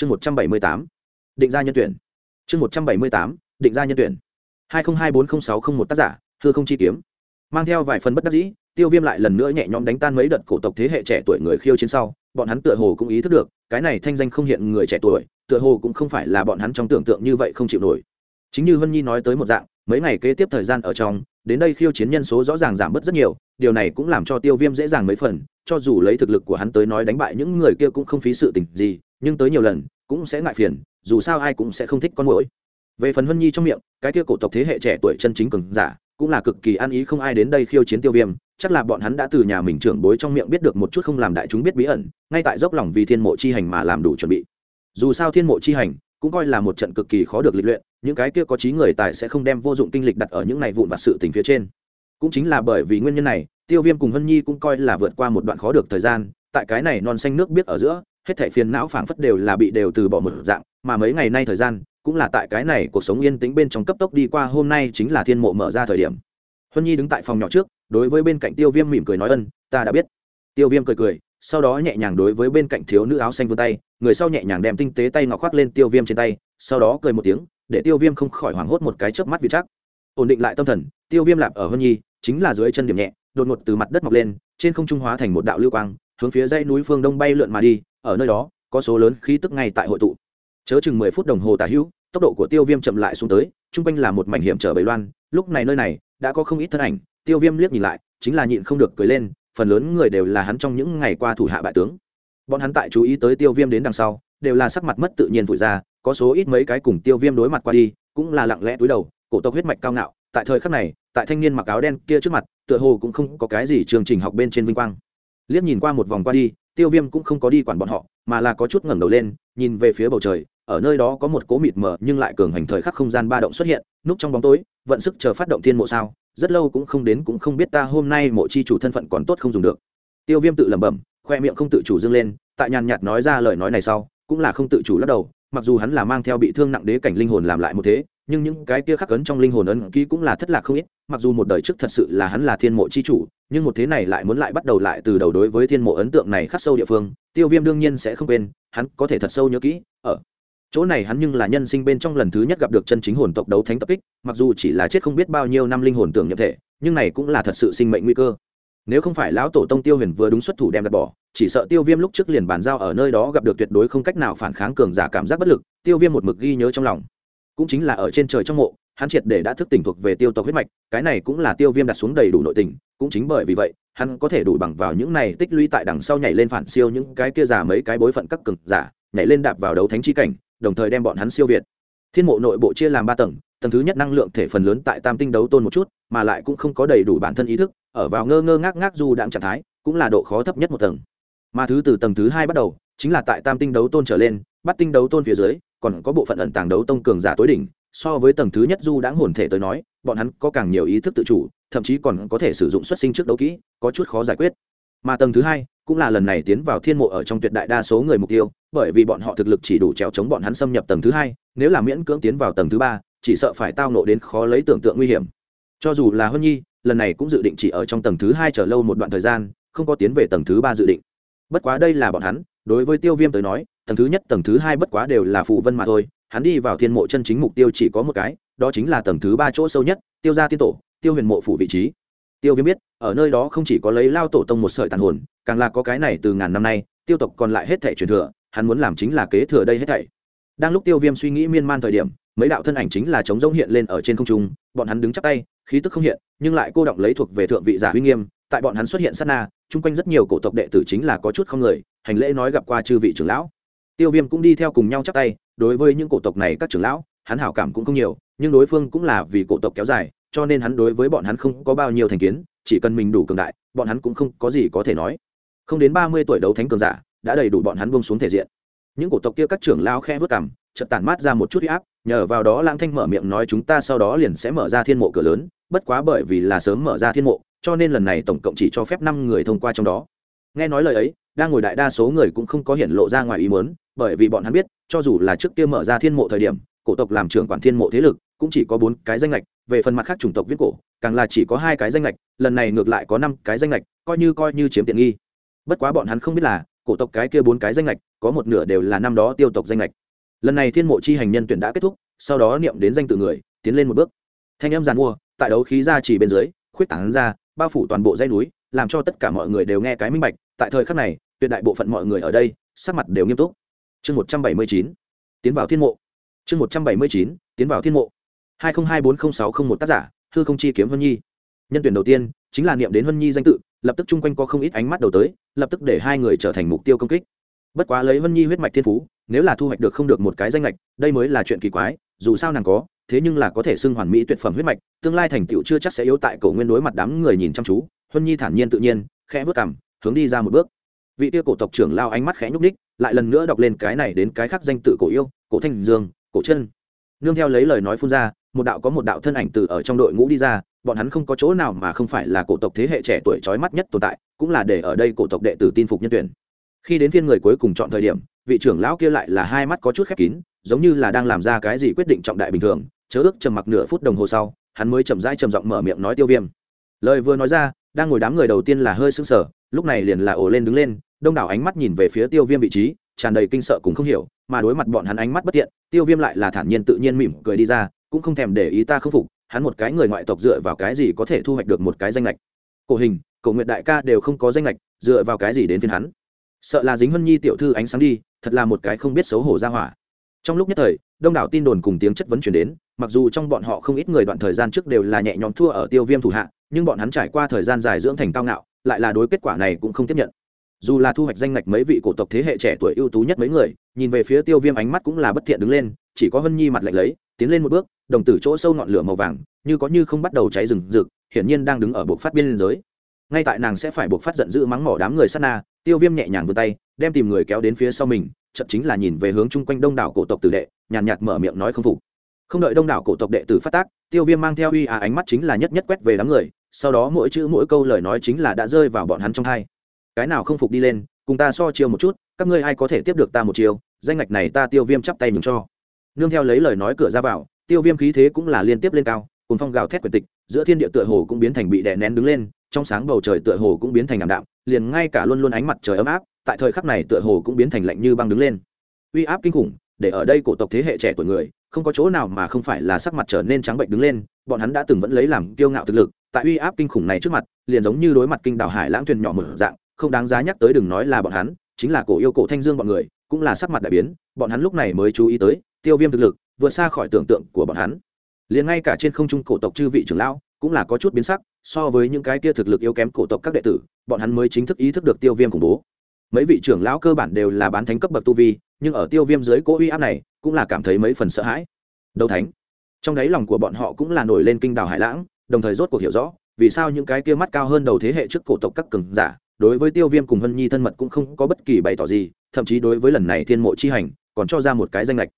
chương một trăm bảy mươi tám, định ra nhân tuyển. Chương một trăm bảy mươi tám, định ra nhân tuyển. hai nghìn hai bốn n h ì sáu không một tác giả thưa không chi kiếm. Mang theo vài phần bất đắc dĩ, tiêu viêm lại lần nữa nhẹ nhõm đánh tan mấy đợt cổ tộc thế hệ trẻ tuổi người khiêu chiến sau, bọn hắn tựa hồ cũng ý thức được, cái này thanh danh không hiện người trẻ tuổi, tựa hồ cũng không phải là bọn hắn trong tưởng tượng như vậy không chịu nổi. Chính như hân nhi nói tới một dạng, mấy ngày kế tiếp thời gian ở trong, đến đây khiêu chiến nhân số rõ ràng giảm bớt rất nhiều, điều này cũng làm cho tiêu viêm dễ dàng mấy phần cho dù lấy thực lực của hắn tới nói đánh bại những người kia cũng không phí sự tình gì, nhưng tới nhiều lần, cũng sẽ ngại phiền, dù sao ai cũng sẽ không thích con mũi về phần hân nhi trong miệng, cái kia cổ tộc thế hệ trẻ tuổi chân chính cường giả, cũng là cực kỳ ăn ý không ai đến đây khiêu chiến tiêu viêm, chắc là bọn hắn đã từ nhà mình trưởng bối trong miệng biết được một chút không làm đại chúng biết bí ẩn, ngay tại dốc lòng vì thiên mộ chi hành mà làm đủ chuẩn bị. Dù sao thiên mộ chi hành cũng coi là một trận cực kỳ khó được lịch luyện, những cái kia có trí người tài sẽ không đem vô dụng kinh lịch đặt ở những này vụn vặt sự tình phía trên cũng chính là bởi vì nguyên nhân này, tiêu viêm cùng hân nhi cũng coi là vượt qua một đoạn khó được thời gian, tại cái này non xanh nước biết ở giữa, hết thảy phiền não phảng phất đều là bị đều từ bỏ một dạng, mà mấy ngày nay thời gian, cũng là tại cái này cuộc sống yên tĩnh bên trong cấp tốc đi qua, hôm nay chính là thiên mộ mở ra thời điểm. Huân nhi đứng tại phòng nhỏ trước, đối với bên cạnh tiêu viêm mỉm cười nói ân, ta đã biết. Tiêu viêm cười cười, sau đó nhẹ nhàng đối với bên cạnh thiếu nữ áo xanh vươn tay, người sau nhẹ nhàng đem tinh tế tay ngọc khoác lên tiêu viêm trên tay, sau đó cười một tiếng, để tiêu viêm không khỏi hoảng hốt một cái chớp mắt vì chắc. Ổn định lại tâm thần, tiêu viêm lạp ở huân nhi chính là dưới chân điểm nhẹ, đột ngột từ mặt đất mọc lên, trên không trung hóa thành một đạo lưu quang, hướng phía dãy núi phương đông bay lượn mà đi, ở nơi đó, có số lớn khí tức ngay tại hội tụ. Chớ chừng mười phút đồng hồ tả hữu, tốc độ của tiêu viêm chậm lại xuống tới, chung quanh là một mảnh hiểm trở bầy loan, lúc này nơi này, đã có không ít thân ảnh, tiêu viêm liếc nhìn lại, chính là nhịn không được cười lên, phần lớn người đều là hắn trong những ngày qua thủ hạ bại tướng. Bọn hắn tại chú ý tới tiêu viêm đến đằng sau, đều là sắc mặt mất tự nhiên vùi ra, có số ít mấy cái cùng tiêu viêm đối mặt qua đi, cũng là lặng lẽ túi đầu, cổ tộc huyết mạch cao ngạo tại thời khắc này, tại thanh niên mặc áo đen kia trước mặt, tựa hồ cũng không có cái gì chương trình học bên trên vinh quang. Liếc nhìn qua một vòng qua đi, tiêu viêm cũng không có đi quản bọn họ, mà là có chút ngẩng đầu lên, nhìn về phía bầu trời, ở nơi đó có một cố mịt mờ nhưng lại cường hành thời khắc không gian ba động xuất hiện, núp trong bóng tối, vận sức chờ phát động thiên mộ sao, rất lâu cũng không đến cũng không biết ta hôm nay mộ chi chủ thân phận còn tốt không dùng được. Tiêu viêm tự lẩm bẩm, khoe miệng không tự chủ dâng lên, tại nhàn nhạt nói ra lời nói này sau, cũng là không tự chủ lắc đầu, mặc dù hắn là mang theo bị thương nặng đế cảnh linh hồn làm lại một thế nhưng những cái kia khắc ấn trong linh hồn ấn ký cũng là thất lạc không ít, mặc dù một đời trước thật sự là hắn là thiên mộ chi chủ, nhưng một thế này lại muốn lại bắt đầu lại từ đầu đối với thiên mộ ấn tượng này khắc sâu địa phương, tiêu viêm đương nhiên sẽ không quên, hắn có thể thật sâu nhớ kỹ, ở chỗ này hắn nhưng là nhân sinh bên trong lần thứ nhất gặp được chân chính hồn tộc đấu thánh tập kích, mặc dù chỉ là chết không biết bao nhiêu năm linh hồn tưởng nhập thể, nhưng này cũng là thật sự sinh mệnh nguy cơ. Nếu không phải lão tổ tông tiêu huyền vừa đúng xuất thủ đem đặt bỏ, chỉ sợ tiêu viêm lúc trước liền bàn giao ở nơi đó gặp được tuyệt đối không cách nào phản kháng cường giả cảm giác bất lực, tiêu viêm một mực ghi nhớ trong lòng cũng chính là ở trên trời trong mộ, hắn triệt để đã thức tỉnh thuộc về tiêu tộc huyết mạch, cái này cũng là tiêu viêm đặt xuống đầy đủ nội tình, cũng chính bởi vì vậy, hắn có thể đủ bằng vào những này tích lũy tại đằng sau nhảy lên phản siêu những cái kia giả mấy cái bối phận các cực giả, nhảy lên đạp vào đấu thánh chi cảnh, đồng thời đem bọn hắn siêu việt. Thiên mộ nội bộ chia làm ba tầng tầng thứ nhất năng lượng thể phần lớn tại tam tinh đấu tôn một chút, mà lại cũng không có đầy đủ bản thân ý thức, ở vào ngơ ngơ ngác ngác du đạm trạng thái, cũng là độ khó thấp nhất một tầng. Mà thứ từ tầng thứ hai bắt đầu, chính là tại tam tinh đấu tôn trở lên, bắt tinh đấu tôn phía dưới còn có bộ phận ẩn tàng đấu tông cường giả tối đỉnh, so với tầng thứ nhất du đãng hồn thể tới nói, bọn hắn có càng nhiều ý thức tự chủ, thậm chí còn có thể sử dụng xuất sinh trước đấu kỹ, có chút khó giải quyết. Mà tầng thứ hai cũng là lần này tiến vào thiên mộ ở trong tuyệt đại đa số người mục tiêu, bởi vì bọn họ thực lực chỉ đủ trèo chống bọn hắn xâm nhập tầng thứ hai, nếu là miễn cưỡng tiến vào tầng thứ ba, chỉ sợ phải tao nộ đến khó lấy tưởng tượng nguy hiểm. Cho dù là huân nhi, lần này cũng dự định chỉ ở trong tầng thứ hai chờ lâu một đoạn thời gian, không có tiến về tầng thứ ba dự định. Bất quá đây là bọn hắn, đối với tiêu viêm tới nói tầng thứ nhất, tầng thứ hai bất quá đều là phụ vân mà thôi. Hắn đi vào thiên mộ chân chính mục tiêu chỉ có một cái, đó chính là tầng thứ ba chỗ sâu nhất, tiêu ra tiên tổ, tiêu huyền mộ phủ vị trí. Tiêu viêm biết, ở nơi đó không chỉ có lấy lao tổ tông một sợi tàn hồn, càng là có cái này từ ngàn năm nay, tiêu tộc còn lại hết thảy truyền thừa, hắn muốn làm chính là kế thừa đây hết thảy. Đang lúc tiêu viêm suy nghĩ miên man thời điểm, mấy đạo thân ảnh chính là chống rỗng hiện lên ở trên không trung, bọn hắn đứng chắp tay, khí tức không hiện, nhưng lại cô động lấy thuộc về thượng vị giả uy nghiêm, tại bọn hắn xuất hiện sát na, chung quanh rất nhiều cổ tộc đệ tử chính là có chút không người, hành lễ nói gặp qua chư vị trưởng lão tiêu viêm cũng đi theo cùng nhau chắp tay, đối với những cổ tộc này các trưởng lão, hắn hảo cảm cũng không nhiều, nhưng đối phương cũng là vì cổ tộc kéo dài, cho nên hắn đối với bọn hắn không có bao nhiêu thành kiến, chỉ cần mình đủ cường đại, bọn hắn cũng không có gì có thể nói. Không đến ba mươi tuổi đấu thánh cường giả, đã đầy đủ bọn hắn bông xuống thể diện. Những cổ tộc kia các trưởng lao khe vớt cảm chợt tản mát ra một chút huy áp, nhờ vào đó lãng thanh mở miệng nói chúng ta sau đó liền sẽ mở ra thiên mộ cửa lớn, bất quá bởi vì là sớm mở ra thiên mộ, cho nên lần này tổng cộng chỉ cho phép năm người thông qua trong đó. Nghe nói lời ấy, đang ngồi đại đa số người cũng không có hiện lộ ra ngoài ý muốn bởi vì bọn hắn biết, cho dù là trước kia mở ra thiên mộ thời điểm, cổ tộc làm trưởng quản thiên mộ thế lực, cũng chỉ có bốn cái danh lệch về phần mặt khác chủng tộc viết cổ, càng là chỉ có hai cái danh lệch lần này ngược lại có năm cái danh lệch coi như coi như chiếm tiện nghi. Bất quá bọn hắn không biết là, cổ tộc cái kia bốn cái danh lệch có một nửa đều là năm đó tiêu tộc danh lệch lần này thiên mộ chi hành nhân tuyển đã kết thúc, sau đó niệm đến danh tự người, tiến lên một bước. Thanh âm giàn mua, tại đấu khí ra chỉ bên dưới, khuyết tảng ra, bao phủ toàn bộ dãy núi, làm cho tất cả mọi người đều nghe cái minh bạch, tại thời khắc này, tuyệt đại bộ phận mọi người ở đây, sắc mặt đều nghiêm túc chương một trăm bảy mươi chín, tiến vào thiên mộ. Chương một trăm bảy mươi chín, tiến vào thiên mộ. hai nghìn hai bốn n h ì sáu không một tác giả, hư không chi kiếm vân nhi. Nhân tuyển đầu tiên, chính là niệm đến vân nhi danh tự, lập tức chung quanh có không ít ánh mắt đầu tới, lập tức để hai người trở thành mục tiêu công kích. Bất quá lấy vân nhi huyết mạch thiên phú, nếu là thu hoạch được không được một cái danh lệch, đây mới là chuyện kỳ quái, dù sao nàng có, thế nhưng là có thể xưng hoàn mỹ tuyệt phẩm huyết mạch, tương lai thành tựu chưa chắc sẽ yếu tại cổ nguyên đối mặt đám người nhìn chăm chú. Huân nhi thản nhiên tự nhiên, khẽ vớt cảm hướng đi ra một bước. Vị tiêu cổ tộc trưởng lao ánh mắt khẽ nhúc ních lại lần nữa đọc lên cái này đến cái khác danh tự cổ yêu, cổ thanh dương, cổ chân. Nương theo lấy lời nói phun ra, một đạo có một đạo thân ảnh từ ở trong đội ngũ đi ra, bọn hắn không có chỗ nào mà không phải là cổ tộc thế hệ trẻ tuổi trói mắt nhất tồn tại, cũng là để ở đây cổ tộc đệ tử tin phục nhân tuyển. Khi đến phiên người cuối cùng chọn thời điểm, vị trưởng lão kia lại là hai mắt có chút khép kín, giống như là đang làm ra cái gì quyết định trọng đại bình thường, chớ ước trầm mặc nửa phút đồng hồ sau, hắn mới chậm rãi trầm giọng mở miệng nói tiêu viêm. Lời vừa nói ra, đang ngồi đám người đầu tiên là hơi sững sờ, lúc này liền là ổ lên đứng lên đông đảo ánh mắt nhìn về phía tiêu viêm vị trí, tràn đầy kinh sợ cũng không hiểu, mà đối mặt bọn hắn ánh mắt bất tiện tiêu viêm lại là thản nhiên tự nhiên mỉm cười đi ra, cũng không thèm để ý ta không phục, hắn một cái người ngoại tộc dựa vào cái gì có thể thu hoạch được một cái danh lệch. Cổ hình, cổ nguyện đại ca đều không có danh lệch, dựa vào cái gì đến phiên hắn? Sợ là dính hân nhi tiểu thư ánh sáng đi, thật là một cái không biết xấu hổ ra hỏa. Trong lúc nhất thời, đông đảo tin đồn cùng tiếng chất vấn chuyển đến, mặc dù trong bọn họ không ít người đoạn thời gian trước đều là nhẹ nhõm thua ở tiêu viêm thủ hạ, nhưng bọn hắn trải qua thời gian dài dưỡng thành cao ngạo, lại là đối kết quả này cũng không tiếp nhận dù là thu hoạch danh ngạch mấy vị cổ tộc thế hệ trẻ tuổi ưu tú nhất mấy người, nhìn về phía tiêu viêm ánh mắt cũng là bất thiện đứng lên, chỉ có hân nhi mặt lạnh lấy, tiến lên một bước, đồng tử chỗ sâu ngọn lửa màu vàng, như có như không bắt đầu cháy rừng rực, hiển nhiên đang đứng ở buộc phát biên giới. Ngay tại nàng sẽ phải buộc phát giận dữ mắng mỏ đám người sát na, tiêu viêm nhẹ nhàng vươn tay, đem tìm người kéo đến phía sau mình chậm chính là nhìn về hướng chung quanh đông đảo cổ tộc tử đệ, nhàn nhạt mở miệng nói không phục. Không đợi đông đảo cổ tộc đệ tử phát tác, tiêu viêm mang theo uy á ánh mắt chính là nhất nhất quét về đám người, sau đó mỗi chữ mỗi câu lời nói chính là đã rơi vào bọn hắn trong hai cái nào không phục đi lên, cùng ta so chiêu một chút, các ngươi ai có thể tiếp được ta một chiêu, danh ngạch này ta tiêu viêm chắp tay mừng cho. Nương theo lấy lời nói cửa ra vào, tiêu viêm khí thế cũng là liên tiếp lên cao cùng phong gào thét quyền tịch, giữa thiên địa tựa hồ cũng biến thành bị đè nén đứng lên, trong sáng bầu trời tựa hồ cũng biến thành ảm đạm, liền ngay cả luôn luôn ánh mặt trời ấm áp, tại thời khắc này tựa hồ cũng biến thành lạnh như băng đứng lên. Uy áp kinh khủng, để ở đây cổ tộc thế hệ trẻ tuổi người, không có chỗ nào mà không phải là sắc mặt trở nên trắng bệnh đứng lên, bọn hắn đã từng vẫn lấy làm kiêu ngạo thực lực, tại uy áp kinh khủng này trước mặt, liền giống như đối mặt kinh đảo hải lãng thuyền nhỏ mở dạng không đáng giá nhắc tới đừng nói là bọn hắn, chính là cổ yêu cổ thanh dương bọn người, cũng là sắc mặt đại biến, bọn hắn lúc này mới chú ý tới, tiêu viêm thực lực, vượt xa khỏi tưởng tượng của bọn hắn. Liền ngay cả trên không trung cổ tộc chư vị trưởng lão, cũng là có chút biến sắc, so với những cái kia thực lực yếu kém cổ tộc các đệ tử, bọn hắn mới chính thức ý thức được tiêu viêm khủng bố. Mấy vị trưởng lão cơ bản đều là bán thánh cấp bậc tu vi, nhưng ở tiêu viêm dưới cỗ uy áp này, cũng là cảm thấy mấy phần sợ hãi. Đấu thánh. Trong đáy lòng của bọn họ cũng là nổi lên kinh đào hải lãng, đồng thời rốt cuộc hiểu rõ vì sao những cái kia mắt cao hơn đầu thế hệ trước cổ tộc các cường giả, đối với tiêu viêm cùng hân nhi thân mật cũng không có bất kỳ bày tỏ gì, thậm chí đối với lần này thiên mộ chi hành, còn cho ra một cái danh lệch.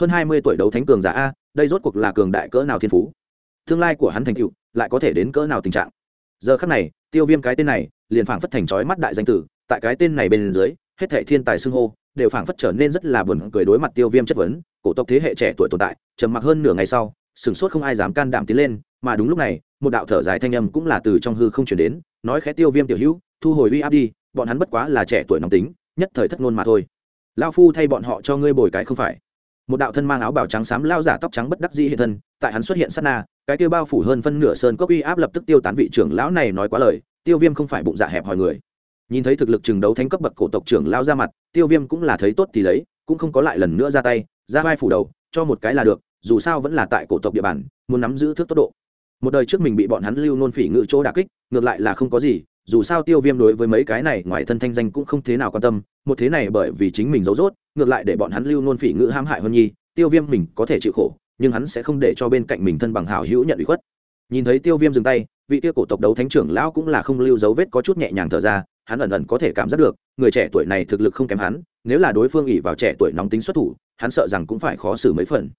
Hơn hai mươi tuổi đấu thánh cường giả a, đây rốt cuộc là cường đại cỡ nào thiên phú? Tương lai của hắn thành cựu lại có thể đến cỡ nào tình trạng? Giờ khắc này, tiêu viêm cái tên này, liền phảng phất thành trói mắt đại danh tử, tại cái tên này bên dưới, hết thệ thiên tài xưng hô, đều phảng phất trở nên rất là buồn cười đối mặt tiêu viêm chất vấn, cổ tộc thế hệ trẻ tuổi tồn tại, trầm mặc hơn nửa ngày sau, sửng sốt không ai dám can đảm tiến lên, mà đúng lúc này một đạo thở dài thanh âm cũng là từ trong hư không chuyển đến, nói khẽ tiêu viêm tiểu hữu, thu hồi uy áp đi, bọn hắn bất quá là trẻ tuổi nóng tính, nhất thời thất ngôn mà thôi. Lao phu thay bọn họ cho ngươi bồi cái không phải. Một đạo thân mang áo bào trắng xám lao giả tóc trắng bất đắc dĩ hiện thân, tại hắn xuất hiện sát na, cái tiêu bao phủ hơn phân nửa sơn cốc uy áp lập tức tiêu tán vị trưởng lão này nói quá lời, tiêu viêm không phải bụng dạ hẹp hòi người. Nhìn thấy thực lực chừng đấu thánh cấp bậc cổ tộc trưởng lao ra mặt, tiêu viêm cũng là thấy tốt thì lấy, cũng không có lại lần nữa ra tay, ra vai phủ đầu, cho một cái là được, dù sao vẫn là tại cổ tộc địa bàn, muốn nắm giữ thước tốc độ một đời trước mình bị bọn hắn lưu nôn phỉ ngự chỗ đà kích, ngược lại là không có gì, dù sao tiêu viêm đối với mấy cái này ngoài thân thanh danh cũng không thế nào quan tâm, một thế này bởi vì chính mình giấu dốt ngược lại để bọn hắn lưu nôn phỉ ngữ hãm hại hơn nhi, tiêu viêm mình có thể chịu khổ, nhưng hắn sẽ không để cho bên cạnh mình thân bằng hảo hữu nhận ủy khuất. Nhìn thấy tiêu viêm dừng tay, vị tiêu cổ tộc đấu thánh trưởng lão cũng là không lưu dấu vết có chút nhẹ nhàng thở ra, hắn ẩn ẩn có thể cảm giác được, người trẻ tuổi này thực lực không kém hắn, nếu là đối phương ỉ vào trẻ tuổi nóng tính xuất thủ, hắn sợ rằng cũng phải khó xử mấy phần.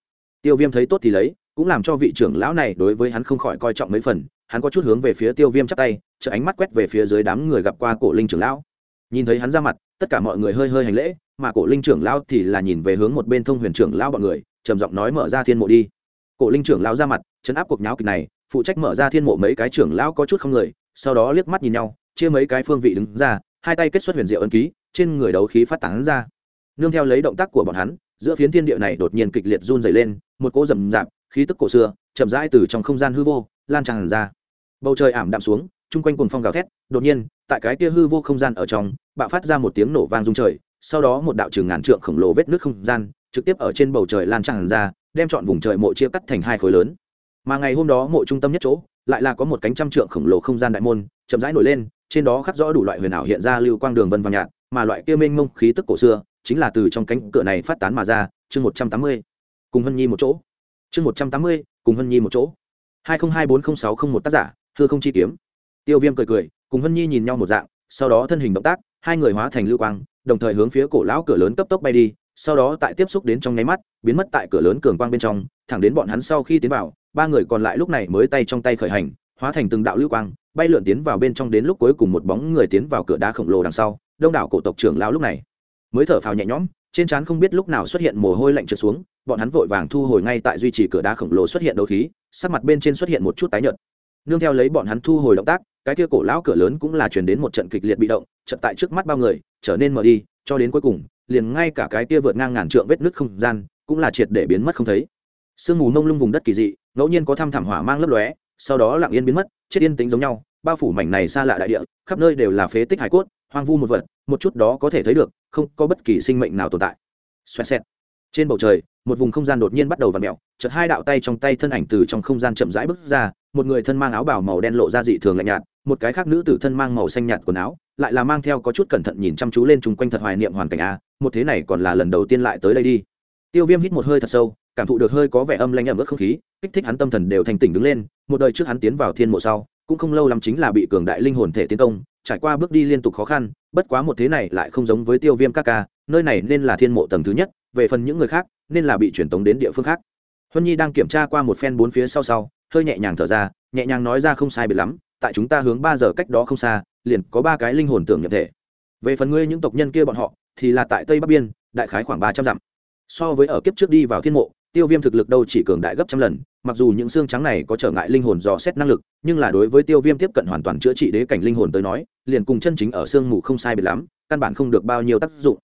Tiêu viêm thấy tốt thì lấy cũng làm cho vị trưởng lão này đối với hắn không khỏi coi trọng mấy phần, hắn có chút hướng về phía tiêu viêm chắp tay chợ ánh mắt quét về phía dưới đám người gặp qua cổ linh trưởng lão. Nhìn thấy hắn ra mặt, tất cả mọi người hơi hơi hành lễ, mà cổ linh trưởng lão thì là nhìn về hướng một bên thông huyền trưởng lão bọn người, trầm giọng nói mở ra thiên mộ đi. Cổ linh trưởng lão ra mặt, chấn áp cuộc nháo kịch này, phụ trách mở ra thiên mộ mấy cái trưởng lão có chút không người, sau đó liếc mắt nhìn nhau, chia mấy cái phương vị đứng ra, hai tay kết xuất huyền diệu ấn ký, trên người đấu khí phát tán ra. Nương theo lấy động tác của bọn hắn, giữa phiến thiên địa này đột nhiên kịch liệt run dày lên, một cỗ rầm rạp khí tức cổ xưa, chậm rãi từ trong không gian hư vô, lan tràn ra. Bầu trời ảm đạm xuống, chung quanh cuồng phong gào thét, đột nhiên, tại cái kia hư vô không gian ở trong, bạo phát ra một tiếng nổ vang rung trời, sau đó một đạo trường ngàn trượng khổng lồ vết nước không gian, trực tiếp ở trên bầu trời lan tràn ra, đem chọn vùng trời mộ chia cắt thành hai khối lớn. Mà ngày hôm đó mộ trung tâm nhất chỗ, lại là có một cánh trăm trượng khổng lồ không gian đại môn, chậm rãi nổi lên, trên đó khắc rõ đủ loại huyền ảo hiện ra lưu quang đường vân vàng nhạt, mà loại kia mênh mông khí tức cổ xưa, chính là từ trong cánh cửa này phát tán mà ra, chương một trăm tám mươi. Cùng hân nhi một chỗ chương một trăm tám mươi, cùng hân nhi một chỗ. hai nghìn hai bốn không sáu không một tác giả thưa không chi kiếm. Tiêu viêm cười cười, cùng hân nhi nhìn nhau một dạng, sau đó thân hình động tác, hai người hóa thành lưu quang, đồng thời hướng phía cổ lão cửa lớn cấp tốc bay đi, sau đó tại tiếp xúc đến trong nháy mắt, biến mất tại cửa lớn cường quang bên trong, thẳng đến bọn hắn sau khi tiến vào, ba người còn lại lúc này mới tay trong tay khởi hành, hóa thành từng đạo lưu quang, bay lượn tiến vào bên trong đến lúc cuối cùng một bóng người tiến vào cửa đá khổng lồ đằng sau, đông đảo cổ tộc trưởng lão lúc này mới thở phào nhẹ nhõm trên trán không biết lúc nào xuất hiện mồ hôi lạnh trượt xuống, bọn hắn vội vàng thu hồi ngay tại duy trì cửa đá khổng lồ xuất hiện đấu khí, sắc mặt bên trên xuất hiện một chút tái nhợt. Nương theo lấy bọn hắn thu hồi động tác, cái kia cổ lão cửa lớn cũng là chuyển đến một trận kịch liệt bị động trận tại trước mắt bao người, trở nên mở đi, cho đến cuối cùng, liền ngay cả cái kia vượt ngang ngàn trượng vết nứt không gian, cũng là triệt để biến mất không thấy. Sương mù nông lung vùng đất kỳ dị, ngẫu nhiên có thăm thảm hỏa mang lấp lóe, sau đó lặng yên biến mất, chết yên tính giống nhau, bao phủ mảnh này xa lạ đại địa, khắp nơi đều là phế tích hải cốt hoang vu một vật, một chút đó có thể thấy được, không có bất kỳ sinh mệnh nào tồn tại. Xoẹt xẹt. Trên bầu trời, một vùng không gian đột nhiên bắt đầu v ặ mẹo chật hai đạo tay trong tay thân ảnh từ trong không gian chậm rãi bước ra, một người thân mang áo bảo màu đen lộ ra dị thường lạnh nhạt, một cái khác nữ tử thân mang màu xanh nhạt quần áo, lại là mang theo có chút cẩn thận nhìn chăm chú lên chung quanh thật hoài niệm hoàn cảnh a, một thế này còn là lần đầu tiên lại tới đây đi. Tiêu viêm hít một hơi thật sâu, cảm thụ được hơi có vẻ âm lanh ẩm ướt không khí, kích thích hắn tâm thần đều thành tỉnh đứng lên, một đời trước hắn tiến vào thiên mộ sau, cũng không lâu lắm chính là bị cường đại linh hồn thể tiến công trải qua bước đi liên tục khó khăn, bất quá một thế này lại không giống với tiêu viêm các ca, nơi này nên là thiên mộ tầng thứ nhất, về phần những người khác, nên là bị truyền tống đến địa phương khác. Huân nhi đang kiểm tra qua một phen bốn phía sau sau, hơi nhẹ nhàng thở ra, nhẹ nhàng nói ra không sai biệt lắm, tại chúng ta hướng ba giờ cách đó không xa, liền có ba cái linh hồn tưởng nhập thể. Về phần ngươi những tộc nhân kia bọn họ, thì là tại tây bắc biên, đại khái khoảng ba trăm dặm. So với ở kiếp trước đi vào thiên mộ tiêu viêm thực lực đâu chỉ cường đại gấp trăm lần, mặc dù những xương trắng này có trở ngại linh hồn dò xét năng lực, nhưng là đối với tiêu viêm tiếp cận hoàn toàn chữa trị đế cảnh linh hồn tới nói, liền cùng chân chính ở xương mù không sai biệt lắm, căn bản không được bao nhiêu tác dụng.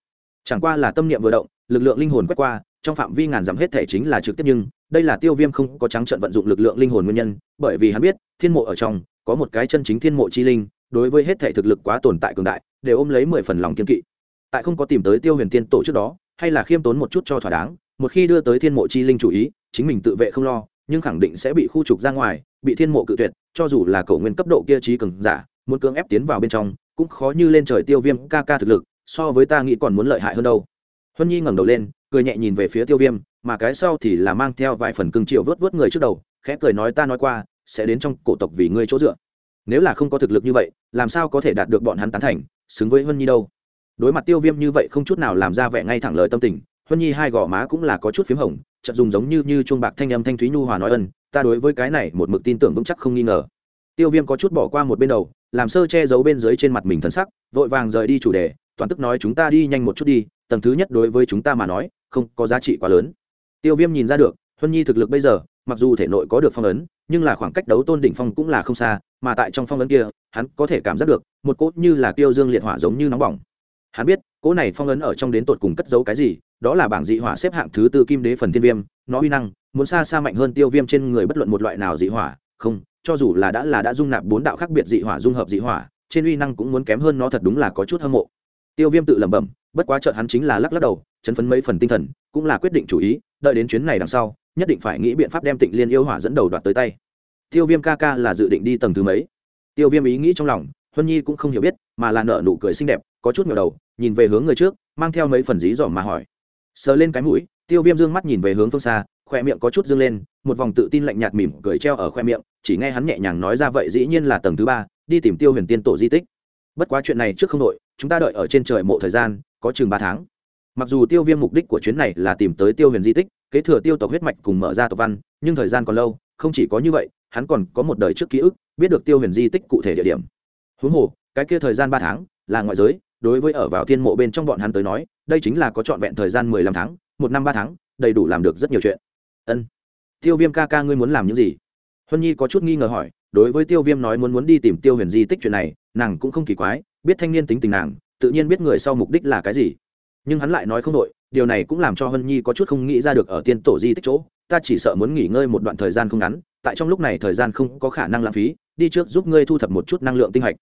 Chẳng qua là tâm niệm vừa động, lực lượng linh hồn quét qua, trong phạm vi ngàn dặm hết thể chính là trực tiếp nhưng, đây là tiêu viêm không có trắng trận vận dụng lực lượng linh hồn nguyên nhân, bởi vì hắn biết, thiên mộ ở trong, có một cái chân chính thiên mộ chi linh, đối với hết thể thực lực quá tồn tại cường đại, đều ôm lấy mười phần lòng kiên kỵ. Tại không có tìm tới tiêu huyền tiên tổ trước đó, hay là khiêm tốn một chút cho thỏa đáng một khi đưa tới thiên mộ chi linh chủ ý, chính mình tự vệ không lo, nhưng khẳng định sẽ bị khu trục ra ngoài, bị thiên mộ cự tuyệt, cho dù là cầu nguyên cấp độ kia trí cường giả, muốn cưỡng ép tiến vào bên trong, cũng khó như lên trời tiêu viêm ca ca thực lực, so với ta nghĩ còn muốn lợi hại hơn đâu. Huân nhi ngẩng đầu lên, cười nhẹ nhìn về phía tiêu viêm, mà cái sau thì là mang theo vài phần cưng triệu vớt vớt người trước đầu, khẽ cười nói ta nói qua, sẽ đến trong cổ tộc vì ngươi chỗ dựa. Nếu là không có thực lực như vậy, làm sao có thể đạt được bọn hắn tán thành, xứng với huân nhi đâu. Đối mặt tiêu viêm như vậy không chút nào làm ra vẻ ngay thẳng lời tâm tình huân nhi hai gò má cũng là có chút p h í m hồng chậm dùng giống như như chuông bạc thanh âm thanh thúy nhu hòa nói ân, ta đối với cái này một mực tin tưởng vững chắc không nghi ngờ. Tiêu viêm có chút bỏ qua một bên đầu, làm sơ che giấu bên dưới trên mặt mình thân sắc, vội vàng rời đi chủ đề, toàn tức nói chúng ta đi nhanh một chút đi, tầng thứ nhất đối với chúng ta mà nói, không có giá trị quá lớn. Tiêu viêm nhìn ra được, huân nhi thực lực bây giờ, mặc dù thể nội có được phong ấn, nhưng là khoảng cách đấu tôn đỉnh phong cũng là không xa, mà tại trong phong ấn kia, hắn có thể cảm giác được, một cốt như là tiêu dương liệt hỏa giống như nóng bỏng. Hắn biết, cỗ này phong ấn ở trong đến tột cùng cất giấu cái gì đó là bảng dị hỏa xếp hạng thứ tư kim đế phần thiên viêm, nó uy năng, muốn xa xa mạnh hơn tiêu viêm trên người bất luận một loại nào dị hỏa, không, cho dù là đã là đã dung nạp bốn đạo khác biệt dị hỏa dung hợp dị hỏa, trên uy năng cũng muốn kém hơn nó thật đúng là có chút hâm mộ. Tiêu viêm tự lẩm bẩm, bất quá chợt hắn chính là lắc lắc đầu, chấn phấn mấy phần tinh thần, cũng là quyết định chủ ý, đợi đến chuyến này đằng sau, nhất định phải nghĩ biện pháp đem tịnh liên yêu hỏa dẫn đầu đoạt tới tay. Tiêu viêm ca ca là dự định đi tầng thứ mấy? Tiêu viêm ý nghĩ trong lòng, huân nhi cũng không hiểu biết, mà là nợ nụ cười xinh đẹp, có chút ngờ đầu, nhìn về hướng người trước, mang theo mấy phần dí dỏm mà hỏi sờ lên cái mũi, tiêu viêm dương mắt nhìn về hướng phương xa khoe miệng có chút dương lên, một vòng tự tin lạnh nhạt mỉm cười treo ở khoe miệng, chỉ nghe hắn nhẹ nhàng nói ra vậy dĩ nhiên là tầng thứ ba, đi tìm tiêu huyền tiên tổ di tích. Bất quá chuyện này trước không đội chúng ta đợi ở trên trời mộ thời gian, có chừng ba tháng. Mặc dù tiêu viêm mục đích của chuyến này là tìm tới tiêu huyền di tích, kế thừa tiêu tộc huyết mạch cùng mở ra tộc văn, nhưng thời gian còn lâu, không chỉ có như vậy, hắn còn có một đời trước ký ức, biết được tiêu huyền di tích cụ thể địa điểm. Huống hồ, cái kia thời gian ba tháng là ngoại giới, đối với ở vào thiên mộ bên trong bọn hắn tới nói đây chính là có trọn vẹn thời gian mười lăm tháng, một năm ba tháng, đầy đủ làm được rất nhiều chuyện. Ân. Tiêu viêm ca ca ngươi muốn làm những gì? Huân nhi có chút nghi ngờ hỏi, đối với tiêu viêm nói muốn muốn đi tìm tiêu huyền di tích chuyện này, nàng cũng không kỳ quái, biết thanh niên tính tình nàng, tự nhiên biết người sau mục đích là cái gì. Nhưng hắn lại nói không đội điều này cũng làm cho hân nhi có chút không nghĩ ra được ở tiên tổ di tích chỗ, ta chỉ sợ muốn nghỉ ngơi một đoạn thời gian không ngắn, tại trong lúc này thời gian không có khả năng lãng phí, đi trước giúp ngươi thu thập một chút năng lượng tinh hạch.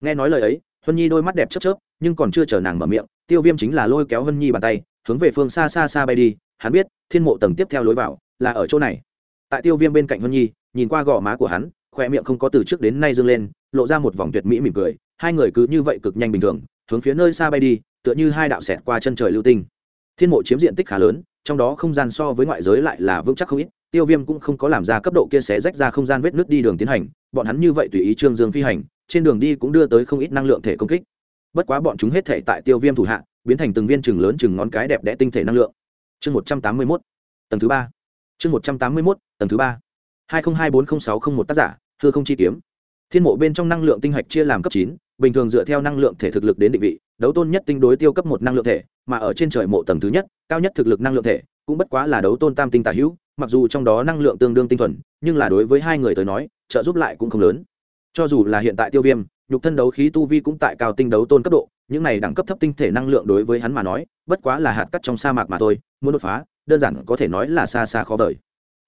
Nghe nói lời ấy hân nhi đôi mắt đẹp chớp chớp, nhưng còn chưa chờ nàng mở miệng, tiêu viêm chính là lôi kéo hân nhi bàn tay, hướng về phương xa xa xa bay đi. Hắn biết, thiên mộ tầng tiếp theo lối vào, là ở chỗ này. Tại tiêu viêm bên cạnh hân nhi, nhìn qua gò má của hắn khoe miệng không có từ trước đến nay dâng lên, lộ ra một vòng tuyệt mỹ mỉm cười. Hai người cứ như vậy cực nhanh bình thường, hướng phía nơi xa bay đi, tựa như hai đạo xẹt qua chân trời lưu tinh. Thiên mộ chiếm diện tích khá lớn, trong đó không gian so với ngoại giới lại là vững chắc không ít. Tiêu viêm cũng không có làm ra cấp độ kia xé rách ra không gian vết nước đi đường tiến hành, bọn hắn như vậy tùy ý trương dương phi hành trên đường đi cũng đưa tới không ít năng lượng thể công kích. Bất quá bọn chúng hết thể tại tiêu viêm thủ hạ, biến thành từng viên chừng lớn chừng ngón cái đẹp đẽ tinh thể năng lượng. Chương một trăm tám mươi mốt, tầng thứ ba. Chương một trăm tám mươi mốt, tầng thứ ba. hai nghìn hai bốn n h ì n sáu không một tác giả, hư không chi kiếm. Thiên mộ bên trong năng lượng tinh hạch chia làm cấp chín, bình thường dựa theo năng lượng thể thực lực đến định vị, đấu tôn nhất tinh đối tiêu cấp một năng lượng thể, mà ở trên trời mộ tầng thứ nhất, cao nhất thực lực năng lượng thể, cũng bất quá là đấu tôn tam tinh tả hữu, mặc dù trong đó năng lượng tương đương tinh thuần, nhưng là đối với hai người tới nói, trợ giúp lại cũng không lớn cho dù là hiện tại tiêu viêm, nhục thân đấu khí tu vi cũng tại cao tinh đấu tôn cấp độ, những này đẳng cấp thấp tinh thể năng lượng đối với hắn mà nói, bất quá là hạt cắt trong sa mạc mà thôi, muốn đột phá, đơn giản có thể nói là xa xa khó vời.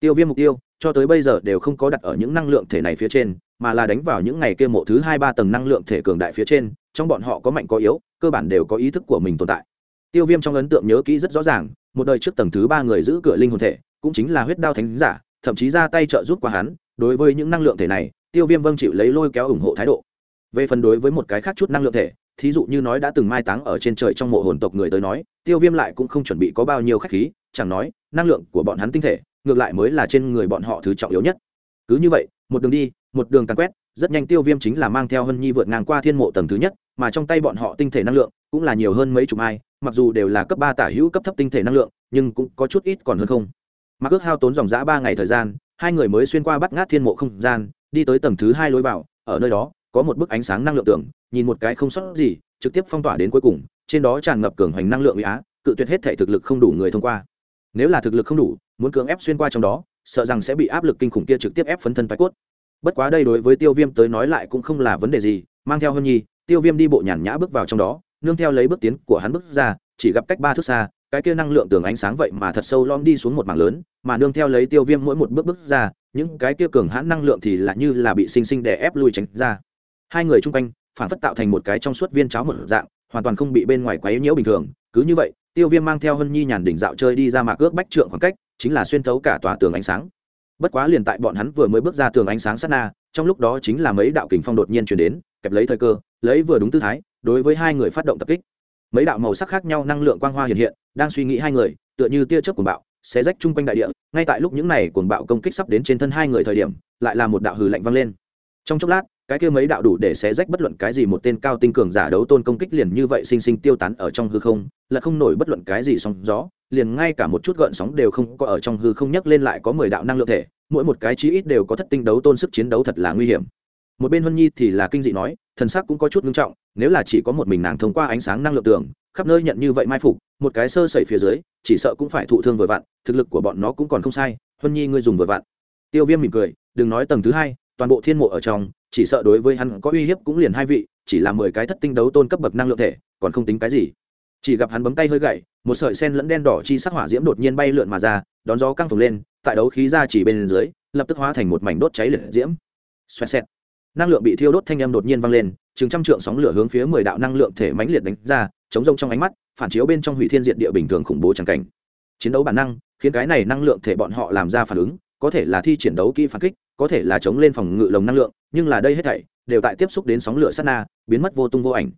Tiêu viêm mục tiêu, cho tới bây giờ đều không có đặt ở những năng lượng thể này phía trên, mà là đánh vào những ngày kia mộ thứ hai ba tầng năng lượng thể cường đại phía trên, trong bọn họ có mạnh có yếu, cơ bản đều có ý thức của mình tồn tại. Tiêu viêm trong ấn tượng nhớ kỹ rất rõ ràng, một đời trước tầng thứ ba người giữ cửa linh hồn thể, cũng chính là huyết đao thánh giả, thậm chí ra tay trợ giúp qua hắn, đối với những năng lượng thể này tiêu viêm vâng chịu lấy lôi kéo ủng hộ thái độ. Về phần đối với một cái khác chút năng lượng thể, thí dụ như nói đã từng mai táng ở trên trời trong mộ hồn tộc người tới nói, tiêu viêm lại cũng không chuẩn bị có bao nhiêu khách khí, chẳng nói, năng lượng của bọn hắn tinh thể, ngược lại mới là trên người bọn họ thứ trọng yếu nhất. Cứ như vậy, một đường đi, một đường tàn quét, rất nhanh tiêu viêm chính là mang theo hân nhi vượt ngang qua thiên mộ tầng thứ nhất, mà trong tay bọn họ tinh thể năng lượng cũng là nhiều hơn mấy chục ai mặc dù đều là cấp ba tả hữu cấp thấp tinh thể năng lượng, nhưng cũng có chút ít còn hơn không. Mặc ước hao tốn dòng giã ba ngày thời gian, hai người mới xuyên qua bắt ngát thiên mộ không gian đi tới tầng thứ hai lối vào, ở nơi đó, có một bức ánh sáng năng lượng tưởng, nhìn một cái không sót gì, trực tiếp phong tỏa đến cuối cùng, trên đó tràn ngập cường hoành năng lượng uy á, cự tuyệt hết thể thực lực không đủ người thông qua. Nếu là thực lực không đủ, muốn cưỡng ép xuyên qua trong đó, sợ rằng sẽ bị áp lực kinh khủng kia trực tiếp ép phấn thân bạch cốt. Bất quá đây đối với tiêu viêm tới nói lại cũng không là vấn đề gì, mang theo hơn nhi, tiêu viêm đi bộ nhàn nhã bước vào trong đó, nương theo lấy bước tiến của hắn bước ra, chỉ gặp cách ba thước xa, cái kia năng lượng tường ánh sáng vậy mà thật sâu lom đi xuống một mảng lớn mà nương theo lấy tiêu viêm mỗi một bước bước ra, những cái kia cường hãn năng lượng thì là như là bị sinh sinh đè ép lui tránh ra. Hai người chung quanh, phản phất tạo thành một cái trong suốt viên cháo một dạng, hoàn toàn không bị bên ngoài quấy nhiễu bình thường. Cứ như vậy, tiêu viêm mang theo hân nhi nhàn đỉnh dạo chơi đi ra mạc ước bách trượng khoảng cách, chính là xuyên thấu cả tòa tường ánh sáng. Bất quá liền tại bọn hắn vừa mới bước ra tường ánh sáng sát na, trong lúc đó chính là mấy đạo kình phong đột nhiên chuyển đến, kẹp lấy thời cơ, lấy vừa đúng tư thái, đối với hai người phát động tập kích. Mấy đạo màu sắc khác nhau năng lượng quang hoa hiện hiện, đang suy nghĩ hai người, tựa như tia chớp của bạo xé rách chung quanh đại địa, ngay tại lúc những này cuồng bạo công kích sắp đến trên thân hai người thời điểm, lại là một đạo hừ lạnh vang lên. Trong chốc lát, cái kia mấy đạo đủ để xé rách bất luận cái gì một tên cao tinh cường giả đấu tôn công kích liền như vậy sinh sinh tiêu tán ở trong hư không, là không nổi bất luận cái gì sóng gió, liền ngay cả một chút gợn sóng đều không có ở trong hư không nhấc lên lại có mười đạo năng lượng thể, mỗi một cái chí ít đều có thất tinh đấu tôn sức chiến đấu thật là nguy hiểm. Một bên huân nhi thì là kinh dị nói, thần sắc cũng có chút ngưng trọng, nếu là chỉ có một mình nàng thông qua ánh sáng năng lượng tưởng khắp nơi nhận như vậy mai phục, một cái sơ sẩy phía dưới, chỉ sợ cũng phải thụ thương vừa vặn, thực lực của bọn nó cũng còn không sai, huân nhi ngươi dùng vừa vặn. Tiêu viêm mỉm cười, đừng nói tầng thứ hai, toàn bộ thiên mộ ở trong, chỉ sợ đối với hắn có uy hiếp cũng liền hai vị, chỉ là mười cái thất tinh đấu tôn cấp bậc năng lượng thể, còn không tính cái gì. Chỉ gặp hắn bấm tay hơi gậy, một sợi sen lẫn đen đỏ chi sắc hỏa diễm đột nhiên bay lượn mà ra, đón gió căng phồng lên, tại đấu khí ra chỉ bên dưới, lập tức hóa thành một mảnh đốt cháy liệt diễm. Xoẹt xẹt. Năng lượng bị thiêu đốt thanh âm đột nhiên vang lên, chừng trăm trượng sóng lửa hướng phía mười đạo năng lượng thể mãnh liệt đánh ra chống rông trong ánh mắt, phản chiếu bên trong hủy thiên diện địa bình thường khủng bố trắng cảnh. Chiến đấu bản năng, khiến cái này năng lượng thể bọn họ làm ra phản ứng, có thể là thi triển đấu kỹ phản kích, có thể là chống lên phòng ngự lồng năng lượng, nhưng là đây hết thảy đều tại tiếp xúc đến sóng lửa sát na, biến mất vô tung vô ảnh.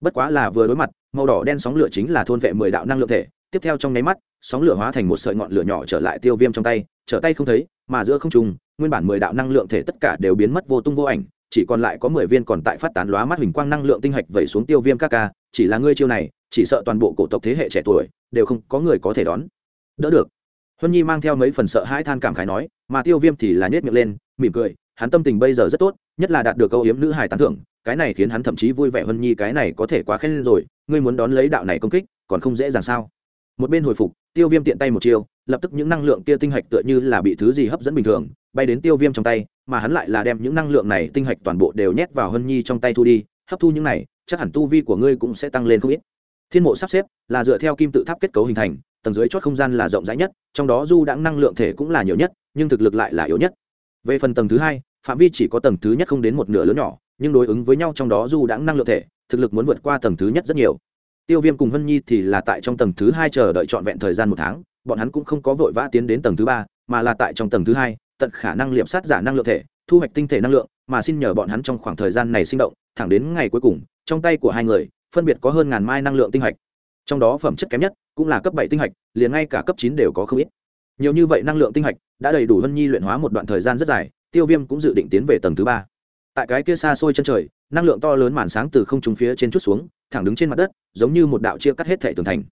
Bất quá là vừa đối mặt, màu đỏ đen sóng lửa chính là thôn vệ mười đạo năng lượng thể, tiếp theo trong nháy mắt, sóng lửa hóa thành một sợi ngọn lửa nhỏ trở lại tiêu viêm trong tay, trở tay không thấy, mà giữa không trùng nguyên bản mười đạo năng lượng thể tất cả đều biến mất vô tung vô ảnh chỉ còn lại có mười viên còn tại phát tán lóa mắt hình quang năng lượng tinh hạch vẩy xuống tiêu viêm ca ca, chỉ là ngươi chiêu này, chỉ sợ toàn bộ cổ tộc thế hệ trẻ tuổi đều không có người có thể đón. Đỡ được. Huân nhi mang theo mấy phần sợ hãi than cảm khái nói, mà tiêu viêm thì là nhét miệng lên, mỉm cười, hắn tâm tình bây giờ rất tốt, nhất là đạt được câu hiếm nữ hài tán thưởng, cái này khiến hắn thậm chí vui vẻ hơn nhi, cái này có thể quá khen rồi, ngươi muốn đón lấy đạo này công kích, còn không dễ dàng sao? Một bên hồi phục, tiêu viêm tiện tay một chiêu, lập tức những năng lượng kia tinh hạch tựa như là bị thứ gì hấp dẫn bình thường, bay đến tiêu viêm trong tay, mà hắn lại là đem những năng lượng này tinh hạch toàn bộ đều nhét vào hân nhi trong tay thu đi, hấp thu những này, chắc hẳn tu vi của ngươi cũng sẽ tăng lên không ít. Thiên mộ sắp xếp là dựa theo kim tự tháp kết cấu hình thành, tầng dưới chót không gian là rộng rãi nhất, trong đó du đãng năng lượng thể cũng là nhiều nhất, nhưng thực lực lại là yếu nhất. Về phần tầng thứ hai, phạm vi chỉ có tầng thứ nhất không đến một nửa lớn nhỏ, nhưng đối ứng với nhau trong đó du đãng năng lượng thể, thực lực muốn vượt qua tầng thứ nhất rất nhiều tiêu viêm cùng hân nhi thì là tại trong tầng thứ hai chờ đợi trọn vẹn thời gian một tháng, bọn hắn cũng không có vội vã tiến đến tầng thứ ba, mà là tại trong tầng thứ hai, tận khả năng liệm sát giả năng lượng thể, thu hoạch tinh thể năng lượng, mà xin nhờ bọn hắn trong khoảng thời gian này sinh động, thẳng đến ngày cuối cùng, trong tay của hai người, phân biệt có hơn ngàn mai năng lượng tinh hạch trong đó phẩm chất kém nhất cũng là cấp bảy tinh hạch liền ngay cả cấp chín đều có không ít. Nhiều như vậy năng lượng tinh hạch đã đầy đủ hân nhi luyện hóa một đoạn thời gian rất dài, tiêu viêm cũng dự định tiến về tầng thứ ba. Tại cái kia xa xôi chân trời, năng lượng to lớn màn sáng từ không trung phía trên chút xuống thẳng đứng trên mặt đất, giống như một đạo chia cắt hết thể tường thành.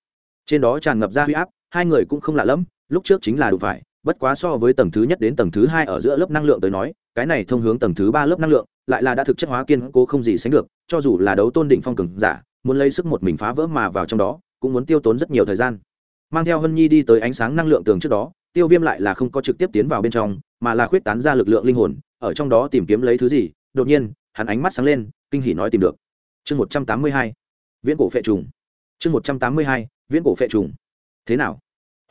Trên đó tràn ngập ra huy áp, hai người cũng không lạ lẫm, lúc trước chính là đủ phải, bất quá so với tầng thứ nhất đến tầng thứ hai ở giữa lớp năng lượng tới nói, cái này thông hướng tầng thứ ba lớp năng lượng, lại là đã thực chất hóa kiên cố không gì sánh được, cho dù là đấu tôn đỉnh phong cường giả, muốn lấy sức một mình phá vỡ mà vào trong đó, cũng muốn tiêu tốn rất nhiều thời gian. Mang theo hân nhi đi tới ánh sáng năng lượng tường trước đó, tiêu viêm lại là không có trực tiếp tiến vào bên trong, mà là khuyết tán ra lực lượng linh hồn, ở trong đó tìm kiếm lấy thứ gì, đột nhiên, hắn ánh mắt sáng lên, kinh hỉ nói tìm được. Chương một trăm tám mươi hai viễn cổ phệ trùng. Chương một trăm tám mươi hai, viễn cổ phệ trùng. Thế nào?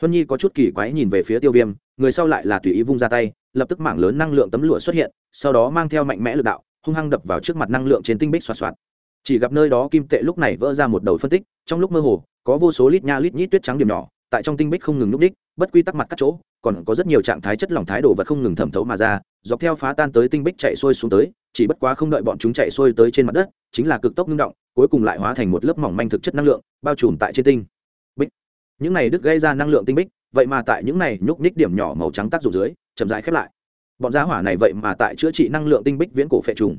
Huân nhi có chút kỳ quái nhìn về phía tiêu viêm, người sau lại là tùy ý vung ra tay, lập tức mảng lớn năng lượng tấm lụa xuất hiện, sau đó mang theo mạnh mẽ lực đạo, hung hăng đập vào trước mặt năng lượng trên tinh bích xoạt xoạt. Chỉ gặp nơi đó kim tệ lúc này vỡ ra một đầu phân tích, trong lúc mơ hồ, có vô số lít nha lít nhít tuyết trắng điểm nhỏ, tại trong tinh bích không ngừng núp đích, bất quy tắc mặt các chỗ, còn có rất nhiều trạng thái chất lỏng thái đồ vật không ngừng thẩm thấu mà ra, dọc theo phá tan tới tinh bích chạy xuôi xuống tới, chỉ bất quá không đợi bọn chúng chạy xuôi tới trên mặt đất, chính là cực tốc ngưng động cuối cùng lại hóa thành một lớp mỏng manh thực chất năng lượng, bao trùm tại trên tinh. Bích. Những này đứt gây ra năng lượng tinh bích, vậy mà tại những này nhúc nhích điểm nhỏ màu trắng tác dụng dưới, chậm rãi khép lại. Bọn giá hỏa này vậy mà tại chữa trị năng lượng tinh bích viễn cổ phệ trùng.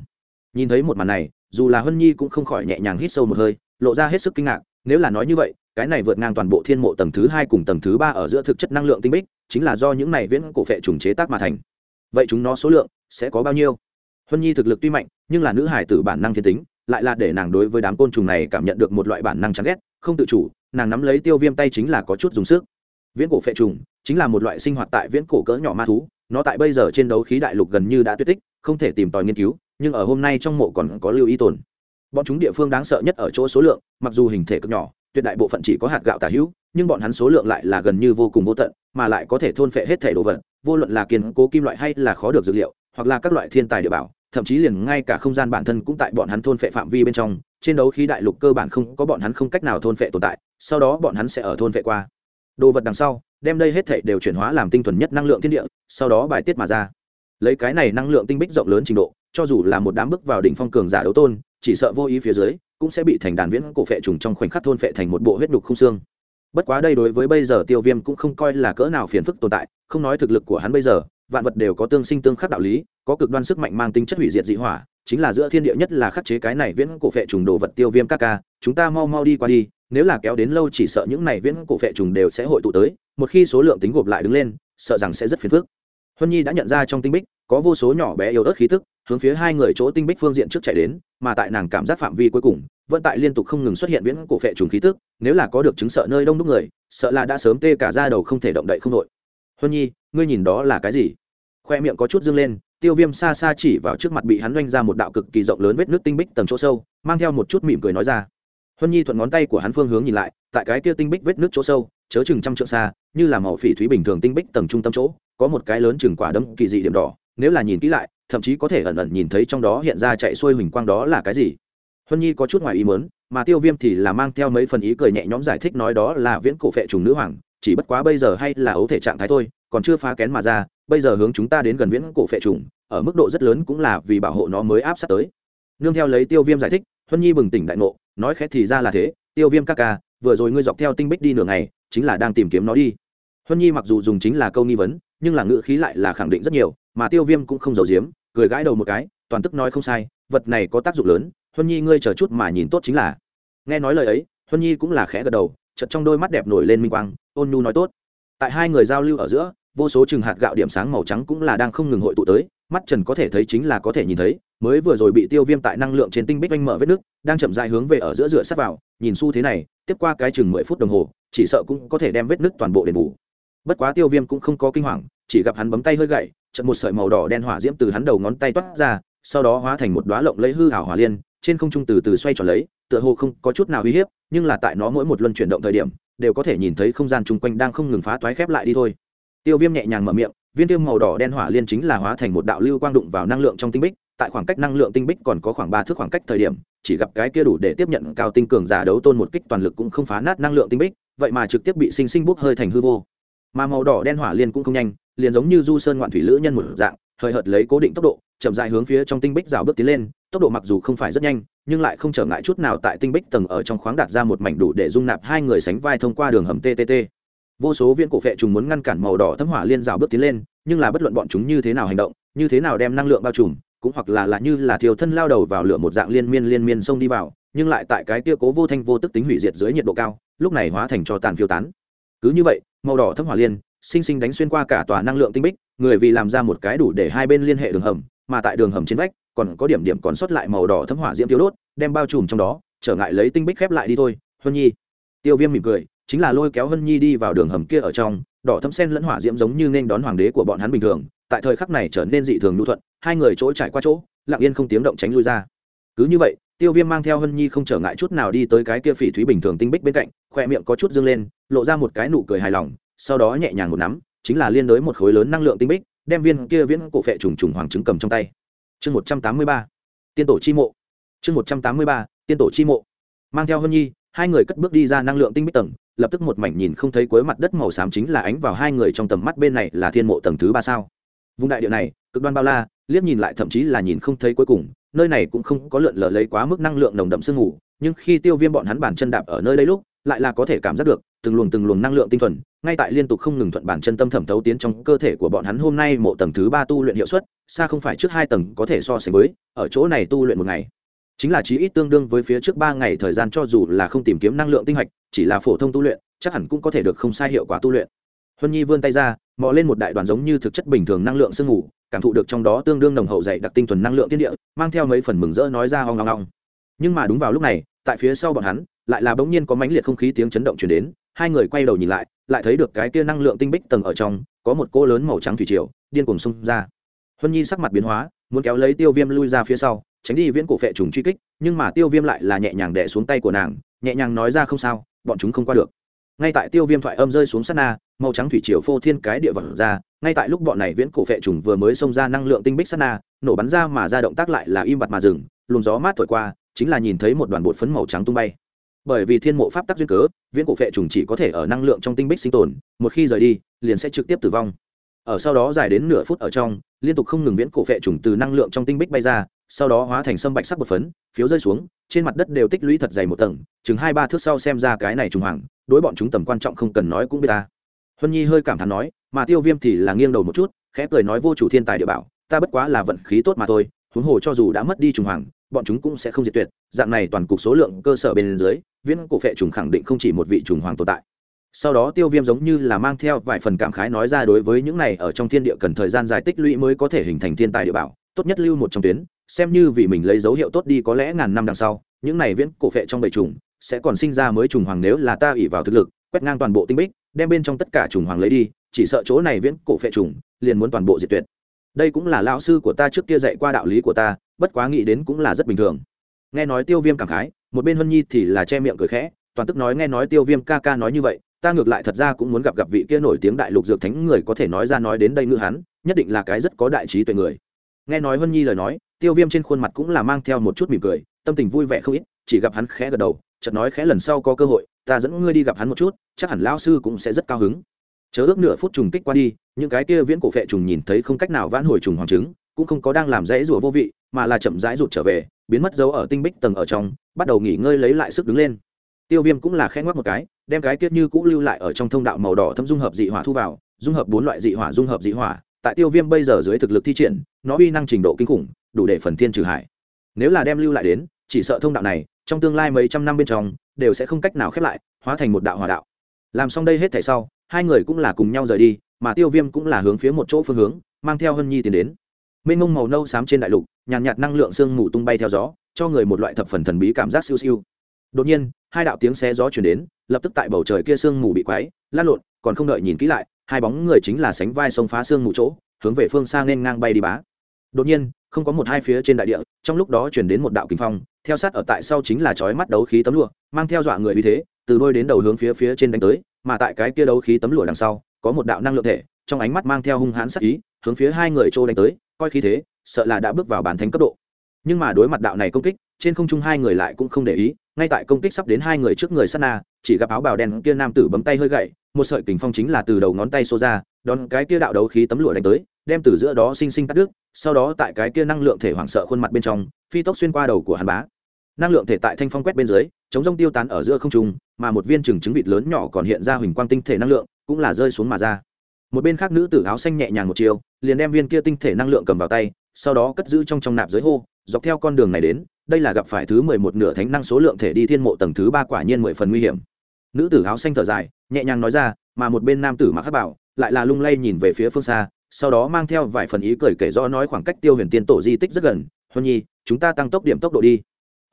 Nhìn thấy một màn này, dù là hân nhi cũng không khỏi nhẹ nhàng hít sâu một hơi, lộ ra hết sức kinh ngạc, nếu là nói như vậy, cái này vượt ngang toàn bộ thiên mộ tầng thứ hai cùng tầng thứ ba ở giữa thực chất năng lượng tinh bích, chính là do những này viễn cổ phệ trùng chế tác mà thành. Vậy chúng nó số lượng sẽ có bao nhiêu? Hân nhi thực lực tuy mạnh, nhưng là nữ hải tử bản năng thiên tính lại là để nàng đối với đám côn trùng này cảm nhận được một loại bản năng chán ghét, không tự chủ, nàng nắm lấy tiêu viêm tay chính là có chút dùng sức. Viễn cổ phệ trùng chính là một loại sinh hoạt tại viễn cổ cỡ nhỏ ma thú, nó tại bây giờ trên đấu khí đại lục gần như đã tuyệt tích, không thể tìm tòi nghiên cứu, nhưng ở hôm nay trong mộ còn có lưu ý tồn. Bọn chúng địa phương đáng sợ nhất ở chỗ số lượng, mặc dù hình thể cực nhỏ, tuyệt đại bộ phận chỉ có hạt gạo tả hữu, nhưng bọn hắn số lượng lại là gần như vô cùng vô tận, mà lại có thể thôn phệ hết thể đồ vật, vô luận là kiên cố kim loại hay là khó được dược liệu, hoặc là các loại thiên tài địa bảo thậm chí liền ngay cả không gian bản thân cũng tại bọn hắn thôn phệ phạm vi bên trong, trên đấu khí đại lục cơ bản không có bọn hắn không cách nào thôn phệ tồn tại, sau đó bọn hắn sẽ ở thôn phệ qua. Đồ vật đằng sau, đem đây hết thể đều chuyển hóa làm tinh thuần nhất năng lượng thiên địa, sau đó bài tiết mà ra. Lấy cái này năng lượng tinh bích rộng lớn trình độ, cho dù là một đám bước vào đỉnh phong cường giả đấu tôn, chỉ sợ vô ý phía dưới, cũng sẽ bị thành đàn viễn cổ phệ trùng trong khoảnh khắc thôn phệ thành một bộ huyết đục không xương. Bất quá đây đối với bây giờ tiêu viêm cũng không coi là cỡ nào phiền phức tồn tại, không nói thực lực của hắn bây giờ vạn vật đều có tương sinh tương khắc đạo lý, có cực đoan sức mạnh mang tính chất hủy diệt dị hỏa, chính là giữa thiên địa nhất là khắc chế cái này viễn cổ phệ trùng đồ vật tiêu viêm các ca, chúng ta mau mau đi qua đi, nếu là kéo đến lâu chỉ sợ những này viễn cổ phệ trùng đều sẽ hội tụ tới, một khi số lượng tính gộp lại đứng lên, sợ rằng sẽ rất phiền phức. Huân nhi đã nhận ra trong tinh bích, có vô số nhỏ bé yếu ớt khí tức, hướng phía hai người chỗ tinh bích phương diện trước chạy đến, mà tại nàng cảm giác phạm vi cuối cùng, vẫn tại liên tục không ngừng xuất hiện viễn cổ phệ trùng khí tức, nếu là có được chứng sợ nơi đông đúc người, sợ là đã sớm tê cả ra đầu không thể động đậy không đội huân nhi ngươi nhìn đó là cái gì? Khoe miệng có chút dương lên, tiêu viêm xa xa chỉ vào trước mặt bị hắn doanh ra một đạo cực kỳ rộng lớn vết nước tinh bích tầng chỗ sâu, mang theo một chút mỉm cười nói ra. Huân nhi thuận ngón tay của hắn phương hướng nhìn lại, tại cái kia tinh bích vết nước chỗ sâu, chớ chừng trăm trượng xa, như là màu phỉ thúy bình thường tinh bích tầng trung tâm chỗ, có một cái lớn chừng quả đấm kỳ dị điểm đỏ, nếu là nhìn kỹ lại, thậm chí có thể ẩn ẩn nhìn thấy trong đó hiện ra chạy xuôi huỳnh quang đó là cái gì. Huân nhi có chút ngoài ý mớn mà tiêu viêm thì là mang theo mấy phần ý cười nhẹ nhõm giải thích nói đó là viễn cổ phệ trùng nữ hoàng chỉ bất quá bây giờ hay là ấu thể trạng thái thôi, còn chưa phá kén mà ra, bây giờ hướng chúng ta đến gần viễn cổ phệ trùng, ở mức độ rất lớn cũng là vì bảo hộ nó mới áp sát tới. Nương theo lấy tiêu viêm giải thích, huân nhi bừng tỉnh đại ngộ, nói khét thì ra là thế, tiêu viêm các ca, vừa rồi ngươi dọc theo tinh bích đi nửa ngày, chính là đang tìm kiếm nó đi. Huân nhi mặc dù dùng chính là câu nghi vấn, nhưng là ngữ khí lại là khẳng định rất nhiều, mà tiêu viêm cũng không giấu giếm, cười gãi đầu một cái, toàn tức nói không sai, vật này có tác dụng lớn, huân nhi ngươi chờ chút mà nhìn tốt chính là. Nghe nói lời ấy, huân nhi cũng là khẽ gật đầu chật trong đôi mắt đẹp nổi lên minh quang, ôn nhu nói tốt. Tại hai người giao lưu ở giữa, vô số chừng hạt gạo điểm sáng màu trắng cũng là đang không ngừng hội tụ tới, mắt trần có thể thấy chính là có thể nhìn thấy, mới vừa rồi bị tiêu viêm tại năng lượng trên tinh bích oanh mở vết nước, đang chậm rãi hướng về ở giữa rửa sắt vào, nhìn xu thế này, tiếp qua cái chừng mười phút đồng hồ, chỉ sợ cũng có thể đem vết nước toàn bộ đền bù. Bất quá tiêu viêm cũng không có kinh hoàng, chỉ gặp hắn bấm tay hơi gậy chật một sợi màu đỏ đen hỏa diễm từ hắn đầu ngón tay toát ra, sau đó hóa thành một đoá lộng lấy hư ảo hỏa liên trên không trung từ từ xoay tròn lấy, tựa hồ không có chút nào uy hiếp, nhưng là tại nó mỗi một luân chuyển động thời điểm, đều có thể nhìn thấy không gian chung quanh đang không ngừng phá toái khép lại đi thôi. Tiêu viêm nhẹ nhàng mở miệng, viên tiêu màu đỏ đen hỏa liên chính là hóa thành một đạo lưu quang đụng vào năng lượng trong tinh bích, tại khoảng cách năng lượng tinh bích còn có khoảng ba thước khoảng cách thời điểm, chỉ gặp cái kia đủ để tiếp nhận cao tinh cường giả đấu tôn một kích toàn lực cũng không phá nát năng lượng tinh bích, vậy mà trực tiếp bị sinh sinh bốc hơi thành hư vô. Mà màu đỏ đen hỏa liên cũng không nhanh, liền giống như du sơn ngoạn thủy lữ nhân một dạng hời hợt lấy cố định tốc độ, chậm dài hướng phía trong tinh bích rào bước tiến lên, tốc độ mặc dù không phải rất nhanh, nhưng lại không trở ngại chút nào tại tinh bích tầng ở trong khoáng đạt ra một mảnh đủ để dung nạp hai người sánh vai thông qua đường hầm ttt vô số viên cổ vệ trùng muốn ngăn cản màu đỏ thấm hỏa liên rào bước tiến lên, nhưng là bất luận bọn chúng như thế nào hành động, như thế nào đem năng lượng bao trùm, cũng hoặc là là như là thiều thân lao đầu vào lửa một dạng liên miên liên miên xông đi vào, nhưng lại tại cái tia cố vô thanh vô tức tính hủy diệt dưới nhiệt độ cao, lúc này hóa thành cho tàn phiêu tán. Cứ như vậy, màu đỏ thấm hỏa liên, sinh sinh đánh xuyên qua cả tòa năng lượng tinh bích người vì làm ra một cái đủ để hai bên liên hệ đường hầm, mà tại đường hầm trên vách, còn có điểm điểm còn sót lại màu đỏ thấm hỏa diễm tiêu đốt, đem bao trùm trong đó, trở ngại lấy tinh bích khép lại đi thôi Hân nhi. Tiêu viêm mỉm cười, chính là lôi kéo Hân nhi đi vào đường hầm kia ở trong, đỏ thấm sen lẫn hỏa diễm giống như nên đón hoàng đế của bọn hắn bình thường, tại thời khắc này trở nên dị thường nhu thuận, hai người chỗ trải qua chỗ, lặng yên không tiếng động tránh lui ra. Cứ như vậy, tiêu viêm mang theo hân nhi không trở ngại chút nào đi tới cái kia phỉ thúy bình thường tinh bích bên cạnh, khoe miệng có chút dâng lên, lộ ra một cái nụ cười hài lòng, sau đó nhẹ nhàng một nắm chính là liên đối một khối lớn năng lượng tinh bích, đem viên kia viễn cổ phệ trùng trùng hoàng trứng cầm trong tay. Chương một trăm tám mươi ba, tiên tổ chi mộ. Chương một trăm tám mươi ba, tiên tổ chi mộ. Mang theo hân nhi, hai người cất bước đi ra năng lượng tinh bích tầng, lập tức một mảnh nhìn không thấy cuối mặt đất màu xám chính là ánh vào hai người trong tầm mắt bên này là thiên mộ tầng thứ ba sao. Vùng đại địa này, cực đoan bao la, liếc nhìn lại thậm chí là nhìn không thấy cuối cùng, nơi này cũng không có lượn lờ lấy quá mức năng lượng nồng đậm sương ngủ nhưng khi tiêu viêm bọn hắn bàn chân đạp ở nơi đây lúc, lại là có thể cảm giác được từng luồng từng luồng năng lượng tinh thuần, ngay tại liên tục không ngừng thuận bản chân tâm thẩm thấu tiến trong cơ thể của bọn hắn hôm nay mộ tầng thứ ba tu luyện hiệu suất, xa không phải trước hai tầng có thể so sánh với, ở chỗ này tu luyện một ngày. Chính là chí ít tương đương với phía trước ba ngày thời gian cho dù là không tìm kiếm năng lượng tinh hạch, chỉ là phổ thông tu luyện, chắc hẳn cũng có thể được không sai hiệu quả tu luyện. Huân nhi vươn tay ra, mò lên một đại đoàn giống như thực chất bình thường năng lượng sương ngủ cảm thụ được trong đó tương đương nồng hậu dày đặc tinh thuần năng lượng tiên địa, mang theo mấy phần mừng rỡ nói ra hoang ngong ngong nhưng mà đúng vào lúc này, tại phía sau bọn hắn, lại là bỗng nhiên có mãnh liệt không khí tiếng chấn động chuyển đến hai người quay đầu nhìn lại lại thấy được cái kia năng lượng tinh bích tầng ở trong, có một cô lớn màu trắng thủy triều, điên cuồng xung ra. Huân nhi sắc mặt biến hóa, muốn kéo lấy tiêu viêm lui ra phía sau, tránh đi viễn cổ phệ trùng truy kích, nhưng mà tiêu viêm lại là nhẹ nhàng đẻ xuống tay của nàng, nhẹ nhàng nói ra không sao, bọn chúng không qua được. Ngay tại tiêu viêm thoại âm rơi xuống sát na, màu trắng thủy triều phô thiên cái địa vật ra, ngay tại lúc bọn này viễn cổ phệ trùng vừa mới xông ra năng lượng tinh bích sát na, nổ bắn ra mà ra động tác lại là im bặt mà dừng, luồng gió mát thổi qua, chính là nhìn thấy một đoàn bột phấn màu trắng tung bay bởi vì thiên mộ pháp tắc duyên cớ, viễn cổ phệ trùng chỉ có thể ở năng lượng trong tinh bích sinh tồn, một khi rời đi, liền sẽ trực tiếp tử vong. Ở sau đó dài đến nửa phút ở trong, liên tục không ngừng viễn cổ phệ trùng từ năng lượng trong tinh bích bay ra, sau đó hóa thành sâm bạch sắc bột phấn, phiếu rơi xuống, trên mặt đất đều tích lũy thật dày một tầng, chừng hai ba thước sau xem ra cái này trùng hoàng, đối bọn chúng tầm quan trọng không cần nói cũng biết ta. Huân nhi hơi cảm thán nói, mà tiêu viêm thì là nghiêng đầu một chút, khẽ cười nói, vô chủ thiên tài địa bảo, ta bất quá là vận khí tốt mà thôi, huống hồ cho dù đã mất đi trùng hoàng bọn chúng cũng sẽ không diệt tuyệt, dạng này toàn cục số lượng cơ sở bên dưới, viễn cổ phệ trùng khẳng định không chỉ một vị trùng hoàng tồn tại. Sau đó tiêu viêm giống như là mang theo vài phần cảm khái nói ra đối với những này ở trong thiên địa cần thời gian dài tích lũy mới có thể hình thành thiên tài địa bảo, tốt nhất lưu một trong tuyến, xem như vì mình lấy dấu hiệu tốt đi có lẽ ngàn năm đằng sau, những này viễn cổ phệ trong bầy trùng sẽ còn sinh ra mới trùng hoàng nếu là ta ỉ vào thực lực, quét ngang toàn bộ tinh bích, đem bên trong tất cả trùng hoàng lấy đi, chỉ sợ chỗ này viễn cổ phệ trùng liền muốn toàn bộ diệt tuyệt. Đây cũng là lão sư của ta trước kia dạy qua đạo lý của ta bất quá nghĩ đến cũng là rất bình thường. Nghe nói tiêu viêm cảm khái, một bên huân nhi thì là che miệng cười khẽ, toàn tức nói nghe nói tiêu viêm ca ca nói như vậy, ta ngược lại thật ra cũng muốn gặp gặp vị kia nổi tiếng đại lục dược thánh người có thể nói ra nói đến đây ngư hắn, nhất định là cái rất có đại trí tuệ người. Nghe nói huân nhi lời nói, tiêu viêm trên khuôn mặt cũng là mang theo một chút mỉm cười, tâm tình vui vẻ không ít, chỉ gặp hắn khẽ gật đầu, chợt nói khẽ lần sau có cơ hội, ta dẫn ngươi đi gặp hắn một chút, chắc hẳn lao sư cũng sẽ rất cao hứng. Chớ ước nửa phút trùng kích qua đi, những cái kia viễn cổ phệ trùng nhìn thấy không cách nào vãn hồi trùng hoàng trứng cũng không có đang làm rẽ rủa vô vị, mà là chậm rãi rụt trở về, biến mất dấu ở tinh bích tầng ở trong, bắt đầu nghỉ ngơi lấy lại sức đứng lên. Tiêu viêm cũng là khẽ ngoắc một cái, đem cái tiết như cũ lưu lại ở trong thông đạo màu đỏ thâm dung hợp dị hỏa thu vào, dung hợp bốn loại dị hỏa dung hợp dị hỏa, tại tiêu viêm bây giờ dưới thực lực thi triển, nó uy năng trình độ kinh khủng, đủ để phần thiên trừ hải. Nếu là đem lưu lại đến, chỉ sợ thông đạo này, trong tương lai mấy trăm năm bên trong, đều sẽ không cách nào khép lại, hóa thành một đạo hòa đạo. Làm xong đây hết thảy sau, hai người cũng là cùng nhau rời đi, mà tiêu viêm cũng là hướng phía một chỗ phương hướng, mang theo hân nhi tiến đến mênh mông màu nâu xám trên đại lục, nhàn nhạt năng lượng sương mù tung bay theo gió, cho người một loại thập phần thần bí cảm giác siêu siêu. Đột nhiên, hai đạo tiếng xé gió chuyển đến, lập tức tại bầu trời kia sương mù bị quáy lan lộn, còn không đợi nhìn kỹ lại, hai bóng người chính là sánh vai sông phá sương mù chỗ, hướng về phương xa nên ngang bay đi bá. Đột nhiên, không có một hai phía trên đại địa, trong lúc đó chuyển đến một đạo kinh phong, theo sát ở tại sau chính là chói mắt đấu khí tấm lụa, mang theo dọa người vì thế, từ đôi đến đầu hướng phía phía trên đánh tới, mà tại cái kia đấu khí tấm lụa đằng sau, có một đạo năng lượng thể, trong ánh mắt mang theo hung hãn sắc ý, hướng phía hai người trô đánh tới coi khí thế, sợ là đã bước vào bản thánh cấp độ. Nhưng mà đối mặt đạo này công kích, trên không trung hai người lại cũng không để ý, ngay tại công kích sắp đến hai người trước người sát na, chỉ gặp áo bào đen kia nam tử bấm tay hơi gậy, một sợi kình phong chính là từ đầu ngón tay xô ra, đón cái kia đạo đấu khí tấm lụa đánh tới, đem từ giữa đó sinh sinh cắt đứt, sau đó tại cái kia năng lượng thể hoảng sợ khuôn mặt bên trong, phi tốc xuyên qua đầu của hàn bá. Năng lượng thể tại thanh phong quét bên dưới, chống rông tiêu tán ở giữa không trung, mà một viên trừng trứng vịt lớn nhỏ còn hiện ra huỳnh quang tinh thể năng lượng, cũng là rơi xuống mà ra một bên khác nữ tử áo xanh nhẹ nhàng một chiều, liền đem viên kia tinh thể năng lượng cầm vào tay, sau đó cất giữ trong trong nạp giới hô, dọc theo con đường này đến, đây là gặp phải thứ mười một nửa thánh năng số lượng thể đi thiên mộ tầng thứ ba quả nhiên mười phần nguy hiểm. Nữ tử áo xanh thở dài, nhẹ nhàng nói ra, mà một bên nam tử mặc khắc bảo, lại là lung lay nhìn về phía phương xa, sau đó mang theo vài phần ý cười kể rõ nói khoảng cách tiêu huyền tiên tổ di tích rất gần, huân nhi, chúng ta tăng tốc điểm tốc độ đi.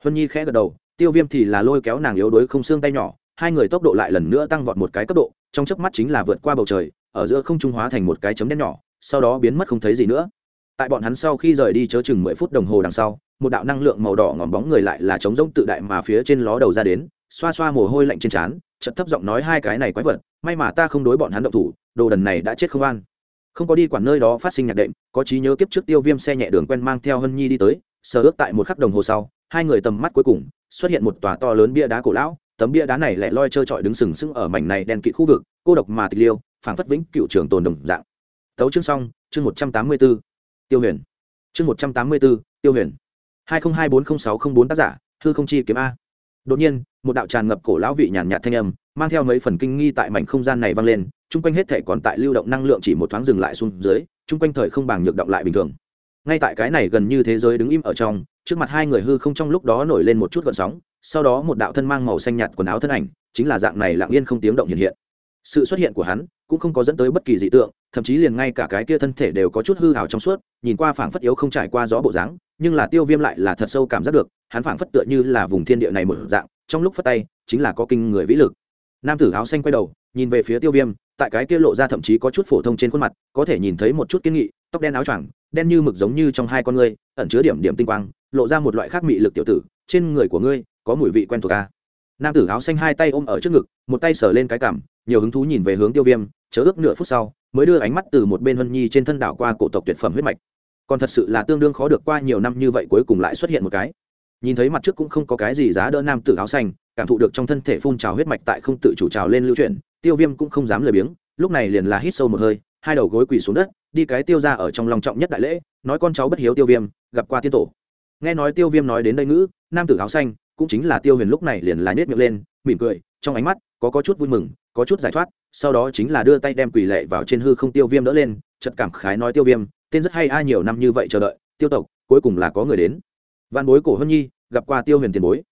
Huân nhi khẽ gật đầu, tiêu viêm thì là lôi kéo nàng yếu đuối không xương tay nhỏ, hai người tốc độ lại lần nữa tăng vọt một cái cấp độ, trong chớp mắt chính là vượt qua bầu trời ở giữa không trung hóa thành một cái chấm đen nhỏ, sau đó biến mất không thấy gì nữa. Tại bọn hắn sau khi rời đi chớ chừng mười phút đồng hồ đằng sau, một đạo năng lượng màu đỏ ngòm bóng người lại là trống rỗng tự đại mà phía trên ló đầu ra đến, xoa xoa mồ hôi lạnh trên trán chật thấp giọng nói hai cái này quái vật, may mà ta không đối bọn hắn động thủ, đồ đần này đã chết không an. Không có đi quản nơi đó phát sinh nhạc đệm, có trí nhớ kiếp trước tiêu viêm xe nhẹ đường quen mang theo hân nhi đi tới, sờ ước tại một khắc đồng hồ sau, hai người tầm mắt cuối cùng, xuất hiện một tòa to lớn bia đá cổ lão, tấm bia đá này lại loi trơ trọi đứng sừng sững ở mảnh này đen kịt khu vực, cô độc mà tịch liêu phảng phất vĩnh cựu trường tồn đồng dạng. Tấu chương xong, chương một trăm tám mươi b ố tiêu huyền. Chương một trăm tám mươi b ố tiêu huyền. hai nghìn hai bốn mươi sáu không bốn tác giả thư không chi kiếm a. Đột nhiên, một đạo tràn ngập cổ lão vị nhàn nhạt thanh âm, mang theo mấy phần kinh nghi tại mảnh không gian này vang lên, chung quanh hết thể còn tại lưu động năng lượng chỉ một thoáng dừng lại xuống dưới, chung quanh thời không bằng nhược động lại bình thường. Ngay tại cái này gần như thế giới đứng im ở trong, trước mặt hai người hư không trong lúc đó nổi lên một chút gợn sóng, sau đó một đạo thân mang màu xanh nhạt quần áo thân ảnh, chính là dạng này lặng yên không tiếng động hiện hiện. Sự xuất hiện của hắn cũng không có dẫn tới bất kỳ dị tượng, thậm chí liền ngay cả cái kia thân thể đều có chút hư hào trong suốt, nhìn qua phảng phất yếu không trải qua gió bộ dáng, nhưng là tiêu viêm lại là thật sâu cảm giác được, hắn phảng phất tựa như là vùng thiên địa này một dạng, trong lúc phất tay, chính là có kinh người vĩ lực. Nam tử áo xanh quay đầu, nhìn về phía tiêu viêm, tại cái kia lộ ra thậm chí có chút phổ thông trên khuôn mặt, có thể nhìn thấy một chút kiên nghị, tóc đen áo choàng, đen như mực giống như trong hai con ngươi, ẩn chứa điểm điểm tinh quang, lộ ra một loại khác mị lực tiểu tử, trên người của ngươi, có mùi vị quen thuộc a nam tử áo xanh hai tay ôm ở trước ngực, một tay sờ lên cái cằm nhiều hứng thú nhìn về hướng tiêu viêm chớ ước nửa phút sau, mới đưa ánh mắt từ một bên hân nhi trên thân đảo qua cổ tộc tuyệt phẩm huyết mạch. Còn thật sự là tương đương khó được qua nhiều năm như vậy cuối cùng lại xuất hiện một cái. Nhìn thấy mặt trước cũng không có cái gì giá đỡ nam tử áo xanh, cảm thụ được trong thân thể phun trào huyết mạch tại không tự chủ trào lên lưu chuyển, tiêu viêm cũng không dám lười biếng, lúc này liền là hít sâu một hơi, hai đầu gối quỳ xuống đất, đi cái tiêu ra ở trong lòng trọng nhất đại lễ, nói con cháu bất hiếu tiêu viêm, gặp qua tiên tổ. Nghe nói tiêu viêm nói đến đây ngữ, nam tử áo xanh, cũng chính là tiêu huyền lúc này liền là nhét miệng lên, mỉm cười, trong ánh mắt có có chút vui mừng, có chút giải thoát sau đó chính là đưa tay đem quỳ lệ vào trên hư không tiêu viêm đỡ lên chật cảm khái nói tiêu viêm, tên rất hay ai nhiều năm như vậy chờ đợi, tiêu tộc, cuối cùng là có người đến. Văn bối cổ hân nhi, gặp qua tiêu huyền tiền bối.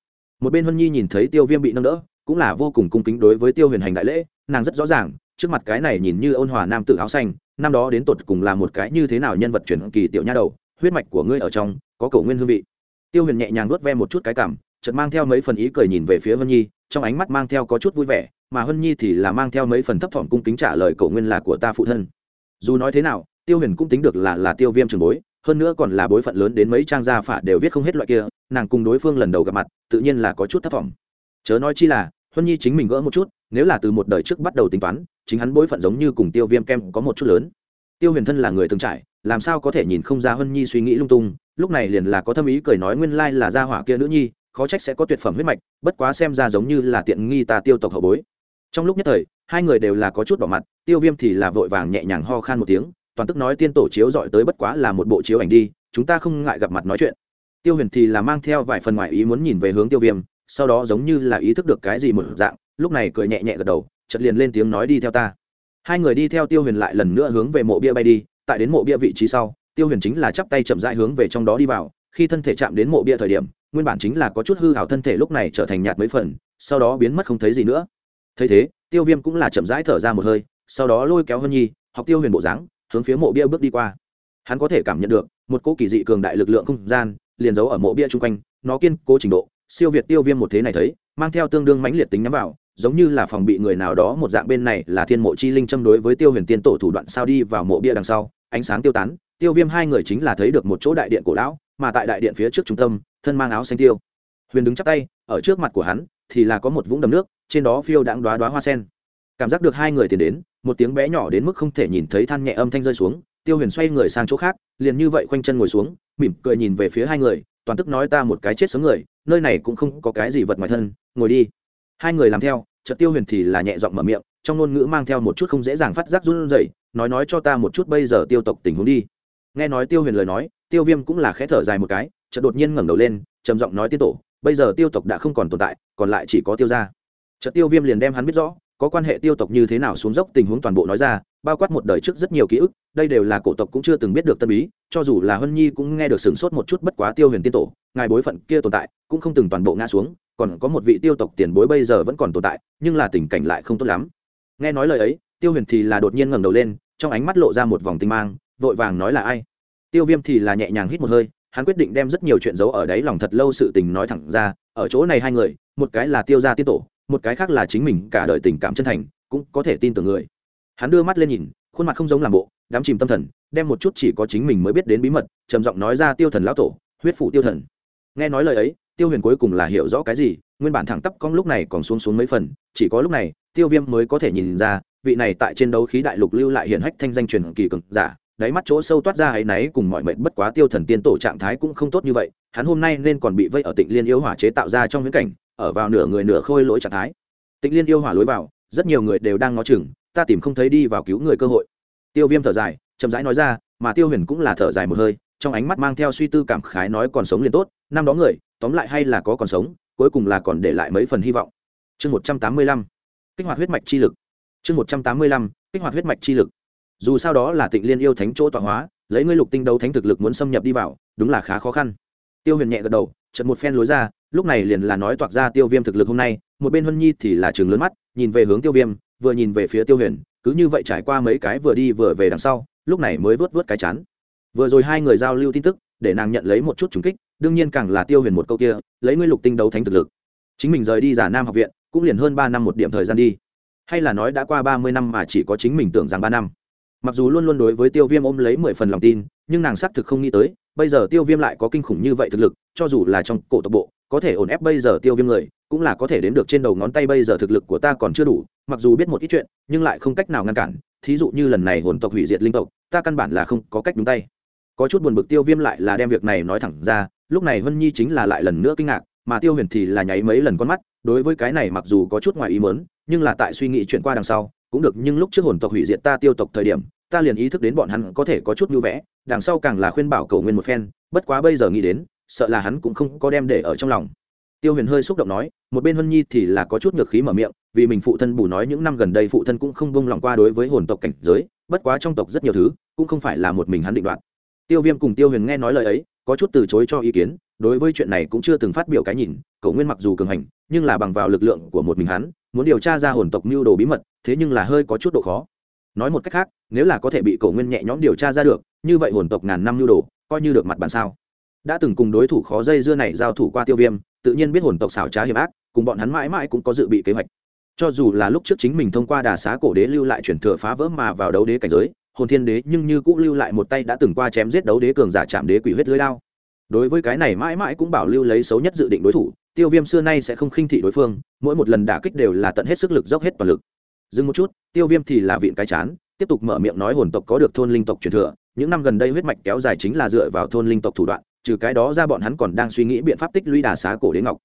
Một bên hân nhi nhìn thấy tiêu viêm bị nâng đỡ, cũng là vô cùng cung kính đối với tiêu huyền hành đại lễ, nàng rất rõ ràng, trước mặt cái này nhìn như ôn hòa nam tự áo xanh, năm đó đến tột cùng là một cái như thế nào nhân vật chuyển kỳ tiểu nha đầu, huyết mạch của ngươi ở trong, có cầu nguyên hương vị. Tiêu huyền nhẹ nhàng nuốt ve một chút cái cảm chợt mang theo mấy phần ý cười nhìn về phía Vân nhi, trong ánh mắt mang theo có chút vui vẻ, mà Vân nhi thì là mang theo mấy phần thấp thỏm cung kính trả lời cậu nguyên là của ta phụ thân dù nói thế nào, tiêu huyền cũng tính được là là tiêu viêm trường bối, hơn nữa còn là bối phận lớn đến mấy trang gia phả đều viết không hết loại kia, nàng cùng đối phương lần đầu gặp mặt, tự nhiên là có chút thấp thỏm. chớ nói chi là huân nhi chính mình gỡ một chút, nếu là từ một đời trước bắt đầu tính toán, chính hắn bối phận giống như cùng tiêu viêm kem có một chút lớn tiêu huyền thân là người từng trải, làm sao có thể nhìn không ra huân nhi suy nghĩ lung tung, lúc này liền là có thâm ý cười nói nguyên lai là gia hỏa kia nữ nhi khó trách sẽ có tuyệt phẩm huyết mạch, bất quá xem ra giống như là tiện nghi ta tiêu tộc hậu bối. Trong lúc nhất thời, hai người đều là có chút bỏ mặt, tiêu viêm thì là vội vàng nhẹ nhàng ho khan một tiếng, toàn tức nói tiên tổ chiếu dọi tới bất quá là một bộ chiếu ảnh đi, chúng ta không ngại gặp mặt nói chuyện. Tiêu huyền thì là mang theo vài phần ngoại ý muốn nhìn về hướng tiêu viêm, sau đó giống như là ý thức được cái gì một dạng, lúc này cười nhẹ nhẹ gật đầu chật liền lên tiếng nói đi theo ta. Hai người đi theo tiêu huyền lại lần nữa hướng về mộ bia bay đi, tại đến mộ bia vị trí sau, tiêu huyền chính là chắp tay chậm rãi hướng về trong đó đi vào, khi thân thể chạm đến mộ bia thời điểm nguyên bản chính là có chút hư hảo thân thể lúc này trở thành nhạt mấy phần, sau đó biến mất không thấy gì nữa. Thấy thế, tiêu viêm cũng là chậm rãi thở ra một hơi, sau đó lôi kéo hân nhi, học tiêu huyền bộ dáng, hướng phía mộ bia bước đi qua. Hắn có thể cảm nhận được, một cỗ kỳ dị cường đại lực lượng không gian, liền giấu ở mộ bia chung quanh, nó kiên cố trình độ, siêu việt tiêu viêm một thế này thấy, mang theo tương đương mãnh liệt tính nhắm vào, giống như là phòng bị người nào đó một dạng bên này là thiên mộ chi linh châm đối với tiêu huyền tiên tổ thủ đoạn sao đi vào mộ bia đằng sau, ánh sáng tiêu tán, tiêu viêm hai người chính là thấy được một chỗ đại điện cổ lão, mà tại đại điện phía trước trung tâm thân mang áo xanh tiêu. Huyền đứng chắp tay, ở trước mặt của hắn thì là có một vũng đầm nước, trên đó phiêu đãng đoá đoá hoa sen. Cảm giác được hai người tiến đến, một tiếng bé nhỏ đến mức không thể nhìn thấy than nhẹ âm thanh rơi xuống, tiêu huyền xoay người sang chỗ khác, liền như vậy khoanh chân ngồi xuống, mỉm cười nhìn về phía hai người, toàn tức nói ta một cái chết sống người, nơi này cũng không có cái gì vật ngoài thân, ngồi đi. Hai người làm theo, chợt tiêu huyền thì là nhẹ giọng mở miệng, trong ngôn ngữ mang theo một chút không dễ dàng phát giác run rẩy, nói nói cho ta một chút bây giờ tiêu tộc tình huống đi. Nghe nói tiêu huyền lời nói, tiêu viêm cũng là khẽ thở dài một cái chợt đột nhiên ngẩng đầu lên, trầm giọng nói tiên tổ, bây giờ tiêu tộc đã không còn tồn tại, còn lại chỉ có tiêu gia. Chợt tiêu viêm liền đem hắn biết rõ, có quan hệ tiêu tộc như thế nào xuống dốc tình huống toàn bộ nói ra, bao quát một đời trước rất nhiều ký ức, đây đều là cổ tộc cũng chưa từng biết được tân bí, cho dù là hân nhi cũng nghe được sửng sốt một chút bất quá tiêu huyền tiên tổ, ngài bối phận kia tồn tại, cũng không từng toàn bộ ngã xuống, còn có một vị tiêu tộc tiền bối bây giờ vẫn còn tồn tại, nhưng là tình cảnh lại không tốt lắm. Nghe nói lời ấy, tiêu huyền thì là đột nhiên ngẩng đầu lên, trong ánh mắt lộ ra một vòng tinh mang, vội vàng nói là ai? Tiêu viêm thì là nhẹ nhàng hít một hơi hắn quyết định đem rất nhiều chuyện giấu ở đấy lòng thật lâu sự tình nói thẳng ra, ở chỗ này hai người, một cái là tiêu gia tiên tổ, một cái khác là chính mình cả đời tình cảm chân thành, cũng có thể tin tưởng người. Hắn đưa mắt lên nhìn, khuôn mặt không giống làm bộ đám chìm tâm thần, đem một chút chỉ có chính mình mới biết đến bí mật, trầm giọng nói ra tiêu thần lão tổ, huyết phủ tiêu thần. Nghe nói lời ấy, tiêu huyền cuối cùng là hiểu rõ cái gì, nguyên bản thẳng tắp cong lúc này còn xuống xuống mấy phần, chỉ có lúc này, tiêu viêm mới có thể nhìn ra, vị này tại trên đấu khí đại lục lưu lại hiển hách thanh danh truyền kỳ cực giả đáy mắt chỗ sâu toát ra ấy náy cùng mọi mệnh bất quá tiêu thần tiên tổ trạng thái cũng không tốt như vậy, hắn hôm nay nên còn bị vây ở tịnh liên yêu hỏa chế tạo ra trong viễn cảnh, ở vào nửa người nửa khôi lỗi trạng thái. Tịnh liên yêu hỏa lối vào, rất nhiều người đều đang ngó chừng, ta tìm không thấy đi vào cứu người cơ hội. Tiêu viêm thở dài, chậm rãi nói ra, mà tiêu huyền cũng là thở dài một hơi, trong ánh mắt mang theo suy tư cảm khái nói còn sống liền tốt, năm đó người, tóm lại hay là có còn sống, cuối cùng là còn để lại mấy phần hy vọng. Chương một trăm tám mươi lăm, kích hoạt huyết mạch chi lực. Chương một trăm tám mươi lăm, kích hoạt huyết mạch chi lực dù sao đó là tịnh liên yêu thánh chỗ tọa hóa, lấy ngươi lục tinh đấu thánh thực lực muốn xâm nhập đi vào, đúng là khá khó khăn. Tiêu huyền nhẹ gật đầu trận một phen lối ra, lúc này liền là nói toạc ra tiêu viêm thực lực hôm nay, một bên huân nhi thì là trường lớn mắt, nhìn về hướng tiêu viêm, vừa nhìn về phía tiêu huyền, cứ như vậy trải qua mấy cái vừa đi vừa về đằng sau, lúc này mới vớt vớt cái chán. Vừa rồi hai người giao lưu tin tức, để nàng nhận lấy một chút trùng kích, đương nhiên càng là tiêu huyền một câu kia, lấy ngươi lục tinh đấu thánh thực lực. Chính mình rời đi giả nam học viện, cũng liền hơn ba năm một điểm thời gian đi. Hay là nói đã qua ba mươi năm mà chỉ có chính mình tưởng rằng ba năm mặc dù luôn luôn đối với tiêu viêm ôm lấy mười phần lòng tin, nhưng nàng xác thực không nghĩ tới, bây giờ tiêu viêm lại có kinh khủng như vậy thực lực, cho dù là trong cổ tộc bộ, có thể ổn ép bây giờ tiêu viêm người, cũng là có thể đến được trên đầu ngón tay bây giờ thực lực của ta còn chưa đủ, mặc dù biết một ít chuyện, nhưng lại không cách nào ngăn cản. Thí dụ như lần này hồn tộc hủy diệt linh tộc, ta căn bản là không có cách đúng tay. Có chút buồn bực tiêu viêm lại là đem việc này nói thẳng ra, lúc này Hân nhi chính là lại lần nữa kinh ngạc, mà tiêu huyền thì là nháy mấy lần con mắt, đối với cái này mặc dù có chút ngoài ý mớn nhưng là tại suy nghĩ chuyện qua đằng sau cũng được, nhưng lúc trước hồn tộc hủy diệt ta tiêu tộc thời điểm, ta liền ý thức đến bọn hắn có thể có chút như vẽ, đằng sau càng là khuyên bảo cầu nguyên một phen, bất quá bây giờ nghĩ đến, sợ là hắn cũng không có đem để ở trong lòng. Tiêu huyền hơi xúc động nói, một bên huân nhi thì là có chút ngược khí mở miệng, vì mình phụ thân bù nói những năm gần đây phụ thân cũng không bông lòng qua đối với hồn tộc cảnh giới, bất quá trong tộc rất nhiều thứ, cũng không phải là một mình hắn định đoạt. Tiêu viêm cùng tiêu huyền nghe nói lời ấy, có chút từ chối cho ý kiến, đối với chuyện này cũng chưa từng phát biểu cái nhìn cậu nguyên mặc dù cường hành nhưng là bằng vào lực lượng của một mình hắn, muốn điều tra ra hồn tộc mưu đồ bí mật, thế nhưng là hơi có chút độ khó. Nói một cách khác, nếu là có thể bị cổ nguyên nhẹ nhõm điều tra ra được, như vậy hồn tộc ngàn năm mưu đồ, coi như được mặt bàn sao? Đã từng cùng đối thủ khó dây dưa này giao thủ qua tiêu viêm, tự nhiên biết hồn tộc xảo trá hiểm ác, cùng bọn hắn mãi mãi cũng có dự bị kế hoạch. Cho dù là lúc trước chính mình thông qua đà xá cổ đế lưu lại chuyển thừa phá vỡ mà vào đấu đế cảnh giới, hồn thiên đế nhưng như cũng lưu lại một tay đã từng qua chém giết đấu đế cường giả chạm đế quỷ huyết lưới lao đối với cái này mãi mãi cũng bảo lưu lấy xấu nhất dự định đối thủ tiêu viêm xưa nay sẽ không khinh thị đối phương, mỗi một lần đả kích đều là tận hết sức lực dốc hết toàn lực. Dừng một chút, tiêu viêm thì là vịn cái chán, tiếp tục mở miệng nói hồn tộc có được thôn linh tộc truyền thừa, những năm gần đây huyết mạch kéo dài chính là dựa vào thôn linh tộc thủ đoạn, trừ cái đó ra bọn hắn còn đang suy nghĩ biện pháp tích lũy đà xá cổ đế ngọc.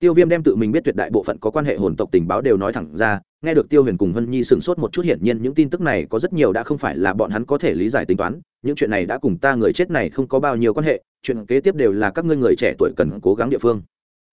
Tiêu viêm đem tự mình biết tuyệt đại bộ phận có quan hệ hồn tộc tình báo đều nói thẳng ra, nghe được tiêu huyền cùng hân nhi sửng sốt một chút hiển nhiên những tin tức này có rất nhiều đã không phải là bọn hắn có thể lý giải tính toán, những chuyện này đã cùng ta người chết này không có bao nhiêu quan hệ, chuyện kế tiếp đều là các ngươi người trẻ tuổi cần cố gắng địa phương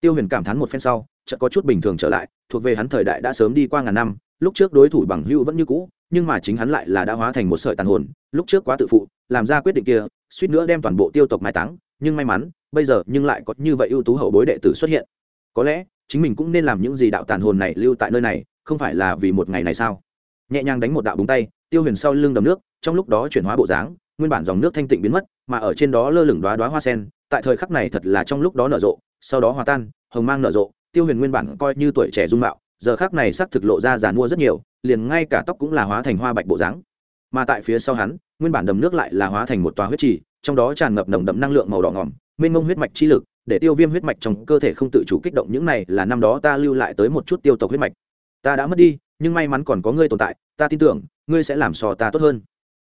tiêu huyền cảm thán một phen sau, chợt có chút bình thường trở lại, thuộc về hắn thời đại đã sớm đi qua ngàn năm, lúc trước đối thủ bằng hữu vẫn như cũ, nhưng mà chính hắn lại là đã hóa thành một sợi tàn hồn, lúc trước quá tự phụ, làm ra quyết định kia, suýt nữa đem toàn bộ tiêu tộc mai táng, nhưng may mắn, bây giờ nhưng lại có như vậy ưu tú hậu bối đệ tử xuất hiện. Có lẽ, chính mình cũng nên làm những gì đạo tàn hồn này lưu tại nơi này, không phải là vì một ngày này sao? Nhẹ nhàng đánh một đạo búng tay, tiêu huyền sau lưng đầm nước, trong lúc đó chuyển hóa bộ dáng, nguyên bản dòng nước thanh tịnh biến mất, mà ở trên đó lơ lửng đoá đoá hoa sen, tại thời khắc này thật là trong lúc đó nở rộ sau đó hòa tan, hồng mang nở rộ, tiêu huyền nguyên bản coi như tuổi trẻ dung mạo, giờ khác này sắc thực lộ ra giàn mua rất nhiều, liền ngay cả tóc cũng là hóa thành hoa bạch bộ dáng. Mà tại phía sau hắn, nguyên bản đầm nước lại là hóa thành một tòa huyết trì, trong đó tràn ngập nồng đậm năng lượng màu đỏ ngỏm, mênh mông huyết mạch chi lực, để tiêu viêm huyết mạch trong cơ thể không tự chủ kích động những này là năm đó ta lưu lại tới một chút tiêu tộc huyết mạch. Ta đã mất đi, nhưng may mắn còn có ngươi tồn tại, ta tin tưởng, ngươi sẽ làm sò ta tốt hơn.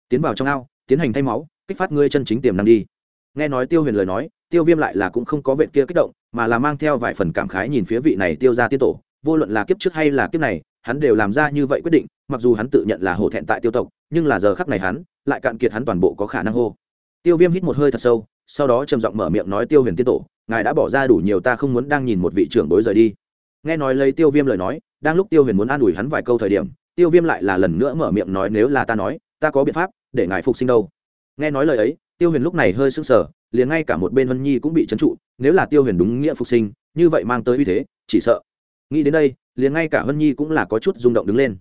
Tiến vào trong ao, tiến hành thay máu, kích phát ngươi chân chính tiềm năng đi. Nghe nói tiêu huyền lời nói tiêu viêm lại là cũng không có vệ kia kích động, mà là mang theo vài phần cảm khái nhìn phía vị này tiêu ra tiên tổ, vô luận là kiếp trước hay là kiếp này, hắn đều làm ra như vậy quyết định, mặc dù hắn tự nhận là hổ thẹn tại tiêu tộc, nhưng là giờ khắc này hắn, lại cạn kiệt hắn toàn bộ có khả năng hô. Tiêu viêm hít một hơi thật sâu, sau đó trầm giọng mở miệng nói, tiêu huyền tiên tổ, ngài đã bỏ ra đủ nhiều, ta không muốn đang nhìn một vị trưởng bối rời đi. Nghe nói lấy tiêu viêm lời nói, đang lúc tiêu huyền muốn an ủi hắn vài câu thời điểm, tiêu viêm lại là lần nữa mở miệng nói, nếu là ta nói, ta có biện pháp để ngài phục sinh đâu. Nghe nói lời ấy, tiêu huyền lúc này hơi sưng sờ liền ngay cả một bên Vân nhi cũng bị trấn trụ, nếu là tiêu huyền đúng nghĩa phục sinh, như vậy mang tới uy thế, chỉ sợ. Nghĩ đến đây, liền ngay cả Vân nhi cũng là có chút rung động đứng lên.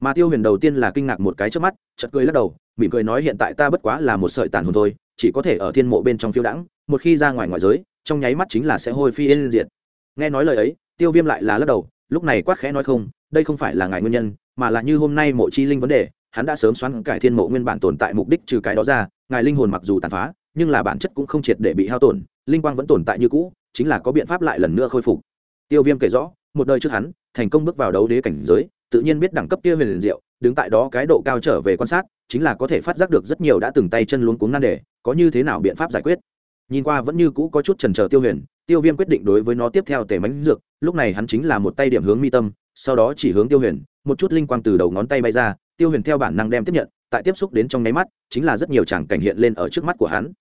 Mà tiêu huyền đầu tiên là kinh ngạc một cái trước mắt, chợt cười lắc đầu, mỉm cười nói hiện tại ta bất quá là một sợi tàn hồn thôi, chỉ có thể ở thiên mộ bên trong phiêu đãng, một khi ra ngoài ngoại giới, trong nháy mắt chính là sẽ hôi phiên diệt. Nghe nói lời ấy, tiêu viêm lại là lắc đầu, lúc này quát khẽ nói không, đây không phải là ngài nguyên nhân, mà là như hôm nay mộ chi linh vấn đề, hắn đã sớm xoắn cải thiên mộ nguyên bản tồn tại mục đích trừ cái đó ra, ngài linh hồn mặc dù tàn phá nhưng là bản chất cũng không triệt để bị hao tổn, linh quang vẫn tồn tại như cũ, chính là có biện pháp lại lần nữa khôi phục. Tiêu viêm kể rõ, một đời trước hắn, thành công bước vào đấu đế cảnh giới, tự nhiên biết đẳng cấp kia huyền diệu, đứng tại đó cái độ cao trở về quan sát, chính là có thể phát giác được rất nhiều đã từng tay chân luống cuống nan đề, có như thế nào biện pháp giải quyết. Nhìn qua vẫn như cũ có chút trần trờ tiêu huyền, tiêu viêm quyết định đối với nó tiếp theo tể mánh dược, lúc này hắn chính là một tay điểm hướng mi tâm, sau đó chỉ hướng tiêu huyền, một chút linh quang từ đầu ngón tay bay ra, tiêu huyền theo bản năng đem tiếp nhận, tại tiếp xúc đến trong nháy mắt, chính là rất nhiều tràng cảnh hiện lên ở trước mắt của hắn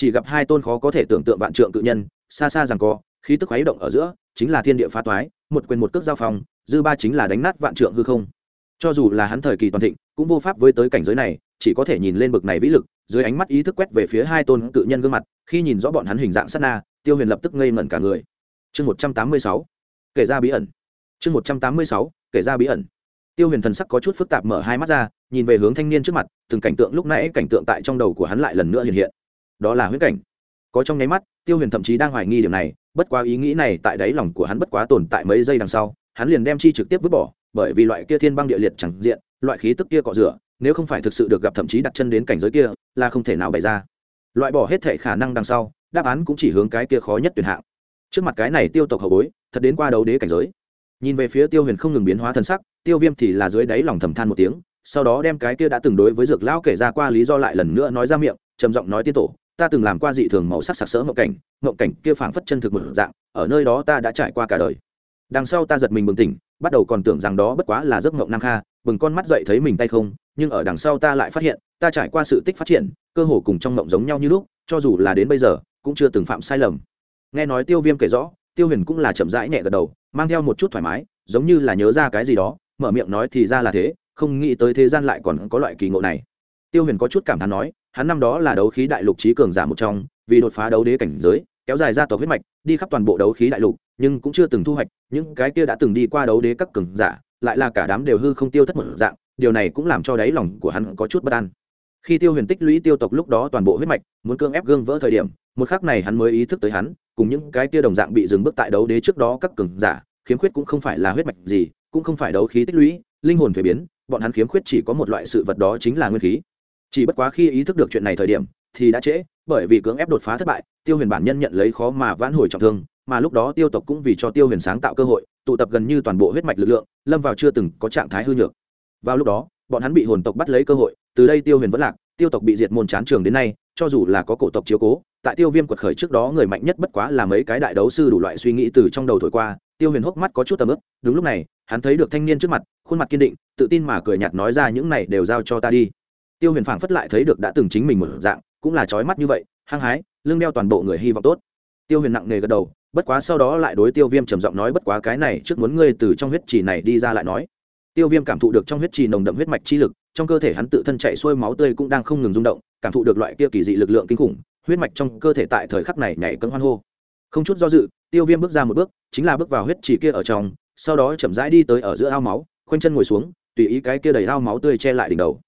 chỉ gặp hai tôn khó có thể tưởng tượng vạn trượng cự nhân, xa xa rằng co, khí tức khuấy động ở giữa, chính là thiên địa phá toái, một quyền một cước giao phòng, dư ba chính là đánh nát vạn trượng hư không. Cho dù là hắn thời kỳ toàn thịnh, cũng vô pháp với tới cảnh giới này, chỉ có thể nhìn lên bực này vĩ lực, dưới ánh mắt ý thức quét về phía hai tôn cự nhân gương mặt, khi nhìn rõ bọn hắn hình dạng sát na, tiêu huyền lập tức ngây mẩn cả người. Chương một trăm tám mươi sáu, kể ra bí ẩn. Chương một trăm tám mươi sáu, kể ra bí ẩn. Tiêu huyền thần sắc có chút phức tạp mở hai mắt ra, nhìn về hướng thanh niên trước mặt, từng cảnh tượng lúc nãy cảnh tượng tại trong đầu của hắn lại lần nữa hiện hiện đó là huyết cảnh. Có trong nháy mắt, tiêu huyền thậm chí đang hoài nghi điểm này, bất quá ý nghĩ này tại đáy lòng của hắn bất quá tồn tại mấy giây đằng sau, hắn liền đem chi trực tiếp vứt bỏ, bởi vì loại kia thiên băng địa liệt chẳng diện, loại khí tức kia cọ rửa, nếu không phải thực sự được gặp thậm chí đặt chân đến cảnh giới kia, là không thể nào bày ra. Loại bỏ hết thể khả năng đằng sau, đáp án cũng chỉ hướng cái kia khó nhất tuyệt hạng. Trước mặt cái này tiêu tộc hậu bối, thật đến qua đấu đế cảnh giới. Nhìn về phía tiêu huyền không ngừng biến hóa thân sắc, tiêu viêm thì là dưới đáy lòng thầm than một tiếng, sau đó đem cái kia đã từng đối với dược lão kể ra qua lý do lại lần nữa nói ra miệng, trầm giọng nói tiên tổ ta từng làm qua dị thường màu sắc sặc sỡ ngộ cảnh ngộ cảnh kia phảng phất chân thực một dạng, ở nơi đó ta đã trải qua cả đời. Đằng sau ta giật mình bừng tỉnh, bắt đầu còn tưởng rằng đó bất quá là giấc ngộng nam kha, bừng con mắt dậy thấy mình tay không, nhưng ở đằng sau ta lại phát hiện, ta trải qua sự tích phát triển, cơ hồ cùng trong ngộng giống nhau như lúc, cho dù là đến bây giờ, cũng chưa từng phạm sai lầm. Nghe nói tiêu viêm kể rõ, tiêu huyền cũng là chậm rãi nhẹ gật đầu, mang theo một chút thoải mái, giống như là nhớ ra cái gì đó, mở miệng nói thì ra là thế, không nghĩ tới thế gian lại còn có loại kỳ ngộ này. Tiêu huyền có chút cảm thán nói hắn năm đó là đấu khí đại lục trí cường giả một trong, vì đột phá đấu đế cảnh giới, kéo dài ra tộc huyết mạch, đi khắp toàn bộ đấu khí đại lục, nhưng cũng chưa từng thu hoạch, những cái kia đã từng đi qua đấu đế các cường giả, lại là cả đám đều hư không tiêu thất một dạng, điều này cũng làm cho đáy lòng của hắn có chút bất an. Khi tiêu huyền tích lũy tiêu tộc lúc đó toàn bộ huyết mạch, muốn cương ép gương vỡ thời điểm, một khắc này hắn mới ý thức tới hắn, cùng những cái kia đồng dạng bị dừng bước tại đấu đế trước đó các cường giả, khiếm khuyết cũng không phải là huyết mạch gì, cũng không phải đấu khí tích lũy, linh hồn thuế biến, bọn hắn khiếm khuyết chỉ có một loại sự vật đó chính là nguyên khí chỉ bất quá khi ý thức được chuyện này thời điểm, thì đã trễ, bởi vì cưỡng ép đột phá thất bại, tiêu huyền bản nhân nhận lấy khó mà vãn hồi trọng thương, mà lúc đó tiêu tộc cũng vì cho tiêu huyền sáng tạo cơ hội, tụ tập gần như toàn bộ huyết mạch lực lượng, lâm vào chưa từng có trạng thái hư nhược. Vào lúc đó, bọn hắn bị hồn tộc bắt lấy cơ hội, từ đây tiêu huyền vẫn lạc, tiêu tộc bị diệt môn chán trường đến nay, cho dù là có cổ tộc chiếu cố, tại tiêu viêm quật khởi trước đó người mạnh nhất bất quá là mấy cái đại đấu sư đủ loại suy nghĩ từ trong đầu thổi qua, tiêu huyền hốc mắt có chút tầm ướp đúng lúc này, hắn thấy được thanh niên trước mặt, khuôn mặt kiên định, tự tin mà cười nhạt nói ra những này đều giao cho ta đi tiêu huyền phảng phất lại thấy được đã từng chính mình một dạng, cũng là trói mắt như vậy, hăng hái lương đeo toàn bộ người hy vọng tốt. Tiêu huyền nặng nề gật đầu, bất quá sau đó lại đối tiêu viêm trầm giọng nói, bất quá cái này, trước muốn ngươi từ trong huyết trì này đi ra lại nói. Tiêu viêm cảm thụ được trong huyết trì nồng đậm huyết mạch chi lực, trong cơ thể hắn tự thân chạy xuôi máu tươi cũng đang không ngừng rung động, cảm thụ được loại kia kỳ dị lực lượng kinh khủng, huyết mạch trong cơ thể tại thời khắc này nhảy cấm hoan hô. Không chút do dự, tiêu viêm bước ra một bước, chính là bước vào huyết trì kia ở trong, sau đó chậm rãi đi tới ở giữa ao máu, khoanh chân ngồi xuống, tùy ý cái kia đầy ao máu tươi che lại đỉnh đầu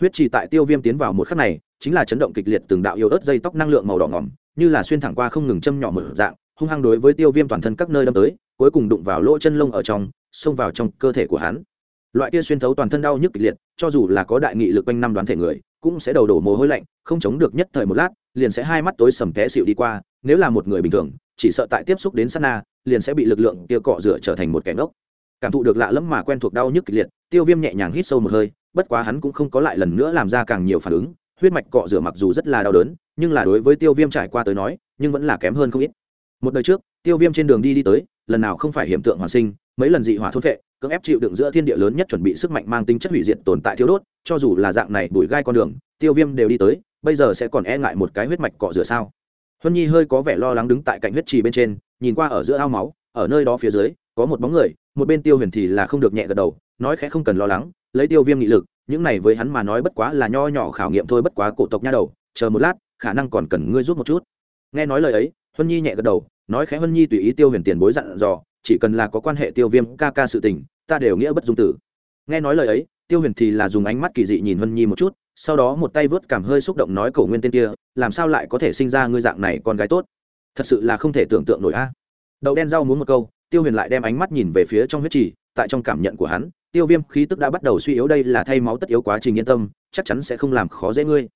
huyết trì tại tiêu viêm tiến vào một khắc này, chính là chấn động kịch liệt từng đạo yêu ớt dây tóc năng lượng màu đỏ ngỏm, như là xuyên thẳng qua không ngừng châm nhỏ mở dạng, hung hăng đối với tiêu viêm toàn thân các nơi đâm tới, cuối cùng đụng vào lỗ chân lông ở trong, xông vào trong cơ thể của hắn. Loại kia xuyên thấu toàn thân đau nhức kịch liệt, cho dù là có đại nghị lực quanh năm đoán thể người, cũng sẽ đầu đổ mồ hôi lạnh, không chống được nhất thời một lát, liền sẽ hai mắt tối sầm té xịu đi qua, nếu là một người bình thường, chỉ sợ tại tiếp xúc đến sát na, liền sẽ bị lực lượng kia cọ rửa trở thành một kẻ ngốc. Cảm thụ được lạ lẫm mà quen thuộc đau nhức kịch liệt, tiêu viêm nhẹ nhàng hít sâu một hơi bất quá hắn cũng không có lại lần nữa làm ra càng nhiều phản ứng, huyết mạch cọ rửa mặc dù rất là đau đớn, nhưng là đối với tiêu viêm trải qua tới nói, nhưng vẫn là kém hơn không ít. Một đời trước, tiêu viêm trên đường đi đi tới, lần nào không phải hiểm tượng hoàn sinh, mấy lần dị hỏa thốt vệ cưỡng ép chịu đựng giữa thiên địa lớn nhất chuẩn bị sức mạnh mang tính chất hủy diệt tồn tại thiếu đốt, cho dù là dạng này bụi gai con đường, tiêu viêm đều đi tới, bây giờ sẽ còn e ngại một cái huyết mạch cọ rửa sao? Huân nhi hơi có vẻ lo lắng đứng tại cạnh huyết trì bên trên, nhìn qua ở giữa ao máu, ở nơi đó phía dưới, có một bóng người, một bên tiêu huyền thì là không được nhẹ gật đầu, nói khẽ không cần lo lắng lấy tiêu viêm nghị lực, những này với hắn mà nói bất quá là nho nhỏ khảo nghiệm thôi, bất quá cổ tộc nha đầu, chờ một lát, khả năng còn cần ngươi giúp một chút. Nghe nói lời ấy, huân nhi nhẹ gật đầu, nói khẽ huân nhi tùy ý tiêu huyền tiền bối dặn dò, chỉ cần là có quan hệ tiêu viêm ca ca sự tình, ta đều nghĩa bất dung tử. Nghe nói lời ấy, tiêu huyền thì là dùng ánh mắt kỳ dị nhìn huân nhi một chút, sau đó một tay vớt cảm hơi xúc động nói cổ nguyên tên kia, làm sao lại có thể sinh ra ngươi dạng này con gái tốt? Thật sự là không thể tưởng tượng nổi a. Đậu đen rau muốn một câu, tiêu huyền lại đem ánh mắt nhìn về phía trong huyết trì tại trong cảm nhận của hắn, tiêu viêm khí tức đã bắt đầu suy yếu đây là thay máu tất yếu quá trình yên tâm, chắc chắn sẽ không làm khó dễ ngươi.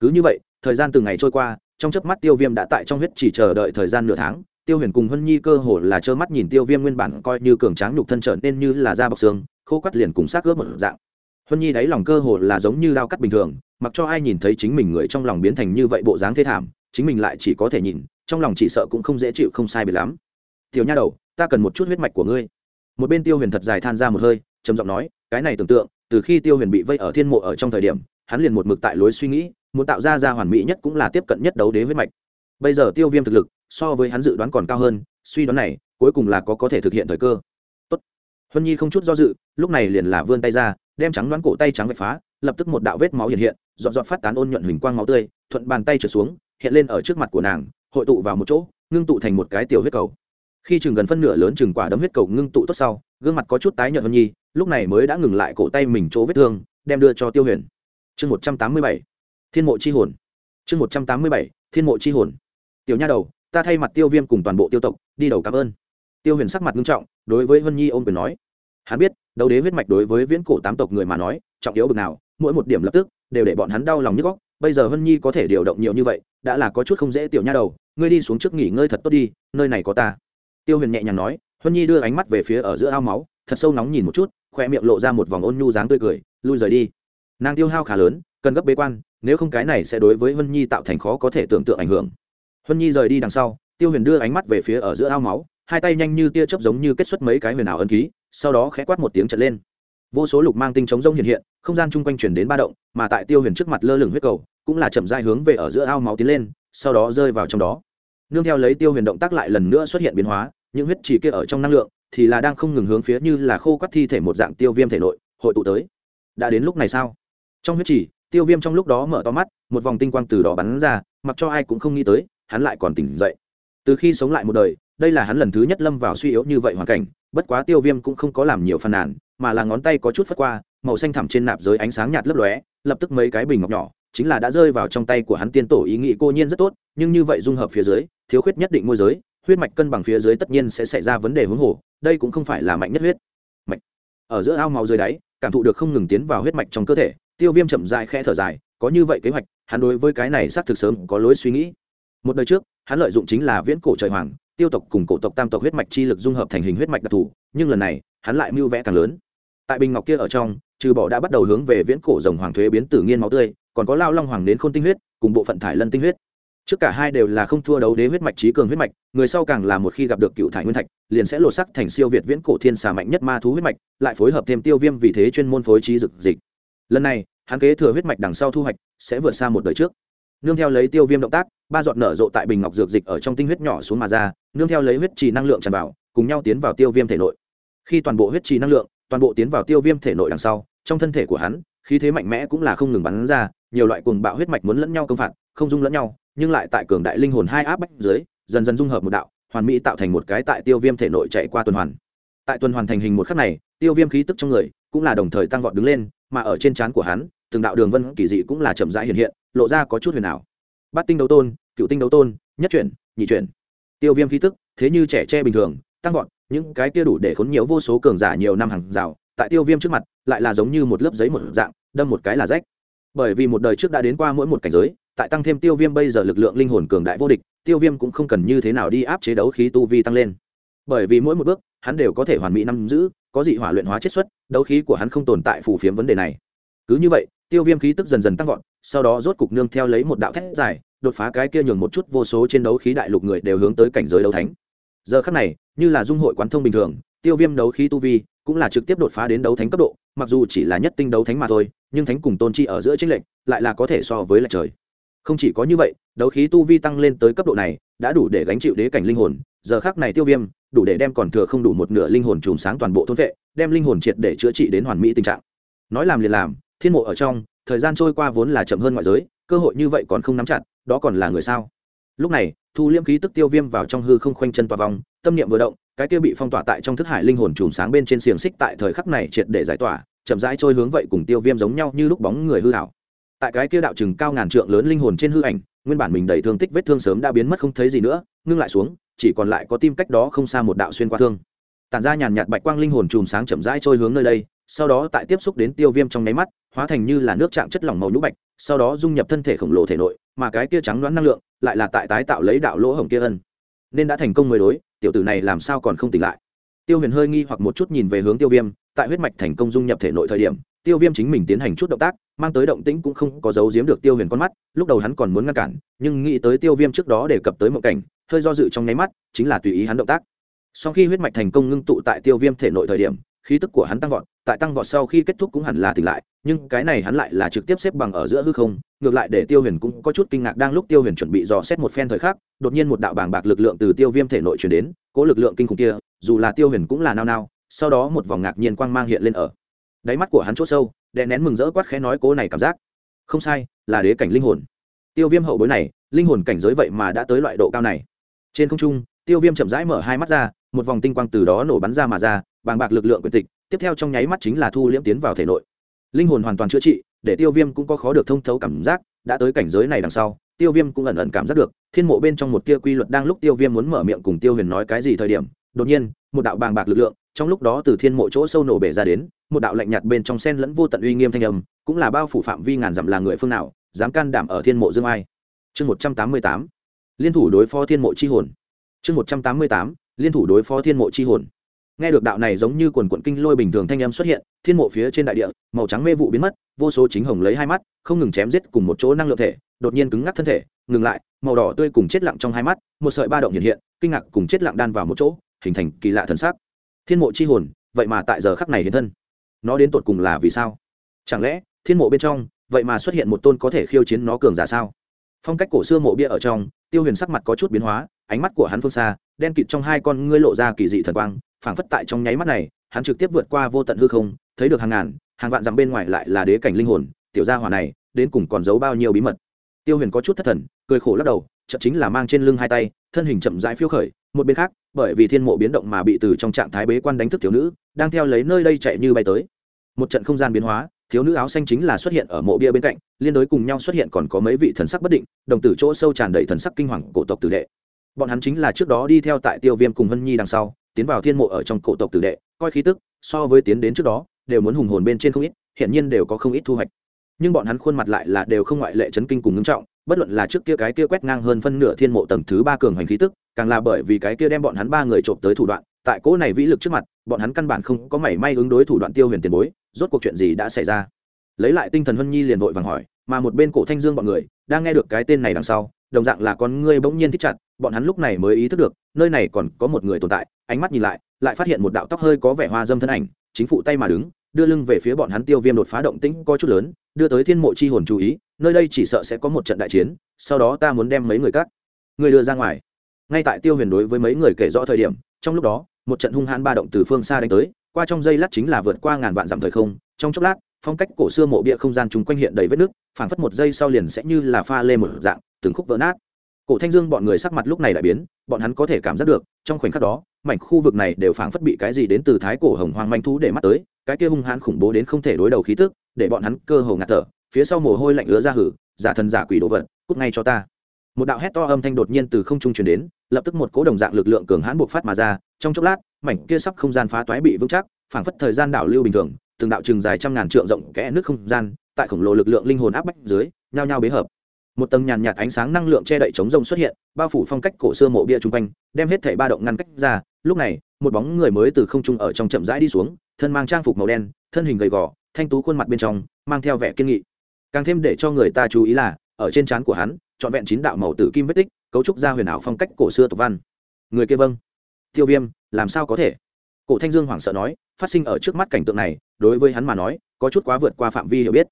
Cứ như vậy, thời gian từng ngày trôi qua, trong chớp mắt tiêu viêm đã tại trong huyết chỉ chờ đợi thời gian nửa tháng, tiêu huyền cùng hân nhi cơ hồ là trơ mắt nhìn tiêu viêm nguyên bản coi như cường tráng nhục thân trở nên như là da bọc xương, khô quắt liền cùng xác ướp một dạng. Hân nhi đáy lòng cơ hồ là giống như đao cắt bình thường, mặc cho ai nhìn thấy chính mình người trong lòng biến thành như vậy bộ dáng thê thảm, chính mình lại chỉ có thể nhìn, trong lòng chỉ sợ cũng không dễ chịu không sai bị lắm. Tiểu nha đầu, ta cần một chút huyết mạch của ngươi một bên tiêu huyền thật dài than ra một hơi, trầm giọng nói, cái này tưởng tượng, từ khi tiêu huyền bị vây ở thiên mộ ở trong thời điểm, hắn liền một mực tại lối suy nghĩ, muốn tạo ra ra hoàn mỹ nhất cũng là tiếp cận nhất đấu đế huyết mạch. Bây giờ tiêu viêm thực lực, so với hắn dự đoán còn cao hơn, suy đoán này, cuối cùng là có có thể thực hiện thời cơ. Tốt. huân nhi không chút do dự, lúc này liền là vươn tay ra, đem trắng đoán cổ tay trắng vạch phá, lập tức một đạo vết máu hiện hiện, dọn dọn phát tán ôn nhuận huỳnh quang máu tươi, thuận bàn tay trở xuống, hiện lên ở trước mặt của nàng, hội tụ vào một chỗ, ngưng tụ thành một cái tiểu huyết cầu khi chừng gần phân nửa lớn chừng quả đấm huyết cầu ngưng tụ tốt sau, gương mặt có chút tái nhợt hơn nhi, lúc này mới đã ngừng lại cổ tay mình chỗ vết thương, đem đưa cho tiêu huyền. Chương một trăm tám mươi bảy, thiên mộ chi hồn. Chương một trăm tám mươi bảy, thiên mộ chi hồn. Tiểu nha đầu, ta thay mặt tiêu viêm cùng toàn bộ tiêu tộc, đi đầu cảm ơn. Tiêu huyền sắc mặt nghiêm trọng, đối với hân nhi ôm quyền nói. Hắn biết, đấu đế huyết mạch đối với viễn cổ tám tộc người mà nói, trọng yếu bực nào, mỗi một điểm lập tức, đều để bọn hắn đau lòng nhức góc. Bây giờ hân nhi có thể điều động nhiều như vậy, đã là có chút không dễ, tiểu nha đầu, ngươi đi xuống trước nghỉ ngơi thật tốt đi, nơi này có ta tiêu huyền nhẹ nhàng nói, Huân nhi đưa ánh mắt về phía ở giữa ao máu, thật sâu nóng nhìn một chút khoe miệng lộ ra một vòng ôn nhu dáng tươi cười, lui rời đi. Nàng tiêu hao khá lớn, cần gấp bế quan, nếu không cái này sẽ đối với Huân nhi tạo thành khó có thể tưởng tượng ảnh hưởng. Huân nhi rời đi đằng sau, tiêu huyền đưa ánh mắt về phía ở giữa ao máu, hai tay nhanh như tia chớp giống như kết xuất mấy cái huyền ảo ân ký, sau đó khẽ quát một tiếng trận lên. Vô số lục mang tinh chống rông hiện hiện, không gian chung quanh chuyển đến ba động, mà tại tiêu huyền trước mặt lơ lửng huyết cầu, cũng là chậm dai hướng về ở giữa ao máu tiến lên, sau đó rơi vào trong đó. Nương theo lấy tiêu huyền động tác lại lần nữa xuất hiện biến hóa những huyết chỉ kia ở trong năng lượng, thì là đang không ngừng hướng phía như là khô quắt thi thể một dạng tiêu viêm thể nội, hội tụ tới. Đã đến lúc này sao? Trong huyết chỉ tiêu viêm trong lúc đó mở to mắt, một vòng tinh quang từ đó bắn ra, mặc cho ai cũng không nghĩ tới, hắn lại còn tỉnh dậy. Từ khi sống lại một đời, đây là hắn lần thứ nhất lâm vào suy yếu như vậy hoàn cảnh, bất quá tiêu viêm cũng không có làm nhiều phàn nàn, mà là ngón tay có chút phất qua, màu xanh thẳm trên nạp giới ánh sáng nhạt lấp lóe, lập tức mấy cái bình ngọc nhỏ, chính là đã rơi vào trong tay của hắn tiên tổ ý nghĩ cô nhiên rất tốt, nhưng như vậy dung hợp phía dưới, thiếu khuyết nhất định môi giới huyết mạch cân bằng phía dưới tất nhiên sẽ xảy ra vấn đề hướng hồ, đây cũng không phải là mạnh nhất huyết mạch. Ở giữa ao máu dưới đáy, cảm thụ được không ngừng tiến vào huyết mạch trong cơ thể, tiêu viêm chậm dại khẽ thở dài, có như vậy kế hoạch, hắn đối với cái này xác thực sớm có lối suy nghĩ. Một đời trước, hắn lợi dụng chính là viễn cổ trời hoàng, tiêu tộc cùng cổ tộc tam tộc huyết mạch chi lực dung hợp thành hình huyết mạch đặc thù, nhưng lần này, hắn lại mưu vẽ càng lớn. Tại bình ngọc kia ở trong, trừ bỏ đã bắt đầu hướng về viễn cổ rồng hoàng thuế biến tử nghiên máu tươi, còn có lao long hoàng đến khôn tinh huyết, cùng bộ phận thải lân tinh huyết trước cả hai đều là không thua đấu đế huyết mạch trí cường huyết mạch, người sau càng là một khi gặp được cựu thải nguyên thạch, liền sẽ lột sắc thành siêu việt viễn cổ thiên xà mạnh nhất ma thú huyết mạch, lại phối hợp thêm tiêu viêm vì thế chuyên môn phối trí dực dịch. Lần này, hắn kế thừa huyết mạch đằng sau thu hoạch, sẽ vượt xa một đời trước. Nương theo lấy tiêu viêm động tác, ba giọt nở rộ tại bình ngọc dược dịch ở trong tinh huyết nhỏ xuống mà ra, nương theo lấy huyết trì năng lượng tràn vào, cùng nhau tiến vào tiêu viêm thể nội. Khi toàn bộ huyết trì năng lượng, toàn bộ tiến vào tiêu viêm thể nội đằng sau, trong thân thể của hắn, khí thế mạnh mẽ cũng là không ngừng bắn ra, nhiều loại cuồng bạo huyết mạch muốn lẫn nhau công phạt, không dung lẫn nhau nhưng lại tại cường đại linh hồn hai áp bách dưới, dần dần dung hợp một đạo, hoàn mỹ tạo thành một cái tại tiêu viêm thể nội chạy qua tuần hoàn. Tại tuần hoàn thành hình một khắc này, tiêu viêm khí tức trong người cũng là đồng thời tăng vọt đứng lên, mà ở trên trán của hắn, từng đạo đường vân kỳ dị cũng là chậm rãi hiện hiện, lộ ra có chút huyền ảo. Bát tinh đấu tôn, cựu tinh đấu tôn, nhất chuyển, nhị chuyển. Tiêu viêm khí tức, thế như trẻ tre bình thường, tăng vọt, những cái kia đủ để khốn nhiều vô số cường giả nhiều năm hàng rào, tại tiêu viêm trước mặt, lại là giống như một lớp giấy một dạng, đâm một cái là rách. Bởi vì một đời trước đã đến qua mỗi một cảnh giới tại tăng thêm tiêu viêm bây giờ lực lượng linh hồn cường đại vô địch, tiêu viêm cũng không cần như thế nào đi áp chế đấu khí tu vi tăng lên. Bởi vì mỗi một bước, hắn đều có thể hoàn mỹ nắm giữ, có dị hỏa luyện hóa chiết xuất, đấu khí của hắn không tồn tại phù phiếm vấn đề này. Cứ như vậy, tiêu viêm khí tức dần dần tăng vọt, sau đó rốt cục nương theo lấy một đạo thét dài, đột phá cái kia nhường một chút vô số trên đấu khí đại lục người đều hướng tới cảnh giới đấu thánh. Giờ khắc này, như là dung hội quán thông bình thường, tiêu viêm đấu khí tu vi cũng là trực tiếp đột phá đến đấu thánh cấp độ, mặc dù chỉ là nhất tinh đấu thánh mà thôi, nhưng thánh cùng tôn chi ở giữa tranh lệnh lại là có thể so với lệch trời không chỉ có như vậy, đấu khí tu vi tăng lên tới cấp độ này, đã đủ để gánh chịu đế cảnh linh hồn, giờ khác này tiêu viêm, đủ để đem còn thừa không đủ một nửa linh hồn chùm sáng toàn bộ thôn vệ, đem linh hồn triệt để chữa trị đến hoàn mỹ tình trạng. Nói làm liền làm, thiên mộ ở trong, thời gian trôi qua vốn là chậm hơn ngoại giới, cơ hội như vậy còn không nắm chặt, đó còn là người sao? Lúc này, thu liễm khí tức tiêu viêm vào trong hư không khoanh chân tòa vòng tâm niệm vừa động, cái kia bị phong tỏa tại trong thức hải linh hồn chùm sáng bên trên xiềng xích tại thời khắc này triệt để giải tỏa, chậm rãi trôi hướng vậy cùng tiêu viêm giống nhau như lúc bóng người hư hảo tại cái kia đạo chừng cao ngàn trượng lớn linh hồn trên hư ảnh, nguyên bản mình đầy thương tích vết thương sớm đã biến mất không thấy gì nữa, ngưng lại xuống, chỉ còn lại có tim cách đó không xa một đạo xuyên qua thương. Tản ra nhàn nhạt bạch quang linh hồn chùm sáng chậm rãi trôi hướng nơi đây, sau đó tại tiếp xúc đến tiêu viêm trong nháy mắt, hóa thành như là nước trạng chất lỏng màu nhũ bạch, sau đó dung nhập thân thể khổng lồ thể nội, mà cái kia trắng đoán năng lượng lại là tại tái tạo lấy đạo lỗ hổng kia ân. Nên đã thành công mới đối, tiểu tử này làm sao còn không tỉnh lại. Tiêu huyền hơi nghi hoặc một chút nhìn về hướng tiêu viêm, tại huyết mạch thành công dung nhập thể nội thời điểm tiêu viêm chính mình tiến hành chút động tác, mang tới động tĩnh cũng không có giấu giếm được tiêu huyền con mắt, lúc đầu hắn còn muốn ngăn cản, nhưng nghĩ tới tiêu viêm trước đó đề cập tới một cảnh, hơi do dự trong nháy mắt, chính là tùy ý hắn động tác. Sau khi huyết mạch thành công ngưng tụ tại tiêu viêm thể nội thời điểm, khí tức của hắn tăng vọt, tại tăng vọt sau khi kết thúc cũng hẳn là tỉnh lại, nhưng cái này hắn lại là trực tiếp xếp bằng ở giữa hư không, ngược lại để tiêu huyền cũng có chút kinh ngạc đang lúc tiêu huyền chuẩn bị dò xét một phen thời khắc, đột nhiên một đạo bảng bạc lực lượng từ tiêu viêm thể nội chuyển đến, cố lực lượng kinh khủng kia, dù là tiêu huyền cũng là nao nao, sau đó một vòng ngạc nhiên quang mang hiện lên ở đáy mắt của hắn c h ỗ sâu, đè nén mừng rỡ quát khẽ nói cố này cảm giác. Không sai, là đế cảnh linh hồn. Tiêu viêm hậu bối này, linh hồn cảnh giới vậy mà đã tới loại độ cao này. Trên không trung, tiêu viêm chậm rãi mở hai mắt ra, một vòng tinh quang từ đó nổ bắn ra mà ra, bàng bạc lực lượng quyền tịch, tiếp theo trong nháy mắt chính là thu liễm tiến vào thể nội. Linh hồn hoàn toàn chữa trị, để tiêu viêm cũng có khó được thông thấu cảm giác, đã tới cảnh giới này đằng sau, tiêu viêm cũng ẩn ẩn cảm giác được, thiên mộ bên trong một tia quy luật đang lúc tiêu viêm muốn mở miệng cùng tiêu huyền nói cái gì thời điểm, đột nhiên, một đạo bàng bạc lực lượng trong lúc đó từ thiên mộ chỗ sâu nổ bể ra đến, một đạo lạnh nhạt bên trong sen lẫn vô tận uy nghiêm thanh âm, cũng là bao phủ phạm vi ngàn dặm là người phương nào, dám can đảm ở thiên mộ dương ai. Chương một trăm tám mươi tám, liên thủ đối phó thiên mộ chi hồn. Chương một trăm tám mươi tám, liên thủ đối phó thiên mộ chi hồn. Nghe được đạo này giống như quần quận kinh lôi bình thường thanh âm xuất hiện, thiên mộ phía trên đại địa, màu trắng mê vụ biến mất, vô số chính hồng lấy hai mắt, không ngừng chém giết cùng một chỗ năng lượng thể, đột nhiên cứng ngắc thân thể, ngừng lại, màu đỏ tươi cùng chết lặng trong hai mắt, một sợi ba động hiện hiện, kinh ngạc cùng chết lặng đan vào một chỗ, hình thành kỳ lạ thần sắc thiên mộ chi hồn, vậy mà tại giờ khắc này hiện thân. Nó đến tột cùng là vì sao? Chẳng lẽ, thiên mộ bên trong, vậy mà xuất hiện một tôn có thể khiêu chiến nó cường giả sao? Phong cách cổ xưa mộ bia ở trong, tiêu huyền sắc mặt có chút biến hóa, ánh mắt của hắn phương xa, đen kịt trong hai con ngươi lộ ra kỳ dị thần quang, phảng phất tại trong nháy mắt này, hắn trực tiếp vượt qua vô tận hư không, thấy được hàng ngàn, hàng vạn dặm bên ngoài lại là đế cảnh linh hồn, tiểu gia hỏa này, đến cùng còn giấu bao nhiêu bí mật? Tiêu huyền có chút thất thần, cười khổ lắc đầu chậm chính là mang trên lưng hai tay, thân hình chậm rãi phiêu khởi một bên khác, bởi vì thiên mộ biến động mà bị từ trong trạng thái bế quan đánh thức thiếu nữ, đang theo lấy nơi đây chạy như bay tới. Một trận không gian biến hóa, thiếu nữ áo xanh chính là xuất hiện ở mộ bia bên cạnh, liên đối cùng nhau xuất hiện còn có mấy vị thần sắc bất định, đồng tử chỗ sâu tràn đầy thần sắc kinh hoàng cổ tộc tử đệ. Bọn hắn chính là trước đó đi theo tại tiêu viêm cùng hân nhi đằng sau, tiến vào thiên mộ ở trong cổ tộc tử đệ, coi khí tức, so với tiến đến trước đó, đều muốn hùng hồn bên trên không ít hiện nhiên đều có không ít thu hoạch. Nhưng bọn hắn khuôn mặt lại là đều không ngoại lệ chấn kinh cùng ngưng trọng bất luận là trước kia cái kia quét ngang hơn phân nửa thiên mộ tầng thứ ba cường hành khí tức, càng là bởi vì cái kia đem bọn hắn ba người trộm tới thủ đoạn, tại cỗ này vĩ lực trước mặt, bọn hắn căn bản không có mảy may ứng đối thủ đoạn tiêu huyền tiền bối, rốt cuộc chuyện gì đã xảy ra? Lấy lại tinh thần huân nhi liền vội vàng hỏi, mà một bên cổ thanh dương bọn người, đang nghe được cái tên này đằng sau, đồng dạng là con ngươi bỗng nhiên thích chặt, bọn hắn lúc này mới ý thức được, nơi này còn có một người tồn tại, ánh mắt nhìn lại lại phát hiện một đạo tóc hơi có vẻ hoa dâm thân ảnh, chính phụ tay mà đứng đưa lưng về phía bọn hắn tiêu viêm đột phá động tĩnh có chút lớn, đưa tới thiên mộ chi hồn chú ý, nơi đây chỉ sợ sẽ có một trận đại chiến, sau đó ta muốn đem mấy người cắt người đưa ra ngoài. Ngay tại tiêu huyền đối với mấy người kể rõ thời điểm, trong lúc đó, một trận hung hãn ba động từ phương xa đánh tới, qua trong dây lát chính là vượt qua ngàn vạn dặm thời không, trong chốc lát, phong cách cổ xưa mộ bia không gian chung quanh hiện đầy vết nước phảng phất một giây sau liền sẽ như là pha lê một dạng, từng khúc vỡ nát. Cổ thanh dương bọn người sắc mặt lúc này lại biến, bọn hắn có thể cảm giác được, trong khoảnh khắc đó, mảnh khu vực này đều phảng phất bị cái gì đến từ thái cổ hồng hoang manh thú để mắt tới cái kia hung hãn khủng bố đến không thể đối đầu khí tức, để bọn hắn cơ hồ ngạt thở, phía sau mồ hôi lạnh ứa ra hử, giả thần giả quỷ đồ vật, cút ngay cho ta. Một đạo hét to âm thanh đột nhiên từ không trung truyền đến, lập tức một cỗ đồng dạng lực lượng cường hãn buộc phát mà ra, trong chốc lát, mảnh kia sắp không gian phá toái bị vững chắc, phảng phất thời gian đảo lưu bình thường, từng đạo trường dài trăm ngàn trượng rộng kẽ nước không gian, tại khổng lồ lực lượng linh hồn áp bách dưới, nhao nhao bế hợp một tầng nhàn nhạt ánh sáng năng lượng che đậy chống rông xuất hiện, bao phủ phong cách cổ xưa mộ bia chung quanh, đem hết thảy ba động ngăn cách ra. Lúc này, một bóng người mới từ không trung ở trong chậm rãi đi xuống, thân mang trang phục màu đen, thân hình gầy gò, thanh tú khuôn mặt bên trong, mang theo vẻ kiên nghị. Càng thêm để cho người ta chú ý là, ở trên trán của hắn, trọn vẹn chín đạo màu tử kim vết tích, cấu trúc ra huyền ảo phong cách cổ xưa tục văn. Người kia vâng. Tiêu viêm, làm sao có thể? Cổ thanh dương hoảng sợ nói, phát sinh ở trước mắt cảnh tượng này, đối với hắn mà nói, có chút quá vượt qua phạm vi hiểu biết.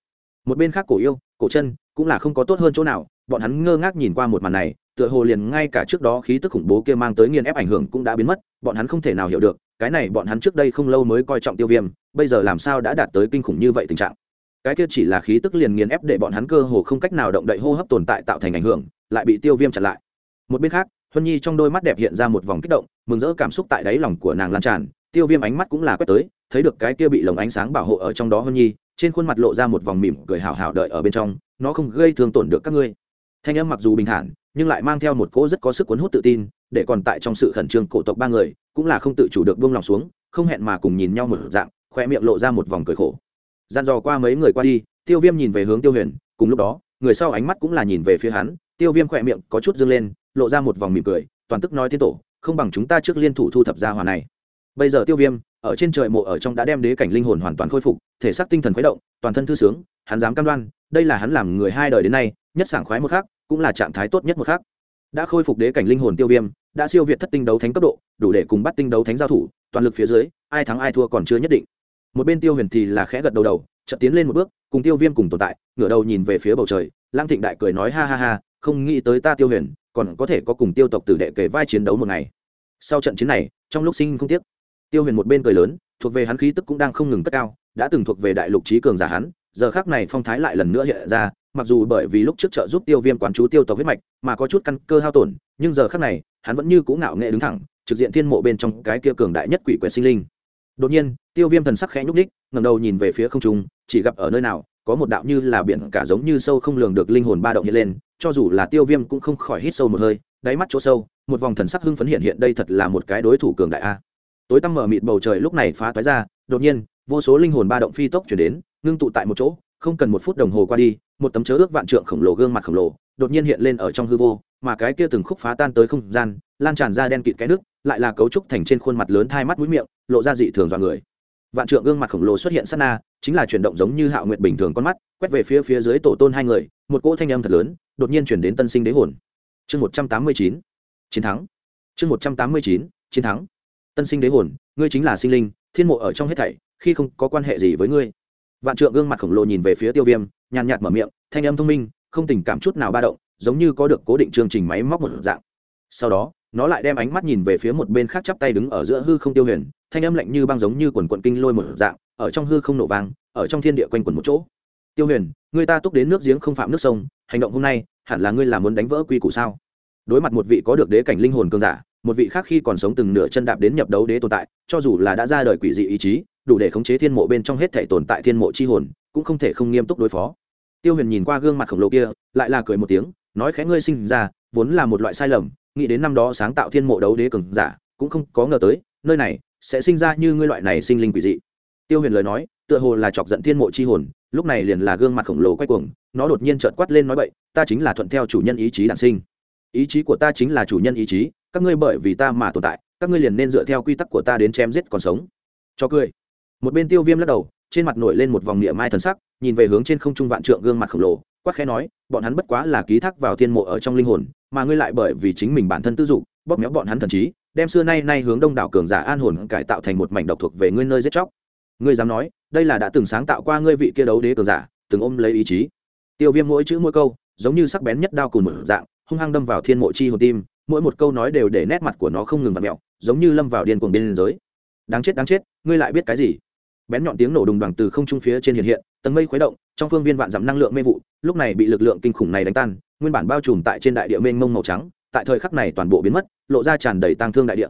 Một bên khác cổ yêu, cổ chân cũng là không có tốt hơn chỗ nào, bọn hắn ngơ ngác nhìn qua một màn này, tựa hồ liền ngay cả trước đó khí tức khủng bố kia mang tới nghiền ép ảnh hưởng cũng đã biến mất, bọn hắn không thể nào hiểu được, cái này bọn hắn trước đây không lâu mới coi trọng tiêu viêm, bây giờ làm sao đã đạt tới kinh khủng như vậy tình trạng. Cái kia chỉ là khí tức liền nghiền ép để bọn hắn cơ hồ không cách nào động đậy hô hấp tồn tại tạo thành ảnh hưởng, lại bị tiêu viêm chặn lại. Một bên khác, huân nhi trong đôi mắt đẹp hiện ra một vòng kích động, mừng rỡ cảm xúc tại đáy lòng của nàng lan tràn, tiêu viêm ánh mắt cũng là quét tới, thấy được cái kia bị lồng ánh sáng bảo hộ ở trong đó huân nhi, trên khuôn mặt lộ ra một vòng mỉm cười hào hào đợi ở bên trong nó không gây thương tổn được các ngươi. Thanh âm mặc dù bình thản, nhưng lại mang theo một cỗ rất có sức cuốn hút tự tin, để còn tại trong sự khẩn trương cổ tộc ba người, cũng là không tự chủ được buông lòng xuống, không hẹn mà cùng nhìn nhau một dạng khoe miệng lộ ra một vòng cười khổ. Gian dò qua mấy người qua đi, tiêu viêm nhìn về hướng tiêu huyền, cùng lúc đó, người sau ánh mắt cũng là nhìn về phía hắn, tiêu viêm khoe miệng có chút dâng lên, lộ ra một vòng mỉm cười, toàn tức nói tiến tổ, không bằng chúng ta trước liên thủ thu thập gia hòa này. Bây giờ tiêu viêm ở trên trời mộ ở trong đã đem đế cảnh linh hồn hoàn toàn khôi phục, thể xác tinh thần khuấy động, toàn thân thư sướng, hắn dám cam đoan, đây là hắn làm người hai đời đến nay, nhất sảng khoái một khác cũng là trạng thái tốt nhất một khác đã khôi phục đế cảnh linh hồn tiêu viêm, đã siêu việt thất tinh đấu thánh cấp độ, đủ để cùng bắt tinh đấu thánh giao thủ, toàn lực phía dưới, ai thắng ai thua còn chưa nhất định. Một bên tiêu huyền thì là khẽ gật đầu đầu, chợt tiến lên một bước, cùng tiêu viêm cùng tồn tại, ngửa đầu nhìn về phía bầu trời lang thịnh đại cười nói ha ha ha, không nghĩ tới ta tiêu huyền, còn có thể có cùng tiêu tộc tử đệ kể vai chiến đấu một ngày. Sau trận chiến này, trong lúc sinh không tiếc tiêu huyền một bên cười lớn, thuộc về hắn khí tức cũng đang không ngừng cất cao, đã từng thuộc về đại lục trí cường giả hắn, giờ khác này phong thái lại lần nữa hiện ra, mặc dù bởi vì lúc trước trợ giúp tiêu viêm quán chú tiêu tộc huyết mạch mà có chút căn cơ hao tổn, nhưng giờ khác này, hắn vẫn như cũ ngạo nghệ đứng thẳng, trực diện thiên mộ bên trong cái kia cường đại nhất quỷ quyệt sinh linh. Đột nhiên, tiêu viêm thần sắc khẽ nhúc ních ngầm đầu nhìn về phía không trung, chỉ gặp ở nơi nào, có một đạo như là biển cả giống như sâu không lường được linh hồn ba động hiện lên, cho dù là tiêu viêm cũng không khỏi hít sâu một hơi, đáy mắt chỗ sâu, một vòng thần sắc hưng phấn hiện hiện, đây thật là một cái đối thủ cường đại a tối tăm mở mịt bầu trời lúc này phá toái ra, đột nhiên, vô số linh hồn ba động phi tốc chuyển đến, ngưng tụ tại một chỗ, không cần một phút đồng hồ qua đi, một tấm chớ ước vạn trượng khổng lồ gương mặt khổng lồ, đột nhiên hiện lên ở trong hư vô, mà cái kia từng khúc phá tan tới không gian, lan tràn ra đen kịt cái nước, lại là cấu trúc thành trên khuôn mặt lớn hai mắt mũi miệng, lộ ra dị thường dọa người. Vạn trượng gương mặt khổng lồ xuất hiện sát na, chính là chuyển động giống như hạo nguyệt bình thường con mắt, quét về phía phía dưới tổ tôn hai người, một cỗ thanh âm thật lớn, đột nhiên chuyển đến tân sinh đế hồn. Chương một trăm tám mươi chín, chiến thắng. Chương một trăm tám mươi chín, chiến thắng tân sinh đế hồn, ngươi chính là sinh linh, thiên mộ ở trong hết thảy, khi không có quan hệ gì với ngươi. Vạn trượng gương mặt khổng lồ nhìn về phía tiêu viêm, nhàn nhạt mở miệng, thanh âm thông minh, không tình cảm chút nào ba động, giống như có được cố định chương trình máy móc một dạng. Sau đó, nó lại đem ánh mắt nhìn về phía một bên khác chắp tay đứng ở giữa hư không tiêu huyền, thanh âm lạnh như băng giống như quần quận kinh lôi một dạng, ở trong hư không nổ vang, ở trong thiên địa quanh quần một chỗ. Tiêu huyền, người ta túc đến nước giếng không phạm nước sông, hành động hôm nay, hẳn là ngươi là muốn đánh vỡ quy củ sao? Đối mặt một vị có được đế cảnh linh hồn cơn giả một vị khác khi còn sống từng nửa chân đạp đến nhập đấu đế tồn tại, cho dù là đã ra đời quỷ dị ý chí, đủ để khống chế thiên mộ bên trong hết thể tồn tại thiên mộ chi hồn, cũng không thể không nghiêm túc đối phó. Tiêu huyền nhìn qua gương mặt khổng lồ kia, lại là cười một tiếng, nói khẽ ngươi sinh ra, vốn là một loại sai lầm, nghĩ đến năm đó sáng tạo thiên mộ đấu đế cường giả, cũng không có ngờ tới, nơi này sẽ sinh ra như ngươi loại này sinh linh quỷ dị. Tiêu huyền lời nói, tựa hồ là chọc giận thiên mộ chi hồn, lúc này liền là gương mặt khổng lồ quay cuồng, nó đột nhiên trợt quát lên nói bậy, ta chính là thuận theo chủ nhân ý chí đản sinh. Ý chí của ta chính là chủ nhân ý chí các ngươi bởi vì ta mà tồn tại, các ngươi liền nên dựa theo quy tắc của ta đến chém giết còn sống. Cho cười. Một bên tiêu viêm lắc đầu, trên mặt nổi lên một vòng niệm mai thần sắc, nhìn về hướng trên không trung vạn trượng gương mặt khổng lồ quắc khẽ nói, bọn hắn bất quá là ký thác vào thiên mộ ở trong linh hồn, mà ngươi lại bởi vì chính mình bản thân tư dục, bóp méo bọn hắn thần trí, đem xưa nay nay hướng đông đảo cường giả an hồn cải tạo thành một mảnh độc thuộc về ngươi nơi giết chóc. Ngươi dám nói, đây là đã từng sáng tạo qua ngươi vị kia đấu đế cường giả, từng ôm lấy ý chí. Tiêu viêm mỗi chữ mỗi câu, giống như sắc bén nhất đao cùn một dạng, hung hăng đâm vào thiên mộ chi hồn tim mỗi một câu nói đều để nét mặt của nó không ngừng vặt mẹo, giống như lâm vào điên cuồng biên giới. Đáng chết đáng chết, ngươi lại biết cái gì? Bén nhọn tiếng nổ đùng đoàn từ không trung phía trên hiện hiện, tầng mây khuấy động, trong phương viên vạn dặm năng lượng mê vụ, lúc này bị lực lượng kinh khủng này đánh tan, nguyên bản bao trùm tại trên đại địa mênh mông màu trắng, tại thời khắc này toàn bộ biến mất, lộ ra tràn đầy tang thương đại địa.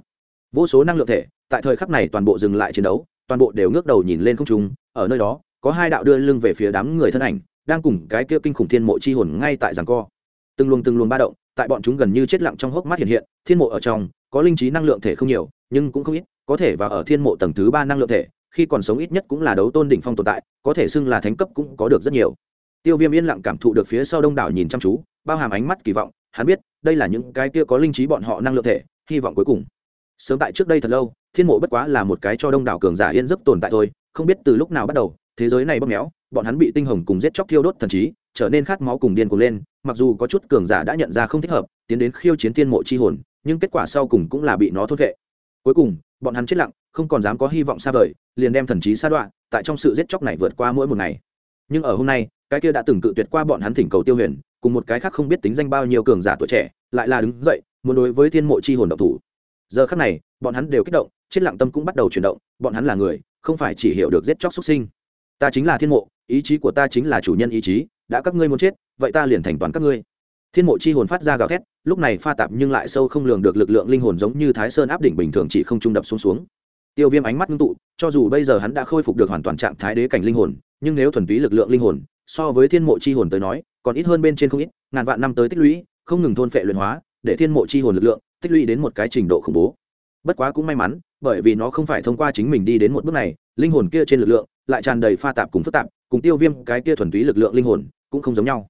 Vô số năng lượng thể, tại thời khắc này toàn bộ dừng lại chiến đấu, toàn bộ đều ngước đầu nhìn lên không trung, ở nơi đó, có hai đạo đưa lưng về phía đám người thân ảnh, đang cùng cái kia kinh khủng thiên mộ chi hồn ngay tại giằng co từng luồng từng luồng ba động, tại bọn chúng gần như chết lặng trong hốc mắt hiện hiện, thiên mộ ở trong, có linh trí năng lượng thể không nhiều, nhưng cũng không ít, có thể và ở thiên mộ tầng thứ ba năng lượng thể, khi còn sống ít nhất cũng là đấu tôn đỉnh phong tồn tại, có thể xưng là thánh cấp cũng có được rất nhiều. Tiêu viêm yên lặng cảm thụ được phía sau đông đảo nhìn chăm chú, bao hàm ánh mắt kỳ vọng, hắn biết, đây là những cái kia có linh trí bọn họ năng lượng thể, hy vọng cuối cùng. Sớm tại trước đây thật lâu, thiên mộ bất quá là một cái cho đông đảo cường giả yên giấc tồn tại thôi, không biết từ lúc nào bắt đầu, thế giới này bóp méo, bọn hắn bị tinh hồng cùng giết chóc thiêu đốt thần trí trở nên khát máu cùng điên cuồng lên, mặc dù có chút cường giả đã nhận ra không thích hợp, tiến đến khiêu chiến thiên mộ chi hồn, nhưng kết quả sau cùng cũng là bị nó thốt vệ. Cuối cùng, bọn hắn chết lặng, không còn dám có hy vọng xa vời, liền đem thần trí sa đoạn tại trong sự giết chóc này vượt qua mỗi một ngày. Nhưng ở hôm nay, cái kia đã từng cự tuyệt qua bọn hắn thỉnh cầu tiêu huyền, cùng một cái khác không biết tính danh bao nhiêu cường giả tuổi trẻ, lại là đứng dậy, muốn đối với thiên mộ chi hồn độc thủ. Giờ khác này, bọn hắn đều kích động, chết lặng tâm cũng bắt đầu chuyển động, bọn hắn là người, không phải chỉ hiểu được giết chóc xuất sinh. Ta chính là thiên mộ, ý chí của ta chính là chủ nhân ý chí đã các ngươi muốn chết, vậy ta liền thành toàn các ngươi. Thiên mộ chi hồn phát ra gào thét, lúc này pha tạp nhưng lại sâu không lường được lực lượng linh hồn giống như thái sơn áp đỉnh bình thường chỉ không trung đập xuống xuống. Tiêu viêm ánh mắt ngưng tụ, cho dù bây giờ hắn đã khôi phục được hoàn toàn trạng thái đế cảnh linh hồn, nhưng nếu thuần túy lực lượng linh hồn, so với thiên mộ chi hồn tới nói, còn ít hơn bên trên không ít, ngàn vạn năm tới tích lũy, không ngừng thôn phệ luyện hóa, để thiên mộ chi hồn lực lượng tích lũy đến một cái trình độ khủng bố. Bất quá cũng may mắn, bởi vì nó không phải thông qua chính mình đi đến một bước này, linh hồn kia trên lực lượng lại tràn đầy pha tạp cùng phức tạp, cùng tiêu viêm cái kia thuần túy lực lượng linh hồn cũng không giống nhau.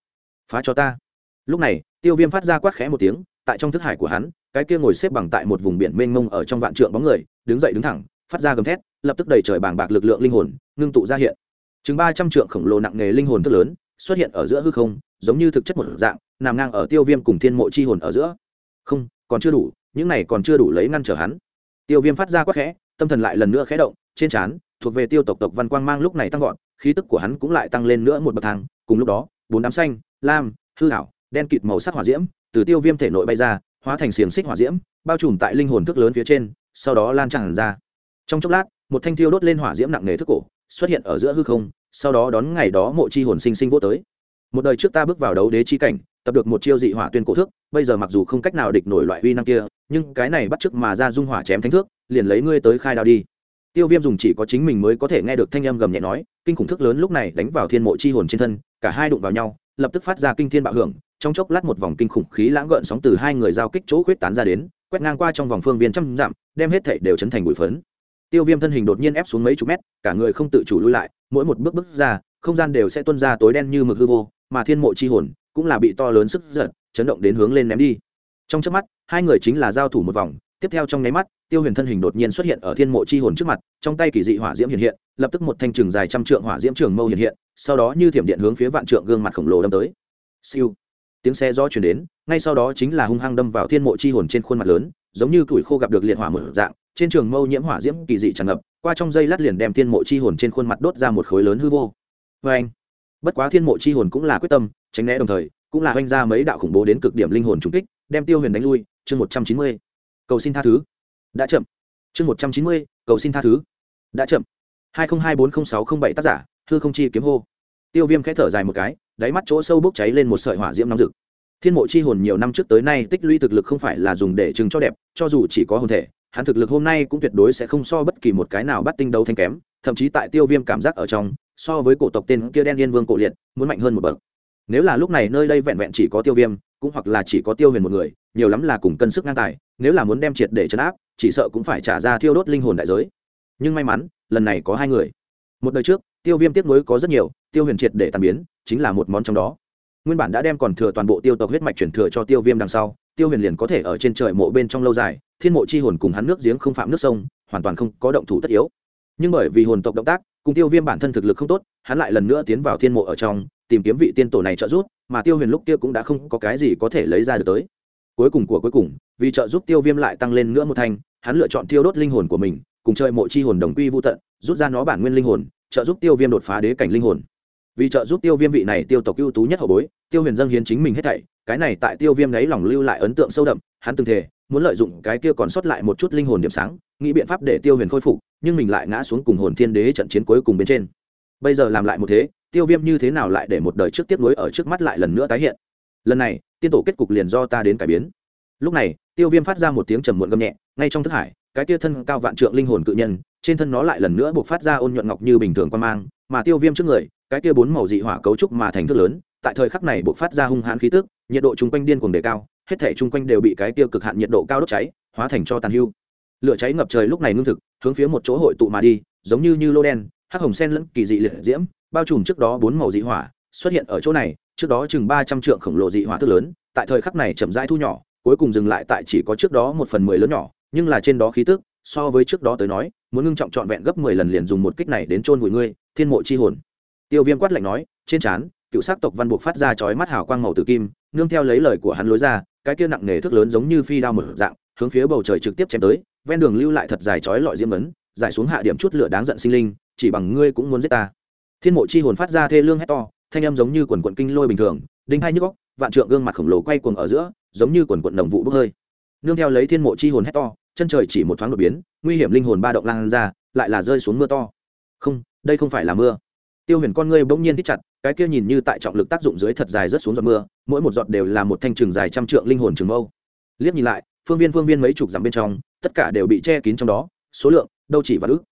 Phá cho ta. Lúc này, tiêu viêm phát ra quát khẽ một tiếng, tại trong thức hải của hắn, cái kia ngồi xếp bằng tại một vùng biển mênh mông ở trong vạn trượng bóng người, đứng dậy đứng thẳng, phát ra gầm thét, lập tức đầy trời bàng bạc lực lượng linh hồn, ngưng tụ ra hiện. Chừng ba trăm trượng khổng lồ nặng nghề linh hồn thức lớn, xuất hiện ở giữa hư không, giống như thực chất một dạng, nằm ngang ở tiêu viêm cùng thiên mộ chi hồn ở giữa. Không, còn chưa đủ, những này còn chưa đủ lấy ngăn trở hắn. Tiêu viêm phát ra quát khẽ, tâm thần lại lần nữa khẽ động, trên trán, thuộc về tiêu tộc tộc văn quang mang lúc này tăng vọt, khí tức của hắn cũng lại tăng lên nữa một bậc thang, cùng lúc đó bốn đám xanh, lam, hư hảo đen kịt màu sắc hỏa diễm, từ tiêu viêm thể nội bay ra, hóa thành xiềng xích hỏa diễm, bao trùm tại linh hồn thức lớn phía trên, sau đó lan tràn ra. Trong chốc lát, một thanh thiêu đốt lên hỏa diễm nặng nề thức cổ, xuất hiện ở giữa hư không, sau đó đón ngày đó mộ chi hồn sinh sinh vô tới. Một đời trước ta bước vào đấu đế chi cảnh, tập được một chiêu dị hỏa tuyên cổ thước, bây giờ mặc dù không cách nào địch nổi loại uy năng kia, nhưng cái này bắt chước mà ra dung hỏa chém thánh thước, liền lấy ngươi tới khai đao đi. Tiêu viêm dùng chỉ có chính mình mới có thể nghe được thanh âm gầm nhẹ nói, kinh khủng thức lớn lúc này đánh vào thiên mộ chi hồn trên thân cả hai đụng vào nhau, lập tức phát ra kinh thiên bạo hưởng, trong chốc lát một vòng kinh khủng khí lãng gợn sóng từ hai người giao kích chỗ khuyết tán ra đến, quét ngang qua trong vòng phương viên trăm dặm, đem hết thảy đều chấn thành bụi phấn. Tiêu viêm thân hình đột nhiên ép xuống mấy chục mét, cả người không tự chủ lui lại, mỗi một bước bước ra, không gian đều sẽ tuôn ra tối đen như mực hư vô, mà thiên mộ chi hồn cũng là bị to lớn sức giật, chấn động đến hướng lên ném đi. Trong trước mắt, hai người chính là giao thủ một vòng tiếp theo trong nháy mắt, tiêu huyền thân hình đột nhiên xuất hiện ở thiên mộ chi hồn trước mặt, trong tay kỳ dị hỏa diễm hiện hiện, lập tức một thanh trường dài trăm trượng hỏa diễm trường mâu hiện hiện, sau đó như thiểm điện hướng phía vạn trượng gương mặt khổng lồ đâm tới. Siêu. Tiếng xe gió chuyển đến, ngay sau đó chính là hung hăng đâm vào thiên mộ chi hồn trên khuôn mặt lớn, giống như tuổi khô gặp được liệt hỏa mở dạng, trên trường mâu nhiễm hỏa diễm kỳ dị tràn ngập, qua trong dây lát liền đem thiên mộ chi hồn trên khuôn mặt đốt ra một khối lớn hư vô. Vê anh bất quá thiên mộ chi hồn cũng là quyết tâm, tránh né đồng thời, cũng là oanh ra mấy đạo khủng bố đến cực điểm linh hồn trùng kích, đem tiêu huyền đánh lui, chương một trăm chín mươi cầu xin tha thứ. Đã chậm. Chương một trăm chín mươi, cầu xin tha thứ. Đã chậm. hai nghìn hai bốn mươi sáu không bảy tác giả thư không chi kiếm hô. Tiêu viêm khẽ thở dài một cái, đáy mắt chỗ sâu bốc cháy lên một sợi hỏa diễm nóng rực. Thiên mộ chi hồn nhiều năm trước tới nay tích lũy thực lực không phải là dùng để chứng cho đẹp, cho dù chỉ có hồn thể, hắn thực lực hôm nay cũng tuyệt đối sẽ không so bất kỳ một cái nào bắt tinh đấu thanh kém, thậm chí tại tiêu viêm cảm giác ở trong, so với cổ tộc tên kia đen yên vương cổ liệt, muốn mạnh hơn một bậc. Nếu là lúc này nơi đây vẹn vẹn chỉ có tiêu viêm, cũng hoặc là chỉ có tiêu huyền một người, nhiều lắm là cùng cân sức ngang tài nếu là muốn đem triệt để chấn áp, chỉ sợ cũng phải trả ra thiêu đốt linh hồn đại giới. Nhưng may mắn, lần này có hai người. Một đời trước, tiêu viêm tiếp nối có rất nhiều, tiêu huyền triệt để tàn biến, chính là một món trong đó. Nguyên bản đã đem còn thừa toàn bộ tiêu tộc huyết mạch chuyển thừa cho tiêu viêm đằng sau, tiêu huyền liền có thể ở trên trời mộ bên trong lâu dài, thiên mộ chi hồn cùng hắn nước giếng không phạm nước sông, hoàn toàn không có động thủ tất yếu. Nhưng bởi vì hồn tộc động tác, cùng tiêu viêm bản thân thực lực không tốt, hắn lại lần nữa tiến vào thiên mộ ở trong, tìm kiếm vị tiên tổ này trợ giúp, mà tiêu huyền lúc kia cũng đã không có cái gì có thể lấy ra được tới cuối cùng của cuối cùng, vì trợ giúp tiêu viêm lại tăng lên nữa một thanh, hắn lựa chọn tiêu đốt linh hồn của mình, cùng chơi mộ chi hồn đồng quy vô tận, rút ra nó bản nguyên linh hồn, trợ giúp tiêu viêm đột phá đế cảnh linh hồn. Vì trợ giúp tiêu viêm vị này tiêu tộc ưu tú nhất hậu bối, tiêu huyền dâng hiến chính mình hết thảy, cái này tại tiêu viêm đấy lòng lưu lại ấn tượng sâu đậm, hắn từng thể muốn lợi dụng cái kia còn sót lại một chút linh hồn điểm sáng, nghĩ biện pháp để tiêu huyền khôi phục, nhưng mình lại ngã xuống cùng hồn thiên đế trận chiến cuối cùng bên trên. Bây giờ làm lại một thế, tiêu viêm như thế nào lại để một đời trước tiếp nối ở trước mắt lại lần nữa tái hiện? Lần này tiên tổ kết cục liền do ta đến cải biến. Lúc này, tiêu viêm phát ra một tiếng trầm muộn gầm nhẹ, ngay trong thức hải, cái tia thân cao vạn trượng linh hồn cự nhân, trên thân nó lại lần nữa buộc phát ra ôn nhuận ngọc như bình thường quan mang, mà tiêu viêm trước người, cái tia bốn màu dị hỏa cấu trúc mà thành thức lớn, tại thời khắc này buộc phát ra hung hãn khí tức, nhiệt độ chung quanh điên cuồng đề cao, hết thể chung quanh đều bị cái tia cực hạn nhiệt độ cao đốt cháy, hóa thành cho tàn hưu. Lửa cháy ngập trời lúc này ngưng thực, hướng phía một chỗ hội tụ mà đi, giống như như lô đen, hắc hồng sen lẫn kỳ dị liệt diễm, bao trùm trước đó bốn màu dị hỏa xuất hiện ở chỗ này, trước đó chừng ba trăm trượng khổng lồ dị hỏa thức lớn, tại thời khắc này chậm rãi thu nhỏ, cuối cùng dừng lại tại chỉ có trước đó một phần mười lớn nhỏ, nhưng là trên đó khí tức, so với trước đó tới nói, muốn ngưng trọng trọn vẹn gấp mười lần liền dùng một kích này đến chôn vùi ngươi, thiên mộ chi hồn. Tiêu viêm quát lạnh nói, trên trán, cựu sắc tộc văn buộc phát ra chói mắt hào quang màu tử kim, nương theo lấy lời của hắn lối ra, cái kia nặng nề thức lớn giống như phi đao mở dạng, hướng phía bầu trời trực tiếp chém tới, ven đường lưu lại thật dài chói lọi diễm ấn, giải xuống hạ điểm chút lửa đáng giận sinh linh, chỉ bằng ngươi cũng muốn giết ta. Thiên mộ chi hồn phát ra thê lương hét to thanh âm giống như quần quận kinh lôi bình thường, đinh hai nhức góc vạn trượng gương mặt khổng lồ quay cuồng ở giữa, giống như quần quận đồng vụ bốc hơi. Nương theo lấy thiên mộ chi hồn hét to, chân trời chỉ một thoáng đột biến, nguy hiểm linh hồn ba động lan ra, lại là rơi xuống mưa to. Không, đây không phải là mưa. Tiêu huyền con ngươi bỗng nhiên thích chặt, cái kia nhìn như tại trọng lực tác dụng dưới thật dài rất xuống giọt mưa, mỗi một giọt đều là một thanh trường dài trăm trượng linh hồn trường mâu. Liếc nhìn lại, phương viên phương viên mấy chục dặm bên trong, tất cả đều bị che kín trong đó, số lượng, đâu chỉ và ước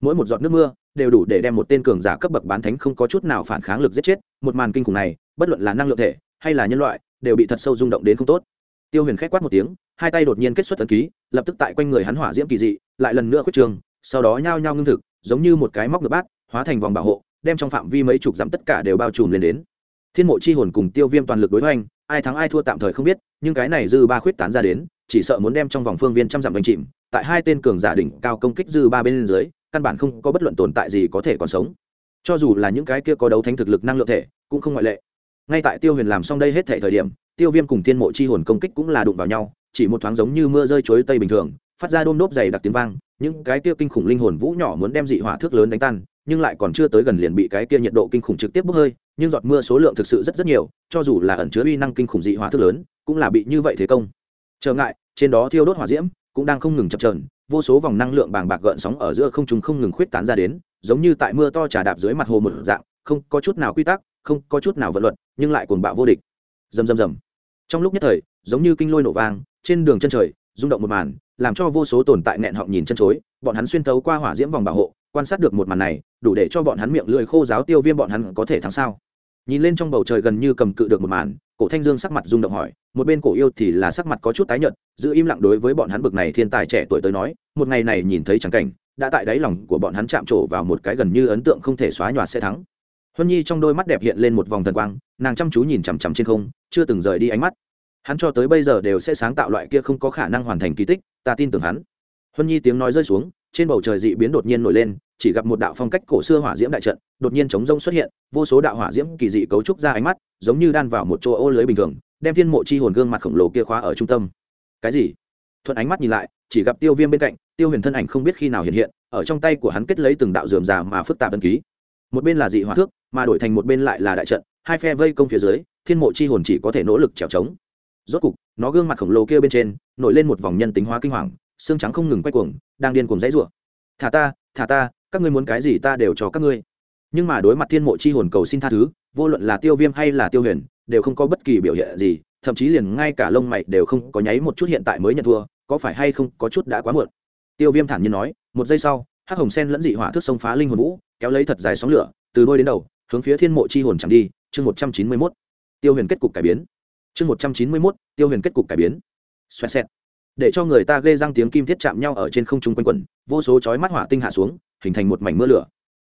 mỗi một giọt nước mưa, đều đủ để đem một tên cường giả cấp bậc bán thánh không có chút nào phản kháng lực giết chết một màn kinh khủng này, bất luận là năng lượng thể hay là nhân loại, đều bị thật sâu rung động đến không tốt. Tiêu huyền k h á c quát một tiếng, hai tay đột nhiên kết xuất thần ký, lập tức tại quanh người hắn hỏa diễm kỳ dị, lại lần nữa khuyết trường, sau đó nhao nhao ngưng thực, giống như một cái móc ngược bát, hóa thành vòng bảo hộ, đem trong phạm vi mấy chục dặm tất cả đều bao trùm lên đến. Thiên mộ chi hồn cùng tiêu viêm toàn lực đối hoành, ai thắng ai thua tạm thời không biết, nhưng cái này dư ba khuyết tán ra đến, chỉ sợ muốn đem trong vòng phương viên trăm dặm bành chìm, tại hai tên cường giả đỉnh cao công kích dư ba bên dưới, căn bản không có bất luận tồn tại gì có thể còn sống cho dù là những cái kia có đấu thánh thực lực năng lượng thể, cũng không ngoại lệ. Ngay tại tiêu huyền làm xong đây hết thể thời điểm, tiêu viêm cùng tiên mộ chi hồn công kích cũng là đụng vào nhau, chỉ một thoáng giống như mưa rơi chuối tây bình thường, phát ra đôm đốp dày đặc tiếng vang, những cái kia kinh khủng linh hồn vũ nhỏ muốn đem dị hỏa thước lớn đánh tan, nhưng lại còn chưa tới gần liền bị cái kia nhiệt độ kinh khủng trực tiếp bốc hơi, nhưng giọt mưa số lượng thực sự rất rất nhiều, cho dù là ẩn chứa uy năng kinh khủng dị hỏa thước lớn, cũng là bị như vậy thế công. Trở ngại, trên đó thiêu đốt hỏa diễm, cũng đang không ngừng chập trờn vô số vòng năng lượng bàng bạc gợn sóng ở giữa không trung không ngừng khuyết tán ra đến giống như tại mưa to trà đạp dưới mặt hồ một dạng, không có chút nào quy tắc, không có chút nào vận luật, nhưng lại cuồng bạo vô địch. Rầm rầm rầm. Trong lúc nhất thời, giống như kinh lôi nổ vang, trên đường chân trời, rung động một màn, làm cho vô số tồn tại nghẹn họng nhìn chân chối, bọn hắn xuyên tấu qua hỏa diễm vòng bảo hộ, quan sát được một màn này, đủ để cho bọn hắn miệng lưỡi khô giáo tiêu viêm bọn hắn có thể thắng sao. Nhìn lên trong bầu trời gần như cầm cự được một màn, cổ thanh dương sắc mặt rung động hỏi, một bên cổ yêu thì là sắc mặt có chút tái nhợt, giữ im lặng đối với bọn hắn bực này thiên tài trẻ tuổi tới nói, một ngày này nhìn thấy trắng cảnh đã tại đáy lòng của bọn hắn chạm trổ vào một cái gần như ấn tượng không thể xóa nhòa sẽ thắng. Huân nhi trong đôi mắt đẹp hiện lên một vòng thần quang, nàng chăm chú nhìn chằm chằm trên không, chưa từng rời đi ánh mắt. Hắn cho tới bây giờ đều sẽ sáng tạo loại kia không có khả năng hoàn thành kỳ tích, ta tin tưởng hắn. Huân nhi tiếng nói rơi xuống, trên bầu trời dị biến đột nhiên nổi lên, chỉ gặp một đạo phong cách cổ xưa hỏa diễm đại trận, đột nhiên chống rông xuất hiện, vô số đạo hỏa diễm kỳ dị cấu trúc ra ánh mắt, giống như đan vào một chỗ ô lưới bình thường, đem thiên mộ chi hồn gương mặt khổng lồ kia khóa ở trung tâm. Cái gì? Thuận ánh mắt nhìn lại, chỉ gặp tiêu viêm bên cạnh, tiêu huyền thân ảnh không biết khi nào hiện hiện, ở trong tay của hắn kết lấy từng đạo dườm già mà phức tạp ân ký. Một bên là dị hỏa thước, mà đổi thành một bên lại là đại trận, hai phe vây công phía dưới, thiên mộ chi hồn chỉ có thể nỗ lực trèo trống. Rốt cục, nó gương mặt khổng lồ kia bên trên, nổi lên một vòng nhân tính hóa kinh hoàng, xương trắng không ngừng quay cuồng, đang điên cuồng dãy rủa. Thả ta thả ta, các ngươi muốn cái gì ta đều cho các ngươi. Nhưng mà đối mặt thiên mộ chi hồn cầu xin tha thứ, vô luận là tiêu viêm hay là tiêu huyền, đều không có bất kỳ biểu hiện gì thậm chí liền ngay cả lông mày đều không có nháy một chút hiện tại mới nhận thua, có phải hay không có chút đã quá muộn? Tiêu viêm thản nhiên nói, một giây sau, hắc hồng sen lẫn dị hỏa thức sông phá linh hồn vũ, kéo lấy thật dài sóng lửa, từ đôi đến đầu, hướng phía thiên mộ chi hồn chẳng đi, chương một trăm chín mươi mốt. Tiêu huyền kết cục cải biến. Chương một trăm chín mươi mốt, tiêu huyền kết cục cải biến. Xoẹ xẹt. Để cho người ta ghê răng tiếng kim thiết chạm nhau ở trên không trung quanh quẩn, vô số chói mắt hỏa tinh hạ xuống, hình thành một mảnh mưa lửa.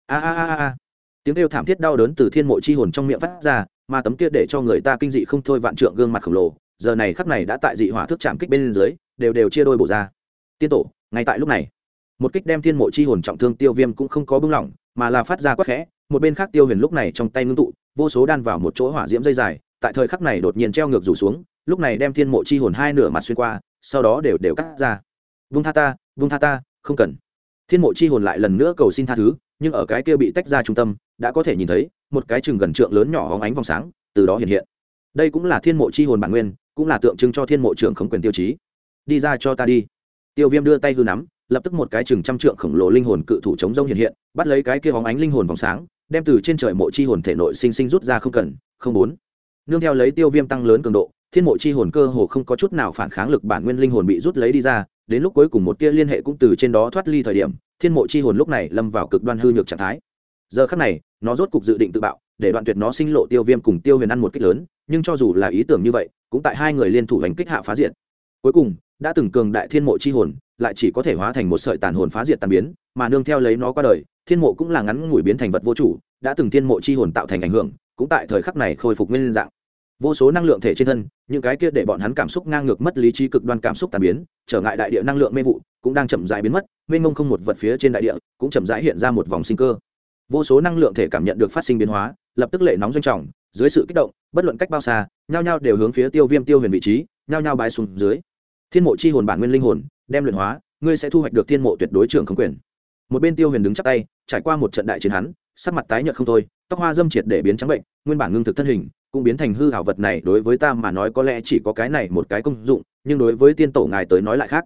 A a a a. Tiếng kêu thảm thiết đau đớn từ thiên mộ chi hồn trong miệng phát ra mà tấm kia để cho người ta kinh dị không thôi vạn trượng gương mặt khổng lồ, giờ này khắc này đã tại dị hỏa thức chạm kích bên dưới, đều đều chia đôi bổ ra. Tiên tổ, ngay tại lúc này. Một kích đem thiên mộ chi hồn trọng thương tiêu viêm cũng không có bưng lỏng, mà là phát ra quắc khẽ, một bên khác tiêu huyền lúc này trong tay ngưng tụ, vô số đan vào một chỗ hỏa diễm dây dài, tại thời khắc này đột nhiên treo ngược rủ xuống, lúc này đem thiên mộ chi hồn hai nửa mặt xuyên qua, sau đó đều đều cắt ra. Vung tha ta, vung tha ta, không cần. Thiên mộ chi hồn lại lần nữa cầu xin tha thứ, nhưng ở cái kia bị tách ra trung tâm, đã có thể nhìn thấy một cái chừng gần trượng lớn nhỏ hóng ánh vòng sáng, từ đó hiện hiện. Đây cũng là thiên mộ chi hồn bản nguyên, cũng là tượng trưng cho thiên mộ trưởng khống quyền tiêu chí. Đi ra cho ta đi. Tiêu viêm đưa tay hư nắm, lập tức một cái chừng trăm trượng khổng lồ linh hồn cự thủ chống rông hiện hiện, bắt lấy cái kia hóng ánh linh hồn vòng sáng, đem từ trên trời mộ chi hồn thể nội sinh sinh rút ra không cần, không bốn nương theo lấy tiêu viêm tăng lớn cường độ, thiên mộ chi hồn cơ hồ không có chút nào phản kháng lực bản nguyên linh hồn bị rút lấy đi ra, đến lúc cuối cùng một tia liên hệ cũng từ trên đó thoát ly thời điểm, thiên mộ chi hồn lúc này lâm vào cực đoan hư nhược trạng thái giờ khắc này, nó rốt cục dự định tự bạo, để đoạn tuyệt nó sinh lộ tiêu viêm cùng tiêu huyền ăn một kích lớn, nhưng cho dù là ý tưởng như vậy, cũng tại hai người liên thủ đánh kích hạ phá diện cuối cùng, đã từng cường đại thiên mộ chi hồn, lại chỉ có thể hóa thành một sợi tàn hồn phá diệt tàn biến, mà nương theo lấy nó qua đời, thiên mộ cũng là ngắn ngủi biến thành vật vô chủ, đã từng thiên mộ chi hồn tạo thành ảnh hưởng, cũng tại thời khắc này khôi phục nguyên dạng. Vô số năng lượng thể trên thân, những cái kia để bọn hắn cảm xúc ngang ngược mất lý trí cực đoan cảm xúc tàn biến, trở ngại đại địa năng lượng mê vụ, cũng đang chậm rãi biến mất, mênh mông không một vật phía trên đại địa, cũng chậm rãi hiện ra một vòng sinh cơ vô số năng lượng thể cảm nhận được phát sinh biến hóa, lập tức lệ nóng doanh trọng, dưới sự kích động, bất luận cách bao xa, nhao nhao đều hướng phía tiêu viêm tiêu huyền vị trí, nhao nhao bái xuống dưới. Thiên mộ chi hồn bản nguyên linh hồn, đem luyện hóa, ngươi sẽ thu hoạch được thiên mộ tuyệt đối trưởng không quyền. Một bên tiêu huyền đứng chắc tay, trải qua một trận đại chiến hắn, sắc mặt tái nhợt không thôi, tóc hoa dâm triệt để biến trắng bệnh, nguyên bản ngưng thực thân hình, cũng biến thành hư hảo vật này đối với ta mà nói có lẽ chỉ có cái này một cái công dụng, nhưng đối với tiên tổ ngài tới nói lại khác.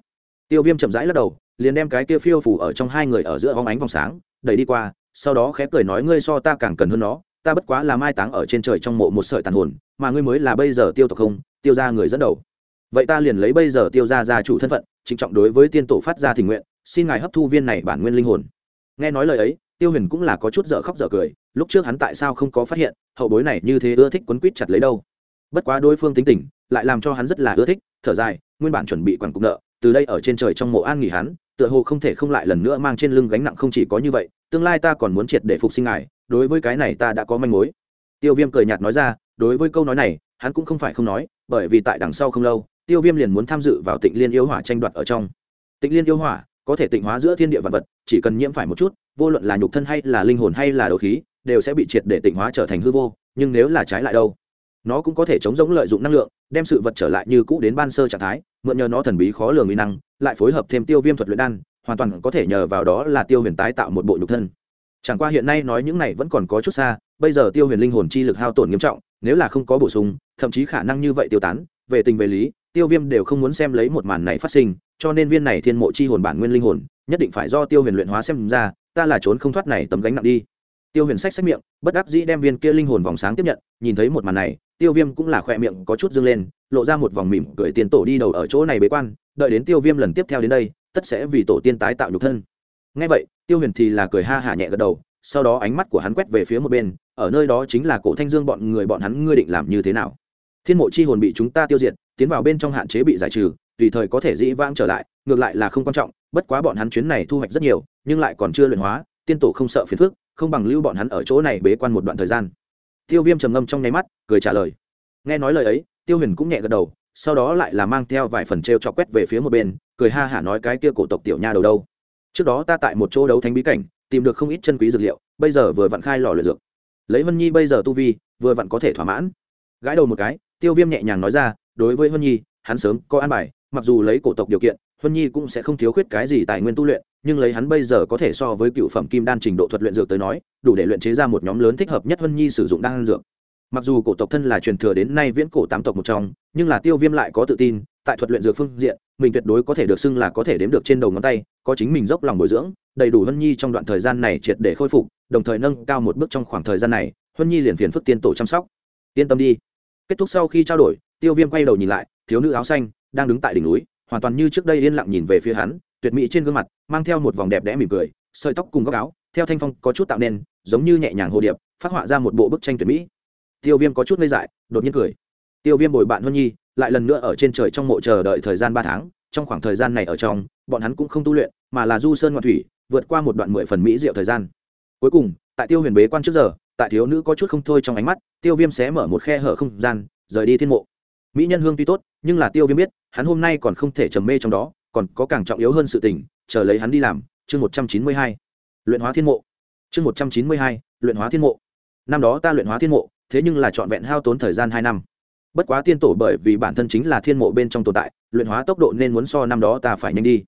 Tiêu viêm chậm rãi lắc đầu, liền đem cái kia phiêu phủ ở trong hai người ở giữa hóng ánh vòng sáng, đẩy đi qua sau đó khẽ cười nói, ngươi so ta càng cần hơn nó, ta bất quá là mai táng ở trên trời trong mộ một sợi tàn hồn, mà ngươi mới là bây giờ tiêu tộc không, tiêu ra người dẫn đầu. Vậy ta liền lấy bây giờ tiêu ra gia chủ thân phận, trịnh trọng đối với tiên tổ phát ra tình nguyện, xin ngài hấp thu viên này bản nguyên linh hồn. Nghe nói lời ấy, tiêu huyền cũng là có chút dở khóc dở cười, lúc trước hắn tại sao không có phát hiện, hậu bối này như thế ưa thích quấn quýt chặt lấy đâu. Bất quá đối phương tính tình, lại làm cho hắn rất là ưa thích, thở dài, nguyên bản chuẩn bị quản cục nợ, từ đây ở trên trời trong mộ an nghỉ hắn, tựa hồ không thể không lại lần nữa mang trên lưng gánh nặng không chỉ có như vậy tương lai ta còn muốn triệt để phục sinh ngài, đối với cái này ta đã có manh mối. Tiêu viêm cười nhạt nói ra, đối với câu nói này, hắn cũng không phải không nói, bởi vì tại đằng sau không lâu, tiêu viêm liền muốn tham dự vào tịnh liên yêu hỏa tranh đoạt ở trong. Tịnh liên yêu hỏa có thể tịnh hóa giữa thiên địa vật vật, chỉ cần nhiễm phải một chút, vô luận là nhục thân hay là linh hồn hay là đồ khí, đều sẽ bị triệt để tịnh hóa trở thành hư vô, nhưng nếu là trái lại đâu, nó cũng có thể chống giống lợi dụng năng lượng, đem sự vật trở lại như cũ đến ban sơ trạng thái, mượn nhờ nó thần bí khó lường uy năng, lại phối hợp thêm tiêu viêm thuật luyện đan hoàn toàn có thể nhờ vào đó là tiêu huyền tái tạo một bộ nhục thân. Chẳng qua hiện nay nói những này vẫn còn có chút xa, bây giờ tiêu huyền linh hồn chi lực hao tổn nghiêm trọng, nếu là không có bổ sung, thậm chí khả năng như vậy tiêu tán, về tình về lý, tiêu viêm đều không muốn xem lấy một màn này phát sinh, cho nên viên này thiên mộ chi hồn bản nguyên linh hồn, nhất định phải do tiêu huyền luyện hóa xem ra, ta là trốn không thoát này tấm gánh nặng đi tiêu huyền sách sách miệng, bất đắc dĩ đem viên kia linh hồn vòng sáng tiếp nhận, nhìn thấy một màn này, tiêu viêm cũng là khỏe miệng có chút dâng lên, lộ ra một vòng mỉm cười tiền tổ đi đầu ở chỗ này bế quan, đợi đến tiêu viêm lần tiếp theo đến đây, tất sẽ vì tổ tiên tái tạo nhục thân. Ngay vậy, tiêu huyền thì là cười ha hả nhẹ gật đầu, sau đó ánh mắt của hắn quét về phía một bên, ở nơi đó chính là cổ thanh dương bọn người bọn hắn ngươi định làm như thế nào? Thiên mộ chi hồn bị chúng ta tiêu diệt, tiến vào bên trong hạn chế bị giải trừ, tùy thời có thể dĩ vãng trở lại, ngược lại là không quan trọng, bất quá bọn hắn chuyến này thu hoạch rất nhiều, nhưng lại còn chưa luyện hóa, tiên tổ không sợ phiền phức không bằng lưu bọn hắn ở chỗ này bế quan một đoạn thời gian. Tiêu viêm trầm ngâm trong nháy mắt, cười trả lời. Nghe nói lời ấy, tiêu huyền cũng nhẹ gật đầu, sau đó lại là mang theo vài phần t r e o cho quét về phía một bên, cười ha hả nói cái kia cổ tộc tiểu nha đầu đâu. Trước đó ta tại một chỗ đấu thánh bí cảnh, tìm được không ít chân quý dược liệu, bây giờ vừa vặn khai lò luyện dược. Lấy vân nhi bây giờ tu vi, vừa vặn có thể thỏa mãn. Gãi đầu một cái, tiêu viêm nhẹ nhàng nói ra, đối với vân nhi, hắn sớm có an bài, mặc dù lấy cổ tộc điều kiện, huân nhi cũng sẽ không thiếu khuyết cái gì tài nguyên tu luyện nhưng lấy hắn bây giờ có thể so với cựu phẩm kim đan trình độ thuật luyện dược tới nói, đủ để luyện chế ra một nhóm lớn thích hợp nhất hân nhi sử dụng đan dược. Mặc dù cổ tộc thân là truyền thừa đến nay viễn cổ tám tộc một trong, nhưng là tiêu viêm lại có tự tin, tại thuật luyện dược phương diện, mình tuyệt đối có thể được xưng là có thể đếm được trên đầu ngón tay, có chính mình dốc lòng bồi dưỡng, đầy đủ hân nhi trong đoạn thời gian này triệt để khôi phục, đồng thời nâng cao một bước trong khoảng thời gian này hân nhi liền phiền phức tiên tổ chăm sóc. Yên tâm đi. Kết thúc sau khi trao đổi, tiêu viêm quay đầu nhìn lại, thiếu nữ áo xanh đang đứng tại đỉnh núi, hoàn toàn như trước đây yên lặng nhìn về phía hắn tuyệt mỹ trên gương mặt, mang theo một vòng đẹp đẽ mỉm cười, sợi tóc cùng góc áo, theo thanh phong có chút tạo nên, giống như nhẹ nhàng hồ điệp, phát họa ra một bộ bức tranh tuyệt mỹ. Tiêu viêm có chút ngây dại, đột nhiên cười. Tiêu viêm bồi bạn huân nhi, lại lần nữa ở trên trời trong mộ chờ đợi thời gian ba tháng, trong khoảng thời gian này ở trong, bọn hắn cũng không tu luyện, mà là du sơn ngoạn thủy, vượt qua một đoạn mười phần mỹ diệu thời gian. Cuối cùng, tại tiêu huyền bế quan trước giờ, tại thiếu nữ có chút không thôi trong ánh mắt, tiêu viêm sẽ mở một khe hở không gian, rời đi thiên mộ. Mỹ nhân hương tuy tốt, nhưng là tiêu viêm biết, hắn hôm nay còn không thể trầm mê trong đó còn có càng trọng yếu hơn sự tình, chờ lấy hắn đi làm, chương một trăm chín mươi hai, luyện hóa thiên mộ. Chương một trăm chín mươi hai, luyện hóa thiên mộ. Năm đó ta luyện hóa thiên mộ, thế nhưng là trọn vẹn hao tốn thời gian hai năm. Bất quá tiên tổ bởi vì bản thân chính là thiên mộ bên trong tồn tại, luyện hóa tốc độ nên muốn so năm đó ta phải nhanh đi.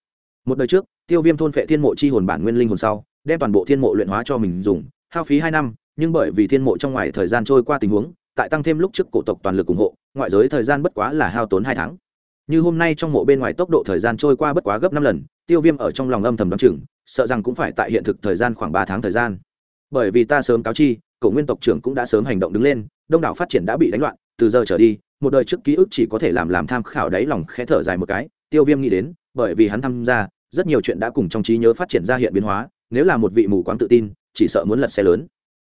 Một đời trước, tiêu viêm thôn phệ thiên mộ chi hồn bản nguyên linh hồn sau, đem toàn bộ thiên mộ luyện hóa cho mình dùng, hao phí hai năm, nhưng bởi vì thiên mộ trong ngoài thời gian trôi qua tình huống, tại tăng thêm lúc trước cổ tộc toàn lực ủng hộ, ngoại giới thời gian bất quá là hao tốn hai tháng như hôm nay trong mộ bên ngoài tốc độ thời gian trôi qua bất quá gấp năm lần, tiêu viêm ở trong lòng âm thầm đ o á n chừng, sợ rằng cũng phải tại hiện thực thời gian khoảng ba tháng thời gian. Bởi vì ta sớm cáo chi, cổ nguyên tộc trưởng cũng đã sớm hành động đứng lên, đông đảo phát triển đã bị đánh loạn, từ giờ trở đi, một đời trước ký ức chỉ có thể làm làm tham khảo đáy lòng khẽ thở dài một cái, tiêu viêm nghĩ đến, bởi vì hắn tham gia, rất nhiều chuyện đã cùng trong trí nhớ phát triển ra hiện biến hóa, nếu là một vị mù quáng tự tin, chỉ sợ muốn lật xe lớn.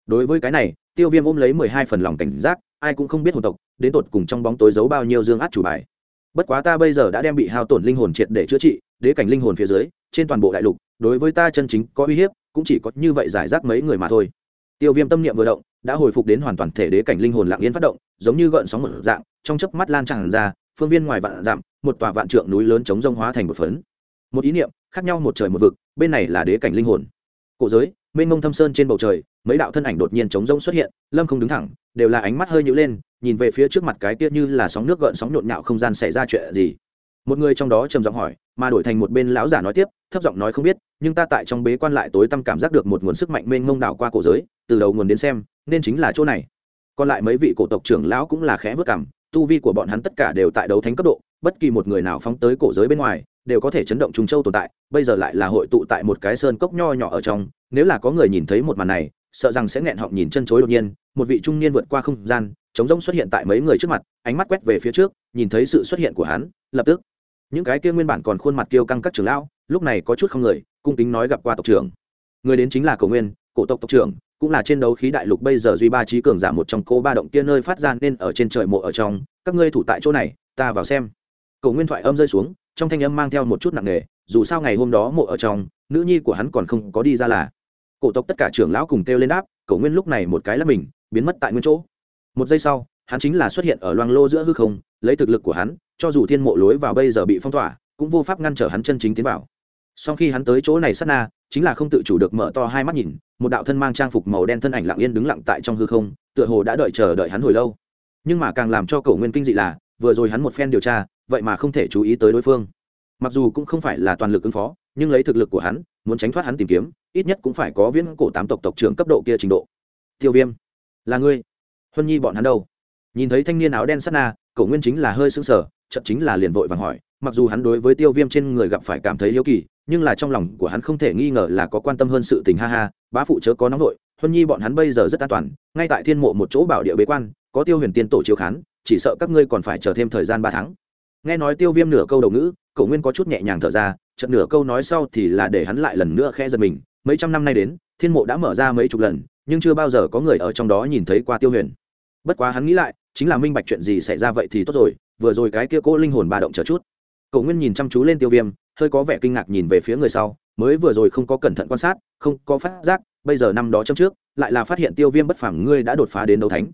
Đối với cái này, tiêu viêm ôm lấy mười hai phần lòng cảnh giác, ai cũng không biết hồn tộc, đến tột cùng trong bóng tối giấu bao nhiêu dương át chủ bài bất quá ta bây giờ đã đem bị hao tổn linh hồn triệt để chữa trị, đế cảnh linh hồn phía dưới, trên toàn bộ đại lục, đối với ta chân chính có uy hiếp, cũng chỉ có như vậy giải rác mấy người mà thôi. Tiêu viêm tâm niệm vừa động, đã hồi phục đến hoàn toàn thể đế cảnh linh hồn lặng yên phát động, giống như gợn sóng một dạng, trong chớp mắt lan tràn ra, phương viên ngoài vạn dặm, một tòa vạn trượng núi lớn chống rông hóa thành một phấn. Một ý niệm, khác nhau một trời một vực, bên này là đế cảnh linh hồn. Cổ giới, mênh mông thâm sơn trên bầu trời, mấy đạo thân ảnh đột nhiên chống rông xuất hiện, lâm không đứng thẳng, đều là ánh mắt hơi nhữ lên nhìn về phía trước mặt cái kia như là sóng nước gợn sóng nhộn nhạo không gian xảy ra chuyện gì. Một người trong đó trầm giọng hỏi, mà đổi thành một bên lão giả nói tiếp, thấp giọng nói không biết, nhưng ta tại trong bế quan lại tối tâm cảm giác được một nguồn sức mạnh mênh mông đảo qua cổ giới, từ đầu nguồn đến xem, nên chính là chỗ này. Còn lại mấy vị cổ tộc trưởng lão cũng là khẽ vất cảm tu vi của bọn hắn tất cả đều tại đấu thánh cấp độ, bất kỳ một người nào phóng tới cổ giới bên ngoài, đều có thể chấn động trung châu tồn tại, bây giờ lại là hội tụ tại một cái sơn cốc nho nhỏ ở trong, nếu là có người nhìn thấy một màn này, sợ rằng sẽ nghẹn họng nhìn chân chối đột nhiên, một vị trung niên vượt qua không gian chống rỗng xuất hiện tại mấy người trước mặt, ánh mắt quét về phía trước, nhìn thấy sự xuất hiện của hắn, lập tức. Những cái kia nguyên bản còn khuôn mặt kiêu căng các trưởng lão, lúc này có chút không người, cung kính nói gặp qua tộc trưởng. Người đến chính là cổ nguyên, cổ tộc tộc trưởng, cũng là trên đấu khí đại lục bây giờ duy ba trí cường giả một trong cô ba động kia nơi phát ra nên ở trên trời mộ ở trong. Các ngươi thủ tại chỗ này, ta vào xem. Cổ nguyên thoại âm rơi xuống, trong thanh âm mang theo một chút nặng nề, dù sao ngày hôm đó mộ ở trong, nữ nhi của hắn còn không có đi ra là. Cổ tộc tất cả trưởng lão cùng kêu lên đáp, cổ nguyên lúc này một cái là mình, biến mất tại nguyên chỗ một giây sau, hắn chính là xuất hiện ở loang lô giữa hư không, lấy thực lực của hắn, cho dù thiên mộ lối vào bây giờ bị phong tỏa, cũng vô pháp ngăn trở hắn chân chính tiến vào. Sau khi hắn tới chỗ này sát na, chính là không tự chủ được mở to hai mắt nhìn, một đạo thân mang trang phục màu đen thân ảnh lặng yên đứng lặng tại trong hư không, tựa hồ đã đợi chờ đợi hắn hồi lâu. Nhưng mà càng làm cho cầu nguyên kinh dị là, vừa rồi hắn một phen điều tra, vậy mà không thể chú ý tới đối phương. Mặc dù cũng không phải là toàn lực ứng phó, nhưng lấy thực lực của hắn, muốn tránh thoát hắn tìm kiếm, ít nhất cũng phải có viễn cổ tám tộc tộc trưởng cấp độ kia trình độ. Tiêu viêm, là ngươi huân nhi bọn hắn đâu? Nhìn thấy thanh niên áo đen sát na cậu nguyên chính là hơi sững sờ chậm chính là liền vội vàng hỏi, mặc dù hắn đối với tiêu viêm trên người gặp phải cảm thấy hiếu kỳ, nhưng là trong lòng của hắn không thể nghi ngờ là có quan tâm hơn sự tình, ha ha, bá phụ chớ có nóng vội, huân nhi bọn hắn bây giờ rất an toàn, ngay tại thiên mộ một chỗ bảo địa bế quan, có tiêu huyền tiên tổ chiếu khán, chỉ sợ các ngươi còn phải chờ thêm thời gian ba tháng. Nghe nói tiêu viêm nửa câu đầu ngữ cậu nguyên có chút nhẹ nhàng thở ra, chợt nửa câu nói sau thì là để hắn lại lần nữa khẽ giật mình, mấy trăm năm nay đến, thiên mộ đã mở ra mấy chục lần, nhưng chưa bao giờ có người ở trong đó nhìn thấy qua tiêu huyền bất quá hắn nghĩ lại, chính là minh bạch chuyện gì xảy ra vậy thì tốt rồi, vừa rồi cái kia cố linh hồn ba động chờ chút. Cậu nguyên nhìn chăm chú lên tiêu viêm, hơi có vẻ kinh ngạc nhìn về phía người sau, mới vừa rồi không có cẩn thận quan sát, không có phát giác, bây giờ năm đó trong trước, lại là phát hiện tiêu viêm bất phẳng ngươi đã đột phá đến đấu thánh.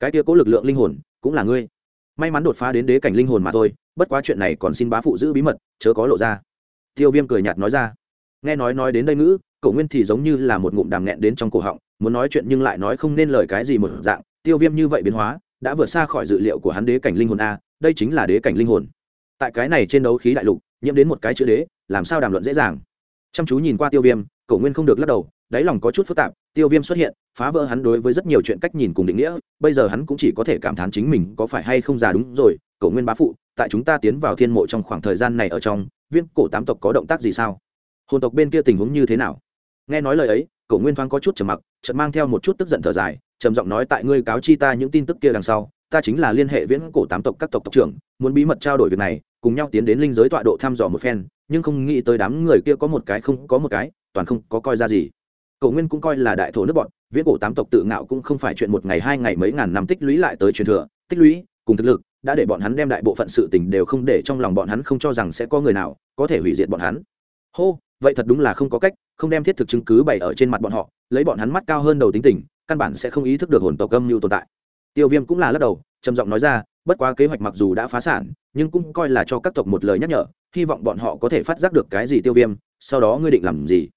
Cái kia cố lực lượng linh hồn, cũng là ngươi. May mắn đột phá đến đế cảnh linh hồn mà thôi, bất quá chuyện này còn xin bá phụ giữ bí mật, chớ có lộ ra. Tiêu viêm cười nhạt nói ra. Nghe nói nói đến đây ngữ cậu nguyên thì giống như là một ngụm đàm nghẹn đến trong cổ họng, muốn nói chuyện nhưng lại nói không nên lời cái gì một dạng tiêu viêm như vậy biến hóa, đã vượt xa khỏi dự liệu của hắn đế cảnh linh hồn a, đây chính là đế cảnh linh hồn. Tại cái này trên đấu khí đại lục, nhiễm đến một cái chữ đế, làm sao đàm luận dễ dàng? Chăm chú nhìn qua tiêu viêm cổ nguyên không được lắc đầu, đáy lòng có chút phức tạp, tiêu viêm xuất hiện, phá vỡ hắn đối với rất nhiều chuyện cách nhìn cùng định nghĩa, bây giờ hắn cũng chỉ có thể cảm thán chính mình có phải hay không già đúng rồi Cổ nguyên bá phụ, tại chúng ta tiến vào thiên mộ trong khoảng thời gian này ở trong viên cổ tám tộc có động tác gì sao? Hồn tộc bên kia tình huống như thế nào? Nghe nói lời ấy cổ nguyên thoáng có chút trầm mặc, chợt mang theo một chút tức giận thở dài trầm giọng nói tại ngươi cáo chi ta những tin tức kia đằng sau, ta chính là liên hệ viễn cổ tám tộc các tộc tộc trưởng, muốn bí mật trao đổi việc này, cùng nhau tiến đến linh giới tọa độ thăm dò một phen, nhưng không nghĩ tới đám người kia có một cái không có một cái, toàn không có coi ra gì. Cậu nguyên cũng coi là đại thổ nước bọn, viễn cổ tám tộc tự ngạo cũng không phải chuyện một ngày hai ngày mấy ngàn năm tích lũy lại tới truyền thừa, tích lũy, cùng thực lực, đã để bọn hắn đem đại bộ phận sự tình đều không để trong lòng bọn hắn không cho rằng sẽ có người nào có thể hủy diệt bọn hắn. Hô, vậy thật đúng là không có cách, không đem thiết thực chứng cứ bày ở trên mặt bọn họ, lấy bọn hắn mắt cao hơn đầu tính tình căn bản sẽ không ý thức được hồn tộc âm mưu tồn tại. Tiêu viêm cũng là lắc đầu, trầm giọng nói ra, bất quá kế hoạch mặc dù đã phá sản, nhưng cũng coi là cho các tộc một lời nhắc nhở, hy vọng bọn họ có thể phát giác được cái gì tiêu viêm, sau đó ngươi định làm gì?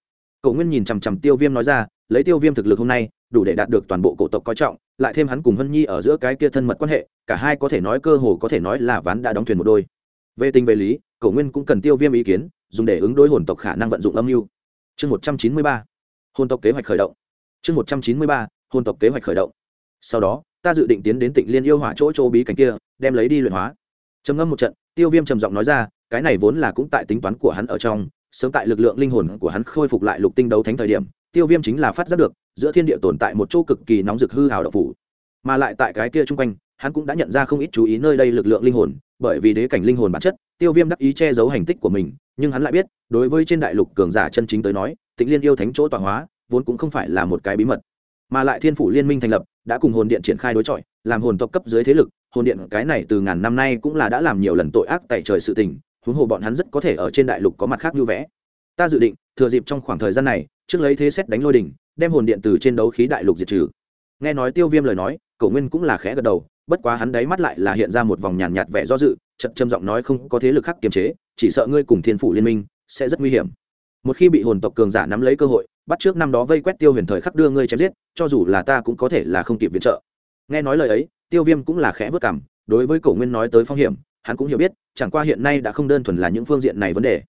Cậu nguyên nhìn chằm chằm tiêu viêm nói ra, lấy tiêu viêm thực lực hôm nay, đủ để đạt được toàn bộ cổ tộc coi trọng, lại thêm hắn cùng hân nhi ở giữa cái kia thân mật quan hệ, cả hai có thể nói cơ hồ có thể nói là ván đã đóng thuyền một đôi. Về tình về lý cậu nguyên cũng cần tiêu viêm ý kiến, dùng để ứng đối hồn tộc khả năng vận dụng âm mưu. Chương một trăm chín mươi ba. Hồn tộc kế hoạch khởi động. Chương một trăm chín mươi ba. Hôn tộc kế hoạch khởi động. Sau đó, ta dự định tiến đến Tịnh liên yêu hỏa chỗ chỗ bí cảnh kia, đem lấy đi luyện hóa. Trầm ngâm một trận, tiêu viêm trầm giọng nói ra, cái này vốn là cũng tại tính toán của hắn ở trong, sớm tại lực lượng linh hồn của hắn khôi phục lại lục tinh đấu thánh thời điểm, tiêu viêm chính là phát giác được, giữa thiên địa tồn tại một chỗ cực kỳ nóng rực hư hào độc phủ. Mà lại tại cái kia chung quanh, hắn cũng đã nhận ra không ít chú ý nơi đây lực lượng linh hồn, bởi vì đế cảnh linh hồn bản chất, tiêu viêm đắc ý che giấu hành tích của mình, nhưng hắn lại biết, đối với trên đại lục cường giả chân chính tới nói, tịnh liên yêu thánh chỗ tọa hóa, vốn cũng không phải là một cái bí mật mà lại thiên phủ liên minh thành lập đã cùng hồn điện triển khai đối chọi làm hồn tộc cấp dưới thế lực hồn điện cái này từ ngàn năm nay cũng là đã làm nhiều lần tội ác tại trời sự tình huống hồ bọn hắn rất có thể ở trên đại lục có mặt khác như vẽ. Ta dự định thừa dịp trong khoảng thời gian này trước lấy thế xét đánh lôi đỉnh đem hồn điện từ trên đấu khí đại lục diệt trừ. Nghe nói tiêu viêm lời nói cậu nguyên cũng là khẽ gật đầu bất quá hắn đáy mắt lại là hiện ra một vòng nhàn nhạt, nhạt vẻ do dự chậm châm giọng nói không có thế lực khác kiềm chế chỉ sợ ngươi cùng thiên phủ liên minh sẽ rất nguy hiểm. Một khi bị hồn tộc cường giả nắm lấy cơ hội bắt trước năm đó vây quét tiêu huyền thời khắc đưa ngươi chém giết, cho dù là ta cũng có thể là không kịp viện trợ. Nghe nói lời ấy, tiêu viêm cũng là khẽ vất cảm, đối với cổ nguyên nói tới phong hiểm, hắn cũng hiểu biết, chẳng qua hiện nay đã không đơn thuần là những phương diện này vấn đề.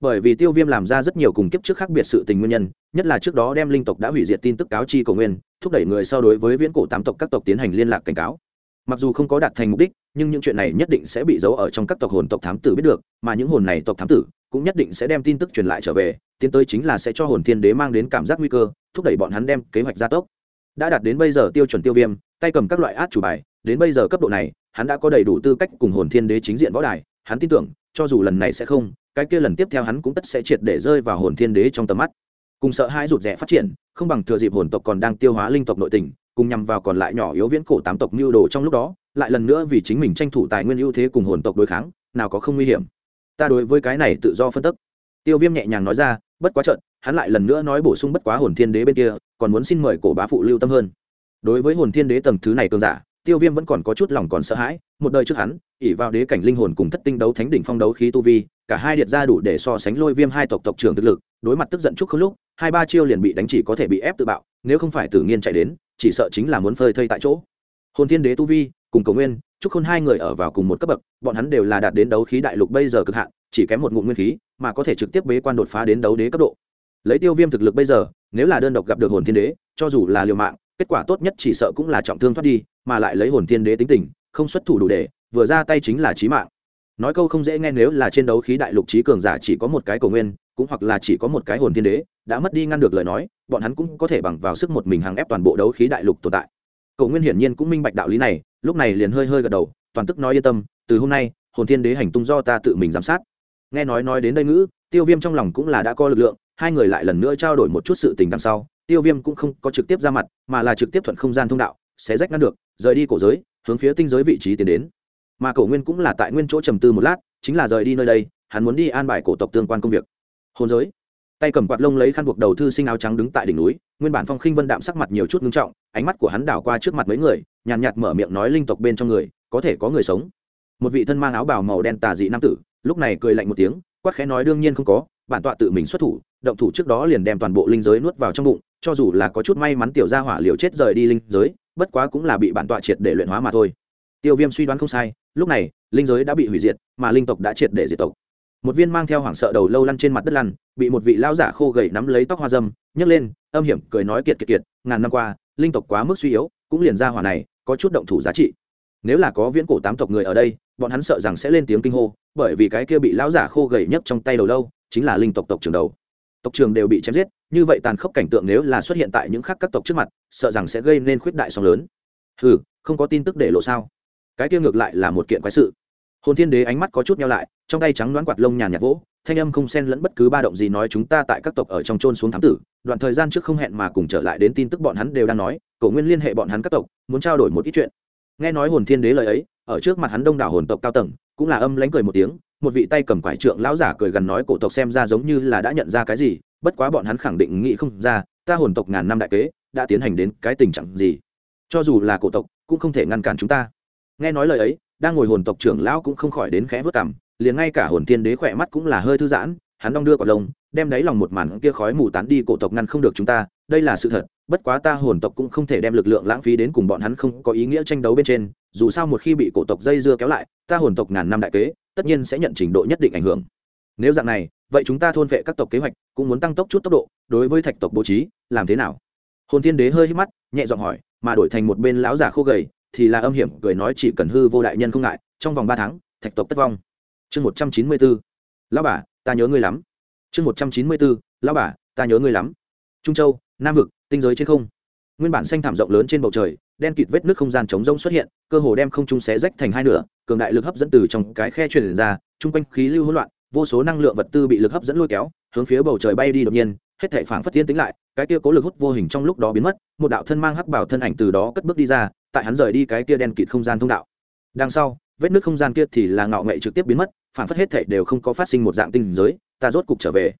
Bởi vì tiêu viêm làm ra rất nhiều cùng kiếp trước khác biệt sự tình nguyên nhân, nhất là trước đó đem linh tộc đã hủy diệt tin tức cáo chi cổ nguyên, thúc đẩy người sau đối với viễn cổ tám tộc các tộc tiến hành liên lạc cảnh cáo. Mặc dù không có đạt thành mục đích, nhưng những chuyện này nhất định sẽ bị giấu ở trong các tộc hồn tộc thám tử biết được, mà những hồn này tộc thám tử cũng nhất định sẽ đem tin tức truyền lại trở về, tiến tới chính là sẽ cho hồn thiên đế mang đến cảm giác nguy cơ, thúc đẩy bọn hắn đem kế hoạch gia tốc. Đã đạt đến bây giờ tiêu chuẩn tiêu viêm, tay cầm các loại át chủ bài, đến bây giờ cấp độ này, hắn đã có đầy đủ tư cách cùng hồn thiên đế chính diện võ đài, hắn tin tưởng, cho dù lần này sẽ không, cái kia lần tiếp theo hắn cũng tất sẽ triệt để rơi vào hồn thiên đế trong tầm mắt. Cùng sợ hãi rụt rẽ phát triển, không bằng thừa dịp hồn tộc còn đang tiêu hóa linh tộc nội tình, cùng nhằm vào còn lại nhỏ yếu viễn cổ tám tộc mưu đồ trong lúc đó, lại lần nữa vì chính mình tranh thủ tài nguyên ưu thế cùng hồn tộc đối kháng, nào có không nguy hiểm ta đối với cái này tự do phân tích tiêu viêm nhẹ nhàng nói ra, bất quá trận hắn lại lần nữa nói bổ sung bất quá hồn thiên đế bên kia, còn muốn xin mời cổ bá phụ lưu tâm hơn. Đối với hồn thiên đế tầng thứ này cường giả, tiêu viêm vẫn còn có chút lòng còn sợ hãi, một đời trước hắn ỉ vào đế cảnh linh hồn cùng thất tinh đấu thánh đỉnh phong đấu khí tu vi, cả hai điệt ra đủ để so sánh lôi viêm hai tộc tộc trưởng thực lực, đối mặt tức giận chúc không lúc, hai ba chiêu liền bị đánh chỉ có thể bị ép tự bạo, nếu không phải tử nghiên chạy đến, chỉ sợ chính là muốn phơi thây tại chỗ. Hồn thiên đế tu vi, cùng cầu nguyên chúc khôn hai người ở vào cùng một cấp bậc, bọn hắn đều là đạt đến đấu khí đại lục bây giờ cực hạn, chỉ kém một ngụm nguyên khí, mà có thể trực tiếp bế quan đột phá đến đấu đế cấp độ. Lấy tiêu viêm thực lực bây giờ, nếu là đơn độc gặp được hồn thiên đế, cho dù là liều mạng, kết quả tốt nhất chỉ sợ cũng là trọng thương thoát đi, mà lại lấy hồn thiên đế tính tình, không xuất thủ đủ để, vừa ra tay chính là trí mạng. Nói câu không dễ nghe nếu là trên đấu khí đại lục trí cường giả chỉ có một cái cầu nguyên, cũng hoặc là chỉ có một cái hồn thiên đế, đã mất đi ngăn được lời nói, bọn hắn cũng có thể bằng vào sức một mình hàng ép toàn bộ đấu khí đại lục tồn tại. Cầu nguyên hiển nhiên cũng minh bạch đạo lý này lúc này liền hơi hơi gật đầu, toàn tức nói yên tâm, từ hôm nay, hồn thiên đế hành tung do ta tự mình giám sát. Nghe nói nói đến đây ngữ, tiêu viêm trong lòng cũng là đã có lực lượng, hai người lại lần nữa trao đổi một chút sự tình đằng sau, tiêu viêm cũng không có trực tiếp ra mặt, mà là trực tiếp thuận không gian thông đạo, sẽ rách ngăn được, rời đi cổ giới, hướng phía tinh giới vị trí tiến đến. Mà cổ nguyên cũng là tại nguyên chỗ trầm tư một lát, chính là rời đi nơi đây, hắn muốn đi an bài cổ tộc tương quan công việc. Hồn giới? Tay cầm quạt lông lấy khăn buộc đầu thư sinh áo trắng đứng tại đỉnh núi nguyên bản phong khinh vân đạm sắc mặt nhiều chút ngưng trọng ánh mắt của hắn đảo qua trước mặt mấy người nhàn nhạt, nhạt mở miệng nói linh tộc bên trong người có thể có người sống. Một vị thân mang áo bào màu đen tà dị nam tử lúc này cười lạnh một tiếng quát khẽ nói đương nhiên không có bản tọa tự mình xuất thủ động thủ trước đó liền đem toàn bộ linh giới nuốt vào trong bụng cho dù là có chút may mắn tiểu gia hỏa liều chết rời đi linh giới bất quá cũng là bị bản tọa triệt để luyện hóa mà thôi. Tiêu viêm suy đoán không sai lúc này linh giới đã bị hủy diệt mà linh tộc đã triệt để diệt tộc một viên mang theo hoảng sợ đầu lâu lăn trên mặt đất lăn, bị một vị lao giả khô gầy nắm lấy tóc hoa dâm, nhấc lên, âm hiểm, cười nói kiệt kiệt kiệt, ngàn năm qua, linh tộc quá mức suy yếu, cũng liền ra hỏa này, có chút động thủ giá trị. Nếu là có viễn cổ tám tộc người ở đây, bọn hắn sợ rằng sẽ lên tiếng kinh hô, bởi vì cái kia bị lão giả khô gầy nhấc trong tay đầu lâu, chính là linh tộc tộc trưởng đầu. Tộc trưởng đều bị chém giết, như vậy tàn khốc cảnh tượng nếu là xuất hiện tại những khác các tộc trước mặt, sợ rằng sẽ gây nên khuyết đại sóng lớn. Ừ không có tin tức để lộ sao? Cái kia ngược lại là một kiện quái sự hồn thiên đế ánh mắt có chút nhau lại, trong tay trắng đoán quạt lông nhàn nhạt vỗ, thanh âm không xen lẫn bất cứ ba động gì nói chúng ta tại các tộc ở trong trôn xuống thám tử. Đoạn thời gian trước không hẹn mà cùng trở lại đến tin tức bọn hắn đều đang nói, Cổ nguyên liên hệ bọn hắn các tộc, muốn trao đổi một ít chuyện. Nghe nói hồn thiên đế lời ấy, ở trước mặt hắn đông đảo hồn tộc cao tầng, cũng là âm lánh cười một tiếng, một vị tay cầm quải trượng lão giả cười gần nói cổ tộc xem ra giống như là đã nhận ra cái gì, bất quá bọn hắn khẳng định nghĩ không ra, ta hồn tộc ngàn năm đại kế, đã tiến hành đến cái tình trạng gì. Cho dù là cổ tộc, cũng không thể ngăn cản chúng ta. Nghe nói lời ấy đang ngồi hồn tộc trưởng lão cũng không khỏi đến khẽ vớt cằm, liền ngay cả hồn thiên đế khỏe mắt cũng là hơi thư giãn hắn đong đưa quả lông đem đáy lòng một màn kia khói mù tán đi cổ tộc ngăn không được chúng ta đây là sự thật bất quá ta hồn tộc cũng không thể đem lực lượng lãng phí đến cùng bọn hắn không có ý nghĩa tranh đấu bên trên dù sao một khi bị cổ tộc dây dưa kéo lại ta hồn tộc ngàn năm đại kế tất nhiên sẽ nhận trình độ nhất định ảnh hưởng. Nếu dạng này vậy chúng ta thôn vệ các tộc kế hoạch cũng muốn tăng tốc chút tốc độ đối với thạch tộc bố trí làm thế nào? Hồn thiên đế hơi hít mắt nhẹ giọng hỏi mà đổi thành một bên lão già khô gầy thì là âm hiểm, cười nói chỉ cần hư vô đại nhân không ngại, trong vòng ba tháng, thạch tộc tất vong. Chương một trăm chín mươi bốn, lão bà, ta nhớ ngươi lắm. Chương một trăm chín mươi bốn, lão bà, ta nhớ ngươi lắm. Trung châu, nam vực, tinh giới trên không. Nguyên bản xanh thảm rộng lớn trên bầu trời, đen kịt vết nước không gian trống rông xuất hiện, cơ hồ đem không trung xé rách thành hai nửa, cường đại lực hấp dẫn từ trong cái khe truyền ra, chung quanh khí lưu hỗn loạn, vô số năng lượng vật tư bị lực hấp dẫn lôi kéo, hướng phía bầu trời bay đi đột nhiên, hết thảy phảng phất tiên tính lại, cái kia cố lực hút vô hình trong lúc đó biến mất, một đạo thân mang hắc bảo thân ảnh từ đó cất bước đi ra tại hắn rời đi cái kia đen kịt không gian thông đạo. Đằng sau, vết nước không gian kia thì là ngạo nghệ trực tiếp biến mất, phản phất hết thể đều không có phát sinh một dạng tinh giới, ta rốt cục trở về.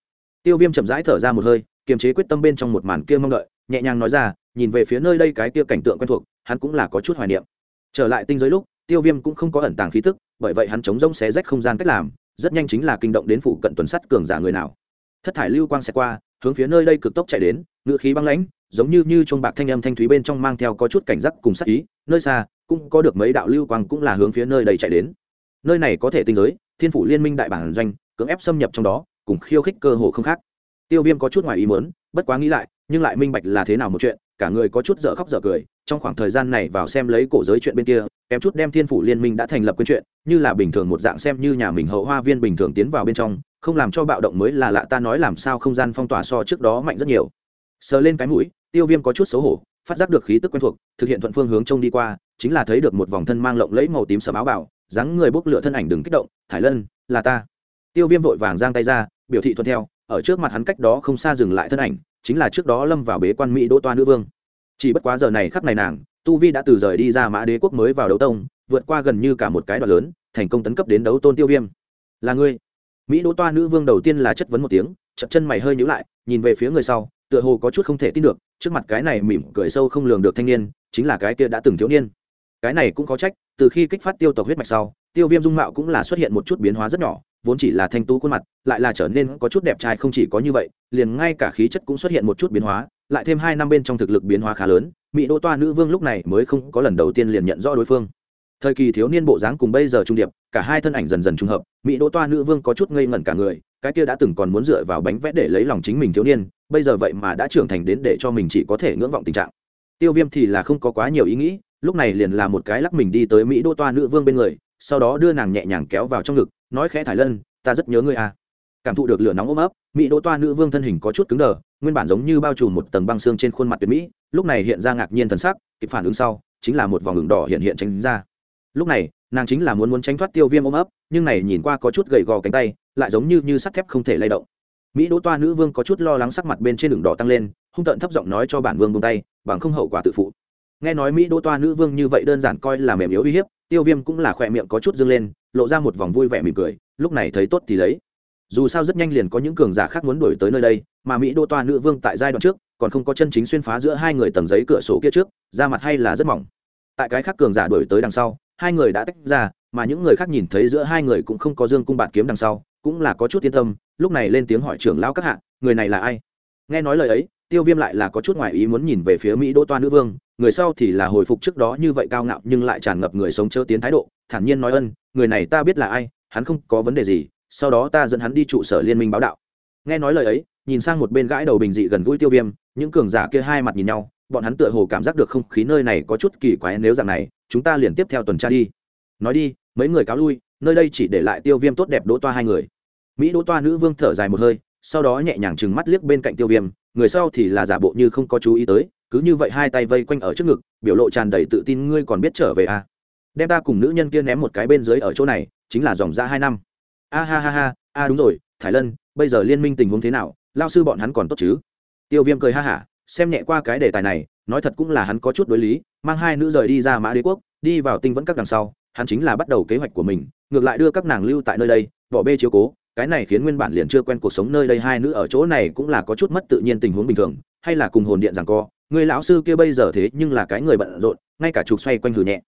Tiêu viêm chậm rãi thở ra một hơi, kiềm chế quyết tâm bên trong một màn kia mong đợi, nhẹ nhàng nói ra, nhìn về phía nơi đây cái kia cảnh tượng quen thuộc, hắn cũng là có chút hoài niệm. Trở lại tinh giới lúc, tiêu viêm cũng không có ẩn tàng khí tức, bởi vậy hắn chống rông xé rách không gian cách làm, rất nhanh chính là kinh động đến phụ cận tuần sắt cường giả người nào thất thải lưu quang xẹt qua, hướng phía nơi đây cực tốc chạy đến, ngựa khí băng lãnh, giống như như chuông bạc thanh âm thanh thúy bên trong mang theo có chút cảnh giác cùng sắc ý, nơi xa, cũng có được mấy đạo lưu quang cũng là hướng phía nơi đây chạy đến. Nơi này có thể tinh giới, thiên phủ liên minh đại bản doanh, cưỡng ép xâm nhập trong đó, cùng khiêu khích cơ hồ không khác. Tiêu viêm có chút ngoài ý muốn, bất quá nghĩ lại, nhưng lại minh bạch là thế nào một chuyện, cả người có chút dở khóc dở cười, trong khoảng thời gian này vào xem lấy cổ giới chuyện bên kia, kém chút đem thiên phủ liên minh đã thành lập quyên chuyện, như là bình thường một dạng xem như nhà mình hậu hoa viên bình thường tiến vào bên trong không làm cho bạo động mới là lạ, ta nói làm sao không gian phong tỏa so trước đó mạnh rất nhiều. Sờ lên cái mũi, tiêu viêm có chút xấu hổ, phát giác được khí tức quen thuộc, thực hiện thuận phương hướng trông đi qua, chính là thấy được một vòng thân mang lộng lẫy màu tím sầm áo bảo dáng người bốc lửa thân ảnh đừng kích động, thải lân, là ta. Tiêu viêm vội vàng giang tay ra, biểu thị thuận theo, ở trước mặt hắn cách đó không xa dừng lại thân ảnh, chính là trước đó lâm vào bế quan mỹ đỗ toa nữ vương. Chỉ bất quá giờ này khắc này nàng, tu vi đã từ rời đi ra mã đế quốc mới vào đấu tông, vượt qua gần như cả một cái đoạn lớn, thành công tấn cấp đến đấu tôn tiêu viêm. Là ngươi mỹ đỗ toa nữ vương đầu tiên là chất vấn một tiếng chậm chân mày hơi nhữ lại, nhìn về phía người sau, tựa hồ có chút không thể tin được, trước mặt cái này mỉm cười sâu không lường được thanh niên, chính là cái kia đã từng thiếu niên. Cái này cũng có trách, từ khi kích phát tiêu tộc huyết mạch sau, tiêu viêm dung mạo cũng là xuất hiện một chút biến hóa rất nhỏ, vốn chỉ là thanh tú khuôn mặt, lại là trở nên có chút đẹp trai không chỉ có như vậy, liền ngay cả khí chất cũng xuất hiện một chút biến hóa, lại thêm hai năm bên trong thực lực biến hóa khá lớn, mỹ đỗ toa nữ vương lúc này mới không có lần đầu tiên liền nhận rõ đối phương thời kỳ thiếu niên bộ dáng cùng bây giờ trung điệp, cả hai thân ảnh dần dần trùng hợp, mỹ đỗ toa nữ vương có chút ngây ngẩn cả người, cái kia đã từng còn muốn dựa vào bánh vẽ để lấy lòng chính mình thiếu niên, bây giờ vậy mà đã trưởng thành đến để cho mình chỉ có thể ngưỡng vọng tình trạng. Tiêu viêm thì là không có quá nhiều ý nghĩ, lúc này liền là một cái lắc mình đi tới mỹ đỗ toa nữ vương bên người, sau đó đưa nàng nhẹ nhàng kéo vào trong ngực, nói khẽ thải lân, ta rất nhớ ngươi à. Cảm thụ được lửa nóng ôm ấp, mỹ đỗ toa nữ vương thân hình có chút cứng đờ, nguyên bản giống như bao trùm một tầng băng xương trên khuôn mặt tuyệt mỹ, lúc này hiện ra ngạc nhiên thần sắc, kịp phản ứng sau, chính là một vòng ngừng đỏ hiện hiện tránh ra lúc này, nàng chính là muốn muốn tránh thoát tiêu viêm ôm ấp, nhưng này nhìn qua có chút gầy gò cánh tay, lại giống như như sắt thép không thể lay động. Mỹ đỗ toa nữ vương có chút lo lắng sắc mặt bên trên đường đỏ tăng lên, hung tợn thấp giọng nói cho bản vương buông tay, bằng không hậu quả tự phụ. Nghe nói mỹ đỗ toa nữ vương như vậy đơn giản coi là mềm yếu uy hiếp, tiêu viêm cũng là khỏe miệng có chút dâng lên, lộ ra một vòng vui vẻ mỉm cười, lúc này thấy tốt thì lấy. Dù sao rất nhanh liền có những cường giả khác muốn đổi tới nơi đây, mà mỹ đô toa nữ vương tại giai đoạn trước, còn không có chân chính xuyên phá giữa hai người tầng giấy cửa sổ kia trước da mặt hay là rất mỏng. Tại cái khác cường giả đổi tới đằng sau hai người đã tách ra, mà những người khác nhìn thấy giữa hai người cũng không có dương cung bạn kiếm đằng sau, cũng là có chút yên tâm, lúc này lên tiếng hỏi trưởng lão các hạ, người này là ai? Nghe nói lời ấy, tiêu viêm lại là có chút ngoại ý muốn nhìn về phía mỹ đỗ toa nữ vương, người sau thì là hồi phục trước đó như vậy cao ngạo nhưng lại tràn ngập người sống chớ tiến thái độ, thản nhiên nói ân, người này ta biết là ai, hắn không có vấn đề gì, sau đó ta dẫn hắn đi trụ sở liên minh báo đạo. Nghe nói lời ấy, nhìn sang một bên gãi đầu bình dị gần gũi tiêu viêm, những cường giả kia hai mặt nhìn nhau, bọn hắn tựa hồ cảm giác được không khí nơi này có chút kỳ quái nếu dạng này chúng ta liền tiếp theo tuần tra đi. Nói đi, mấy người cáo lui, nơi đây chỉ để lại tiêu viêm tốt đẹp đỗ toa hai người. Mỹ đỗ toa nữ vương thở dài một hơi, sau đó nhẹ nhàng trừng mắt liếc bên cạnh tiêu viêm, người sau thì là giả bộ như không có chú ý tới, cứ như vậy hai tay vây quanh ở trước ngực, biểu lộ tràn đầy tự tin, ngươi còn biết trở về à. đem ta cùng nữ nhân kia ném một cái bên dưới ở chỗ này, chính là dòng ra hai năm. A ha ha ha, a đúng rồi, thải lân, bây giờ liên minh tình huống thế nào? Lao sư bọn hắn còn tốt chứ? Tiêu viêm cười ha hả, xem nhẹ qua cái đề tài này nói thật cũng là hắn có chút đối lý, mang hai nữ rời đi ra mã đế quốc, đi vào tinh vẫn các đằng sau, hắn chính là bắt đầu kế hoạch của mình, ngược lại đưa các nàng lưu tại nơi đây, bỏ bê chiếu cố, cái này khiến nguyên bản liền chưa quen cuộc sống nơi đây hai nữ ở chỗ này cũng là có chút mất tự nhiên tình huống bình thường, hay là cùng hồn điện rằng co, người lão sư kia bây giờ thế nhưng là cái người bận rộn, ngay cả trục xoay quanh hử nhẹ.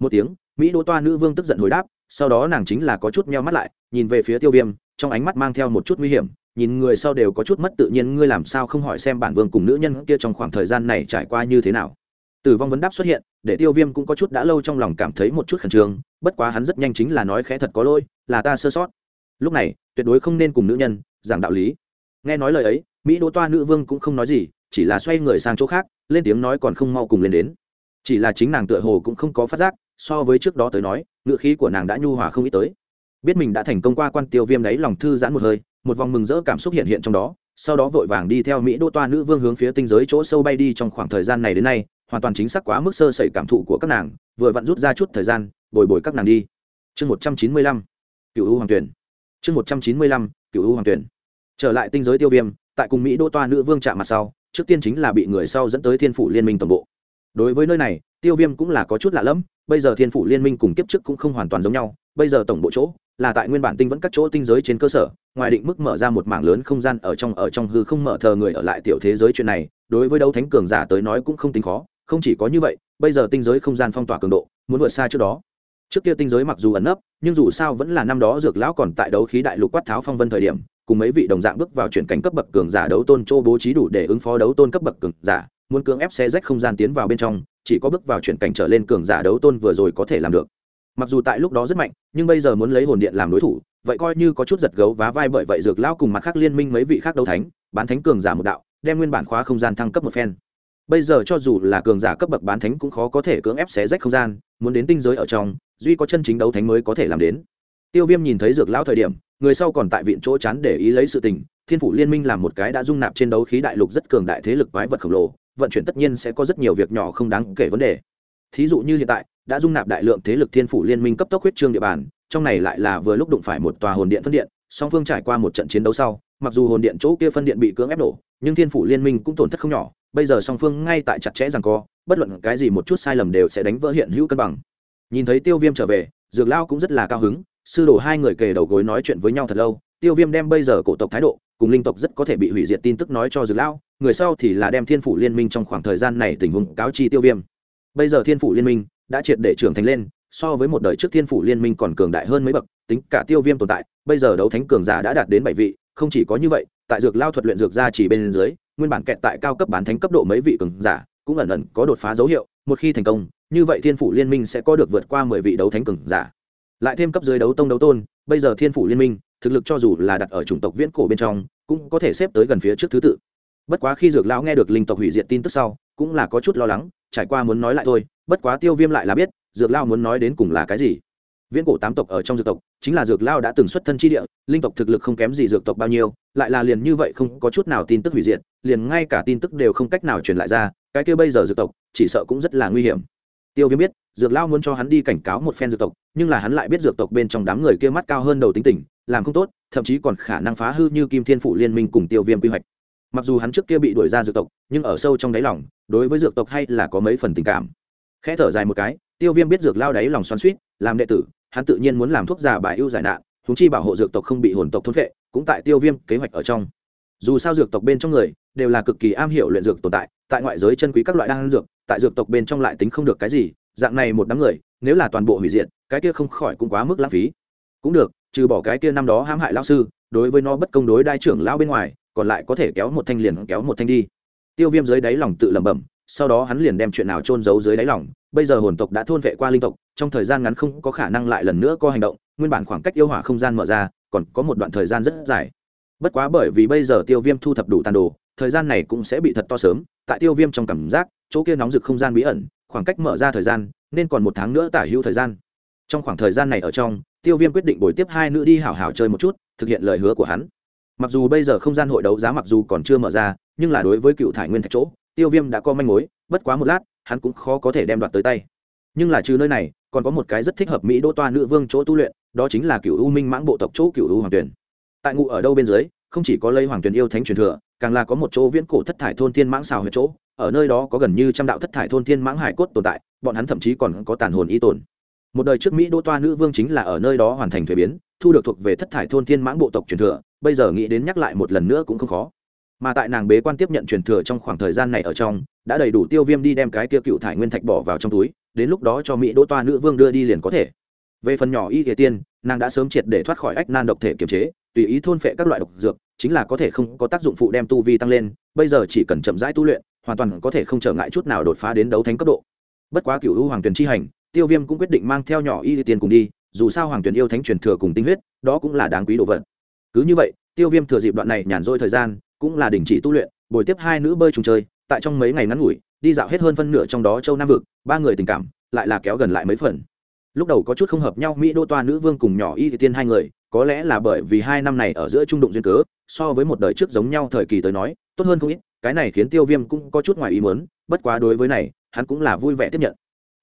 Một tiếng, mỹ đỗ toa nữ vương tức giận hồi đáp, sau đó nàng chính là có chút meo mắt lại, nhìn về phía tiêu viêm, trong ánh mắt mang theo một chút nguy hiểm nhìn người sau đều có chút mất tự nhiên, ngươi làm sao không hỏi xem bản vương cùng nữ nhân kia trong khoảng thời gian này trải qua như thế nào? Tử vong vấn đáp xuất hiện, để tiêu viêm cũng có chút đã lâu trong lòng cảm thấy một chút khẩn trương, bất quá hắn rất nhanh chính là nói khẽ thật có lỗi, là ta sơ sót. Lúc này, tuyệt đối không nên cùng nữ nhân, giảng đạo lý. Nghe nói lời ấy, mỹ đỗ toa nữ vương cũng không nói gì, chỉ là xoay người sang chỗ khác, lên tiếng nói còn không mau cùng lên đến. Chỉ là chính nàng tựa hồ cũng không có phát giác, so với trước đó tới nói, ngựa khí của nàng đã nhu hòa không ít tới. Biết mình đã thành công qua quan tiêu viêm đấy, lòng thư giãn một hơi một vòng mừng rỡ cảm xúc hiện hiện trong đó, sau đó vội vàng đi theo mỹ đô toa nữ vương hướng phía tinh giới chỗ sâu bay đi trong khoảng thời gian này đến nay, hoàn toàn chính xác quá mức sơ sẩy cảm thụ của các nàng, vừa vặn rút ra chút thời gian, bồi bồi các nàng đi. Chương một trăm chín mươi lăm, cựu u hoàng tuyển. Chương một trăm chín mươi lăm, cựu u hoàng tuyển. Trở lại tinh giới tiêu viêm, tại cùng mỹ đô toa nữ vương chạm mặt sau, trước tiên chính là bị người sau dẫn tới thiên phủ liên minh tổng bộ. Đối với nơi này, tiêu viêm cũng là có chút lạ lẫm, bây giờ thiên phủ liên minh cùng kiếp trước cũng không hoàn toàn giống nhau, bây giờ tổng bộ chỗ là tại nguyên bản tinh vẫn các chỗ tinh giới trên cơ sở, ngoài định mức mở ra một mảng lớn không gian ở trong ở trong hư không mở thờ người ở lại tiểu thế giới chuyện này, đối với đấu thánh cường giả tới nói cũng không tính khó, không chỉ có như vậy, bây giờ tinh giới không gian phong tỏa cường độ, muốn vượt xa trước đó. Trước kia tinh giới mặc dù ẩn nấp, nhưng dù sao vẫn là năm đó dược lão còn tại đấu khí đại lục quát tháo phong vân thời điểm, cùng mấy vị đồng dạng bước vào chuyển cảnh cấp bậc cường giả đấu tôn châu bố trí đủ để ứng phó đấu tôn cấp bậc cường giả, muốn cưỡng ép xe rách không gian tiến vào bên trong, chỉ có bước vào chuyển cảnh trở lên cường giả đấu tôn vừa rồi có thể làm được mặc dù tại lúc đó rất mạnh, nhưng bây giờ muốn lấy hồn điện làm đối thủ, vậy coi như có chút giật gấu vá vai bởi vậy dược lão cùng mặt khác liên minh mấy vị khác đấu thánh, bán thánh cường giả một đạo, đem nguyên bản khóa không gian thăng cấp một phen. Bây giờ cho dù là cường giả cấp bậc bán thánh cũng khó có thể cưỡng ép xé rách không gian, muốn đến tinh giới ở trong, duy có chân chính đấu thánh mới có thể làm đến. Tiêu viêm nhìn thấy dược lão thời điểm, người sau còn tại viện chỗ chán để ý lấy sự tình, thiên phủ liên minh làm một cái đã dung nạp trên đấu khí đại lục rất cường đại thế lực quái vật khổng lồ, vận chuyển tất nhiên sẽ có rất nhiều việc nhỏ không đáng kể vấn đề. Thí dụ như hiện tại đã dung nạp đại lượng thế lực thiên phủ liên minh cấp tốc huyết trương địa bàn, trong này lại là vừa lúc đụng phải một tòa hồn điện phân điện, song phương trải qua một trận chiến đấu sau, mặc dù hồn điện chỗ kia phân điện bị cưỡng ép nổ nhưng thiên phủ liên minh cũng tổn thất không nhỏ, bây giờ song phương ngay tại chặt chẽ rằng co, bất luận cái gì một chút sai lầm đều sẽ đánh vỡ hiện hữu cân bằng. Nhìn thấy tiêu viêm trở về, dược lao cũng rất là cao hứng, sư đồ hai người kề đầu gối nói chuyện với nhau thật lâu, tiêu viêm đem bây giờ cổ tộc thái độ, cùng linh tộc rất có thể bị hủy diệt tin tức nói cho dược lao, người sau thì là đem thiên phủ liên minh trong khoảng thời gian này tình huống cáo chi tiêu viêm. Bây giờ thiên phủ liên minh đã triệt để trưởng thành lên, so với một đời trước thiên phủ liên minh còn cường đại hơn mấy bậc, tính cả tiêu viêm tồn tại, bây giờ đấu thánh cường giả đã đạt đến bảy vị, không chỉ có như vậy, tại dược lao thuật luyện dược ra chỉ bên dưới, nguyên bản kẹt tại cao cấp bán thánh cấp độ mấy vị cường giả, cũng ẩn ẩn có đột phá dấu hiệu, một khi thành công, như vậy thiên phủ liên minh sẽ có được vượt qua mười vị đấu thánh cường giả. Lại thêm cấp dưới đấu tông đấu tôn, bây giờ thiên phủ liên minh, thực lực cho dù là đặt ở chủng tộc viễn cổ bên trong, cũng có thể xếp tới gần phía trước thứ tự. Bất quá khi dược lão nghe được linh tộc hủy diệt tin tức sau, cũng là có chút lo lắng trải qua muốn nói lại thôi, bất quá tiêu viêm lại là biết, dược lao muốn nói đến cùng là cái gì. Viễn cổ tám tộc ở trong dược tộc, chính là dược lao đã từng xuất thân chi địa, linh tộc thực lực không kém gì dược tộc bao nhiêu, lại là liền như vậy không có chút nào tin tức hủy diệt, liền ngay cả tin tức đều không cách nào truyền lại ra, cái kia bây giờ dược tộc, chỉ sợ cũng rất là nguy hiểm. Tiêu viêm biết, dược lao muốn cho hắn đi cảnh cáo một phen dược tộc, nhưng là hắn lại biết dược tộc bên trong đám người kia mắt cao hơn đầu tính tình, làm không tốt, thậm chí còn khả năng phá hư như kim thiên phụ liên minh cùng tiêu viêm quy hoạch mặc dù hắn trước kia bị đuổi ra dược tộc, nhưng ở sâu trong đáy lòng, đối với dược tộc hay là có mấy phần tình cảm. Khẽ thở dài một cái, tiêu viêm biết dược lao đáy lòng xoắn suýt làm đệ tử, hắn tự nhiên muốn làm thuốc giả bài ưu giải nạn húng chi bảo hộ dược tộc không bị hồn tộc thôn vệ cũng tại tiêu viêm kế hoạch ở trong. Dù sao dược tộc bên trong người, đều là cực kỳ am hiểu luyện dược tồn tại tại ngoại giới chân quý các loại đan dược, tại dược tộc bên trong lại tính không được cái gì, dạng này một đám người, nếu là toàn bộ hủy diệt, cái kia không khỏi cũng quá mức lãng phí. Cũng được, trừ bỏ cái kia năm đó hãm hại lao sư, đối với nó bất công đối đai trưởng lao bên ngoài còn lại có thể kéo một thanh liền kéo một thanh đi. Tiêu viêm dưới đáy lòng tự lẩm bẩm, sau đó hắn liền đem chuyện nào trôn giấu dưới đáy lòng. Bây giờ hồn tộc đã thôn vệ qua linh tộc, trong thời gian ngắn không có khả năng lại lần nữa có hành động, nguyên bản khoảng cách yêu hỏa không gian mở ra, còn có một đoạn thời gian rất dài. Bất quá bởi vì bây giờ tiêu viêm thu thập đủ tàn đồ, thời gian này cũng sẽ bị thật to sớm, tại tiêu viêm trong cảm giác, chỗ kia nóng rực không gian bí ẩn, khoảng cách mở ra thời gian, nên còn một tháng nữa tả hữu thời gian. Trong khoảng thời gian này ở trong, tiêu viêm quyết định bồi tiếp hai nữ đi hảo hảo chơi một chút, thực hiện lời hứa của hắn mặc dù bây giờ không gian hội đấu giá mặc dù còn chưa mở ra, nhưng là đối với cựu thải nguyên thạch chỗ, tiêu viêm đã có manh mối, bất quá một lát, hắn cũng khó có thể đem đoạt tới tay. Nhưng là trừ nơi này, còn có một cái rất thích hợp mỹ đỗ toa nữ vương chỗ tu luyện, đó chính là cựu u minh mãng bộ tộc chỗ cựu u hoàng tuyển tại ngụ ở đâu bên dưới, không chỉ có lây hoàng tuyển yêu thánh truyền thừa, càng là có một chỗ viễn cổ thất thải thôn thiên mãng xào huyệt chỗ, ở nơi đó có gần như trăm đạo thất thải thôn thiên mãng hải cốt tồn tại, bọn hắn thậm chí còn có tàn hồn y tồn. Một đời trước mỹ đỗ toa nữ vương chính là ở nơi đó hoàn thành thuế biến, thu được thuộc về thất thải thôn thiên mãng bộ tộc truyền thừa bây giờ nghĩ đến nhắc lại một lần nữa cũng không khó. Mà tại nàng bế quan tiếp nhận truyền thừa trong khoảng thời gian này ở trong, đã đầy đủ tiêu viêm đi đem cái kia cựu thải nguyên thạch bỏ vào trong túi, đến lúc đó cho mỹ đỗ toa nữ vương đưa đi liền có thể. Về phần nhỏ y kỳ tiên, nàng đã sớm triệt để thoát khỏi ách nan độc thể kiềm chế, tùy ý thôn phệ các loại độc dược, chính là có thể không có tác dụng phụ đem tu vi tăng lên, bây giờ chỉ cần chậm rãi tu luyện, hoàn toàn có thể không trở ngại chút nào đột phá đến đấu thánh cấp độ. Bất quá cựu u hoàng tuyền chi hành, tiêu viêm cũng quyết định mang theo nhỏ y tiên cùng đi, dù sao hoàng tuyền yêu thánh truyền thừa cùng tinh huyết, đó cũng là đáng quý đồ vật cứ như vậy, tiêu viêm thừa dịp đoạn này nhàn rỗi thời gian, cũng là đình chỉ tu luyện, bồi tiếp hai nữ bơi trùng chơi, tại trong mấy ngày ngắn ngủi, đi dạo hết hơn phân nửa trong đó châu nam vực, ba người tình cảm, lại là kéo gần lại mấy phần. Lúc đầu có chút không hợp nhau, mỹ đô toa nữ vương cùng nhỏ y thì tiên hai người, có lẽ là bởi vì hai năm này ở giữa trung đụng duyên cớ, so với một đời trước giống nhau thời kỳ tới nói, tốt hơn không ít, cái này khiến tiêu viêm cũng có chút ngoài ý muốn, bất quá đối với này, hắn cũng là vui vẻ tiếp nhận.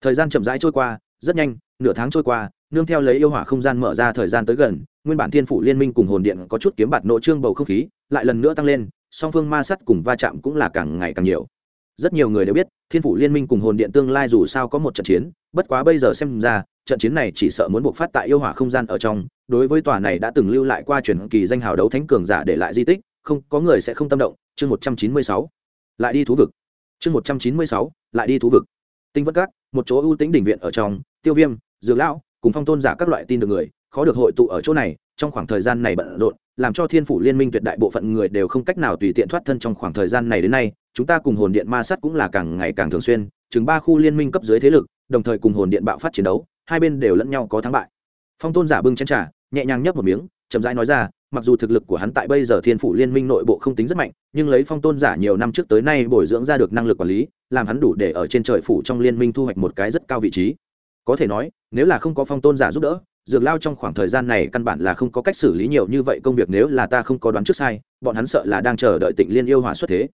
Thời gian chậm rãi trôi qua, rất nhanh, nửa tháng trôi qua nương theo lấy yêu hỏa không gian mở ra thời gian tới gần, nguyên bản thiên phủ liên minh cùng hồn điện có chút kiếm bạt nội trương bầu không khí, lại lần nữa tăng lên, song phương ma sắt cùng va chạm cũng là càng ngày càng nhiều. Rất nhiều người đều biết, thiên phủ liên minh cùng hồn điện tương lai dù sao có một trận chiến, bất quá bây giờ xem ra, trận chiến này chỉ sợ muốn buộc phát tại yêu hỏa không gian ở trong, đối với tòa này đã từng lưu lại qua truyền kỳ danh hào đấu thánh cường giả để lại di tích, không, có người sẽ không tâm động. Chương một trăm chín mươi sáu, lại đi thú vực. Chương một trăm chín mươi sáu, lại đi thú vực. Tinh vất các, một chỗ ưu tính đỉnh viện ở trong, tiêu viêm, dược lão cùng phong tôn giả các loại tin được người, khó được hội tụ ở chỗ này, trong khoảng thời gian này bận rộn, làm cho thiên phủ liên minh tuyệt đại bộ phận người đều không cách nào tùy tiện thoát thân trong khoảng thời gian này đến nay, chúng ta cùng hồn điện ma sát cũng là càng ngày càng thường xuyên, chừng ba khu liên minh cấp dưới thế lực, đồng thời cùng hồn điện bạo phát chiến đấu, hai bên đều lẫn nhau có thắng bại. Phong tôn giả bưng chén trà, nhẹ nhàng nhấp một miếng, chậm rãi nói ra, mặc dù thực lực của hắn tại bây giờ thiên phủ liên minh nội bộ không tính rất mạnh, nhưng lấy phong tôn giả nhiều năm trước tới nay bồi dưỡng ra được năng lực quản lý, làm hắn đủ để ở trên trời phủ trong liên minh thu hoạch một cái rất cao vị trí có thể nói, nếu là không có phong tôn giả giúp đỡ, dược lao trong khoảng thời gian này căn bản là không có cách xử lý nhiều như vậy công việc nếu là ta không có đoán trước sai, bọn hắn sợ là đang chờ đợi tịnh liên yêu hỏa xuất thế.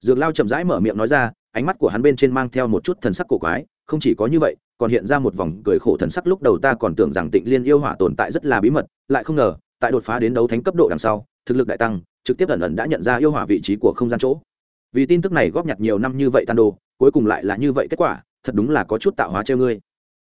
Dược lao chậm rãi mở miệng nói ra, ánh mắt của hắn bên trên mang theo một chút thần sắc cổ quái, không chỉ có như vậy, còn hiện ra một vòng cười khổ thần sắc lúc đầu ta còn tưởng rằng tịnh liên yêu hỏa tồn tại rất là bí mật, lại không ngờ, tại đột phá đến đấu thánh cấp độ đằng sau, thực lực đại tăng, trực tiếp ẩn ẩn đã nhận ra yêu hỏa vị trí của không gian chỗ. Vì tin tức này góp nhặt nhiều năm như vậy tan đồ, cuối cùng lại là như vậy kết quả, thật đúng là có chút tạo hóa treo ngươi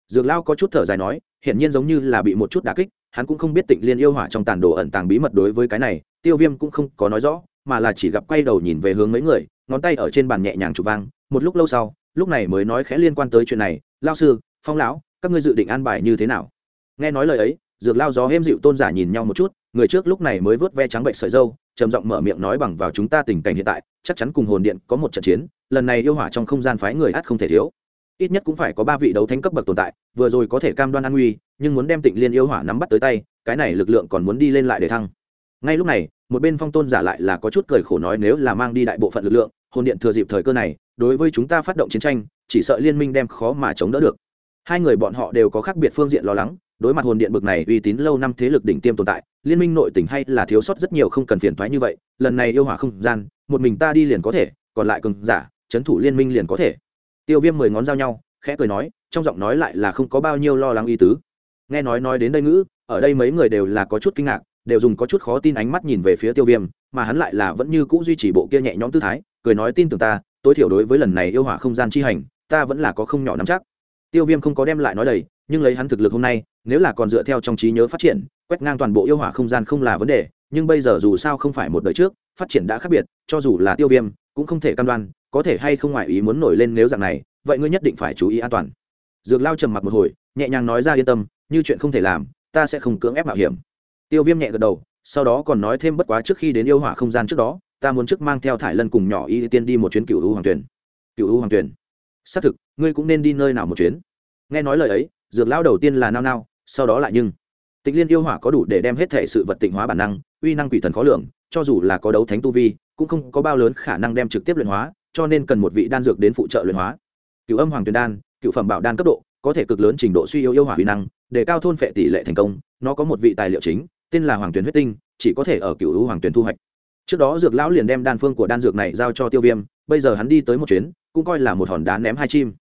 dược lao có chút thở dài nói, hiển nhiên giống như là bị một chút đả kích, hắn cũng không biết tịnh liên yêu hỏa trong tàn đồ ẩn tàng bí mật đối với cái này, tiêu viêm cũng không có nói rõ, mà là chỉ gặp quay đầu nhìn về hướng mấy người, ngón tay ở trên bàn nhẹ nhàng chụp vang, một lúc lâu sau, lúc này mới nói khẽ liên quan tới chuyện này, lao sư, phong lão, các ngươi dự định an bài như thế nào? Nghe nói lời ấy, dược lao gió êm dịu tôn giả nhìn nhau một chút, người trước lúc này mới vớt ve trắng bệnh sợi dâu, trầm giọng mở miệng nói bằng vào chúng ta tình cảnh hiện tại, chắc chắn cùng hồn điện có một trận chiến, lần này yêu hỏa trong không gian phái người ắt không thể thiếu ít nhất cũng phải có ba vị đấu thánh cấp bậc tồn tại, vừa rồi có thể cam đoan an nguy, nhưng muốn đem tịnh liên yêu hỏa nắm bắt tới tay, cái này lực lượng còn muốn đi lên lại để thăng. Ngay lúc này, một bên phong tôn giả lại là có chút cười khổ nói nếu là mang đi đại bộ phận lực lượng, hồn điện thừa dịp thời cơ này, đối với chúng ta phát động chiến tranh, chỉ sợ liên minh đem khó mà chống đỡ được. Hai người bọn họ đều có khác biệt phương diện lo lắng, đối mặt hồn điện bực này uy tín lâu năm thế lực đỉnh tiêm tồn tại, liên minh nội tỉnh hay là thiếu sót rất nhiều không cần phiền thoái như vậy, lần này yêu hỏa không gian, một mình ta đi liền có thể, còn lại cường giả trấn thủ liên minh liền có thể tiêu viêm mười ngón giao nhau, khẽ cười nói, trong giọng nói lại là không có bao nhiêu lo lắng y tứ. Nghe nói nói đến đây ngữ, ở đây mấy người đều là có chút kinh ngạc, đều dùng có chút khó tin ánh mắt nhìn về phía tiêu viêm, mà hắn lại là vẫn như c ũ duy trì bộ kia nhẹ nhõm tư thái, cười nói tin tưởng ta, tối thiểu đối với lần này yêu hỏa không gian chi hành, ta vẫn là có không nhỏ nắm chắc. Tiêu viêm không có đem lại nói đầy, nhưng lấy hắn thực lực hôm nay, nếu là còn dựa theo trong trí nhớ phát triển, quét ngang toàn bộ yêu hỏa không gian không là vấn đề, nhưng bây giờ dù sao không phải một đời trước, phát triển đã khác biệt, cho dù là tiêu viêm, cũng không thể cam đoan có thể hay không ngoại ý muốn nổi lên nếu dạng này, vậy ngươi nhất định phải chú ý an toàn. Dược lao trầm mặc một hồi, nhẹ nhàng nói ra yên tâm, như chuyện không thể làm, ta sẽ không cưỡng ép mạo hiểm. Tiêu viêm nhẹ gật đầu, sau đó còn nói thêm bất quá trước khi đến yêu hỏa không gian trước đó, ta muốn trước mang theo thải lân cùng nhỏ y tiên đi một chuyến cựu u hoàng tuyển cựu u hoàng tuyển xác thực, ngươi cũng nên đi nơi nào một chuyến. Nghe nói lời ấy, dược lao đầu tiên là nao nao, sau đó lại nhưng. Tịnh liên yêu hỏa có đủ để đem hết thể sự vật tịnh hóa bản năng, uy năng quỷ thần khó lường, cho dù là có đấu thánh tu vi, cũng không có bao lớn khả năng đem trực tiếp luyện hóa cho nên cần một vị đan dược đến phụ trợ luyện hóa. Cựu âm hoàng tuyền đan cựu phẩm bảo đan cấp độ, có thể cực lớn trình độ suy yếu yêu hỏa uy năng, để cao thôn phệ tỷ lệ thành công, nó có một vị tài liệu chính, tên là hoàng tuyền huyết tinh, chỉ có thể ở cựu u hoàng tuyền thu hoạch. Trước đó dược lão liền đem đan phương của đan dược này giao cho tiêu viêm, bây giờ hắn đi tới một chuyến, cũng coi là một hòn đá ném hai chim.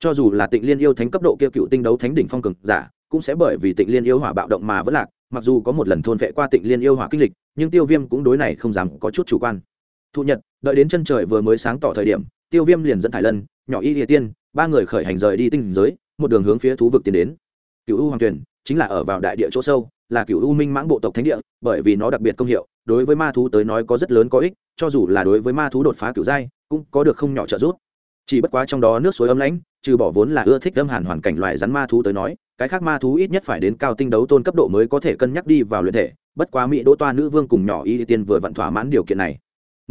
Cho dù là tịnh liên yêu thánh cấp độ kia cựu tinh đấu thánh đỉnh phong cực giả, cũng sẽ bởi vì tịnh liên yêu hỏa bạo động mà vẫn lạc, mặc dù có một lần thôn vệ qua tịnh liên yêu hỏa kinh lịch, nhưng tiêu viêm cũng đối này không dám có chút chủ quan thụ nhật, đợi đến chân trời vừa mới sáng tỏ thời điểm, tiêu viêm liền dẫn thải lân, nhỏ y địa tiên, ba người khởi hành rời đi tinh giới, một đường hướng phía thú vực tiến đến. Cựu u hoàng tuyển chính là ở vào đại địa chỗ sâu, là cựu u minh mãng bộ tộc thánh địa, bởi vì nó đặc biệt công hiệu, đối với ma thú tới nói có rất lớn có ích, cho dù là đối với ma thú đột phá cựu giai, cũng có được không nhỏ trợ giúp. Chỉ bất quá trong đó nước suối ấm lãnh, trừ bỏ vốn là ưa thích âm hàn hoàn cảnh loài rắn ma thú tới nói, cái khác ma thú ít nhất phải đến cao tinh đấu tôn cấp độ mới có thể cân nhắc đi vào luyện thể, bất quá mỹ đỗ toa nữ vương cùng nhỏ y tiên vừa vặn thỏa mãn điều kiện này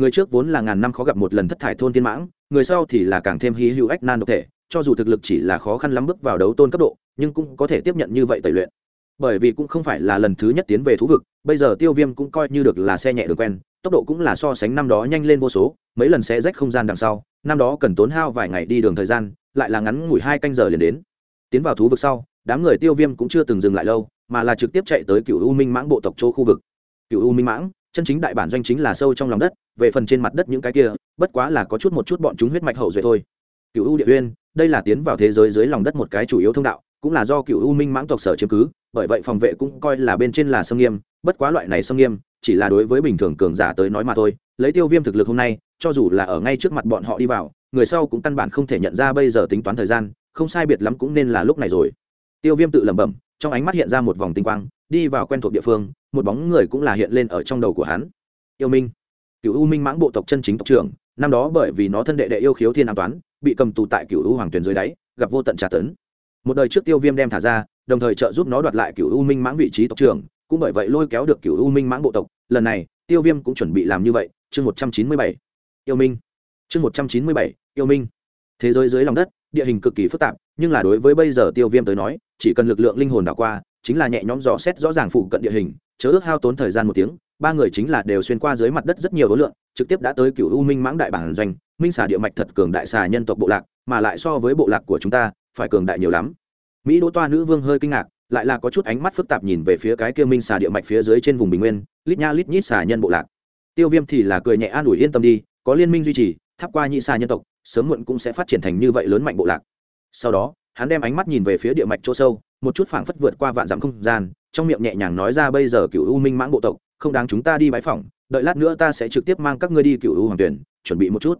người trước vốn là ngàn năm khó gặp một lần thất thải thôn tiên mãng, người sau thì là càng thêm hy hữu ách nan độc thể, cho dù thực lực chỉ là khó khăn lắm bước vào đấu tôn cấp độ, nhưng cũng có thể tiếp nhận như vậy tẩy luyện. Bởi vì cũng không phải là lần thứ nhất tiến về thú vực, bây giờ tiêu viêm cũng coi như được là xe nhẹ đường quen, tốc độ cũng là so sánh năm đó nhanh lên vô số, mấy lần xe rách không gian đằng sau, năm đó cần tốn hao vài ngày đi đường thời gian, lại là ngắn ngủi hai canh giờ liền đến. Tiến vào thú vực sau, đám người tiêu viêm cũng chưa từng dừng lại lâu, mà là trực tiếp chạy tới cựu u minh mãng bộ tộc chỗ khu vực. Cựu u minh mãng chân chính đại bản doanh chính là sâu trong lòng đất, về phần trên mặt đất những cái kia, bất quá là có chút một chút bọn chúng huyết mạch hậu duệ thôi. Cựu u địa uyên, đây là tiến vào thế giới dưới lòng đất một cái chủ yếu thông đạo, cũng là do cựu u minh mãng tộc sở chiếm cứ, bởi vậy phòng vệ cũng coi là bên trên là sông nghiêm, bất quá loại này sông nghiêm, chỉ là đối với bình thường cường giả tới nói mà thôi. Lấy tiêu viêm thực lực hôm nay, cho dù là ở ngay trước mặt bọn họ đi vào, người sau cũng căn bản không thể nhận ra bây giờ tính toán thời gian, không sai biệt lắm cũng nên là lúc này rồi. Tiêu viêm tự lẩm bẩm, trong ánh mắt hiện ra một vòng tinh quang, đi vào quen thuộc địa phương một bóng người cũng là hiện lên ở trong đầu của hắn. Yêu minh. Cựu u minh mãng bộ tộc chân chính tộc trưởng, năm đó bởi vì nó thân đệ đệ yêu khiếu thiên an toán, bị cầm tù tại cựu u hoàng tuyền dưới đáy, gặp vô tận trả tấn. Một đời trước tiêu viêm đem thả ra, đồng thời trợ giúp nó đoạt lại cựu u minh mãng vị trí tộc trưởng, cũng bởi vậy lôi kéo được cựu u minh mãng bộ tộc. Lần này, tiêu viêm cũng chuẩn bị làm như vậy. Chương một trăm chín mươi bảy. Yêu minh. Chương một trăm chín mươi bảy. Yêu minh. Thế giới dưới lòng đất, địa hình cực kỳ phức tạp, nhưng là đối với bây giờ tiêu viêm tới nói, chỉ cần lực lượng linh hồn đảo qua, chính là nhẹ nhõm rõ xét rõ ràng phụ cận địa hình chớ ước hao tốn thời gian một tiếng, ba người chính là đều xuyên qua dưới mặt đất rất nhiều đối lượng trực tiếp đã tới cựu u minh mãng đại bản doanh, minh xả địa mạch thật cường đại xà nhân tộc bộ lạc, mà lại so với bộ lạc của chúng ta, phải cường đại nhiều lắm. Mỹ đỗ toa nữ vương hơi kinh ngạc, lại là có chút ánh mắt phức tạp nhìn về phía cái kia minh xà địa mạch phía dưới trên vùng bình nguyên, lít nha lít nhít xà nhân bộ lạc. Tiêu viêm thì là cười nhẹ an ủi yên tâm đi, có liên minh duy trì thắp qua nhị xà nhân tộc, sớm muộn cũng sẽ phát triển thành như vậy lớn mạnh bộ lạc. Sau đó, hắn đem ánh mắt nhìn về phía địa mạch chỗ sâu, một chút phảng phất vượt qua vạn dặm không gian trong miệng nhẹ nhàng nói ra bây giờ cựu u minh mãng bộ tộc, không đáng chúng ta đi bãi phỏng, đợi lát nữa ta sẽ trực tiếp mang các ngươi đi cựu u hoàng tuyển, chuẩn bị một chút.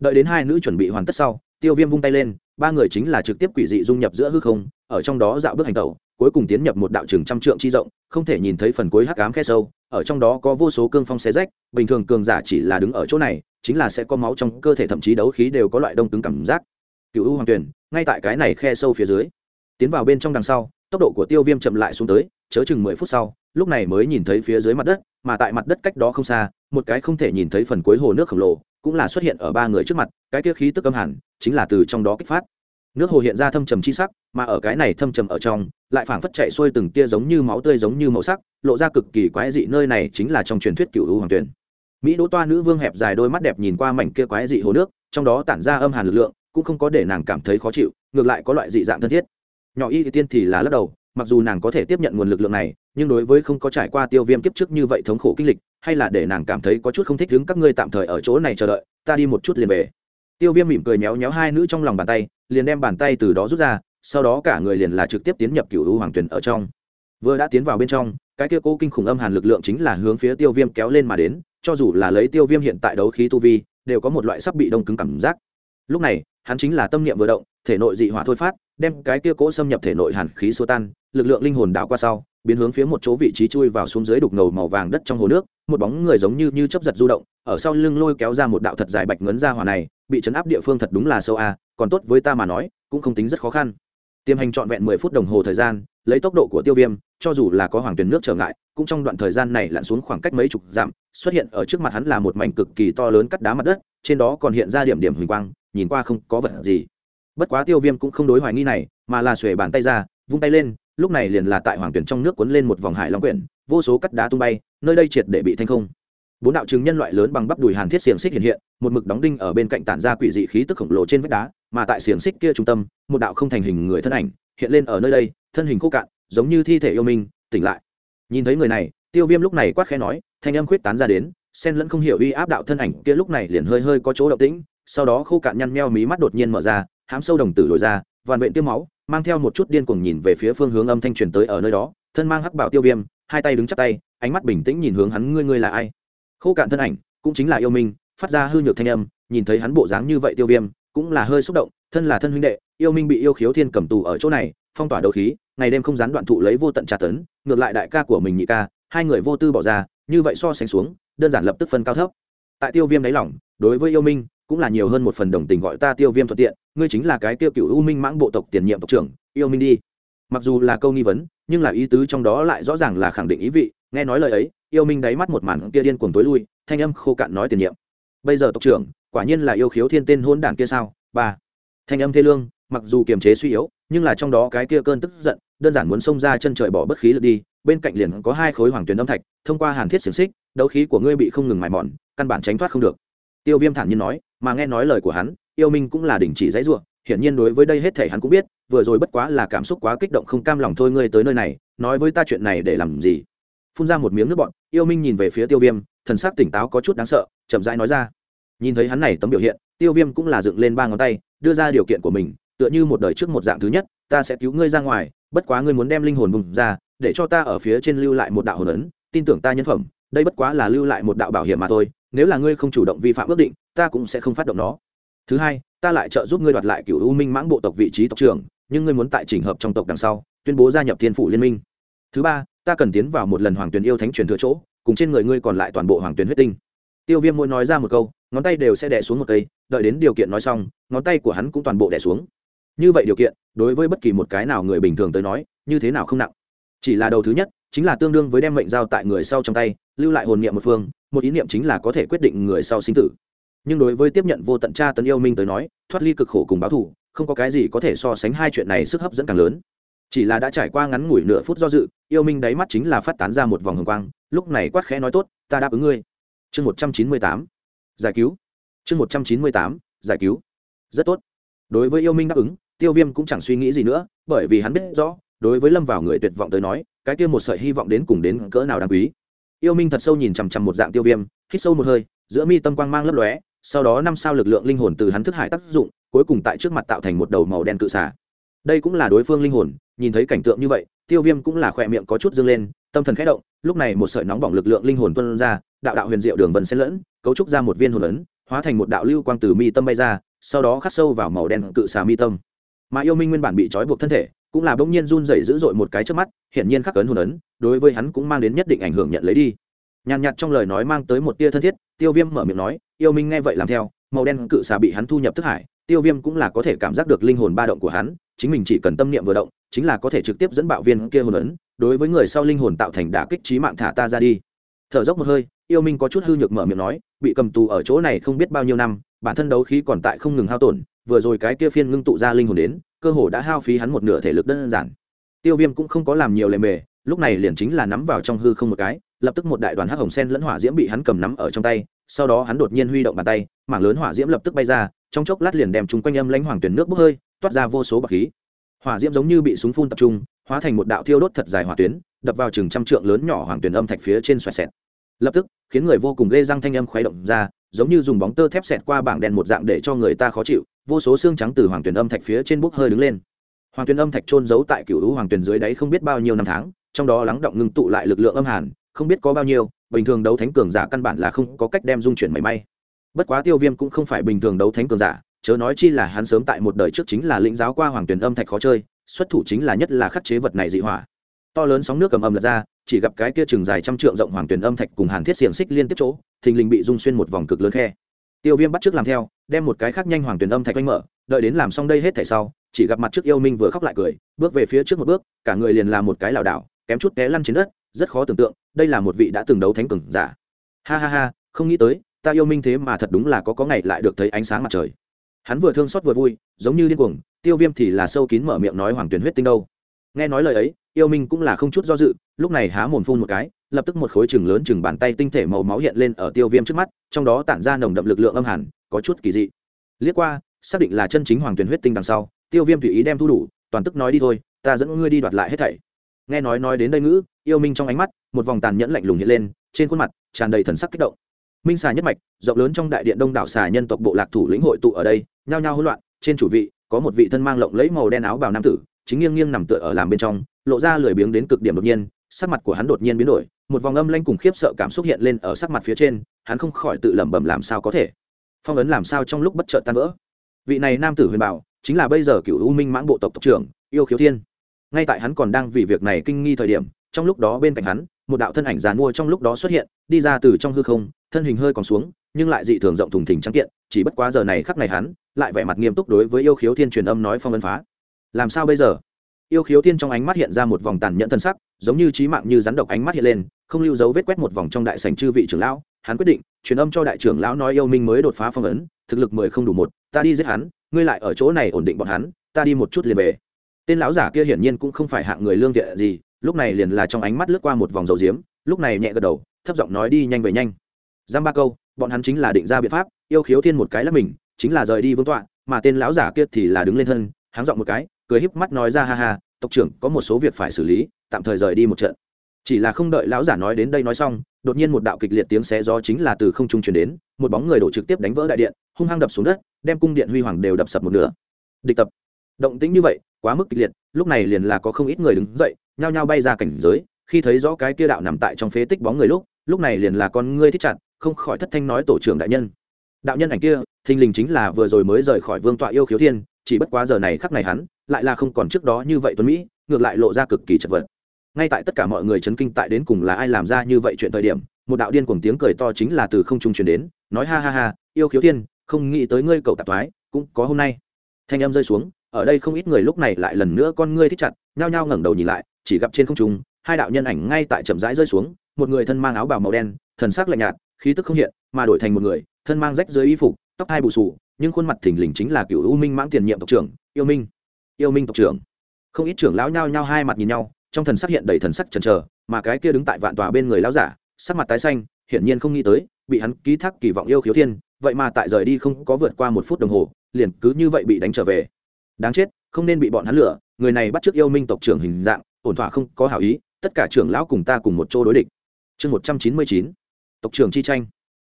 Đợi đến hai nữ chuẩn bị hoàn tất sau, tiêu viêm vung tay lên, ba người chính là trực tiếp quỷ dị dung nhập giữa hư không, ở trong đó dạo bước hành tẩu, cuối cùng tiến nhập một đạo trường trăm trượng chi rộng, không thể nhìn thấy phần cuối hắc ám khe sâu, ở trong đó có vô số cương phong xé rách, bình thường cường giả chỉ là đứng ở chỗ này, chính là sẽ có máu trong cơ thể thậm chí đấu khí đều có loại đông cứng cảm giác. Cựu u hoàng tuyển, ngay tại cái này khe sâu phía dưới. Tiến vào bên trong đằng sau, tốc độ của tiêu viêm chậm lại xuống tới chớ chừng mười phút sau, lúc này mới nhìn thấy phía dưới mặt đất, mà tại mặt đất cách đó không xa, một cái không thể nhìn thấy phần cuối hồ nước khổng lồ, cũng là xuất hiện ở ba người trước mặt, cái kia khí tức âm hẳn, chính là từ trong đó kích phát. Nước hồ hiện ra thâm trầm chi sắc, mà ở cái này thâm trầm ở trong, lại phảng phất chạy xuôi từng tia giống như máu tươi giống như màu sắc, lộ ra cực kỳ quái dị, nơi này chính là trong truyền thuyết cựu u hoàng tuyển. Mỹ đỗ toa nữ vương hẹp dài đôi mắt đẹp nhìn qua mảnh kia quái dị hồ nước, trong đó tản ra âm hàn lực lượng, cũng không có để nàng cảm thấy khó chịu, ngược lại có loại dị dạng thân thiết. Nhỏ y tiên thì là lắc đầu mặc dù nàng có thể tiếp nhận nguồn lực lượng này, nhưng đối với không có trải qua tiêu viêm kiếp trước như vậy thống khổ kinh lịch, hay là để nàng cảm thấy có chút không thích đứng các ngươi tạm thời ở chỗ này chờ đợi, ta đi một chút liền về. Tiêu viêm mỉm cười méo méo hai nữ trong lòng bàn tay, liền đem bàn tay từ đó rút ra, sau đó cả người liền là trực tiếp tiến nhập cựu u hoàng tuyển ở trong. Vừa đã tiến vào bên trong, cái kia cố kinh khủng âm hàn lực lượng chính là hướng phía tiêu viêm kéo lên mà đến, cho dù là lấy tiêu viêm hiện tại đấu khí tu vi, đều có một loại sắp bị đông cứng cảm giác. Lúc này, hắn chính là tâm niệm vừa động thể nội dị hỏa thôi phát, đem cái kia cỗ xâm nhập thể nội hàn khí xua tan, lực lượng linh hồn đảo qua sau, biến hướng phía một chỗ vị trí chui vào xuống dưới đục ngầu màu vàng đất trong hồ nước, một bóng người giống như như chấp giật du động, ở sau lưng lôi kéo ra một đạo thật dài bạch ngấn ra hỏa này, bị chấn áp địa phương thật đúng là sâu a, còn tốt với ta mà nói, cũng không tính rất khó khăn. Tiêm hành trọn vẹn mười phút đồng hồ thời gian, lấy tốc độ của tiêu viêm, cho dù là có hoàng truyền nước trở ngại, cũng trong đoạn thời gian này lặn xuống khoảng cách mấy chục dặm, xuất hiện ở trước mặt hắn là một mảnh cực kỳ to lớn cắt đá mặt đất, trên đó còn hiện ra điểm điểm huỳnh quang, nhìn qua không có vật gì bất quá tiêu viêm cũng không đối hoài nghi này, mà là xuề bàn tay ra, vung tay lên, lúc này liền là tại hoàng tuyển trong nước cuốn lên một vòng hải long quyển, vô số cắt đá tung bay, nơi đây triệt để bị thanh không. Bốn đạo chứng nhân loại lớn bằng bắp đùi hàn thiết xiềng xích hiện hiện, một mực đóng đinh ở bên cạnh tản ra quỷ dị khí tức khổng lồ trên vách đá, mà tại xiềng xích kia trung tâm, một đạo không thành hình người thân ảnh hiện lên ở nơi đây, thân hình khô cạn, giống như thi thể yêu minh, tỉnh lại. Nhìn thấy người này, tiêu viêm lúc này quát khẽ nói, thanh âm khuyết tán ra đến sen lẫn không hiểu uy áp đạo thân ảnh kia lúc này liền hơi hơi có chỗ động tĩnh, sau đó khô cạn nhăn meo mí mắt đột nhiên mở ra hám sâu đồng tử lồi ra, vằn vện tiêu máu, mang theo một chút điên cuồng nhìn về phía phương hướng âm thanh truyền tới ở nơi đó, thân mang hắc bảo tiêu viêm, hai tay đứng chắp tay, ánh mắt bình tĩnh nhìn hướng hắn, ngươi ngươi là ai? Khô cạn thân ảnh, cũng chính là yêu minh, phát ra hư nhược thanh âm, nhìn thấy hắn bộ dáng như vậy tiêu viêm, cũng là hơi xúc động, thân là thân huynh đệ, yêu minh bị yêu khiếu thiên cầm tù ở chỗ này, phong tỏa đấu khí, ngày đêm không gián đoạn thụ lấy vô tận tra tấn, ngược lại đại ca của mình nhị ca, hai người vô tư bỏ ra, như vậy so sánh xuống, đơn giản lập tức phân cao thấp. Tại tiêu viêm đáy lỏng đối với yêu minh cũng là nhiều hơn một phần đồng tình gọi ta tiêu viêm thuận tiện, ngươi chính là cái tiêu cựu u minh mãng bộ tộc tiền nhiệm tộc trưởng, yêu minh đi. Mặc dù là câu nghi vấn, nhưng là ý tứ trong đó lại rõ ràng là khẳng định ý vị, nghe nói lời ấy, yêu minh đáy mắt một màn kia điên cuồng tối lui, thanh âm khô cạn nói tiền nhiệm. Bây giờ tộc trưởng, quả nhiên là yêu khiếu thiên tên hôn đảng kia sao? Ba. Thanh âm thê lương, mặc dù kiềm chế suy yếu, nhưng là trong đó cái kia cơn tức giận, đơn giản muốn xông ra chân trời bỏ bất khí lực đi, bên cạnh liền có hai khối hoàng tuyến âm thạch, thông qua hàn thiết xiềng xích, đấu khí của ngươi bị không ngừng mài mòn, căn bản tránh thoát không được. Tiêu viêm thản nhiên nói mà nghe nói lời của hắn, yêu minh cũng là đình chỉ dãy ruộng hiển nhiên đối với đây hết thể hắn cũng biết, vừa rồi bất quá là cảm xúc quá kích động không cam lòng thôi ngươi tới nơi này, nói với ta chuyện này để làm gì? Phun ra một miếng nước bọn yêu minh nhìn về phía tiêu viêm, thần sắc tỉnh táo có chút đáng sợ, chậm rãi nói ra. Nhìn thấy hắn này tấm biểu hiện, tiêu viêm cũng là dựng lên ba ngón tay, đưa ra điều kiện của mình, tựa như một đời trước một dạng thứ nhất, ta sẽ cứu ngươi ra ngoài, bất quá ngươi muốn đem linh hồn bùng ra, để cho ta ở phía trên lưu lại một đạo hồn ấn, tin tưởng ta nhân phẩm, đây bất quá là lưu lại một đạo bảo hiểm mà thôi nếu là ngươi không chủ động vi phạm ước định, ta cũng sẽ không phát động nó. Thứ hai, ta lại trợ giúp ngươi đoạt lại cựu u minh mãng bộ tộc vị trí tộc trưởng, nhưng ngươi muốn tại trình hợp trong tộc đằng sau, tuyên bố gia nhập thiên phủ liên minh. Thứ ba, ta cần tiến vào một lần hoàng tuyển yêu thánh truyền thừa chỗ, cùng trên người ngươi còn lại toàn bộ hoàng tuyển huyết tinh. Tiêu viêm mỗi nói ra một câu, ngón tay đều sẽ đẻ xuống một cây, đợi đến điều kiện nói xong, ngón tay của hắn cũng toàn bộ đẻ xuống. Như vậy điều kiện, đối với bất kỳ một cái nào người bình thường tới nói, như thế nào không nặng. Chỉ là đầu thứ nhất chính là tương đương với đem mệnh giao tại người sau trong tay, lưu lại hồn niệm một phương, một ý niệm chính là có thể quyết định người sau sinh tử. Nhưng đối với tiếp nhận vô tận tra tấn yêu minh tới nói, thoát ly cực khổ cùng báo thù, không có cái gì có thể so sánh hai chuyện này sức hấp dẫn càng lớn. Chỉ là đã trải qua ngắn ngủi nửa phút do dự, yêu minh đáy mắt chính là phát tán ra một vòng hồng quang, lúc này quát khẽ nói tốt, ta đáp ứng ngươi. Chương một trăm chín mươi tám, giải cứu. Chương một trăm chín mươi tám, giải cứu. Rất tốt. Đối với yêu minh đáp ứng, tiêu viêm cũng chẳng suy nghĩ gì nữa, bởi vì hắn biết rõ, đối với lâm vào người tuyệt vọng tới nói cái kia một sợi hy vọng đến cùng đến cỡ nào đáng quý. Yêu minh thật sâu nhìn chằm chằm một dạng tiêu viêm, hít sâu một hơi, giữa mi tâm quang mang lấp lóe, sau đó năm sao lực lượng linh hồn từ hắn thức hải tác dụng, cuối cùng tại trước mặt tạo thành một đầu màu đen cự xả đây cũng là đối phương linh hồn, nhìn thấy cảnh tượng như vậy, tiêu viêm cũng là khỏe miệng có chút dâng lên, tâm thần khẽ động, lúc này một sợi nóng bỏng lực lượng linh hồn tuân ra, đạo đạo huyền diệu đường vần xen lẫn, cấu trúc ra một viên hồn ấn, hóa thành một đạo lưu quang từ mi tâm bay ra, sau đó khắc sâu vào màu đen cự xà mi tâm. Mà yêu minh nguyên bản bị trói buộc thân thể cũng là bỗng nhiên run rẩy dữ dội một cái trước mắt, hiển nhiên khắc ấn hồn ấn, đối với hắn cũng mang đến nhất định ảnh hưởng nhận lấy đi. Nhàn nhạt trong lời nói mang tới một tia thân thiết, tiêu viêm mở miệng nói, yêu minh nghe vậy làm theo, màu đen cự xà bị hắn thu nhập thức hải, tiêu viêm cũng là có thể cảm giác được linh hồn ba động của hắn, chính mình chỉ cần tâm niệm vừa động, chính là có thể trực tiếp dẫn bạo viên kia hồn ấn, đối với người sau linh hồn tạo thành đả kích trí mạng thả ta ra đi. Thở dốc một hơi, yêu minh có chút hư nhược mở miệng nói, bị cầm tù ở chỗ này không biết bao nhiêu năm, bản thân đấu khí còn tại không ngừng hao tổn, vừa rồi cái kia phiên ngưng tụ ra linh hồn đến cơ hồ đã hao phí hắn một nửa thể lực đơn giản. Tiêu viêm cũng không có làm nhiều lề mề, lúc này liền chính là nắm vào trong hư không một cái, lập tức một đại đoàn hắc hồng sen lẫn hỏa diễm bị hắn cầm nắm ở trong tay, sau đó hắn đột nhiên huy động bàn tay, mảng lớn hỏa diễm lập tức bay ra, trong chốc lát liền đem chúng quanh âm lãnh hoàng tuyển nước bốc hơi, toát ra vô số bạc khí. Hỏa diễm giống như bị súng phun tập trung, hóa thành một đạo thiêu đốt thật dài hỏa tuyến, đập vào chừng trăm trượng lớn nhỏ hoàng tuyển âm thạch phía trên xoẹt xẹt. Lập tức, khiến người vô cùng ghê răng thanh âm khuấy động ra, giống như dùng bóng tơ thép xẹt qua bảng đèn một dạng để cho người ta khó chịu vô số xương trắng từ hoàng tuyển âm thạch phía trên bốc hơi đứng lên. Hoàng tuyển âm thạch trôn giấu tại cựu hữu hoàng tuyển dưới đáy không biết bao nhiêu năm tháng, trong đó lắng động ngưng tụ lại lực lượng âm hàn, không biết có bao nhiêu, bình thường đấu thánh cường giả căn bản là không có cách đem dung chuyển mảy may. Bất quá tiêu viêm cũng không phải bình thường đấu thánh cường giả, chớ nói chi là hắn sớm tại một đời trước chính là lĩnh giáo qua hoàng tuyển âm thạch khó chơi, xuất thủ chính là nhất là khắc chế vật này dị hỏa. To lớn sóng nước cầm âm lật ra, chỉ gặp cái kia chừng dài trăm trượng rộng hoàng tuyển âm thạch cùng hàn thiết xiềng xích liên tiếp chỗ, thình lình bị dung xuyên một vòng cực lớn khe. Tiêu viêm bắt trước làm theo đem một cái khác nhanh hoàng tuyển âm thạch oanh mở, đợi đến làm xong đây hết thảy sau, chỉ gặp mặt trước yêu minh vừa khóc lại cười, bước về phía trước một bước, cả người liền làm một cái lảo đảo, kém chút té lăn trên đất, rất khó tưởng tượng, đây là một vị đã từng đấu thánh cường giả. Ha ha ha, không nghĩ tới, ta yêu minh thế mà thật đúng là có có ngày lại được thấy ánh sáng mặt trời. Hắn vừa thương xót vừa vui, giống như điên cuồng, tiêu viêm thì là sâu kín mở miệng nói hoàng tuyển huyết tinh đâu. Nghe nói lời ấy, yêu minh cũng là không chút do dự, lúc này há mồm phun một cái, lập tức một khối chừng lớn chừng bàn tay tinh thể màu máu hiện lên ở tiêu viêm trước mắt, trong đó tản ra nồng đậm lực lượng âm hẳn có chút kỳ dị. Liếc qua, xác định là chân chính hoàng tuyển huyết tinh đằng sau, tiêu viêm tùy ý đem thu đủ, toàn tức nói đi thôi, ta dẫn ngươi đi đoạt lại hết thảy. Nghe nói nói đến đây ngữ, yêu minh trong ánh mắt, một vòng tàn nhẫn lạnh lùng hiện lên, trên khuôn mặt tràn đầy thần sắc kích động. Minh xà nhất mạch, rộng lớn trong đại điện đông đảo xà nhân tộc bộ lạc thủ lĩnh hội tụ ở đây, nhao nhao hỗn loạn, trên chủ vị, có một vị thân mang lộng lẫy màu đen áo bào nam tử, chính nghiêng nghiêng nằm tựa ở làm bên trong, lộ ra lười biếng đến cực điểm đột nhiên, sắc mặt của hắn đột nhiên biến đổi, một vòng âm lanh cùng khiếp sợ cảm xúc hiện lên ở sắc mặt phía trên, hắn không khỏi tự lẩm bẩm làm sao có thể phong ấn làm sao trong lúc bất chợt tan vỡ. Vị này nam tử huyền bảo, chính là bây giờ cựu u minh mãng bộ tộc tộc trưởng, yêu khiếu thiên. Ngay tại hắn còn đang vì việc này kinh nghi thời điểm, trong lúc đó bên cạnh hắn, một đạo thân ảnh giàn mua trong lúc đó xuất hiện, đi ra từ trong hư không, thân hình hơi còn xuống, nhưng lại dị thường rộng thùng thình trắng kiện, chỉ bất quá giờ này khắc này hắn, lại vẻ mặt nghiêm túc đối với yêu khiếu thiên truyền âm nói phong ấn phá. Làm sao bây giờ? Yêu khiếu thiên trong ánh mắt hiện ra một vòng tàn nhẫn thân sắc, giống như trí mạng như rắn độc ánh mắt hiện lên, không lưu dấu vết quét một vòng trong đại sành chư vị trưởng lão hắn quyết định, truyền âm cho đại trưởng lão nói yêu minh mới đột phá phong ấn, thực lực mười không đủ một, ta đi giết hắn, ngươi lại ở chỗ này ổn định bọn hắn, ta đi một chút liền về. Tên lão giả kia hiển nhiên cũng không phải hạng người lương thiện gì, lúc này liền là trong ánh mắt lướt qua một vòng dầu diếm, lúc này nhẹ gật đầu, thấp giọng nói đi nhanh về nhanh. Giam ba câu, bọn hắn chính là định ra biện pháp, yêu khiếu thiên một cái lắp mình, chính là rời đi vương tọa, mà tên lão giả kia thì là đứng lên thân, háng giọng một cái, cười híp mắt nói ra ha ha, tộc trưởng có một số việc phải xử lý, tạm thời rời đi một trận. Chỉ là không đợi lão giả nói đến đây nói xong đột nhiên một đạo kịch liệt tiếng xé gió chính là từ không trung truyền đến, một bóng người đổ trực tiếp đánh vỡ đại điện, hung hăng đập xuống đất, đem cung điện huy hoàng đều đập sập một nửa. Địch tập. Động tĩnh như vậy, quá mức kịch liệt, lúc này liền là có không ít người đứng dậy, nhao nhao bay ra cảnh giới, khi thấy rõ cái kia đạo nằm tại trong phế tích bóng người lúc lúc này liền là con ngươi thích chặt, không khỏi thất thanh nói tổ trưởng đại nhân. Đạo nhân ảnh kia, thình lình chính là vừa rồi mới rời khỏi vương tọa yêu khiếu thiên, chỉ bất quá giờ này khắc này hắn, lại là không còn trước đó như vậy tuấn mỹ, ngược lại lộ ra cực kỳ chật vật ngay tại tất cả mọi người chấn kinh tại đến cùng là ai làm ra như vậy chuyện thời điểm, một đạo điên cuồng tiếng cười to chính là từ không trung truyền đến, nói ha ha ha, yêu khiếu thiên, không nghĩ tới ngươi cậu tạp thoái, cũng có hôm nay. Thanh âm rơi xuống, ở đây không ít người lúc này lại lần nữa con ngươi thích chặt, nhao nhao ngẩng đầu nhìn lại, chỉ gặp trên không trung, hai đạo nhân ảnh ngay tại chậm rãi rơi xuống, một người thân mang áo bào màu đen, thần sắc lạnh nhạt, khí tức không hiện, mà đổi thành một người, thân mang rách dưới y phục, tóc hai bù sù nhưng khuôn mặt thình lình chính là cựu u minh mãng tiền nhiệm tộc trưởng, yêu minh. Yêu minh tộc trưởng. Không ít trưởng lão nhao nhao hai mặt nhìn nhau trong thần sắc hiện đầy thần sắc chần chờ, mà cái kia đứng tại vạn tòa bên người lão giả, sắc mặt tái xanh, hiển nhiên không nghĩ tới, bị hắn ký thác kỳ vọng yêu khiếu thiên, vậy mà tại rời đi không có vượt qua một phút đồng hồ, liền cứ như vậy bị đánh trở về. Đáng chết, không nên bị bọn hắn lừa, người này bắt trước yêu minh tộc trưởng hình dạng, ổn thỏa không có hảo ý, tất cả trưởng lão cùng ta cùng một chỗ đối địch. Chương một trăm chín mươi chín, tộc trưởng chi tranh.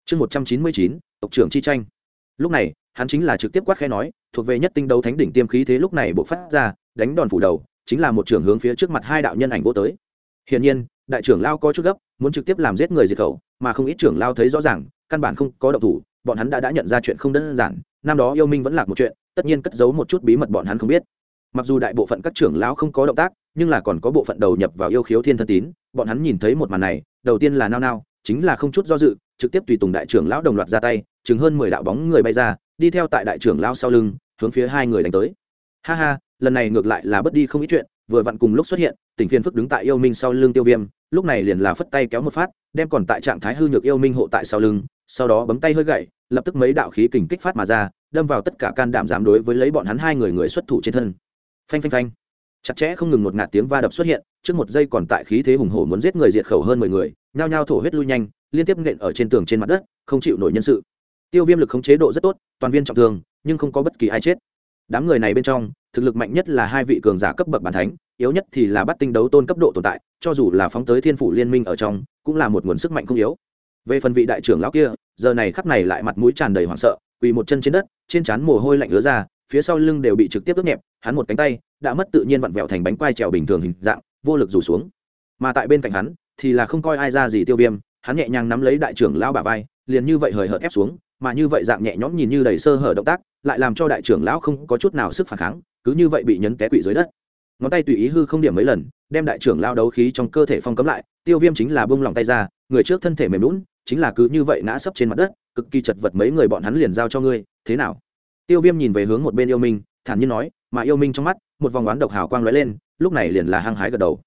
Chương một trăm chín mươi chín, tộc trưởng chi tranh. Lúc này, hắn chính là trực tiếp quát khẽ nói, thuộc về nhất tinh đấu thánh đỉnh tiêm khí thế lúc này bộ phát ra, đánh đòn phủ đầu chính là một trưởng hướng phía trước mặt hai đạo nhân ảnh vô tới. Hiển nhiên, đại trưởng lao có chút gấp, muốn trực tiếp làm giết người diệt khẩu, mà không ít trưởng lao thấy rõ ràng, căn bản không có động thủ, bọn hắn đã đã nhận ra chuyện không đơn giản, năm đó yêu minh vẫn lạc một chuyện, tất nhiên cất giấu một chút bí mật bọn hắn không biết. Mặc dù đại bộ phận các trưởng lão không có động tác, nhưng là còn có bộ phận đầu nhập vào yêu khiếu thiên thân tín, bọn hắn nhìn thấy một màn này, đầu tiên là nao nao, chính là không chút do dự, trực tiếp tùy tùng đại trưởng lão đồng loạt ra tay chứng hơn mười đạo bóng người bay ra, đi theo tại đại trưởng lão sau lưng, hướng phía hai người đánh tới. Ha ha lần này ngược lại là bất đi không ít chuyện, vừa vặn cùng lúc xuất hiện, tỉnh phiên phức đứng tại yêu minh sau lưng tiêu viêm, lúc này liền là phất tay kéo một phát, đem còn tại trạng thái hư nhược yêu minh hộ tại sau lưng, sau đó bấm tay hơi gậy, lập tức mấy đạo khí kình kích phát mà ra, đâm vào tất cả can đảm dám đối với lấy bọn hắn hai người người xuất thủ trên thân. Phanh phanh phanh. Chặt chẽ không ngừng một ngạt tiếng va đập xuất hiện, trước một giây còn tại khí thế hùng hổ muốn giết người diệt khẩu hơn mười người, nhao nhao thổ huyết lui nhanh, liên tiếp nện ở trên tường trên mặt đất, không chịu nổi nhân sự. Tiêu viêm lực khống chế độ rất tốt, toàn viên trọng thương, nhưng không có bất kỳ ai chết. Đám người này bên trong thực lực mạnh nhất là hai vị cường giả cấp bậc bản thánh, yếu nhất thì là bắt tinh đấu tôn cấp độ tồn tại, cho dù là phóng tới thiên phủ liên minh ở trong, cũng là một nguồn sức mạnh không yếu. Về phần vị đại trưởng lão kia, giờ này khắp này lại mặt mũi tràn đầy hoảng sợ, quỳ một chân trên đất, trên trán mồ hôi lạnh ứa ra, phía sau lưng đều bị trực tiếp ướt nhẹp, hắn một cánh tay đã mất tự nhiên vặn vẹo thành bánh quai trèo bình thường hình dạng, vô lực rủ xuống. Mà tại bên cạnh hắn, thì là không coi ai ra gì tiêu viêm, hắn nhẹ nhàng nắm lấy đại trưởng lão bà vai, liền như vậy hời hợt ép xuống, mà như vậy dạng nhẹ nhõm nhìn như đầy sơ hở động tác, lại làm cho đại trưởng lão không có chút nào sức phản kháng cứ như vậy bị nhấn té quỵ dưới đất. Ngón tay tùy ý hư không điểm mấy lần, đem đại trưởng lao đấu khí trong cơ thể phong cấm lại, tiêu viêm chính là bông lòng tay ra, người trước thân thể mềm lún chính là cứ như vậy ngã sấp trên mặt đất, cực kỳ chật vật mấy người bọn hắn liền giao cho ngươi, thế nào? Tiêu viêm nhìn về hướng một bên yêu minh, thản nhiên nói, mà yêu minh trong mắt, một vòng oán độc hào quang lóe lên, lúc này liền là hăng hái gật đầu.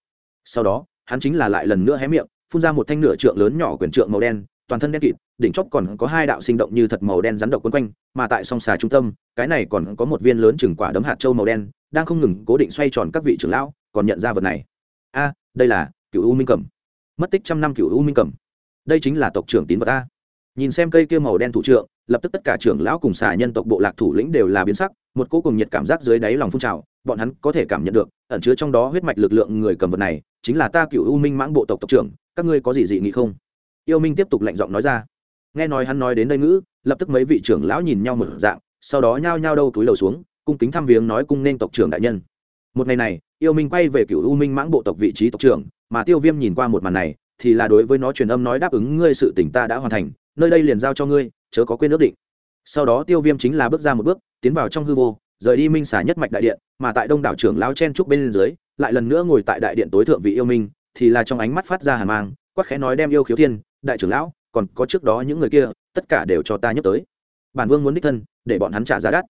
Sau đó, hắn chính là lại lần nữa hé miệng, phun ra một thanh nửa trượng lớn nhỏ quyển trượng màu đen toàn thân đen kịt, đỉnh chóp còn có hai đạo sinh động như thật màu đen rắn độc quấn quanh, mà tại song xà trung tâm, cái này còn có một viên lớn chừng quả đấm hạt trâu màu đen, đang không ngừng cố định xoay tròn các vị trưởng lão, còn nhận ra vật này. A, đây là cựu u minh cẩm. Mất tích trăm năm cựu u minh cẩm. Đây chính là tộc trưởng tín vật a. Nhìn xem cây kia màu đen thủ trượng, lập tức tất cả trưởng lão cùng xà nhân tộc bộ lạc thủ lĩnh đều là biến sắc, một cô cùng nhiệt cảm giác dưới đáy lòng phun trào, bọn hắn có thể cảm nhận được, ẩn chứa trong đó huyết mạch lực lượng người cầm vật này, chính là ta cựu u minh mãng bộ tộc tộc trưởng, các ngươi có gì dị nghị không? Yêu minh tiếp tục lạnh giọng nói ra. Nghe nói hắn nói đến đây ngữ, lập tức mấy vị trưởng lão nhìn nhau một dạng, sau đó nhao nhao đâu túi đầu xuống, cung kính thăm viếng nói cung nên tộc trưởng đại nhân. Một ngày này, yêu minh quay về cựu u minh mãng bộ tộc vị trí tộc trưởng, mà tiêu viêm nhìn qua một màn này, thì là đối với nó truyền âm nói đáp ứng ngươi sự tỉnh ta đã hoàn thành, nơi đây liền giao cho ngươi, chớ có quên ước định. Sau đó tiêu viêm chính là bước ra một bước, tiến vào trong hư vô, rời đi minh xả nhất mạch đại điện, mà tại đông đảo trưởng lao chen trúc bên dưới, lại lần nữa ngồi tại đại điện tối thượng vị yêu minh, thì là trong ánh mắt phát ra hàn mang, quắc khẽ nói đem yêu khiếu thiên đại trưởng lão, còn có trước đó những người kia, tất cả đều cho ta nhắc tới. Bản vương muốn đích thân, để bọn hắn trả giá đắt.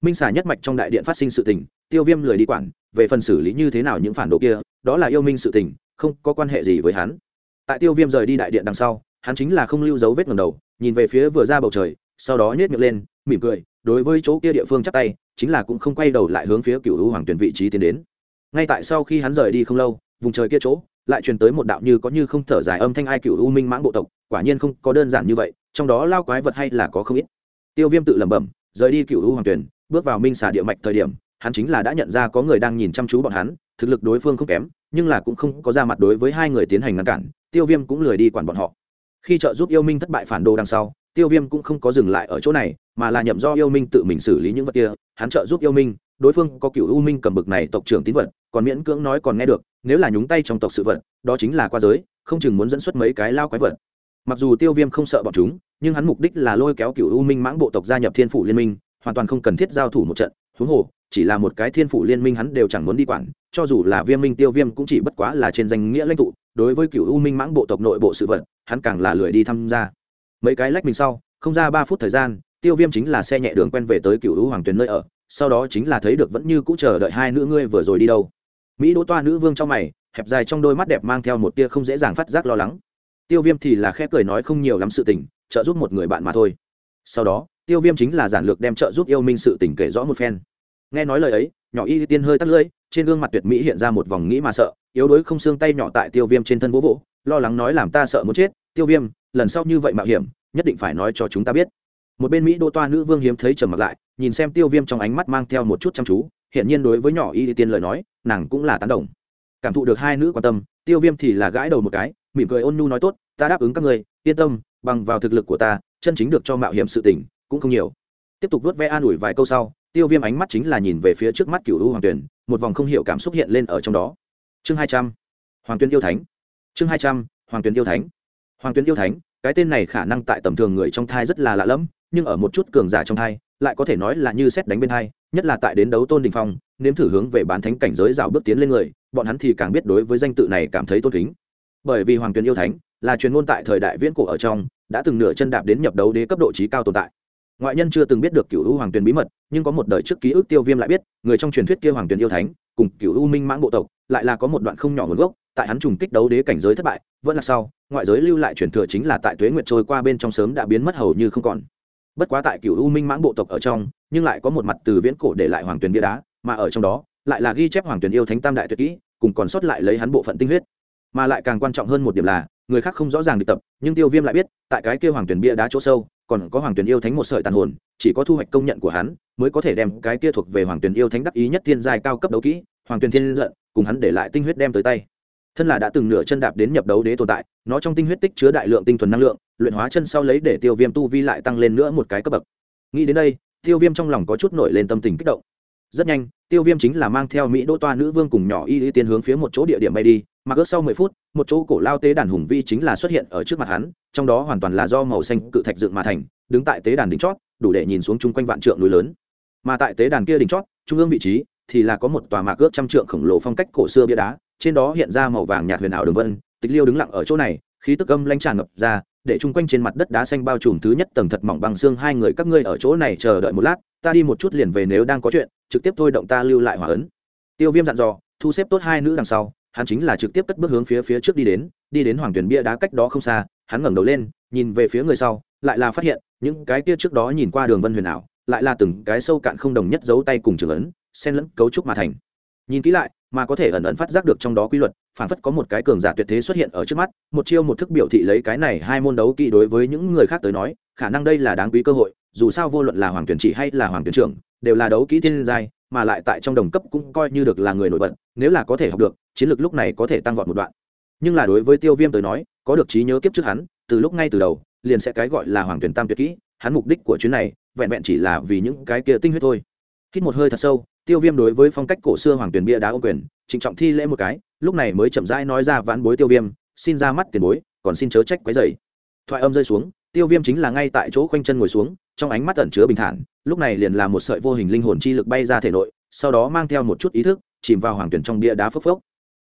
Minh xà nhất mạch trong đại điện phát sinh sự tình, tiêu viêm lười đi quản, về phần xử lý như thế nào những phản đồ kia, đó là yêu minh sự tình, không có quan hệ gì với hắn. Tại tiêu viêm rời đi đại điện đằng sau, hắn chính là không lưu dấu vết ngầm đầu, nhìn về phía vừa ra bầu trời, sau đó nhét miệng lên, mỉm cười, đối với chỗ kia địa phương chắp tay, chính là cũng không quay đầu lại hướng phía cựu hữu hoàng tuyển vị trí tiến đến. Ngay tại sau khi hắn rời đi không lâu, vùng trời kia chỗ lại truyền tới một đạo như có như không thở dài âm thanh ai cựu u minh mãng bộ tộc, quả nhiên không có đơn giản như vậy, trong đó lao quái vật hay là có không ít. Tiêu viêm tự lẩm bẩm, rời đi cựu u hoàng tuyển, bước vào minh xà địa mạch thời điểm, hắn chính là đã nhận ra có người đang nhìn chăm chú bọn hắn, thực lực đối phương không kém, nhưng là cũng không có ra mặt đối với hai người tiến hành ngăn cản, tiêu viêm cũng lười đi quản bọn họ. Khi trợ giúp yêu minh thất bại phản đồ đằng sau, tiêu viêm cũng không có dừng lại ở chỗ này, mà là nhậm do yêu minh tự mình xử lý những vật kia, hắn trợ giúp yêu minh, đối phương có cựu u minh cầm bực này tộc trưởng tín vật, còn miễn cưỡng nói còn nghe được nếu là nhúng tay trong tộc sự vật, đó chính là qua giới, không chừng muốn dẫn xuất mấy cái lao quái vật. Mặc dù tiêu viêm không sợ bọn chúng, nhưng hắn mục đích là lôi kéo cựu u minh mãng bộ tộc gia nhập thiên phủ liên minh, hoàn toàn không cần thiết giao thủ một trận huống hồ, chỉ là một cái thiên phủ liên minh hắn đều chẳng muốn đi quản, cho dù là viêm minh tiêu viêm cũng chỉ bất quá là trên danh nghĩa lãnh tụ, đối với cựu u minh mãng bộ tộc nội bộ sự vật, hắn càng là lười đi tham gia. Mấy cái lách mình sau, không ra ba phút thời gian, tiêu viêm chính là xe nhẹ đường quen về tới cựu u hoàng tuyền nơi ở, sau đó chính là thấy được vẫn như cũ chờ đợi hai nữ ngươi vừa rồi đi đâu mỹ đỗ toa nữ vương trong mày, hẹp dài trong đôi mắt đẹp mang theo một tia không dễ dàng phát giác lo lắng. Tiêu viêm thì là khẽ cười nói không nhiều lắm sự tình, trợ giúp một người bạn mà thôi. Sau đó, tiêu viêm chính là giản lược đem trợ giúp yêu minh sự tình kể rõ một phen. Nghe nói lời ấy, nhỏ y tiên hơi tắt lưỡi, trên gương mặt tuyệt mỹ hiện ra một vòng nghĩ mà sợ, yếu đuối không xương tay nhỏ tại tiêu viêm trên thân vỗ vỗ, lo lắng nói làm ta sợ muốn chết, tiêu viêm, lần sau như vậy mạo hiểm, nhất định phải nói cho chúng ta biết. Một bên mỹ đô toa nữ vương hiếm thấy trầm mặc lại, nhìn xem tiêu viêm trong ánh mắt mang theo một chút chăm chú hiện nhiên đối với nhỏ y tiên lời nói, nàng cũng là tán đồng. Cảm thụ được hai nữ quan tâm, tiêu viêm thì là gãi đầu một cái, mỉm cười ôn nhu nói tốt, ta đáp ứng các người yên tâm, bằng vào thực lực của ta, chân chính được cho mạo hiểm sự tỉnh cũng không nhiều. Tiếp tục vớt vẽ an ủi vài câu sau, tiêu viêm ánh mắt chính là nhìn về phía trước mắt cựu u hoàng tuyển một vòng không hiểu cảm xúc hiện lên ở trong đó. Chương hai trăm, hoàng tuyên yêu thánh. Chương hai trăm, hoàng tuyên yêu thánh. Hoàng tuyên yêu thánh, cái tên này khả năng tại tầm thường người trong thai rất là lạ lẫm, nhưng ở một chút cường giả trong thai lại có thể nói là như xét đánh bên hai, nhất là tại đến đấu tôn đình phong nếm thử hướng về bán thánh cảnh giới rào bước tiến lên người bọn hắn thì càng biết đối với danh tự này cảm thấy tôn kính. Bởi vì hoàng tuyền yêu thánh là truyền ngôn tại thời đại viễn cổ ở trong đã từng nửa chân đạp đến nhập đấu đế cấp độ trí cao tồn tại. Ngoại nhân chưa từng biết được cựu u hoàng tuyền bí mật nhưng có một đời trước ký ức tiêu viêm lại biết người trong truyền thuyết kia hoàng tuyền yêu thánh cùng cựu u minh mãng bộ tộc lại là có một đoạn không nhỏ nguồn gốc tại hắn trùng kích đấu đế cảnh giới thất bại vẫn là sau ngoại giới lưu lại truyền thừa chính là tại tuế nguyệt trôi qua bên trong sớm đã biến mất hầu như không còn bất quá tại cựu u minh mãng bộ tộc ở trong, nhưng lại có một mặt từ viễn cổ để lại hoàng tuyền bia đá, mà ở trong đó, lại là ghi chép hoàng tuyền yêu thánh tam đại tuyệt kỹ, cùng còn sót lại lấy hắn bộ phận tinh huyết. Mà lại càng quan trọng hơn một điểm là, người khác không rõ ràng được tập, nhưng tiêu viêm lại biết, tại cái kia hoàng tuyền bia đá chỗ sâu, còn có hoàng tuyền yêu thánh một sợi tàn hồn, chỉ có thu hoạch công nhận của hắn, mới có thể đem cái kia thuộc về hoàng tuyền yêu thánh đắc ý nhất thiên giai cao cấp đấu kỹ, hoàng tuyền thiên giận, cùng hắn để lại tinh huyết đem tới tay thân là đã từng nửa chân đạp đến nhập đấu đế tồn tại, nó trong tinh huyết tích chứa đại lượng tinh thuần năng lượng, luyện hóa chân sau lấy để tiêu viêm tu vi lại tăng lên nữa một cái cấp bậc. Nghĩ đến đây, tiêu viêm trong lòng có chút nổi lên tâm tình kích động. Rất nhanh, tiêu viêm chính là mang theo mỹ đỗ toa nữ vương cùng nhỏ y y tiên hướng phía một chỗ địa điểm bay đi, mà ước sau mười phút, một chỗ cổ lao tế đàn hùng vi chính là xuất hiện ở trước mặt hắn, trong đó hoàn toàn là do màu xanh cự thạch dựng mà thành, đứng tại tế đàn đỉnh chót, đủ để nhìn xuống chung quanh vạn trượng núi lớn. Mà tại tế đàn kia đỉnh chót, trung ương vị trí thì là có một tòa mạc ước trăm trượng khổng lồ phong cách cổ xưa bia đá trên đó hiện ra màu vàng nhạt huyền ảo đường vân, tịch liêu đứng lặng ở chỗ này, khí tức âm lanh tràn ngập ra, để chung quanh trên mặt đất đá xanh bao trùm thứ nhất tầng thật mỏng bằng xương hai người các ngươi ở chỗ này chờ đợi một lát, ta đi một chút liền về nếu đang có chuyện, trực tiếp thôi động ta lưu lại hỏa ấn. Tiêu viêm dặn dò, thu xếp tốt hai nữ đằng sau, hắn chính là trực tiếp cất bước hướng phía phía trước đi đến đi đến hoàng tuyển bia đá cách đó không xa, hắn ngẩng đầu lên, nhìn về phía người sau, lại là phát hiện, những cái kia trước đó nhìn qua đường vân huyền ảo, lại là từng cái sâu cạn không đồng nhất dấu tay cùng trường ấn, xen lẫn cấu trúc mà thành nhìn kỹ lại, mà có thể ẩn ẩn phát giác được trong đó quy luật phản phất có một cái cường giả tuyệt thế xuất hiện ở trước mắt, một chiêu một thức biểu thị lấy cái này hai môn đấu kỹ đối với những người khác tới nói, khả năng đây là đáng quý cơ hội, dù sao vô luận là hoàng tuyển trị hay là hoàng tuyển trưởng, đều là đấu kỹ thiên giai, mà lại tại trong đồng cấp cũng coi như được là người nổi bật, nếu là có thể học được, chiến lược lúc này có thể tăng vọt một đoạn. Nhưng là đối với tiêu viêm tới nói, có được trí nhớ kiếp trước hắn, từ lúc ngay từ đầu, liền sẽ cái gọi là hoàng tuyển tam tuyệt kỹ, hắn mục đích của chuyến này, vẹn vẹn chỉ là vì những cái kia tinh huyết thôi. Hít một hơi thật sâu tiêu viêm đối với phong cách cổ xưa hoàng tuyển bia đá ô quyền, trịnh trọng thi lễ một cái, lúc này mới chậm rãi nói ra vãn bối tiêu viêm, xin ra mắt tiền bối, còn xin chớ trách quấy dày thoại âm rơi xuống, tiêu viêm chính là ngay tại chỗ khoanh chân ngồi xuống, trong ánh mắt ẩn chứa bình thản, lúc này liền là một sợi vô hình linh hồn chi lực bay ra thể nội, sau đó mang theo một chút ý thức, chìm vào hoàng tuyển trong bia đá phốc phốc.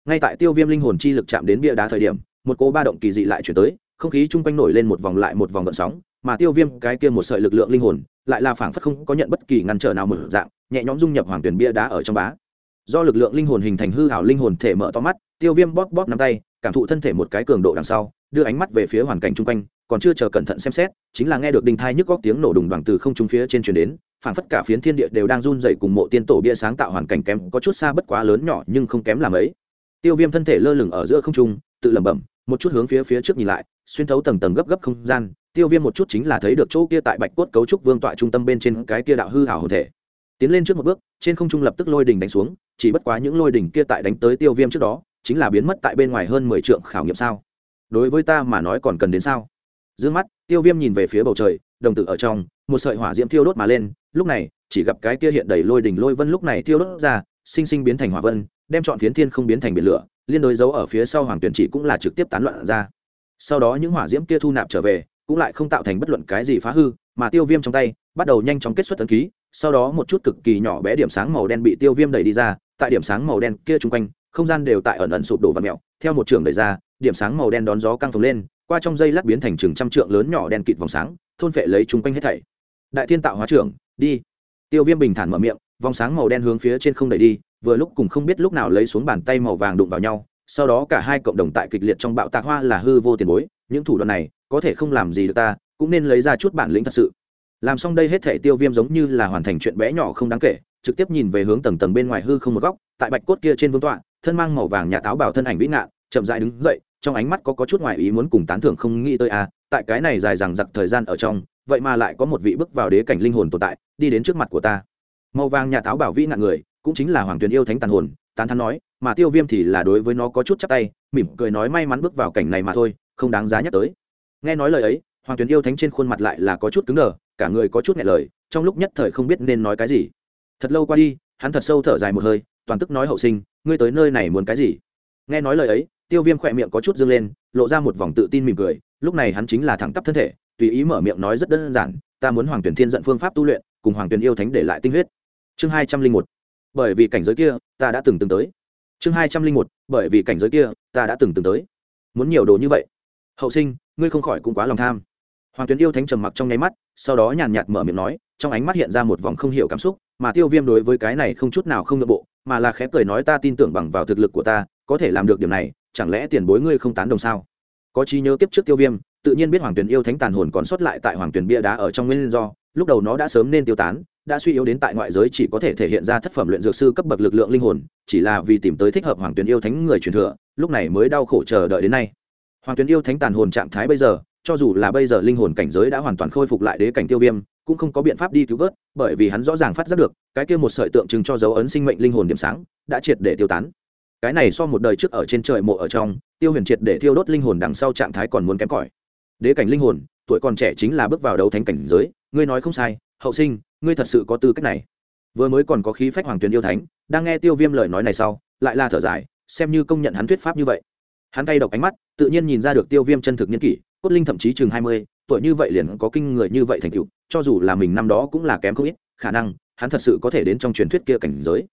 Ngay tại tiêu viêm linh hồn chi lực chạm đến bia đá thời điểm, một cỗ ba động kỳ dị lại chuyển tới, không khí chung quanh nổi lên một vòng lại một vòng gợn sóng, mà tiêu viêm cái kia một sợi lực lượng linh hồn lại là phảng phất không có nhận bất kỳ ngăn trở nào mở dạng, nhẹ nhõm dung nhập hoàng tuyển bia đá ở trong bá. Do lực lượng linh hồn hình thành hư hảo linh hồn thể mở to mắt, tiêu viêm bóp bóp nắm tay, cảm thụ thân thể một cái cường độ đằng sau, đưa ánh mắt về phía hoàn cảnh chung quanh, còn chưa chờ cẩn thận xem xét, chính là nghe được đinh thai nhức góc tiếng nổ đùng đoàn từ không trung phía trên truyền đến, phảng phất cả phiến thiên địa đều đang run dậy cùng mộ tiên tổ bia sáng tạo hoàn cảnh kém có chút xa bất quá lớn nhỏ nhưng không kém làm ấy. Tiêu viêm thân thể lơ lửng ở giữa không trung, tự lẩm bẩm, một chút hướng phía phía trước nhìn lại, xuyên thấu tầng tầng gấp gấp không gian tiêu viêm một chút chính là thấy được chỗ kia tại bạch cốt cấu trúc vương tọa trung tâm bên trên cái kia đạo hư hảo hồn thể. Tiến lên trước một bước, trên không trung lập tức lôi đỉnh đánh xuống, chỉ bất quá những lôi đỉnh kia tại đánh tới tiêu viêm trước đó, chính là biến mất tại bên ngoài hơn mười trượng khảo nghiệm sao? Đối với ta mà nói còn cần đến sao? D mắt, tiêu viêm nhìn về phía bầu trời, đồng tử ở trong, một sợi hỏa diễm thiêu đốt mà lên, lúc này, chỉ gặp cái kia hiện đầy lôi đỉnh lôi vân lúc này thiêu đốt ra, sinh sinh biến thành hỏa vân, đem chọn phiến thiên không biến thành biển lửa, liên đối dấu ở phía sau hoàng tuyển chỉ cũng là trực tiếp tán loạn ra. Sau đó những hỏa diễm kia thu nạp trở về cũng lại không tạo thành bất luận cái gì phá hư, mà tiêu viêm trong tay bắt đầu nhanh chóng kết xuất tấn ký, sau đó một chút cực kỳ nhỏ bé điểm sáng màu đen bị tiêu viêm đẩy đi ra, tại điểm sáng màu đen kia chung quanh, không gian đều tại ẩn ẩn sụp đổ và mẹo, theo một trường đẩy ra, điểm sáng màu đen đón gió căng phồng lên, qua trong dây lát biến thành chừng trăm trượng lớn nhỏ đen kịt vòng sáng, thôn phệ lấy chung quanh hết thảy. Đại thiên tạo hóa trưởng, đi. Tiêu viêm bình thản mở miệng, vòng sáng màu đen hướng phía trên không đẩy đi, vừa lúc cùng không biết lúc nào lấy xuống bàn tay màu vàng đụng vào nhau, sau đó cả hai cộng đồng tại kịch liệt trong bạo tạc hoa là hư vô tiền bối, những thủ đoạn này có thể không làm gì được ta cũng nên lấy ra chút bản lĩnh thật sự. Làm xong đây hết thể tiêu viêm giống như là hoàn thành chuyện bé nhỏ không đáng kể trực tiếp nhìn về hướng tầng tầng bên ngoài hư không một góc tại bạch cốt kia trên vương tọa thân mang màu vàng nhà táo bảo thân ảnh vĩ ngạn chậm dại đứng dậy trong ánh mắt có, có chút ngoại ý muốn cùng tán thưởng không nghĩ tới à tại cái này dài dằng dặc thời gian ở trong vậy mà lại có một vị bước vào đế cảnh linh hồn tồn tại đi đến trước mặt của ta. Màu vàng nhà táo bảo vĩ ngạn người cũng chính là hoàng tuyền yêu thánh tàn hồn tán thắn nói mà tiêu viêm thì là đối với nó có chút chắc tay mỉm cười nói may mắn bước vào cảnh này mà thôi không đáng giá nhắc tới nghe nói lời ấy, hoàng tuyền yêu thánh trên khuôn mặt lại là có chút cứng đờ, cả người có chút nghẹn lời, trong lúc nhất thời không biết nên nói cái gì. Thật lâu qua đi, hắn thật sâu thở dài một hơi, toàn tức nói hậu sinh, ngươi tới nơi này muốn cái gì? Nghe nói lời ấy, tiêu viêm khỏe miệng có chút dâng lên, lộ ra một vòng tự tin mỉm cười, lúc này hắn chính là thẳng tắp thân thể, tùy ý mở miệng nói rất đơn giản, ta muốn hoàng tuyển thiên dẫn phương pháp tu luyện, cùng hoàng tuyển yêu thánh để lại tinh huyết. Chương hai trăm linh một, bởi vì cảnh giới kia, ta đã từng từng tới. Chương hai trăm linh một, bởi vì cảnh giới kia, ta đã từng từng tới. Muốn nhiều đồ như vậy hậu sinh, ngươi không khỏi cũng quá lòng tham. Hoàng tuyến yêu thánh trầm mặc trong nháy mắt, sau đó nhàn nhạt mở miệng nói, trong ánh mắt hiện ra một vòng không hiểu cảm xúc, mà tiêu viêm đối với cái này không chút nào không nội bộ, mà là khẽ cười nói ta tin tưởng bằng vào thực lực của ta, có thể làm được điểm này, chẳng lẽ tiền bối ngươi không tán đồng sao? Có trí nhớ kiếp trước tiêu viêm, tự nhiên biết hoàng tuyển yêu thánh tàn hồn còn sót lại tại hoàng tuyển bia đá ở trong nguyên do, lúc đầu nó đã sớm nên tiêu tán, đã suy yếu đến tại ngoại giới chỉ có thể thể hiện ra thất phẩm luyện dược sư cấp bậc lực lượng linh hồn, chỉ là vì tìm tới thích hợp hoàng tuyển yêu thánh người truyền thừa, lúc này mới đau khổ chờ đợi đến nay hoàng tuyến yêu thánh tàn hồn trạng thái bây giờ, cho dù là bây giờ linh hồn cảnh giới đã hoàn toàn khôi phục lại đế cảnh tiêu viêm, cũng không có biện pháp đi cứu vớt, bởi vì hắn rõ ràng phát giác được, cái kia một sợi tượng trưng cho dấu ấn sinh mệnh linh hồn điểm sáng, đã triệt để tiêu tán. Cái này so một đời trước ở trên trời mộ ở trong, tiêu huyền triệt để thiêu đốt linh hồn đằng sau trạng thái còn muốn kém cỏi. Đế cảnh linh hồn, tuổi còn trẻ chính là bước vào đấu thánh cảnh giới, ngươi nói không sai, hậu sinh, ngươi thật sự có tư cách này. Vừa mới còn có khí phách hoàng tuyền yêu thánh, đang nghe tiêu viêm lời nói này sau, lại là thở dài, xem như công nhận hắn thuyết pháp như vậy hắn tay độc ánh mắt, tự nhiên nhìn ra được tiêu viêm chân thực nhân kỷ, cốt linh thậm chí chừng hai mươi, tuổi như vậy liền có kinh người như vậy thành tựu, cho dù là mình năm đó cũng là kém không ít, khả năng, hắn thật sự có thể đến trong truyền thuyết kia cảnh giới.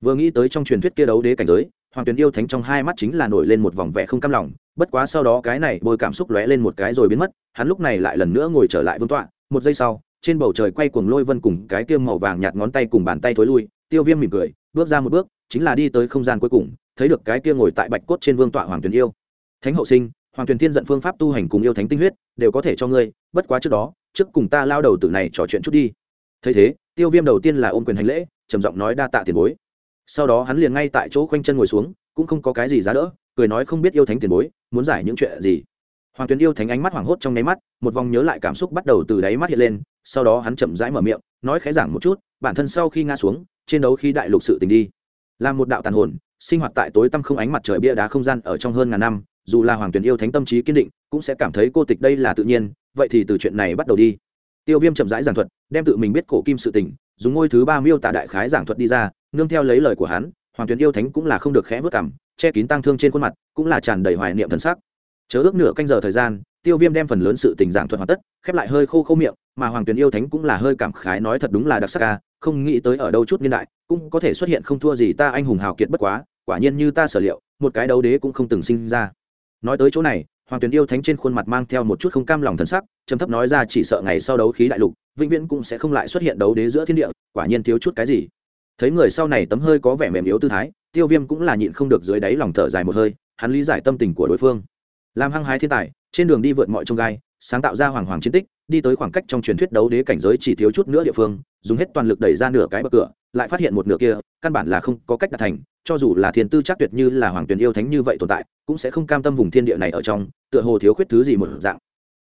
Vừa nghĩ tới trong truyền thuyết kia đấu đế cảnh giới, hoàng tuyền yêu thánh trong hai mắt chính là nổi lên một vòng vẻ không cam lòng, bất quá sau đó cái này bôi cảm xúc lóe lên một cái rồi biến mất, hắn lúc này lại lần nữa ngồi trở lại vương tọa, một giây sau, trên bầu trời quay cuồng lôi vân cùng cái kia màu vàng nhạt ngón tay cùng bàn tay thối lui, tiêu viêm mỉm cười, bước ra một bước, chính là đi tới không gian cuối cùng thấy được cái kia ngồi tại bạch cốt trên vương tọa hoàng tuyền yêu. Thánh hậu sinh, hoàng tuyền thiên giận phương pháp tu hành cùng yêu thánh tinh huyết, đều có thể cho ngươi, bất quá trước đó, trước cùng ta lao đầu tử này trò chuyện chút đi. Thấy thế, tiêu viêm đầu tiên là ôm quyền hành lễ, trầm giọng nói đa tạ tiền bối. Sau đó hắn liền ngay tại chỗ khoanh chân ngồi xuống, cũng không có cái gì giá đỡ, cười nói không biết yêu thánh tiền bối, muốn giải những chuyện gì. Hoàng tuyền yêu thánh ánh mắt hoảng hốt trong nháy mắt, một vòng nhớ lại cảm xúc bắt đầu từ đáy mắt hiện lên, sau đó hắn chậm rãi mở miệng, nói khẽ giảng một chút, bản thân sau khi ngã xuống trên đấu khi đại lục sự tình đi làm một đạo tàn hồn, sinh hoạt tại tối tăm không ánh mặt trời bia đá không gian ở trong hơn ngàn năm, dù là hoàng tuyền yêu thánh tâm trí kiên định, cũng sẽ cảm thấy cô tịch đây là tự nhiên, vậy thì từ chuyện này bắt đầu đi. Tiêu viêm chậm rãi giảng thuật, đem tự mình biết cổ kim sự tình, dùng ngôi thứ ba miêu tả đại khái giảng thuật đi ra, nương theo lấy lời của hắn, hoàng tuyền yêu thánh cũng là không được khẽ vớt cảm, che kín tăng thương trên khuôn mặt, cũng là tràn đầy hoài niệm thần sắc. Chớ ước nửa canh giờ thời gian, tiêu viêm đem phần lớn sự tình giảng thuật hoàn tất, khép lại hơi khô khô miệng mà hoàng tuyền yêu thánh cũng là hơi cảm khái nói thật đúng là đặc sắc ca, không nghĩ tới ở đâu chút niên đại, cũng có thể xuất hiện không thua gì ta anh hùng hào kiệt bất quá, quả nhiên như ta sở liệu, một cái đấu đế cũng không từng sinh ra. Nói tới chỗ này, hoàng tuyền yêu thánh trên khuôn mặt mang theo một chút không cam lòng thân sắc, trầm thấp nói ra chỉ sợ ngày sau đấu khí đại lục, vĩnh viễn cũng sẽ không lại xuất hiện đấu đế giữa thiên địa, quả nhiên thiếu chút cái gì. Thấy người sau này tấm hơi có vẻ mềm yếu tư thái, tiêu viêm cũng là nhịn không được dưới đáy lòng thở dài một hơi, hắn lý giải tâm tình của đối phương. Làm hăng hái thiên tài, trên đường đi vượt mọi trông gai, sáng tạo ra hoàng hoàng chiến tích đi tới khoảng cách trong truyền thuyết đấu đế cảnh giới chỉ thiếu chút nữa địa phương, dùng hết toàn lực đẩy ra nửa cái bậc cửa, lại phát hiện một nửa kia, căn bản là không có cách đạt thành, cho dù là thiên tư chắc tuyệt như là hoàng tuyền yêu thánh như vậy tồn tại, cũng sẽ không cam tâm vùng thiên địa này ở trong, tựa hồ thiếu khuyết thứ gì một dạng.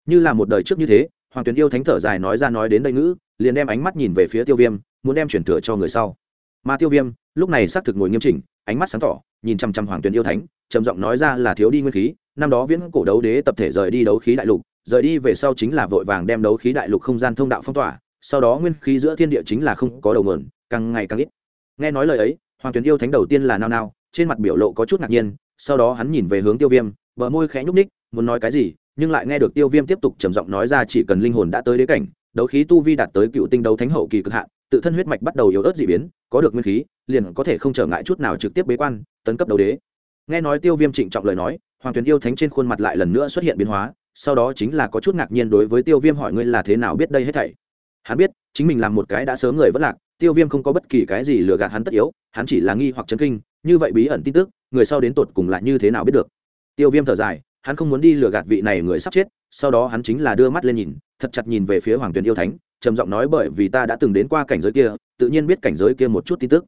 Như là một đời trước như thế, hoàng tuyền yêu thánh thở dài nói ra nói đến đây ngữ, liền đem ánh mắt nhìn về phía tiêu viêm, muốn đem chuyển thừa cho người sau. Mà tiêu viêm, lúc này xác thực ngồi nghiêm chỉnh, ánh mắt sáng tỏ, nhìn chăm chăm hoàng tuyền yêu thánh, trầm giọng nói ra là thiếu đi nguyên khí, năm đó viễn cổ đấu đế tập thể rời đi đấu khí đại lục rời đi về sau chính là vội vàng đem đấu khí đại lục không gian thông đạo phong tỏa, sau đó nguyên khí giữa thiên địa chính là không có đầu mượn càng ngày càng ít. Nghe nói lời ấy, hoàng tuyến yêu thánh đầu tiên là nao nao, trên mặt biểu lộ có chút ngạc nhiên, sau đó hắn nhìn về hướng tiêu viêm, bờ môi khẽ nhúc ních muốn nói cái gì, nhưng lại nghe được tiêu viêm tiếp tục trầm giọng nói ra chỉ cần linh hồn đã tới đế cảnh, đấu khí tu vi đạt tới cựu tinh đấu thánh hậu kỳ cực hạn, tự thân huyết mạch bắt đầu yếu ớt d ị biến, có được nguyên khí, liền có thể không trở ngại chút nào trực tiếp bế quan, tấn cấp đấu đế. Nghe nói tiêu viêm trịnh trọng lời nói, hoàng tuyền yêu thánh trên khuôn mặt lại lần nữa xuất hiện biến hóa sau đó chính là có chút ngạc nhiên đối với tiêu viêm hỏi ngươi là thế nào biết đây hết thảy. Hắn biết, chính mình làm một cái đã sớm người vẫn lạc, tiêu viêm không có bất kỳ cái gì lừa gạt hắn tất yếu, hắn chỉ là nghi hoặc chấn kinh, như vậy bí ẩn tin tức, người sau đến tột cùng lại như thế nào biết được. Tiêu viêm thở dài, hắn không muốn đi lừa gạt vị này người sắp chết, sau đó hắn chính là đưa mắt lên nhìn, thật chặt nhìn về phía hoàng tuyền yêu thánh, trầm giọng nói bởi vì ta đã từng đến qua cảnh giới kia, tự nhiên biết cảnh giới kia một chút tin tức.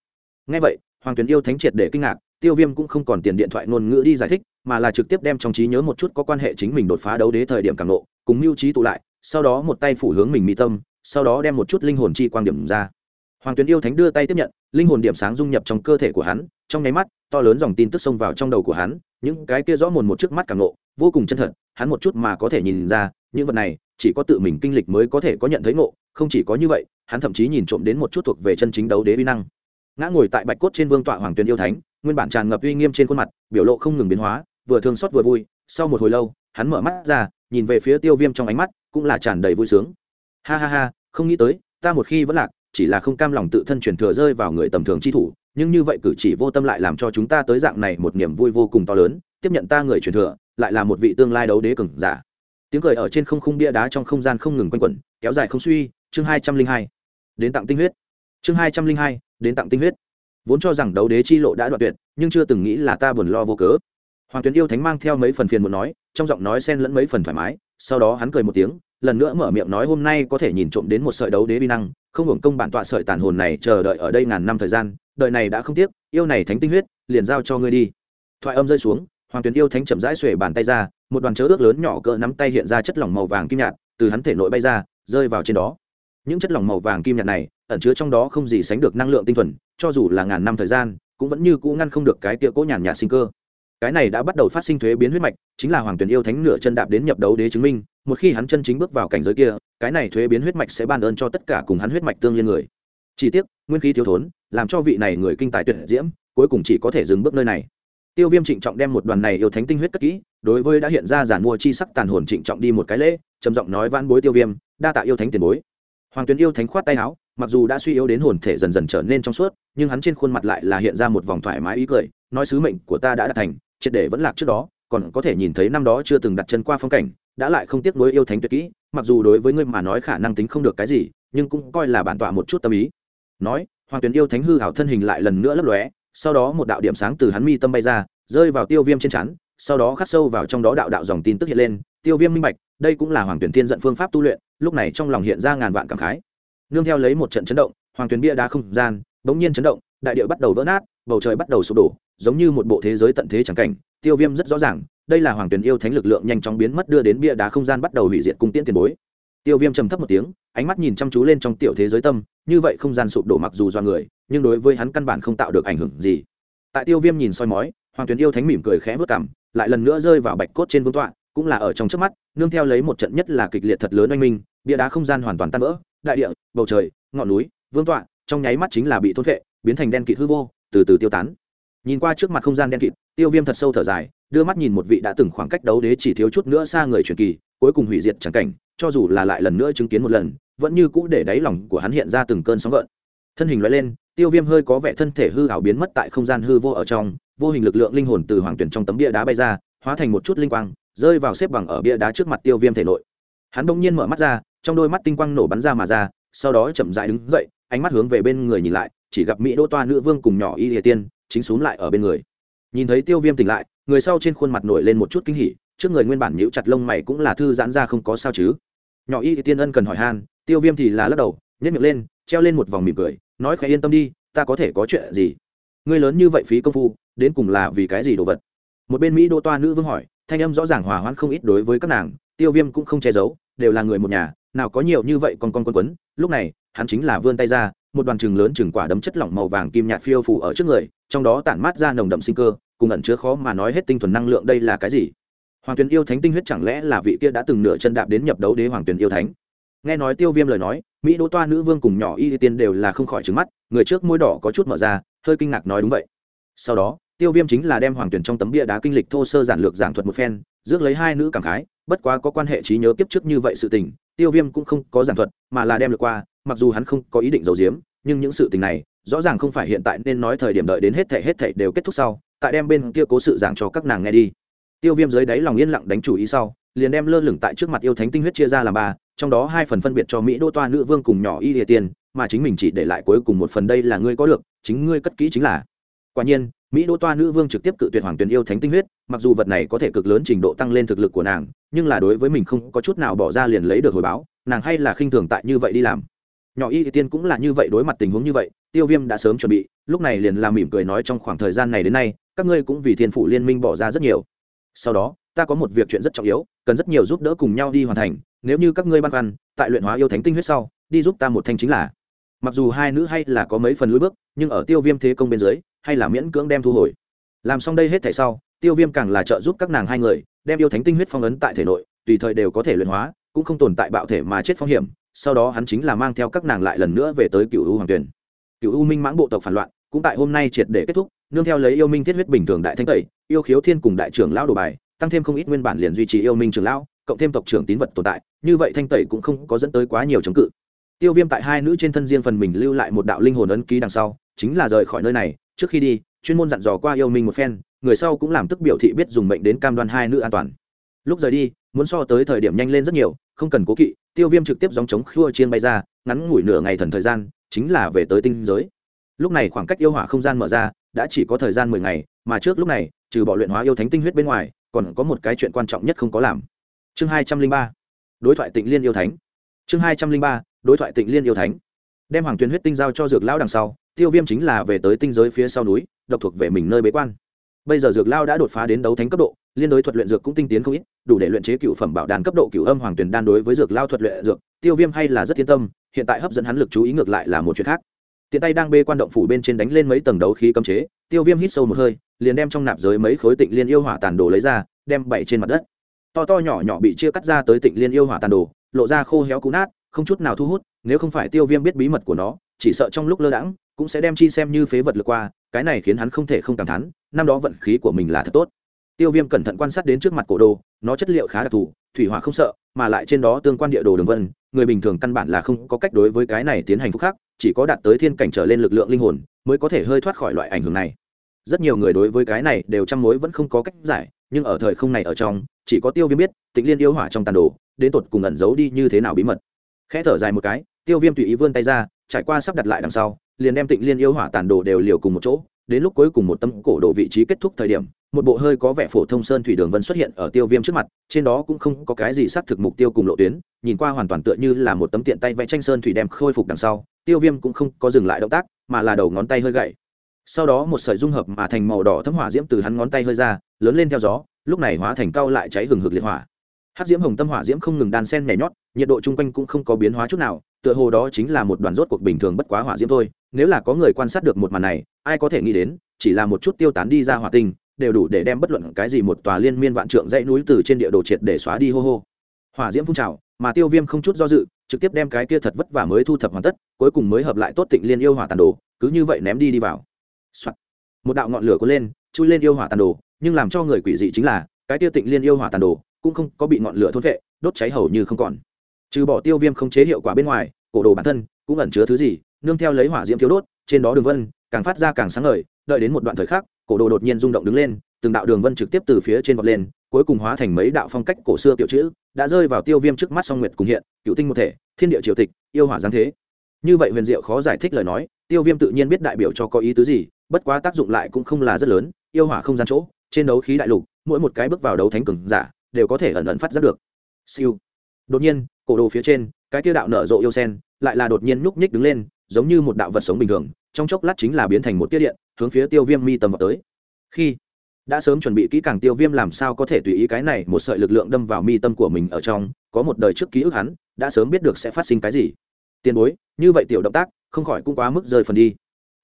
Ngay vậy, hoàng tuyền yêu thánh triệt để kinh ngạc tiêu viêm cũng không còn tiền điện thoại ngôn ngữ đi giải thích, mà là trực tiếp đem trong trí nhớ một chút có quan hệ chính mình đột phá đấu đế thời điểm càng nộ, cùng mưu trí tụ lại, sau đó một tay phủ hướng mình mỹ tâm, sau đó đem một chút linh hồn chi quang điểm ra. Hoàng tuyến yêu thánh đưa tay tiếp nhận, linh hồn điểm sáng dung nhập trong cơ thể của hắn, trong nháy mắt, to lớn dòng tin tức xông vào trong đầu của hắn, những cái kia rõ mồn một trước mắt càng nộ, vô cùng chân thật, hắn một chút mà có thể nhìn ra, những vật này, chỉ có tự mình kinh lịch mới có thể có nhận thấy ngộ, không chỉ có như vậy, hắn thậm chí nhìn trộm đến một chút thuộc về chân chính đấu đế uy năng. Ngã ngồi tại bạch cốt trên vương tọa hoàng tuyến yêu thánh nguyên bản tràn ngập uy nghiêm trên khuôn mặt, biểu lộ không ngừng biến hóa, vừa thương xót vừa vui, sau một hồi lâu, hắn mở mắt ra, nhìn về phía tiêu viêm trong ánh mắt, cũng là tràn đầy vui sướng. Ha ha ha, không nghĩ tới, ta một khi vẫn lạc, chỉ là không cam lòng tự thân truyền thừa rơi vào người tầm thường chi thủ, nhưng như vậy cử chỉ vô tâm lại làm cho chúng ta tới dạng này một niềm vui vô cùng to lớn, tiếp nhận ta người truyền thừa, lại là một vị tương lai đấu đế cường giả. Tiếng cười ở trên không khung bia đá trong không gian không ngừng quanh quẩn, kéo dài không suy, chương hai trăm linh hai, đến tặng tinh huyết. Chương hai trăm linh hai, đến tặng tinh huyết vốn cho rằng đấu đế chi lộ đã đoạn tuyệt, nhưng chưa từng nghĩ là ta buồn lo vô cớ. Hoàng tuyến yêu thánh mang theo mấy phần phiền muốn nói, trong giọng nói xen lẫn mấy phần thoải mái, sau đó hắn cười một tiếng, lần nữa mở miệng nói hôm nay có thể nhìn trộm đến một sợi đấu đế bi năng, không hưởng công bản tọa sợi tàn hồn này chờ đợi ở đây ngàn năm thời gian đợi này đã không tiếc, yêu này thánh tinh huyết, liền giao cho ngươi đi. Thoại âm rơi xuống, hoàng tuyến yêu thánh chậm rãi xuể bàn tay ra, một đoàn chớ ước lớn nhỏ cỡ nắm tay hiện ra chất lỏng màu vàng kim nhạt, từ hắn thể nội bay ra, rơi vào trên đó những chất lỏng màu vàng kim nhạt này ẩn chứa trong đó không gì sánh được năng lượng tinh thuần, cho dù là ngàn năm thời gian, cũng vẫn như cũ ngăn không được cái tia cỗ nhàn nhạt sinh cơ. Cái này đã bắt đầu phát sinh thuế biến huyết mạch, chính là hoàng tuyển yêu thánh nửa chân đạp đến nhập đấu đế chứng minh, một khi hắn chân chính bước vào cảnh giới kia, cái này thuế biến huyết mạch sẽ ban ơn cho tất cả cùng hắn huyết mạch tương liên người. Chỉ tiếc, nguyên khí thiếu thốn, làm cho vị này người kinh tài tuyệt diễm, cuối cùng chỉ có thể dừng bước nơi này. Tiêu viêm trịnh trọng đem một đoàn này yêu thánh tinh huyết cất kỹ, đối với đã hiện ra giản mua chi sắc tàn hồn trịnh trọng đi một cái lễ, trầm giọng nói vãn bối tiêu viêm, đa tạ yêu thánh tiền bối hoàng tuyến yêu thánh khoát tay áo, mặc dù đã suy yếu đến hồn thể dần dần trở nên trong suốt, nhưng hắn trên khuôn mặt lại là hiện ra một vòng thoải mái ý cười, nói sứ mệnh của ta đã đạt thành, triệt để vẫn lạc trước đó, còn có thể nhìn thấy năm đó chưa từng đặt chân qua phong cảnh, đã lại không tiếc nuối yêu thánh tuyệt kỹ, mặc dù đối với ngươi mà nói khả năng tính không được cái gì, nhưng cũng coi là bản tọa một chút tâm ý. Nói, hoàng tuyến yêu thánh hư hảo thân hình lại lần nữa lấp lóe, sau đó một đạo điểm sáng từ hắn mi tâm bay ra, rơi vào tiêu viêm trên chắn sau đó khắc sâu vào trong đó đạo đạo dòng tin tức hiện lên tiêu viêm minh bạch, đây cũng là hoàng tuyển thiên dẫn phương pháp tu luyện, lúc này trong lòng hiện ra ngàn vạn cảm khái. Nương theo lấy một trận chấn động, hoàng tuyển bia đá không gian, bỗng nhiên chấn động, đại địa bắt đầu vỡ nát, bầu trời bắt đầu sụp đổ, giống như một bộ thế giới tận thế chẳng cảnh. Tiêu viêm rất rõ ràng, đây là hoàng tuyển yêu thánh lực lượng nhanh chóng biến mất đưa đến bia đá không gian bắt đầu hủy diệt cung tiễn tiền bối. Tiêu viêm trầm thấp một tiếng, ánh mắt nhìn chăm chú lên trong tiểu thế giới tâm, như vậy không gian sụp đổ mặc dù do người, nhưng đối với hắn căn bản không tạo được ảnh hưởng gì. Tại tiêu viêm nhìn soi mói, hoàng tuyển yêu thánh mỉm cười khẽ vớt cảm lại lần nữa rơi vào bạch cốt trên vương tọa cũng là ở trong trước mắt, nương theo lấy một trận nhất là kịch liệt thật lớn oanh minh, bia đá không gian hoàn toàn tan vỡ, đại địa, bầu trời, ngọn núi, vương tọa, trong nháy mắt chính là bị thôn vệ biến thành đen kịt hư vô, từ từ tiêu tán. Nhìn qua trước mặt không gian đen kịt, tiêu viêm thật sâu thở dài, đưa mắt nhìn một vị đã từng khoảng cách đấu đế chỉ thiếu chút nữa xa người truyền kỳ, cuối cùng hủy diệt chẳng cảnh, cho dù là lại lần nữa chứng kiến một lần, vẫn như cũ để đáy lòng của hắn hiện ra từng cơn sóng gợn. Thân hình loại lên, tiêu viêm hơi có vẻ thân thể hư ảo biến mất tại không gian hư vô ở trong, vô hình lực lượng linh hồn từ hoàng tuyển trong tấm bia đá bay ra, hóa thành một chút linh quang rơi vào xếp bằng ở bia đá trước mặt tiêu viêm thể nội. Hắn đông nhiên mở mắt ra, trong đôi mắt tinh quang nổ bắn ra mà ra, sau đó chậm dại đứng dậy, ánh mắt hướng về bên người nhìn lại, chỉ gặp mỹ đỗ toa nữ vương cùng nhỏ y địa tiên chính xuống lại ở bên người. Nhìn thấy tiêu viêm tỉnh lại, người sau trên khuôn mặt nổi lên một chút kinh hỉ, trước người nguyên bản nhíu chặt lông mày cũng là thư giãn ra không có sao chứ. Nhỏ y địa tiên ân cần hỏi han, tiêu viêm thì là lắc đầu nhét miệng lên, treo lên một vòng mỉm cười, nói khẽ yên tâm đi, ta có thể có chuyện gì? Ngươi lớn như vậy phí công phu, đến cùng là vì cái gì đồ vật? Một bên mỹ đô toa nữ vương hỏi thanh âm rõ ràng hòa hoãn không ít đối với các nàng, tiêu viêm cũng không che giấu, đều là người một nhà, nào có nhiều như vậy còn con quân quấn. Lúc này, hắn chính là vươn tay ra, một đoàn chừng lớn chừng quả đấm chất lỏng màu vàng kim nhạt phiêu phủ ở trước người, trong đó tản mát ra nồng đậm sinh cơ, cùng ẩn chứa khó mà nói hết tinh thuần năng lượng đây là cái gì? Hoàng tuyền yêu thánh tinh huyết chẳng lẽ là vị kia đã từng nửa chân đạp đến nhập đấu đế hoàng tuyền yêu thánh? Nghe nói tiêu viêm lời nói, mỹ đỗ toa nữ vương cùng nhỏ y tiên đều là không khỏi trứng mắt, người trước môi đỏ có chút mở ra, hơi kinh ngạc nói đúng vậy. Sau đó tiêu viêm chính là đem hoàng tuyển trong tấm bia đá kinh lịch thô sơ giản lược giảng thuật một phen, rước lấy hai nữ cảm khái, bất quá có quan hệ trí nhớ kiếp trước như vậy sự tình, tiêu viêm cũng không có giảng thuật, mà là đem được qua, mặc dù hắn không có ý định giấu giếm, nhưng những sự tình này, rõ ràng không phải hiện tại nên nói thời điểm đợi đến hết thể hết thể đều kết thúc sau, tại đem bên kia cố sự giảng cho các nàng nghe đi. Tiêu viêm dưới đáy lòng yên lặng đánh chủ ý sau, liền đem lơ lửng tại trước mặt yêu thánh tinh huyết chia ra làm ba, trong đó hai phần phân biệt cho mỹ đô toa nữ vương cùng nhỏ y địa tiền, mà chính mình chỉ để lại cuối cùng một phần đây là ngươi có được, chính ngươi cất kỹ chính là. Quả nhiên mỹ đô toa nữ vương trực tiếp cự tuyệt hoàng tuyền yêu thánh tinh huyết, mặc dù vật này có thể cực lớn trình độ tăng lên thực lực của nàng, nhưng là đối với mình không có chút nào bỏ ra liền lấy được hồi báo, nàng hay là khinh thường tại như vậy đi làm. Nhỏ y tiên cũng là như vậy đối mặt tình huống như vậy, tiêu viêm đã sớm chuẩn bị, lúc này liền làm mỉm cười nói trong khoảng thời gian này đến nay, các ngươi cũng vì thiên phủ liên minh bỏ ra rất nhiều. Sau đó, ta có một việc chuyện rất trọng yếu, cần rất nhiều giúp đỡ cùng nhau đi hoàn thành, nếu như các ngươi băn khoăn, tại luyện hóa yêu thánh tinh huyết sau, đi giúp ta một thanh chính là. Mặc dù hai nữ hay là có mấy phần lối bước, nhưng ở tiêu viêm thế công bên dưới hay là miễn cưỡng đem thu hồi. Làm xong đây hết thể sau, tiêu viêm càng là trợ giúp các nàng hai người, đem yêu thánh tinh huyết phong ấn tại thể nội, tùy thời đều có thể luyện hóa, cũng không tồn tại bạo thể mà chết phong hiểm, sau đó hắn chính là mang theo các nàng lại lần nữa về tới cựu u hoàng tuyển cựu u minh mãng bộ tộc phản loạn, cũng tại hôm nay triệt để kết thúc, nương theo lấy yêu minh thiết huyết bình thường đại thanh tẩy, yêu khiếu thiên cùng đại trưởng lão đồ bài, tăng thêm không ít nguyên bản liền duy trì yêu minh trưởng lão, cộng thêm tộc trưởng tín vật tồn tại, như vậy thanh tẩy cũng không có dẫn tới quá nhiều chống cự. Tiêu viêm tại hai nữ trên thân riêng phần mình lưu lại một đạo linh hồn ấn ký đằng sau, chính là rời khỏi nơi này trước khi đi, chuyên môn dặn dò qua yêu minh một phen, người sau cũng làm tức biểu thị biết dùng mệnh đến cam đoan hai nữ an toàn. Lúc rời đi, muốn so tới thời điểm nhanh lên rất nhiều, không cần cố kỵ, tiêu viêm trực tiếp dòng chống khua chiên bay ra, ngắn ngủi nửa ngày thần thời gian, chính là về tới tinh giới. Lúc này khoảng cách yêu hỏa không gian mở ra, đã chỉ có thời gian mười ngày, mà trước lúc này, trừ bỏ luyện hóa yêu thánh tinh huyết bên ngoài, còn có một cái chuyện quan trọng nhất không có làm. Chương hai trăm linh ba, đối thoại tịnh liên yêu thánh. Chương hai trăm linh ba, đối thoại tịnh liên yêu thánh. Đem hoàng tuyến huyết tinh giao cho dược lão đằng sau tiêu viêm chính là về tới tinh giới phía sau núi, độc thuộc về mình nơi bế quan. Bây giờ dược lao đã đột phá đến đấu thánh cấp độ, liên đối thuật luyện dược cũng tinh tiến không ít, đủ để luyện chế cựu phẩm bảo đàn cấp độ cựu âm hoàng tuyền đan đối với dược lao thuật luyện dược, tiêu viêm hay là rất yên tâm, hiện tại hấp dẫn hắn lực chú ý ngược lại là một chuyện khác. Tiện tay đang bê quan động phủ bên trên đánh lên mấy tầng đấu khí cấm chế, tiêu viêm hít sâu một hơi, liền đem trong nạp giới mấy khối tịnh liên yêu hỏa tàn đồ lấy ra, đem bảy trên mặt đất. To to nhỏ nhỏ bị chia cắt ra tới tịnh liên yêu hỏa tàn đồ, lộ ra khô héo cú nát, không chút nào thu hút, nếu không phải tiêu viêm biết bí mật của nó, chỉ sợ trong lúc lơ đãng cũng sẽ đem chi xem như phế vật lượt qua, cái này khiến hắn không thể không cảm thán, năm đó vận khí của mình là thật tốt. Tiêu viêm cẩn thận quan sát đến trước mặt cổ đồ, nó chất liệu khá đặc thù, thủy hỏa không sợ, mà lại trên đó tương quan địa đồ đường vân, người bình thường căn bản là không có cách đối với cái này tiến hành phúc khắc, chỉ có đạt tới thiên cảnh trở lên lực lượng linh hồn, mới có thể hơi thoát khỏi loại ảnh hưởng này. Rất nhiều người đối với cái này đều chăm mối vẫn không có cách giải, nhưng ở thời không này ở trong, chỉ có tiêu viêm biết tịnh liên yêu hỏa trong tàn đồ, đến tột cùng ẩn giấu đi như thế nào bí mật. Khẽ thở dài một cái, tiêu viêm tùy ý vươn tay ra, trải qua sắp đặt lại đằng sau liền đem tịnh liên yêu hỏa tàn đồ đều liều cùng một chỗ, đến lúc cuối cùng một tâm cổ đồ vị trí kết thúc thời điểm, một bộ hơi có vẻ phổ thông sơn thủy đường vân xuất hiện ở tiêu viêm trước mặt, trên đó cũng không có cái gì xác thực mục tiêu cùng lộ tuyến, nhìn qua hoàn toàn tựa như là một tấm tiện tay vẽ tranh sơn thủy đem khôi phục đằng sau, tiêu viêm cũng không có dừng lại động tác, mà là đầu ngón tay hơi gậy. Sau đó một sợi dung hợp mà thành màu đỏ thấm hỏa diễm từ hắn ngón tay hơi ra, lớn lên theo gió, lúc này hóa thành cao lại cháy hừng hực liệt hỏa. Hát diễm hồng tâm hỏa diễm không ngừng đan sen nhảy nhót, nhiệt độ chung quanh cũng không có biến hóa chút nào, tựa hồ đó chính là một đoàn rốt cuộc bình thường bất quá hỏa diễm thôi nếu là có người quan sát được một màn này, ai có thể nghĩ đến, chỉ là một chút tiêu tán đi ra hỏa tinh, đều đủ để đem bất luận cái gì một tòa liên miên vạn trượng dãy núi từ trên địa đồ triệt để xóa đi hô hô. Hỏa diễm phun trào, mà tiêu viêm không chút do dự, trực tiếp đem cái kia thật vất vả mới thu thập hoàn tất, cuối cùng mới hợp lại tốt tịnh liên yêu hỏa tàn đồ, cứ như vậy ném đi đi vào、Soạn. một đạo ngọn lửa có lên, chui lên yêu hỏa tàn đồ, nhưng làm cho người quỷ dị chính là, cái kia tịnh liên yêu hỏa tàn đồ, cũng không có bị ngọn lửa thôn vệ đốt cháy hầu như không còn. Trừ bỏ tiêu viêm không chế hiệu quả bên ngoài, cổ đồ bản thân cũng ẩn chứa thứ gì nương theo lấy hỏa diễm thiếu đốt, trên đó đường vân càng phát ra càng sáng ngời, đợi đến một đoạn thời khắc, cổ đồ đột nhiên rung động đứng lên, từng đạo đường vân trực tiếp từ phía trên vọt lên, cuối cùng hóa thành mấy đạo phong cách cổ xưa kiểu chữ, đã rơi vào tiêu viêm trước mắt song nguyệt cùng hiện, cựu tinh một thể, thiên địa triều tịch, yêu hỏa giáng thế. Như vậy huyền diệu khó giải thích lời nói, tiêu viêm tự nhiên biết đại biểu cho có ý tứ gì, bất quá tác dụng lại cũng không là rất lớn, yêu hỏa không gian chỗ, trên đấu khí đại lục, mỗi một cái bước vào đấu thánh cường giả, đều có thể ẩn ẩn phát giác được. Siêu. Đột nhiên, cổ đồ phía trên, cái tiêu đạo nở rộ yêu sen, lại là đột nhiên núp nhích đứng lên giống như một đạo vật sống bình thường, trong chốc lát chính là biến thành một tiết điện, hướng phía tiêu viêm mi tầm vào tới. Khi đã sớm chuẩn bị kỹ càng tiêu viêm làm sao có thể tùy ý cái này một sợi lực lượng đâm vào mi tâm của mình ở trong, có một đời trước ký ức hắn, đã sớm biết được sẽ phát sinh cái gì. Tiền bối, như vậy tiểu động tác, không khỏi cũng quá mức rơi phần đi.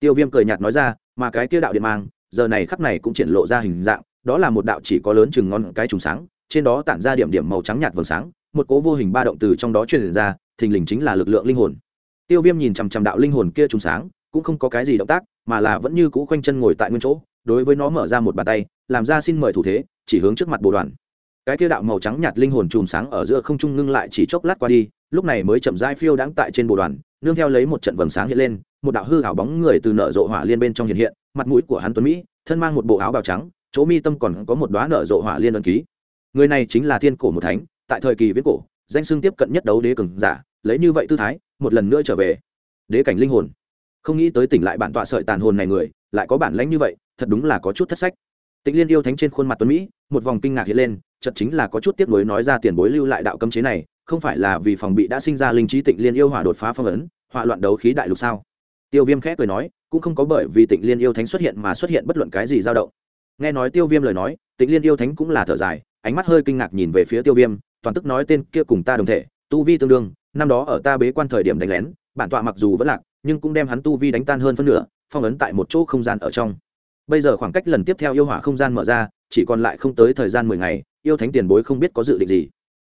Tiêu viêm cười nhạt nói ra, mà cái tiêu đạo điện mang, giờ này khắc này cũng triển lộ ra hình dạng, đó là một đạo chỉ có lớn chừng ngon cái trùng sáng, trên đó tản ra điểm điểm màu trắng nhạt vầng sáng, một cố vô hình ba động từ trong đó truyền ra, thình lình chính là lực lượng linh hồn tiêu viêm nhìn chằm chằm đạo linh hồn kia trùng sáng, cũng không có cái gì động tác, mà là vẫn như cũ khoanh chân ngồi tại nguyên chỗ, đối với nó mở ra một bàn tay, làm ra xin mời thủ thế, chỉ hướng trước mặt bồ đoàn. Cái kia đạo màu trắng nhạt linh hồn chùm sáng ở giữa không trung ngưng lại chỉ chốc lát qua đi, lúc này mới chậm rãi phiêu đang tại trên bồ đoàn, nương theo lấy một trận vầng sáng hiện lên, một đạo hư ảo bóng người từ nở rộ hỏa liên bên trong hiện hiện, mặt mũi của hắn tuấn mỹ, thân mang một bộ áo bào trắng, chỗ mi tâm còn có một đoá nở rộ hỏa liên ân ký. Người này chính là thiên cổ một thánh, tại thời kỳ viễn cổ, danh xưng tiếp cận nhất đấu đế cường giả, lấy như vậy tư thái một lần nữa trở về. Đế cảnh linh hồn. Không nghĩ tới tỉnh lại bản tọa sợi tàn hồn này người, lại có bản lãnh như vậy, thật đúng là có chút thất sách. Tịnh liên yêu thánh trên khuôn mặt tuấn mỹ, một vòng kinh ngạc hiện lên chật chính là có chút tiếp nối nói ra tiền bối lưu lại đạo cấm chế này, không phải là vì phòng bị đã sinh ra linh trí tịnh liên yêu hỏa đột phá phong ấn, hỏa loạn đấu khí đại lục sao? Tiêu viêm khẽ cười nói, cũng không có bởi vì tịnh liên yêu thánh xuất hiện mà xuất hiện bất luận cái gì dao động. Nghe nói tiêu viêm lời nói, tịnh liên yêu thánh cũng là thở dài, ánh mắt hơi kinh ngạc nhìn về phía tiêu viêm, toàn tức nói tên kia cùng ta đồng thể, tu vi tương đương năm đó ở ta bế quan thời điểm đánh lén bản tọa mặc dù vẫn lạc nhưng cũng đem hắn tu vi đánh tan hơn phân nửa phong ấn tại một chỗ không gian ở trong. Bây giờ khoảng cách lần tiếp theo yêu hỏa không gian mở ra chỉ còn lại không tới thời gian mười ngày yêu thánh tiền bối không biết có dự định gì.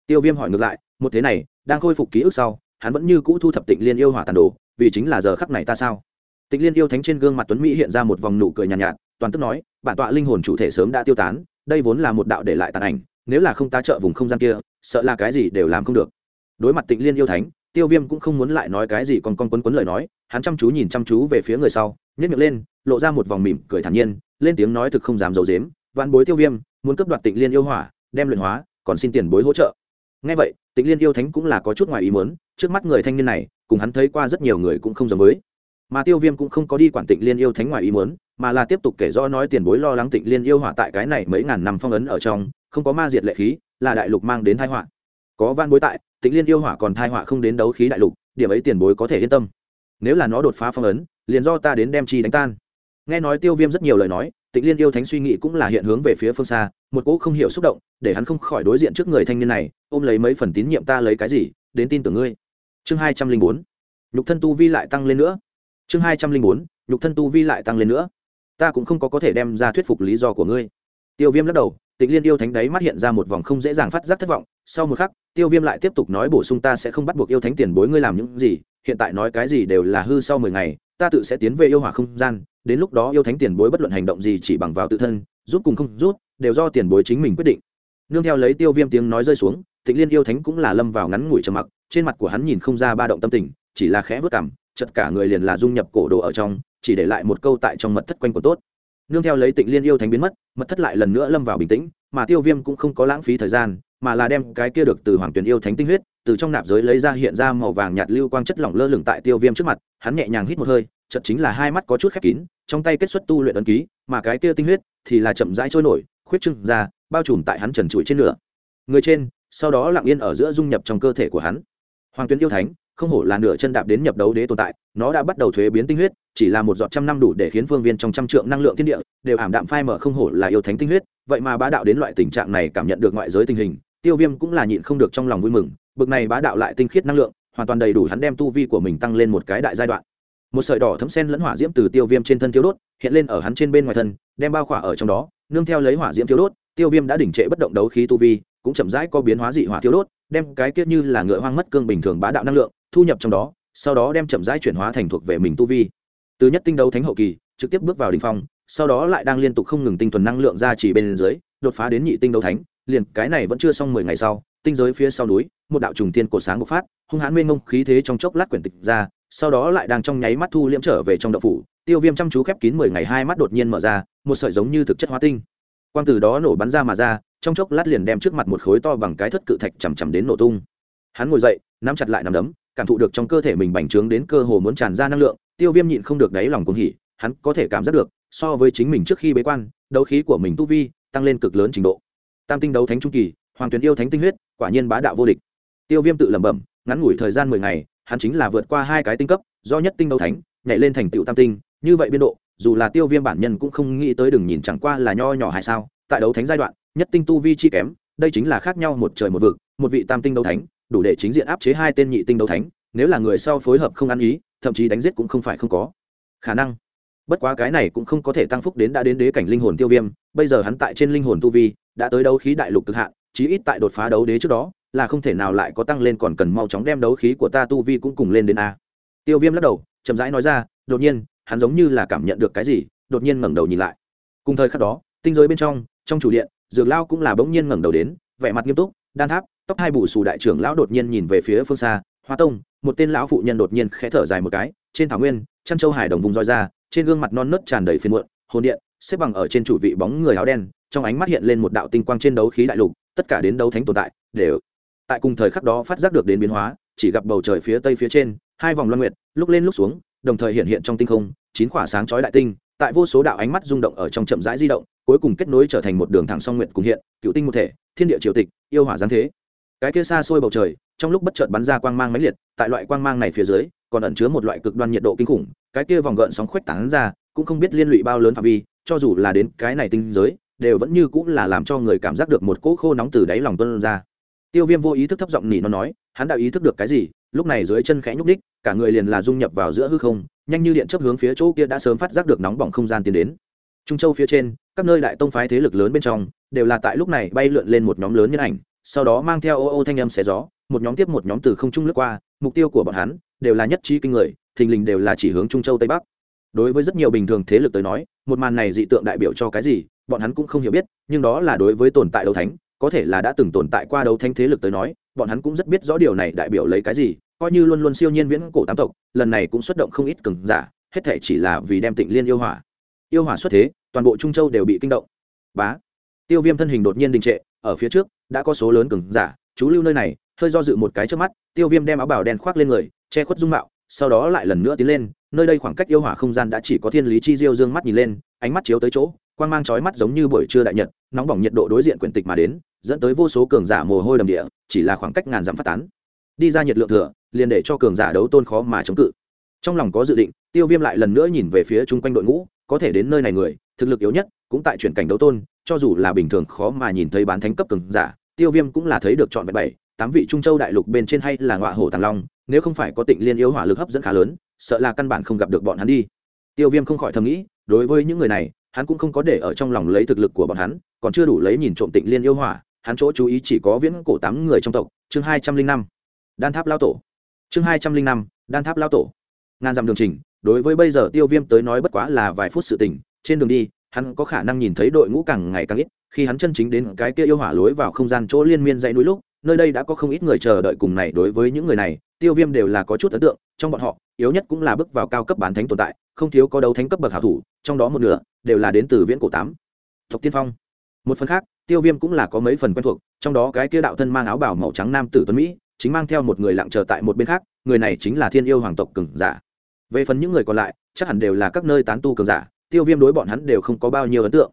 Tiêu viêm hỏi ngược lại một thế này đang khôi phục ký ức sau hắn vẫn như cũ thu thập tịnh liên yêu hỏa tàn đồ vì chính là giờ khắc này ta sao? Tịnh liên yêu thánh trên gương mặt tuấn mỹ hiện ra một vòng nụ cười nhàn nhạt, nhạt toàn tức nói bản tọa linh hồn chủ thể sớm đã tiêu tán đây vốn là một đạo để lại tàn ảnh nếu là không tá trợ vùng không gian kia sợ là cái gì đều làm không được đối mặt tịnh liên yêu thánh, tiêu viêm cũng không muốn lại nói cái gì còn con quấn quấn lời nói, hắn chăm chú nhìn chăm chú về phía người sau nhét miệng lên, lộ ra một vòng mỉm cười thản nhiên, lên tiếng nói thực không dám giấu dếm vạn bối tiêu viêm, muốn cấp đoạt tịnh liên yêu hỏa, đem luyện hóa, còn xin tiền bối hỗ trợ. Ngay vậy, tịnh liên yêu thánh cũng là có chút ngoài ý muốn, trước mắt người thanh niên này, cùng hắn thấy qua rất nhiều người cũng không giống với. Mà tiêu viêm cũng không có đi quản tịnh liên yêu thánh ngoài ý muốn, mà là tiếp tục kể rõ nói tiền bối lo lắng tịnh liên yêu hỏa tại cái này mấy ngàn năm phong ấn ở trong, không có ma diệt lệ khí, là đại lục mang đến thái họa có van bối tại, tịnh liên yêu hỏa còn thai họa không đến đấu khí đại lục, điểm ấy tiền bối có thể yên tâm. Nếu là nó đột phá phong ấn, liền do ta đến đem chi đánh tan. Nghe nói tiêu viêm rất nhiều lời nói, tịnh liên yêu thánh suy nghĩ cũng là hiện hướng về phía phương xa, một cỗ không hiểu xúc động, để hắn không khỏi đối diện trước người thanh niên này, ôm lấy mấy phần tín nhiệm ta lấy cái gì, đến tin tưởng ngươi. Chương hai trăm linh bốn, nhục thân tu vi lại tăng lên nữa. Chương hai trăm linh bốn, nhục thân tu vi lại tăng lên nữa. Ta cũng không có có thể đem ra thuyết phục lý do của ngươi. Tiêu viêm lắc đầu tịnh liên yêu thánh đấy mắt hiện ra một vòng không dễ dàng phát giác thất vọng, sau một khắc, tiêu viêm lại tiếp tục nói bổ sung ta sẽ không bắt buộc yêu thánh tiền bối ngươi làm những gì, hiện tại nói cái gì đều là hư sau mười ngày, ta tự sẽ tiến về yêu hỏa không gian, đến lúc đó yêu thánh tiền bối bất luận hành động gì chỉ bằng vào tự thân rút cùng không rút đều do tiền bối chính mình quyết định. Nương theo lấy tiêu viêm tiếng nói rơi xuống tịnh liên yêu thánh cũng là lâm vào ngắn ngủi trầm mặc, trên mặt của hắn nhìn không ra ba động tâm tình, chỉ là khẽ vớt cảm chật cả người liền là dung nhập cổ đồ ở trong, chỉ để lại một câu tại trong mật thất quanh của tốt nương theo lấy tịnh liên yêu thánh biến mất, mật thất lại lần nữa lâm vào bình tĩnh, mà tiêu viêm cũng không có lãng phí thời gian, mà là đem cái kia được từ hoàng tuyển yêu thánh tinh huyết, từ trong nạp giới lấy ra hiện ra màu vàng nhạt lưu quang chất lỏng lơ lửng tại tiêu viêm trước mặt, hắn nhẹ nhàng hít một hơi chật chính là hai mắt có chút khép kín, trong tay kết xuất tu luyện ấn ký, mà cái kia tinh huyết thì là chậm rãi trôi nổi, khuyết trưng ra, bao trùm tại hắn trần trụi trên nửa. Người trên, sau đó lặng yên ở giữa dung nhập trong cơ thể của hắn. Hoàng tuyến yêu thánh không hổ là nửa chân đạp đến nhập đấu đế tồn tại, nó đã bắt đầu thuế biến tinh huyết, chỉ là một giọt trăm năm đủ để khiến phương viên trong trăm trượng năng lượng thiên địa đều ảm đạm phai mở không hổ là yêu thánh tinh huyết. Vậy mà bá đạo đến loại tình trạng này cảm nhận được ngoại giới tình hình, tiêu viêm cũng là nhịn không được trong lòng vui mừng, bực này bá đạo lại tinh khiết năng lượng, hoàn toàn đầy đủ hắn đem tu vi của mình tăng lên một cái đại giai đoạn. Một sợi đỏ thấm sen lẫn hỏa diễm từ tiêu viêm trên thân tiêu đốt, hiện lên ở hắn trên bên ngoài thân, đem bao khỏa ở trong đó, nương theo lấy hỏa diễm tiêu đốt, tiêu viêm đã đỉnh trệ bất động đấu khí tu vi, cũng chậm rãi có biến hóa dị hỏa tiêu đốt, đem cái kiết như là ngựa hoang mất cương bình thường bá đạo năng lượng thu nhập trong đó, sau đó đem chậm rãi chuyển hóa thành thuộc về mình tu vi. Từ nhất tinh đấu thánh hậu kỳ, trực tiếp bước vào đ ỉ n h phong, sau đó lại đang liên tục không ngừng tinh thuần năng lượng ra chỉ bên dưới, đột phá đến nhị tinh đấu thánh, liền cái này vẫn chưa xong mười ngày sau, tinh giới phía sau núi, một đạo trùng tiên cổ sáng bộc phát, hung hãn mênh ngông khí thế trong chốc lát quyển tịch ra, sau đó lại đang trong nháy mắt thu liễm trở về trong đậu phủ, tiêu viêm chăm chú khép kín mười ngày hai mắt đột nhiên mở ra, một sợi giống như thực chất hóa tinh. Quang từ đó nổ bắn ra mà ra, trong chốc lát liền đem trước mặt một khối to bằng cái thất cự thạch chằm chằm đến nổ tung. Hắn ngồi dậy, nắm chặt lại nắm đấm cảm thụ được trong cơ thể mình bành trướng đến cơ hồ muốn tràn ra năng lượng, tiêu viêm nhịn không được đáy lòng cuồng hỉ, hắn có thể cảm giác được, so với chính mình trước khi bế quan, đấu khí của mình tu vi tăng lên cực lớn trình độ. Tam tinh đấu thánh trung kỳ, hoàng tuyến yêu thánh tinh huyết, quả nhiên bá đạo vô địch. Tiêu viêm tự lẩm bẩm, ngắn ngủi thời gian mười ngày, hắn chính là vượt qua hai cái tinh cấp, do nhất tinh đấu thánh, nhảy lên thành tựu tam tinh, như vậy biên độ, dù là tiêu viêm bản nhân cũng không nghĩ tới đừng nhìn chẳng qua là nho nhỏ hay sao, tại đấu thánh giai đoạn, nhất tinh tu vi chi kém, đây chính là khác nhau một trời một vực, một vị tam tinh đấu thánh đủ để chính diện áp chế hai tên nhị tinh đấu thánh, nếu là người sau phối hợp không ăn ý, thậm chí đánh giết cũng không phải không có. Khả năng. Bất quá cái này cũng không có thể tăng phúc đến đã đến đế cảnh linh hồn tiêu viêm, bây giờ hắn tại trên linh hồn tu vi, đã tới đấu khí đại lục cực hạn, chí ít tại đột phá đấu đế trước đó, là không thể nào lại có tăng lên còn cần mau chóng đem đấu khí của ta tu vi cũng cùng lên đến a. Tiêu viêm lắc đầu, chậm rãi nói ra, đột nhiên, hắn giống như là cảm nhận được cái gì, đột nhiên ngẩng đầu nhìn lại. Cùng thời khắc đó, tinh giới bên trong trong chủ điện, dược lao cũng là bỗng nhiên ngẩng đầu đến, vẻ mặt nghiêm túc, đan tháp tóc hai bù xù đại trưởng lão đột nhiên nhìn về phía phương xa, hoa tông. Một tên lão phụ nhân đột nhiên khẽ thở dài một cái, trên thảo nguyên, chăn châu hải đồng vùng roi ra, trên gương mặt non nớt tràn đầy phiền muộn, hồn điện, xếp bằng ở trên chủ vị bóng người áo đen, trong ánh mắt hiện lên một đạo tinh quang trên đấu khí đại lục, tất cả đến đấu thánh tồn tại, đều. Tại cùng thời khắc đó phát giác được đến biến hóa, chỉ gặp bầu trời phía tây phía trên, hai vòng loan nguyệt, lúc lên lúc xuống, đồng thời hiện hiện trong tinh không, chín quả sáng chói đại tinh, tại vô số đạo ánh mắt rung động ở trong chậm rãi di động, cuối cùng kết nối trở thành một đường thẳng song nguyệt cùng hiện, cựu tinh một thể, thiên địa triều tịch, yêu hỏa giáng thế cái kia xa xôi bầu trời, trong lúc bất chợt bắn ra quang mang mãnh liệt, tại loại quang mang này phía dưới, còn ẩn chứa một loại cực đoan nhiệt độ kinh khủng, cái kia vòng gợn sóng khuếch tán ra, cũng không biết liên lụy bao lớn phạm vi, cho dù là đến cái này tinh giới, đều vẫn như cũng là làm cho người cảm giác được một cỗ khô nóng từ đáy lòng tuân ra. Tiêu viêm vô ý thức thấp giọng nỉ nó nói, hắn đã ý thức được cái gì, lúc này dưới chân khẽ nhúc đích cả người liền là dung nhập vào giữa hư không, nhanh như điện chấp hướng phía chỗ kia đã sớm phát giác được nóng bỏng không gian tiến đến. Trung châu phía trên, các nơi đại tông phái thế lực lớn bên trong, đều là tại lúc này bay lượn lên một nhóm lớn nhân ảnh sau đó mang theo ô ô thanh âm xé gió, một nhóm tiếp một nhóm từ không trung lướt qua, mục tiêu của bọn hắn đều là nhất trí kinh người, thình lình đều là chỉ hướng trung châu tây bắc. Đối với rất nhiều bình thường thế lực tới nói, một màn này dị tượng đại biểu cho cái gì, bọn hắn cũng không hiểu biết, nhưng đó là đối với tồn tại đấu thánh, có thể là đã từng tồn tại qua đấu thánh thế lực tới nói, bọn hắn cũng rất biết rõ điều này đại biểu lấy cái gì, coi như luôn luôn siêu nhiên viễn cổ tám tộc, lần này cũng xuất động không ít cường giả, hết thể chỉ là vì đem tịnh liên yêu hỏa. Yêu hỏa xuất thế, toàn bộ trung châu đều bị kinh động. Bá tiêu viêm thân hình đột nhiên đình trệ, ở phía trước, đã có số lớn cường giả, chú lưu nơi này, hơi do dự một cái trước mắt, tiêu viêm đem áo bảo đen khoác lên người, che khuất dung mạo, sau đó lại lần nữa tiến lên, nơi đây khoảng cách yêu hỏa không gian đã chỉ có thiên lý chi diêu dương mắt nhìn lên, ánh mắt chiếu tới chỗ quan g mang trói mắt giống như buổi trưa đại nhật, nóng bỏng nhiệt độ đối diện quyển tịch mà đến, dẫn tới vô số cường giả mồ hôi đầm địa, chỉ là khoảng cách ngàn dặm phát tán. Đi ra nhiệt lượng thừa, liền để cho cường giả đấu tôn khó mà chống cự. Trong lòng có dự định, tiêu viêm lại lần nữa nhìn về phía chung quanh đội ngũ, có thể đến nơi này người, thực lực yếu nhất, cũng tại chuyển cảnh đấu tôn cho dù là bình thường khó mà nhìn thấy bán thánh cấp cường giả, tiêu viêm cũng là thấy được chọn vẹn bảy, tám vị trung châu đại lục bên trên hay là ngọa hổ tàng long, nếu không phải có tịnh liên yếu hỏa lực hấp dẫn khá lớn, sợ là căn bản không gặp được bọn hắn đi. Tiêu viêm không khỏi thầm nghĩ, đối với những người này, hắn cũng không có để ở trong lòng lấy thực lực của bọn hắn, còn chưa đủ lấy nhìn trộm tịnh liên yêu hỏa, hắn chỗ chú ý chỉ có viễn cổ tám người trong tộc, chương hai trăm linh năm, đan tháp lao tổ. Chương hai trăm linh năm, đan tháp lao tổ. Ngàn dặm đường trình, đối với bây giờ tiêu viêm tới nói bất quá là vài phút sự tình, trên đường đi hắn có khả năng nhìn thấy đội ngũ càng ngày càng ít, khi hắn chân chính đến cái kia yêu hỏa lối vào không gian chỗ liên miên dãy núi lúc, nơi đây đã có không ít người chờ đợi cùng này đối với những người này, tiêu viêm đều là có chút ấn tượng, trong bọn họ, yếu nhất cũng là bước vào cao cấp bán thánh tồn tại, không thiếu có đấu thánh cấp bậc hảo thủ, trong đó một nửa, đều là đến từ viễn cổ tám, tộc tiên phong. Một phần khác, tiêu viêm cũng là có mấy phần quen thuộc, trong đó cái kia đạo thân mang áo bảo màu trắng nam tử tuấn mỹ, chính mang theo một người lặng chờ tại một bên khác, người này chính là thiên yêu hoàng tộc cường giả. Về phần những người còn lại, chắc hẳn đều là các nơi tán tu cường giả tiêu viêm đối bọn hắn đều không có bao nhiêu ấn tượng.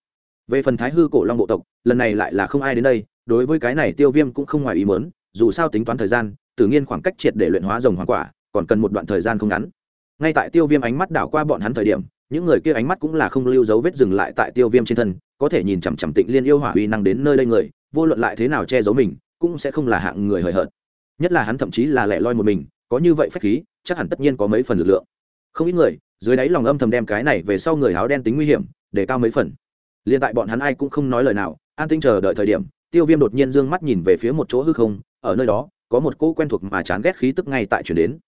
Về phần thái hư cổ long bộ tộc, lần này lại là không ai đến đây, đối với cái này tiêu viêm cũng không ngoài ý mớn dù sao tính toán thời gian, tự nhiên khoảng cách triệt để luyện hóa rồng hoàng quả, còn cần một đoạn thời gian không ngắn. Ngay tại tiêu viêm ánh mắt đảo qua bọn hắn thời điểm, những người kia ánh mắt cũng là không lưu dấu vết dừng lại tại tiêu viêm trên thân, có thể nhìn chằm chằm tịnh liên yêu hỏa uy năng đến nơi đây người, vô luận lại thế nào che giấu mình, cũng sẽ không là hạng người hời hợt. Nhất là hắn thậm chí là lẻ loi một mình, có như vậy phách khí, chắc hẳn tất nhiên có mấy phần lực lượng. Không ít người dưới đáy lòng âm thầm đem cái này về sau người áo đen tính nguy hiểm, để cao mấy phần. Liền tại bọn hắn ai cũng không nói lời nào, an tinh chờ đợi thời điểm, tiêu viêm đột nhiên d ư ơ n g mắt nhìn về phía một chỗ hư không, ở nơi đó, có một cỗ quen thuộc mà chán ghét khí tức ngay tại chuyển đến.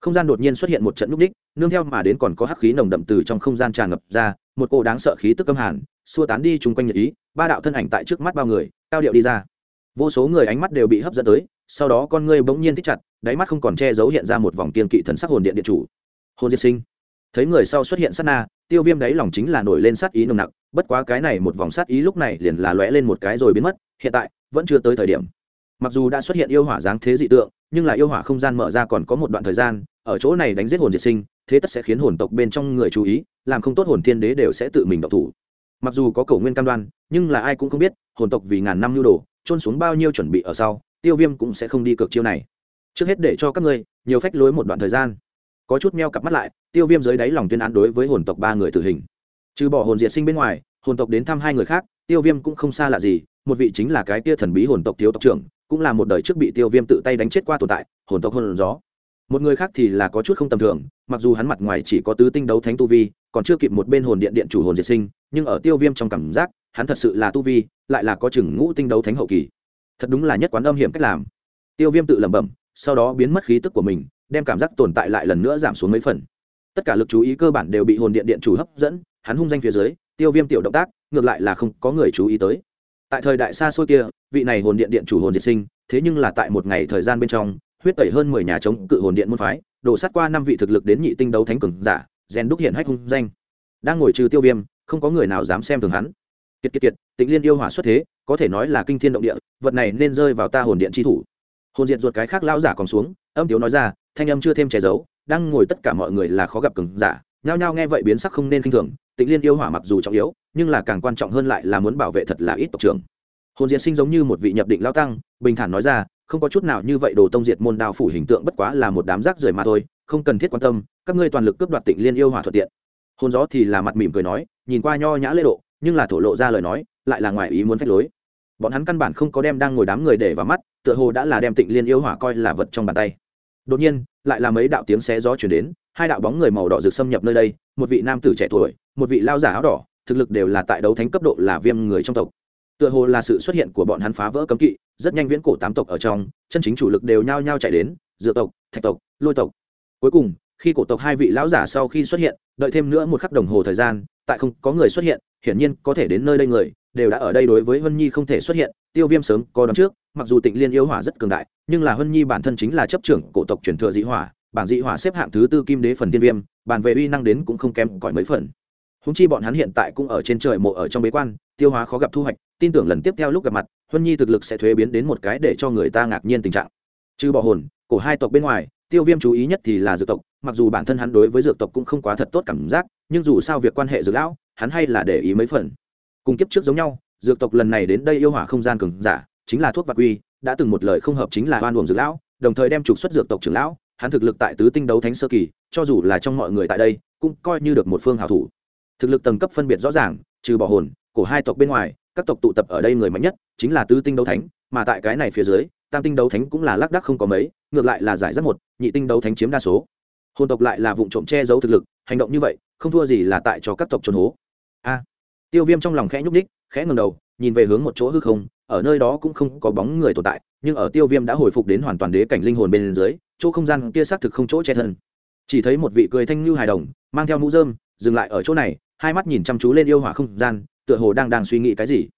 Không gian đột nhiên xuất hiện một trận núp đích, nương theo mà đến còn có hắc khí nồng đậm từ trong không gian tràn ngập ra, một cô đáng sợ khí tức âm hàn, xua tán đi chung quanh nhật ý, ba đạo thân ảnh tại trước mắt bao người, cao điệu đi ra. Vô số người ánh mắt đều bị hấp dẫn tới, sau đó con ngươi bỗng nhiên thích chặt, đáy mắt không còn che giấu hiện ra một vòng kiên kỵ thần sắc hồn điện điện chủ. Hồn diệt sinh thấy người sau xuất hiện sát na, tiêu viêm đáy lòng chính là nổi lên sát ý nồng nặc, bất quá cái này một vòng sát ý lúc này liền là lóe lên một cái rồi biến mất, hiện tại, vẫn chưa tới thời điểm. Mặc dù đã xuất hiện yêu hỏa dáng thế dị tượng, nhưng là yêu hỏa không gian mở ra còn có một đoạn thời gian, ở chỗ này đánh giết hồn diệt sinh, thế tất sẽ khiến hồn tộc bên trong người chú ý, làm không tốt hồn thiên đế đều sẽ tự mình độc thủ. Mặc dù có cầu nguyên cam đoan, nhưng là ai cũng không biết, hồn tộc vì ngàn năm nhu đồ trôn xuống bao nhiêu chuẩn bị ở sau, tiêu viêm cũng sẽ không đi cược chiêu này. Trước hết để cho các ngươi, nhiều phách lối một đoạn thời gian có chút meo cặp mắt lại, tiêu viêm dưới đáy lòng tuyên án đối với hồn tộc ba người tử hình. Trừ bỏ hồn diệt sinh bên ngoài, hồn tộc đến thăm hai người khác, tiêu viêm cũng không xa lạ gì, một vị chính là cái tia thần bí hồn tộc thiếu tộc trưởng, cũng là một đời trước bị tiêu viêm tự tay đánh chết qua tồn tại, hồn tộc hồn gió. Một người khác thì là có chút không tầm thường, mặc dù hắn mặt ngoài chỉ có tứ tinh đấu thánh tu vi, còn chưa kịp một bên hồn điện điện chủ hồn diệt sinh, nhưng ở tiêu viêm trong cảm giác, hắn thật sự là tu vi, lại là có chừng ngũ tinh đấu thánh hậu kỳ. Thật đúng là nhất quán âm hiểm cách làm. Tiêu viêm tự lẩm bẩm, sau đó biến mất khí tức của mình đem cảm giác tồn tại lại lần nữa giảm xuống mấy phần. Tất cả lực chú ý cơ bản đều bị hồn điện điện chủ hấp dẫn, hắn hung danh phía dưới, tiêu viêm tiểu động tác, ngược lại là không có người chú ý tới. Tại thời đại xa xôi kia, vị này hồn điện điện chủ hồn diệt sinh, thế nhưng là tại một ngày thời gian bên trong, huyết tẩy hơn mười nhà chống cự hồn điện môn phái, đổ sát qua năm vị thực lực đến nhị tinh đấu thánh cường giả, rèn đúc hiện hách hung danh. Đang ngồi trừ tiêu viêm, không có người nào dám xem thường hắn. Kiệt kiệt kiệt, tịnh liên yêu hỏa xuất thế, có thể nói là kinh thiên động địa, vật này nên rơi vào ta hồn điện chi thủ hồn Diệt ruột cái khác lao giả còn xuống, âm tiếu nói ra, thanh âm chưa thêm che giấu, đang ngồi tất cả mọi người là khó gặp cường giả, nhao nhao nghe vậy biến sắc không nên kinh thường, tịnh liên yêu hỏa mặc dù trọng yếu, nhưng là càng quan trọng hơn lại là muốn bảo vệ thật là ít tộc trưởng. Hồn Diệt sinh giống như một vị nhập định lao tăng, bình thản nói ra, không có chút nào như vậy đồ tông diệt môn đao phủ hình tượng bất quá là một đám rác rưởi mà thôi, không cần thiết quan tâm, các ngươi toàn lực cướp đoạt tịnh liên yêu hỏa thuận tiện. Hồn gió thì là mặt mỉm cười nói, nhìn qua nho nhã lễ độ, nhưng là thổ lộ ra lời nói, lại là ngoài ý muốn phách lối bọn hắn căn bản không có đem đang ngồi đám người để vào mắt, tựa hồ đã là đem tịnh liên yêu hỏa coi là vật trong bàn tay. Đột nhiên, lại là mấy đạo tiếng xé gió chuyển đến, hai đạo bóng người màu đỏ rực xâm nhập nơi đây, một vị nam tử trẻ tuổi, một vị lao giả áo đỏ, thực lực đều là tại đấu thánh cấp độ là viêm người trong tộc. Tựa hồ là sự xuất hiện của bọn hắn phá vỡ cấm kỵ, rất nhanh viễn cổ tám tộc ở trong, chân chính chủ lực đều nhao nhao chạy đến, dựa tộc, thạch tộc, lôi tộc. Cuối cùng, khi cổ tộc hai vị lão giả sau khi xuất hiện, đợi thêm nữa một khắc đồng hồ thời gian, tại không có người xuất hiện, hiển nhiên có thể đến nơi đây người đều đã ở đây đối với Hân Nhi không thể xuất hiện, Tiêu Viêm sớm có đón trước, mặc dù Tịnh Liên yêu hỏa rất cường đại, nhưng là Hân Nhi bản thân chính là chấp trưởng cổ tộc truyền thừa dị hỏa, bảng dị hỏa xếp hạng thứ tư kim đế phần tiên viêm, bản về uy năng đến cũng không kém cỏi mấy phần. Húng chi bọn hắn hiện tại cũng ở trên trời mộ ở trong bế quan, tiêu hóa khó gặp thu hoạch, tin tưởng lần tiếp theo lúc gặp mặt, Hân Nhi thực lực sẽ thuế biến đến một cái để cho người ta ngạc nhiên tình trạng. Trừ bỏ hồn, cổ hai tộc bên ngoài, Tiêu Viêm chú ý nhất thì là dược tộc, mặc dù bản thân hắn đối với dược tộc cũng không quá thật tốt cảm giác, nhưng dù sao việc quan hệ dược lão, hắn hay là để ý mấy phần. Cùng kiếp trước giống nhau, dược tộc lần này đến đây yêu hỏa không gian cường giả chính là thuốc vật quy đã từng một lời không hợp chính là oan uổng dược lão đồng thời đem trục xuất dược tộc trưởng lão hắn thực lực tại tứ tinh đấu thánh sơ kỳ cho dù là trong mọi người tại đây cũng coi như được một phương hảo thủ. Thực lực tầng cấp phân biệt rõ ràng trừ bỏ hồn của hai tộc bên ngoài các tộc tụ tập ở đây người mạnh nhất chính là tứ tinh đấu thánh mà tại cái này phía dưới tam tinh đấu thánh cũng là lác đác không có mấy ngược lại là giải rất một nhị tinh đấu thánh chiếm đa số. Hồn tộc lại là vụ trộm che giấu thực lực hành động như vậy không thua gì là tại cho các tộc trốn hố. A tiêu viêm trong lòng khẽ nhúc ních khẽ ngầm đầu, nhìn về hướng một chỗ hư không, ở nơi đó cũng không có bóng người tồn tại, nhưng ở tiêu viêm đã hồi phục đến hoàn toàn đế cảnh linh hồn bên dưới, chỗ không gian kia xác thực không chỗ che thân. Chỉ thấy một vị cười thanh lưu hài đồng, mang theo mũ dơm dừng lại ở chỗ này, hai mắt nhìn chăm chú lên yêu hỏa không gian, tựa hồ đang đang suy nghĩ cái gì.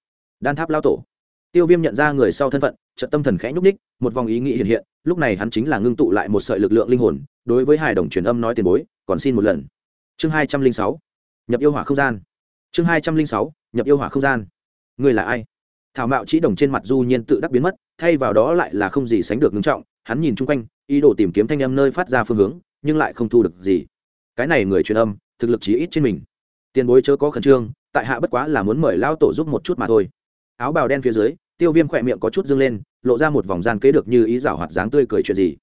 Đan tháp lao tổ. Tiêu viêm nhận ra người sau thân phận trận tâm thần khẽ nhúc ních một vòng ý nghĩ hiện hiện, lúc này hắn chính là ngưng tụ lại một sợi lực lượng linh hồn, đối với hài đồng truyền âm nói tiền bối, còn xin một lần. Chương hai trăm linh sáu. Nhập yêu hỏa không gian chương hai trăm linh sáu, nhập yêu hỏa không gian. Người là ai? Thảo mạo chỉ đồng trên mặt du nhiên tự đắc biến mất, thay vào đó lại là không gì sánh được ngưng trọng, hắn nhìn chung quanh, ý đồ tìm kiếm thanh âm nơi phát ra phương hướng, nhưng lại không thu được gì. Cái này người truyền âm, thực lực chí ít trên mình. Tiền bối chớ có khẩn trương, tại hạ bất quá là muốn mời lao tổ giúp một chút mà thôi. Áo bào đen phía dưới, tiêu viêm khỏe miệng có chút dâng lên, lộ ra một vòng gian kế được như ý rảo hoạt dáng tươi cười chuyện gì.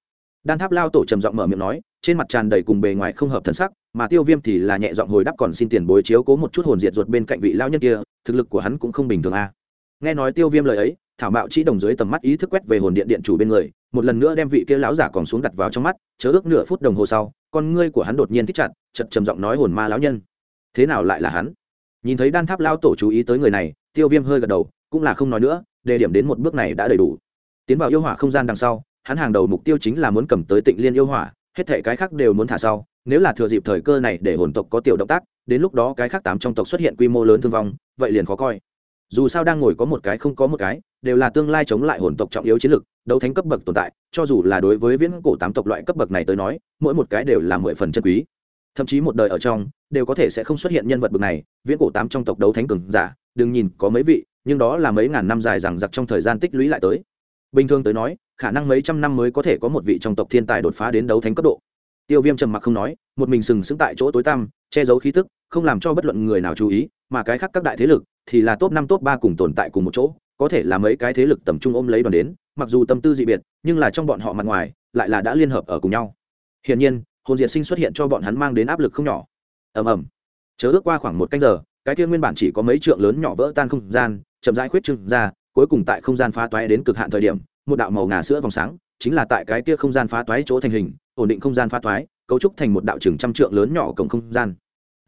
Đan tháp lao tổ trầm giọng mở miệng nói, trên mặt tràn đầy cùng bề ngoài không hợp thân sắc mà tiêu viêm thì là nhẹ giọng hồi đáp còn xin tiền bối chiếu cố một chút hồn diệt ruột bên cạnh vị lao nhân kia, thực lực của hắn cũng không bình thường a nghe nói tiêu viêm lời ấy, thảo mạo chỉ đồng dưới tầm mắt ý thức quét về hồn điện điện chủ bên người, một lần nữa đem vị kia lão giả còn xuống đặt vào trong mắt, chớ ước nửa phút đồng hồ sau, con ngươi của hắn đột nhiên thích chặt chật trầm giọng nói hồn ma lão nhân. Thế nào lại là hắn? Nhìn thấy đan tháp lao tổ chú ý tới người này, tiêu viêm hơi gật đầu, cũng là không nói nữa, đề điểm đến một bước này đã đầy đủ. Tiến vào yêu hỏa không gian đằng sau, hắn hàng đầu mục tiêu chính là muốn cầm tới tịnh liên yêu hỏa, hết thể cái khác đều muốn thả sau nếu là thừa dịp thời cơ này để hồn tộc có tiểu động tác, đến lúc đó cái khác tám trong tộc xuất hiện quy mô lớn thương vong, vậy liền khó coi. Dù sao đang ngồi có một cái không có một cái, đều là tương lai chống lại hồn tộc trọng yếu chiến lược, đấu thánh cấp bậc tồn tại, cho dù là đối với viễn cổ tám tộc loại cấp bậc này tới nói, mỗi một cái đều là mười phần chân quý. Thậm chí một đời ở trong, đều có thể sẽ không xuất hiện nhân vật bậc này, viễn cổ tám trong tộc đấu thánh cường giả, đừng nhìn có mấy vị, nhưng đó là mấy ngàn năm dài rằng giặc trong thời gian tích lũy lại tới. Bình thường tới nói, khả năng mấy trăm năm mới có thể có một vị trong tộc thiên tài đột phá đến đấu thánh cấp độ tiêu viêm trầm mặc không nói, một mình sừng sững tại chỗ tối tăm, che giấu khí tức, không làm cho bất luận người nào chú ý, mà cái khác các đại thế lực thì là top năm, top ba cùng tồn tại cùng một chỗ, có thể là mấy cái thế lực tầm trung ôm lấy đoàn đến, mặc dù tâm tư dị biệt, nhưng là trong bọn họ mặt ngoài, lại là đã liên hợp ở cùng nhau. Hiển nhiên, hồn diệt sinh xuất hiện cho bọn hắn mang đến áp lực không nhỏ. Ầm ầm. Chớ ước qua khoảng một canh giờ, cái kia nguyên bản chỉ có mấy trượng lớn nhỏ vỡ tan không gian, chậm rãi khuyết trưng ra, cuối cùng tại không gian phá toái đến cực hạn thời điểm, một đạo màu ngà sữa vòng sáng, chính là tại cái kia không gian phá toái chỗ thành hình ổn định không gian phá thoái, cấu trúc thành một đạo trường trăm trượng lớn nhỏ cổng không gian.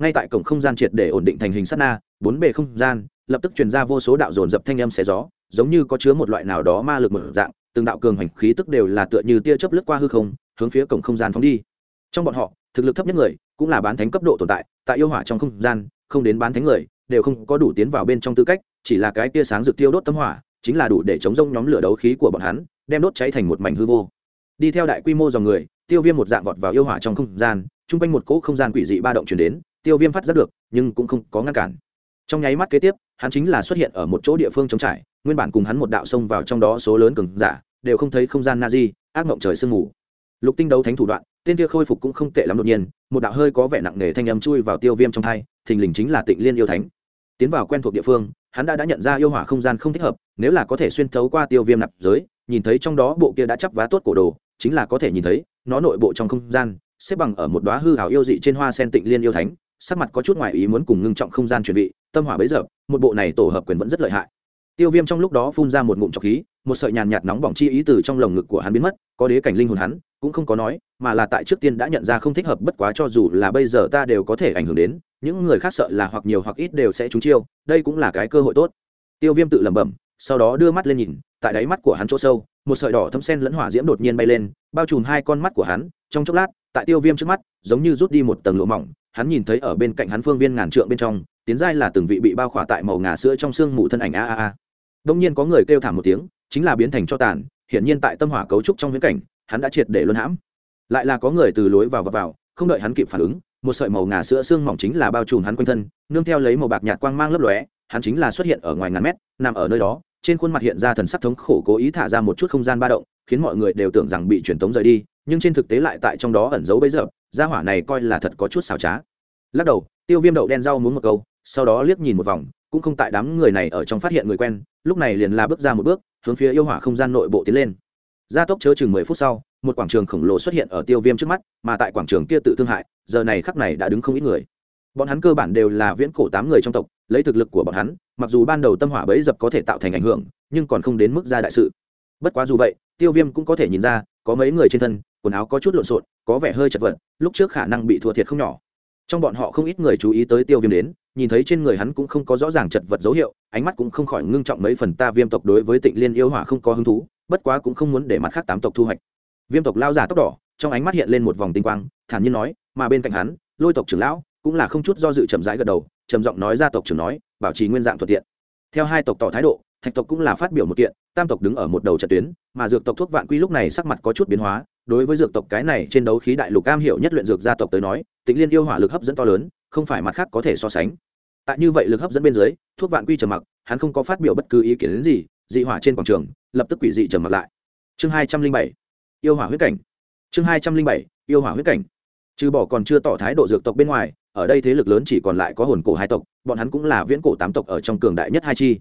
Ngay tại cổng không gian triệt để ổn định thành hình sát na bốn bề không gian lập tức truyền ra vô số đạo dồn dập thanh âm xé gió giống như có chứa một loại nào đó ma lực mở dạng từng đạo cường hành khí tức đều là tựa như tia chớp lướt qua hư không hướng phía cổng không gian phóng đi. Trong bọn họ thực lực thấp nhất người cũng là bán thánh cấp độ tồn tại tại yêu hỏa trong không gian không đến bán thánh người đều không có đủ tiến vào bên trong tư cách chỉ là cái tia sáng rực tiêu đốt tâm hỏa chính là đủ để chống rông nhóm lửa đấu khí của bọn hắn đem đốt cháy thành một mảnh hư vô. Đi theo đại quy mô dòng người tiêu viêm một dạng vọt vào yêu hỏa trong không gian, chung quanh một cỗ không gian quỷ dị ba động chuyển đến, tiêu viêm phát giác được, nhưng cũng không có ngăn cản. Trong nháy mắt kế tiếp, hắn chính là xuất hiện ở một chỗ địa phương trống trải, nguyên bản cùng hắn một đạo xông vào trong đó số lớn cường giả, đều không thấy không gian na di, ác mộng trời sương mù. Lục tinh đấu thánh thủ đoạn, tên kia khôi phục cũng không tệ lắm đột nhiên, một đạo hơi có vẻ nặng nề thanh âm chui vào tiêu viêm trong thai thình lình chính là tịnh liên yêu thánh. Tiến vào quen thuộc địa phương, hắn đã đã nhận ra yêu hỏa không gian không thích hợp, nếu là có thể xuyên thấu qua tiêu viêm nạp giới, nhìn thấy trong đó bộ kia đã chắp vá tốt cổ đồ, chính là có thể nhìn thấy nó nội bộ trong không gian, xếp bằng ở một đoá hư hảo yêu dị trên hoa sen tịnh liên yêu thánh, sắc mặt có chút ngoài ý muốn cùng ngưng trọng không gian chuẩn bị tâm hỏa bấy giờ, một bộ này tổ hợp quyền vẫn rất lợi hại. Tiêu viêm trong lúc đó phun ra một ngụm trọc khí, một sợi nhàn nhạt nóng bỏng chi ý từ trong lồng ngực của hắn biến mất, có đế cảnh linh hồn hắn, cũng không có nói, mà là tại trước tiên đã nhận ra không thích hợp bất quá cho dù là bây giờ ta đều có thể ảnh hưởng đến, những người khác sợ là hoặc nhiều hoặc ít đều sẽ trúng chiêu, đây cũng là cái cơ hội tốt. Tiêu viêm tự lẩm bẩm, sau đó đưa mắt lên nhìn, tại đáy mắt của hắn chỗ sâu một sợi đỏ thấm sen lẫn hỏa diễm đột nhiên bay lên, bao trùm hai con mắt của hắn, trong chốc lát, tại tiêu viêm trước mắt, giống như rút đi một tầng lụa mỏng, hắn nhìn thấy ở bên cạnh hắn phương viên ngàn trượng bên trong, tiến giai là từng vị bị bao khỏa tại màu ngà sữa trong xương mù thân ảnh a a a. Đông nhiên có người kêu thảm một tiếng, chính là biến thành cho tàn, hiển nhiên tại tâm hỏa cấu trúc trong viễn cảnh, hắn đã triệt để luân hãm. Lại là có người từ lối vào và vào, không đợi hắn kịp phản ứng, một sợi màu ngà sữa xương mỏng chính là bao trùm hắn quanh thân, nương theo lấy màu bạc nhạt quang mang lấp lóe, hắn chính là xuất hiện ở ngoài ngàn mét, nằm ở nơi đó trên khuôn mặt hiện ra thần sắc thống khổ cố ý thả ra một chút không gian ba động, khiến mọi người đều tưởng rằng bị truyền tống rời đi, nhưng trên thực tế lại tại trong đó ẩn giấu bấy giờ, gia hỏa này coi là thật có chút xào trá. Lắc đầu, tiêu viêm đậu đen rau muốn một câu, sau đó liếc nhìn một vòng, cũng không tại đám người này ở trong phát hiện người quen, lúc này liền la bước ra một bước, hướng phía yêu hỏa không gian nội bộ tiến lên. Gia tốc chớ chừng mười phút sau, một quảng trường khổng lồ xuất hiện ở tiêu viêm trước mắt, mà tại quảng trường kia tự thương hại, giờ này khắc này đã đứng không ít người. Bọn hắn cơ bản đều là viễn cổ tám người trong tộc, lấy thực lực của bọn hắn mặc dù ban đầu tâm hỏa bấy dập có thể tạo thành ảnh hưởng, nhưng còn không đến mức ra đại sự. Bất quá dù vậy, tiêu viêm cũng có thể nhìn ra, có mấy người trên thân, quần áo có chút lộn xộn, có vẻ hơi chật vật, lúc trước khả năng bị thua thiệt không nhỏ. Trong bọn họ không ít người chú ý tới tiêu viêm đến, nhìn thấy trên người hắn cũng không có rõ ràng chật vật dấu hiệu, ánh mắt cũng không khỏi ngưng trọng mấy phần ta viêm tộc đối với tịnh liên yêu hỏa không có hứng thú, bất quá cũng không muốn để mặt khác tám tộc thu hoạch. Viêm tộc lao giả tóc đỏ, trong ánh mắt hiện lên một vòng tinh quang, thản nhiên nói, mà bên cạnh hắn, lôi tộc trưởng lão cũng là không chút do dự chậm rãi gật đầu trầm giọng nói ra tộc trưởng nói, bảo trì nguyên dạng thuận tiện. Theo hai tộc tỏ thái độ, thạch tộc cũng là phát biểu một kiện, tam tộc đứng ở một đầu trận tuyến, mà dược tộc thuốc vạn quy lúc này sắc mặt có chút biến hóa, đối với dược tộc cái này trên đấu khí đại lục cam hiểu nhất luyện dược gia tộc tới nói tịnh liên yêu hỏa lực hấp dẫn to lớn, không phải mặt khác có thể so sánh. Tại như vậy lực hấp dẫn bên dưới, thuốc vạn quy trầm mặc, hắn không có phát biểu bất cứ ý kiến đến gì, dị hỏa trên quảng trường, lập tức quỷ dị trầm mặc lại. Chương hai trăm linh bảy, yêu hỏa huyết cảnh. Chương hai trăm linh bảy, yêu hỏa huyết cảnh. Trừ bỏ còn chưa tỏ thái độ dược tộc bên ngoài ở đây thế lực lớn chỉ còn lại có hồn cổ hai tộc, bọn hắn cũng là viễn cổ tám tộc ở trong cường đại nhất hai chi.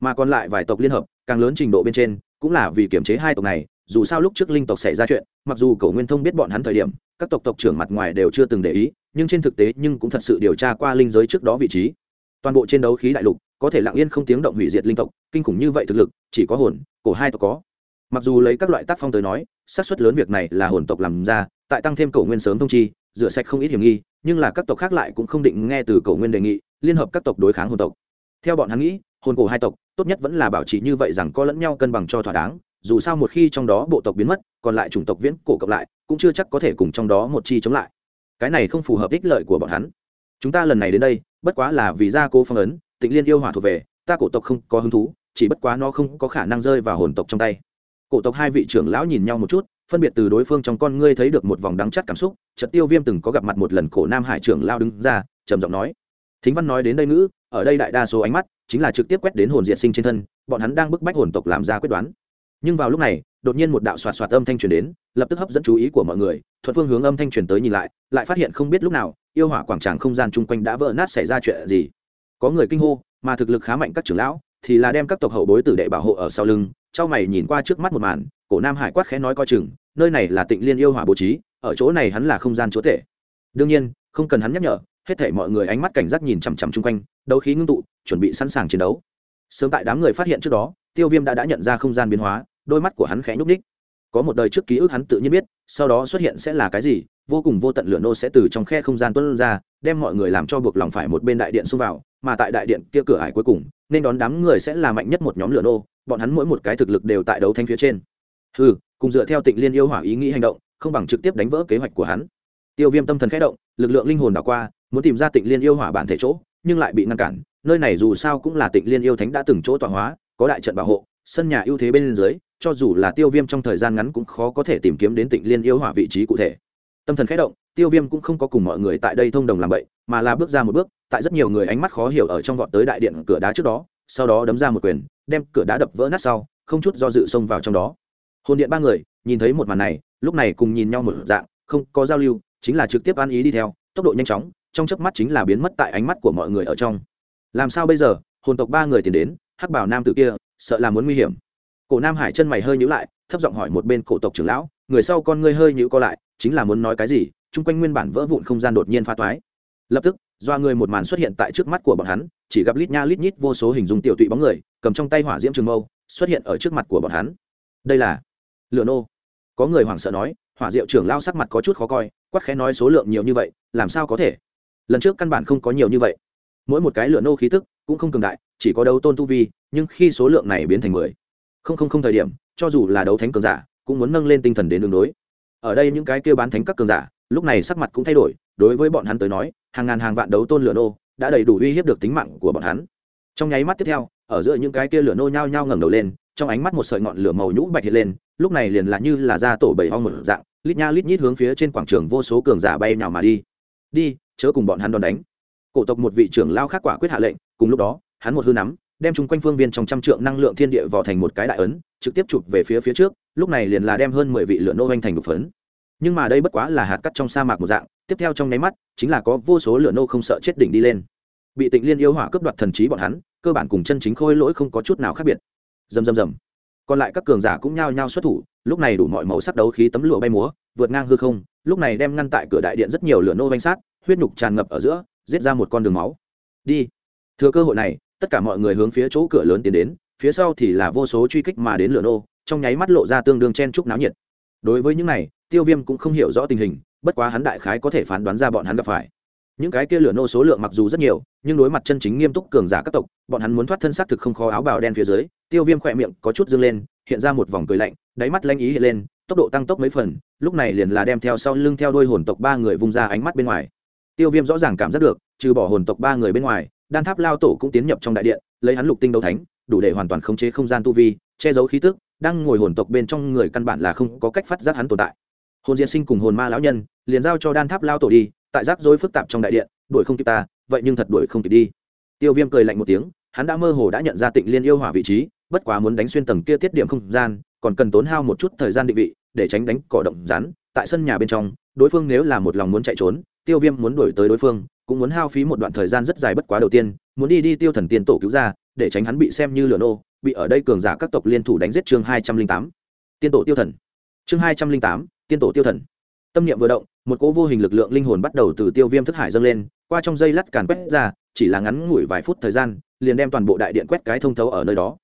Mà còn lại vài tộc liên hợp, càng lớn trình độ bên trên, cũng là vì kiểm chế hai tộc này, dù sao lúc trước linh tộc xảy ra chuyện, mặc dù cổ nguyên thông biết bọn hắn thời điểm, các tộc tộc trưởng mặt ngoài đều chưa từng để ý, nhưng trên thực tế nhưng cũng thật sự điều tra qua linh giới trước đó vị trí. Toàn bộ trên đấu khí đại lục, có thể lặng yên không tiếng động hủy diệt linh tộc, kinh khủng như vậy thực lực, chỉ có hồn, cổ hai tộc có. Mặc dù lấy các loại tác phong tới nói, xác suất lớn việc này là hồn tộc làm ra, tại tăng thêm cổ nguyên sớm thông chi, rửa sạch không ít hiểm nghi nhưng là các tộc khác lại cũng không định nghe từ cầu nguyên đề nghị, liên hợp các tộc đối kháng hồn tộc. Theo bọn hắn nghĩ, hồn cổ hai tộc, tốt nhất vẫn là bảo trì như vậy rằng có lẫn nhau cân bằng cho thỏa đáng, dù sao một khi trong đó bộ tộc biến mất, còn lại chủng tộc viễn cổ cộng lại, cũng chưa chắc có thể cùng trong đó một chi chống lại. Cái này không phù hợp ích lợi của bọn hắn. Chúng ta lần này đến đây, bất quá là vì gia cố phong ấn, tịnh liên yêu hỏa thuộc về, ta cổ tộc không có hứng thú, chỉ bất quá nó không có khả năng rơi vào hồn tộc trong tay. Cổ tộc hai vị trưởng lão nhìn nhau một chút phân biệt từ đối phương trong con ngươi thấy được một vòng đắng chắt cảm xúc trật tiêu viêm từng có gặp mặt một lần cổ nam hải trưởng lao đứng ra, trầm giọng nói, thính văn nói đến đây ngữ, ở đây đại đa số ánh mắt chính là trực tiếp quét đến hồn diệt sinh trên thân, bọn hắn đang bức bách hồn tộc làm ra quyết đoán. Nhưng vào lúc này, đột nhiên một đạo xoạt xoạt âm thanh truyền đến, lập tức hấp dẫn chú ý của mọi người, thuận phương hướng âm thanh truyền tới nhìn lại lại phát hiện không biết lúc nào, yêu hỏa quảng tràng không gian chung quanh đã vỡ nát xảy ra chuyện gì. Có người kinh hô, mà thực lực khá mạnh các trưởng lão, thì là đem các tộc hậu bối tử đệ bảo hộ ở sau lưng. Trao mày nhìn qua trước mắt một màn cổ nam hải quát khẽ nói coi chừng, nơi này là tịnh liên yêu hỏa bố trí, ở chỗ này hắn là không gian chúa tể. Đương nhiên, không cần hắn nhắc nhở, hết thể mọi người ánh mắt cảnh giác nhìn chằm chằm chung quanh, đấu khí ngưng tụ, chuẩn bị sẵn sàng chiến đấu. Sớm tại đám người phát hiện trước đó, tiêu viêm đã đã nhận ra không gian biến hóa, đôi mắt của hắn khẽ nhúc ních có một đời trước ký ức hắn tự nhiên biết, sau đó xuất hiện sẽ là cái gì, vô cùng vô tận lửa nô sẽ từ trong khe không gian tuân ra, đem mọi người làm cho buộc lòng phải một bên đại điện xông vào, mà tại đại điện kia cửa ải cuối cùng, nên đón đám người sẽ là mạnh nhất một nhóm lửa nô, bọn hắn mỗi một cái thực lực đều tại đấu thanh phía trên ừ cùng dựa theo tịnh liên yêu hỏa ý nghĩ hành động, không bằng trực tiếp đánh vỡ kế hoạch của hắn. Tiêu viêm tâm thần khẽ động, lực lượng linh hồn đảo qua, muốn tìm ra tịnh liên yêu hỏa bản thể chỗ, nhưng lại bị ngăn cản. Nơi này dù sao cũng là tịnh liên yêu thánh đã từng chỗ tọa hóa, có đại trận bảo hộ, sân nhà ưu thế bên dưới, cho dù là tiêu viêm trong thời gian ngắn cũng khó có thể tìm kiếm đến tịnh liên yêu hỏa vị trí cụ thể. Tâm thần khẽ động, tiêu viêm cũng không có cùng mọi người tại đây thông đồng làm vậy mà là bước ra một bước, tại rất nhiều người ánh mắt khó hiểu ở trong vọt tới đại điện cửa đá trước đó, sau đó đấm ra một quyền, đem cửa đá đập vỡ nát sau, không chút do dự xông vào trong đó hồn điện ba người, nhìn thấy một màn này, lúc này cùng nhìn nhau một dạng, không có giao lưu, chính là trực tiếp ăn ý đi theo, tốc độ nhanh chóng, trong chớp mắt chính là biến mất tại ánh mắt của mọi người ở trong. Làm sao bây giờ? Hồn tộc ba người tiến đến, hắc bảo nam tử kia, sợ là muốn nguy hiểm. Cổ nam hải chân mày hơi nhíu lại, thấp giọng hỏi một bên cổ tộc trưởng lão, người sau con ngươi hơi nhíu co lại, chính là muốn nói cái gì? Chung quanh nguyên bản vỡ vụn không gian đột nhiên pha toái. Lập tức, do người một màn xuất hiện tại trước mắt của bọn hắn, chỉ gặp lít nha lít nhít vô số hình dung tiểu tụy bóng người, cầm trong tay hỏa diễm trường mâu, xuất hiện ở trước mặt của bọn hắn. Đây là lửa nô. Có người hoảng sợ nói, hỏa diệu trưởng lao sắc mặt có chút khó coi, quắc khẽ nói số lượng nhiều như vậy, làm sao có thể? Lần trước căn bản không có nhiều như vậy. Mỗi một cái lửa nô khí tức cũng không cường đại, chỉ có đấu tôn tu vi, nhưng khi số lượng này biến thành mười, không không không thời điểm, cho dù là đấu thánh cường giả, cũng muốn nâng lên tinh thần đến đường đối. Ở đây những cái kêu bán thánh các cường giả, lúc này sắc mặt cũng thay đổi, đối với bọn hắn tới nói, hàng ngàn hàng vạn đấu tôn lửa nô đã đầy đủ uy hiếp được tính mạng của bọn hắn. Trong nháy mắt tiếp theo, ở giữa những cái kia lửa nô nhao nhao ngẩng đầu lên trong ánh mắt một sợi ngọn lửa màu nhũ bạch hiện lên, lúc này liền là như là ra tổ bảy ho một dạng, lít nha lít nhít hướng phía trên quảng trường vô số cường giả bay nào mà đi. Đi, chớ cùng bọn hắn đòn đánh. Cổ tộc một vị trưởng lao khác quả quyết hạ lệnh, cùng lúc đó, hắn một hư nắm, đem chung quanh phương viên trong trăm trượng năng lượng thiên địa vào thành một cái đại ấn, trực tiếp chụp về phía phía trước, lúc này liền là đem hơn mười vị lửa nô hoành thành một phấn. Nhưng mà đây bất quá là hạt cắt trong sa mạc một dạng, tiếp theo trong nháy mắt, chính là có vô số lửa nô không sợ chết đỉnh đi lên. Bị tịnh liên yêu hỏa cướp đoạt thần trí bọn hắn, cơ bản cùng chân chính khôi lỗi không có chút nào khác biệt dầm dầm dầm còn lại các cường giả cũng nhao nhao xuất thủ, lúc này đủ mọi màu sắc đấu khí tấm lụa bay múa, vượt ngang hư không, lúc này đem ngăn tại cửa đại điện rất nhiều lửa nô vanh sát, huyết nhục tràn ngập ở giữa, giết ra một con đường máu. Đi. Thừa cơ hội này, tất cả mọi người hướng phía chỗ cửa lớn tiến đến, phía sau thì là vô số truy kích mà đến lửa nô, trong nháy mắt lộ ra tương đương chen chúc náo nhiệt. Đối với những này, tiêu viêm cũng không hiểu rõ tình hình, bất quá hắn đại khái có thể phán đoán ra bọn hắn gặp phải những cái kia lửa nô số lượng mặc dù rất nhiều, nhưng đối mặt chân chính nghiêm túc cường giả các tộc, bọn hắn muốn thoát thân xác thực không khó áo bào đen phía dưới, tiêu viêm khỏe miệng có chút dâng lên, hiện ra một vòng cười lạnh, đáy mắt lanh ý hiện lên, tốc độ tăng tốc mấy phần, lúc này liền là đem theo sau lưng theo đôi hồn tộc ba người vung ra ánh mắt bên ngoài. Tiêu viêm rõ ràng cảm giác được, trừ bỏ hồn tộc ba người bên ngoài, đan tháp lao tổ cũng tiến nhập trong đại điện, lấy hắn lục tinh đấu thánh, đủ để hoàn toàn khống chế không gian tu vi, che giấu khí tức, đang ngồi hồn tộc bên trong người căn bản là không có cách phát giác hắn tồn tại. Hồn diễn sinh cùng hồn ma lão nhân, liền giao cho đan tháp lao tổ đi tại rắc rối phức tạp trong đại điện, đuổi không kịp ta, vậy nhưng thật đuổi không kịp đi. Tiêu viêm cười lạnh một tiếng, hắn đã mơ hồ đã nhận ra tịnh liên yêu hỏa vị trí, bất quá muốn đánh xuyên tầng kia tiết điểm không gian, còn cần tốn hao một chút thời gian định vị, để tránh đánh cỏ động rắn, tại sân nhà bên trong, đối phương nếu là một lòng muốn chạy trốn, tiêu viêm muốn đuổi tới đối phương, cũng muốn hao phí một đoạn thời gian rất dài bất quá đầu tiên, muốn đi đi tiêu thần tiên tổ cứu ra, để tránh hắn bị xem như lửa nô, bị ở đây cường giả các tộc liên thủ đánh giết chương hai trăm linh tám. Tiên tổ tiêu thần. Chương hai trăm linh tám, tiên tổ tiêu thần tâm niệm vừa động, một cỗ vô hình lực lượng linh hồn bắt đầu từ tiêu viêm thức hải dâng lên, qua trong dây lắt càn quét ra, chỉ là ngắn ngủi vài phút thời gian, liền đem toàn bộ đại điện quét cái thông thấu ở nơi đó.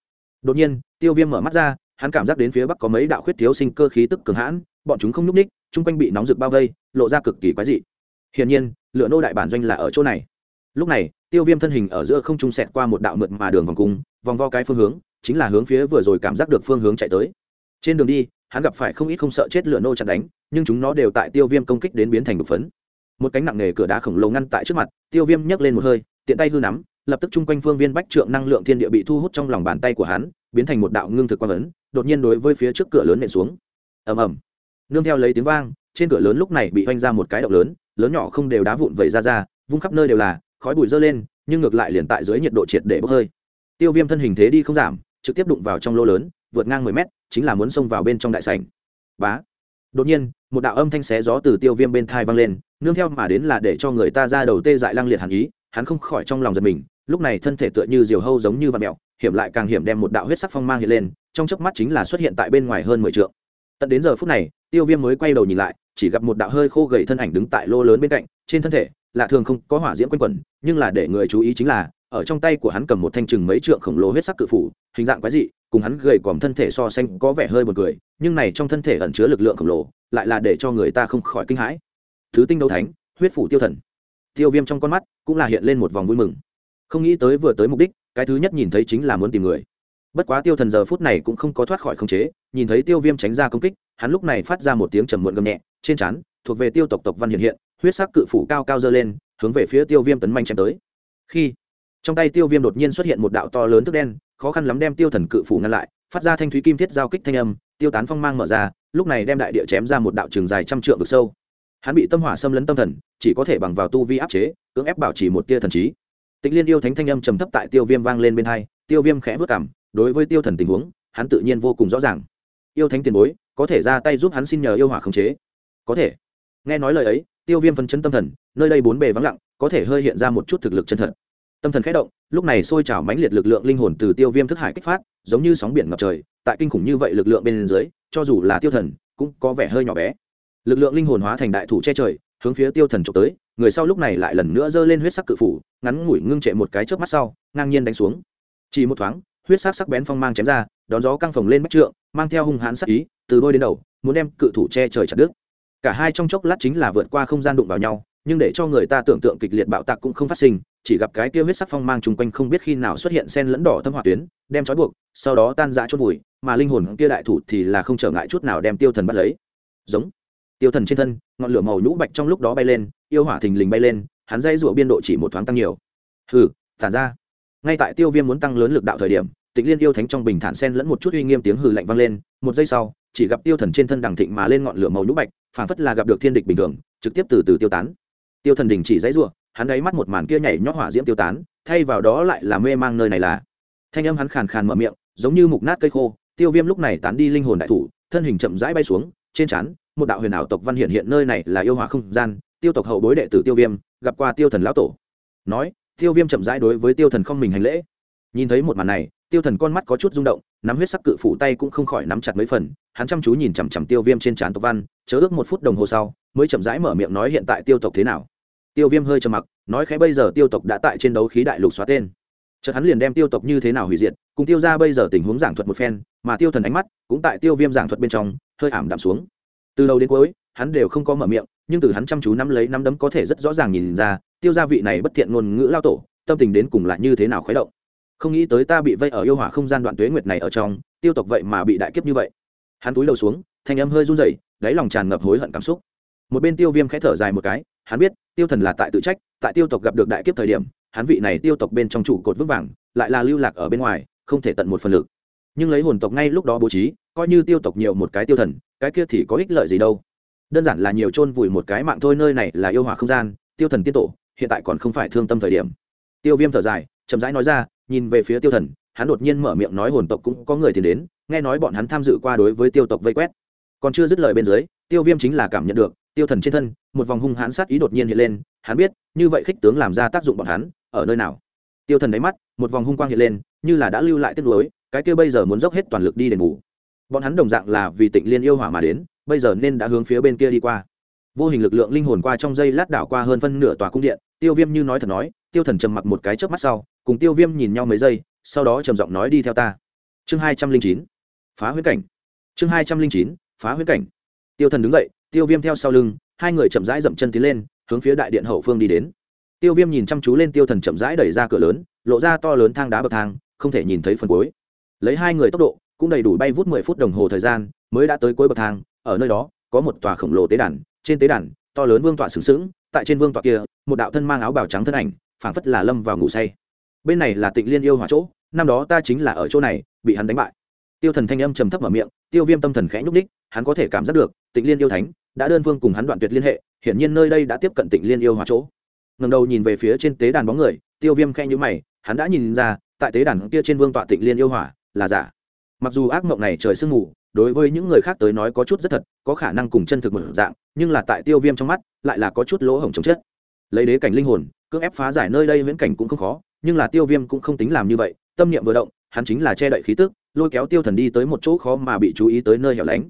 Đột nhiên, tiêu viêm mở mắt ra, hắn cảm giác đến phía bắc có mấy đạo khuyết thiếu sinh cơ khí tức cường hãn, bọn chúng không nhúc ních chung quanh bị nóng rực bao vây, lộ ra cực kỳ quái dị. Hiển nhiên lựa nô đại bản doanh là ở chỗ này. Lúc này, tiêu viêm thân hình ở giữa không trung sẹt qua một đạo mượt mà đường vòng cung, vòng vo cái phương hướng, chính là hướng phía vừa rồi cảm giác được phương hướng chạy tới. Trên đường đi hắn gặp phải không ít không sợ chết lửa nô chặt đánh, nhưng chúng nó đều tại tiêu viêm công kích đến biến thành một phấn. Một cánh nặng nề cửa đá khổng lồ ngăn tại trước mặt, tiêu viêm nhấc lên một hơi, tiện tay hư nắm, lập tức chung quanh phương viên bách trượng năng lượng thiên địa bị thu hút trong lòng bàn tay của hắn, biến thành một đạo ngưng thực quang vấn đột nhiên đối với phía trước cửa lớn nện xuống. Ầm ầm. Nương theo lấy tiếng vang, trên cửa lớn lúc này bị oanh ra một cái động lớn lớn nhỏ không đều đá vụn vẩy ra ra, vung khắp nơi đều là, khói bụi dơ lên, nhưng ngược lại liền tại dưới nhiệt độ triệt để bốc hơi. Tiêu viêm thân hình thế đi không giảm, trực tiếp đụng vào trong lô lớn, vượt ngang mười mét chính là muốn xông vào bên trong đại sảnh. Bá. Đột nhiên, một đạo âm thanh xé gió từ tiêu viêm bên thai vang lên, nương theo mà đến là để cho người ta ra đầu tê dại lăng liệt hàn ý, hắn không khỏi trong lòng giật mình, lúc này thân thể tựa như diều hâu giống như vạt mẹo hiểm lại càng hiểm đem một đạo huyết sắc phong mang hiện lên, trong chớp mắt chính là xuất hiện tại bên ngoài hơn mười trượng. Tận đến giờ phút này, tiêu viêm mới quay đầu nhìn lại, chỉ gặp một đạo hơi khô gầy thân ảnh đứng tại lô lớn bên cạnh, trên thân thể, lạ thường không có hỏa diễm quanh quẩn, nhưng là để người chú ý chính là, ở trong tay của hắn cầm một thanh chừng mấy trượng khổng lồ huyết sắc cự phủ, hình dạng quái dị cùng hắn gầy còm thân thể so sánh có vẻ hơi buồn cười, nhưng này trong thân thể ẩn chứa lực lượng khổng lồ, lại là để cho người ta không khỏi kinh hãi. Thứ tinh đấu thánh, huyết phủ tiêu thần. Tiêu viêm trong con mắt cũng là hiện lên một vòng vui mừng. Không nghĩ tới vừa tới mục đích, cái thứ nhất nhìn thấy chính là muốn tìm người. Bất quá tiêu thần giờ phút này cũng không có thoát khỏi khống chế, nhìn thấy tiêu viêm tránh ra công kích, hắn lúc này phát ra một tiếng trầm muộn gầm nhẹ, trên trán, thuộc về tiêu tộc tộc văn hiện hiện, huyết sắc cự phủ cao cao dơ lên, hướng về phía tiêu viêm tấn manh chém tới. Khi, trong tay tiêu viêm đột nhiên xuất hiện một đạo to lớn thức đen khó khăn lắm đem tiêu thần cự phủ ngăn lại, phát ra thanh thúy kim thiết giao kích thanh âm, tiêu tán phong mang mở ra, lúc này đem đại địa chém ra một đạo trường dài trăm trượng vực sâu. Hắn bị tâm hỏa xâm lấn tâm thần, chỉ có thể bằng vào tu vi áp chế, cưỡng ép bảo trì một tia thần trí. Tịch liên yêu thánh thanh âm trầm thấp tại tiêu viêm vang lên bên hai, tiêu viêm khẽ vất cảm, đối với tiêu thần tình huống, hắn tự nhiên vô cùng rõ ràng. Yêu thánh tiền bối, có thể ra tay giúp hắn xin nhờ yêu hỏa khống chế. Có thể. Nghe nói lời ấy, tiêu viêm phân chấn tâm thần, nơi đây bốn bề vắng lặng, có thể hơi hiện ra một chút thực lực chân thật tâm thần khẽ động, lúc này sôi trào mãnh liệt lực lượng linh hồn từ tiêu viêm thức hải kích phát, giống như sóng biển ngập trời, tại kinh khủng như vậy lực lượng bên dưới, cho dù là tiêu thần, cũng có vẻ hơi nhỏ bé. Lực lượng linh hồn hóa thành đại thủ che trời, hướng phía tiêu thần trộm tới, người sau lúc này lại lần nữa giơ lên huyết sắc cự phủ, ngắn ngủi ngưng trệ một cái trước mắt sau, ngang nhiên đánh xuống. Chỉ một thoáng, huyết sắc sắc bén phong mang chém ra, đón gió căng phồng lên bách trượng, mang theo hung hãn sắc ý, từ đôi đến đầu, muốn đem cự thủ che trời chặt đứt. Cả hai trong chốc lát chính là vượt qua không gian đụng vào nhau nhưng để cho người ta tưởng tượng kịch liệt bạo tạc cũng không phát sinh, chỉ gặp cái kia huyết sắc phong mang chung quanh không biết khi nào xuất hiện sen lẫn đỏ thâm hỏa tuyến, đem trói buộc, sau đó tan dã chốt vùi, mà linh hồn kia đại thủ thì là không trở ngại chút nào đem tiêu thần bắt lấy. Giống. Tiêu thần trên thân, ngọn lửa màu nhũ bạch trong lúc đó bay lên, yêu hỏa thình lình bay lên, hắn dây rụa biên độ chỉ một thoáng tăng nhiều. Hừ tản ra. Ngay tại tiêu viêm muốn tăng lớn lực đạo thời điểm, tịch liên yêu thánh trong bình thản sen lẫn một chút uy nghiêm tiếng hừ lạnh vang lên, một giây sau, chỉ gặp tiêu thần trên thân đằng thịnh mà lên ngọn lửa màu nhũ bạch, phảng phất là gặp được thiên địch bình thường, trực tiếp từ từ tiêu tán tiêu thần đình chỉ dãy rủa, hắn đáy mắt một màn kia nhảy nhót hỏa diễm tiêu tán, thay vào đó lại là mê mang nơi này là. Thanh âm hắn khàn khàn mở miệng, giống như mục nát cây khô, tiêu viêm lúc này tán đi linh hồn đại thủ, thân hình chậm rãi bay xuống, trên trán, một đạo huyền ảo tộc văn hiện hiện nơi này là yêu hỏa không gian, tiêu tộc hậu bối đệ tử tiêu viêm, gặp qua tiêu thần lão tổ. Nói, tiêu viêm chậm rãi đối với tiêu thần không mình hành lễ. Nhìn thấy một màn này tiêu thần con mắt có chút rung động, nắm huyết sắc cự phủ tay cũng không khỏi nắm chặt mấy phần, hắn chăm chú nhìn chằm chằm tiêu viêm trên trán tộc văn, chớ ước một phút đồng hồ sau, mới chậm rãi mở miệng nói hiện tại tiêu tộc thế nào. Tiêu viêm hơi trầm mặc, nói khẽ bây giờ tiêu tộc đã tại trên đấu khí đại lục xóa tên. Chợt hắn liền đem tiêu tộc như thế nào hủy diệt, cùng tiêu ra bây giờ tình huống giảng thuật một phen, mà tiêu thần ánh mắt cũng tại tiêu viêm giảng thuật bên trong, hơi ảm đạm xuống. Từ đầu đến cuối, hắn đều không có mở miệng, nhưng từ hắn chăm chú nắm lấy nắm đấm có thể rất rõ ràng nhìn ra, tiêu gia vị này bất thiện ngôn ngữ lao tổ, tâm tình đến cùng là như thế nào khuấy động không nghĩ tới ta bị vây ở yêu hỏa không gian đoạn tuế nguyệt này ở trong, tiêu tộc vậy mà bị đại kiếp như vậy. Hắn túi đầu xuống, thanh âm hơi run rẩy, đáy lòng tràn ngập hối hận cảm xúc. Một bên tiêu viêm khẽ thở dài một cái, hắn biết, tiêu thần là tại tự trách, tại tiêu tộc gặp được đại kiếp thời điểm, hắn vị này tiêu tộc bên trong trụ cột vững vàng, lại là lưu lạc ở bên ngoài, không thể tận một phần lực. Nhưng lấy hồn tộc ngay lúc đó bố trí, coi như tiêu tộc nhiều một cái tiêu thần, cái kia thì có ích lợi gì đâu. Đơn giản là nhiều chôn vùi một cái mạng thôi, nơi này là yêu hỏa không gian, tiêu thần tiên tổ, hiện tại còn không phải thương tâm thời điểm. Tiêu viêm thở dài, chậm rãi nói ra nhìn về phía tiêu thần, hắn đột nhiên mở miệng nói hồn tộc cũng có người thì đến, nghe nói bọn hắn tham dự qua đối với tiêu tộc vây quét. Còn chưa dứt lời bên dưới, tiêu viêm chính là cảm nhận được, tiêu thần trên thân, một vòng hung hãn sát ý đột nhiên hiện lên, hắn biết, như vậy khích tướng làm ra tác dụng bọn hắn, ở nơi nào? Tiêu thần đáy mắt, một vòng hung quang hiện lên, như là đã lưu lại tiếc nuối, cái kia bây giờ muốn dốc hết toàn lực đi đền bù. Bọn hắn đồng dạng là vì tịnh liên yêu hỏa mà đến, bây giờ nên đã hướng phía bên kia đi qua. Vô hình lực lượng linh hồn qua trong dây lát đảo qua hơn phân nửa tòa cung điện, tiêu viêm như nói thật nói, tiêu thần trầm mặc một cái chớp mắt sau cùng tiêu viêm nhìn nhau mấy giây, sau đó trầm giọng nói đi theo ta. Chương hai trăm linh chín, phá huyết cảnh. Chương hai trăm linh chín, phá huyết cảnh. Tiêu thần đứng dậy, tiêu viêm theo sau lưng, hai người chậm rãi dậm chân tiến lên, hướng phía đại điện hậu phương đi đến. Tiêu viêm nhìn chăm chú lên tiêu thần chậm rãi đẩy ra cửa lớn, lộ ra to lớn thang đá bậc thang, không thể nhìn thấy phần cuối. Lấy hai người tốc độ, cũng đầy đủ bay vút mười phút đồng hồ thời gian, mới đã tới cuối bậc thang, ở nơi đó, có một tòa khổng lồ tế đàn, trên tế đàn, to lớn vương tọa sừng sững, tại trên vương tọa kia, một đạo thân mang áo bào trắng thân ảnh, phảng phất là lâm vào ngủ say bên này là tịnh liên yêu hỏa chỗ, năm đó ta chính là ở chỗ này, bị hắn đánh bại. Tiêu thần thanh âm trầm thấp mở miệng, tiêu viêm tâm thần khẽ nhúc ních hắn có thể cảm giác được, tịnh liên yêu thánh, đã đơn phương cùng hắn đoạn tuyệt liên hệ, hiển nhiên nơi đây đã tiếp cận tịnh liên yêu hỏa chỗ. Ngầm đầu nhìn về phía trên tế đàn bóng người, tiêu viêm khẽ nhữ mày, hắn đã nhìn ra, tại tế đàn kia trên vương tọa tịnh liên yêu hỏa, là giả. Mặc dù ác mộng này trời sương mù, đối với những người khác tới nói có chút rất thật, có khả năng cùng chân thực một dạng, nhưng là tại tiêu viêm trong mắt, lại là có chút lỗ hổng chống chết. Lấy đế cảnh linh hồn, cưỡng ép phá giải nơi đây viễn cảnh cũng không khó nhưng là tiêu viêm cũng không tính làm như vậy, tâm niệm vừa động, hắn chính là che đậy khí tức, lôi kéo tiêu thần đi tới một chỗ khó mà bị chú ý tới nơi hẻo lánh.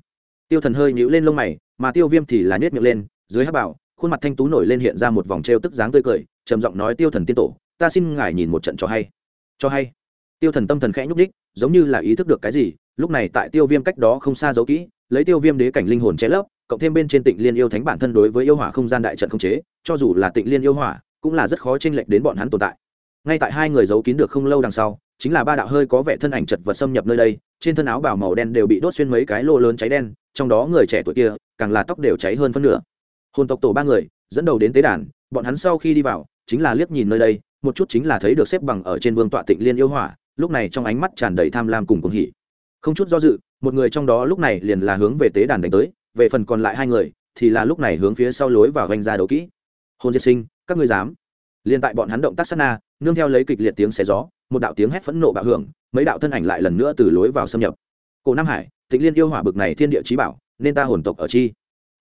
Tiêu thần hơi nhíu lên lông mày, mà tiêu viêm thì là nhét miệng lên, dưới hát bảo, khuôn mặt thanh tú nổi lên hiện ra một vòng t tức dáng tươi cười, trầm giọng nói tiêu thần tiên tổ, ta xin ngài nhìn một trận cho hay. Cho hay. Tiêu thần tâm thần khẽ nhúc đích giống như là ý thức được cái gì, lúc này tại tiêu viêm cách đó không xa giấu kỹ, lấy tiêu viêm đế cảnh linh hồn che lấp, cộng thêm bên trên tịnh liên yêu thánh bản thân đối với yêu hỏa không gian đại trận không chế, cho dù là tịnh liên yêu hỏa, cũng là rất khó tranh lệch đến bọn hắn tồn tại ngay tại hai người giấu kín được không lâu đằng sau, chính là ba đạo hơi có vẻ thân ảnh chật vật xâm nhập nơi đây, trên thân áo bào màu đen đều bị đốt xuyên mấy cái lô lớn cháy đen, trong đó người trẻ tuổi kia, càng là tóc đều cháy hơn phân nửa. Hồn tộc tổ ba người, dẫn đầu đến tế đàn, bọn hắn sau khi đi vào, chính là liếc nhìn nơi đây, một chút chính là thấy được xếp bằng ở trên vương tọa tịnh liên yêu hỏa, lúc này trong ánh mắt tràn đầy tham lam cùng cuồng hỉ. Không chút do dự, một người trong đó lúc này liền là hướng về tế đàn đánh tới, về phần còn lại hai người, thì là lúc này hướng phía sau lối vào vanh ra đấu kỹ. Hôn diệt sinh, các ngươi dám. Liền tại bọn hắn động tác sát na nương theo lấy kịch liệt tiếng xé gió, một đạo tiếng hét phẫn nộ bạo hưởng, mấy đạo thân ảnh lại lần nữa từ lối vào xâm nhập. Cổ nam hải tịnh liên yêu hỏa bực này thiên địa trí bảo, nên ta hồn tộc ở chi?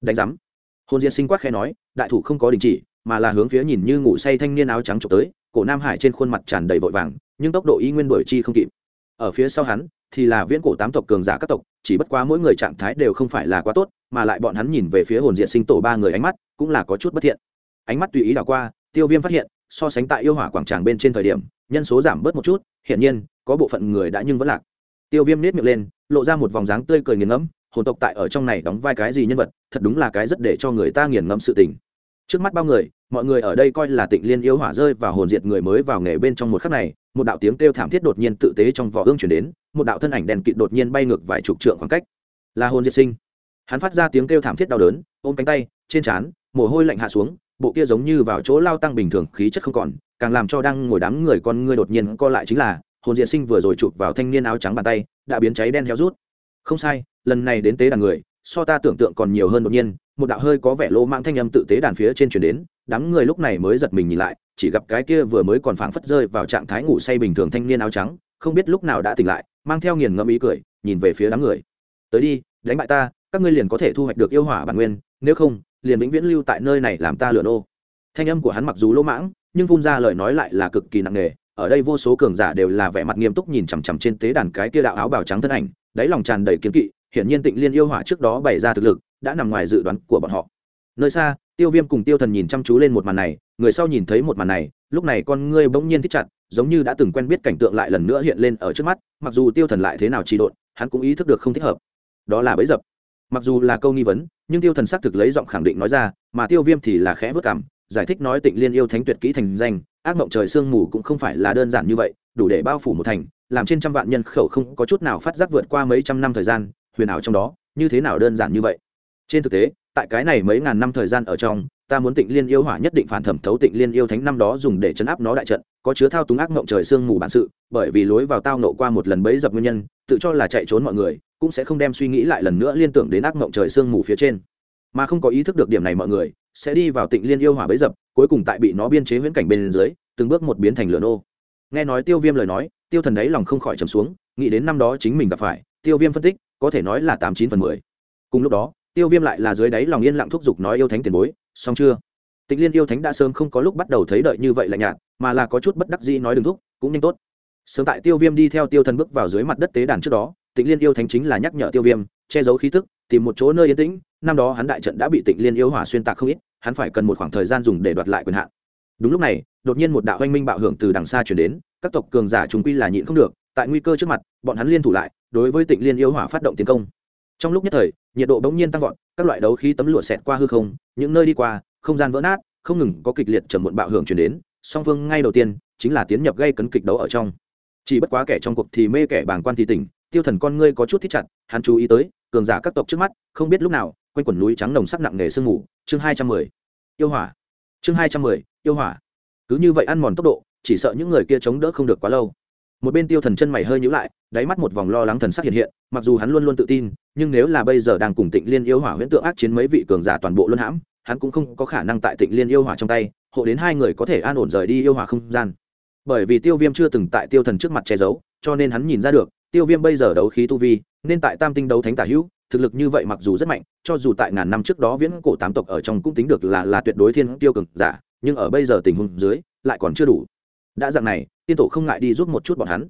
Đánh giám. Hồn diệt sinh quát khe nói, đại thủ không có đình chỉ, mà là hướng phía nhìn như ngủ say thanh niên áo trắng trộm tới, cổ nam hải trên khuôn mặt tràn đầy vội vàng, nhưng tốc độ y nguyên đuổi chi không kịp. Ở phía sau hắn, thì là viễn cổ tám tộc cường giả các tộc, chỉ bất quá mỗi người trạng thái đều không phải là quá tốt, mà lại bọn hắn nhìn về phía hồn diện sinh tổ ba người ánh mắt cũng là có chút bất thiện. Ánh mắt tùy ý đảo qua, tiêu viêm phát hiện so sánh tại yêu hỏa quảng tràng bên trên thời điểm, nhân số giảm bớt một chút, hiển nhiên, có bộ phận người đã nhưng vẫn lạc. Tiêu viêm nết miệng lên, lộ ra một vòng dáng tươi cười nghiền ngẫm, hồn tộc tại ở trong này đóng vai cái gì nhân vật, thật đúng là cái rất để cho người ta nghiền ngẫm sự tình. Trước mắt bao người, mọi người ở đây coi là tịnh liên yêu hỏa rơi và hồn diệt người mới vào nghề bên trong một khắc này, một đạo tiếng kêu thảm thiết đột nhiên tự tế trong vỏ ương chuyển đến, một đạo thân ảnh đèn kịt đột nhiên bay ngược vài chục trượng khoảng cách. Là hồn diệt sinh. Hắn phát ra tiếng kêu thảm thiết đau đớn, ôm cánh tay, trên trán, mồ hôi lạnh hạ xuống bộ kia giống như vào chỗ lao tăng bình thường khí chất không còn, càng làm cho đang ngồi đám người con ngươi đột nhiên co lại chính là, hồn diệt sinh vừa rồi chụp vào thanh niên áo trắng bàn tay, đã biến cháy đen héo rút. Không sai, lần này đến tế đàn người, so ta tưởng tượng còn nhiều hơn đột nhiên, một đạo hơi có vẻ lỗ mạng thanh âm tự tế đàn phía trên chuyển đến, đám người lúc này mới giật mình nhìn lại, chỉ gặp cái kia vừa mới còn phảng phất rơi vào trạng thái ngủ say bình thường thanh niên áo trắng, không biết lúc nào đã tỉnh lại, mang theo nghiền ngẫm ý cười, nhìn về phía đám người. Tới đi, đánh bại ta, các ngươi liền có thể thu hoạch được yêu hỏa bản nguyên, nếu không liền vĩnh viễn lưu tại nơi này làm ta lừa nô. Thanh âm của hắn mặc dù lỗ mãng, nhưng phun ra lời nói lại là cực kỳ nặng nề. Ở đây vô số cường giả đều là vẻ mặt nghiêm túc nhìn chằm chằm trên tế đàn cái kia đạo áo bào trắng thân ảnh, đáy lòng tràn đầy kiến kỵ, hiển nhiên tịnh liên yêu hỏa trước đó bày ra thực lực, đã nằm ngoài dự đoán của bọn họ. Nơi xa, tiêu viêm cùng tiêu thần nhìn chăm chú lên một màn này, người sau nhìn thấy một màn này, lúc này con ngươi bỗng nhiên thích chặt, giống như đã từng quen biết cảnh tượng lại lần nữa hiện lên ở trước mắt, mặc dù tiêu thần lại thế nào trì độn, hắn cũng ý thức được không thích hợp. Đó là bấy dập. Mặc dù là câu nghi vấn nhưng tiêu thần xác thực lấy giọng khẳng định nói ra, mà tiêu viêm thì là khẽ vất cảm, giải thích nói tịnh liên yêu thánh tuyệt kỹ thành danh, ác mộng trời sương mù cũng không phải là đơn giản như vậy, đủ để bao phủ một thành, làm trên trăm vạn nhân khẩu không có chút nào phát giác vượt qua mấy trăm năm thời gian, huyền ảo trong đó, như thế nào đơn giản như vậy? Trên thực tế, tại cái này mấy ngàn năm thời gian ở trong, ta muốn tịnh liên yêu hỏa nhất định phản thẩm thấu tịnh liên yêu thánh năm đó dùng để chấn áp nó đại trận, có chứa thao túng ác mộng trời sương mù bản sự, bởi vì lối vào tao nộ qua một lần bấy dập nguyên nhân, tự cho là chạy trốn mọi người cũng sẽ không đem suy nghĩ lại lần nữa liên tưởng đến ác mộng trời sương mù phía trên. Mà không có ý thức được điểm này mọi người sẽ đi vào tịnh liên yêu hỏa bấy dập, cuối cùng tại bị nó biên chế huyễn cảnh bên dưới, từng bước một biến thành lửa nô. Nghe nói tiêu viêm lời nói, tiêu thần đấy lòng không khỏi trầm xuống, nghĩ đến năm đó chính mình gặp phải, tiêu viêm phân tích, có thể nói là tám chín phần mười. Cùng lúc đó, tiêu viêm lại là dưới đáy lòng yên lặng thúc giục nói yêu thánh tiền bối, xong chưa? Tịnh liên yêu thánh đã sớm không có lúc bắt đầu thấy đợi như vậy lạnh nhạt, mà là có chút bất đắc dĩ nói đừng thúc, cũng nhanh tốt. Sớm tại tiêu viêm đi theo tiêu thần bước vào dưới mặt đất tế đàn trước đó tịnh liên yêu thánh chính là nhắc nhở tiêu viêm, che giấu khí tức, tìm một chỗ nơi yên tĩnh. Năm đó hắn đại trận đã bị tịnh liên yêu hỏa xuyên tạc không ít, hắn phải cần một khoảng thời gian dùng để đoạt lại quyền hạn. Đúng lúc này, đột nhiên một đạo oanh minh bạo hưởng từ đằng xa chuyển đến, các tộc cường giả chúng quy là nhịn không được, tại nguy cơ trước mặt, bọn hắn liên thủ lại, đối với tịnh liên yêu hỏa phát động tiến công. Trong lúc nhất thời, nhiệt độ bỗng nhiên tăng vọt, các loại đấu khí tấm lụa xẹt qua hư không, những nơi đi qua, không gian vỡ nát, không ngừng có kịch liệt trầm muộn bạo hưởng chuyển đến, song phương ngay đầu tiên chính là tiến nhập gây cấn kịch đấu ở trong. Chỉ bất quá kẻ trong cuộc thì mê kẻ bàng quan thì tỉnh tiêu thần con ngươi có chút thích chặt, hắn chú ý tới, cường giả các tộc trước mắt, không biết lúc nào, quanh quần núi trắng nồng sắc nặng nề sương mù. Chương hai trăm mười. Yêu hỏa. Chương hai trăm mười, yêu hỏa. Cứ như vậy ăn mòn tốc độ, chỉ sợ những người kia chống đỡ không được quá lâu. Một bên tiêu thần chân mày hơi nhữ lại, đáy mắt một vòng lo lắng thần sắc hiện hiện, mặc dù hắn luôn luôn tự tin, nhưng nếu là bây giờ đang cùng tịnh liên yêu hỏa huyễn tượng ác chiến mấy vị cường giả toàn bộ luân hãm, hắn cũng không có khả năng tại tịnh liên yêu hỏa trong tay, hộ đến hai người có thể an ổn rời đi yêu hỏa không gian. Bởi vì tiêu viêm chưa từng tại tiêu thần trước mặt che giấu, cho nên hắn nhìn ra được tiêu viêm bây giờ đấu khí tu vi, nên tại tam tinh đấu thánh tả hữu, thực lực như vậy mặc dù rất mạnh, cho dù tại ngàn năm trước đó viễn cổ tám tộc ở trong cũng tính được là là tuyệt đối thiên tiêu cực giả, nhưng ở bây giờ tình huống dưới, lại còn chưa đủ. Đã dạng này, tiên tổ không ngại đi giúp một chút bọn hắn.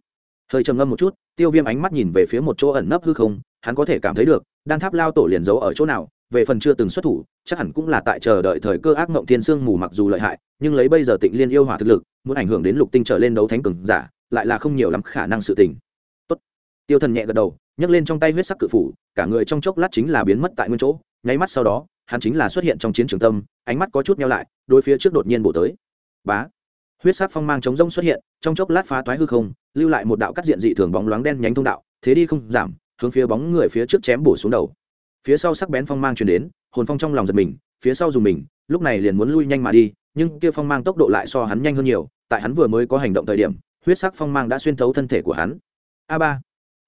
Hơi trầm ngâm một chút, tiêu viêm ánh mắt nhìn về phía một chỗ ẩn nấp hư không, hắn có thể cảm thấy được, đan tháp lao tổ liền giấu ở chỗ nào, về phần chưa từng xuất thủ, chắc hẳn cũng là tại chờ đợi thời cơ ác mộng thiên sương mù mặc dù lợi hại, nhưng lấy bây giờ tịnh liên yêu hỏa thực lực, muốn ảnh hưởng đến lục tinh trở lên đấu thánh cường giả, lại là không nhiều lắm khả năng sự tình tiêu thần nhẹ gật đầu, nhấc lên trong tay huyết sắc cự phủ, cả người trong chốc lát chính là biến mất tại nguyên chỗ. Nháy mắt sau đó, hắn chính là xuất hiện trong chiến trường tâm, ánh mắt có chút nhau lại đôi phía trước đột nhiên bổ tới. Bá! Huyết sắc phong mang chống rông xuất hiện, trong chốc lát phá toái hư không, lưu lại một đạo cắt diện dị thường bóng loáng đen nhánh thông đạo, thế đi không giảm, hướng phía bóng người phía trước chém bổ xuống đầu. Phía sau sắc bén phong mang truyền đến, hồn phong trong lòng giật mình, phía sau dùng mình, lúc này liền muốn lui nhanh mà đi, nhưng kia phong mang tốc độ lại so hắn nhanh hơn nhiều, tại hắn vừa mới có hành động thời điểm, huyết sắc phong mang đã xuyên thấu thân thể của hắn. A ba!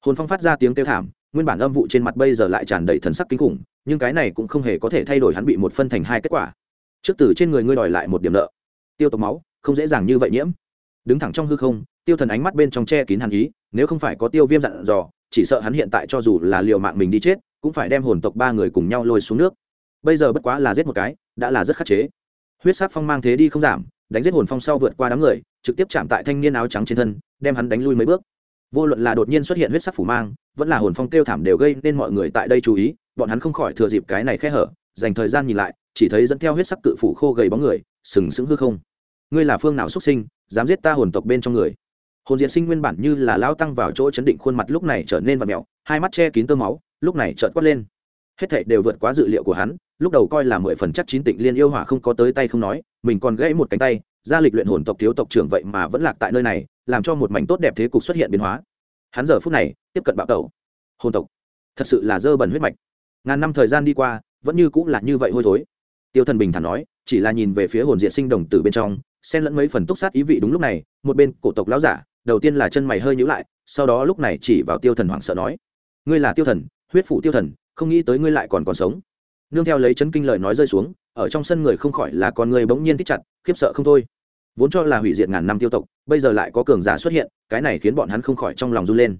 Hồn phong phát ra tiếng kêu thảm, nguyên bản âm vụ trên mặt bây giờ lại tràn đầy thần sắc kinh khủng, nhưng cái này cũng không hề có thể thay đổi hắn bị một phân thành hai kết quả. Trước từ trên người ngươi đòi lại một điểm nợ. Tiêu tộc máu, không dễ dàng như vậy nhiễm. Đứng thẳng trong hư không, tiêu thần ánh mắt bên trong che kín hàn ý, nếu không phải có tiêu viêm dặn dò, chỉ sợ hắn hiện tại cho dù là liều mạng mình đi chết, cũng phải đem hồn tộc ba người cùng nhau lôi xuống nước. Bây giờ bất quá là giết một cái, đã là rất khắc chế. Huyết sát phong mang thế đi không giảm, đánh giết hồn phong sau vượt qua đám người, trực tiếp chạm tại thanh niên áo trắng trên thân, đem hắn đánh lui mấy bước vô luận là đột nhiên xuất hiện huyết sắc phủ mang, vẫn là hồn phong kêu thảm đều gây nên mọi người tại đây chú ý, bọn hắn không khỏi thừa dịp cái này khe hở, dành thời gian nhìn lại, chỉ thấy dẫn theo huyết sắc cự phủ khô gầy bóng người, sừng sững hư không. Ngươi là phương nào xuất sinh, dám giết ta hồn tộc bên trong người? Hồn diện sinh nguyên bản như là lao tăng vào chỗ chấn định khuôn mặt lúc này trở nên vặt mẹo hai mắt che kín tơ máu, lúc này trợt quát lên. Hết thảy đều vượt quá dự liệu của hắn, lúc đầu coi là mười phần chắc chín tịnh liên yêu hỏa không có tới tay không nói, mình còn gãy một cánh tay, ra lịch luyện hồn tộc thiếu tộc trưởng vậy mà vẫn lạc tại nơi này làm cho một mảnh tốt đẹp thế cục xuất hiện biến hóa. Hắn giờ phút này tiếp cận bạo tẩu. Hôn tộc, thật sự là dơ bẩn huyết mạch. Ngàn năm thời gian đi qua, vẫn như cũng là như vậy hôi thối. Tiêu thần bình thản nói, chỉ là nhìn về phía hồn diện sinh đồng tử bên trong, xen lẫn mấy phần túc sát ý vị đúng lúc này, một bên cổ tộc lão giả, đầu tiên là chân mày hơi nhữ lại, sau đó lúc này chỉ vào tiêu thần hoảng sợ nói, ngươi là tiêu thần, huyết phụ tiêu thần, không nghĩ tới ngươi lại còn còn sống. Nương theo lấy chấn kinh lời nói rơi xuống, ở trong sân người không khỏi là con người bỗng nhiên thích chặt, khiếp sợ không thôi vốn cho là hủy diệt ngàn năm tiêu tộc, bây giờ lại có cường giả xuất hiện, cái này khiến bọn hắn không khỏi trong lòng run lên.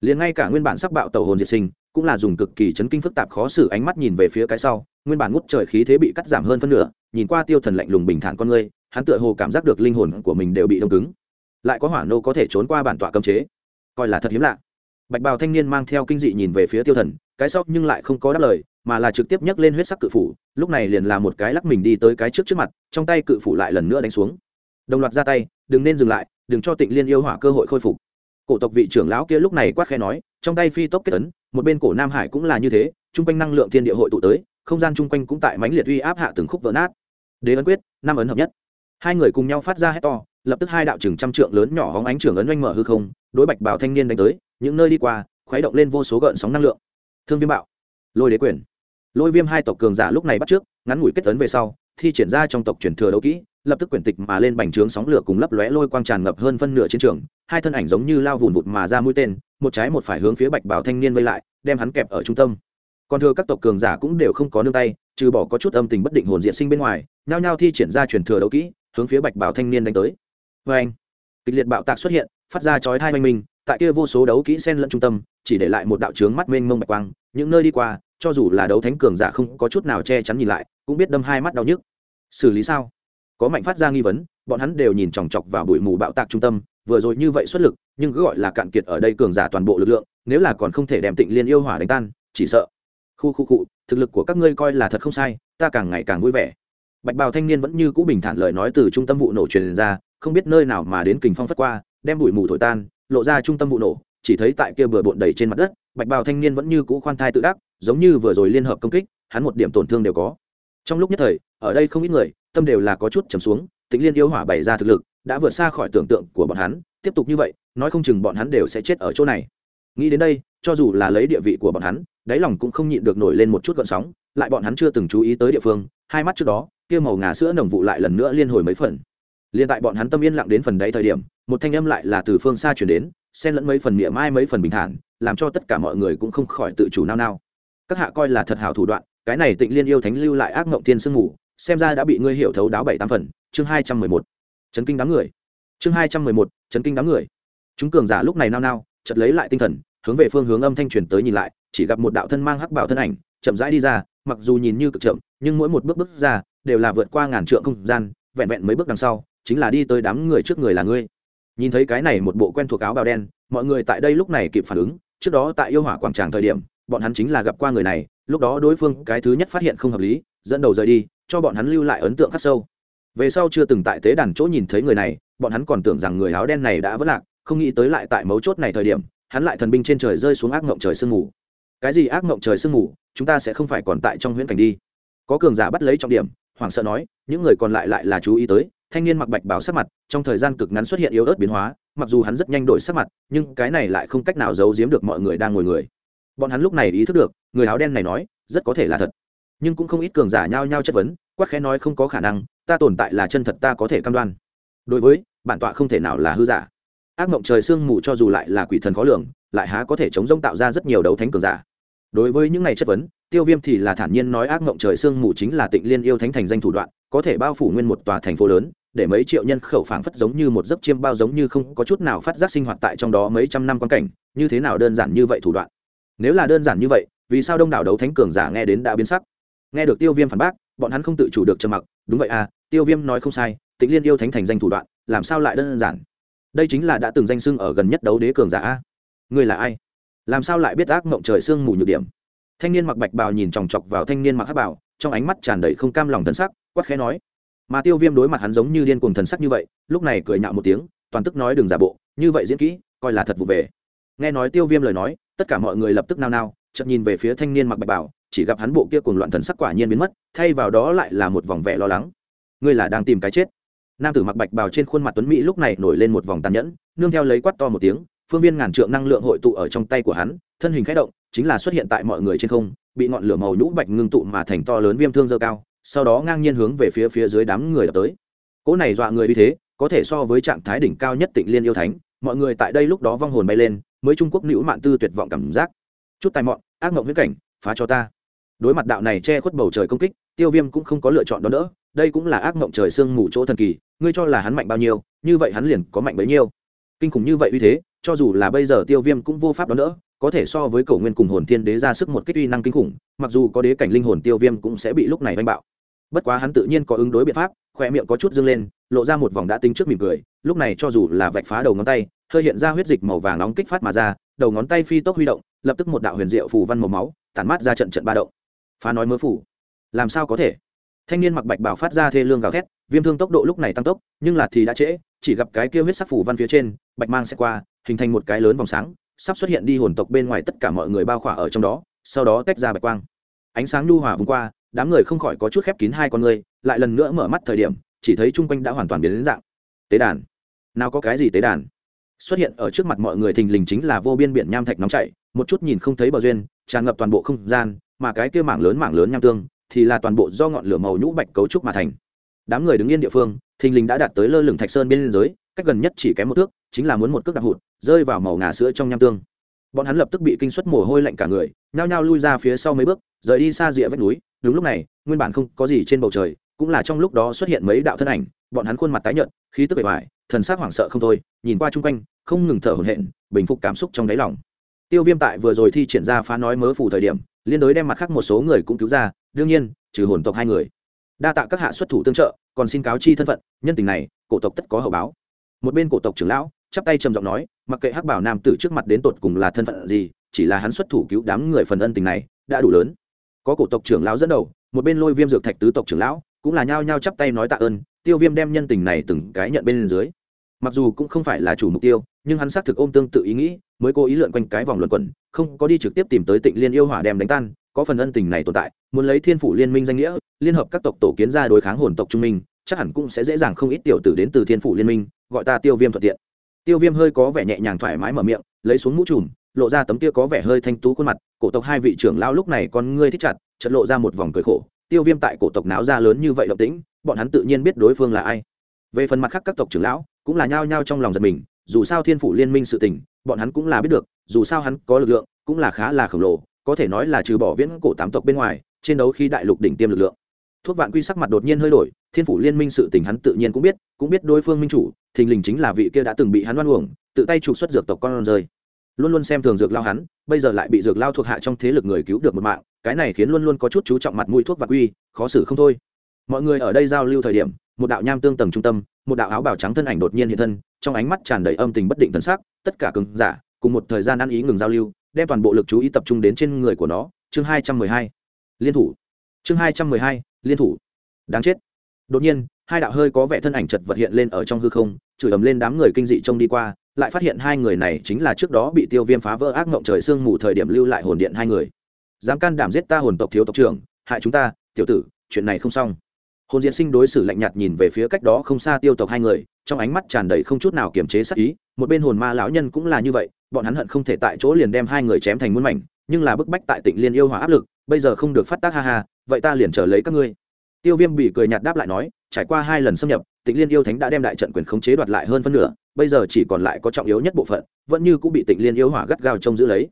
Liền ngay cả nguyên bản sắc bạo tàu hồn diệt sinh, cũng là dùng cực kỳ chấn kinh phức tạp khó xử ánh mắt nhìn về phía cái sau, nguyên bản ngút trời khí thế bị cắt giảm hơn phân nửa, nhìn qua tiêu thần lạnh lùng bình thản con người, hắn tựa hồ cảm giác được linh hồn của mình đều bị đông cứng. Lại có hỏa nô có thể trốn qua bản tọa cấm chế. Coi là thật hiếm lạ. Bạch bào thanh niên mang theo kinh dị nhìn về phía tiêu thần, cái sau nhưng lại không có đáp lời, mà là trực tiếp nhấc lên huyết sắc cự phủ, lúc này liền là một cái lắc mình đi tới cái trước trước mặt, trong tay cự phủ lại lần nữa đánh xuống đồng loạt ra tay, đừng nên dừng lại, đừng cho tịnh liên yêu hỏa cơ hội khôi phục. Cổ tộc vị trưởng lão kia lúc này quát khe nói, trong tay phi tốc kết ấn, một bên cổ nam hải cũng là như thế, chung quanh năng lượng thiên địa hội tụ tới, không gian chung quanh cũng tại mãnh liệt uy áp hạ từng khúc vỡ nát. Đế ấn quyết, năm ấn hợp nhất. Hai người cùng nhau phát ra hét to, lập tức hai đạo trưởng trăm trượng lớn nhỏ hóng ánh trưởng ấn oanh mở hư không, đối bạch bảo thanh niên đánh tới, những nơi đi qua, khuấy động lên vô số gợn sóng năng lượng. Thương viêm bạo, lôi đế quyền. Lôi viêm hai tộc cường giả lúc này bắt trước, ngắn ngủi kết tấn về sau, thi triển ra trong tộc truyền thừa đấu kỹ lập tức quyển tịch mà lên bành trướng sóng lửa cùng lấp lóe lôi quang tràn ngập hơn phân nửa chiến trường, hai thân ảnh giống như lao vùn vụt mà ra mũi tên, một trái một phải hướng phía bạch bảo thanh niên vây lại, đem hắn kẹp ở trung tâm. Còn thừa các tộc cường giả cũng đều không có nương tay, trừ bỏ có chút âm tình bất định hồn diện sinh bên ngoài, nhao nhao thi triển ra truyền thừa đấu kỹ, hướng phía bạch bảo thanh niên đánh tới. Vê anh, kịch liệt bạo tạc xuất hiện, phát ra chói thai oanh minh, tại kia vô số đấu kỹ sen lẫn trung tâm, chỉ để lại một đạo trướng mắt mênh mông bạch quang, những nơi đi qua, cho dù là đấu thánh cường giả không có chút nào che chắn nhìn lại, cũng biết đâm hai mắt đau nhức. Xử lý sao? Có mạnh phát ra nghi vấn, bọn hắn đều nhìn chòng chọc vào bụi mù bạo tạc trung tâm, vừa rồi như vậy xuất lực, nhưng cứ gọi là cạn kiệt ở đây cường giả toàn bộ lực lượng, nếu là còn không thể đem tịnh liên yêu hỏa đánh tan, chỉ sợ. Khu khu cụ thực lực của các ngươi coi là thật không sai, ta càng ngày càng vui vẻ. Bạch bào thanh niên vẫn như cũ bình thản lời nói từ trung tâm vụ nổ truyền ra, không biết nơi nào mà đến kình phong phất qua, đem bụi mù thổi tan, lộ ra trung tâm vụ nổ, chỉ thấy tại kia bừa bộn đầy trên mặt đất, bạch bào thanh niên vẫn như cũ khoan thai tự đắc, giống như vừa rồi liên hợp công kích, hắn một điểm tổn thương đều có trong lúc nhất thời, ở đây không ít người, tâm đều là có chút trầm xuống, tĩnh liên yêu hỏa bày ra thực lực, đã vượt xa khỏi tưởng tượng của bọn hắn, tiếp tục như vậy, nói không chừng bọn hắn đều sẽ chết ở chỗ này. Nghĩ đến đây, cho dù là lấy địa vị của bọn hắn, đáy lòng cũng không nhịn được nổi lên một chút gợn sóng, lại bọn hắn chưa từng chú ý tới địa phương, hai mắt trước đó, kia màu ngà sữa nồng vụ lại lần nữa liên hồi mấy phần. Liên tại bọn hắn tâm yên lặng đến phần đấy thời điểm, một thanh âm lại là từ phương xa chuyển đến, xen lẫn mấy phần miệng mai mấy phần bình thản, làm cho tất cả mọi người cũng không khỏi tự chủ nao nao. Các hạ coi là thật hảo thủ đoạn cái này tịnh liên yêu thánh lưu lại ác mộng tiên sương ngủ xem ra đã bị ngươi hiểu thấu đáo bảy tám phần, chương hai trăm mười một. Chấn kinh đám người. Chương hai trăm mười một, chấn kinh đám người. Chúng cường giả lúc này nao nao chật lấy lại tinh thần, hướng về phương hướng âm thanh truyền tới nhìn lại, chỉ gặp một đạo thân mang hắc bảo thân ảnh, chậm rãi đi ra, mặc dù nhìn như cực chậm, nhưng mỗi một bước bước ra, đều là vượt qua ngàn trượng không gian, vẹn vẹn mấy bước đằng sau, chính là đi tới đám người trước người là ngươi. Nhìn thấy cái này một bộ quen thuộc áo bào đen, mọi người tại đây lúc này kịp phản ứng, trước đó tại yêu hỏa quảng tràng thời điểm, bọn hắn chính là gặp qua người này lúc đó đối phương cái thứ nhất phát hiện không hợp lý, dẫn đầu rời đi, cho bọn hắn lưu lại ấn tượng khắc sâu. Về sau chưa từng tại tế đàn chỗ nhìn thấy người này, bọn hắn còn tưởng rằng người áo đen này đã vất lạc, không nghĩ tới lại tại mấu chốt này thời điểm, hắn lại thần binh trên trời rơi xuống ác mộng trời sương mù. Cái gì ác mộng trời sương mù, chúng ta sẽ không phải còn tại trong huyễn cảnh đi. Có cường giả bắt lấy trọng điểm, hoảng sợ nói, những người còn lại lại là chú ý tới, thanh niên mặc bạch báo sắc mặt, trong thời gian cực ngắn xuất hiện yếu ớt biến hóa, mặc dù hắn rất nhanh đổi sắc mặt, nhưng cái này lại không cách nào giấu giếm được mọi người đang ngồi người bọn hắn lúc này ý thức được, người áo đen này nói, rất có thể là thật. Nhưng cũng không ít cường giả nhao nhao chất vấn quát khẽ nói không có khả năng, ta tồn tại là chân thật, ta có thể cam đoan. Đối với, bản tọa không thể nào là hư giả. Ác mộng trời sương mù cho dù lại là quỷ thần khó lường, lại há có thể chống rông tạo ra rất nhiều đấu thánh cường giả. Đối với những ngày chất vấn, tiêu viêm thì là thản nhiên nói ác mộng trời sương mù chính là tịnh liên yêu thánh thành danh thủ đoạn, có thể bao phủ nguyên một tòa thành phố lớn, để mấy triệu nhân khẩu phảng phất giống như một giấc chiêm bao giống như không có chút nào phát giác sinh hoạt tại trong đó mấy trăm năm quan cảnh, như thế nào đơn giản như vậy thủ đoạn nếu là đơn giản như vậy, vì sao đông đảo đấu thánh cường giả nghe đến đã biến sắc? Nghe được tiêu viêm phản bác, bọn hắn không tự chủ được trầm mặc. Đúng vậy à tiêu viêm nói không sai, tịnh liên yêu thánh thành danh thủ đoạn, làm sao lại đơn giản? Đây chính là đã từng danh sưng ở gần nhất đấu đế cường giả a. Người là ai? Làm sao lại biết ác mộng trời sương mù nhược điểm? Thanh niên mặc bạch bào nhìn chòng chọc vào thanh niên mặc hát bào, trong ánh mắt tràn đầy không cam lòng thần sắc, quát khẽ nói. Mà tiêu viêm đối mặt hắn giống như điên cuồng thần sắc như vậy, lúc này cười nhạo một tiếng, toàn tức nói đừng giả bộ, như vậy diễn kỹ, coi là thật vụ về. Nghe nói tiêu viêm lời nói tất cả mọi người lập tức nao nao chậm nhìn về phía thanh niên mặc bạch bảo, chỉ gặp hắn bộ kia cùng loạn thần sắc quả nhiên biến mất, thay vào đó lại là một vòng vẻ lo lắng. Ngươi là đang tìm cái chết. Nam tử mặc bạch bào trên khuôn mặt tuấn mỹ lúc này nổi lên một vòng tàn nhẫn, nương theo lấy quát to một tiếng, phương viên ngàn trượng năng lượng hội tụ ở trong tay của hắn, thân hình khẽ động, chính là xuất hiện tại mọi người trên không, bị ngọn lửa màu nhũ bạch ngưng tụ mà thành to lớn viêm thương dơ cao, sau đó ngang nhiên hướng về phía phía dưới đám người đập tới. Cỗ này dọa người như thế, có thể so với trạng thái đỉnh cao nhất tịnh liên yêu thánh, mọi người tại đây lúc đó vong hồn bay lên mới trung quốc nữ mạn tư tuyệt vọng cảm giác. Chút tài mọn, ác mộng huyết cảnh, phá cho ta. Đối mặt đạo này che khuất bầu trời công kích, tiêu viêm cũng không có lựa chọn đó nữa đây cũng là ác mộng trời sương mù chỗ thần kỳ, ngươi cho là hắn mạnh bao nhiêu, như vậy hắn liền có mạnh bấy nhiêu. Kinh khủng như vậy uy thế, cho dù là bây giờ tiêu viêm cũng vô pháp đó nữa có thể so với cầu nguyên cùng hồn thiên đế ra sức một kích uy năng kinh khủng, mặc dù có đế cảnh linh hồn tiêu viêm cũng sẽ bị lúc này đánh bạo. Bất quá hắn tự nhiên có ứng đối biện pháp khoe miệng có chút dâng lên, lộ ra một vòng đã tính trước mỉm cười, lúc này cho dù là vạch phá đầu ngón tay hơi hiện ra huyết dịch màu vàng nóng kích phát mà ra, đầu ngón tay phi tốc huy động, lập tức một đạo huyền diệu phù văn màu máu, tản mát ra trận trận ba động. Phá nói mớ phủ làm sao có thể? Thanh niên mặc bạch bảo phát ra thê lương gào thét, viêm thương tốc độ lúc này tăng tốc, nhưng là thì đã trễ, chỉ gặp cái kia huyết sắc phủ văn phía trên, bạch mang sẽ qua, hình thành một cái lớn vòng sáng, sắp xuất hiện đi hồn tộc bên ngoài tất cả mọi người bao khỏa ở trong đó, sau đó tách ra bạch quang. Ánh sáng nhu hòa vùng qua, đám người không khỏi có chút khép kín hai con người, lại lần nữa mở mắt thời điểm, chỉ thấy chung quanh đã hoàn toàn biến đến dạng. Tế đàn. Nào có cái gì tế đàn? Xuất hiện ở trước mặt mọi người thình lình chính là vô biên biển nham thạch nóng chảy, một chút nhìn không thấy bờ duyên, tràn ngập toàn bộ không gian, mà cái kia mảng lớn mảng lớn nham tương thì là toàn bộ do ngọn lửa màu nhũ bạch cấu trúc mà thành. Đám người đứng yên địa phương, thình lình đã đạt tới lơ lửng thạch sơn bên giới, cách gần nhất chỉ kém một thước, chính là muốn một cước đạp hụt, rơi vào màu ngà sữa trong nham tương. Bọn hắn lập tức bị kinh suất mồ hôi lạnh cả người, nhao nhao lui ra phía sau mấy bước, rời đi xa rìa vách núi. Đúng lúc này, nguyên bản không có gì trên bầu trời, cũng là trong lúc đó xuất hiện mấy đạo thân ảnh, bọn hắn khuôn mặt tái nhợt, khí tức bề ngoài thần sắc hoảng sợ không thôi, nhìn qua chung quanh, không ngừng thở hổn hển, bình phục cảm xúc trong đáy lòng. Tiêu viêm tại vừa rồi thi triển ra phá nói mớ phủ thời điểm, liên đối đem mặt khác một số người cũng cứu ra, đương nhiên, trừ hồn tộc hai người. Đa tạ các hạ xuất thủ tương trợ, còn xin cáo chi thân phận, nhân tình này, cổ tộc tất có hậu báo. Một bên cổ tộc trưởng lão, chắp tay trầm giọng nói, mặc kệ hắc bảo nam tử trước mặt đến tột cùng là thân phận gì, chỉ là hắn xuất thủ cứu đám người phần ân tình này, đã đủ lớn. Có cổ tộc trưởng lão dẫn đầu, một bên lôi viêm dược thạch tứ tộc trưởng lão, cũng là nhao nhao chắp tay nói tạ ơn, tiêu viêm đem nhân tình này từng cái nhận bên dưới mặc dù cũng không phải là chủ mục tiêu, nhưng hắn xác thực ôm tương tự ý nghĩ, mới cố ý lượn quanh cái vòng luận quẩn, không có đi trực tiếp tìm tới tịnh liên yêu hỏa đem đánh tan, có phần ân tình này tồn tại, muốn lấy thiên phủ liên minh danh nghĩa, liên hợp các tộc tổ kiến ra đối kháng hồn tộc trung minh, chắc hẳn cũng sẽ dễ dàng không ít tiểu tử đến từ thiên phủ liên minh, gọi ta tiêu viêm thuận tiện. Tiêu viêm hơi có vẻ nhẹ nhàng thoải mái mở miệng, lấy xuống mũ trùm, lộ ra tấm kia có vẻ hơi thanh tú khuôn mặt, cổ tộc hai vị trưởng lao lúc này con ngươi thích chặt chật lộ ra một vòng cười khổ, tiêu viêm tại cổ tộc náo ra lớn như vậy động tĩnh, bọn hắn tự nhiên biết đối phương là ai. Về phần mặt khác các tộc trưởng lão cũng là nhao nhao trong lòng giật mình, dù sao thiên phủ liên minh sự tình, bọn hắn cũng là biết được, dù sao hắn có lực lượng, cũng là khá là khổng lồ, có thể nói là trừ bỏ viễn cổ tám tộc bên ngoài, trên đấu khi đại lục đỉnh tiêm lực lượng. Thuốc vạn quy sắc mặt đột nhiên hơi đổi, thiên phủ liên minh sự tình hắn tự nhiên cũng biết cũng biết đối phương minh chủ, thình lình chính là vị kia đã từng bị hắn oan uổng, tự tay trục xuất dược tộc con rơi. Luôn luôn xem thường dược lao hắn, bây giờ lại bị dược lao thuộc hạ trong thế lực người cứu được một mạng, cái này khiến luôn luôn có chút chú trọng mặt mũi thuốc vạn quy, khó xử không thôi. Mọi người ở đây giao lưu thời điểm, một đạo nham tương tầng trung tâm một đạo áo bào trắng thân ảnh đột nhiên hiện thân, trong ánh mắt tràn đầy âm tình bất định thân sắc, tất cả cứng giả, cùng một thời gian ăn ý ngừng giao lưu, đem toàn bộ lực chú ý tập trung đến trên người của nó. Chương hai trăm mười hai, liên thủ. Chương hai trăm mười hai, liên thủ. Đáng chết. Đột nhiên, hai đạo hơi có vẻ thân ảnh chật vật hiện lên ở trong hư không, chửi ầm lên đám người kinh dị trông đi qua, lại phát hiện hai người này chính là trước đó bị tiêu viêm phá vỡ ác ngộng trời sương mù thời điểm lưu lại hồn điện hai người. Dám can đảm giết ta hồn tộc thiếu tộc trưởng, hại chúng ta, tiểu tử, chuyện này không xong hồn diễn sinh đối xử lạnh nhạt nhìn về phía cách đó không xa tiêu tộc hai người, trong ánh mắt tràn đầy không chút nào kiềm chế sắc ý, một bên hồn ma lão nhân cũng là như vậy, bọn hắn hận không thể tại chỗ liền đem hai người chém thành muôn mảnh, nhưng là bức bách tại tịnh liên yêu hòa áp lực, bây giờ không được phát tác ha ha, vậy ta liền trở lấy các ngươi. Tiêu viêm bị cười nhạt đáp lại nói, trải qua hai lần xâm nhập, tịnh liên yêu thánh đã đem đại trận quyền khống chế đoạt lại hơn phân nửa, bây giờ chỉ còn lại có trọng yếu nhất bộ phận, vẫn như cũng bị tịnh liên yêu hỏa gắt gao trông giữ lấy.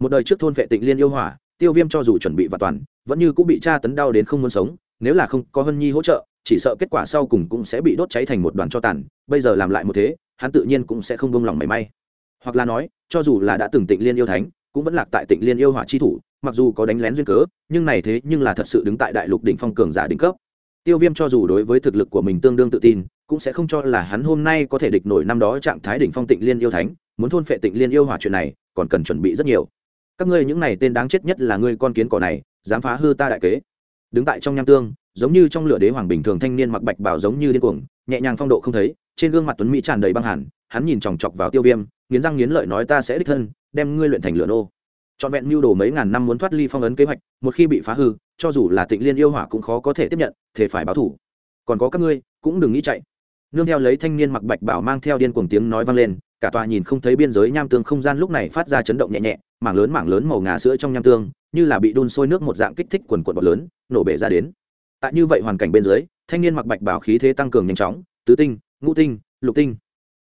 Một đời trước thôn vệ tịnh liên yêu hỏa, tiêu viêm cho dù chuẩn bị và toàn, vẫn như cũng bị tra tấn đau đến không muốn sống nếu là không có hân nhi hỗ trợ, chỉ sợ kết quả sau cùng cũng sẽ bị đốt cháy thành một đoàn cho tàn, bây giờ làm lại một thế, hắn tự nhiên cũng sẽ không buông lòng mảy may. Hoặc là nói, cho dù là đã từng tịnh liên yêu thánh, cũng vẫn lạc tại tịnh liên yêu hỏa chi thủ, mặc dù có đánh lén duyên cớ, nhưng này thế nhưng là thật sự đứng tại đại lục đỉnh phong cường giả đỉnh cấp. Tiêu viêm cho dù đối với thực lực của mình tương đương tự tin, cũng sẽ không cho là hắn hôm nay có thể địch nổi năm đó trạng thái đỉnh phong tịnh liên yêu thánh, muốn thôn phệ tịnh liên yêu hỏa chuyện này, còn cần chuẩn bị rất nhiều. Các ngươi những này tên đáng chết nhất là ngươi con kiến cỏ này, dám phá hư ta đại kế đứng tại trong nham tương, giống như trong lửa đế hoàng bình thường thanh niên mặc bạch bảo giống như điên cuồng, nhẹ nhàng phong độ không thấy, trên gương mặt tuấn mỹ tràn đầy băng hẳn hắn nhìn chòng chọc vào tiêu viêm, nghiến răng nghiến lợi nói ta sẽ đích thân, đem ngươi luyện thành lửa nô. Trọn vẹn mưu đồ mấy ngàn năm muốn thoát ly phong ấn kế hoạch, một khi bị phá hư, cho dù là tịnh liên yêu hỏa cũng khó có thể tiếp nhận thế phải báo thủ. Còn có các ngươi, cũng đừng nghĩ chạy. Nương theo lấy thanh niên mặc bạch bảo mang theo điên cuồng tiếng nói vang lên cả tòa nhìn không thấy biên giới nham tương không gian lúc này phát ra chấn động nhẹ nhẹ, mảng lớn mảng lớn màu ngà sữa trong nham tương, như là bị đun sôi nước một dạng kích thích quần quần bọt lớn, nổ bể ra đến. Tại như vậy hoàn cảnh bên dưới, thanh niên mặc bạch bảo khí thế tăng cường nhanh chóng, tứ tinh, ngũ tinh, lục tinh.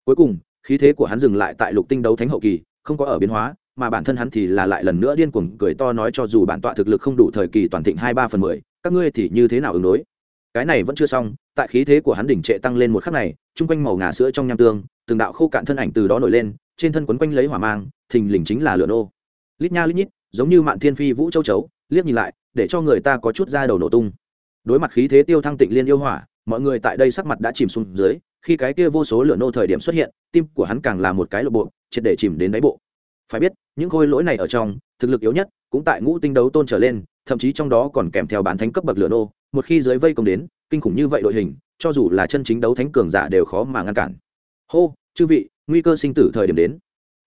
Cuối cùng, khí thế của hắn dừng lại tại lục tinh đấu thánh hậu kỳ, không có ở biến hóa, mà bản thân hắn thì là lại lần nữa điên cuồng cười to nói cho dù bản tọa thực lực không đủ thời kỳ toàn thịnh hai ba phần mười, các ngươi thì như thế nào ứng đối? Cái này vẫn chưa xong, tại khí thế của hắn đỉnh trệ tăng lên một khắc này, chung quanh màu ngà sữa trong nham tương từng đạo khô cạn thân ảnh từ đó nổi lên, trên thân quấn quanh lấy hỏa mang, thình lình chính là lửa nô. Lít nha lít nhít, giống như mạn thiên phi vũ châu chấu, liếc nhìn lại, để cho người ta có chút ra đầu nổ tung. Đối mặt khí thế tiêu thăng tịnh liên yêu hỏa, mọi người tại đây sắc mặt đã chìm xuống dưới, khi cái kia vô số lửa nô thời điểm xuất hiện, tim của hắn càng là một cái lộ bộ, triệt để chìm đến đáy bộ. Phải biết, những khôi lỗi này ở trong, thực lực yếu nhất, cũng tại ngũ tinh đấu tôn trở lên, thậm chí trong đó còn kèm theo bán thánh cấp bậc lửa nô, một khi dưới vây công đến, kinh khủng như vậy đội hình, cho dù là chân chính đấu thánh cường giả đều khó mà ngăn cản. Hô! Chư vị, nguy cơ sinh tử thời điểm đến.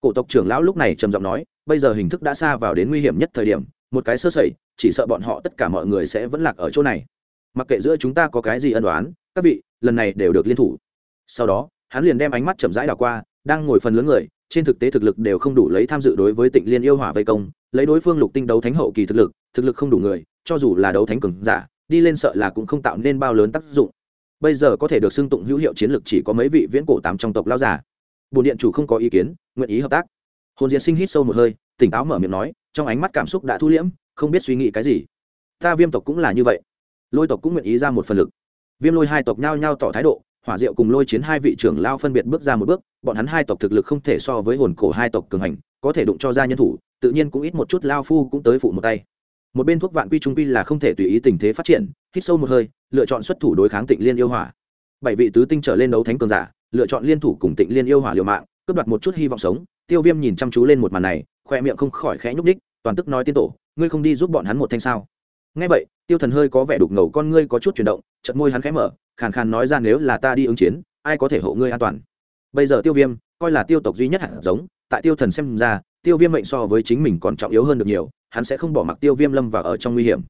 Cổ tộc trưởng lão lúc này trầm giọng nói, bây giờ hình thức đã xa vào đến nguy hiểm nhất thời điểm, một cái sơ sẩy, chỉ sợ bọn họ tất cả mọi người sẽ vẫn lạc ở chỗ này. Mặc kệ giữa chúng ta có cái gì ân đoán các vị, lần này đều được liên thủ. Sau đó, hắn liền đem ánh mắt chậm rãi đảo qua, đang ngồi phần lớn người, trên thực tế thực lực đều không đủ lấy tham dự đối với tịnh liên yêu hỏa vây công, lấy đối phương lục tinh đấu thánh hậu kỳ thực lực thực lực không đủ người, cho dù là đấu thánh cường giả, đi lên sợ là cũng không tạo nên bao lớn tác dụng bây giờ có thể được xưng tụng hữu hiệu chiến lược chỉ có mấy vị viễn cổ tám trong tộc lao giả bồn điện chủ không có ý kiến, nguyện ý hợp tác. Hồn diễn sinh hít sâu một hơi, tỉnh táo mở miệng nói, trong ánh mắt cảm xúc đã thu liễm, không biết suy nghĩ cái gì. Ta viêm tộc cũng là như vậy. Lôi tộc cũng nguyện ý ra một phần lực. Viêm lôi hai tộc nhao nhao tỏ thái độ, hỏa diệu cùng lôi chiến hai vị trưởng lao phân biệt bước ra một bước, bọn hắn hai tộc thực lực không thể so với hồn cổ hai tộc cường hành, có thể đụng cho ra nhân thủ, tự nhiên cũng ít một chút lao phu cũng tới phụ một tay một bên thuốc vạn quy trung quy là không thể tùy ý tình thế phát triển, hít sâu một hơi, lựa chọn xuất thủ đối kháng tịnh liên yêu hỏa. Bảy vị tứ tinh trở lên đấu thánh cường giả, lựa chọn liên thủ cùng tịnh liên yêu hỏa liều mạng, cướp đoạt một chút hy vọng sống. Tiêu viêm nhìn chăm chú lên một màn này, khoe miệng không khỏi khẽ nhúc ních toàn tức nói tiên tổ, ngươi không đi giúp bọn hắn một thanh sao? Ngay vậy, tiêu thần hơi có vẻ đục ngầu, con ngươi có chút chuyển động chật môi hắn khẽ mở, khàn khàn nói ra nếu là ta đi ứng chiến, ai có thể hộ ngươi an toàn? Bây giờ tiêu viêm coi là tiêu tộc duy nhất hạt giống, tại tiêu thần xem ra, tiêu viêm mệnh so với chính mình còn trọng yếu hơn được nhiều hắn sẽ không bỏ mặc tiêu viêm lâm vào ở trong nguy hiểm.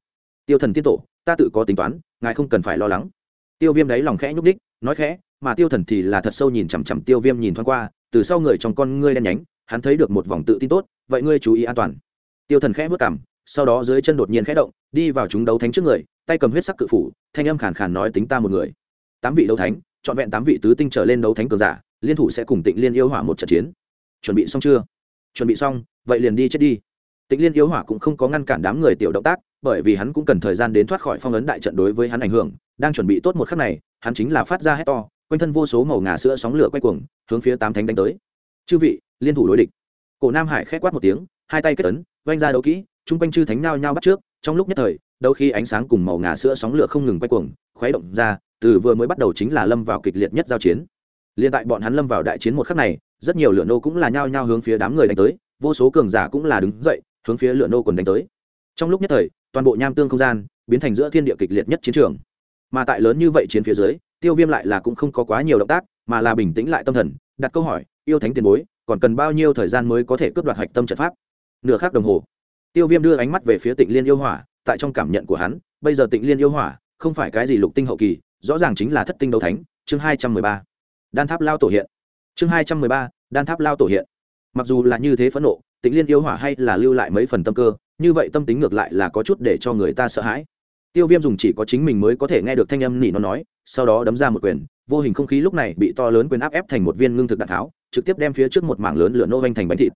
Tiêu thần tiên tổ, ta tự có tính toán, ngài không cần phải lo lắng. Tiêu viêm đáy lòng khẽ nhúc đích nói khẽ, mà tiêu thần thì là thật sâu nhìn chằm chằm tiêu viêm nhìn thoáng qua, từ sau người trong con ngươi đen nhánh, hắn thấy được một vòng tự tin tốt, vậy ngươi chú ý an toàn. Tiêu thần khẽ vất cảm sau đó dưới chân đột nhiên khẽ động, đi vào chúng đấu thánh trước người, tay cầm huyết sắc cự phủ, thanh âm khàn khàn nói tính ta một người. Tám vị đấu thánh, trọn vẹn tám vị tứ tinh trở lên đấu thánh cường giả, liên thủ sẽ cùng tịnh liên yêu hỏa một trận chiến. Chuẩn bị xong chưa? Chuẩn bị xong, vậy liền đi chết đi tịnh liên yếu hỏa cũng không có ngăn cản đám người tiểu động tác, bởi vì hắn cũng cần thời gian đến thoát khỏi phong ấn đại trận đối với hắn ảnh hưởng, đang chuẩn bị tốt một khắc này, hắn chính là phát ra hét to, quanh thân vô số màu ngà sữa sóng lửa quay cuồng, hướng phía tám thánh đánh tới. Chư vị, liên thủ đối địch. Cổ nam hải khẽ quát một tiếng, hai tay kết ấn vanh ra đấu kỹ, chung quanh chư thánh nao nhao bắt trước, trong lúc nhất thời đôi khi ánh sáng cùng màu ngà sữa sóng lửa không ngừng quay cuồng, khuấy động ra, từ vừa mới bắt đầu chính là lâm vào kịch liệt nhất giao chiến. Liên tại bọn hắn lâm vào đại chiến một khắc này, rất nhiều lửa nô cũng là nhao nhao hướng phía đám người đánh tới, vô số cường giả cũng là đứng dậy hướng phía lửa nô quần đánh tới. Trong lúc nhất thời, toàn bộ nham tương không gian biến thành giữa thiên địa kịch liệt nhất chiến trường. Mà tại lớn như vậy chiến phía dưới, tiêu viêm lại là cũng không có quá nhiều động tác, mà là bình tĩnh lại tâm thần, đặt câu hỏi, yêu thánh tiền bối, còn cần bao nhiêu thời gian mới có thể cướp đoạt hạch tâm trận pháp? Nửa khác đồng hồ, tiêu viêm đưa ánh mắt về phía tịnh liên yêu hỏa, tại trong cảm nhận của hắn, bây giờ tịnh liên yêu hỏa không phải cái gì lục tinh hậu kỳ, rõ ràng chính là thất tinh đấu thánh, chương hai trăm mười ba. Đan tháp lao tổ hiện. Chương hai trăm mười ba, đan tháp lao tổ hiện. Mặc dù là như thế phẫn nộ tịnh liên yêu hỏa hay là lưu lại mấy phần tâm cơ, như vậy tâm tính ngược lại là có chút để cho người ta sợ hãi. Tiêu viêm dùng chỉ có chính mình mới có thể nghe được thanh âm nỉ nó nói, sau đó đấm ra một quyền, vô hình không khí lúc này bị to lớn quyền áp ép thành một viên ngưng thực đạn tháo, trực tiếp đem phía trước một mảng lớn lửa nô vanh thành bánh thịt.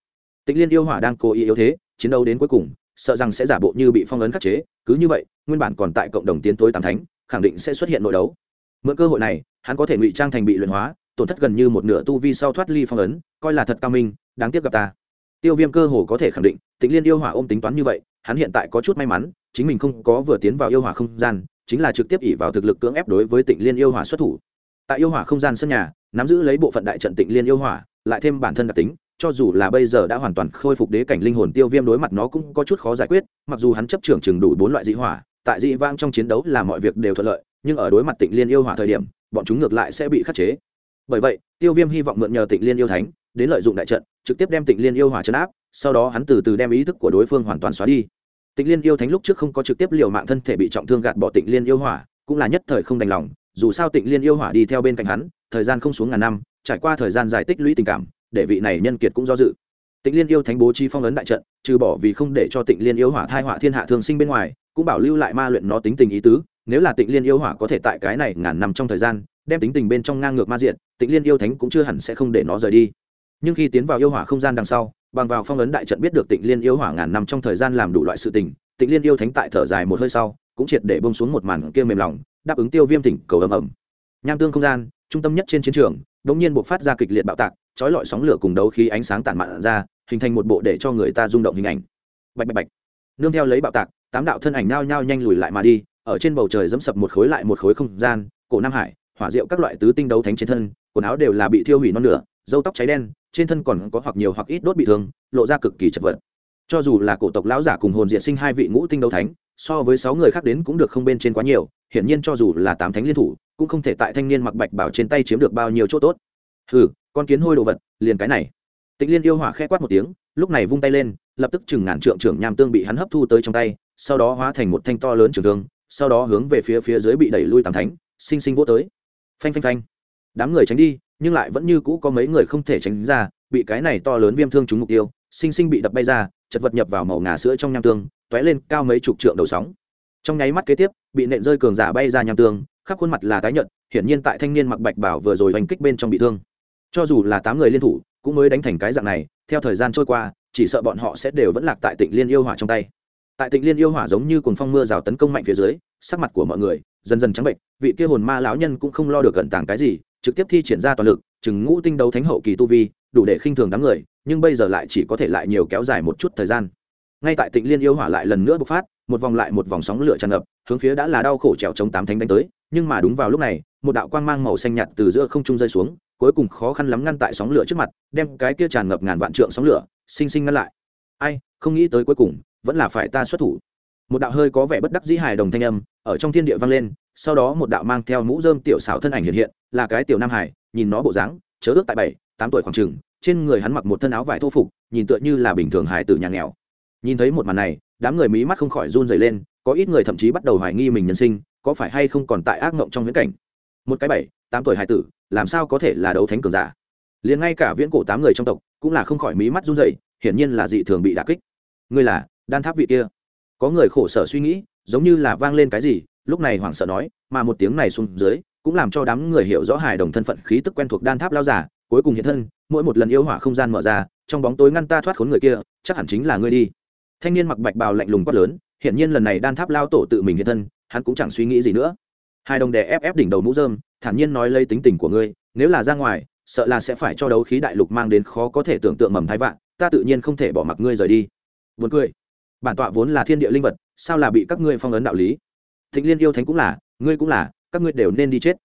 Tịnh liên yêu hỏa đang cố ý yếu thế, chiến đấu đến cuối cùng, sợ rằng sẽ giả bộ như bị phong ấn khắc chế, cứ như vậy, nguyên bản còn tại cộng đồng tiến tối tam thánh, khẳng định sẽ xuất hiện nội đấu. Mượn cơ hội này, hắn có thể ngụy trang thành bị luyện hóa, tổn thất gần như một nửa tu vi sau thoát ly phong ấn, coi là thật cao minh, đáng tiếc gặp ta tiêu viêm cơ hồ có thể khẳng định tịnh liên yêu hỏa ôm tính toán như vậy, hắn hiện tại có chút may mắn, chính mình không có vừa tiến vào yêu hỏa không gian, chính là trực tiếp ỉ vào thực lực cưỡng ép đối với tịnh liên yêu hỏa xuất thủ. Tại yêu hỏa không gian sân nhà, nắm giữ lấy bộ phận đại trận tịnh liên yêu hỏa, lại thêm bản thân đặc tính, cho dù là bây giờ đã hoàn toàn khôi phục đế cảnh linh hồn tiêu viêm đối mặt nó cũng có chút khó giải quyết, mặc dù hắn chấp trưởng chừng đủ bốn loại dị hỏa, tại dị vang trong chiến đấu là mọi việc đều thuận lợi, nhưng ở đối mặt tịnh liên yêu hỏa thời điểm, bọn chúng ngược lại sẽ bị khắc chế. Bởi vậy, tiêu viêm hy vọng mượn nhờ tịnh liên yêu thánh đến lợi dụng đại trận, trực tiếp đem tịnh liên yêu hỏa chấn áp, sau đó hắn từ từ đem ý thức của đối phương hoàn toàn xóa đi. Tịnh liên yêu thánh lúc trước không có trực tiếp liều mạng thân thể bị trọng thương gạt bỏ tịnh liên yêu hỏa, cũng là nhất thời không đành lòng, dù sao tịnh liên yêu hỏa đi theo bên cạnh hắn, thời gian không xuống ngàn năm, trải qua thời gian dài tích lũy tình cảm, để vị này nhân kiệt cũng do dự. Tịnh liên yêu thánh bố trí phong ấn đại trận, trừ bỏ vì không để cho tịnh liên yêu hỏa thai họa thiên hạ thường sinh bên ngoài, cũng bảo lưu lại ma luyện nó tính tình ý tứ, nếu là tịnh liên yêu hỏa có thể tại cái này ngàn năm trong thời gian, đem tính tình bên trong ngang ngược ma diện, tịnh liên yêu thánh cũng chưa hẳn sẽ không để nó rời đi nhưng khi tiến vào yêu hỏa không gian đằng sau, bằng vào phong ấn đại trận biết được tịnh liên yêu hỏa ngàn năm trong thời gian làm đủ loại sự tình, tịnh liên yêu thánh tại thở dài một hơi sau, cũng triệt để bông xuống một màn kia mềm lòng, đáp ứng tiêu viêm tỉnh cầu ầm ầm. Nham tương không gian, trung tâm nhất trên chiến trường đ ỗ n g nhiên buộc phát ra kịch liệt bạo tạc, trói lọi sóng lửa cùng đấu khí ánh sáng tản mạn ra, hình thành một bộ để cho người ta rung động hình ảnh. Bạch bạch bạch. Nương theo lấy bạo tạc, tám đạo thân ảnh nao nhao nhanh lùi lại mà đi, ở trên bầu trời dẫm sập một khối lại một khối không gian, cổ nam hải, hỏa diệu các loại tứ tinh đấu thánh trên thân, quần áo đều là bị thiêu hủy non lửa dâu tóc cháy đen trên thân còn có hoặc nhiều hoặc ít đốt bị thương, lộ ra cực kỳ chật vật. Cho dù là cổ tộc lão giả cùng hồn diện sinh hai vị ngũ tinh đấu thánh, so với sáu người khác đến cũng được không bên trên quá nhiều, hiển nhiên cho dù là tám thánh liên thủ, cũng không thể tại thanh niên mặc bạch bảo trên tay chiếm được bao nhiêu chỗ tốt. Hừ, con kiến hôi đồ vật, liền cái này. Tịnh liên yêu hỏa khẽ quát một tiếng, lúc này vung tay lên, lập tức chừng ngàn trượng trưởng nham tương bị hắn hấp thu tới trong tay, sau đó hóa thành một thanh to lớn trường thương, sau đó hướng về phía phía dưới bị đẩy lui tám thánh, sinh sinh vô tới. Phanh phanh phanh. Đám người tránh đi nhưng lại vẫn như cũ có mấy người không thể tránh ra, bị cái này to lớn viêm thương trúng mục tiêu, sinh sinh bị đập bay ra, chật vật nhập vào màu ngà sữa trong nham tương t ó é lên cao mấy chục trượng đầu sóng. Trong nháy mắt kế tiếp, bị nện rơi cường giả bay ra nham tương, khắp khuôn mặt là tái nhợt, hiển nhiên tại thanh niên mặc bạch bảo vừa rồi hành kích bên trong bị thương. Cho dù là tám người liên thủ, cũng mới đánh thành cái dạng này, theo thời gian trôi qua, chỉ sợ bọn họ sẽ đều vẫn lạc tại tịnh liên yêu hỏa trong tay. Tại tịnh liên yêu hỏa giống như cồn phong mưa rào tấn công mạnh phía dưới, sắc mặt của mọi người dần dần trắng bệnh, vị kia hồn ma lão nhân cũng không lo được gần tàng cái gì trực tiếp thi triển ra toàn lực, chừng ngũ tinh đấu thánh hậu kỳ tu vi, đủ để khinh thường đám người, nhưng bây giờ lại chỉ có thể lại nhiều kéo dài một chút thời gian. Ngay tại tịnh liên yêu hỏa lại lần nữa bộc phát, một vòng lại một vòng sóng lửa tràn ngập, hướng phía đã là đau khổ trèo chống tám thánh đánh tới, nhưng mà đúng vào lúc này, một đạo quang mang màu xanh nhạt từ giữa không trung rơi xuống, cuối cùng khó khăn lắm ngăn tại sóng lửa trước mặt, đem cái kia tràn ngập ngàn vạn trượng sóng lửa, sinh sinh ngăn lại. Ai, không nghĩ tới cuối cùng, vẫn là phải ta xuất thủ. Một đạo hơi có vẻ bất đắc dĩ hài đồng thanh âm, ở trong thiên địa vang lên, sau đó một đạo mang theo mũ rơm tiểu xảo thân ảnh hiện hiện là cái tiểu nam hải, nhìn nó bộ dáng, chớ ước tại bảy, tám tuổi khoảng chừng, trên người hắn mặc một thân áo vải thô phục, nhìn tựa như là bình thường hải tử nhà nghèo. Nhìn thấy một màn này, đám người mí mắt không khỏi run dày lên, có ít người thậm chí bắt đầu hoài nghi mình nhân sinh, có phải hay không còn tại ác mộng trong viễn cảnh. Một cái bảy, tám tuổi hải tử, làm sao có thể là đấu thánh cường giả? Liền ngay cả viễn cổ tám người trong tộc, cũng là không khỏi mí mắt run dày hiển nhiên là dị thường bị đà kích. Ngươi là, đan tháp vị kia. Có người khổ sở suy nghĩ, giống như là vang lên cái gì, lúc này hoảng sợ nói, mà một tiếng này xuống dưới cũng làm cho đám người hiểu rõ hài đồng thân phận khí tức quen thuộc đan tháp lao giả cuối cùng hiện thân, mỗi một lần yêu hỏa không gian mở ra, trong bóng tối ngăn ta thoát khốn người kia, chắc hẳn chính là ngươi đi. Thanh niên mặc bạch bào lạnh lùng quát lớn, hiển nhiên lần này đan tháp lao tổ tự mình hiện thân, hắn cũng chẳng suy nghĩ gì nữa. Hai đồng đè ép ép đỉnh đầu mũ dơm thản nhiên nói lấy tính tình của ngươi, nếu là ra ngoài, sợ là sẽ phải cho đấu khí đại lục mang đến khó có thể tưởng tượng mầm thái vạn, ta tự nhiên không thể bỏ mặc ngươi rời đi. Vốn cười. Bản tọa vốn là thiên địa linh vật, sao là bị các ngươi phong ấn đạo lý? Thịnh liên yêu thánh cũng là, ngươi cũng là các ngươi đều nên đi chết.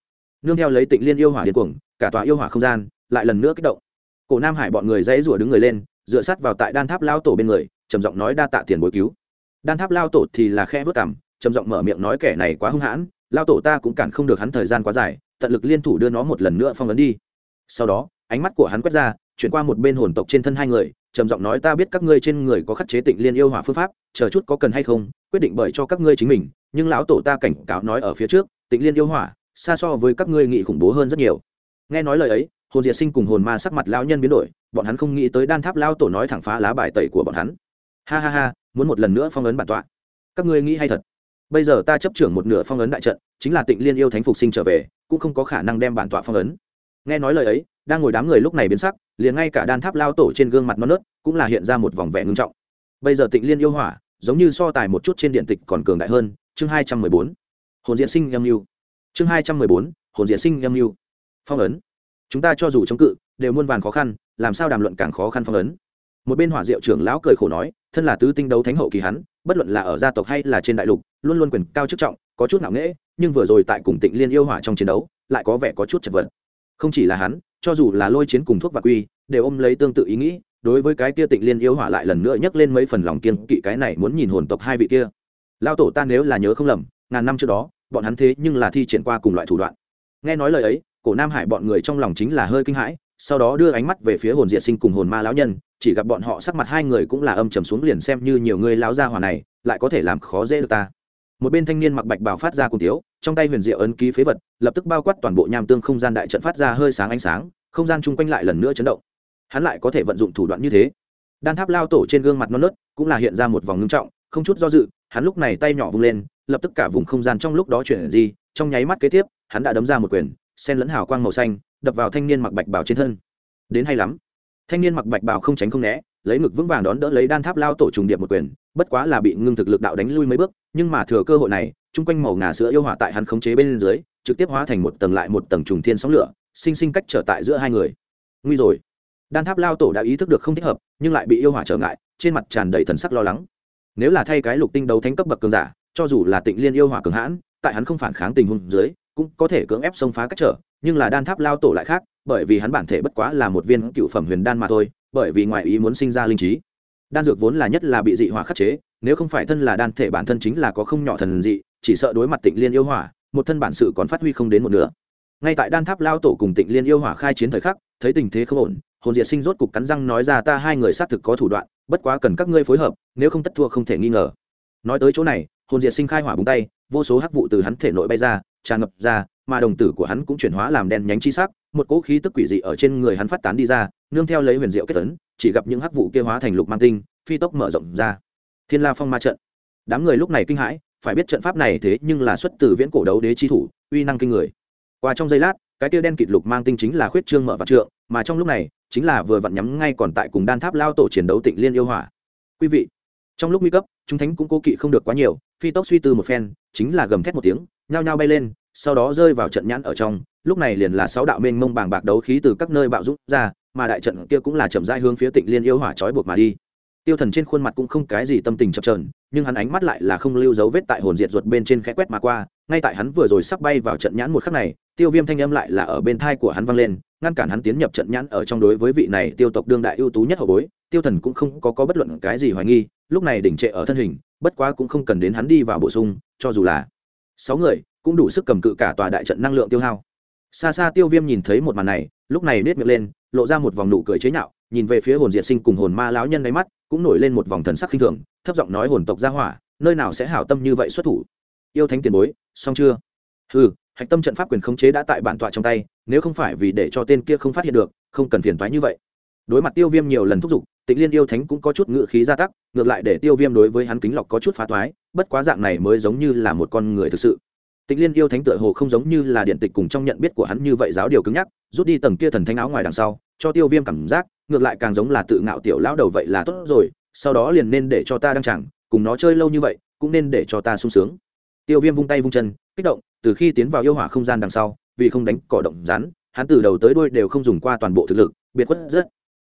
Nương theo lấy tịnh liên yêu hỏa điên cuồng, cả tòa yêu hỏa không gian lại lần nữa kích động. Cổ nam hải bọn người dãy rủa đứng người lên, dựa sát vào tại đan tháp lao tổ bên người, trầm giọng nói đa tạ tiền bồi cứu. Đan tháp lao tổ thì là khe vớt cảm trầm giọng mở miệng nói kẻ này quá hung hãn, lao tổ ta cũng cản không được hắn thời gian quá dài, tận lực liên thủ đưa nó một lần nữa phong ấn đi. Sau đó, ánh mắt của hắn quét ra, chuyển qua một bên hồn tộc trên thân hai người, trầm giọng nói ta biết các ngươi trên người có khắc chế tịnh liên yêu hỏa phương pháp, chờ chút có cần hay không, quyết định bởi cho các ngươi chính mình, nhưng lão tổ ta cảnh cáo nói ở phía trước tịnh liên yêu hỏa, xa so với các ngươi nghị khủng bố hơn rất nhiều. Nghe nói lời ấy, hồn diệt sinh cùng hồn ma sắc mặt lão nhân biến đổi, bọn hắn không nghĩ tới đan tháp lao tổ nói thẳng phá lá bài tẩy của bọn hắn. Ha ha ha, muốn một lần nữa phong ấn bản tọa. Các ngươi nghĩ hay thật. Bây giờ ta chấp trưởng một nửa phong ấn đại trận, chính là tịnh liên yêu thánh phục sinh trở về, cũng không có khả năng đem bản tọa phong ấn. Nghe nói lời ấy, đang ngồi đám người lúc này biến sắc, liền ngay cả đan tháp lao tổ trên gương mặt non nớt cũng là hiện ra một vòng vẻ ngưng trọng. Bây giờ tịnh liên yêu hỏa, giống như so tài một chút trên điện tịch còn cường đại hơn, chương hai trăm mười bốn hồn diễn sinh âm mưu. Chương hai trăm mười bốn, hồn diễn sinh âm mưu. Phong ấn. Chúng ta cho dù chống cự, đều muôn vàn khó khăn, làm sao đàm luận càng khó khăn phong ấn? Một bên hỏa diệu trưởng lão cười khổ nói, thân là tứ tinh đấu thánh hậu kỳ hắn, bất luận là ở gia tộc hay là trên đại lục, luôn luôn quyền cao chức trọng, có chút ngạo nghễ, nhưng vừa rồi tại cùng tịnh liên yêu hỏa trong chiến đấu, lại có vẻ có chút chật vật. Không chỉ là hắn, cho dù là lôi chiến cùng thuốc và quy, đều ôm lấy tương tự ý nghĩ, đối với cái kia tịnh liên yêu hỏa lại lần nữa nhắc lên mấy phần lòng kiên kỵ cái này muốn nhìn hồn tộc hai vị kia. Lao tổ ta nếu là nhớ không lầm ngàn năm trước đó, bọn hắn thế nhưng là thi triển qua cùng loại thủ đoạn. Nghe nói lời ấy, cổ nam hải bọn người trong lòng chính là hơi kinh hãi, sau đó đưa ánh mắt về phía hồn diệt sinh cùng hồn ma lão nhân, chỉ gặp bọn họ sắc mặt hai người cũng là âm trầm xuống liền xem như nhiều người lão gia hỏa này, lại có thể làm khó dễ được ta. Một bên thanh niên mặc bạch bào phát ra cùng tiếu, trong tay huyền diệu ấn ký phế vật, lập tức bao quát toàn bộ nham tương không gian đại trận phát ra hơi sáng ánh sáng, không gian chung quanh lại lần nữa chấn động. Hắn lại có thể vận dụng thủ đoạn như thế. Đan tháp lao tổ trên gương mặt non nớt, cũng là hiện ra một vòng ngưng trọng, không chút do dự, hắn lúc này tay nhỏ vung lên lập tức cả vùng không gian trong lúc đó chuyển gì trong nháy mắt kế tiếp, hắn đã đấm ra một quyền, sen lẫn hào quang màu xanh, đập vào thanh niên mặc bạch bào trên thân. Đến hay lắm. Thanh niên mặc bạch bào không tránh không né, lấy ngực vững vàng đón đỡ lấy đan tháp lao tổ trùng điệp một quyền, bất quá là bị ngưng thực lực đạo đánh lui mấy bước, nhưng mà thừa cơ hội này, chung quanh màu ngà sữa yêu hỏa tại hắn khống chế bên dưới, trực tiếp hóa thành một tầng lại một tầng trùng thiên sóng lửa, sinh sinh cách trở tại giữa hai người. Nguy rồi. Đan tháp lao tổ đã ý thức được không thích hợp, nhưng lại bị yêu hỏa trở ngại, trên mặt tràn đầy thần sắc lo lắng. Nếu là thay cái lục tinh đấu thánh cấp bậc cường giả cho dù là tịnh liên yêu hỏa cường hãn, tại hắn không phản kháng tình huống dưới, cũng có thể cưỡng ép xông phá cách trở, nhưng là đan tháp lao tổ lại khác, bởi vì hắn bản thể bất quá là một viên cựu phẩm huyền đan mà thôi, bởi vì ngoại ý muốn sinh ra linh trí. Đan dược vốn là nhất là bị dị hỏa khắc chế, nếu không phải thân là đan thể bản thân chính là có không nhỏ thần dị, chỉ sợ đối mặt tịnh liên yêu hỏa, một thân bản sự còn phát huy không đến một nửa. Ngay tại đan tháp lao tổ cùng tịnh liên yêu hỏa khai chiến thời khắc, thấy tình thế không ổn, hồn diệt sinh rốt cục cắn răng nói ra ta hai người xác thực có thủ đoạn, bất quá cần các ngươi phối hợp, nếu không tất thua không thể nghi ngờ. Nói tới chỗ này hồn diệt sinh khai hỏa búng tay, vô số hắc vụ từ hắn thể nội bay ra, tràn ngập ra, mà đồng tử của hắn cũng chuyển hóa làm đen nhánh chi sắc, một cỗ khí tức quỷ dị ở trên người hắn phát tán đi ra, nương theo lấy huyền diệu kết tấn chỉ gặp những hắc vụ kia hóa thành lục mang tinh, phi tốc mở rộng ra. Thiên la phong ma trận. Đám người lúc này kinh hãi, phải biết trận pháp này thế nhưng là xuất từ viễn cổ đấu đế chi thủ, uy năng kinh người. Qua trong giây lát, cái tia đen kịt lục mang tinh chính là khuyết trương mở vạn trượng, mà trong lúc này, chính là vừa vặn nhắm ngay còn tại cùng đan tháp lao tổ chiến đấu tịnh liên yêu hỏa. Quý vị trong lúc nguy cấp, chúng thánh cũng cố kỵ không được quá nhiều, phi tốc suy tư một phen, chính là gầm thét một tiếng, nhao nhao bay lên, sau đó rơi vào trận nhãn ở trong, lúc này liền là sáu đạo mênh mông bàng bạc đấu khí từ các nơi bạo rút ra, mà đại trận kia cũng là chậm rãi hướng phía tịnh liên yêu hỏa trói buộc mà đi. Tiêu thần trên khuôn mặt cũng không cái gì tâm tình chập trờn nhưng hắn ánh mắt lại là không lưu dấu vết tại hồn diệt ruột bên trên khẽ quét mà qua, ngay tại hắn vừa rồi sắp bay vào trận nhãn một khắc này, tiêu viêm thanh âm lại là ở bên thai của hắn vang lên ngăn cản hắn tiến nhập trận nhãn ở trong đối với vị này tiêu tộc đương đại ưu tú nhất hậu bối tiêu thần cũng không có, có bất luận cái gì hoài nghi lúc này đỉnh trệ ở thân hình bất quá cũng không cần đến hắn đi vào bổ sung cho dù là sáu người cũng đủ sức cầm cự cả tòa đại trận năng lượng tiêu hao. Xa xa tiêu viêm nhìn thấy một màn này lúc này nết miệng lên lộ ra một vòng nụ cười chế nhạo nhìn về phía hồn diệt sinh cùng hồn ma lão nhân đáy mắt cũng nổi lên một vòng thần sắc khinh thường thấp giọng nói hồn tộc gia hỏa nơi nào sẽ hảo tâm như vậy xuất thủ. Yêu thánh tiền bối xong chưa? Ừ hạch tâm trận pháp quyền khống chế đã tại bản tọa trong tay, nếu không phải vì để cho tên kia không phát hiện được, không cần phiền thoái như vậy. Đối mặt tiêu viêm nhiều lần thúc giục tịnh liên yêu thánh cũng có chút ngự khí gia tắc, ngược lại để tiêu viêm đối với hắn kính lọc có chút phá thoái bất quá dạng này mới giống như là một con người thực sự. Tịnh liên yêu thánh tựa hồ không giống như là điện tịch cùng trong nhận biết của hắn như vậy giáo điều cứng nhắc, rút đi tầng kia thần thánh áo ngoài đằng sau, cho tiêu viêm cảm giác, ngược lại càng giống là tự ngạo tiểu lão đầu vậy là tốt rồi, sau đó liền nên để cho ta đăng chẳng cùng nó chơi lâu như vậy, cũng nên để cho ta sung sướng. Tiêu viêm vung tay vung chân, kích động từ khi tiến vào yêu hỏa không gian đằng sau, vì không đánh cỏ động rắn, hắn từ đầu tới đuôi đều không dùng qua toàn bộ thực lực, biệt khuất rất.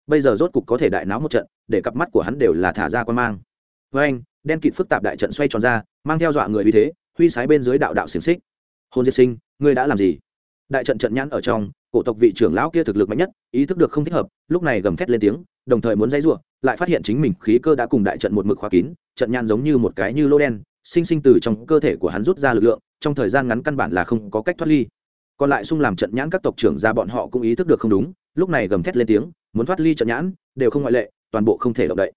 Bây giờ rốt cục có thể đại náo một trận, để cặp mắt của hắn đều là thả ra quan mang. Với anh, đen kịt phức tạp đại trận xoay tròn ra, mang theo dọa người vì thế, huy sái bên dưới đạo đạo xiềng xích. Hôn diệt sinh, ngươi đã làm gì? Đại trận trận nhãn ở trong, cổ tộc vị trưởng lão kia thực lực mạnh nhất, ý thức được không thích hợp, lúc này gầm thét lên tiếng, đồng thời muốn dãy rủa, lại phát hiện chính mình khí cơ đã cùng đại trận một mực khóa kín, trận nhãn giống như một cái như lô đen, sinh sinh từ trong cơ thể của hắn rút ra lực lượng trong thời gian ngắn căn bản là không có cách thoát ly. Còn lại xung làm trận nhãn các tộc trưởng ra bọn họ cũng ý thức được không đúng, lúc này gầm thét lên tiếng, muốn thoát ly trận nhãn, đều không ngoại lệ, toàn bộ không thể động đậy.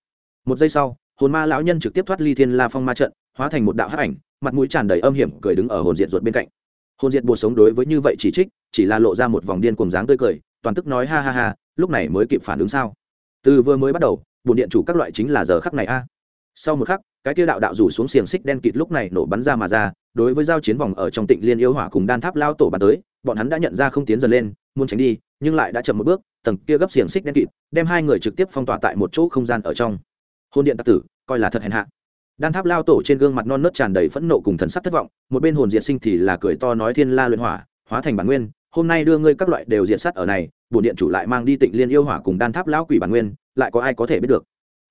Một giây sau, hồn ma lão nhân trực tiếp thoát ly thiên la phong ma trận, hóa thành một đạo hắc ảnh, mặt mũi tràn đầy âm hiểm, cười đứng ở hồn diện ruột bên cạnh. Hồn diện buộc sống đối với như vậy chỉ trích, chỉ là lộ ra một vòng điên cuồng dáng tươi cười, toàn tức nói ha ha ha, lúc này mới kịp phản ứng sao? Từ vừa mới bắt đầu bồn điện chủ các loại chính là giờ khắc này a. Sau một khắc cái kia đạo đạo rủ xuống xiềng xích đen kịt lúc này nổ bắn ra mà ra, đối với giao chiến vòng ở trong tịnh liên yêu hỏa cùng đan tháp lao tổ bắn tới, bọn hắn đã nhận ra không tiến dần lên, muốn tránh đi, nhưng lại đã chậm một bước, tầng kia gấp xiềng xích đen kịt, đem hai người trực tiếp phong tỏa tại một chỗ không gian ở trong. Hôn điện Tạc tử, coi là thật hèn hạ. Đan tháp lao tổ trên gương mặt non nớt tràn đầy phẫn nộ cùng thần sắc thất vọng, một bên hồn diệt sinh thì là cười to nói thiên la luyện hỏa, hóa thành bản nguyên, hôm nay đưa ngươi các loại đều diệt sát ở này, bổn điện chủ lại mang đi tịnh liên yêu hỏa cùng đan tháp lão quỷ bản nguyên, lại có ai có thể biết được?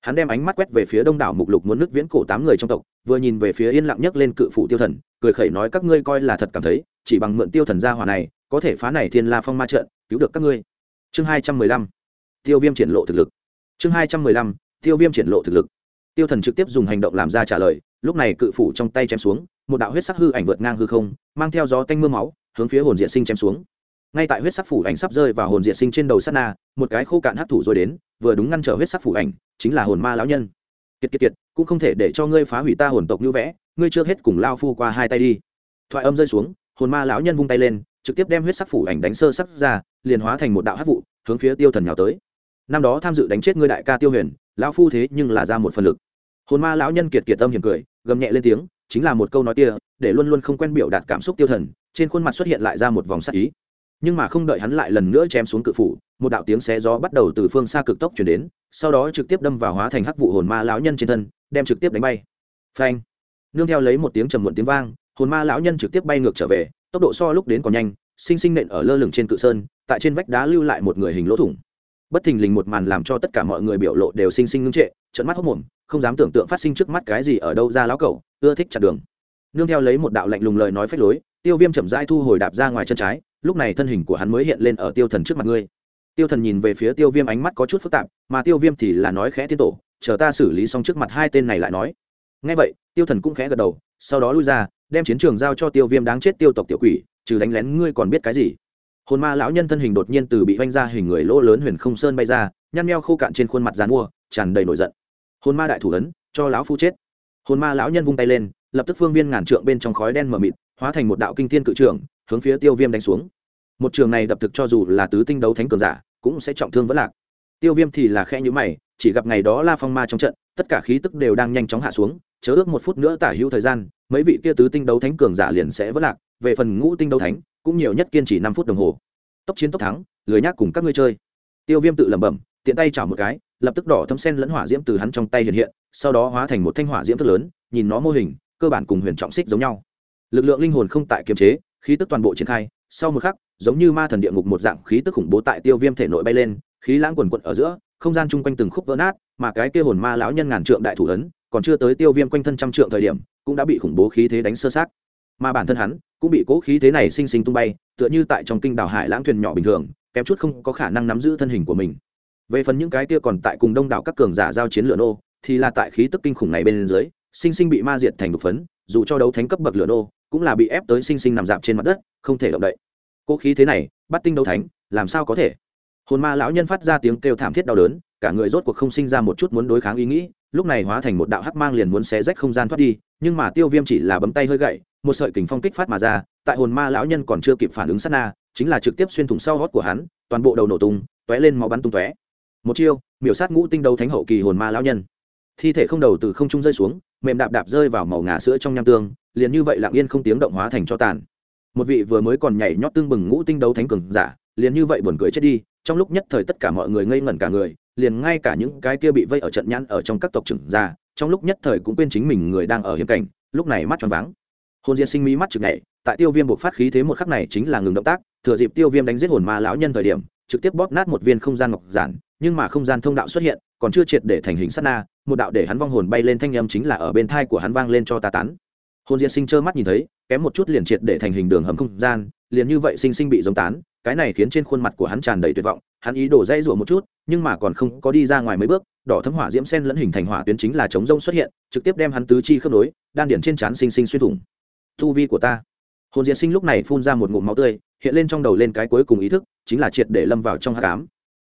Hắn đem ánh mắt quét về phía đông đảo mục lục muốn nước viễn cổ tám người trong tộc, vừa nhìn về phía yên lặng nhất lên cự phụ tiêu thần, cười khẩy nói, các ngươi coi là thật cảm thấy, chỉ bằng mượn tiêu thần gia hỏa này, có thể phá này thiên la phong ma trận, cứu được các ngươi. Chương hai trăm mười lăm, tiêu viêm triển lộ thực lực. Chương hai trăm mười lăm, tiêu viêm triển lộ thực lực. Tiêu thần trực tiếp dùng hành động làm ra trả lời, lúc này cự phủ trong tay chém xuống, một đạo huyết sắc hư ảnh vượt ngang hư không, mang theo gió tanh m ư a máu, hướng phía hồn diện sinh chém xuống. Ngay tại huyết sắc phủ ảnh sắp rơi vào hồn diện sinh trên đầu sát na, một cái khô cạn hấp thủ rồi đến, vừa đúng ngăn trở huyết sắc phủ ảnh chính là hồn ma lão nhân. Kiệt kiệt kiệt, cũng không thể để cho ngươi phá hủy ta hồn tộc như vẽ, ngươi chưa hết cùng lao phu qua hai tay đi. Thoại âm rơi xuống, hồn ma lão nhân vung tay lên, trực tiếp đem huyết sắc phủ ảnh đánh sơ sắc ra, liền hóa thành một đạo hát vụ, hướng phía tiêu thần nhào tới. Năm đó tham dự đánh chết ngươi đại ca tiêu huyền, lão phu thế nhưng là ra một phần lực. Hồn ma lão nhân kiệt kiệt tâm hiểm cười, gầm nhẹ lên tiếng, chính là một câu nói kia, để luôn luôn không quen biểu đạt cảm xúc tiêu thần, trên khuôn mặt xuất hiện lại ra một vòng sắc ý nhưng mà không đợi hắn lại lần nữa chém xuống cự phủ, một đạo tiếng xé gió bắt đầu từ phương xa cực tốc chuyển đến, sau đó trực tiếp đâm vào hóa thành hắc vụ hồn ma lão nhân trên thân, đem trực tiếp đánh bay. Phanh! Nương theo lấy một tiếng trầm muộn tiếng vang, hồn ma lão nhân trực tiếp bay ngược trở về, tốc độ so lúc đến còn nhanh, sinh sinh nện ở lơ lửng trên cự sơn, tại trên vách đá lưu lại một người hình lỗ thủng. Bất thình lình một màn làm cho tất cả mọi người biểu lộ đều sinh sinh ngưng trệ trận mắt hốc mồm, không dám tưởng tượng phát sinh trước mắt cái gì ở đâu ra lão cẩu, ưa thích chặt đường. Nương theo lấy một đạo lạnh lùng lời nói phách lối, tiêu viêm chậm rãi thu hồi đạp ra ngoài chân trái lúc này thân hình của hắn mới hiện lên ở tiêu thần trước mặt ngươi. Tiêu thần nhìn về phía tiêu viêm ánh mắt có chút phức tạp, mà tiêu viêm thì là nói khẽ tiên tổ, chờ ta xử lý xong trước mặt hai tên này lại nói. Ngay vậy, tiêu thần cũng khẽ gật đầu, sau đó lui ra, đem chiến trường giao cho tiêu viêm đáng chết tiêu tộc tiểu quỷ, trừ đánh lén ngươi còn biết cái gì. Hồn ma lão nhân thân hình đột nhiên từ bị oanh ra hình người lỗ lớn huyền không sơn bay ra, nhăn meo khô cạn trên khuôn mặt dàn mua, tràn đầy nổi giận. Hồn ma đại thủ ấn, cho lão phu chết. Hồn ma lão nhân vung tay lên, lập tức phương viên ngàn trượng bên trong khói đen mờ mịt, hóa thành một đạo kinh thiên cự trưởng hướng phía tiêu viêm đánh xuống. Một trường này đập thực cho dù là tứ tinh đấu thánh cường giả, cũng sẽ trọng thương vẫn lạc. Tiêu viêm thì là khe nhữ mày, chỉ gặp ngày đó la phong ma trong trận, tất cả khí tức đều đang nhanh chóng hạ xuống, chớ ước một phút nữa tả hữu thời gian, mấy vị kia tứ tinh đấu thánh cường giả liền sẽ vỡ lạc, về phần ngũ tinh đấu thánh, cũng nhiều nhất kiên trì năm phút đồng hồ. Tốc chiến tốc thắng, lười nhác cùng các ngươi chơi. Tiêu viêm tự lẩm bẩm, tiện tay chảo một cái, lập tức đỏ thấm sen lẫn hỏa diễm từ hắn trong tay hiện hiện, sau đó hóa thành một thanh hỏa diễm rất lớn, nhìn nó mô hình, cơ bản cùng huyền trọng xích giống nhau. Lực lượng linh hồn không tại kiềm chế khí tức toàn bộ triển khai, sau một khắc, giống như ma thần địa ngục một dạng khí tức khủng bố tại tiêu viêm thể nội bay lên, khí lãng quần quận ở giữa, không gian chung quanh từng khúc vỡ nát, mà cái kia hồn ma lão nhân ngàn trượng đại thủ ấn, còn chưa tới tiêu viêm quanh thân trăm trượng thời điểm, cũng đã bị khủng bố khí thế đánh sơ sát mà bản thân hắn, cũng bị cố khí thế này sinh sinh tung bay, tựa như tại trong kinh đảo hải lãng thuyền nhỏ bình thường, kém chút không có khả năng nắm giữ thân hình của mình. Về phần những cái kia còn tại cùng đông đảo các cường giả giao chiến lửa nô, thì là tại khí tức kinh khủng này bên dưới, sinh sinh bị ma diệt thành đục phấn, dù cho đấu thánh cấp bậc lửa nô cũng là bị ép tới sinh sinh nằm dạp trên mặt đất, không thể động đậy. Cố khí thế này, bắt tinh đấu thánh, làm sao có thể? Hồn ma lão nhân phát ra tiếng kêu thảm thiết đau đớn, cả người rốt cuộc không sinh ra một chút muốn đối kháng ý nghĩ, lúc này hóa thành một đạo hắc mang liền muốn xé rách không gian thoát đi, nhưng mà tiêu viêm chỉ là bấm tay hơi gậy, một sợi kình phong kích phát mà ra, tại hồn ma lão nhân còn chưa kịp phản ứng sát na, chính là trực tiếp xuyên thủng sau hót của hắn, toàn bộ đầu nổ tung, tóe lên máu bắn tung tóe. Một chiêu, miểu sát ngũ tinh đấu thánh hậu kỳ hồn ma lão nhân. Thi thể không đầu từ không trung rơi xuống, mềm đạp đạp rơi vào màu ngà sữa trong nham tương liền như vậy lặng yên không tiếng động hóa thành cho tàn. Một vị vừa mới còn nhảy nhót tương bừng ngũ tinh đấu thánh cường giả, liền như vậy buồn cười chết đi, trong lúc nhất thời tất cả mọi người ngây ngẩn cả người, liền ngay cả những cái kia bị vây ở trận nhãn ở trong các tộc trưởng già trong lúc nhất thời cũng quên chính mình người đang ở hiểm cảnh, lúc này mắt tròn váng. Hồn diệt sinh mỹ mắt chực nhảy, tại tiêu viêm buộc phát khí thế một khắc này chính là ngừng động tác, thừa dịp tiêu viêm đánh giết hồn ma lão nhân thời điểm, trực tiếp bóp nát một viên không gian ngọc giản, nhưng mà không gian thông đạo xuất hiện, còn chưa triệt để thành hình sát na, một đạo để hắn vong hồn bay lên thanh âm chính là ở bên thai của hắn vang lên cho ta tán hồn diệt sinh trơ mắt nhìn thấy, kém một chút liền triệt để thành hình đường hầm không gian, liền như vậy sinh sinh bị giống tán, cái này khiến trên khuôn mặt của hắn tràn đầy tuyệt vọng, hắn ý đổ dây rủa một chút, nhưng mà còn không có đi ra ngoài mấy bước, đỏ thấm hỏa diễm sen lẫn hình thành hỏa tuyến chính là chống rông xuất hiện, trực tiếp đem hắn tứ chi khớp nối, đan điển trên trán sinh sinh xuyên thủng. Thu vi của ta. Hồn diệt sinh lúc này phun ra một ngụm máu tươi, hiện lên trong đầu lên cái cuối cùng ý thức, chính là triệt để lâm vào trong hạ cám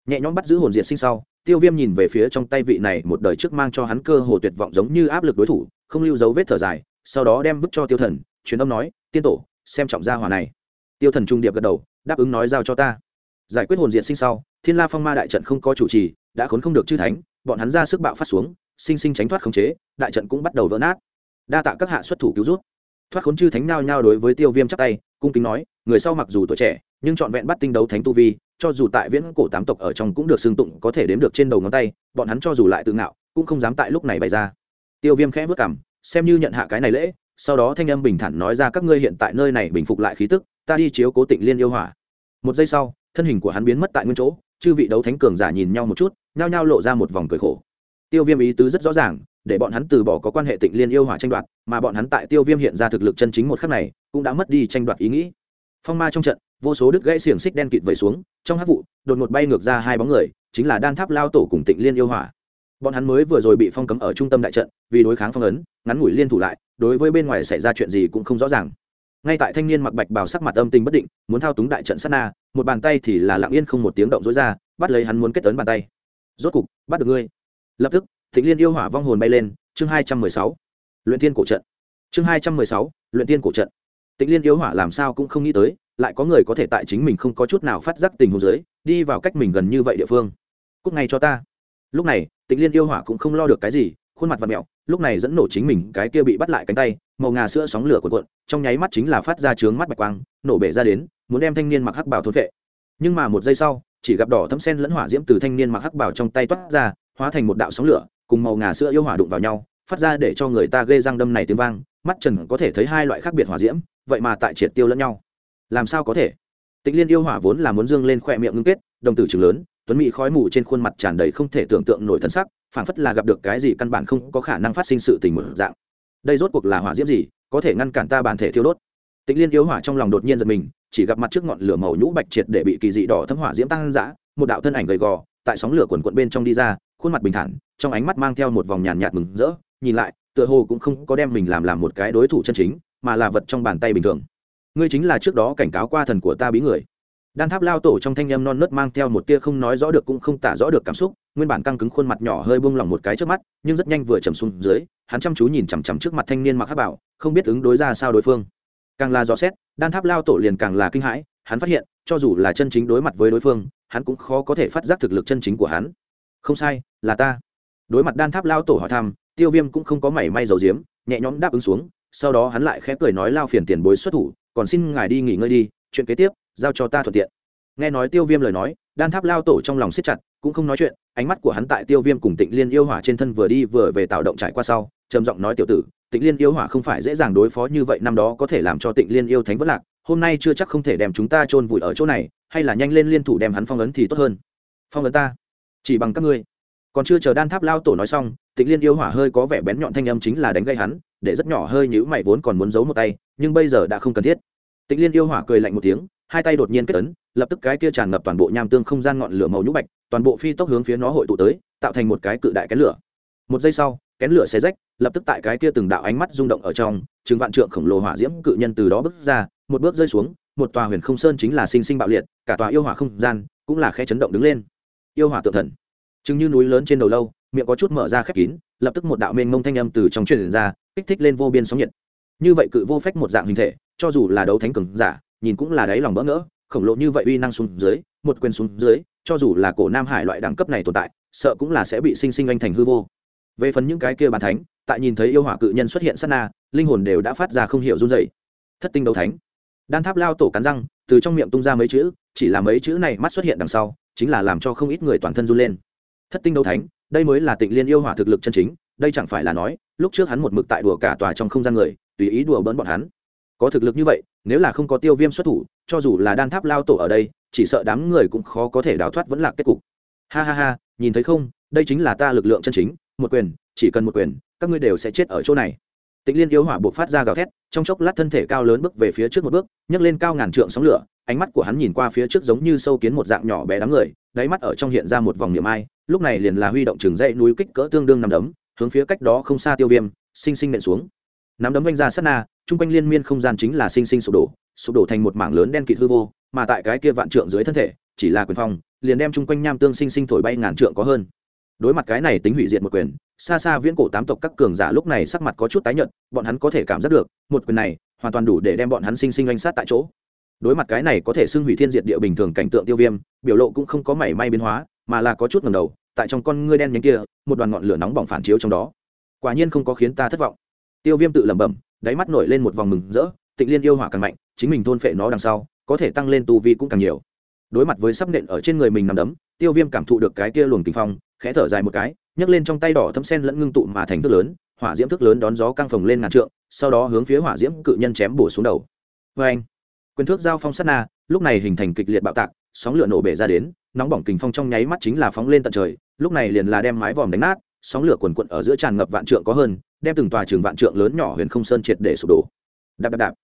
nhẹ nhõm bắt giữ hồn diệt sinh sau, tiêu viêm nhìn về phía trong tay vị này, một đời trước mang cho hắn cơ hồ tuyệt vọng giống như áp lực đối thủ, không lưu dấu vết thở dài sau đó đem vứt cho tiêu thần, truyền âm nói, tiên tổ, xem trọng gia hòa này. Tiêu thần trung điệp gật đầu, đáp ứng nói giao cho ta. Giải quyết hồn diện sinh sau, thiên la phong ma đại trận không có chủ trì, đã khốn không được chư thánh, bọn hắn ra sức bạo phát xuống, sinh sinh tránh thoát khống chế, đại trận cũng bắt đầu vỡ nát. Đa tạ các hạ xuất thủ cứu rút. Thoát khốn chư thánh nao nhao đối với tiêu viêm chắc tay, cung kính nói, người sau mặc dù tuổi trẻ, nhưng trọn vẹn bắt tinh đấu thánh tu vi, cho dù tại viễn cổ tám tộc ở trong cũng được xưng tụng, có thể đếm được trên đầu ngón tay, bọn hắn cho dù lại tự ngạo, cũng không dám tại lúc này bày ra. Tiêu viêm khẽ vất cảm xem như nhận hạ cái này lễ, sau đó thanh âm bình thản nói ra các ngươi hiện tại nơi này bình phục lại khí tức, ta đi chiếu cố tịnh liên yêu hỏa. Một giây sau, thân hình của hắn biến mất tại nguyên chỗ, chư vị đấu thánh cường giả nhìn nhau một chút, nhao nhao lộ ra một vòng cười khổ. Tiêu viêm ý tứ rất rõ ràng, để bọn hắn từ bỏ có quan hệ tịnh liên yêu hỏa tranh đoạt, mà bọn hắn tại tiêu viêm hiện ra thực lực chân chính một khắc này, cũng đã mất đi tranh đoạt ý nghĩ. Phong ma trong trận, vô số đứt gãy xiềng xích đen kịt vẩy xuống, trong hát vụ, đột ngột bay ngược ra hai bóng người, chính là đan tháp lao tổ cùng tịnh liên yêu hỏa bọn hắn mới vừa rồi bị phong cấm ở trung tâm đại trận, vì đối kháng phong ấn, ngắn ngủi liên thủ lại, đối với bên ngoài xảy ra chuyện gì cũng không rõ ràng. Ngay tại thanh niên mặc bạch bào sắc mặt âm tình bất định, muốn thao túng đại trận sát na, một bàn tay thì là lặng yên không một tiếng động dối ra, bắt lấy hắn muốn kết tấn bàn tay. Rốt cục, bắt được ngươi. Lập tức, thịnh liên yêu hỏa vong hồn bay lên, chương hai trăm mười sáu. Luyện tiên cổ trận. Chương hai trăm mười sáu, luyện tiên cổ trận. Tịnh liên yêu hỏa làm sao cũng không nghĩ tới, lại có người có thể tại chính mình không có chút nào phát giác tình hồ dưới, đi vào cách mình gần như vậy địa phương. Cúc ngay cho ta lúc này tịnh liên yêu hỏa cũng không lo được cái gì, khuôn mặt và mẹo, lúc này dẫn nổ chính mình cái kia bị bắt lại cánh tay, màu ngà sữa sóng lửa cuộn cuộn, trong nháy mắt chính là phát ra trướng mắt bạch quang, nổ bể ra đến, muốn đem thanh niên mặc hắc bảo thôn vệ. Nhưng mà một giây sau, chỉ gặp đỏ thấm sen lẫn hỏa diễm từ thanh niên mặc hắc bảo trong tay toát ra, hóa thành một đạo sóng lửa, cùng màu ngà sữa yêu hỏa đụng vào nhau, phát ra để cho người ta ghê răng đâm này tiếng vang, mắt trần có thể thấy hai loại khác biệt hỏa diễm, vậy mà tại triệt tiêu lẫn nhau. Làm sao có thể? Tịnh liên yêu hỏa vốn là muốn dương lên khỏe miệng ngưng kết, đồng tử trường lớn tuấn mỹ khói mù trên khuôn mặt tràn đầy không thể tưởng tượng nổi thân sắc, phảng phất là gặp được cái gì căn bản không có khả năng phát sinh sự tình mở dạng. Đây rốt cuộc là hỏa diễm gì, có thể ngăn cản ta bản thể thiêu đốt? Tịnh liên yếu hỏa trong lòng đột nhiên giật mình, chỉ gặp mặt trước ngọn lửa màu nhũ bạch triệt để bị kỳ dị đỏ thấm hỏa diễm tăng dã, một đạo thân ảnh gầy gò, tại sóng lửa quần quận bên trong đi ra, khuôn mặt bình thản, trong ánh mắt mang theo một vòng nhàn nhạt mừng rỡ, nhìn lại, tựa hồ cũng không có đem mình làm làm một cái đối thủ chân chính, mà là vật trong bàn tay bình thường. Ngươi chính là trước đó cảnh cáo qua thần của ta bí người đan tháp lao tổ trong thanh â m non nớt mang theo một tia không nói rõ được cũng không tả rõ được cảm xúc, nguyên bản căng cứng khuôn mặt nhỏ hơi buông lỏng một cái trước mắt, nhưng rất nhanh vừa chầm xuống dưới, hắn chăm chú nhìn chằm chằm trước mặt thanh niên mặc hát bảo, không biết ứng đối ra sao đối phương. Càng là rõ xét, đan tháp lao tổ liền càng là kinh hãi, hắn phát hiện, cho dù là chân chính đối mặt với đối phương, hắn cũng khó có thể phát giác thực lực chân chính của hắn. Không sai, là ta. Đối mặt đan tháp lao tổ hỏi thăm, tiêu viêm cũng không có mảy may dầu diếm nhẹ nhõm đáp ứng xuống, sau đó hắn lại khẽ cười nói lao phiền tiền bối xuất thủ, còn xin ngài đi nghỉ ngơi đi, chuyện kế tiếp giao cho ta thuận tiện. Nghe nói tiêu viêm lời nói, đan tháp lao tổ trong lòng siết chặt, cũng không nói chuyện, ánh mắt của hắn tại tiêu viêm cùng tịnh liên yêu hỏa trên thân vừa đi vừa về tạo động trải qua sau, trầm giọng nói tiểu tử, tịnh liên yêu hỏa không phải dễ dàng đối phó như vậy năm đó có thể làm cho tịnh liên yêu thánh vất lạc, hôm nay chưa chắc không thể đem chúng ta chôn vùi ở chỗ này, hay là nhanh lên liên thủ đem hắn phong ấn thì tốt hơn. Phong ấn ta, chỉ bằng các ngươi. Còn chưa chờ đan tháp lao tổ nói xong, tịnh liên yêu hỏa hơi có vẻ bén nhọn thanh âm chính là đánh gây hắn, để rất nhỏ hơi nhữ mày vốn còn muốn giấu một tay, nhưng bây giờ đã không cần thiết. Tịnh liên yêu hỏa cười lạnh một tiếng hai tay đột nhiên kết ấn, lập tức cái kia tràn ngập toàn bộ nham tương không gian ngọn lửa màu nhũ bạch, toàn bộ phi tốc hướng phía nó hội tụ tới, tạo thành một cái cự đại kén lửa. Một giây sau, kén lửa xé rách, lập tức tại cái kia từng đạo ánh mắt rung động ở trong chứng vạn trượng khổng lồ hỏa diễm cự nhân từ đó bước ra, một bước rơi xuống, một tòa huyền không sơn chính là sinh sinh bạo liệt, cả tòa yêu hỏa không gian cũng là khe chấn động đứng lên. Yêu hỏa tự thần. Chứng như núi lớn trên đầu lâu, miệng có chút mở ra khép kín, lập tức một đạo mênh mông thanh âm từ trong truyền ra, kích thích lên vô biên sóng nhiệt. Như vậy cự vô phách một dạng hình thể, cho dù là đấu thánh cường giả nhìn cũng là đáy lòng bỡ ngỡ, khổng lồ như vậy uy năng xuống dưới, một quyền xuống dưới, cho dù là cổ nam hải loại đẳng cấp này tồn tại, sợ cũng là sẽ bị sinh sinh anh thành hư vô. Về phần những cái kia bàn thánh, tại nhìn thấy yêu hỏa cự nhân xuất hiện sát na, linh hồn đều đã phát ra không hiểu run dậy thất tinh đấu thánh. Đan tháp lao tổ cắn răng, từ trong miệng tung ra mấy chữ, chỉ là mấy chữ này mắt xuất hiện đằng sau, chính là làm cho không ít người toàn thân run lên. Thất tinh đấu thánh, đây mới là tịnh liên yêu hỏa thực lực chân chính, đây chẳng phải là nói, lúc trước hắn một mực tại đùa cả tòa trong không gian người, tùy ý đùa bỡn bọn hắn có thực lực như vậy, nếu là không có tiêu viêm xuất thủ, cho dù là đan tháp lao tổ ở đây, chỉ sợ đám người cũng khó có thể đào thoát vẫn là kết cục. Ha ha ha, nhìn thấy không, đây chính là ta lực lượng chân chính, một quyền, chỉ cần một quyền, các ngươi đều sẽ chết ở chỗ này. Tịnh liên yêu hỏa buộc phát ra gào thét, trong chốc lát thân thể cao lớn bước về phía trước một bước, nhấc lên cao ngàn trượng sóng lửa, ánh mắt của hắn nhìn qua phía trước giống như sâu kiến một dạng nhỏ bé đám người, đáy mắt ở trong hiện ra một vòng niệm ai, lúc này liền là huy động trường dãy núi kích cỡ tương đương nằm đấm, hướng phía cách đó không xa tiêu viêm, sinh sinh nện xuống. Nắm đấm vanh ra sát na chung quanh liên miên không gian chính là sinh sinh sụp đổ sụp đổ thành một mảng lớn đen kịt hư vô, mà tại cái kia vạn trượng dưới thân thể, chỉ là quyền phong, liền đem chung quanh nham tương sinh sinh thổi bay ngàn trượng có hơn. Đối mặt cái này tính hủy diệt một quyền, xa xa viễn cổ tám tộc các cường giả lúc này sắc mặt có chút tái nhợt, bọn hắn có thể cảm giác được, một quyền này hoàn toàn đủ để đem bọn hắn sinh sinh oanh sát tại chỗ. Đối mặt cái này có thể xưng hủy thiên diệt địa bình thường cảnh tượng tiêu viêm, biểu lộ cũng không có mảy may biến hóa, mà là có chút ngầm đầu, tại trong con ngươi đen nhánh kia, một đoàn ngọn lửa nóng bỏng phản chiếu trong đó. Quả nhiên không có khiến ta thất vọng. Tiêu viêm tự lẩm bẩm đáy mắt nổi lên một vòng mừng rỡ, tịnh liên yêu hỏa càng mạnh, chính mình thôn phệ nó đằng sau, có thể tăng lên tu vi cũng càng nhiều. Đối mặt với sắp nện ở trên người mình nằm đấm, tiêu viêm cảm thụ được cái kia luồng kinh phong, khẽ thở dài một cái, nhấc lên trong tay đỏ thấm sen lẫn ngưng tụ mà thành thức lớn, hỏa diễm thức lớn đón gió căng phồng lên ngàn trượng, sau đó hướng phía hỏa diễm cự nhân chém bổ xuống đầu. Vê anh, quyền thước giao phong sát na, lúc này hình thành kịch liệt bạo tạc, sóng lửa nổ bể ra đến, nóng bỏng kình phong trong nháy mắt chính là phóng lên tận trời, lúc này liền là đem mái vòm đánh nát, sóng lửa quần quận ở giữa tràn ngập vạn trượng có hơn đem từng tòa trường vạn trượng lớn nhỏ huyền không sơn triệt để sụp đổ. Đạp đạp đạp.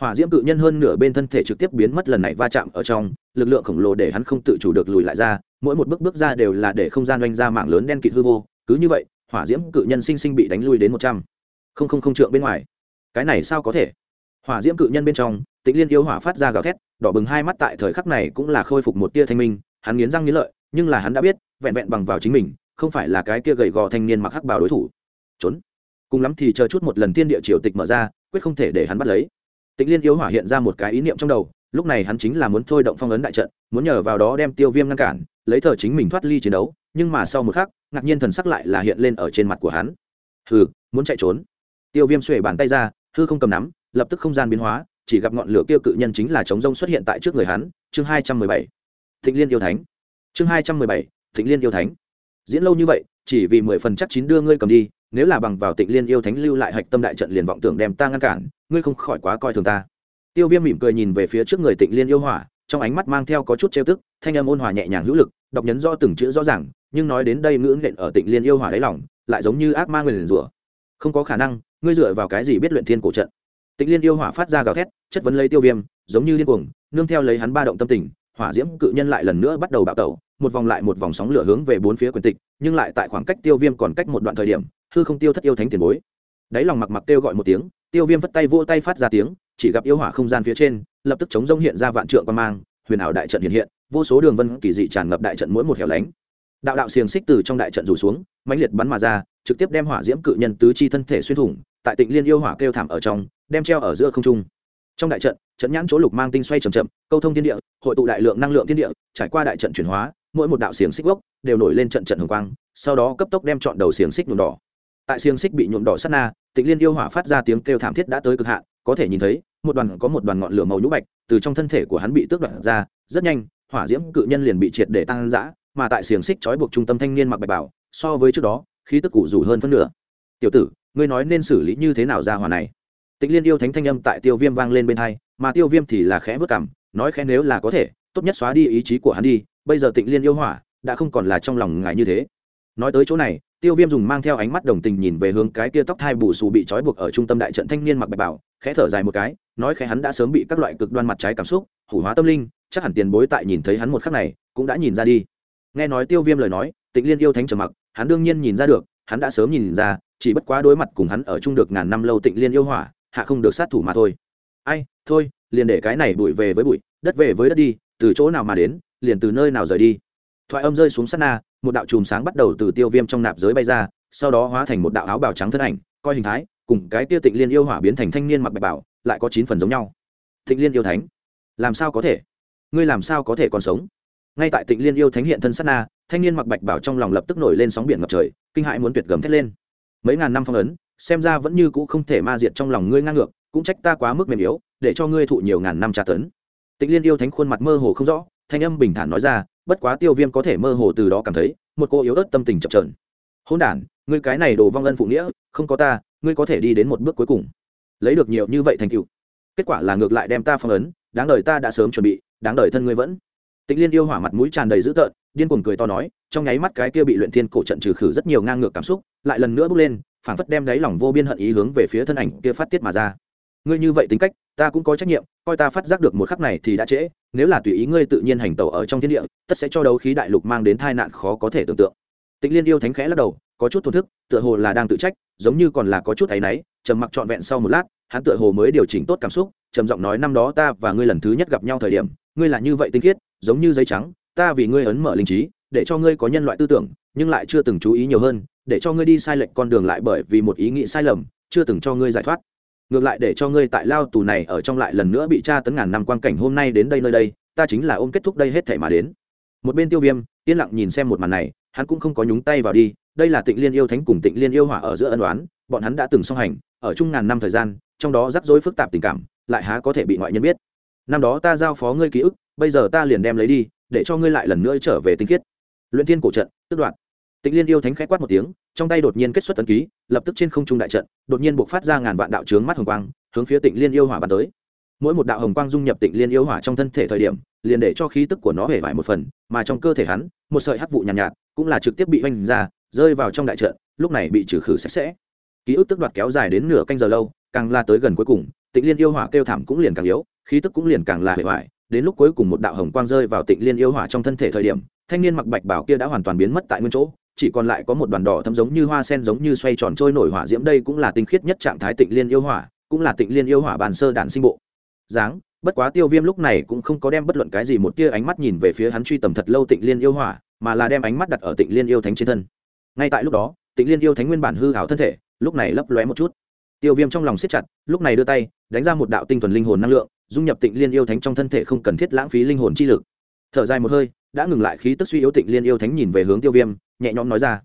Hỏa diễm cự nhân hơn nửa bên thân thể trực tiếp biến mất lần này va chạm ở trong, lực lượng khổng lồ để hắn không tự chủ được lùi lại ra, mỗi một bước bước ra đều là để không gian oanh ra mạng lớn đen kịt hư vô, cứ như vậy, hỏa diễm cự nhân sinh sinh bị đánh lui đến một trăm. Không không không trượng bên ngoài. Cái này sao có thể? Hỏa diễm cự nhân bên trong, tĩnh liên yêu hỏa phát ra gào thét, đỏ bừng hai mắt tại thời khắc này cũng là khôi phục một tia thanh minh, hắn nghiến răng nghiến lợi, nhưng là hắn đã biết, vẹn vẹn bằng vào chính mình, không phải là cái kia gầy gò thanh niên mặc hắc bào đối thủ. Trốn cùng lắm thì chờ chút một lần thiên địa triều tịch mở ra, quyết không thể để hắn bắt lấy. Tịch liên yêu hỏa hiện ra một cái ý niệm trong đầu, lúc này hắn chính là muốn thôi động phong ấn đại trận, muốn nhờ vào đó đem tiêu viêm ngăn cản, lấy thờ chính mình thoát ly chiến đấu, nhưng mà sau một khắc, ngạc nhiên thần sắc lại là hiện lên ở trên mặt của hắn. Hừ, muốn chạy trốn. Tiêu viêm xuể bàn tay ra, hư không cầm nắm, lập tức không gian biến hóa, chỉ gặp ngọn lửa kia cự nhân chính là chống rông xuất hiện tại trước người hắn, chương hai trăm mười bảy. Thịnh liên yêu thánh. Chương hai trăm mười bảy thịnh liên yêu thánh. Diễn lâu như vậy, chỉ vì mười phần chắc chín đưa ngươi cầm đi nếu là bằng vào tịnh liên yêu thánh lưu lại hạch tâm đại trận liền vọng tưởng đem ta ngăn cản, ngươi không khỏi quá coi thường ta. Tiêu viêm mỉm cười nhìn về phía trước người tịnh liên yêu hỏa, trong ánh mắt mang theo có chút trêu tức, thanh âm ôn hòa nhẹ nhàng hữu lực, đọc nhấn rõ từng chữ rõ ràng, nhưng nói đến đây ngữ nện ở tịnh liên yêu hỏa đáy lòng, lại giống như ác ma người liền rủa. Không có khả năng, ngươi dựa vào cái gì biết luyện thiên cổ trận? Tịnh liên yêu hỏa phát ra gào thét, chất vấn lấy tiêu viêm, giống như điên cuồng, nương theo lấy hắn ba động tâm tình, hỏa diễm cự nhân lại lần nữa bắt đầu bạo tẩu một vòng lại một vòng sóng lửa hướng về bốn phía quyền tịch, nhưng lại tại khoảng cách tiêu viêm còn cách một đoạn thời điểm, hư không tiêu thất yêu thánh tiền bối. Đáy lòng mặc mặc kêu gọi một tiếng, tiêu viêm vất tay vỗ tay phát ra tiếng, chỉ gặp yêu hỏa không gian phía trên, lập tức chống rông hiện ra vạn trượng quan mang, huyền ảo đại trận hiện hiện, vô số đường vân kỳ dị tràn ngập đại trận mỗi một hẻo lánh. Đạo đạo xiềng xích từ trong đại trận rủ xuống, mãnh liệt bắn mà ra, trực tiếp đem hỏa diễm cự nhân tứ chi thân thể xuyên thủng, tại tịnh liên yêu hỏa kêu thảm ở trong, đem treo ở giữa không trung. Trong đại trận trận nhãn chỗ lục mang tinh xoay c h ậ m chậm, câu thông thiên địa, hội tụ đại lượng năng lượng thiên địa, trải qua đại trận chuyển hóa mỗi một đạo xiềng xích gốc đều nổi lên trận trận hồng quang, sau đó cấp tốc đem chọn đầu xiềng xích nhuộm đỏ. Tại xiềng xích bị nhuộm đỏ sát na, tịnh liên yêu hỏa phát ra tiếng kêu thảm thiết đã tới cực hạn, có thể nhìn thấy, một đoàn có một đoàn ngọn lửa màu nhũ bạch từ trong thân thể của hắn bị tước đoạt ra, rất nhanh, hỏa diễm cự nhân liền bị triệt để tăng giã mà tại xiềng xích trói buộc trung tâm thanh niên mặc bạch bảo, so với trước đó, khí tức cụ rủ hơn phân nửa. Tiểu tử, ngươi nói nên xử lý như thế nào ra hỏa này? Tịnh liên yêu thánh thanh âm tại tiêu viêm vang lên bên hai, mà tiêu viêm thì là khẽ vất cảm nói khẽ nếu là có thể, tốt nhất xóa đi ý chí của hắn đi bây giờ tịnh liên yêu hỏa đã không còn là trong lòng ngài như thế. Nói tới chỗ này, tiêu viêm dùng mang theo ánh mắt đồng tình nhìn về hướng cái kia tóc thai bù xù bị trói buộc ở trung tâm đại trận thanh niên mặc bạch bảo, khẽ thở dài một cái, nói khẽ hắn đã sớm bị các loại cực đoan mặt trái cảm xúc, hủ hóa tâm linh, chắc hẳn tiền bối tại nhìn thấy hắn một khắc này, cũng đã nhìn ra đi. Nghe nói tiêu viêm lời nói, tịnh liên yêu thánh trầm mặc, hắn đương nhiên nhìn ra được, hắn đã sớm nhìn ra, chỉ bất quá đối mặt cùng hắn ở chung được ngàn năm lâu tịnh liên yêu hỏa, hạ không được sát thủ mà thôi. Ai, thôi liền để cái này bụi về với bụi, đất về với đất đi, từ chỗ nào mà đến, liền từ nơi nào rời đi. Thoại âm rơi xuống sát na, một đạo chùm sáng bắt đầu từ tiêu viêm trong nạp giới bay ra, sau đó hóa thành một đạo áo bào trắng thân ảnh, coi hình thái, cùng cái tiêu tịnh liên yêu hỏa biến thành thanh niên mặc bạch bảo, lại có chín phần giống nhau. Tịnh liên yêu thánh, làm sao có thể? Ngươi làm sao có thể còn sống? Ngay tại tịnh liên yêu thánh hiện thân sát na, thanh niên mặc bạch bảo trong lòng lập tức nổi lên sóng biển ngập trời, kinh hãi muốn tuyệt gầm thét lên. Mấy ngàn năm phong ấn, xem ra vẫn như cũ không thể ma diệt trong lòng ngươi ngang ngược cũng trách ta quá mức mềm yếu, để cho ngươi thụ nhiều ngàn năm tra tấn. Tịnh liên yêu thánh khuôn mặt mơ hồ không rõ, thanh âm bình thản nói ra, bất quá tiêu viêm có thể mơ hồ từ đó cảm thấy, một cô yếu ớt tâm tình chập trờn hôn đản, ngươi cái này đồ vong ân phụ nghĩa, không có ta, ngươi có thể đi đến một bước cuối cùng. Lấy được nhiều như vậy thành cựu kết quả là ngược lại đem ta phong ấn, đáng đời ta đã sớm chuẩn bị, đáng đời thân ngươi vẫn. Tịnh liên yêu hỏa mặt mũi tràn đầy dữ tợn, điên cuồng cười to nói, trong nháy mắt cái kia bị luyện thiên cổ trận trừ khử rất nhiều ngang ngược cảm xúc, lại lần nữa bước lên, phảng phất đem đáy lòng vô biên hận ý hướng về phía thân ảnh kia phát tiết mà ra ngươi như vậy tính cách, ta cũng có trách nhiệm, coi ta phát giác được một khắc này thì đã trễ, nếu là tùy ý ngươi tự nhiên hành tẩu ở trong thiên địa, tất sẽ cho đấu khí đại lục mang đến tai nạn khó có thể tưởng tượng. Tịnh liên yêu thánh khẽ lắc đầu, có chút thổn thức, tựa hồ là đang tự trách, giống như còn là có chút áy náy, trầm mặc trọn vẹn sau một lát, hắn tựa hồ mới điều chỉnh tốt cảm xúc, trầm giọng nói, năm đó ta và ngươi lần thứ nhất gặp nhau thời điểm, ngươi là như vậy tinh khiết, giống như giấy trắng, ta vì ngươi ấn mở linh trí, để cho ngươi có nhân loại tư tưởng, nhưng lại chưa từng chú ý nhiều hơn, để cho ngươi đi sai lệch con đường lại bởi vì một ý nghĩ sai lầm, chưa từng cho ngươi giải thoát ngược lại để cho ngươi tại lao tù này ở trong lại lần nữa bị tra tấn ngàn năm quan cảnh hôm nay đến đây nơi đây, ta chính là ôm kết thúc đây hết thể mà đến. Một bên tiêu viêm, yên lặng nhìn xem một màn này, hắn cũng không có nhúng tay vào đi, đây là tịnh liên yêu thánh cùng tịnh liên yêu hỏa ở giữa ân đoán bọn hắn đã từng song hành, ở chung ngàn năm thời gian, trong đó rắc rối phức tạp tình cảm, lại há có thể bị ngoại nhân biết. Năm đó ta giao phó ngươi ký ức, bây giờ ta liền đem lấy đi, để cho ngươi lại lần nữa trở về tinh khiết. Luyện thiên cổ trận, tức đoạn tịnh liên yêu thánh khẽ quát một tiếng trong tay đột nhiên kết xuất tấn ký lập tức trên không trung đại trận đột nhiên buộc phát ra ngàn vạn đạo trướng mắt hồng quang hướng phía tịnh liên yêu hỏa bắn tới. Mỗi một đạo hồng quang dung nhập tịnh liên yêu hỏa trong thân thể thời điểm liền để cho khí tức của nó hề vải một phần mà trong cơ thể hắn một sợi hắc vụ nhàn nhạt, nhạt cũng là trực tiếp bị oanh ra rơi vào trong đại trận lúc này bị trừ khử sạch sẽ. Ký ức tức đoạt kéo dài đến nửa canh giờ lâu càng la tới gần cuối cùng tịnh liên yêu hỏa kêu thảm cũng liền càng yếu khí tức cũng liền càng là hề hoại đến lúc cuối cùng một đạo hồng quang rơi vào tịnh liên yêu hỏa trong thân thể thời điểm thanh niên mặc bạch bảo kia đã hoàn toàn biến mất tại nguyên chỗ chỉ còn lại có một đoàn đỏ thấm giống như hoa sen giống như xoay tròn trôi nổi hỏa diễm. Đây cũng là tinh khiết nhất trạng thái tịnh liên yêu hỏa, cũng là tịnh liên yêu hỏa bàn sơ đản sinh bộ. Dáng, bất quá tiêu viêm lúc này cũng không có đem bất luận cái gì một tia ánh mắt nhìn về phía hắn truy tầm thật lâu tịnh liên yêu hỏa, mà là đem ánh mắt đặt ở tịnh liên yêu thánh trên thân. Ngay tại lúc đó, tịnh liên yêu thánh nguyên bản hư hảo thân thể, lúc này lấp lóe một chút. Tiêu viêm trong lòng siết chặt, lúc này đưa tay, đánh ra một đạo tinh thuần linh hồn năng lượng, dung nhập tịnh liên yêu thánh trong thân thể không cần thiết lãng phí linh hồn chi lực. Thở dài một hơi, đã ngừng lại khí tức suy yếu tịnh liên yêu thánh nhìn về hướng tiêu viêm nhẹ nhõm nói ra.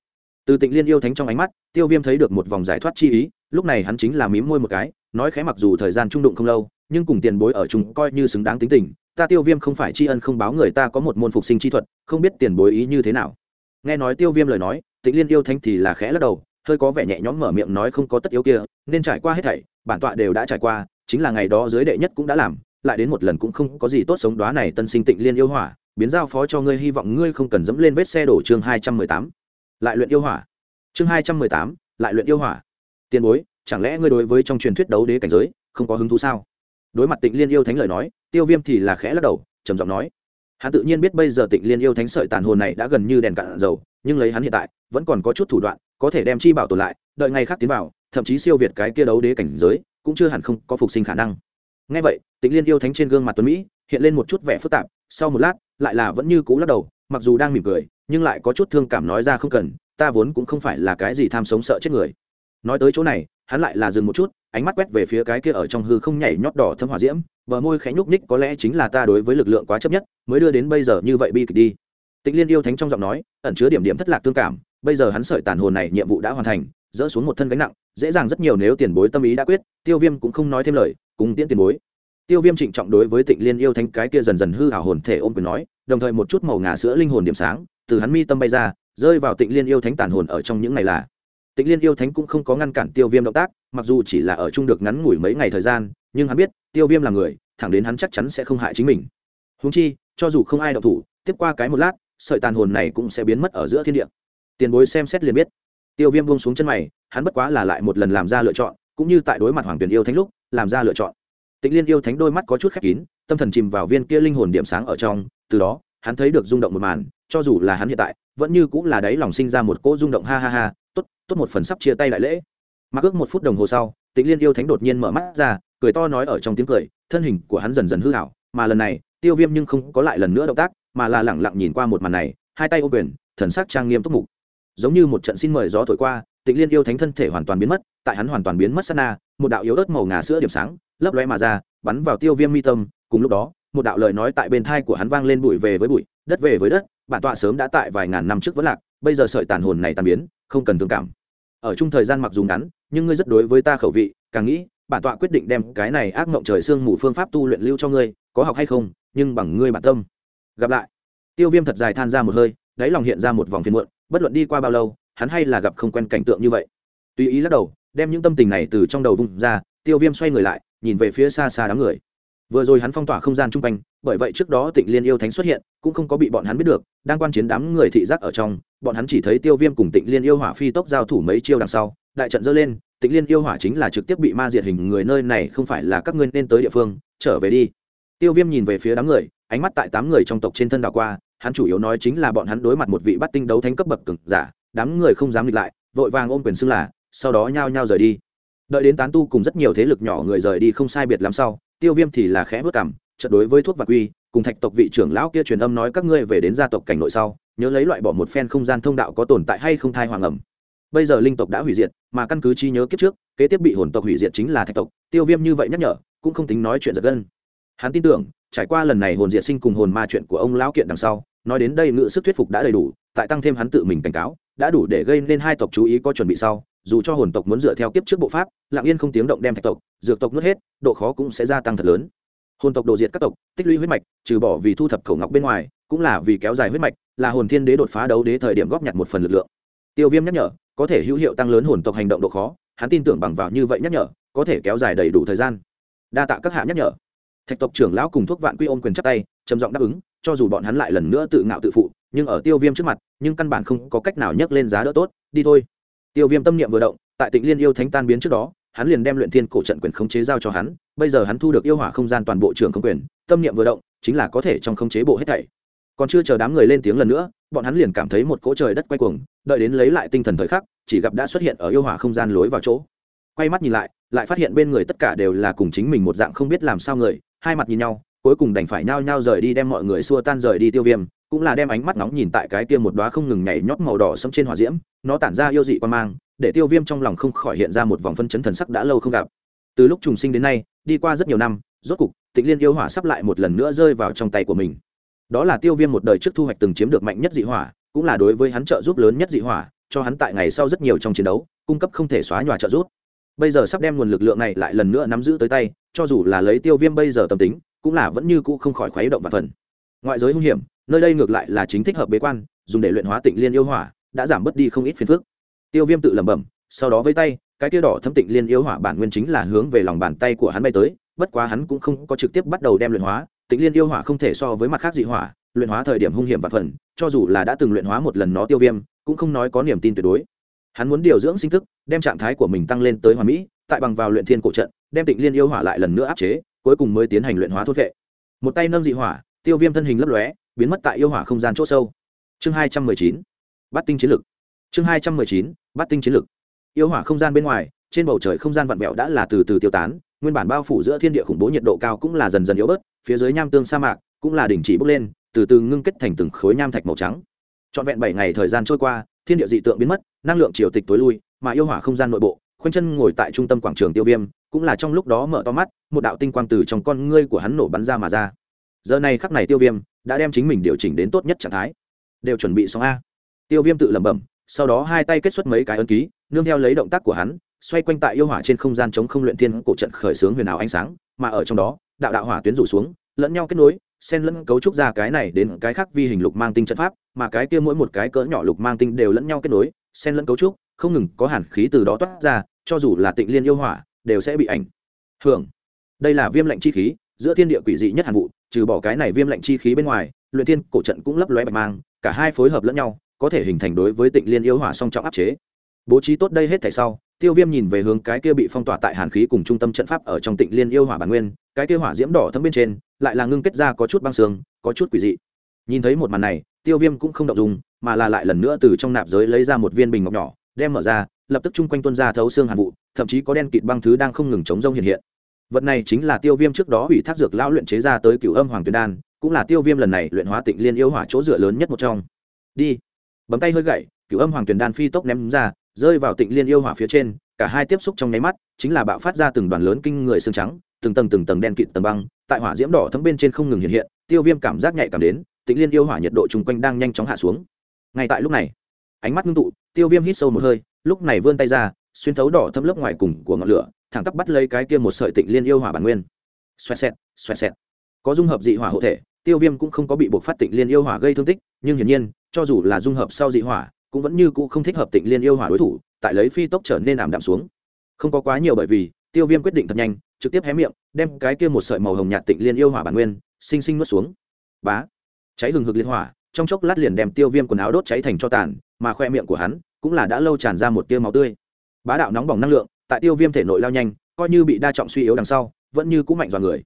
Từ tịnh liên yêu thánh trong ánh mắt, tiêu viêm thấy được một vòng giải thoát chi ý, lúc này hắn chính là mím môi một cái, nói khẽ mặc dù thời gian trung đụng không lâu, nhưng cùng tiền bối ở chúng coi như xứng đáng tính tình, ta tiêu viêm không phải tri ân không báo người ta có một môn phục sinh chi thuật, không biết tiền bối ý như thế nào. Nghe nói tiêu viêm lời nói, tịnh liên yêu thánh thì là khẽ lắc đầu, hơi có vẻ nhẹ nhõm mở miệng nói không có tất yếu kia, nên trải qua hết thảy, bản tọa đều đã trải qua, chính là ngày đó dưới đệ nhất cũng đã làm, lại đến một lần cũng không có gì tốt sống đoá này tân sinh tịnh liên yêu hỏa biến giao phó cho ngươi, hy vọng ngươi không cần dẫm lên vết xe đổ chương hai trăm mười tám. Lại luyện yêu hỏa. Chương hai trăm mười tám, lại luyện yêu hỏa. Tiền bối, chẳng lẽ ngươi đối với trong truyền thuyết đấu đế cảnh giới, không có hứng thú sao? Đối mặt tịnh liên yêu thánh lời nói, tiêu viêm thì là khẽ lắc đầu, trầm giọng nói. Hắn tự nhiên biết bây giờ tịnh liên yêu thánh sợi tàn hồn này đã gần như đèn cạn dầu, nhưng lấy hắn hiện tại, vẫn còn có chút thủ đoạn, có thể đem chi bảo tồn lại, đợi ngày khác tiến vào, thậm chí siêu việt cái kia đấu đế cảnh giới, cũng chưa hẳn không có phục sinh khả năng. Ngay vậy, tịnh liên yêu thánh trên gương mặt tuấn mỹ, hiện lên một chút vẻ phức tạp, sau một lát lại là vẫn như cũ lắc đầu, mặc dù đang mỉm cười, nhưng lại có chút thương cảm nói ra không cần, ta vốn cũng không phải là cái gì tham sống sợ chết người. Nói tới chỗ này, hắn lại là dừng một chút, ánh mắt quét về phía cái kia ở trong hư không nhảy nhót đỏ thâm hỏa diễm, bờ môi khẽ nhúc ních có lẽ chính là ta đối với lực lượng quá chấp nhất, mới đưa đến bây giờ như vậy bi kịch đi. Tịnh liên yêu thánh trong giọng nói, ẩn chứa điểm điểm thất lạc tương cảm, bây giờ hắn sợi tàn hồn này nhiệm vụ đã hoàn thành, dỡ xuống một thân gánh nặng, dễ dàng rất nhiều nếu tiền bối tâm ý đã quyết, tiêu viêm cũng không nói thêm lời, cùng tiễn tiền bối tiêu viêm trịnh trọng đối với tịnh liên yêu thánh cái kia dần dần hư hảo hồn thể ôm quyền nói, đồng thời một chút màu ngà sữa linh hồn điểm sáng từ hắn mi tâm bay ra, rơi vào tịnh liên yêu thánh tàn hồn ở trong những ngày là. Tịnh liên yêu thánh cũng không có ngăn cản tiêu viêm động tác, mặc dù chỉ là ở chung được ngắn ngủi mấy ngày thời gian, nhưng hắn biết, tiêu viêm là người, thẳng đến hắn chắc chắn sẽ không hại chính mình. Húng chi, cho dù không ai động thủ, tiếp qua cái một lát, sợi tàn hồn này cũng sẽ biến mất ở giữa thiên địa. Tiền bối xem xét liền biết. Tiêu viêm buông xuống chân mày, hắn bất quá là lại một lần làm ra lựa chọn, cũng như tại đối mặt hoàng tuyển yêu thánh lúc, làm ra lựa chọn tịnh liên yêu thánh đôi mắt có chút khép kín, tâm thần chìm vào viên kia linh hồn điểm sáng ở trong, từ đó, hắn thấy được rung động một màn, cho dù là hắn hiện tại, vẫn như cũng là đáy lòng sinh ra một cỗ rung động ha ha ha, tốt tốt một phần sắp chia tay đại lễ. Mặc ước một phút đồng hồ sau tịnh liên yêu thánh đột nhiên mở mắt ra, cười to nói ở trong tiếng cười, thân hình của hắn dần dần hư hảo, mà lần này, tiêu viêm nhưng không có lại lần nữa động tác, mà là lẳng lặng nhìn qua một màn này, hai tay ô quyền, thần sắc trang nghiêm túc mục giống như một trận xin mời gió thổi qua, tịnh liên yêu thánh thân thể hoàn toàn biến mất, tại hắn hoàn toàn biến mất sát na, một đạo yếu ớt màu ngà sữa điểm sáng, lấp lóe mà ra, bắn vào tiêu viêm mi tâm. Cùng lúc đó, một đạo lời nói tại bên thai của hắn vang lên bụi về với bụi, đất về với đất, bản tọa sớm đã tại vài ngàn năm trước vẫn lạc, bây giờ sợi tàn hồn này tàn biến, không cần thương cảm. Ở chung thời gian mặc dù ngắn, nhưng ngươi rất đối với ta khẩu vị, càng nghĩ, bản tọa quyết định đem cái này ác mộng trời xương mù phương pháp tu luyện lưu cho ngươi, có học hay không, nhưng bằng ngươi bản tâm. Gặp lại. Tiêu viêm thật dài than ra một hơi, đáy lòng hiện ra một vòng phiền muộn bất luận đi qua bao lâu, hắn hay là gặp không quen cảnh tượng như vậy. Tùy ý lắc đầu, đem những tâm tình này từ trong đầu vung ra, tiêu viêm xoay người lại, nhìn về phía xa xa đám người. Vừa rồi hắn phong tỏa không gian chung quanh, bởi vậy trước đó tịnh liên yêu thánh xuất hiện, cũng không có bị bọn hắn biết được, đang quan chiến đám người thị giác ở trong, bọn hắn chỉ thấy tiêu viêm cùng tịnh liên yêu hỏa phi tốc giao thủ mấy chiêu đằng sau, đại trận dơ lên, tịnh liên yêu hỏa chính là trực tiếp bị ma diệt hình người nơi này không phải là các ngươi nên tới địa phương, trở về đi. Tiêu viêm nhìn về phía đám người, ánh mắt tại tám người trong tộc trên thân đảo qua hắn chủ yếu nói chính là bọn hắn đối mặt một vị bắt tinh đấu thánh cấp bậc cực giả, đám người không dám nghịch lại, vội vàng ôm quyền xưng là, sau đó nhao nhao rời đi. Đợi đến tán tu cùng rất nhiều thế lực nhỏ người rời đi không sai biệt lắm sau, tiêu viêm thì là khẽ vất cảm trận đối với thuốc và quy, cùng thạch tộc vị trưởng lão kia truyền âm nói các ngươi về đến gia tộc cảnh nội sau, nhớ lấy loại bỏ một phen không gian thông đạo có tồn tại hay không thai hoàng ẩm. Bây giờ linh tộc đã hủy diệt, mà căn cứ chi nhớ kiếp trước, kế tiếp bị hồn tộc hủy diệt chính là thạch tộc, tiêu viêm như vậy nhắc nhở, cũng không tính nói chuyện giật gân hắn tin tưởng, trải qua lần này hồn diệt sinh cùng hồn ma chuyện của ông lão kiện đằng sau, nói đến đây ngự sức thuyết phục đã đầy đủ, tại tăng thêm hắn tự mình cảnh cáo, đã đủ để gây nên hai tộc chú ý có chuẩn bị sau, dù cho hồn tộc muốn dựa theo kiếp trước bộ pháp, lặng yên không tiếng động đem thạch tộc, dược tộc nuốt hết, độ khó cũng sẽ gia tăng thật lớn. Hồn tộc đồ diệt các tộc, tích lũy huyết mạch, trừ bỏ vì thu thập khẩu ngọc bên ngoài, cũng là vì kéo dài huyết mạch, là hồn thiên đế đột phá đấu đế thời điểm góp nhặt một phần lực lượng. Tiêu viêm nhắc nhở, có thể hữu hiệu tăng lớn hồn tộc hành động độ khó, hắn tin tưởng bằng vào như vậy nhắc nhở, có thể kéo dài đầy đủ thời gian. Đa tạ các hạ nhắc nhở thạch tộc trưởng lão cùng thuốc vạn quy ôm quyền chắc tay, trầm giọng đáp ứng, cho dù bọn hắn lại lần nữa tự ngạo tự phụ, nhưng ở tiêu viêm trước mặt, nhưng căn bản không có cách nào nhấc lên giá đỡ tốt, đi thôi. Tiêu viêm tâm niệm vừa động, tại tịnh liên yêu thánh tan biến trước đó, hắn liền đem luyện thiên cổ trận quyền khống chế giao cho hắn, bây giờ hắn thu được yêu hỏa không gian toàn bộ trưởng không quyền, tâm niệm vừa động, chính là có thể trong khống chế bộ hết thảy. Còn chưa chờ đám người lên tiếng lần nữa, bọn hắn liền cảm thấy một cỗ trời đất quay cuồng, đợi đến lấy lại tinh thần thời khắc, chỉ gặp đã xuất hiện ở yêu hỏa không gian lối vào chỗ. Quay mắt nhìn lại lại phát hiện bên người tất cả đều là cùng chính mình một dạng không biết làm sao người hai mặt nhìn nhau, cuối cùng đành phải nhao nhao rời đi đem mọi người xua tan rời đi tiêu viêm, cũng là đem ánh mắt nóng nhìn tại cái kia một đóa không ngừng nhảy nhót màu đỏ sẫm trên hỏa diễm, nó tản ra yêu dị quan mang, để tiêu viêm trong lòng không khỏi hiện ra một vòng phân chấn thần sắc đã lâu không gặp. Từ lúc trùng sinh đến nay, đi qua rất nhiều năm, rốt cục tịnh liên yêu hỏa sắp lại một lần nữa rơi vào trong tay của mình. Đó là tiêu viêm một đời trước thu hoạch từng chiếm được mạnh nhất dị hỏa, cũng là đối với hắn trợ giúp lớn nhất dị hỏa, cho hắn tại ngày sau rất nhiều trong chiến đấu, cung cấp không thể xóa nhòa trợ giúp. Bây giờ sắp đem nguồn lực lượng này lại lần nữa nắm giữ tới tay cho dù là lấy tiêu viêm bây giờ tâm tính, cũng là vẫn như cũ không khỏi khuấy động và phần. Ngoại giới hung hiểm, nơi đây ngược lại là chính thích hợp bế quan, dùng để luyện hóa tịnh liên yêu hỏa, đã giảm bớt đi không ít phiền phức. Tiêu viêm tự lẩm bẩm, sau đó với tay, cái tia đỏ thấm tịnh liên yêu hỏa bản nguyên chính là hướng về lòng bàn tay của hắn bay tới, bất quá hắn cũng không có trực tiếp bắt đầu đem luyện hóa, tịnh liên yêu hỏa không thể so với mặt khác dị hỏa, luyện hóa thời điểm hung hiểm và phần, cho dù là đã từng luyện hóa một lần nó tiêu viêm, cũng không nói có niềm tin tuyệt đối. Hắn muốn điều dưỡng sinh thức, đem trạng thái của mình tăng lên tới hoàn mỹ tại bằng vào luyện thiên cổ trận, đem tịnh liên yêu hỏa lại lần nữa áp chế, cuối cùng mới tiến hành luyện hóa thốt vệ. Một tay nâng dị hỏa, tiêu viêm thân hình lấp lóe, biến mất tại yêu hỏa không gian chỗ sâu. Chương hai trăm mười chín bắt tinh chiến lực. Chương hai trăm mười chín bắt tinh chiến lực. Yêu hỏa không gian bên ngoài, trên bầu trời không gian vặn vẹo đã là từ từ tiêu tán, nguyên bản bao phủ giữa thiên địa khủng bố nhiệt độ cao cũng là dần dần yếu bớt, phía dưới nham tương sa mạc cũng là đình chỉ bốc lên, từ từ ngưng kết thành từng khối nham thạch màu trắng. Trọn vẹn bảy ngày thời gian trôi qua, thiên địa dị tượng biến mất, năng lượng triều tịch tối lui, mà yêu hỏa không gian nội bộ khoanh chân ngồi tại trung tâm quảng trường tiêu viêm, cũng là trong lúc đó mở to mắt, một đạo tinh quang từ trong con ngươi của hắn nổ bắn ra mà ra. Giờ này khắc này tiêu viêm đã đem chính mình điều chỉnh đến tốt nhất trạng thái. Đều chuẩn bị xong a. Tiêu viêm tự lẩm bẩm, sau đó hai tay kết xuất mấy cái ấn ký, nương theo lấy động tác của hắn, xoay quanh tại yêu hỏa trên không gian chống không luyện thiên cổ trận khởi xướng huyền ảo ánh sáng, mà ở trong đó, đạo đạo hỏa tuyến rủ xuống, lẫn nhau kết nối, xen lẫn cấu trúc ra cái này đến cái khác vi hình lục mang tinh trận pháp, mà cái kia mỗi một cái cỡ nhỏ lục mang tinh đều lẫn nhau kết nối, xen lẫn cấu trúc không ngừng có hàn khí từ đó toát ra, cho dù là tịnh liên yêu hỏa, đều sẽ bị ảnh hưởng. Đây là viêm lạnh chi khí, giữa thiên địa quỷ dị nhất hàn vụ, trừ bỏ cái này viêm lạnh chi khí bên ngoài, luyện thiên cổ trận cũng lấp lóe bạch mang, cả hai phối hợp lẫn nhau, có thể hình thành đối với tịnh liên yêu hỏa song trọng áp chế. Bố trí tốt đây hết thảy sau, tiêu viêm nhìn về hướng cái kia bị phong tỏa tại hàn khí cùng trung tâm trận pháp ở trong tịnh liên yêu hỏa bản nguyên, cái kia hỏa diễm đỏ thấm bên trên, lại là ngưng kết ra có chút băng xương, có chút quỷ dị. Nhìn thấy một màn này, tiêu viêm cũng không động dùng mà là lại lần nữa từ trong nạp giới lấy ra một viên bình ngọc nhỏ đem mở ra, lập tức chung quanh tuân ra thấu xương hàn vụ, thậm chí có đen kịt băng thứ đang không ngừng chống rông hiện hiện. Vật này chính là tiêu viêm trước đó ủy thác dược lão luyện chế ra tới cựu âm hoàng tuyền đan, cũng là tiêu viêm lần này luyện hóa tịnh liên yêu hỏa chỗ dựa lớn nhất một trong. Đi. Bấm tay hơi gậy cựu âm hoàng tuyền đan phi tốc ném ra, rơi vào tịnh liên yêu hỏa phía trên, cả hai tiếp xúc trong nháy mắt, chính là bạo phát ra từng đoàn lớn kinh người xương trắng, từng tầng từng tầng đen kịt tầng băng, tại hỏa diễm đỏ thấm bên trên không ngừng hiện hiện, tiêu viêm cảm giác nhạy cảm đến, tịnh liên yêu hỏa nhiệt độ chung quanh đang nhanh chóng hạ xuống. Ngay tại lúc này, ánh mắt ngưng tụ tiêu viêm hít sâu một hơi, lúc này vươn tay ra, xuyên thấu đỏ thâm lớp ngoài cùng của ngọn lửa, thẳng tắp bắt lấy cái kia một sợi tịnh liên yêu hỏa bản nguyên. Xoẹt xẹt xoẹt xẹt. Có dung hợp dị hỏa hộ thể, tiêu viêm cũng không có bị buộc phát tịnh liên yêu hỏa gây thương tích, nhưng hiển nhiên, cho dù là dung hợp sau dị hỏa, cũng vẫn như cũ không thích hợp tịnh liên yêu hỏa đối thủ, tại lấy phi tốc trở nên ảm đạm xuống. Không có quá nhiều bởi vì, tiêu viêm quyết định thật nhanh, trực tiếp hé miệng, đem cái kia một sợi màu hồng nhạt tịnh liên yêu hỏa bản nguyên sinh sinh nuốt xuống. Bá! Cháy hừng hực liên hỏa, trong chốc lát liền đem tiêu viêm quần áo đốt cháy thành cho tàn mà khoe miệng của hắn cũng là đã lâu tràn ra một tia máu tươi. Bá đạo nóng bỏng năng lượng, tại tiêu viêm thể nội lao nhanh, coi như bị đa trọng suy yếu đằng sau, vẫn như cũng mạnh vào người.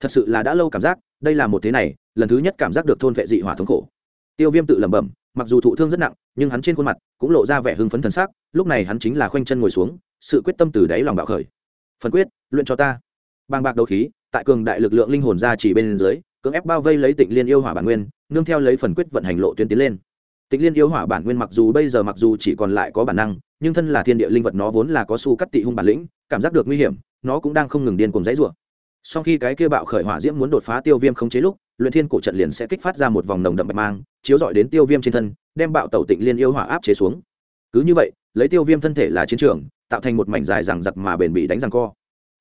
Thật sự là đã lâu cảm giác, đây là một thế này, lần thứ nhất cảm giác được thôn vệ dị hỏa thống khổ. Tiêu viêm tự lẩm bẩm, mặc dù thụ thương rất nặng, nhưng hắn trên khuôn mặt cũng lộ ra vẻ hưng phấn thần sắc, lúc này hắn chính là khoanh chân ngồi xuống, sự quyết tâm từ đáy lòng bạo khởi. Phần quyết, luyện cho ta. Bàng bạc đấu khí, tại cường đại lực lượng linh hồn ra chỉ bên dưới, cưỡng ép bao vây lấy tịnh liên yêu hỏa bản nguyên, nương theo lấy phần quyết vận hành lộ tuyến tiến lên tịch liên yêu hỏa bản nguyên mặc dù bây giờ mặc dù chỉ còn lại có bản năng, nhưng thân là thiên địa linh vật nó vốn là có su cắt tị hung bản lĩnh, cảm giác được nguy hiểm, nó cũng đang không ngừng điên cùng dãy rủa. Sau khi cái kia bạo khởi hỏa diễm muốn đột phá tiêu viêm không chế lúc, luyện thiên cổ trận liền sẽ kích phát ra một vòng nồng đậm bạch mang, chiếu dọi đến tiêu viêm trên thân, đem bạo tẩu tịnh liên yêu hỏa áp chế xuống. Cứ như vậy, lấy tiêu viêm thân thể là chiến trường, tạo thành một mảnh dài rằng giặc mà bền bị đánh rằng co.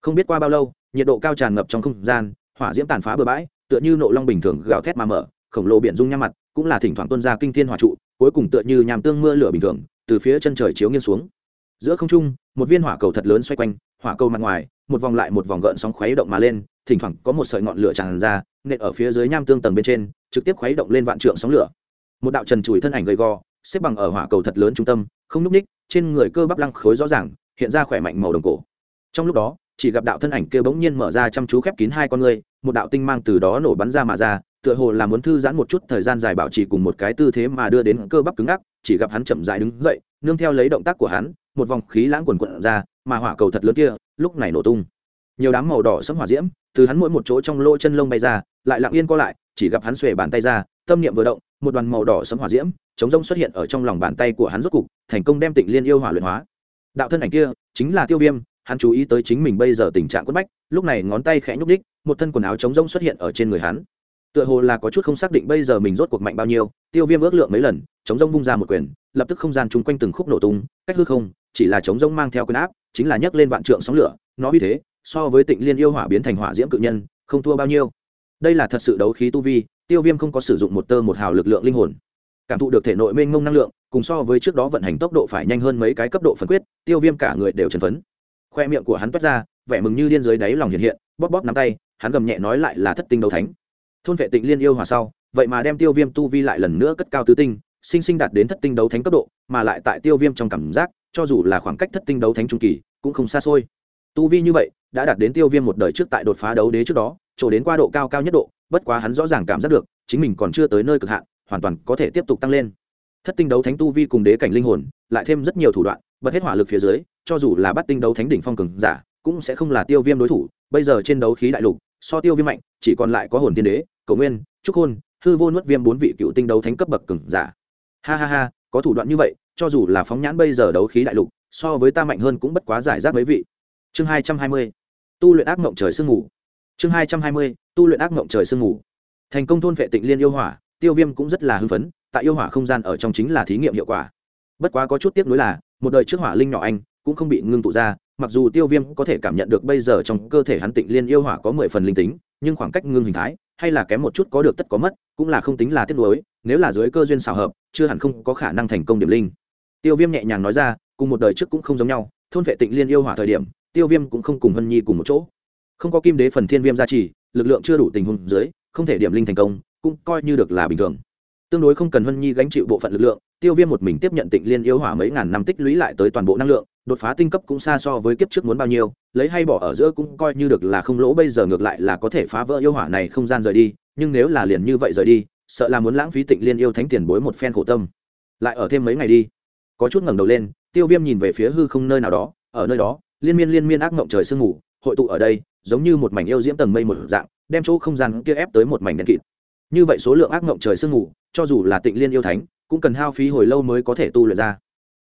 Không biết qua bao lâu, nhiệt độ cao tràn ngập trong không gian, hỏa diễm tàn phá bừa bãi, tựa như nộ long bình thường gào thét mà mở, khổng lồ biển dung nham mặt cũng là thỉnh thoảng tuân ra kinh thiên hỏa trụ, cuối cùng tựa như nhàm tương mưa lửa bình thường, từ phía chân trời chiếu nghiêng xuống. Giữa không trung, một viên hỏa cầu thật lớn xoay quanh, hỏa cầu mặt ngoài, một vòng lại một vòng gợn sóng khuấy động mà lên, thỉnh thoảng có một sợi ngọn lửa tràn ra, nện ở phía dưới nham tương tầng bên trên, trực tiếp khuấy động lên vạn trượng sóng lửa. Một đạo trần chùi thân ảnh gầy gò, xếp bằng ở hỏa cầu thật lớn trung tâm, không núp ních trên người cơ bắp lăng khối rõ ràng, hiện ra khỏe mạnh màu đồng cổ. Trong lúc đó, chỉ gặp đạo thân ảnh kia bỗng nhiên mở ra chăm chú khép kín hai con ngươi, một đạo tinh mang từ đó nổ bắn ra mà ra tựa hồ là muốn thư giãn một chút thời gian dài bảo trì cùng một cái tư thế mà đưa đến cơ bắp cứng ngắc, chỉ gặp hắn chậm dại đứng dậy, nương theo lấy động tác của hắn, một vòng khí lãng quần quận ra, mà hỏa cầu thật lớn kia, lúc này nổ tung. Nhiều đám màu đỏ sẫm hỏa diễm, từ hắn mỗi một chỗ trong lỗ chân lông bay ra, lại lặng yên co lại, chỉ gặp hắn xuề bàn tay ra, tâm niệm vừa động, một đoàn màu đỏ sẫm hỏa diễm, chống rông xuất hiện ở trong lòng bàn tay của hắn rốt cục, thành công đem tịnh liên yêu hỏa luyện hóa. Đạo thân ảnh kia, chính là tiêu viêm, hắn chú ý tới chính mình bây giờ tình trạng quất bách, lúc này ngón tay khẽ nhúc đích một thân quần áo chống rông xuất hiện ở trên người hắn tựa hồ là có chút không xác định bây giờ mình rốt cuộc mạnh bao nhiêu, tiêu viêm ước lượng mấy lần, chống rông vung ra một quyền, lập tức không gian chung quanh từng khúc nổ tung, cách hư không, chỉ là chống rông mang theo quyền áp, chính là nhấc lên vạn trượng sóng lửa, nó uy thế, so với tịnh liên yêu hỏa biến thành hỏa diễm cự nhân, không thua bao nhiêu. Đây là thật sự đấu khí tu vi, tiêu viêm không có sử dụng một tơ một hào lực lượng linh hồn. Cảm thụ được thể nội mênh mông năng lượng, cùng so với trước đó vận hành tốc độ phải nhanh hơn mấy cái cấp độ phân quyết, tiêu viêm cả người đều chấn phấn. Khoe miệng của hắn toát ra, vẻ mừng như điên dưới đáy lòng hiện hiện, bóp bóp nắm tay, hắn gầm nhẹ nói lại là thất tinh đấu thánh thôn vệ tịnh liên yêu hòa sau, vậy mà đem tiêu viêm tu vi lại lần nữa cất cao tứ tinh, sinh sinh đạt đến thất tinh đấu thánh cấp độ, mà lại tại tiêu viêm trong cảm giác, cho dù là khoảng cách thất tinh đấu thánh trung kỳ, cũng không xa xôi. Tu vi như vậy, đã đạt đến tiêu viêm một đời trước tại đột phá đấu đế trước đó trổ đến qua độ cao cao nhất độ, bất quá hắn rõ ràng cảm giác được, chính mình còn chưa tới nơi cực hạn, hoàn toàn có thể tiếp tục tăng lên. Thất tinh đấu thánh tu vi cùng đế cảnh linh hồn, lại thêm rất nhiều thủ đoạn, bật hết hỏa lực phía dưới, cho dù là bắt tinh đấu thánh đỉnh phong cường giả, cũng sẽ không là tiêu viêm đối thủ. Bây giờ trên đấu khí đại lục, so tiêu viêm mạnh, chỉ còn lại có hồn tiên đế cầu nguyên trúc hôn, hư vô nuốt viêm bốn vị cựu tinh đấu thánh cấp bậc cường giả. Ha ha ha, có thủ đoạn như vậy, cho dù là phóng nhãn bây giờ đấu khí đại lục, so với ta mạnh hơn cũng bất quá giải rác mấy vị. Chương hai trăm hai mươi, tu luyện ác mộng trời sương ngủ chương hai trăm hai mươi, tu luyện ác mộng trời sương ngủ thành công thôn vệ tịnh liên yêu hỏa, tiêu viêm cũng rất là hưng phấn, tại yêu hỏa không gian ở trong chính là thí nghiệm hiệu quả. Bất quá có chút tiếc nuối là, một đời trước hỏa linh nhỏ anh, cũng không bị ngưng tụ ra, mặc dù tiêu viêm có thể cảm nhận được bây giờ trong cơ thể hắn tịnh liên yêu hỏa có mười phần linh tính, nhưng khoảng cách ngưng hình thái hay là kém một chút có được tất có mất, cũng là không tính là tiếc nuối, nếu là dưới cơ duyên xảo hợp, chưa hẳn không có khả năng thành công điểm linh. Tiêu viêm nhẹ nhàng nói ra, cùng một đời trước cũng không giống nhau, thôn vệ tịnh liên yêu hỏa thời điểm, tiêu viêm cũng không cùng hân nhi cùng một chỗ. Không có kim đế phần thiên viêm gia trì, lực lượng chưa đủ tình huống dưới, không thể điểm linh thành công, cũng coi như được là bình thường. Tương đối không cần hân nhi gánh chịu bộ phận lực lượng, tiêu viêm một mình tiếp nhận tịnh liên yêu hỏa mấy ngàn năm tích lũy lại tới toàn bộ năng lượng đột phá tinh cấp cũng xa so với kiếp trước muốn bao nhiêu, lấy hay bỏ ở giữa cũng coi như được là không lỗ, bây giờ ngược lại là có thể phá vỡ yêu hỏa này không gian rời đi, nhưng nếu là liền như vậy rời đi, sợ là muốn lãng phí tịnh liên yêu thánh tiền bối một phen khổ tâm. Lại ở thêm mấy ngày đi. Có chút ngẩng đầu lên, tiêu viêm nhìn về phía hư không nơi nào đó, ở nơi đó, liên miên liên miên ác mộng trời sương mù, hội tụ ở đây, giống như một mảnh yêu diễm tầng mây một dạng, đem chỗ không gian kia ép tới một mảnh đen kịt. Như vậy số lượng ác mộng trời sương mù, cho dù là tịnh liên yêu thánh, cũng cần hao phí hồi lâu mới có thể tu luyện ra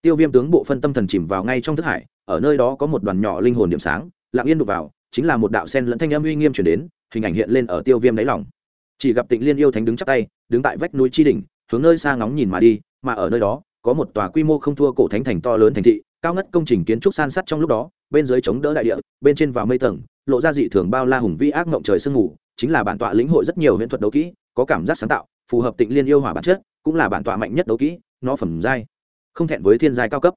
tiêu viêm tướng bộ phân tâm thần chìm vào ngay trong thức hải, ở nơi đó có một đoàn nhỏ linh hồn điểm sáng, lặng yên đục vào, chính là một đạo sen lẫn thanh âm uy nghiêm chuyển đến, hình ảnh hiện lên ở tiêu viêm đáy lòng. Chỉ gặp tịnh liên yêu thánh đứng chắc tay, đứng tại vách núi tri đỉnh, hướng nơi xa ngóng nhìn mà đi, mà ở nơi đó, có một tòa quy mô không thua cổ thánh thành to lớn thành thị, cao ngất công trình kiến trúc san sắt trong lúc đó, bên dưới chống đỡ đại địa, bên trên vào mây tầng, lộ ra dị thường bao la hùng vĩ ác mộng trời sương mù, chính là bản tọa lĩnh hội rất nhiều huyễn thuật đấu kỹ, có cảm giác sáng tạo, phù hợp tịnh liên yêu hỏa bản chất, cũng là bản tọa mạnh nhất đấu kỹ, nó phẩm giai không thẹn với thiên giai cao cấp.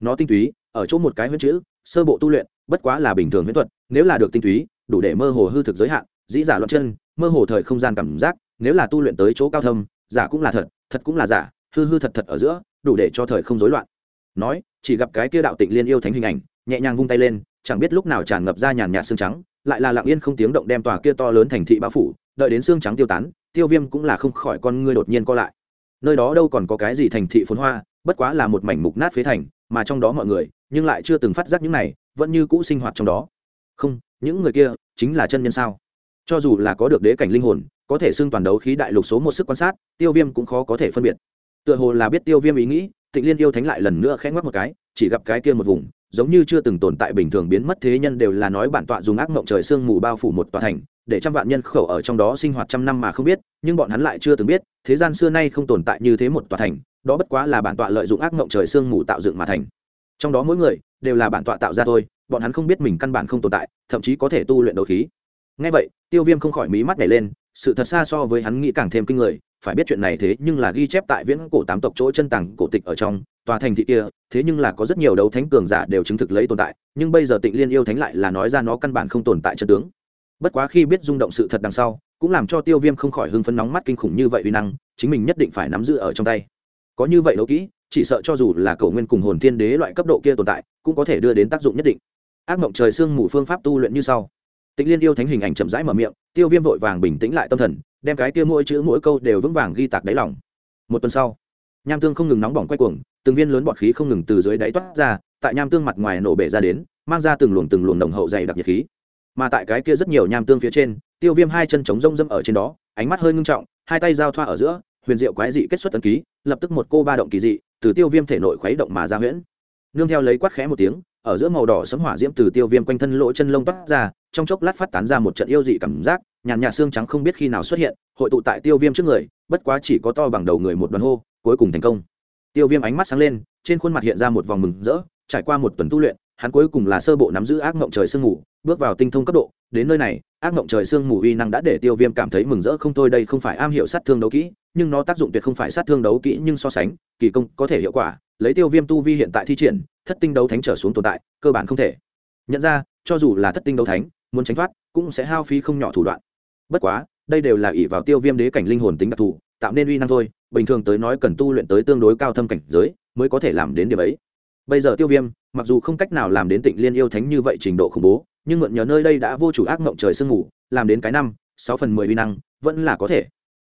Nó tinh túy, ở chỗ một cái huyễn chữ, sơ bộ tu luyện, bất quá là bình thường huyễn thuật, nếu là được tinh túy, đủ để mơ hồ hư thực giới hạn, dĩ giả loạn chân, mơ hồ thời không gian cảm giác, nếu là tu luyện tới chỗ cao thâm, giả cũng là thật thật cũng là giả, hư hư thật thật ở giữa, đủ để cho thời không rối loạn. Nói, chỉ gặp cái kia đạo tịnh liên yêu thánh hình ảnh, nhẹ nhàng vung tay lên, chẳng biết lúc nào tràn ngập ra nhàn nhạt xương trắng, lại là lặng yên không tiếng động đem tòa kia to lớn thành thị bao phủ, đợi đến xương trắng tiêu tán, tiêu viêm cũng là không khỏi con ngươi đột nhiên co lại nơi đó đâu còn có cái gì thành thị phồn hoa, bất quá là một mảnh mục nát phế thành, mà trong đó mọi người, nhưng lại chưa từng phát giác những này, vẫn như cũ sinh hoạt trong đó. Không, những người kia chính là chân nhân sao? Cho dù là có được đế cảnh linh hồn, có thể xưng toàn đấu khí đại lục số một sức quan sát, tiêu viêm cũng khó có thể phân biệt. Tựa hồ là biết tiêu viêm ý nghĩ, tịnh liên yêu thánh lại lần nữa khẽ ngoắc một cái, chỉ gặp cái kia một vùng, giống như chưa từng tồn tại bình thường biến mất thế nhân đều là nói bản tọa dùng ác mộng trời sương mù bao phủ một tòa thành để trăm vạn nhân khẩu ở trong đó sinh hoạt trăm năm mà không biết, nhưng bọn hắn lại chưa từng biết, thế gian xưa nay không tồn tại như thế một tòa thành, đó bất quá là bản tọa lợi dụng ác mộng trời sương mù tạo dựng mà thành. Trong đó mỗi người đều là bản tọa tạo ra thôi, bọn hắn không biết mình căn bản không tồn tại, thậm chí có thể tu luyện đấu khí. Ngay vậy, tiêu viêm không khỏi mí mắt nhảy lên, sự thật xa so với hắn nghĩ càng thêm kinh người, phải biết chuyện này thế nhưng là ghi chép tại viễn cổ tám tộc chỗ chân tàng cổ tịch ở trong, tòa thành thị kia, thế nhưng là có rất nhiều đấu thánh cường giả đều chứng thực lấy tồn tại, nhưng bây giờ tịnh liên yêu thánh lại là nói ra nó căn bản không tồn tại chân tướng bất quá khi biết rung động sự thật đằng sau, cũng làm cho tiêu viêm không khỏi hưng phấn nóng mắt kinh khủng như vậy uy năng, chính mình nhất định phải nắm giữ ở trong tay. Có như vậy đấu kỹ, chỉ sợ cho dù là cầu nguyên cùng hồn thiên đế loại cấp độ kia tồn tại, cũng có thể đưa đến tác dụng nhất định. Ác mộng trời sương mù phương pháp tu luyện như sau. Tĩnh liên yêu thánh hình ảnh chậm rãi mở miệng, tiêu viêm vội vàng bình tĩnh lại tâm thần, đem cái tiêu mỗi chữ mỗi câu đều vững vàng ghi tạc đáy lòng. Một tuần sau, nham tương không ngừng nóng bỏng quay cuồng, từng viên lớn bọt khí không ngừng từ dưới đáy toát ra, tại nham tương mặt ngoài nổ bể ra đến, mang ra từng luồng từng luồng nồng hậu dày đặc nhiệt khí mà tại cái kia rất nhiều nham tương phía trên, tiêu viêm hai chân trống rông dâm ở trên đó, ánh mắt hơi ngưng trọng, hai tay giao thoa ở giữa, huyền diệu quái dị kết xuất tấn ký, lập tức một cô ba động kỳ dị, từ tiêu viêm thể nội khuấy động mà ra huyễn. Nương theo lấy quát khẽ một tiếng, ở giữa màu đỏ sấm hỏa diễm từ tiêu viêm quanh thân lỗ chân lông toát ra, trong chốc lát phát tán ra một trận yêu dị cảm giác, nhàn nhạt xương trắng không biết khi nào xuất hiện, hội tụ tại tiêu viêm trước người, bất quá chỉ có to bằng đầu người một đoàn hô, cuối cùng thành công. Tiêu viêm ánh mắt sáng lên, trên khuôn mặt hiện ra một vòng mừng rỡ, trải qua một tuần tu luyện hắn cuối cùng là sơ bộ nắm giữ ác mộng trời sương mù, bước vào tinh thông cấp độ. Đến nơi này, ác mộng trời sương mù uy năng đã để tiêu viêm cảm thấy mừng rỡ không thôi. Đây không phải am hiểu sát thương đấu kỹ, nhưng nó tác dụng tuyệt không phải sát thương đấu kỹ nhưng so sánh, kỳ công có thể hiệu quả. Lấy tiêu viêm tu vi hiện tại thi triển, thất tinh đấu thánh trở xuống tồn tại, cơ bản không thể. Nhận ra, cho dù là thất tinh đấu thánh, muốn tránh thoát, cũng sẽ hao phí không nhỏ thủ đoạn. Bất quá, đây đều là ỷ vào tiêu viêm đế cảnh linh hồn tính đặc thù, tạo nên uy năng thôi. Bình thường tới nói cần tu luyện tới tương đối cao thâm cảnh giới, mới có thể làm đến điểm ấy bây giờ tiêu viêm, mặc dù không cách nào làm đến tịnh liên yêu thánh như vậy trình độ khủng bố, nhưng mượn nhờ nơi đây đã vô chủ ác mộng trời sương ngủ làm đến cái năm, sáu phần mười uy năng, vẫn là có thể.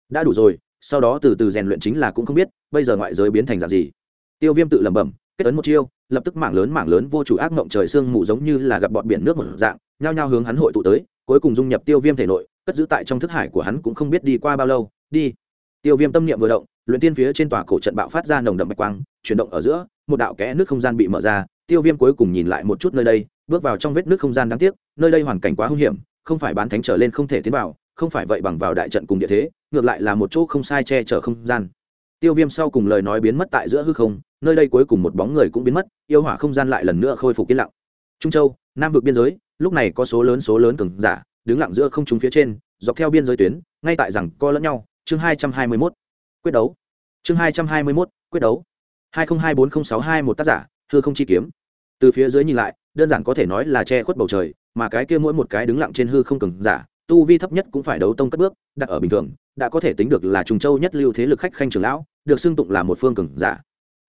Đã đủ rồi, sau đó từ từ rèn luyện chính là cũng không biết, bây giờ ngoại giới biến thành dạng gì. Tiêu viêm tự lẩm bẩm, kết ấn một chiêu, lập tức mảng lớn mảng lớn vô chủ ác mộng trời sương mù giống như là gặp bọn biển nước một dạng, nhao nhao hướng hắn hội tụ tới, cuối cùng dung nhập tiêu viêm thể nội, cất giữ tại trong thức hải của hắn cũng không biết đi qua bao lâu, đi. Tiêu viêm tâm niệm vừa động luyện tiên phía trên tòa cổ trận bạo phát ra nồng đậm bạch quang, chuyển động ở giữa, một đạo kẽ nước không gian bị mở ra, tiêu viêm cuối cùng nhìn lại một chút nơi đây, bước vào trong vết nước không gian đáng tiếc, nơi đây hoàn cảnh quá hung hiểm, không phải bán thánh trở lên không thể tiến vào, không phải vậy bằng vào đại trận cùng địa thế, ngược lại là một chỗ không sai che chở không gian. Tiêu viêm sau cùng lời nói biến mất tại giữa hư không, nơi đây cuối cùng một bóng người cũng biến mất, yêu hỏa không gian lại lần nữa khôi phục yên lặng. Trung châu, nam vực biên giới, lúc này có số lớn số lớn cường giả, đứng lặng giữa không trung phía trên, dọc theo biên giới tuyến, ngay tại rằng co lẫn nhau, chương hai trăm hai mươi mốt quyết đấu. Chương hai trăm hai mươi mốt, quyết đấu. hai nghìn hai bốn nghìn sáu hai một tác giả, hư không chi kiếm. Từ phía dưới nhìn lại, đơn giản có thể nói là che khuất bầu trời, mà cái kia mỗi một cái đứng lặng trên hư không cường giả, tu vi thấp nhất cũng phải đấu tông cất bước, đặt ở bình thường, đã có thể tính được là trùng châu nhất lưu thế lực khách khanh trường lão, được xưng tụng là một phương cường giả.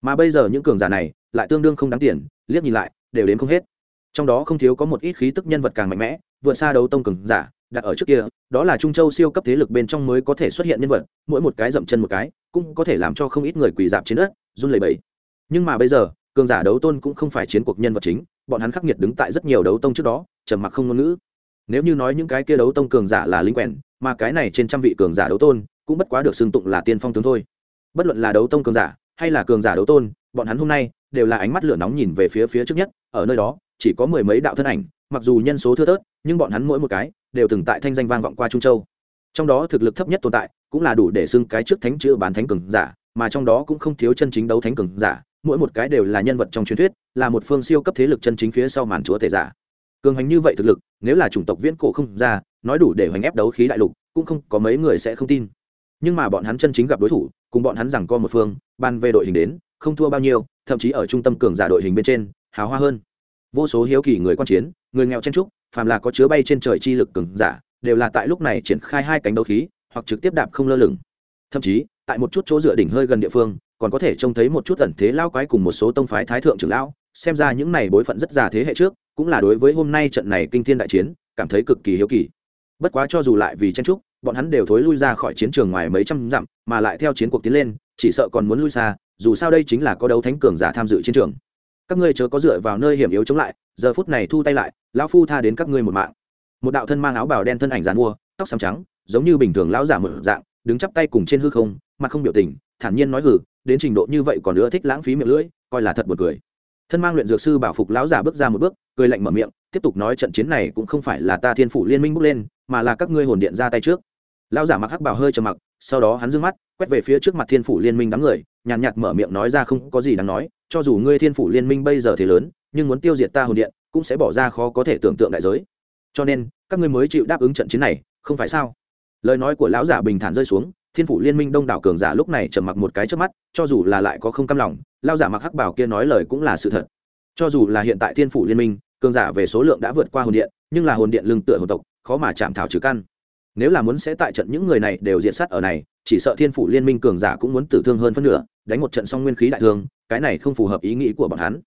Mà bây giờ những cường giả này, lại tương đương không đáng tiền, liếc nhìn lại, đều đến không hết. Trong đó không thiếu có một ít khí tức nhân vật càng mạnh mẽ, vượt xa đấu tông cường giả đặt ở trước kia, đó là trung châu siêu cấp thế lực bên trong mới có thể xuất hiện nhân vật, mỗi một cái dậm chân một cái, cũng có thể làm cho không ít người quỳ dạp trên đất, run lẩy bẩy. Nhưng mà bây giờ, cường giả đấu tôn cũng không phải chiến cuộc nhân vật chính, bọn hắn khắc nghiệt đứng tại rất nhiều đấu tông trước đó, trầm mặc không ngôn ngữ. Nếu như nói những cái kia đấu tông cường giả là linh quèn, mà cái này trên trăm vị cường giả đấu tôn, cũng bất quá được xưng tụng là tiên phong tướng thôi. Bất luận là đấu tông cường giả, hay là cường giả đấu tôn, bọn hắn hôm nay, đều là ánh mắt lửa nóng nhìn về phía phía trước nhất, ở nơi đó, chỉ có mười mấy đạo thân ảnh mặc dù nhân số thưa thớt, nhưng bọn hắn mỗi một cái đều từng tại thanh danh vang vọng qua trung châu. Trong đó thực lực thấp nhất tồn tại cũng là đủ để xưng cái trước thánh chữ bán thánh cường giả, mà trong đó cũng không thiếu chân chính đấu thánh cường giả, mỗi một cái đều là nhân vật trong truyền thuyết, là một phương siêu cấp thế lực chân chính phía sau màn chúa thể giả. Cường hành như vậy thực lực, nếu là chủng tộc viễn cổ không ra, nói đủ để hoành ép đấu khí đại lục, cũng không có mấy người sẽ không tin. Nhưng mà bọn hắn chân chính gặp đối thủ, cùng bọn hắn rằng co một phương ban về đội hình đến, không thua bao nhiêu, thậm chí ở trung tâm cường giả đội hình bên trên, hào hoa hơn. Vô số hiếu kỳ người quan chiến người nghèo chen trúc, phàm là có chứa bay trên trời chi lực cường giả, đều là tại lúc này triển khai hai cánh đấu khí, hoặc trực tiếp đạp không lơ lửng. Thậm chí, tại một chút chỗ dựa đỉnh hơi gần địa phương, còn có thể trông thấy một chút ẩn thế lao quái cùng một số tông phái thái thượng trưởng lão, xem ra những này bối phận rất già thế hệ trước, cũng là đối với hôm nay trận này kinh thiên đại chiến, cảm thấy cực kỳ hiếu kỳ. Bất quá cho dù lại vì chen trúc, bọn hắn đều thối lui ra khỏi chiến trường ngoài mấy trăm dặm, mà lại theo chiến cuộc tiến lên, chỉ sợ còn muốn lui xa, dù sao đây chính là có đấu thánh cường giả tham dự chiến trường. Các ngươi chớ có dựa vào nơi hiểm yếu chống lại giờ phút này thu tay lại, lão phu tha đến các ngươi một mạng. Một đạo thân mang áo bào đen thân ảnh dàn mua, tóc xám trắng, giống như bình thường lão giả mở dạng, đứng chắp tay cùng trên hư không, mặt không biểu tình, thản nhiên nói hử đến trình độ như vậy còn nữa thích lãng phí miệng lưỡi, coi là thật buồn cười. Thân mang luyện dược sư bảo phục lão giả bước ra một bước, cười lạnh mở miệng, tiếp tục nói trận chiến này cũng không phải là ta thiên phủ liên minh bước lên, mà là các ngươi hồn điện ra tay trước. Lão giả mặc hắc bảo hơi trầm mặc, sau đó hắn d mắt, quét về phía trước mặt thiên phủ liên minh đám người, nhàn nhạt mở miệng nói ra không có gì đáng nói, cho dù ngươi thiên phủ liên minh bây giờ thế lớn nhưng muốn tiêu diệt ta hồn điện, cũng sẽ bỏ ra khó có thể tưởng tượng đại giới. Cho nên, các ngươi mới chịu đáp ứng trận chiến này, không phải sao? Lời nói của lão giả bình thản rơi xuống, thiên phủ liên minh đông đảo cường giả lúc này trầm mặc một cái trước mắt, cho dù là lại có không cam lòng lao giả mặc hắc bảo kia nói lời cũng là sự thật. Cho dù là hiện tại thiên phủ liên minh, cường giả về số lượng đã vượt qua hồn điện, nhưng là hồn điện lương tựa hồn tộc, khó mà chạm thảo trừ căn. Nếu là muốn sẽ tại trận những người này đều diện sát ở này, chỉ sợ thiên phủ liên minh cường giả cũng muốn tử thương hơn phân nửa, đánh một trận xong nguyên khí đại thương, cái này không phù hợp ý nghĩ của bọn hắn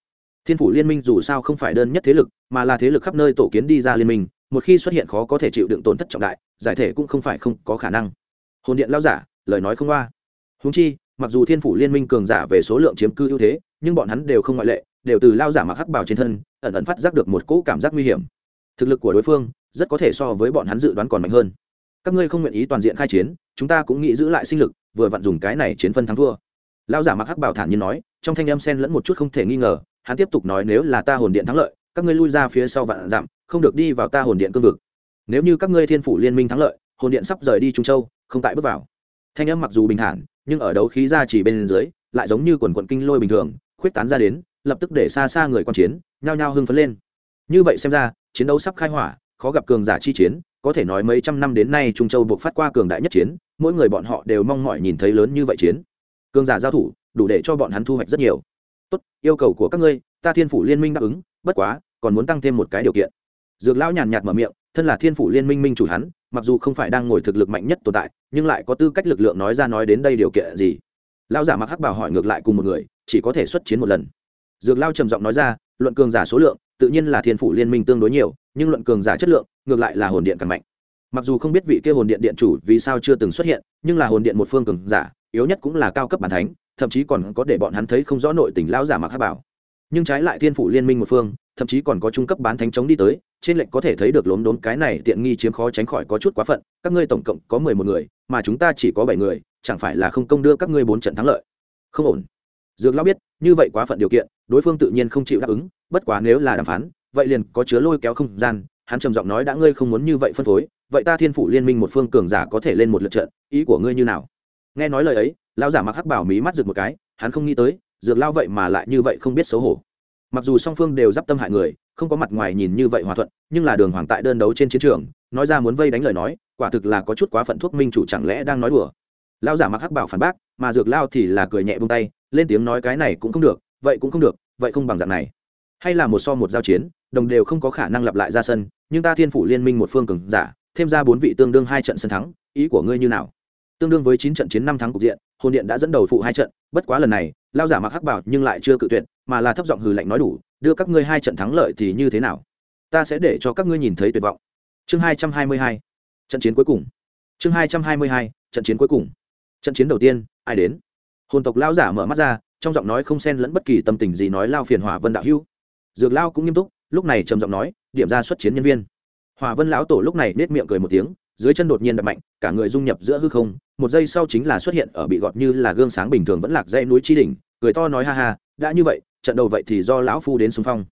thiên phủ liên minh dù sao không phải đơn nhất thế lực, mà là thế lực khắp nơi tổ kiến đi ra liên minh, một khi xuất hiện khó có thể chịu đựng tổn thất trọng đại, giải thể cũng không phải không có khả năng. Hồn điện lao giả, lời nói không qua. Húng chi, mặc dù thiên phủ liên minh cường giả về số lượng chiếm cư ưu thế, nhưng bọn hắn đều không ngoại lệ, đều từ lao giả mặc hắc bảo trên thân, ẩn ẩn phát giác được một cỗ cảm giác nguy hiểm. Thực lực của đối phương, rất có thể so với bọn hắn dự đoán còn mạnh hơn. Các ngươi không nguyện ý toàn diện khai chiến, chúng ta cũng nghĩ giữ lại sinh lực, vừa vặn dùng cái này chiến phân thắng thua. Lao giả mặc hắc bảo thản nhiên nói, trong thanh âm sen lẫn một chút không thể nghi ngờ hắn tiếp tục nói nếu là ta hồn điện thắng lợi, các ngươi lui ra phía sau vạn dặm, không được đi vào ta hồn điện cương vực. Nếu như các ngươi thiên phủ liên minh thắng lợi, hồn điện sắp rời đi trung châu, không tại bước vào. Thanh âm mặc dù bình thản, nhưng ở đấu khí ra chỉ bên dưới, lại giống như quần quận kinh lôi bình thường, khuyết tán ra đến, lập tức để xa xa người quan chiến, nhao nhao hưng phấn lên. Như vậy xem ra, chiến đấu sắp khai hỏa, khó gặp cường giả chi chiến, có thể nói mấy trăm năm đến nay trung châu buộc phát qua cường đại nhất chiến, mỗi người bọn họ đều mong mỏi nhìn thấy lớn như vậy chiến. Cường giả giao thủ, đủ để cho bọn hắn thu hoạch rất nhiều tốt, yêu cầu của các ngươi, ta thiên phủ liên minh đáp ứng, bất quá, còn muốn tăng thêm một cái điều kiện. Dược lão nhàn nhạt mở miệng, thân là thiên phủ liên minh minh chủ hắn, mặc dù không phải đang ngồi thực lực mạnh nhất tồn tại, nhưng lại có tư cách lực lượng nói ra nói đến đây điều kiện gì? Lão giả mặc hắc bảo hỏi ngược lại cùng một người, chỉ có thể xuất chiến một lần. Dược lao trầm giọng nói ra, luận cường giả số lượng, tự nhiên là thiên phủ liên minh tương đối nhiều, nhưng luận cường giả chất lượng, ngược lại là hồn điện càng mạnh. Mặc dù không biết vị kia hồn điện điện chủ vì sao chưa từng xuất hiện, nhưng là hồn điện một phương cường giả, yếu nhất cũng là cao cấp bản thánh thậm chí còn có để bọn hắn thấy không rõ nội tình lão giả mặc hắc bảo. Nhưng trái lại thiên phủ liên minh một phương, thậm chí còn có trung cấp bán thánh chống đi tới, trên lệnh có thể thấy được lốm đốm cái này tiện nghi chiếm khó tránh khỏi có chút quá phận, các ngươi tổng cộng có mười một người, mà chúng ta chỉ có bảy người, chẳng phải là không công đưa các ngươi bốn trận thắng lợi. Không ổn. Dược lão biết, như vậy quá phận điều kiện, đối phương tự nhiên không chịu đáp ứng, bất quá nếu là đàm phán, vậy liền có chứa lôi kéo không gian, hắn trầm giọng nói đã ngươi không muốn như vậy phân phối, vậy ta thiên phủ liên minh một phương cường giả có thể lên một lượt trận, ý của ngươi như nào? Nghe nói lời ấy lão giả mặc hắc bảo mí mắt rực một cái, hắn không nghĩ tới, dược lao vậy mà lại như vậy không biết xấu hổ. Mặc dù song phương đều d i p tâm hại người, không có mặt ngoài nhìn như vậy hòa thuận, nhưng là đường hoàng tại đơn đấu trên chiến trường, nói ra muốn vây đánh lời nói, quả thực là có chút quá phận thuốc minh chủ chẳng lẽ đang nói đùa. Lao giả mặc hắc bảo phản bác, mà dược lao thì là cười nhẹ bông tay, lên tiếng nói cái này cũng không được, vậy cũng không được, vậy không bằng dạng này. Hay là một so một giao chiến, đồng đều không có khả năng lặp lại ra sân, nhưng ta thiên phủ liên minh một phương cường giả, thêm ra bốn vị tương đương hai trận sân thắng, ý của ngươi như nào? Tương đương với chín trận chiến năm thắng cục diện hồn điện đã dẫn đầu phụ hai trận, bất quá lần này, lao giả mặc hắc bảo nhưng lại chưa cự tuyệt, mà là thấp giọng hừ lạnh nói đủ, đưa các ngươi hai trận thắng lợi thì như thế nào? Ta sẽ để cho các ngươi nhìn thấy tuyệt vọng. Chương hai trăm hai mươi hai, trận chiến cuối cùng. Chương hai trăm hai mươi hai, trận chiến cuối cùng. Trận chiến đầu tiên, ai đến? Hồn tộc lao giả mở mắt ra, trong giọng nói không xen lẫn bất kỳ tâm tình gì nói lao phiền hòa vân đạo hưu dược lao cũng nghiêm túc, lúc này trầm giọng nói, điểm ra xuất chiến nhân viên. Hòa vân lão tổ lúc này nết miệng cười một tiếng dưới chân đột nhiên đập mạnh, cả người dung nhập giữa hư không, một giây sau chính là xuất hiện ở bị gọt như là gương sáng bình thường vẫn lạc dây núi chi đỉnh, cười to nói ha ha, đã như vậy, trận đầu vậy thì do lão phu đến xung phong.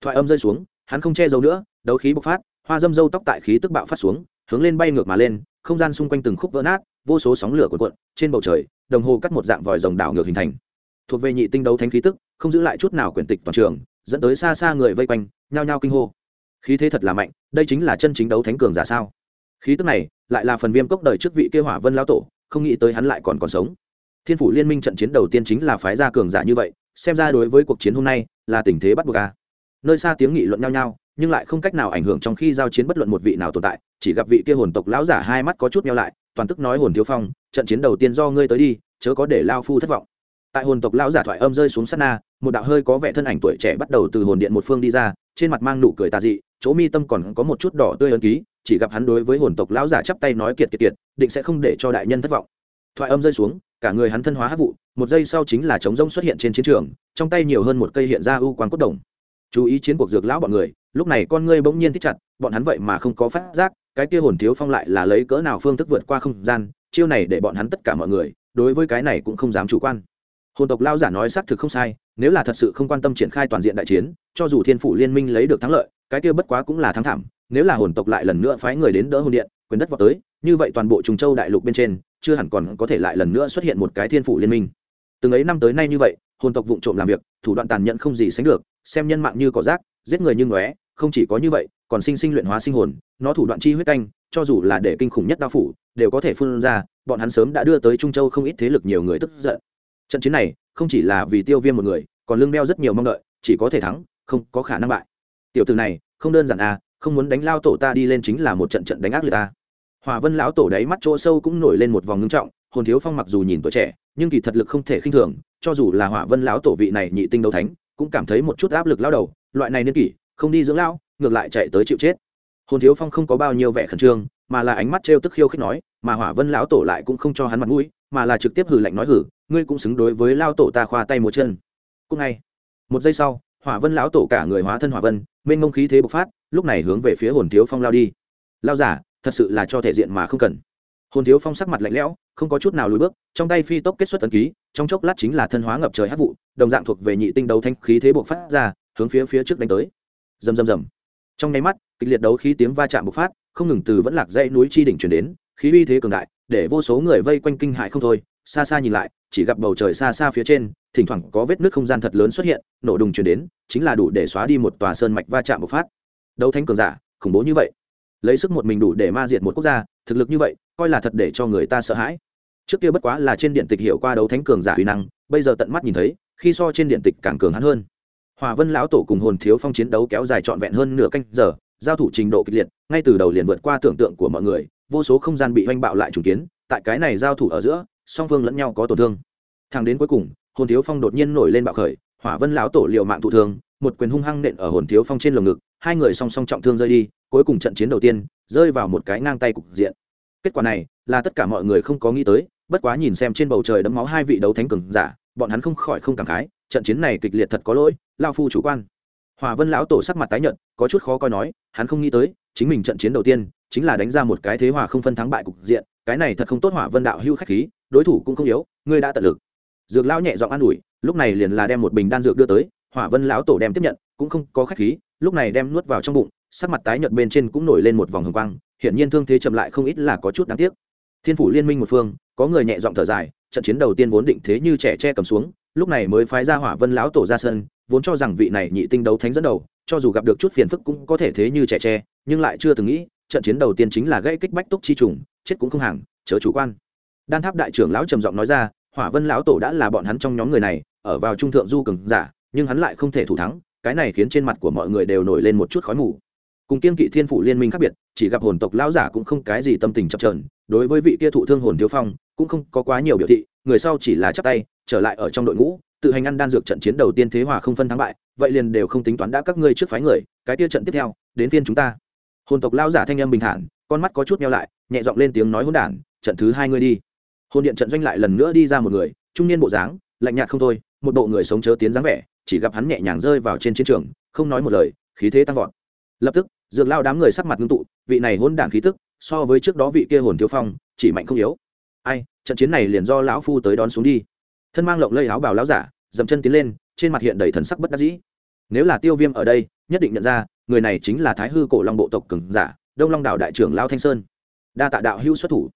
Thoại âm rơi xuống, hắn không che giấu nữa, đấu khí bộc phát, hoa dâm dâu tóc tại khí tức bạo phát xuống, hướng lên bay ngược mà lên, không gian xung quanh từng khúc vỡ nát, vô số sóng lửa cuộn cuộn, trên bầu trời, đồng hồ cắt một dạng vòi rồng đảo ngược hình thành. Thuộc về nhị tinh đấu thánh khí tức, không giữ lại chút nào quyển tịch toàn trường, dẫn tới xa xa người vây quanh, nhao nhao kinh hô. Khí thế thật là mạnh, đây chính là chân chính đấu thánh cường giả sao? Khí tức này lại là phần viêm cốc đời trước vị kêu hỏa vân lão tổ, không nghĩ tới hắn lại còn còn sống. Thiên phủ liên minh trận chiến đầu tiên chính là phái gia cường giả như vậy, xem ra đối với cuộc chiến hôm nay là tình thế bắt buộc a nơi xa tiếng nghị luận nhau nhau, nhưng lại không cách nào ảnh hưởng trong khi giao chiến bất luận một vị nào tồn tại, chỉ gặp vị kia hồn tộc lão giả hai mắt có chút nhau lại, toàn tức nói hồn thiếu phong, trận chiến đầu tiên do ngươi tới đi, chớ có để lao phu thất vọng. Tại hồn tộc lão giả thoại âm rơi xuống sát na, một đạo hơi có vẻ thân ảnh tuổi trẻ bắt đầu từ hồn điện một phương đi ra, trên mặt mang nụ cười tà dị, chỗ mi tâm còn có một chút đỏ tươi ấn ký chỉ gặp hắn đối với hồn tộc lão giả chắp tay nói kiệt kiệt kiệt, định sẽ không để cho đại nhân thất vọng. Thoại âm rơi xuống, cả người hắn thân hóa hát vụ, một giây sau chính là trống rông xuất hiện trên chiến trường, trong tay nhiều hơn một cây hiện ra ưu quang cốt đồng. Chú ý chiến cuộc dược lão bọn người, lúc này con ngươi bỗng nhiên thích chặt, bọn hắn vậy mà không có phát giác, cái kia hồn thiếu phong lại là lấy cỡ nào phương thức vượt qua không gian, chiêu này để bọn hắn tất cả mọi người, đối với cái này cũng không dám chủ quan. Hồn tộc lao giả nói xác thực không sai, nếu là thật sự không quan tâm triển khai toàn diện đại chiến, cho dù thiên phủ liên minh lấy được thắng lợi, cái kia bất quá cũng là thắng thảm nếu là hồn tộc lại lần nữa phái người đến đỡ hồn điện, quyền đất vào tới, như vậy toàn bộ trùng châu đại lục bên trên, chưa hẳn còn có thể lại lần nữa xuất hiện một cái thiên phủ liên minh. Từng ấy năm tới nay như vậy, hồn tộc vụng trộm làm việc, thủ đoạn tàn nhẫn không gì sánh được, xem nhân mạng như cỏ rác, giết người như ngóe, không chỉ có như vậy, còn sinh sinh luyện hóa sinh hồn, nó thủ đoạn chi huyết canh, cho dù là để kinh khủng nhất đao phủ, đều có thể phun ra, bọn hắn sớm đã đưa tới trung châu không ít thế lực nhiều người tức giận. Trận chiến này, không chỉ là vì tiêu viêm một người, còn lương đeo rất nhiều mong đợi, chỉ có thể thắng, không có khả năng bại. Tiểu từ này, không đơn giản à không muốn đánh lao tổ ta đi lên chính là một trận trận đánh ác liệt ta. Hòa vân lão tổ đáy mắt chỗ sâu cũng nổi lên một vòng ngưng trọng, hồn thiếu phong mặc dù nhìn tuổi trẻ, nhưng kỳ thật lực không thể khinh thường, cho dù là hỏa vân lão tổ vị này nhị tinh đấu thánh, cũng cảm thấy một chút áp lực lao đầu, loại này niên kỷ, không đi dưỡng lao ngược lại chạy tới chịu chết. Hồn thiếu phong không có bao nhiêu vẻ khẩn trương, mà là ánh mắt trêu tức khiêu khích nói, mà hỏa vân lão tổ lại cũng không cho hắn mặt mũi, mà là trực tiếp hử lạnh nói hử, ngươi cũng xứng đối với lao tổ ta khoa tay một chân. Cũng ngay, một giây sau, hỏa vân lão tổ cả người hóa thân hỏa vân, mênh mông khí thế bộc phát lúc này hướng về phía hồn thiếu phong lao đi. Lao giả, thật sự là cho thể diện mà không cần. Hồn thiếu phong sắc mặt lạnh lẽo, không có chút nào lùi bước, trong tay phi tốc kết xuất tấn ký, trong chốc lát chính là thân hóa ngập trời hát vụ, đồng dạng thuộc về nhị tinh đấu thanh khí thế buộc phát ra, hướng phía phía trước đánh tới. Rầm rầm rầm. Trong nháy mắt, kịch liệt đấu khí tiếng va chạm bộc phát, không ngừng từ vẫn lạc dãy núi chi đỉnh chuyển đến, khí uy thế cường đại, để vô số người vây quanh kinh hại không thôi, xa xa nhìn lại, chỉ gặp bầu trời xa xa phía trên, thỉnh thoảng có vết nước không gian thật lớn xuất hiện, nổ đùng chuyển đến, chính là đủ để xóa đi một tòa sơn mạch va chạm bộc phát đấu thánh cường giả, khủng bố như vậy. Lấy sức một mình đủ để ma diệt một quốc gia, thực lực như vậy, coi là thật để cho người ta sợ hãi. Trước kia bất quá là trên điện tịch hiểu qua đấu thánh cường giả uy năng, bây giờ tận mắt nhìn thấy, khi so trên điện tịch càng cường hắn hơn. Hòa vân lão tổ cùng hồn thiếu phong chiến đấu kéo dài trọn vẹn hơn nửa canh giờ, giao thủ trình độ kịch liệt, ngay từ đầu liền vượt qua tưởng tượng của mọi người, vô số không gian bị oanh bạo lại trùng kiến, tại cái này giao thủ ở giữa, song phương lẫn nhau có tổn thương. Thang đến cuối cùng, hồn thiếu phong đột nhiên nổi lên bạo khởi hỏa vân lão tổ liều mạng thụ thương, một quyền hung hăng nện ở hồn thiếu phong trên lồng ngực hai người song song trọng thương rơi đi, cuối cùng trận chiến đầu tiên rơi vào một cái ngang tay cục diện. Kết quả này là tất cả mọi người không có nghĩ tới, bất quá nhìn xem trên bầu trời đấm máu hai vị đấu thánh cường giả, bọn hắn không khỏi không cảm khái, trận chiến này kịch liệt thật có lỗi, lao phu chủ quan. Hòa vân lão tổ sắc mặt tái nhợt, có chút khó coi nói, hắn không nghĩ tới, chính mình trận chiến đầu tiên chính là đánh ra một cái thế hòa không phân thắng bại cục diện, cái này thật không tốt hỏa vân đạo hưu khách khí, đối thủ cũng không yếu, ngươi đã tận lực. Dược lão nhẹ giọng an ủi, lúc này liền là đem một bình đan dược đưa tới hỏa vân lão tổ đem tiếp nhận, cũng không có khách khí lúc này đem nuốt vào trong bụng, sắc mặt tái nhợt bên trên cũng nổi lên một vòng hồng quang, hiển nhiên thương thế chậm lại không ít là có chút đáng tiếc. Thiên phủ liên minh một phương, có người nhẹ giọng thở dài, trận chiến đầu tiên vốn định thế như trẻ che cầm xuống, lúc này mới phái ra hỏa vân lão tổ ra sân, vốn cho rằng vị này nhị tinh đấu thánh dẫn đầu, cho dù gặp được chút phiền phức cũng có thể thế như trẻ tre, nhưng lại chưa từng nghĩ, trận chiến đầu tiên chính là gây kích bách túc chi trùng, chết cũng không hàng, chớ chủ quan. Đan tháp đại trưởng lão trầm giọng nói ra, hỏa vân lão tổ đã là bọn hắn trong nhóm người này, ở vào trung thượng du cường giả, nhưng hắn lại không thể thủ thắng cái này khiến trên mặt của mọi người đều nổi lên một chút khói mù. Cùng kiên kỵ thiên phủ liên minh khác biệt, chỉ gặp hồn tộc lão giả cũng không cái gì tâm tình chập trờn đối với vị kia thụ thương hồn thiếu phong, cũng không có quá nhiều biểu thị, người sau chỉ là chắp tay, trở lại ở trong đội ngũ, tự hành ăn đan dược trận chiến đầu tiên thế hòa không phân thắng bại, vậy liền đều không tính toán đã các ngươi trước phái người, cái kia trận tiếp theo, đến phiên chúng ta. Hồn tộc lao giả thanh âm bình thản, con mắt có chút nhau lại, nhẹ giọng lên tiếng nói hỗn đản, trận thứ hai ngươi đi. Hồn điện trận doanh lại lần nữa đi ra một người, trung niên bộ dáng, lạnh nhạt không thôi, một bộ người sống chớ tiến dáng vẻ chỉ gặp hắn nhẹ nhàng rơi vào trên chiến trường, không nói một lời, khí thế tăng vọt. Lập tức, dược lao đám người sắc mặt ngưng tụ, vị này hỗn đản khí tức, so với trước đó vị kia hồn thiếu phong, chỉ mạnh không yếu. Ai, trận chiến này liền do lão phu tới đón xuống đi. Thân mang lộng lây áo bào lão giả, dậm chân tiến lên, trên mặt hiện đầy thần sắc bất đắc dĩ. Nếu là tiêu viêm ở đây, nhất định nhận ra, người này chính là thái hư cổ long bộ tộc cường giả, đông long đạo đại trưởng lao thanh sơn. Đa tạ đạo hữu xuất thủ.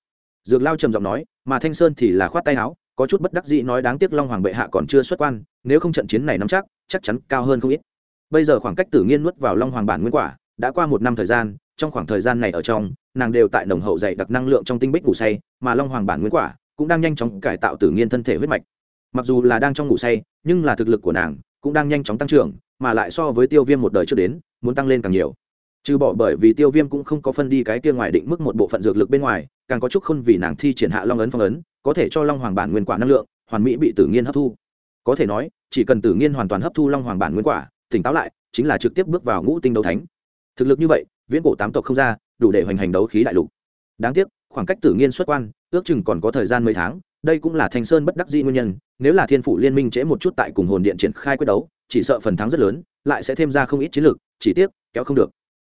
Dược lao trầm giọng nói, mà thanh sơn thì là khoát tay áo có chút bất đắc dĩ nói đáng tiếc long hoàng bệ hạ còn chưa xuất quan, nếu không trận chiến này nắm chắc chắc chắn cao hơn không ít. Bây giờ khoảng cách tử nghiên nuốt vào long hoàng bản nguyên quả, đã qua một năm thời gian, trong khoảng thời gian này ở trong, nàng đều tại nồng hậu dày đặc năng lượng trong tinh bích ngủ say, mà long hoàng bản nguyên quả cũng đang nhanh chóng cải tạo tử nghiên thân thể huyết mạch. Mặc dù là đang trong ngủ say, nhưng là thực lực của nàng cũng đang nhanh chóng tăng trưởng, mà lại so với tiêu viêm một đời trước đến, muốn tăng lên càng nhiều trừ bỏ bởi vì tiêu viêm cũng không có phân đi cái kia ngoài định mức một bộ phận dược lực bên ngoài, càng có chúc khôn vì nàng thi triển hạ long ấn phong ấn, có thể cho long hoàng bản nguyên quả năng lượng, hoàn mỹ bị tử nghiên hấp thu. Có thể nói, chỉ cần tử nghiên hoàn toàn hấp thu long hoàng bản nguyên quả, tỉnh táo lại, chính là trực tiếp bước vào ngũ tinh đấu thánh. Thực lực như vậy, viễn cổ tám tộc không ra, đủ để hoành hành đấu khí đại lục. Đáng tiếc, khoảng cách tử nghiên xuất quan, ước chừng còn có thời gian mấy tháng, đây cũng là thanh sơn bất đắc dĩ nguyên nhân, nếu là thiên phủ liên minh trễ một chút tại cùng hồn điện triển khai quyết đấu, chỉ sợ phần thắng rất lớn, lại sẽ thêm ra không ít chiến lược, chỉ tiếc, kéo không được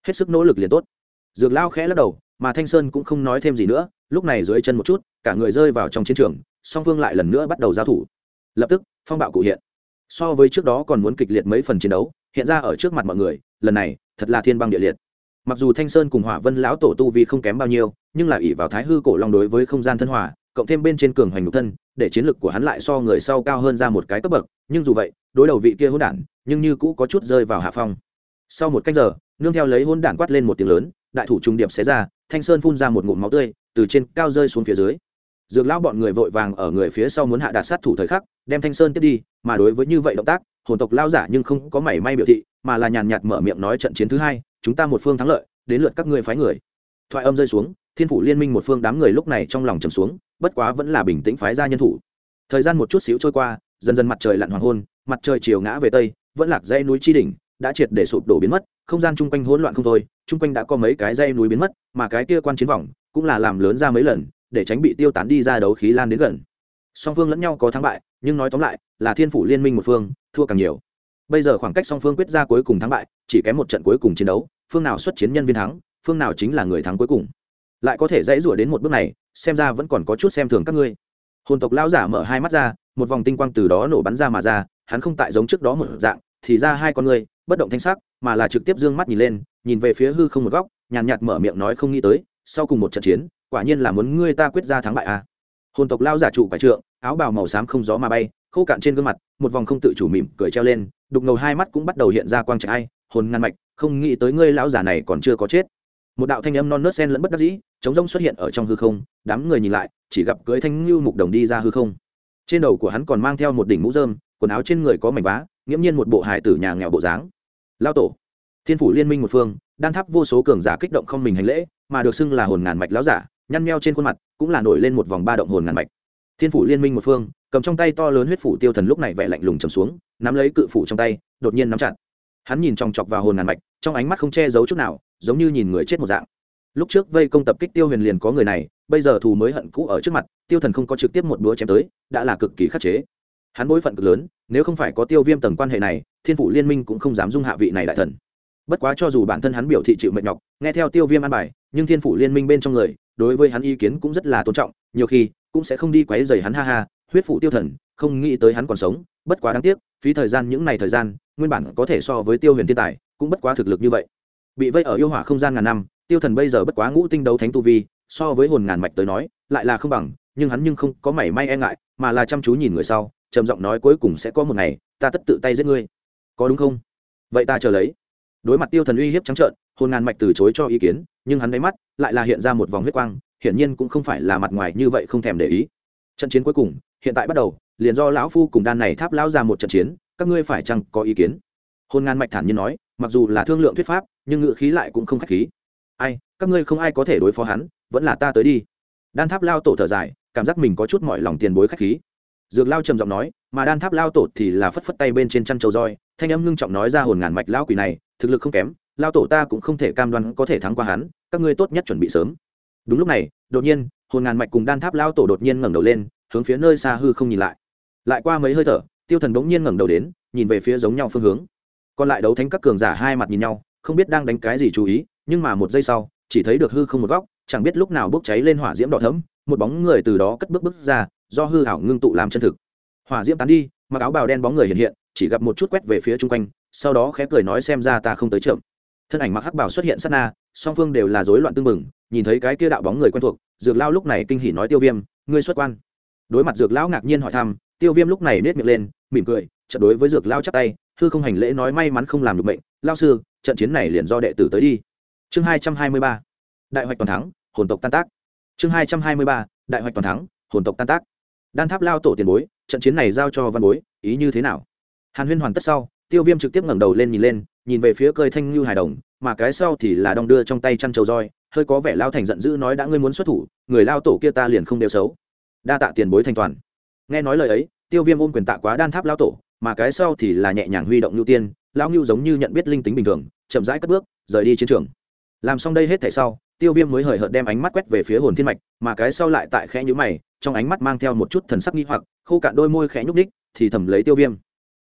hết sức nỗ lực liền tốt. Dược lao khẽ lắc đầu, mà thanh sơn cũng không nói thêm gì nữa, lúc này dưới chân một chút, cả người rơi vào trong chiến trường, song phương lại lần nữa bắt đầu giao thủ. Lập tức, phong bạo cụ hiện. So với trước đó còn muốn kịch liệt mấy phần chiến đấu, hiện ra ở trước mặt mọi người, lần này, thật là thiên băng địa liệt. Mặc dù thanh sơn cùng hỏa vân lão tổ tu vì không kém bao nhiêu, nhưng là ỷ vào thái hư cổ long đối với không gian thân hỏa cộng thêm bên trên cường hoành nhục thân, để chiến lực của hắn lại so người sau cao hơn ra một cái cấp bậc, nhưng dù vậy, đối đầu vị kia hỗn đản, nhưng như cũ có chút rơi vào hạ phong sau một cách giờ, nương theo lấy hỗn đản quát lên một tiếng lớn, đại thủ trung điệp xé ra, thanh sơn phun ra một ngụm máu tươi, từ trên cao rơi xuống phía dưới. Dược lão bọn người vội vàng ở người phía sau muốn hạ đạt sát thủ thời khắc, đem thanh sơn tiếp đi, mà đối với như vậy động tác, hồn tộc lao giả nhưng không có mảy may biểu thị, mà là nhàn nhạt mở miệng nói trận chiến thứ hai, chúng ta một phương thắng lợi, đến lượt các ngươi phái người. Thoại âm rơi xuống, thiên phủ liên minh một phương đám người lúc này trong lòng trầm xuống, bất quá vẫn là bình tĩnh phái ra nhân thủ. Thời gian một chút xíu trôi qua, dần dần mặt trời lặn hoàng hôn, mặt trời chiều ngã về tây, vẫn lạc dãy núi chi đỉnh đã triệt để sụp đổ biến mất, không gian chung quanh hỗn loạn không thôi, chung quanh đã có mấy cái dây núi biến mất, mà cái kia quan chiến vòng cũng là làm lớn ra mấy lần, để tránh bị tiêu tán đi ra đấu khí lan đến gần. Song phương lẫn nhau có thắng bại, nhưng nói tóm lại, là thiên phủ liên minh một phương, thua càng nhiều. Bây giờ khoảng cách song phương quyết ra cuối cùng thắng bại, chỉ kém một trận cuối cùng chiến đấu, phương nào xuất chiến nhân viên thắng, phương nào chính là người thắng cuối cùng. Lại có thể dãy rủa đến một bước này, xem ra vẫn còn có chút xem thường các ngươi. Hồn tộc lão giả mở hai mắt ra, một vòng tinh quang từ đó nổ bắn ra mà ra, hắn không tại giống trước đó một dạng, thì ra hai con ngươi bất động thanh sắc, mà là trực tiếp d ư ơ n g mắt nhìn lên, nhìn về phía hư không một góc, nhàn nhạt mở miệng nói không nghĩ tới, sau cùng một trận chiến, quả nhiên là muốn ngươi ta quyết ra thắng bại à. hồn tộc lao giả trụ phải trượng, áo bào màu xám không gió mà bay, khô cạn trên gương mặt, một vòng không tự chủ mỉm cười treo lên, đục ngầu hai mắt cũng bắt đầu hiện ra quang trạch ai, hồn ngăn mạch, không nghĩ tới ngươi lão giả này còn chưa có chết. Một đạo thanh âm non nớt sen lẫn bất đắc dĩ, chống rông xuất hiện ở trong hư không, đám người nhìn lại, chỉ gặp cưới thanh ngưu mục đồng đi ra hư không. Trên đầu của hắn còn mang theo một đỉnh mũ dơm quần áo trên người có mảnh vá, nghiễm nhiên một bộ hài tử nhà nghèo bộ dáng lao tổ. Thiên phủ liên minh một phương, đan tháp vô số cường giả kích động không mình hành lễ, mà được xưng là hồn ngàn mạch lão giả, nhăn meo trên khuôn mặt, cũng là nổi lên một vòng ba động hồn ngàn mạch. Thiên phủ liên minh một phương, cầm trong tay to lớn huyết phủ tiêu thần lúc này vẻ lạnh lùng trầm xuống, nắm lấy cự phủ trong tay, đột nhiên nắm chặt. Hắn nhìn chòng chọc vào hồn ngàn mạch, trong ánh mắt không che giấu chút nào, giống như nhìn người chết một dạng. Lúc trước vây công tập kích tiêu huyền liền có người này, bây giờ thù mới hận cũ ở trước mặt, tiêu thần không có trực tiếp một búa chém tới, đã là cực kỳ khắc chế. Hắn bối phận cực lớn, nếu không phải có tiêu viêm tầng quan hệ này thiên phủ liên minh cũng không dám dung hạ vị này đại thần. Bất quá cho dù bản thân hắn biểu thị chịu mệt nhọc, nghe theo tiêu viêm an bài, nhưng thiên phủ liên minh bên trong người, đối với hắn ý kiến cũng rất là tôn trọng, nhiều khi, cũng sẽ không đi quấy dày hắn, ha ha, huyết phụ tiêu thần, không nghĩ tới hắn còn sống, bất quá đáng tiếc, phí thời gian những ngày thời gian, nguyên bản có thể so với tiêu huyền thiên tài, cũng bất quá thực lực như vậy. Bị vây ở yêu hỏa không gian ngàn năm, tiêu thần bây giờ bất quá ngũ tinh đấu thánh tu vi, so với hồn ngàn mạch tới nói, lại là không bằng, nhưng hắn nhưng không có mảy may e ngại, mà là chăm chú nhìn người sau, trầm giọng nói cuối cùng sẽ có một ngày, ta tất tự tay giết ngươi có đúng không? Vậy ta chờ lấy. Đối mặt tiêu thần uy hiếp trắng trợn, hồn ngàn mạch từ chối cho ý kiến, nhưng hắn đáy mắt lại là hiện ra một vòng huyết quang, hiển nhiên cũng không phải là mặt ngoài như vậy không thèm để ý. Trận chiến cuối cùng, hiện tại bắt đầu, liền do lão phu cùng đan này tháp lão ra một trận chiến, các ngươi phải chăng có ý kiến? Hôn ngàn mạch thản nhiên nói, mặc dù là thương lượng thuyết pháp, nhưng ngự khí lại cũng không k h á c h khí. Ai, các ngươi không ai có thể đối phó hắn, vẫn là ta tới đi. Đan tháp lao tổ thở dài, cảm giác mình có chút mọi lòng tiền bối k h á c h khí. Dược lao trầm giọng nói, mà đan tháp lao tổ thì là phất phất tay bên trên chăn trầu roi thanh âm ngưng trọng nói ra hồn ngàn mạch lão quỷ này, thực lực không kém lao tổ ta cũng không thể cam đoan có thể thắng qua hắn, các ngươi tốt nhất chuẩn bị sớm. Đúng lúc này, đột nhiên, hồn ngàn mạch cùng đan tháp lao tổ đột nhiên ngẩng đầu lên, hướng phía nơi xa hư không nhìn lại. Lại qua mấy hơi thở, tiêu thần bỗng nhiên ngẩng đầu đến, nhìn về phía giống nhau phương hướng. Còn lại đấu thánh các cường giả hai mặt nhìn nhau, không biết đang đánh cái gì chú ý, nhưng mà một giây sau, chỉ thấy được hư không một góc, chẳng biết lúc nào bốc cháy lên hỏa diễm đỏ thấm một bóng người từ đó cất bước bước ra, do hư hảo ngưng tụ làm chân thực. Hỏa diễm tán đi, mặc áo bào đen bóng người hiện hiện chỉ gặp một chút quét về phía chung quanh, sau đó khẽ cười nói xem ra ta không tới chậm. Thân ảnh mặc hắc bảo xuất hiện sát na, song phương đều là rối loạn tương mừng nhìn thấy cái kia đạo bóng người quen thuộc, dược lao lúc này kinh hỉ nói tiêu viêm, ngươi xuất quan. Đối mặt dược lão ngạc nhiên hỏi thăm, tiêu viêm lúc này nết miệng lên, mỉm cười trận đối với dược lao chắp tay thư không hành lễ nói may mắn không làm được bệnh lao sư, trận chiến này liền do đệ tử tới đi. Chương hai trăm hai mươi ba, đại hoạch toàn thắng, hồn tộc tan tác. Chương hai trăm hai mươi ba, đại hoạch toàn thắng, hồn tộc tan tác. Đan tháp lao tổ tiền bối, trận chiến này giao cho văn bối, ý như thế nào? Hàn huyên hoàn tất sau, tiêu viêm trực tiếp ngẩng đầu lên nhìn lên, nhìn về phía cơi thanh như hài đồng, mà cái sau thì là đong đưa trong tay chăn trầu roi, hơi có vẻ lao thành giận dữ nói đã ngươi muốn xuất thủ, người lao tổ kia ta liền không đều xấu. Đa tạ tiền bối thanh toàn. Nghe nói lời ấy, tiêu viêm ôm quyền tạ quá đan tháp lao tổ, mà cái sau thì là nhẹ nhàng huy động ưu tiên, lão ngưu giống như nhận biết linh tính bình thường, chậm rãi cất bước, rời đi chiến trường. Làm xong đây hết thảy sau, tiêu viêm mới hời hợt đem ánh mắt quét về phía hồn thiên mạch, mà cái sau lại tại khẽ nhũ mày, trong ánh mắt mang theo một chút thần sắc nghi hoặc, khô cạn đôi môi khẽ nhúc ních thì thầm lấy tiêu viêm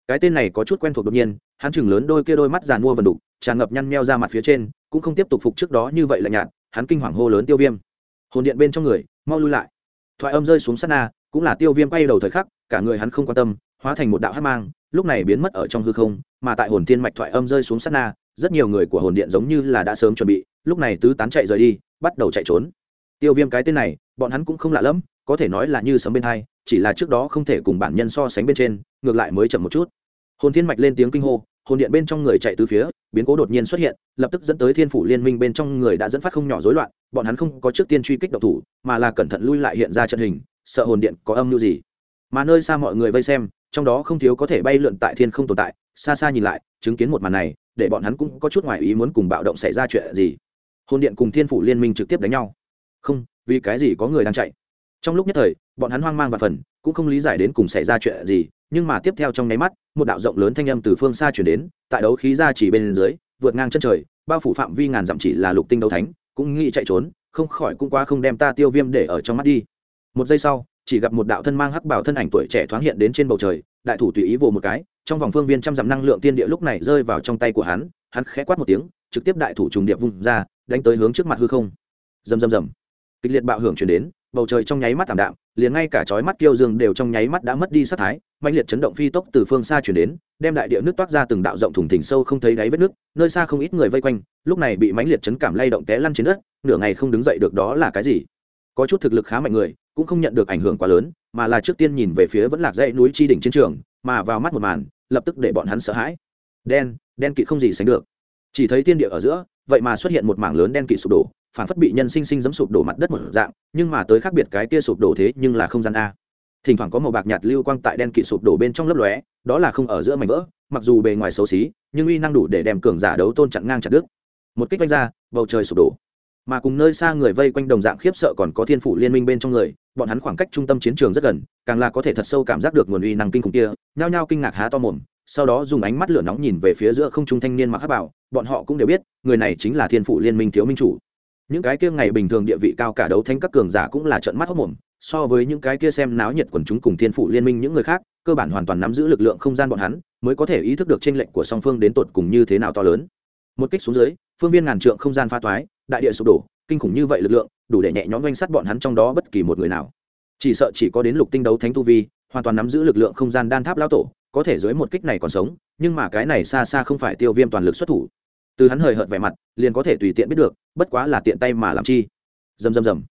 cái tên này có chút quen thuộc đột nhiên, hắn chừng lớn đôi kia đôi mắt giàn mua vần đục, tràn ngập nhăn meo ra mặt phía trên, cũng không tiếp tục phục trước đó như vậy lạnh nhạt, hắn kinh hoàng hô lớn tiêu viêm. Hồn điện bên trong người, mau lui lại. Thoại âm rơi xuống sát na, cũng là tiêu viêm bay đầu thời khắc, cả người hắn không quan tâm, hóa thành một đạo hát mang, lúc này biến mất ở trong hư không, mà tại hồn thiên mạch thoại âm rơi xuống sát na, rất nhiều người của hồn điện giống như là đã sớm chuẩn bị, lúc này tứ tán chạy rời đi, bắt đầu chạy trốn. Tiêu viêm cái tên này, bọn hắn cũng không lạ lẫm, có thể nói là như sấm bên thai chỉ là trước đó không thể cùng bản nhân so sánh bên trên, ngược lại mới chậm một chút hồn thiên mạch lên tiếng kinh hô, hồn điện bên trong người chạy từ phía, biến cố đột nhiên xuất hiện, lập tức dẫn tới thiên phủ liên minh bên trong người đã dẫn phát không nhỏ rối loạn, bọn hắn không có trước tiên truy kích độc thủ, mà là cẩn thận lui lại hiện ra trận hình, sợ hồn điện có âm mưu gì. Mà nơi xa mọi người vây xem, trong đó không thiếu có thể bay lượn tại thiên không tồn tại, xa xa nhìn lại, chứng kiến một màn này, để bọn hắn cũng có chút ngoài ý muốn cùng bạo động xảy ra chuyện gì. Hồn điện cùng thiên phủ liên minh trực tiếp đánh nhau. Không, vì cái gì có người đang chạy? Trong lúc nhất thời, bọn hắn hoang mang và phần, cũng không lý giải đến cùng xảy ra chuyện gì nhưng mà tiếp theo trong nháy mắt, một đạo rộng lớn thanh âm từ phương xa chuyển đến, tại đấu khí ra chỉ bên dưới, vượt ngang chân trời, bao phủ phạm vi ngàn dặm chỉ là lục tinh đấu thánh, cũng nghĩ chạy trốn, không khỏi cũng qua không đem ta tiêu viêm để ở trong mắt đi. Một giây sau, chỉ gặp một đạo thân mang hắc bảo thân ảnh tuổi trẻ thoáng hiện đến trên bầu trời, đại thủ tùy ý vồ một cái, trong vòng phương viên trăm dặm năng lượng tiên địa lúc này rơi vào trong tay của hắn hắn khẽ quát một tiếng, trực tiếp đại thủ trùng điệp vung ra, đánh tới hướng trước mặt hư không. Rầm rầm rầm. Kịch liệt bạo hưởng chuyển đến bầu trời trong nháy mắt tạm đạm, liền ngay cả chói mắt kiêu dương đều trong nháy mắt đã mất đi sát thái mạnh liệt chấn động phi tốc từ phương xa chuyển đến, đem đại địa nước toát ra từng đạo rộng thủng thỉnh sâu không thấy đáy vết nước, nơi xa không ít người vây quanh, lúc này bị mãnh liệt chấn cảm lay động té lăn trên đất, nửa ngày không đứng dậy được đó là cái gì? Có chút thực lực khá mạnh người, cũng không nhận được ảnh hưởng quá lớn, mà là trước tiên nhìn về phía vẫn lạc dãy núi chi đỉnh chiến trường, mà vào mắt một màn, lập tức để bọn hắn sợ hãi. Đen đen kỵ không gì sánh được. Chỉ thấy tiên địa ở giữa, vậy mà xuất hiện một mảng lớn đen kỵ sụp đổ phản phất bị nhân sinh sinh giẫm sụp đổ mặt đất một dạng, nhưng mà tới khác biệt cái kia sụp đổ thế nhưng là không gian a. Thỉnh thoảng có màu bạc nhạt lưu quang tại đen kịt sụp đổ bên trong lấp lóe, đó là không ở giữa mảnh vỡ, mặc dù bề ngoài xấu xí, nhưng uy năng đủ để đem cường giả đấu tôn chặn ngang chặt đứt. Một kích vanh ra, bầu trời sụp đổ. Mà cùng nơi xa người vây quanh đồng dạng khiếp sợ còn có thiên phủ liên minh bên trong người, bọn hắn khoảng cách trung tâm chiến trường rất gần, càng là có thể thật sâu cảm giác được nguồn uy năng kinh khủng kia, nhao nhao kinh ngạc há to mồm, sau đó dùng ánh mắt lửa nóng nhìn về phía giữa không trung thanh niên mặc hắc bảo, bọn họ cũng đều biết, người này chính là thiên phủ liên minh thiếu minh chủ những cái kia ngày bình thường địa vị cao cả đấu thánh các cường giả cũng là trận mắt hốc mồm, so với những cái kia xem náo nhiệt quần chúng cùng thiên phủ liên minh những người khác, cơ bản hoàn toàn nắm giữ lực lượng không gian bọn hắn, mới có thể ý thức được tranh lệnh của song phương đến tột cùng như thế nào to lớn. Một kích xuống dưới, phương viên ngàn trượng không gian pha toái, đại địa sụp đổ, kinh khủng như vậy lực lượng, đủ để nhẹ nhõm danh sát bọn hắn trong đó bất kỳ một người nào. Chỉ sợ chỉ có đến lục tinh đấu thánh tu vi, hoàn toàn nắm giữ lực lượng không gian đan tháp lao tổ, có thể dưới một kích này còn sống, nhưng mà cái này xa xa không phải tiêu viêm toàn lực xuất thủ từ hắn hời hợt vẻ mặt, liền có thể tùy tiện biết được, bất quá là tiện tay mà làm chi. Dầm dầm dầm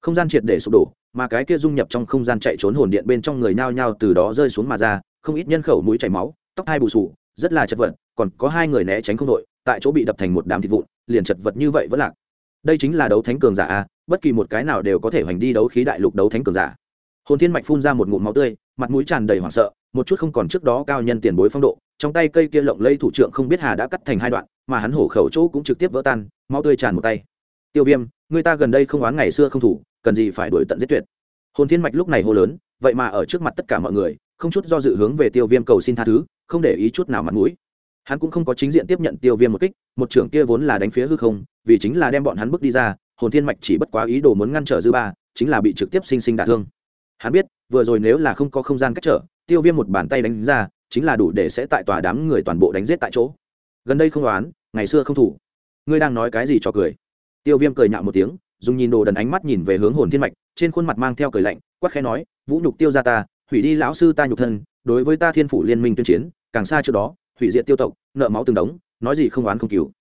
không gian triệt để sụp đổ, mà cái kia dung nhập trong không gian chạy trốn hồn điện bên trong người nhao nhao từ đó rơi xuống mà ra, không ít nhân khẩu mũi chảy máu, tóc hai bù sù, rất là chật vật, còn có hai người né tránh không đội, tại chỗ bị đập thành một đám thịt vụn, liền chật vật như vậy vẫn lạc. Đây chính là đấu thánh cường giả a, bất kỳ một cái nào đều có thể hoành đi đấu khí đại lục đấu thánh cường giả. Hồn thiên mạch phun ra một ngụm máu tươi, mặt mũi tràn đầy hoảng sợ, một chút không còn trước đó cao nhân tiền bối phong độ trong tay cây kia lộng lây thủ trưởng không biết hà đã cắt thành hai đoạn, mà hắn hổ khẩu chỗ cũng trực tiếp vỡ tan, máu tươi tràn một tay. Tiêu viêm, người ta gần đây không oán ngày xưa không thủ, cần gì phải đuổi tận giết tuyệt. Hồn thiên mạch lúc này hô lớn, vậy mà ở trước mặt tất cả mọi người, không chút do dự hướng về tiêu viêm cầu xin tha thứ, không để ý chút nào mặt mũi. Hắn cũng không có chính diện tiếp nhận tiêu viêm một kích, một trưởng kia vốn là đánh phía hư không, vì chính là đem bọn hắn bước đi ra, hồn thiên mạch chỉ bất quá ý đồ muốn ngăn trở dư ba, chính là bị trực tiếp sinh sinh đả thương. Hắn biết, vừa rồi nếu là không có không gian cách trở, tiêu viêm một bàn tay đánh ra chính là đủ để sẽ tại tòa đám người toàn bộ đánh giết tại chỗ. Gần đây không đoán ngày xưa không thủ. Ngươi đang nói cái gì cho cười? Tiêu viêm cười nhạo một tiếng, dùng nhìn đồ đần ánh mắt nhìn về hướng hồn thiên mạch, trên khuôn mặt mang theo cười lạnh quắc khẽ nói, vũ nhục tiêu ra ta, hủy đi lão sư ta nhục thân, đối với ta thiên phủ liên minh tuyên chiến, càng xa trước đó, hủy diệt tiêu tộc, nợ máu từng đống, nói gì không oán không cứu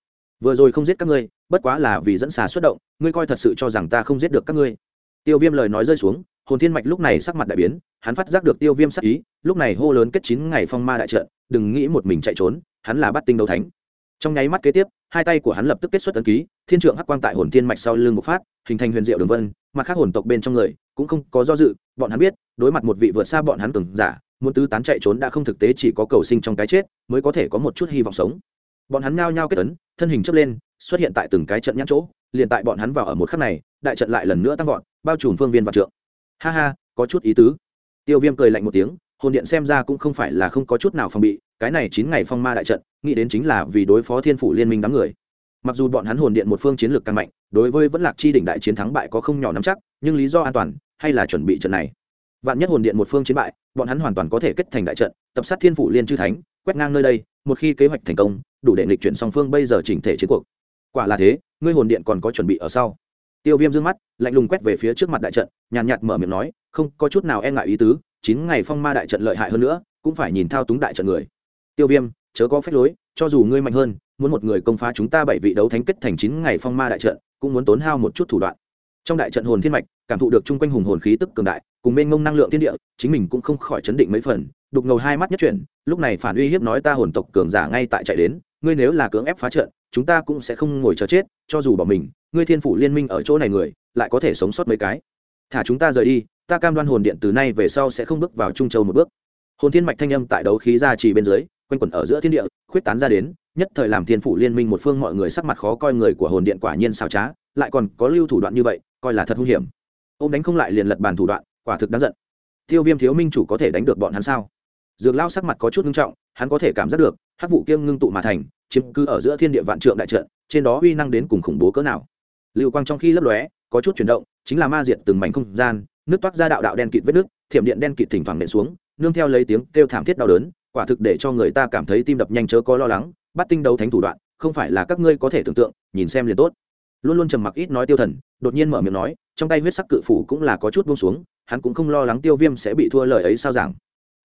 vừa rồi không giết các ngươi, bất quá là vì dẫn xà xuất động, ngươi coi thật sự cho rằng ta không giết được các ngươi tiêu viêm lời nói rơi xuống, hồn thiên mạch lúc này sắc mặt đại biến, hắn phát giác được tiêu viêm sắc ý, lúc này hô lớn kết chín ngày phong ma đại trận, đừng nghĩ một mình chạy trốn, hắn là bắt tinh đấu thánh. Trong nháy mắt kế tiếp, hai tay của hắn lập tức kết xuất ấn ký, thiên trượng hắc quang tại hồn thiên mạch sau lưng một phát, hình thành huyền diệu đường vân mà khác hồn tộc bên trong người cũng không có do dự, bọn hắn biết, đối mặt một vị vượt xa bọn hắn tưởng giả, muốn tứ tán chạy trốn đã không thực tế, chỉ có cầu sinh trong cái chết mới có thể có một chút hy vọng sống. Bọn hắn nhao nhao kết ấn, thân hình chấp lên xuất hiện tại từng cái trận nhãn chỗ, liền tại bọn hắn vào ở một khắc này, đại trận lại lần nữa tăng vọt, bao trùm phương viên và trượng. Ha ha, có chút ý tứ. Tiêu viêm cười lạnh một tiếng, hồn điện xem ra cũng không phải là không có chút nào phòng bị, cái này chín ngày phong ma đại trận, nghĩ đến chính là vì đối phó thiên phủ liên minh đám người. Mặc dù bọn hắn hồn điện một phương chiến lược càng mạnh, đối với vẫn lạc chi đỉnh đại chiến thắng bại có không nhỏ nắm chắc, nhưng lý do an toàn, hay là chuẩn bị trận này. Vạn nhất hồn điện một phương chiến bại, bọn hắn hoàn toàn có thể kết thành đại trận, tập sát thiên phủ liên chư thánh, quét ngang nơi đây, một khi kế hoạch thành công, đủ để nghịch chuyển song phương bây giờ chỉnh thể chiến cuộc quả là thế, ngươi hồn điện còn có chuẩn bị ở sau. Tiêu viêm d mắt, lạnh lùng quét về phía trước mặt đại trận, nhàn nhạt mở miệng nói, không, có chút nào e ngại ý tứ, chín ngày phong ma đại trận lợi hại hơn nữa, cũng phải nhìn thao túng đại trận người. Tiêu viêm, chớ có phép lối, cho dù ngươi mạnh hơn, muốn một người công phá chúng ta bảy vị đấu thánh kết thành chín ngày phong ma đại trận, cũng muốn tốn hao một chút thủ đoạn. Trong đại trận hồn thiên mạch, cảm thụ được chung quanh hùng hồn khí tức cường đại, cùng bên ngông năng lượng thiên địa, chính mình cũng không khỏi chấn định mấy phần, đục ngầu hai mắt nhất chuyển, lúc này phản uy hiếp nói ta hồn tộc cường giả ngay tại chạy đến ngươi nếu là cưỡng ép phá trận, chúng ta cũng sẽ không ngồi chờ chết, cho dù bỏ mình, ngươi thiên phủ liên minh ở chỗ này người, lại có thể sống sót mấy cái. Thả chúng ta rời đi, ta cam đoan hồn điện từ nay về sau sẽ không bước vào trung châu một bước. Hồn thiên mạch thanh âm tại đấu khí ra chỉ bên dưới, quanh quẩn ở giữa thiên địa, khuyết tán ra đến, nhất thời làm thiên phủ liên minh một phương mọi người sắc mặt khó coi người của hồn điện quả nhiên xảo trá, lại còn có lưu thủ đoạn như vậy, coi là thật hung hiểm. Ô m đánh không lại liền lật bàn thủ đoạn, quả thực đáng giận. Tiêu viêm thiếu minh chủ có thể đánh được bọn hắn sao? Dược lao sắc mặt có chút ngưng trọng, hắn có thể cảm giác được hắc vụ kiêng ngưng tụ mà thành, chiếm cứ ở giữa thiên địa vạn trượng đại trận, trên đó uy năng đến cùng khủng bố cỡ nào. Lưu quang trong khi lấp lóe, có chút chuyển động, chính là ma diệt từng mảnh không gian, nước toát ra đạo đạo đen kịt vết nước, thiểm điện đen kịt thỉnh thoảng nện xuống, nương theo lấy tiếng kêu thảm thiết đau đớn, quả thực để cho người ta cảm thấy tim đập nhanh chớ có lo lắng, bắt tinh đấu thánh thủ đoạn, không phải là các ngươi có thể tưởng tượng, nhìn xem liền tốt. Luôn luôn trầm mặc ít nói tiêu thần, đột nhiên mở miệng nói, trong tay huyết sắc cự phủ cũng là có chút buông xuống, hắn cũng không lo lắng tiêu viêm sẽ bị thua lời ấy sao giảng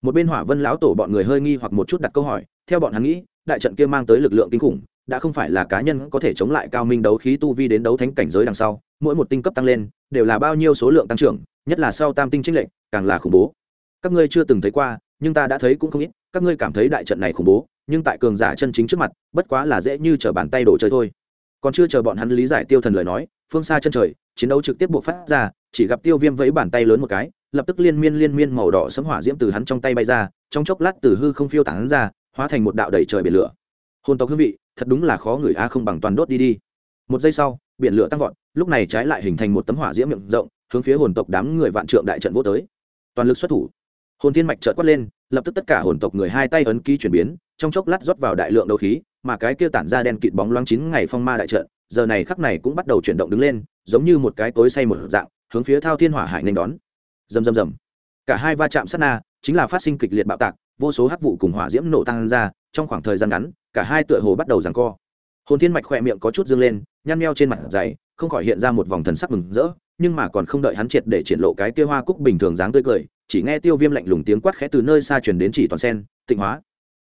một bên hỏa vân lão tổ bọn người hơi nghi hoặc một chút đặt câu hỏi theo bọn hắn nghĩ, đại trận kia mang tới lực lượng kinh khủng, đã không phải là cá nhân có thể chống lại cao minh đấu khí tu vi đến đấu thánh cảnh giới đằng sau, mỗi một tinh cấp tăng lên, đều là bao nhiêu số lượng tăng trưởng, nhất là sau tam tinh trích lệnh càng là khủng bố. Các ngươi chưa từng thấy qua, nhưng ta đã thấy cũng không ít, các ngươi cảm thấy đại trận này khủng bố, nhưng tại cường giả chân chính trước mặt, bất quá là dễ như t r ở bàn tay đổ chơi thôi. Còn chưa chờ bọn hắn lý giải tiêu thần lời nói, phương xa chân trời, chiến đấu trực tiếp buộc phát ra, chỉ gặp tiêu viêm vẫy bàn tay lớn một cái, lập tức liên miên liên miên màu đỏ sấm hỏa diễm từ hắn trong tay bay ra, trong chốc lát từ hư không phiêu tán ra hóa thành một đạo đầy trời biển lửa. Hồn tộc hương vị, thật đúng là khó người a, không bằng toàn đốt đi đi. Một giây sau, biển lửa tăng vọt, lúc này trái lại hình thành một tấm hỏa diễm miệng rộng, hướng phía hồn tộc đám người vạn trượng đại trận vô tới. Toàn lực xuất thủ. Hồn thiên mạch trợt quát lên, lập tức tất cả hồn tộc người hai tay ấn ký chuyển biến, trong chốc lát rót vào đại lượng đấu khí, mà cái kia tản ra đen kịt bóng loáng chín ngày phong ma đại trận, giờ này khắc này cũng bắt đầu chuyển động đứng lên, giống như một cái tối say một dạng, hướng phía thao thiên hỏa hải nên đón. Rầm rầm rầm. Cả hai va chạm sát na, chính là phát sinh kịch liệt bạo tạc vô số hắc vụ cùng hỏa diễm nổ tăng ra, trong khoảng thời gian ngắn, cả hai tựa hồ bắt đầu giằng co. Hồn thiên mạch khỏe miệng có chút dương lên, nhăn meo trên mặt dày, không khỏi hiện ra một vòng thần sắc mừng rỡ, nhưng mà còn không đợi hắn triệt để triển lộ cái kia hoa cúc bình thường dáng tươi cười, chỉ nghe tiêu viêm lạnh lùng tiếng quát khẽ từ nơi xa truyền đến chỉ toàn sen, tịnh hóa.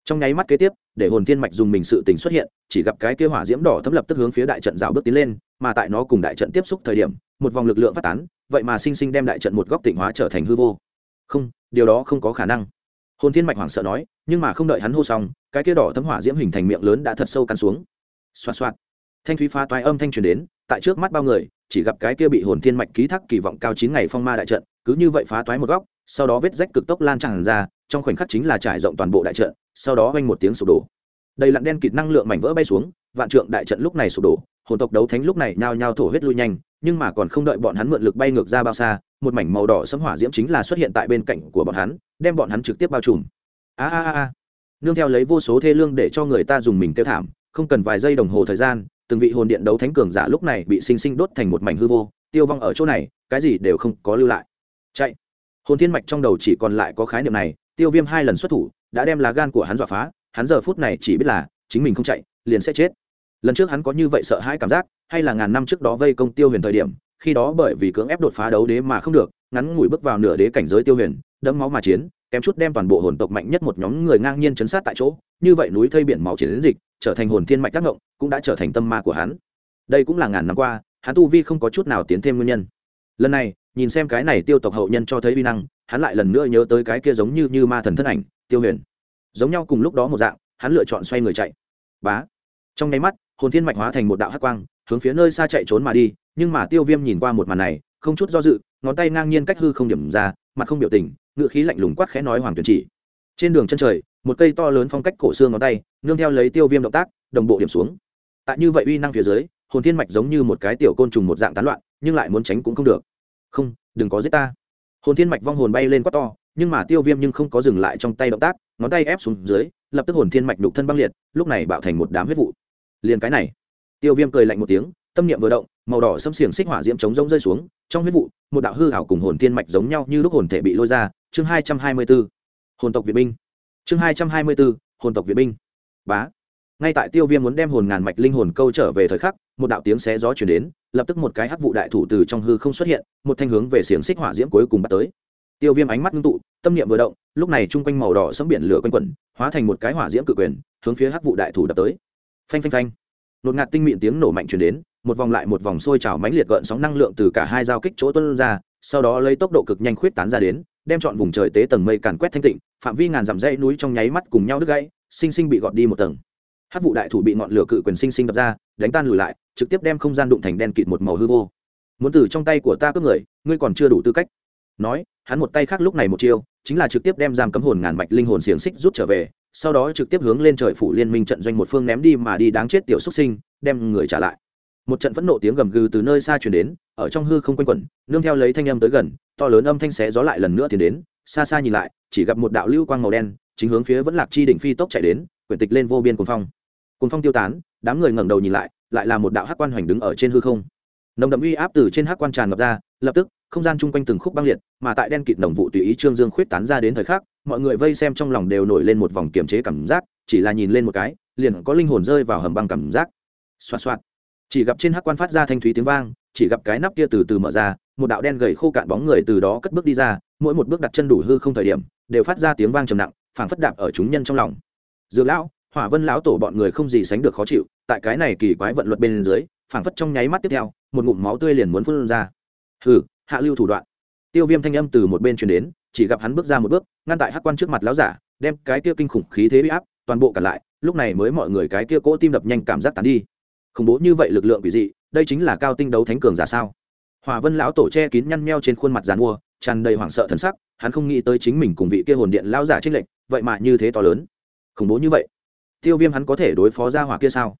Trong nháy mắt kế tiếp, để hồn thiên mạch dùng mình sự tình xuất hiện, chỉ gặp cái kia hỏa diễm đỏ thấm lập tức hướng phía đại trận rào bước tiến lên, mà tại nó cùng đại trận tiếp xúc thời điểm, một vòng lực lượng phát tán, vậy mà sinh sinh đem đại trận một góc tịnh hóa trở thành hư vô. Không, điều đó không có khả năng hồn thiên mạch hoảng sợ nói, nhưng mà không đợi hắn hô xong, cái kia đỏ thấm hỏa diễm hình thành miệng lớn đã thật sâu căn xuống. Xoa xoa thanh thúy phá toái âm thanh truyền đến, tại trước mắt bao người, chỉ gặp cái kia bị hồn thiên mạch ký thác kỳ vọng cao chín ngày phong ma đại trận, cứ như vậy phá toái một góc, sau đó vết rách cực tốc lan tràn ra, trong khoảnh khắc chính là trải rộng toàn bộ đại trận, sau đó vang một tiếng sụp đổ. Đầy lặn đen kịt năng lượng mảnh vỡ bay xuống, vạn trượng đại trận lúc này sụp đổ, hồn tộc đấu thánh lúc này nhao nhao thổ huyết lui nhanh, nhưng mà còn không đợi bọn hắn mượn lực bay ngược ra bao xa, một mảnh màu đỏ sấm hỏa diễm chính là xuất hiện tại bên cạnh của bọn hắn đem bọn hắn trực tiếp bao trùm. A a a nương theo lấy vô số thê lương để cho người ta dùng mình tiêu thảm, không cần vài giây đồng hồ thời gian, từng vị hồn điện đấu thánh cường giả lúc này bị sinh sinh đốt thành một mảnh hư vô, tiêu vong ở chỗ này, cái gì đều không có lưu lại. Chạy. Hồn thiên mạch trong đầu chỉ còn lại có khái niệm này, tiêu viêm hai lần xuất thủ, đã đem lá gan của hắn dọa phá, hắn giờ phút này chỉ biết là, chính mình không chạy, liền sẽ chết. Lần trước hắn có như vậy sợ hãi cảm giác, hay là ngàn năm trước đó vây công tiêu huyền thời điểm, khi đó bởi vì cưỡng ép đột phá đấu đế mà không được, ngắn ngủi bước vào nửa đế cảnh giới tiêu huyền đẫm máu mà chiến, kém chút đem toàn bộ hồn tộc mạnh nhất một nhóm người ngang nhiên chấn sát tại chỗ, như vậy núi thây biển máu chiến dịch, trở thành hồn thiên mạch tác ngộng, cũng đã trở thành tâm ma của hắn. Đây cũng là ngàn năm qua, hắn tu vi không có chút nào tiến thêm nguyên nhân. Lần này, nhìn xem cái này tiêu tộc hậu nhân cho thấy uy năng, hắn lại lần nữa nhớ tới cái kia giống như như ma thần thân ảnh, tiêu huyền. Giống nhau cùng lúc đó một dạng, hắn lựa chọn xoay người chạy. Bá. Trong nháy mắt, hồn thiên mạch hóa thành một đạo hắc quang, hướng phía nơi xa chạy trốn mà đi, nhưng mà tiêu viêm nhìn qua một màn này không chút do dự, ngón tay ngang nhiên cách hư không điểm ra, mặt không biểu tình, ngựa khí lạnh lùng quát khẽ nói hoàng tuyển chỉ. Trên đường chân trời, một cây to lớn phong cách cổ xương ngón tay, nương theo lấy tiêu viêm động tác, đồng bộ điểm xuống. Tại như vậy uy năng phía dưới, hồn thiên mạch giống như một cái tiểu côn trùng một dạng tán loạn, nhưng lại muốn tránh cũng không được. Không, đừng có giết ta. Hồn thiên mạch vong hồn bay lên quá to, nhưng mà tiêu viêm nhưng không có dừng lại trong tay động tác, ngón tay ép xuống dưới, lập tức hồn thiên mạch đục thân băng liệt, lúc này bạo thành một đám huyết vụ. Liền cái này. Tiêu viêm cười lạnh một tiếng tâm niệm vừa động, màu đỏ xâm xiềng xích hỏa diễm chống rông rơi xuống, trong huyết vụ, một đạo hư hảo cùng hồn thiên mạch giống nhau như lúc hồn thể bị lôi ra, chương hai trăm hai mươi b ố hồn tộc việt binh. Chương hai trăm hai mươi b ố hồn tộc việt binh. Bá. Ngay tại tiêu viêm muốn đem hồn ngàn mạch linh hồn câu trở về thời khắc, một đạo tiếng xé gió chuyển đến, lập tức một cái hắc vụ đại thủ từ trong hư không xuất hiện, một thanh hướng về xiềng xích hỏa diễm cuối cùng bắt tới. Tiêu viêm ánh mắt ngưng tụ, tâm niệm vừa động, lúc này chung quanh màu đỏ sấm biển lửa quanh quẩn, hóa thành một cái hỏa diễm cự quyền, hướng phía hắc vụ đại thủ đập tới. Phanh phanh phanh. Nột ngạt tinh mịn tiếng nổ mạnh chuyển đến một vòng lại một vòng sôi trào mãnh liệt gợn sóng năng lượng từ cả hai giao kích chỗ tuôn ra, sau đó lấy tốc độ cực nhanh khuyết tán ra đến, đem trọn vùng trời tế tầng mây càn quét thanh tịnh, phạm vi ngàn dặm dãy núi trong nháy mắt cùng nhau đứt gãy, sinh sinh bị gọt đi một tầng. Hắc vụ đại thủ bị ngọn lửa cự quyền sinh sinh đập ra, đánh tan lùi lại, trực tiếp đem không gian đụng thành đen kịt một màu hư vô. Muốn từ trong tay của ta cướp người, ngươi còn chưa đủ tư cách. Nói, hắn một tay khác lúc này một chiêu, chính là trực tiếp đem giam cấm hồn ngàn mạch linh hồn xiềng xích rút trở về, sau đó trực tiếp hướng lên trời phủ liên minh trận doanh một phương ném đi mà đi đáng chết tiểu xuất sinh, đem người trả lại một trận phẫn nộ tiếng gầm gừ từ nơi xa chuyển đến, ở trong hư không quanh quẩn, nương theo lấy thanh âm tới gần, to lớn âm thanh xé gió lại lần nữa tiến đến, xa xa nhìn lại, chỉ gặp một đạo lưu quang màu đen, chính hướng phía vẫn lạc chi đỉnh phi tốc chạy đến, quyển tịch lên vô biên cuồng phong. Cuồng phong tiêu tán, đám người ngẩng đầu nhìn lại lại là một đạo hắc quan hoành đứng ở trên hư không. Nồng đậm uy áp từ trên hắc quan tràn ngập ra, lập tức, không gian chung quanh từng khúc băng liệt, mà tại đen kịt nồng vụ tùy ý trương dương khuyết tán ra đến thời khắc, mọi người vây xem trong lòng đều nổi lên một vòng kiềm chế cảm giác, chỉ là nhìn lên một cái, liền có linh hồn rơi vào hầm băng cảm giác. Xoa xoa chỉ gặp trên hắc quan phát ra thanh thúy tiếng vang, chỉ gặp cái nắp kia từ từ mở ra, một đạo đen gầy khô cạn bóng người từ đó cất bước đi ra, mỗi một bước đặt chân đủ hư không thời điểm, đều phát ra tiếng vang trầm nặng, phảng phất đạp ở chúng nhân trong lòng. Dược lão, hỏa vân lão tổ bọn người không gì sánh được khó chịu, tại cái này kỳ quái vận luật bên dưới, phảng phất trong nháy mắt tiếp theo, một ngụm máu tươi liền muốn phun ra. Hừ, hạ lưu thủ đoạn. Tiêu viêm thanh âm từ một bên truyền đến, chỉ gặp hắn bước ra một bước, ngăn tại hắc quan trước mặt lão giả, đem cái kia kinh khủng khí thế bị áp, toàn bộ cả lại, lúc này mới mọi người cái kia cỗ tim đập nhanh cảm giác tán đi khủng bố như vậy lực lượng quỷ dị, đây chính là cao tinh đấu thánh cường giả sao? Hòa vân lão tổ che kín nhăn meo trên khuôn mặt giàn mua, tràn đầy hoảng sợ thần sắc, hắn không nghĩ tới chính mình cùng vị kia hồn điện lão giả trích lệnh vậy mà như thế to lớn. Khủng bố như vậy? Tiêu viêm hắn có thể đối phó ra hỏa kia sao?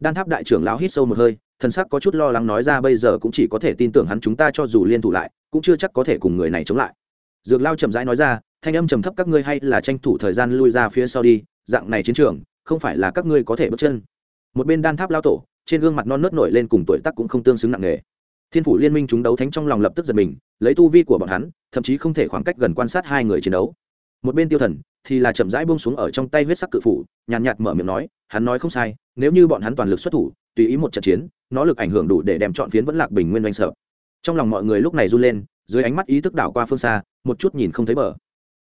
Đan tháp đại trưởng lão hít sâu một hơi, thần sắc có chút lo lắng nói ra bây giờ cũng chỉ có thể tin tưởng hắn chúng ta cho dù liên thủ lại, cũng chưa chắc có thể cùng người này chống lại. Dược lao chậm rãi nói ra, thanh âm trầm thấp các ngươi hay là tranh thủ thời gian lui ra phía sau đi, dạng này chiến trường, không phải là các ngươi có thể bước chân. Một bên đan tháp lao tổ trên gương mặt non nớt nổi lên cùng tuổi tác cũng không tương xứng nặng nề. Thiên phủ liên minh chúng đấu thánh trong lòng lập tức giật mình lấy tu vi của bọn hắn thậm chí không thể khoảng cách gần quan sát hai người chiến đấu. Một bên tiêu thần thì là chậm rãi buông xuống ở trong tay huyết sắc cự phủ nhàn nhạt, nhạt mở miệng nói hắn nói không sai nếu như bọn hắn toàn lực xuất thủ tùy ý một trận chiến nó lực ảnh hưởng đủ để đem chọn phiến vẫn lạc bình nguyên doanh sợ. Trong lòng mọi người lúc này run lên dưới ánh mắt ý thức đảo qua phương xa một chút nhìn không thấy bờ.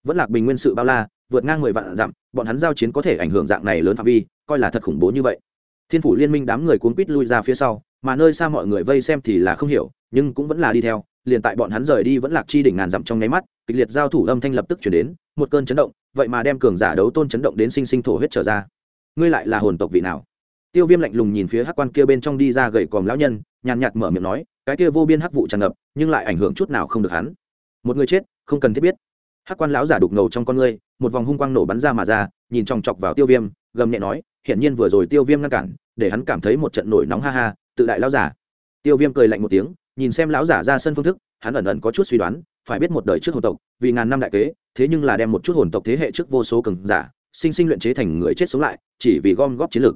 Vẫn lạc bình nguyên sự bao la vượt ngang mười vạn dặm bọn hắn giao chiến có thể ảnh hưởng dạng này lớn phạm vi coi là thật khủng bố như vậy thiên phủ liên minh đám người cuốn quýt lui ra phía sau, mà nơi xa mọi người vây xem thì là không hiểu, nhưng cũng vẫn là đi theo, liền tại bọn hắn rời đi vẫn lạc chi đỉnh ngàn dặm trong nháy mắt, kịch liệt giao thủ âm thanh lập tức chuyển đến, một cơn chấn động, vậy mà đem cường giả đấu tôn chấn động đến sinh sinh thổ huyết trở ra. Ngươi lại là hồn tộc vị nào? Tiêu viêm lạnh lùng nhìn phía hắc quan kia bên trong đi ra gầy còm lão nhân, nhàn nhạt mở miệng nói, cái kia vô biên hắc vụ tràn ngập, nhưng lại ảnh hưởng chút nào không được hắn. Một người chết, không cần thiết biết. Hắc quan lão giả đục ngầu trong con ngươi, một vòng hung quang nổ bắn ra mà ra, nhìn chòng chọc vào tiêu viêm, gầm nhẹ nói hiển nhiên vừa rồi tiêu viêm ngăn cản, để hắn cảm thấy một trận nổi nóng ha ha, tự đại lão giả. Tiêu viêm cười lạnh một tiếng, nhìn xem lão giả ra sân phương thức, hắn ẩn ẩn có chút suy đoán, phải biết một đời trước hồn tộc, vì ngàn năm đại kế, thế nhưng là đem một chút hồn tộc thế hệ trước vô số cường giả, sinh sinh luyện chế thành người chết sống lại, chỉ vì gom góp chiến lược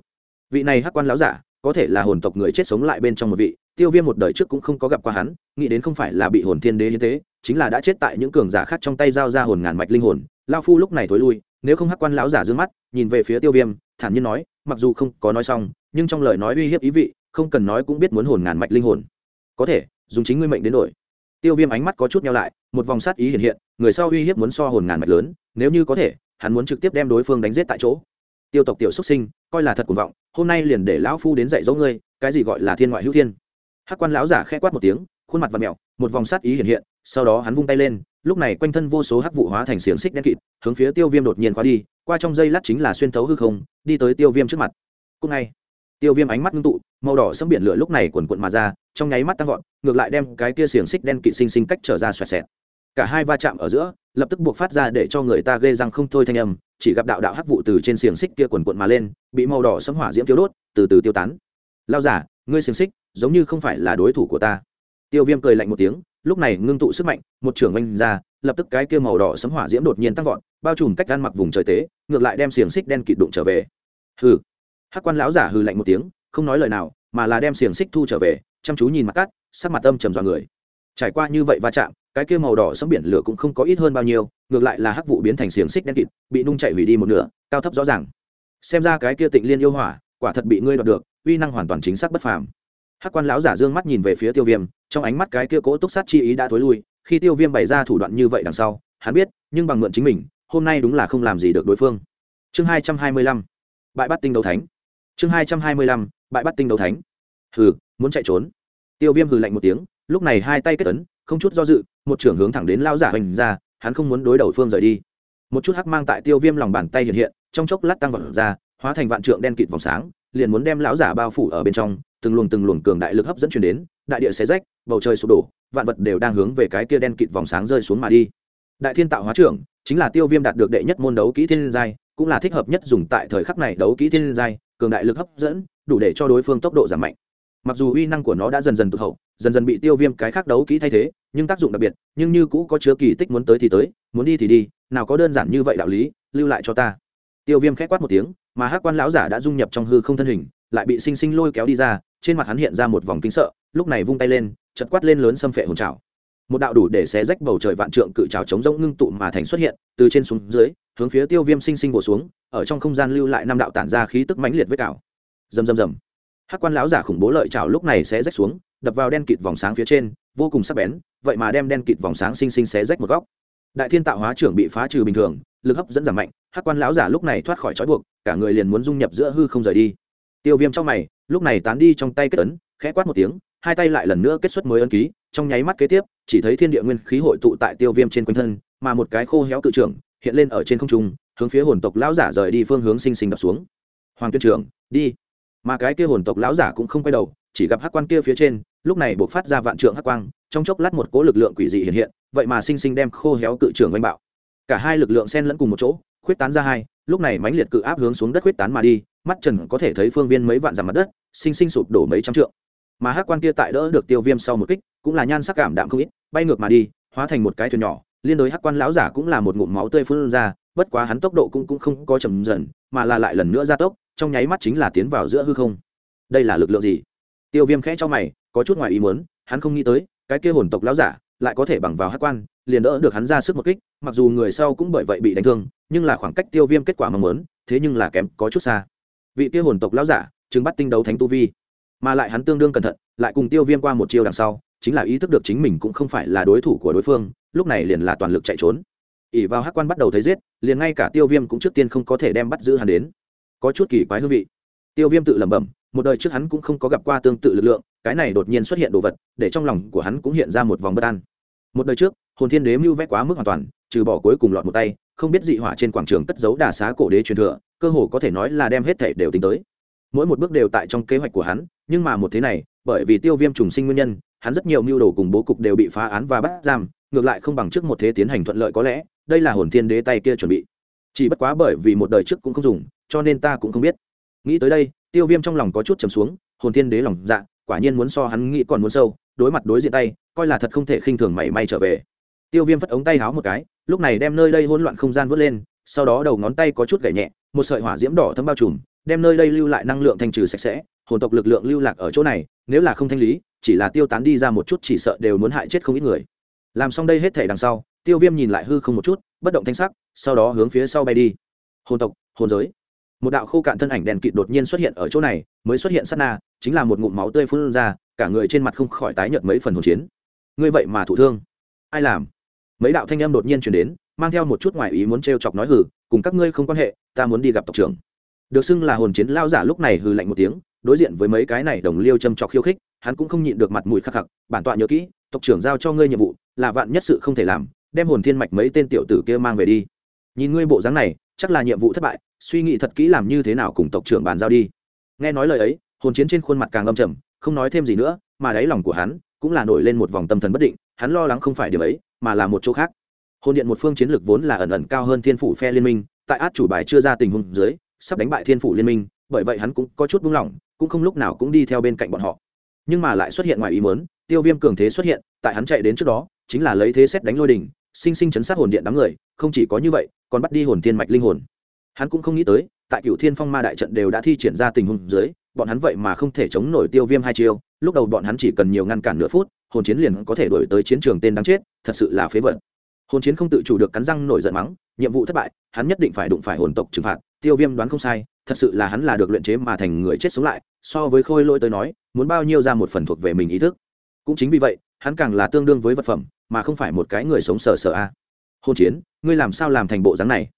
vị này hắc quan lão giả, có thể là hồn tộc người chết sống lại bên trong một vị, tiêu viêm một đời trước cũng không có gặp qua hắn, nghĩ đến không phải là bị hồn thiên đế như thế chính là đã chết tại những cường giả khác trong tay giao ra hồn ngàn mạch linh hồn lao phu lúc này thối lui nếu không hắc quan lão giả d ư ơ n g mắt, nhìn về phía tiêu viêm, thản nhiên nói, mặc dù không có nói xong, nhưng trong lời nói uy hiếp ý vị, không cần nói cũng biết muốn hồn ngàn mạch linh hồn. Có thể, dùng chính ngươi mệnh đến đổi. Tiêu viêm ánh mắt có chút nhau lại, một vòng sát ý hiện hiện, người sau uy hiếp muốn so hồn ngàn mạch lớn, nếu như có thể, hắn muốn trực tiếp đem đối phương đánh giết tại chỗ. Tiêu tộc tiểu xuất sinh, coi là thật cuồng vọng, hôm nay liền để lão phu đến dạy dỗ ngươi, cái gì gọi là thiên ngoại hữu thiên. Hắc quan lão giả khẽ quát một tiếng khuôn mặt và mẹo, một vòng sát ý hiện hiện, sau đó hắn vung tay lên, lúc này quanh thân vô số hắc vụ hóa thành xiềng xích đen kịt, hướng phía tiêu viêm đột nhiên khóa đi, qua trong dây lát chính là xuyên thấu hư không, đi tới tiêu viêm trước mặt. Cúc ngay, tiêu viêm ánh mắt ngưng tụ, màu đỏ sấm biển lửa lúc này quần quận mà ra, trong nháy mắt tăng vọt, ngược lại đem cái kia xiềng xích đen kịt sinh sinh cách trở ra xoẹt xẹt. Cả hai va chạm ở giữa, lập tức buộc phát ra để cho người ta ghê răng không thôi thanh âm, chỉ gặp đạo đạo hắc vụ từ trên xiềng xích kia quần quận mà lên, bị màu đỏ sấm hỏa diễm tiêu đốt, từ từ tiêu tán. Lao giả, ngươi xiềng xích giống như không phải là đối thủ của ta tiêu viêm cười lạnh một tiếng lúc này ngưng tụ sức mạnh một trưởng oanh ra lập tức cái kia màu đỏ sấm hỏa diễm đột nhiên tăng vọt bao trùm cách gan mặc vùng trời tế ngược lại đem xiềng xích đen kịt đụng trở về. Hừ. Hắc quan lão giả hừ lạnh một tiếng không nói lời nào mà là đem xiềng xích thu trở về chăm chú nhìn mặt cắt, sắc mặt âm trầm dọa người. Trải qua như vậy va chạm cái kia màu đỏ sấm biển lửa cũng không có ít hơn bao nhiêu ngược lại là hắc vụ biến thành xiềng xích đen kịt bị nung chạy hủy đi một nửa cao thấp rõ ràng. Xem ra cái kia tịnh liên yêu hỏa quả thật bị ngươi đoạt được uy năng hoàn toàn chính xác bất phàm hắc quan lão giả dương mắt nhìn về phía tiêu viêm, trong ánh mắt cái kia cố túc sát chi ý đã thối lui, khi tiêu viêm bày ra thủ đoạn như vậy đằng sau, hắn biết, nhưng bằng mượn chính mình, hôm nay đúng là không làm gì được đối phương. Chương hai trăm hai mươi lăm, bại bắt tinh đấu thánh. Chương hai trăm hai mươi lăm, bại bắt tinh đấu thánh. Hừ, muốn chạy trốn. Tiêu viêm hừ lạnh một tiếng, lúc này hai tay kết tấn không chút do dự, một trưởng hướng thẳng đến lao giả hoành ra, hắn không muốn đối đầu phương rời đi. Một chút hắc mang tại tiêu viêm lòng bàn tay hiện hiện, trong chốc lát tăng vật ra, hóa thành vạn trượng đen kịt vòng sáng, liền muốn đem lão giả bao phủ ở bên trong từng luồng từng luồng cường đại lực hấp dẫn chuyển đến, đại địa xé rách, bầu trời sụp đổ, vạn vật đều đang hướng về cái kia đen kịt vòng sáng rơi xuống mà đi. Đại thiên tạo hóa trưởng, chính là tiêu viêm đạt được đệ nhất môn đấu kỹ thiên giai, cũng là thích hợp nhất dùng tại thời khắc này đấu kỹ thiên giai, cường đại lực hấp dẫn, đủ để cho đối phương tốc độ giảm mạnh. Mặc dù uy năng của nó đã dần dần tụt hậu, dần dần bị tiêu viêm cái khác đấu kỹ thay thế, nhưng tác dụng đặc biệt, nhưng như cũ có chứa kỳ tích muốn tới thì tới, muốn đi thì đi, nào có đơn giản như vậy đạo lý, lưu lại cho ta. Tiêu viêm k h quát một tiếng, mà hát quan lão giả đã dung nhập trong hư không thân hình, lại bị sinh sinh lôi kéo đi ra trên mặt hắn hiện ra một vòng kinh sợ, lúc này vung tay lên chật quát lên lớn xâm phệ hồn trào một đạo đủ để xé rách bầu trời vạn trượng cự trào chống rỗng ngưng tụ mà thành xuất hiện, từ trên xuống dưới, hướng phía tiêu viêm sinh sinh bổ xuống, ở trong không gian lưu lại năm đạo tản ra khí tức mãnh liệt với cào. Rầm rầm rầm. Hát quan lão giả khủng bố lợi trào lúc này sẽ rách xuống, đập vào đen kịt vòng sáng phía trên, vô cùng sắc bén, vậy mà đem đen kịt vòng sáng sinh sinh xé rách một góc. Đại thiên tạo hóa trưởng bị phá trừ bình thường, lực hấp dẫn giảm mạnh hát quan lão giả lúc này thoát khỏi trói buộc, cả người liền muốn dung nhập giữa hư không rời đi tiêu viêm trong mày, lúc này tán đi trong tay kết ấn, khẽ quát một tiếng, hai tay lại lần nữa kết xuất mới ấn ký, trong nháy mắt kế tiếp, chỉ thấy thiên địa nguyên khí hội tụ tại tiêu viêm trên quanh thân, mà một cái khô héo cự trưởng hiện lên ở trên không trung, hướng phía hồn tộc lão giả rời đi phương hướng sinh sinh đập xuống. Hoàng tuyên trưởng, đi. Mà cái kia hồn tộc lão giả cũng không quay đầu, chỉ gặp hắc quan kia phía trên, lúc này buộc phát ra vạn trượng hắc quang, trong chốc lát một cố lực lượng quỷ dị hiện hiện, vậy mà sinh sinh đem khô héo cự trưởng oanh bạo. Cả hai lực lượng xen lẫn cùng một chỗ khuyết tán ra hai, lúc này mãnh liệt cự áp hướng xuống đất khuyết tán mà đi, mắt trần có thể thấy phương viên mấy vạn dặm mặt đất, sinh sinh sụp đổ mấy trăm trượng. Mà hắc quan kia tại đỡ được tiêu viêm sau một kích, cũng là nhan sắc cảm đạm không ít, bay ngược mà đi, hóa thành một cái thuyền nhỏ, liên đối hắc quan lão giả cũng là một ngụm máu tươi phun ra, bất quá hắn tốc độ cũng cũng không có chậm dần, mà là lại lần nữa gia tốc, trong nháy mắt chính là tiến vào giữa hư không. Đây là lực lượng gì? Tiêu viêm khẽ cho mày, có chút ngoài ý muốn, hắn không nghĩ tới, cái kia hồn tộc lão giả lại có thể bằng vào hắc quan, liền đỡ được hắn ra sức một kích, mặc dù người sau cũng bởi vậy bị đánh thương, nhưng là khoảng cách tiêu viêm kết quả mong muốn, thế nhưng là kém có chút xa. Vị kia hồn tộc lão giả chứng bắt tinh đấu thánh tu vi. Mà lại hắn tương đương cẩn thận, lại cùng tiêu viêm qua một chiêu đằng sau, chính là ý thức được chính mình cũng không phải là đối thủ của đối phương, lúc này liền là toàn lực chạy trốn. Ỉ vào hắc quan bắt đầu thấy giết, liền ngay cả tiêu viêm cũng trước tiên không có thể đem bắt giữ hắn đến. Có chút kỳ quái hương vị. Tiêu viêm tự lẩm bẩm một đời trước hắn cũng không có gặp qua tương tự lực lượng, cái này đột nhiên xuất hiện đồ vật, để trong lòng của hắn cũng hiện ra một vòng bất an. Một đời trước, hồn thiên đế mưu vẽ quá mức hoàn toàn, trừ bỏ cuối cùng lọt một tay, không biết dị hỏa trên quảng trường cất giấu đà xá cổ đế truyền thừa, cơ hồ có thể nói là đem hết thể đều tính tới. Mỗi một bước đều tại trong kế hoạch của hắn, nhưng mà một thế này, bởi vì tiêu viêm trùng sinh nguyên nhân, hắn rất nhiều mưu đồ cùng bố cục đều bị phá án và bắt giam, ngược lại không bằng trước một thế tiến hành thuận lợi có lẽ, đây là hồn thiên đế tay kia chuẩn bị. Chỉ bất quá bởi vì một đời trước cũng không dùng, cho nên ta cũng không biết. Nghĩ tới đây tiêu viêm trong lòng có chút trầm xuống, hồn thiên đế lòng dạ quả nhiên muốn so hắn nghĩ còn muốn sâu, đối mặt đối diện tay, coi là thật không thể khinh thường mảy may trở về. Tiêu viêm phất ống tay háo một cái, lúc này đem nơi đây hỗn loạn không gian vớt lên, sau đó đầu ngón tay có chút gậy nhẹ, một sợi hỏa diễm đỏ thấm bao trùm, đem nơi đây lưu lại năng lượng thanh trừ sạch sẽ, hồn tộc lực lượng lưu lạc ở chỗ này, nếu là không thanh lý, chỉ là tiêu tán đi ra một chút chỉ sợ đều muốn hại chết không ít người. Làm xong đây hết thể đằng sau, tiêu viêm nhìn lại hư không một chút, bất động thanh sắc, sau đó hướng phía sau bay đi. Hồn tộc, hồn giới một đạo khô cạn thân ảnh đèn kịt đột nhiên xuất hiện ở chỗ này, mới xuất hiện sát na, chính là một ngụm máu tươi phun ra, cả người trên mặt không khỏi tái nhợt mấy phần hồn chiến. Ngươi vậy mà thụ thương. Ai làm? Mấy đạo thanh âm đột nhiên chuyển đến, mang theo một chút ngoại ý muốn t chọc nói hử cùng các ngươi không quan hệ, ta muốn đi gặp tộc trưởng. Được xưng là hồn chiến lao giả lúc này hừ lạnh một tiếng, đối diện với mấy cái này đồng liêu châm chọc khiêu khích, hắn cũng không nhịn được mặt mũi khắc khắc, bản tọa nhớ kỹ, tộc trưởng giao cho ngươi nhiệm vụ, là vạn nhất sự không thể làm, đem hồn thiên mạch mấy tên tiểu tử kia mang về đi. Nhìn ngươi bộ dáng này, chắc là nhiệm vụ thất bại suy nghĩ thật kỹ làm như thế nào cùng tộc trưởng bàn giao đi. Nghe nói lời ấy, hồn chiến trên khuôn mặt càng âm trầm, không nói thêm gì nữa, mà đáy lòng của hắn cũng là nổi lên một vòng tâm thần bất định, hắn lo lắng không phải điều ấy, mà là một chỗ khác. Hồn điện một phương chiến lược vốn là ẩn ẩn cao hơn thiên phủ phe liên minh, tại át chủ bài chưa ra tình huống dưới, sắp đánh bại thiên phủ liên minh, bởi vậy hắn cũng có chút buông lỏng, cũng không lúc nào cũng đi theo bên cạnh bọn họ. Nhưng mà lại xuất hiện ngoài ý muốn, tiêu viêm cường thế xuất hiện, tại hắn chạy đến trước đó, chính là lấy thế xét đánh lôi đình sinh sinh chấn sát hồn điện đám người, không chỉ có như vậy, còn bắt đi hồn tiên mạch linh hồn hắn cũng không nghĩ tới, tại cựu thiên phong ma đại trận đều đã thi triển ra tình huống dưới, bọn hắn vậy mà không thể chống nổi tiêu viêm hai chiêu. Lúc đầu bọn hắn chỉ cần nhiều ngăn cản nửa phút, hồn chiến liền có thể đổi tới chiến trường tên đáng chết, thật sự là phế vật. Hồn chiến không tự chủ được cắn răng nổi giận mắng, nhiệm vụ thất bại, hắn nhất định phải đụng phải hồn tộc trừng phạt, tiêu viêm đoán không sai, thật sự là hắn là được luyện chế mà thành người chết sống lại, so với khôi lỗi tới nói, muốn bao nhiêu ra một phần thuộc về mình ý thức. Cũng chính vì vậy, hắn càng là tương đương với vật phẩm, mà không phải một cái người sống sờ sờ a. Hồn chiến, ngươi làm sao làm thành bộ dáng này?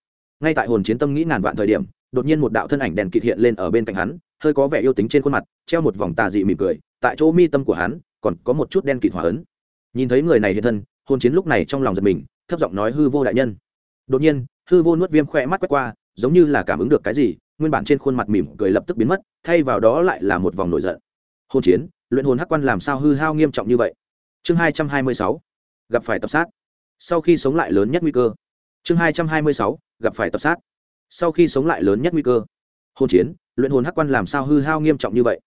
Ngay tại hồn chiến tâm nghĩ ngàn vạn thời điểm, đột nhiên một đạo thân ảnh đèn kịt hiện lên ở bên cạnh hắn, hơi có vẻ yêu tính trên khuôn mặt, treo một vòng tà dị mỉm cười, tại chỗ mi tâm của hắn, còn có một chút đen kịt hỏa ấn nhìn thấy người này hiện thân, hồn chiến lúc này trong lòng giật mình, thấp giọng nói, hư vô đại nhân. Đột nhiên, hư vô nuốt viêm khỏe mắt quét qua, giống như là cảm ứng được cái gì, nguyên bản trên khuôn mặt mỉm cười lập tức biến mất, thay vào đó lại là một vòng nổi giận. Hôn chiến, luyện hồn hắc quan làm sao hư hao nghiêm trọng như vậy? Chương hai trăm hai mươi sáu, gặp phải tập sát. Sau khi sống lại lớn nhất nguy cơ. Chương hai trăm hai mươi sáu gặp phải tập sát. Sau khi sống lại lớn nhất nguy cơ, hôn chiến, luyện hồn hắc quan làm sao hư hao nghiêm trọng như vậy?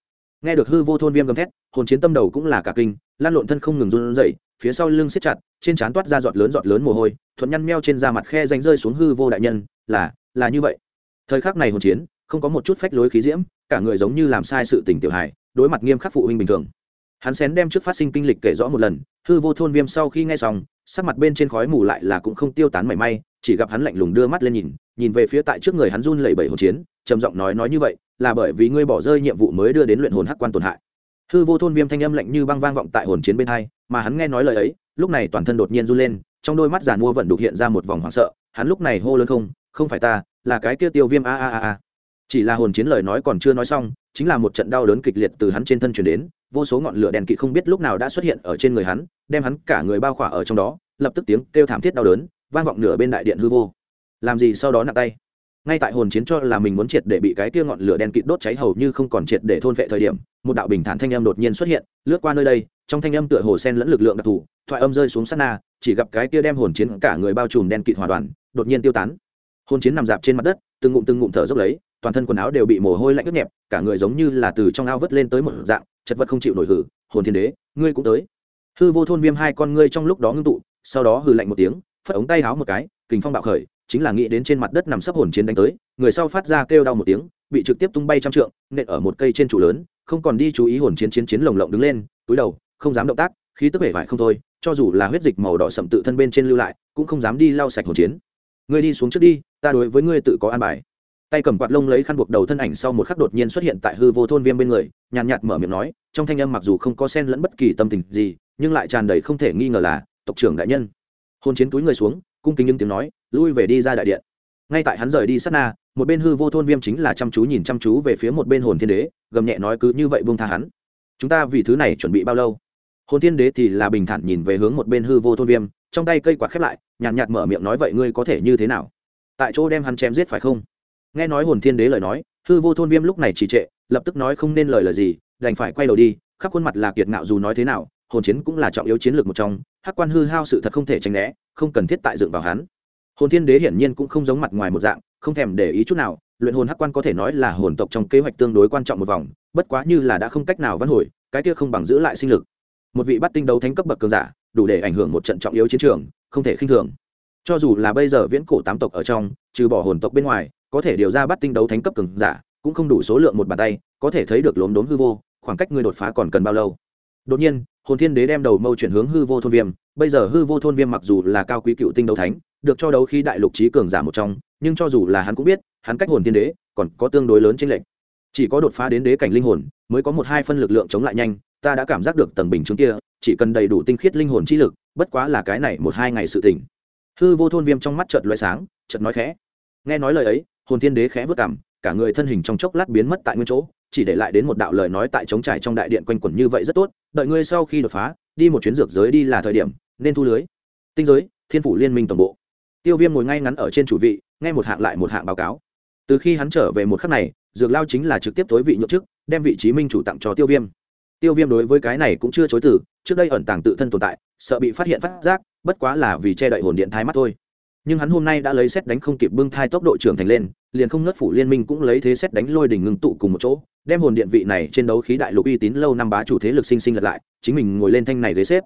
Nghe được hư vô thôn viêm gầm thét, hồn chiến tâm đầu cũng là cả kinh, lan lộn thân không ngừng run rẩy, phía sau lưng siết chặt, trên trán toát ra giọt lớn giọt lớn mồ hôi, thuận nhăn meo trên da mặt khe danh rơi xuống hư vô đại nhân, là là như vậy. Thời khắc này hồn chiến, không có một chút phách lối khí diễm, cả người giống như làm sai sự tình tiểu hài, đối mặt nghiêm khắc phụ huynh bình thường. Hắn xén đem trước phát sinh kinh lịch kể rõ một lần hư vô thôn viêm sau khi nghe xong, sắc mặt bên trên khói mù lại là cũng không tiêu tán mảy may, chỉ gặp hắn lạnh lùng đưa mắt lên nhìn nhìn về phía tại trước người hắn run lẩy bẩy hồn chiến, trầm giọng nói nói như vậy, là bởi vì ngươi bỏ rơi nhiệm vụ mới đưa đến luyện hồn hắc quan tổn hại. Hư vô thôn viêm thanh âm lạnh như băng vang vọng tại hồn chiến bên hai, mà hắn nghe nói lời ấy, lúc này toàn thân đột nhiên run lên, trong đôi mắt giàn mua vẫn đục hiện ra một vòng hoảng sợ, hắn lúc này hô lớn không không phải ta, là cái kia tiêu viêm a a a a. Chỉ là hồn chiến lời nói còn chưa nói xong, chính là một trận đau đớn kịch liệt từ hắn trên thân chuyển đến vô số ngọn lửa đèn kỵ không biết lúc nào đã xuất hiện ở trên người hắn, đem hắn cả người bao khỏa ở trong đó, lập tức tiếng kêu thảm thiết đau đớn, vang vọng nửa bên đại điện hư vô. Làm gì sau đó nặng tay? Ngay tại hồn chiến cho là mình muốn triệt để bị cái kia ngọn lửa đen kịt đốt cháy hầu như không còn triệt để thôn vệ thời điểm, một đạo bình thản thanh âm đột nhiên xuất hiện, lướt qua nơi đây, trong thanh âm tựa hồ sen lẫn lực lượng đặc thù, thoại âm rơi xuống sát na, chỉ gặp cái kia đem hồn chiến cả người bao trùm đen kịt hòa đoàn, đột nhiên tiêu tán. Hồn chiến nằm dạp trên mặt đất, từng ngụm từng ngụm thở dốc lấy, toàn thân quần áo đều bị mồ hôi lạnh ướt nhẹp, cả người giống như là từ trong ao vớt lên tới một dạng chật vật không chịu nổi hử, hồn thiên đế, ngươi cũng tới. Hư vô thôn viêm hai con ngươi trong lúc đó ngưng tụ, sau đó hừ lạnh một tiếng, phất ống tay háo một cái, kình phong bạo khởi, chính là nghĩ đến trên mặt đất nằm sấp hồn chiến đánh tới, người sau phát ra kêu đau một tiếng, bị trực tiếp tung bay trăm trượng, nện ở một cây trên trụ lớn, không còn đi chú ý hồn chiến chiến chiến lồng lộng đứng lên, túi đầu, không dám động tác, khí tức vẻ vải không thôi, cho dù là huyết dịch màu đỏ sậm tự thân bên trên lưu lại, cũng không dám đi lau sạch hồn chiến. Ngươi đi xuống trước đi, ta đối với ngươi tự có an bài tay cầm quạt lông lấy khăn buộc đầu thân ảnh sau một khắc đột nhiên xuất hiện tại hư vô thôn viêm bên người, nhàn nhạt mở miệng nói, trong thanh âm mặc dù không có sen lẫn bất kỳ tâm tình gì, nhưng lại tràn đầy không thể nghi ngờ là, tộc trưởng đại nhân. Hôn chiến túi người xuống, cung kính những tiếng nói, lui về đi ra đại điện. Ngay tại hắn rời đi sát na, một bên hư vô thôn viêm chính là chăm chú nhìn chăm chú về phía một bên hồn thiên đế, gầm nhẹ nói cứ như vậy buông tha hắn. Chúng ta vì thứ này chuẩn bị bao lâu? Hồn thiên đế thì là bình thản nhìn về hướng một bên hư vô thôn viêm, trong tay cây quạt khép lại, nhàn nhạt mở miệng nói vậy ngươi có thể như thế nào? Tại chỗ đem hắn chém giết phải không? Nghe nói hồn thiên đế lời nói, hư vô thôn viêm lúc này trì trệ, lập tức nói không nên lời lời gì, đành phải quay đầu đi, khắp khuôn mặt là kiệt ngạo dù nói thế nào, hồn chiến cũng là trọng yếu chiến lược một trong, hắc quan hư hao sự thật không thể tránh né, không cần thiết tại dựng vào hắn. Hồn thiên đế hiển nhiên cũng không giống mặt ngoài một dạng, không thèm để ý chút nào, luyện hồn hắc quan có thể nói là hồn tộc trong kế hoạch tương đối quan trọng một vòng, bất quá như là đã không cách nào văn hồi, cái kia không bằng giữ lại sinh lực. Một vị bắt tinh đấu thánh cấp bậc cường giả, đủ để ảnh hưởng một trận trọng yếu chiến trường, không thể khinh thường. Cho dù là bây giờ viễn cổ tám tộc ở trong, trừ bỏ hồn tộc bên ngoài có thể điều ra bắt tinh đấu thánh cấp cường giả, cũng không đủ số lượng một bàn tay, có thể thấy được lốm đốm hư vô, khoảng cách người đột phá còn cần bao lâu? Đột nhiên, hồn thiên đế đem đầu mâu chuyển hướng hư vô thôn viêm, bây giờ hư vô thôn viêm mặc dù là cao quý cựu tinh đấu thánh, được cho đấu khí đại lục trí cường giả một trong, nhưng cho dù là hắn cũng biết, hắn cách hồn thiên đế còn có tương đối lớn trên lệnh chỉ có đột phá đến đế cảnh linh hồn, mới có một hai phân lực lượng chống lại nhanh, ta đã cảm giác được tầng bình chứng kia, chỉ cần đầy đủ tinh khiết linh hồn chi lực, bất quá là cái này một hai ngày sự tỉnh hư vô thôn viêm trong mắt chợt loại sáng, chợt nói khẽ nghe nói lời ấy, hồn thiên đế khẽ vất cảm, cả người thân hình trong chốc lát biến mất tại nguyên chỗ, chỉ để lại đến một đạo lời nói tại trống trải trong đại điện quanh quẩn như vậy rất tốt, đợi ngươi sau khi đột phá, đi một chuyến dược giới đi là thời điểm, nên thu lưới. Tinh giới, thiên phủ liên minh toàn bộ. Tiêu viêm ngồi ngay ngắn ở trên chủ vị, nghe một hạng lại một hạng báo cáo. Từ khi hắn trở về một khắc này, dược lao chính là trực tiếp tối vị nhậu chức, đem vị trí minh chủ tặng cho tiêu viêm. Tiêu viêm đối với cái này cũng chưa chối từ, trước đây ẩn tàng tự thân tồn tại, sợ bị phát hiện phát giác, bất quá là vì che đậy hồn điện thái mắt thôi nhưng hắn hôm nay đã lấy xét đánh không kịp bưng thai tốc độ trưởng thành lên, liền không nớt phủ liên minh cũng lấy thế xét đánh lôi đỉnh ngưng tụ cùng một chỗ, đem hồn điện vị này trên đấu khí đại lục uy tín lâu năm bá chủ thế lực sinh sinh lật lại, chính mình ngồi lên thanh này ghế xếp.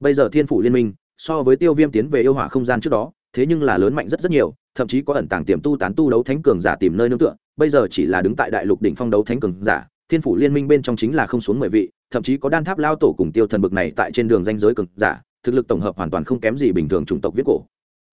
Bây giờ thiên phủ liên minh, so với tiêu viêm tiến về yêu hỏa không gian trước đó, thế nhưng là lớn mạnh rất rất nhiều, thậm chí có ẩn tàng tiềm tu tán tu đấu thánh cường giả tìm nơi nương tựa, bây giờ chỉ là đứng tại đại lục đỉnh phong đấu thánh cường giả, thiên phủ liên minh bên trong chính là không xuống mười vị, thậm chí có đan tháp lao tổ cùng tiêu thần bực này tại trên đường danh giới cường giả, thực lực tổng hợp hoàn toàn không kém gì bình thường chủng tộc viết cổ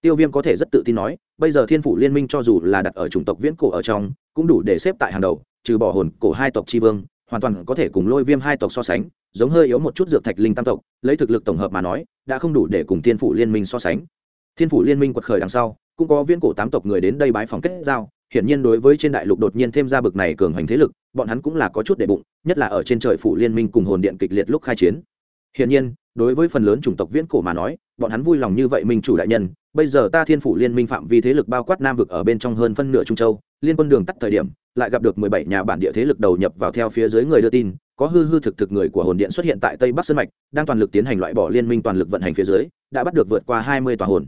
tiêu viêm có thể rất tự tin nói, bây giờ thiên phủ liên minh cho dù là đặt ở chủng tộc viễn cổ ở trong, cũng đủ để xếp tại hàng đầu, trừ bỏ hồn cổ hai tộc tri vương, hoàn toàn có thể cùng lôi viêm hai tộc so sánh, giống hơi yếu một chút dược thạch linh tam tộc, lấy thực lực tổng hợp mà nói, đã không đủ để cùng thiên phủ liên minh so sánh. Thiên phủ liên minh quật khởi đằng sau, cũng có viễn cổ tám tộc người đến đây bái phòng kết giao, hiển nhiên đối với trên đại lục đột nhiên thêm ra bực này cường hành thế lực, bọn hắn cũng là có chút để bụng, nhất là ở trên trời phủ liên minh cùng hồn điện kịch liệt lúc khai chiến. Hiển nhiên, đối với phần lớn chủng tộc viễn cổ mà nói, bọn hắn vui lòng như vậy minh chủ đại nhân bây giờ ta thiên phủ liên minh phạm vi thế lực bao quát nam vực ở bên trong hơn phân nửa trung châu, liên quân đường tắt thời điểm, lại gặp được mười bảy nhà bản địa thế lực đầu nhập vào theo phía dưới người đưa tin, có hư hư thực thực người của hồn điện xuất hiện tại tây bắc sơn mạch, đang toàn lực tiến hành loại bỏ liên minh toàn lực vận hành phía dưới, đã bắt được vượt qua hai mươi tòa hồn.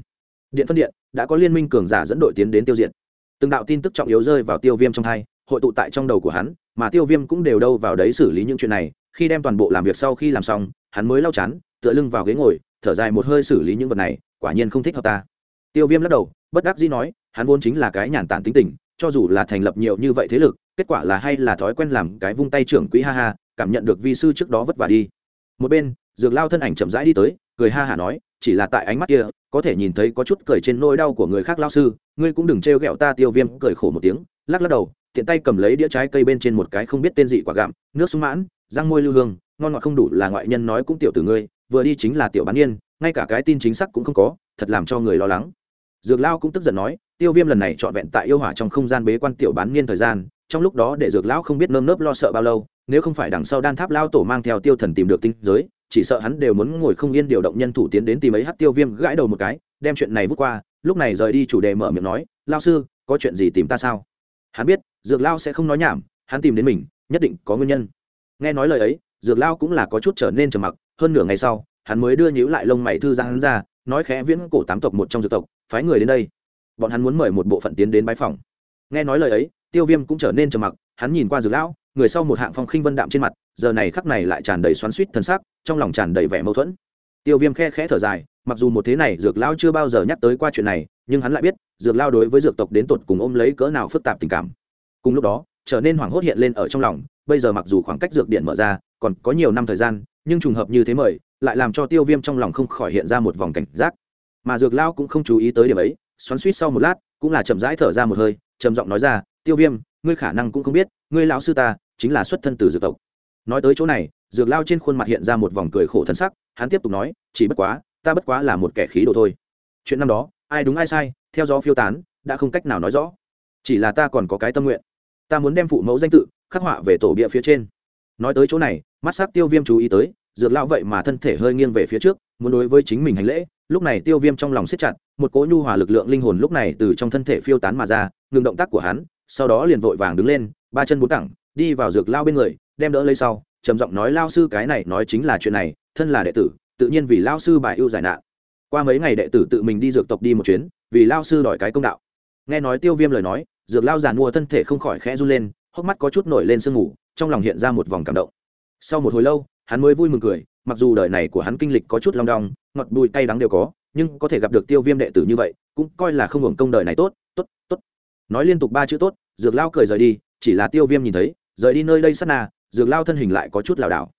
Điện phân điện, đã có liên minh cường giả dẫn đội tiến đến tiêu diệt. Từng đạo tin tức trọng yếu rơi vào tiêu viêm trong thai hội tụ tại trong đầu của hắn, mà tiêu viêm cũng đều đâu vào đấy xử lý những chuyện này, khi đem toàn bộ làm việc sau khi làm xong, hắn mới lau chán, tựa lưng vào ghế ngồi, thở dài một hơi xử lý những vật này, quả nhiên không thích hợp ta tiêu viêm lắc đầu, bất đắc dĩ nói, hắn vốn chính là cái nhàn tản tính tình, cho dù là thành lập nhiều như vậy thế lực, kết quả là hay là thói quen làm cái vung tay trưởng quỹ ha ha, cảm nhận được vi sư trước đó vất vả đi. Một bên, dược lao thân ảnh chậm rãi đi tới, cười ha hả nói, chỉ là tại ánh mắt kia, có thể nhìn thấy có chút cười trên nỗi đau của người khác lao sư, ngươi cũng đừng trêu ghẹo ta, tiêu viêm cười khổ một tiếng, lắc lắc đầu, tiện tay cầm lấy đĩa trái cây bên trên một cái không biết tên gì quả gặm, nước súng mãn, răng môi lưu hương, ngon ngọt không đủ là ngoại nhân nói cũng tiểu từ ngươi, vừa đi chính là tiểu bán niên, ngay cả cái tin chính xác cũng không có, thật làm cho người lo lắng dược lao cũng tức giận nói, tiêu viêm lần này trọn vẹn tại yêu hỏa trong không gian bế quan tiểu bán niên thời gian, trong lúc đó để dược lão không biết nơm nớp lo sợ bao lâu, nếu không phải đằng sau đan tháp lao tổ mang theo tiêu thần tìm được tinh giới, chỉ sợ hắn đều muốn ngồi không yên điều động nhân thủ tiến đến tìm ấy hát tiêu viêm gãi đầu một cái, đem chuyện này vút qua, lúc này rời đi chủ đề mở miệng nói lao sư, có chuyện gì tìm ta sao? Hắn biết, dược lao sẽ không nói nhảm, hắn tìm đến mình, nhất định có nguyên nhân. Nghe nói lời ấy, dược lao cũng là có chút trở nên trầm mặc, hơn nửa ngày sau, hắn mới đưa nhíu lại lông mày thư ra hắn ra nói khẽ viễn cổ tám tộc một trong dược tộc, phái người đến đây. Bọn hắn muốn mời một bộ phận tiến đến bãi phòng nghe nói lời ấy, tiêu viêm cũng trở nên trầm mặc, hắn nhìn qua dược lão, người sau một hạng phong khinh vân đạm trên mặt, giờ này khắc này lại tràn đầy xoắn suýt thân xác, trong lòng tràn đầy vẻ mâu thuẫn. Tiêu viêm khe khẽ thở dài, mặc dù một thế này dược lão chưa bao giờ nhắc tới qua chuyện này, nhưng hắn lại biết, dược lao đối với dược tộc đến tột cùng ôm lấy cỡ nào phức tạp tình cảm. Cùng lúc đó, trở nên hoảng hốt hiện lên ở trong lòng, bây giờ mặc dù khoảng cách dược điện mở ra, còn có nhiều năm thời gian, nhưng trùng hợp như thế mời lại làm cho tiêu viêm trong lòng không khỏi hiện ra một vòng cảnh giác. Mà dược lao cũng không chú ý tới điểm ấy, xoắn suýt sau một lát, cũng là chậm rãi thở ra một hơi, trầm giọng nói ra, tiêu viêm, ngươi khả năng cũng không biết, ngươi lão sư ta chính là xuất thân từ dược tộc. Nói tới chỗ này, dược lao trên khuôn mặt hiện ra một vòng cười khổ thân sắc, hắn tiếp tục nói, chỉ bất quá, ta bất quá là một kẻ khí đồ thôi. Chuyện năm đó, ai đúng ai sai, theo gió phiêu tán, đã không cách nào nói rõ. Chỉ là ta còn có cái tâm nguyện. Ta muốn đem phụ mẫu danh tự khắc họa về tổ bịa phía trên. Nói tới chỗ này, mắt s á c tiêu viêm chú ý tới dược lao vậy mà thân thể hơi nghiêng về phía trước, muốn đối với chính mình hành lễ, lúc này tiêu viêm trong lòng siết chặt, một cỗ nhu hòa lực lượng linh hồn lúc này từ trong thân thể phiêu tán mà ra, ngừng động tác của hắn, sau đó liền vội vàng đứng lên, ba chân bốn cẳng, đi vào dược lao bên người, đem đỡ lấy sau, trầm giọng nói lao sư, cái này nói chính là chuyện này, thân là đệ tử, tự nhiên vì lao sư bài ưu giải nạn. Qua mấy ngày đệ tử tự mình đi dược tộc đi một chuyến, vì lao sư đòi cái công đạo. Nghe nói tiêu viêm lời nói, dược lao giàn mua thân thể không khỏi khẽ run lên, hốc mắt có chút nổi lên sương ngủ trong lòng hiện ra một vòng cảm động. Sau một hồi lâu hắn mới vui mừng cười, mặc dù đời này của hắn kinh lịch có chút long đong, ngọt bùi cay đắng đều có, nhưng có thể gặp được tiêu viêm đệ tử như vậy, cũng coi là không hưởng công đời này tốt tốt tốt. Nói liên tục ba chữ tốt, dược lao cười rời đi, chỉ là tiêu viêm nhìn thấy, rời đi nơi đây sát na, dược lao thân hình lại có chút lảo đảo.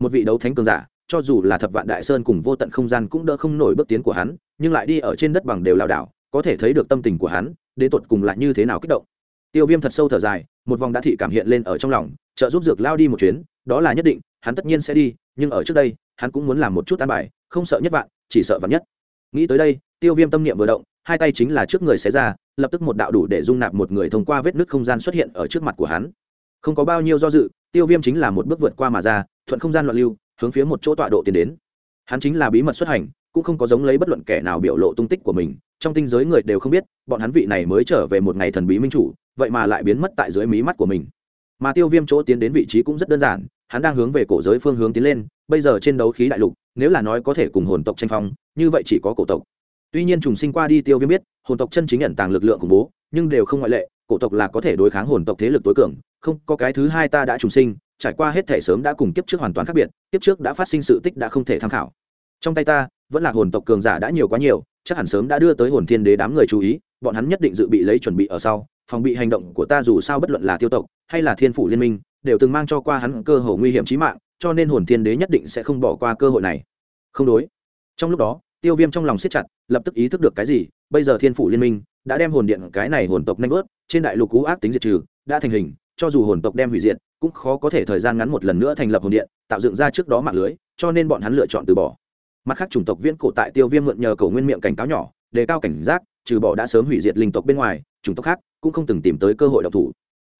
Một vị đấu thánh cường giả, cho dù là thập vạn đại sơn cùng vô tận không gian cũng đỡ không nổi bước tiến của hắn, nhưng lại đi ở trên đất bằng đều lảo đảo, có thể thấy được tâm tình của hắn, đến tột cùng lại như thế nào kích động. Tiêu viêm thật sâu thở dài một vòng đã thị cảm hiện lên ở trong lòng, trợ giúp dược lao đi một chuyến, đó là nhất định, hắn tất nhiên sẽ đi, nhưng ở trước đây, hắn cũng muốn làm một chút an bài, không sợ nhất vạn, chỉ sợ vạn nhất. Nghĩ tới đây, tiêu viêm tâm niệm vừa động, hai tay chính là trước người xé ra, lập tức một đạo đủ để dung nạp một người thông qua vết nứt không gian xuất hiện ở trước mặt của hắn. Không có bao nhiêu do dự, tiêu viêm chính là một bước vượt qua mà ra, thuận không gian loạn lưu, hướng phía một chỗ tọa độ tiến đến. Hắn chính là bí mật xuất hành, cũng không có giống lấy bất luận kẻ nào biểu lộ tung tích của mình, trong tinh giới người đều không biết, bọn hắn vị này mới trở về một ngày thần bí minh chủ vậy mà lại biến mất tại dưới mí mắt của mình. Mà tiêu viêm chỗ tiến đến vị trí cũng rất đơn giản, hắn đang hướng về cổ giới phương hướng tiến lên, bây giờ trên đấu khí đại lục, nếu là nói có thể cùng hồn tộc tranh phong, như vậy chỉ có cổ tộc. Tuy nhiên trùng sinh qua đi tiêu viêm biết, hồn tộc chân chính nhận tàng lực lượng khủng bố, nhưng đều không ngoại lệ, cổ tộc là có thể đối kháng hồn tộc thế lực tối cường, không, có cái thứ hai ta đã trùng sinh, trải qua hết thể sớm đã cùng kiếp trước hoàn toàn khác biệt, kiếp trước đã phát sinh sự tích đã không thể tham khảo. Trong tay ta, vẫn là hồn tộc cường giả đã nhiều quá nhiều, chắc hẳn sớm đã đưa tới hồn thiên đế đám người chú ý, bọn hắn nhất định dự bị lấy chuẩn bị ở sau phòng bị hành động của ta dù sao bất luận là tiêu tộc hay là thiên phủ liên minh đều từng mang cho qua hắn cơ hội nguy hiểm chí mạng, cho nên hồn thiên đế nhất định sẽ không bỏ qua cơ hội này. Không đối. Trong lúc đó, tiêu viêm trong lòng siết chặt, lập tức ý thức được cái gì, bây giờ thiên phủ liên minh đã đem hồn điện cái này hồn tộc nanh vớt, trên đại lục cú ác tính diệt trừ, đã thành hình, cho dù hồn tộc đem hủy diệt, cũng khó có thể thời gian ngắn một lần nữa thành lập hồn điện, tạo dựng ra trước đó mạng lưới, cho nên bọn hắn lựa chọn từ bỏ. Mặt khác chủng tộc viễn cổ tại tiêu viêm mượn nhờ cầu nguyên miệng cảnh cáo nhỏ, đề cao cảnh giác, trừ bỏ đã sớm hủy diệt linh tộc bên ngoài, chủng tộc khác cũng không từng tìm tới cơ hội độc thủ.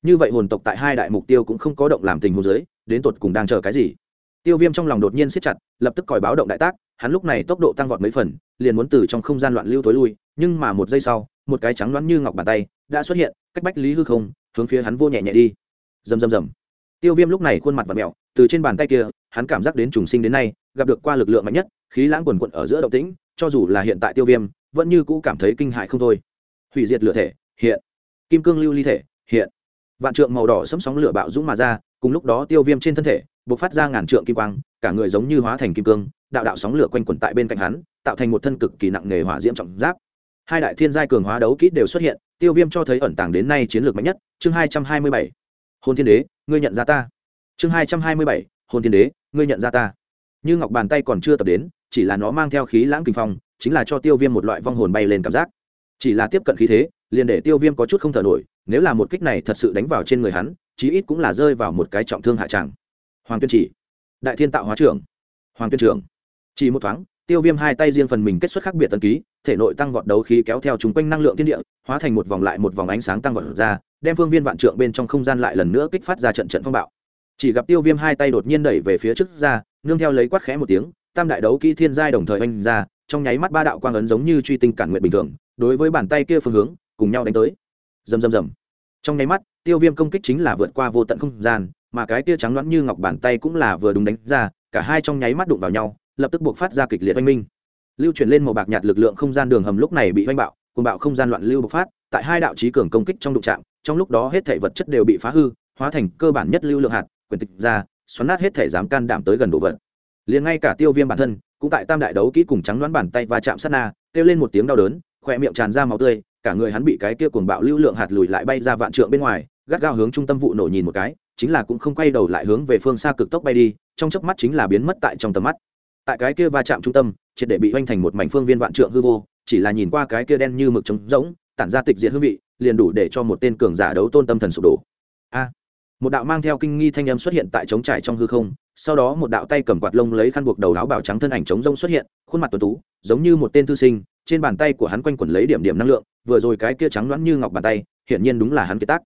Như vậy hồn tộc tại hai đại mục tiêu cũng không có động làm tình huống dưới, đến tột cùng đang chờ cái gì? Tiêu viêm trong lòng đột nhiên siết chặt, lập tức còi báo động đại tác, hắn lúc này tốc độ tăng vọt mấy phần, liền muốn từ trong không gian loạn lưu tối lui, nhưng mà một giây sau, một cái trắng loáng như ngọc bàn tay đã xuất hiện, cách bách lý hư không, hướng phía hắn vô nhẹ nhẹ đi. Rầm rầm rầm. Tiêu viêm lúc này khuôn mặt và mẹo, từ trên bàn tay kia, hắn cảm giác đến trùng sinh đến nay, gặp được qua lực lượng mạnh nhất, khí lãng quần quận ở giữa động tĩnh, cho dù là hiện tại tiêu viêm, vẫn như cũ cảm thấy kinh hại không thôi. Hủy diệt lửa thể, hiện kim cương lưu ly thể, hiện. Vạn trượng màu đỏ sấm sóng lửa bạo dũng mà ra, cùng lúc đó tiêu viêm trên thân thể b ộ c phát ra ngàn trượng kim quang, cả người giống như hóa thành kim cương, đạo đạo sóng lửa quanh quẩn tại bên cạnh hắn, tạo thành một thân cực kỳ nặng nề hỏa diễm trọng giáp. Hai đại thiên giai cường hóa đấu kỹ đều xuất hiện, tiêu viêm cho thấy ẩn tàng đến nay chiến lược mạnh nhất, chương hai trăm hai mươi bảy. Hôn thiên đế, ngươi nhận ra ta. Chương hai trăm hai mươi bảy hôn thiên đế, ngươi nhận ra ta. Như ngọc bàn tay còn chưa tập đến, chỉ là nó mang theo khí lãng kinh phong, chính là cho tiêu viêm một loại vong hồn bay lên cảm giác. Chỉ là tiếp cận khí thế liền để tiêu viêm có chút không thở nổi, nếu là một kích này thật sự đánh vào trên người hắn, chí ít cũng là rơi vào một cái trọng thương hạ tràng hoàng tuyên chỉ, đại thiên tạo hóa trưởng, hoàng tuyên trưởng. Chỉ một thoáng, tiêu viêm hai tay riêng phần mình kết xuất khác biệt tân ký, thể nội tăng vọt đấu khí kéo theo chúng quanh năng lượng thiên địa, hóa thành một vòng lại một vòng ánh sáng tăng vọt ra, đem phương viên vạn trượng bên trong không gian lại lần nữa kích phát ra trận trận phong bạo. Chỉ gặp tiêu viêm hai tay đột nhiên đẩy về phía trước ra, nương theo lấy quát khẽ một tiếng, tam đại đấu kỹ thiên giai đồng thời oanh ra, trong nháy mắt ba đạo quang ấn giống như truy tinh cản nguyện bình thường, đối với bàn tay kia phương hướng cùng nhau đánh tới. Rầm rầm rầm. Trong nháy mắt, tiêu viêm công kích chính là vượt qua vô tận không gian, mà cái kia trắng loãng như ngọc bàn tay cũng là vừa đúng đánh ra, cả hai trong nháy mắt đụng vào nhau, lập tức buộc phát ra kịch liệt oanh minh. Lưu chuyển lên màu bạc nhạt lực lượng không gian đường hầm lúc này bị oanh bạo cùng bạo không gian loạn lưu bộc phát, tại hai đạo trí cường công kích trong đụng trạm trong lúc đó hết thể vật chất đều bị phá hư, hóa thành cơ bản nhất lưu lượng hạt, quyền tịch ra, xoắn nát hết thể dám can đảm tới gần đồ vật. Liền ngay cả tiêu viêm bản thân, cũng tại tam đại đấu kỹ cùng trắng đoán bàn tay và chạm sát na, kêu lên một tiếng đau đớn, khỏe miệng tràn ra máu tươi cả người hắn bị cái kia cuồng bạo lưu lượng hạt lùi lại bay ra vạn trượng bên ngoài, gắt gao hướng trung tâm vụ nổ nhìn một cái, chính là cũng không quay đầu lại hướng về phương xa cực tốc bay đi, trong chớp mắt chính là biến mất tại trong tầm mắt. Tại cái kia va chạm trung tâm, triệt để bị hoành thành một mảnh phương viên vạn trượng hư vô, chỉ là nhìn qua cái kia đen như mực trống rỗng, tản ra tịch diệt hương vị, liền đủ để cho một tên cường giả đấu tôn tâm thần sụp đổ. A! Một đạo mang theo kinh nghi thanh âm xuất hiện tại trống trải trong hư không, sau đó một đạo tay cầm quạt lông lấy khăn buộc đầu áo bảo trắng thân ảnh trống rông xuất hiện, khuôn mặt tuấn tú, giống như một tên thư sinh trên bàn tay của hắn quanh quẩn lấy điểm điểm năng lượng, vừa rồi cái kia trắng loãng như ngọc bàn tay, hiển nhiên đúng là hắn kiệt tác.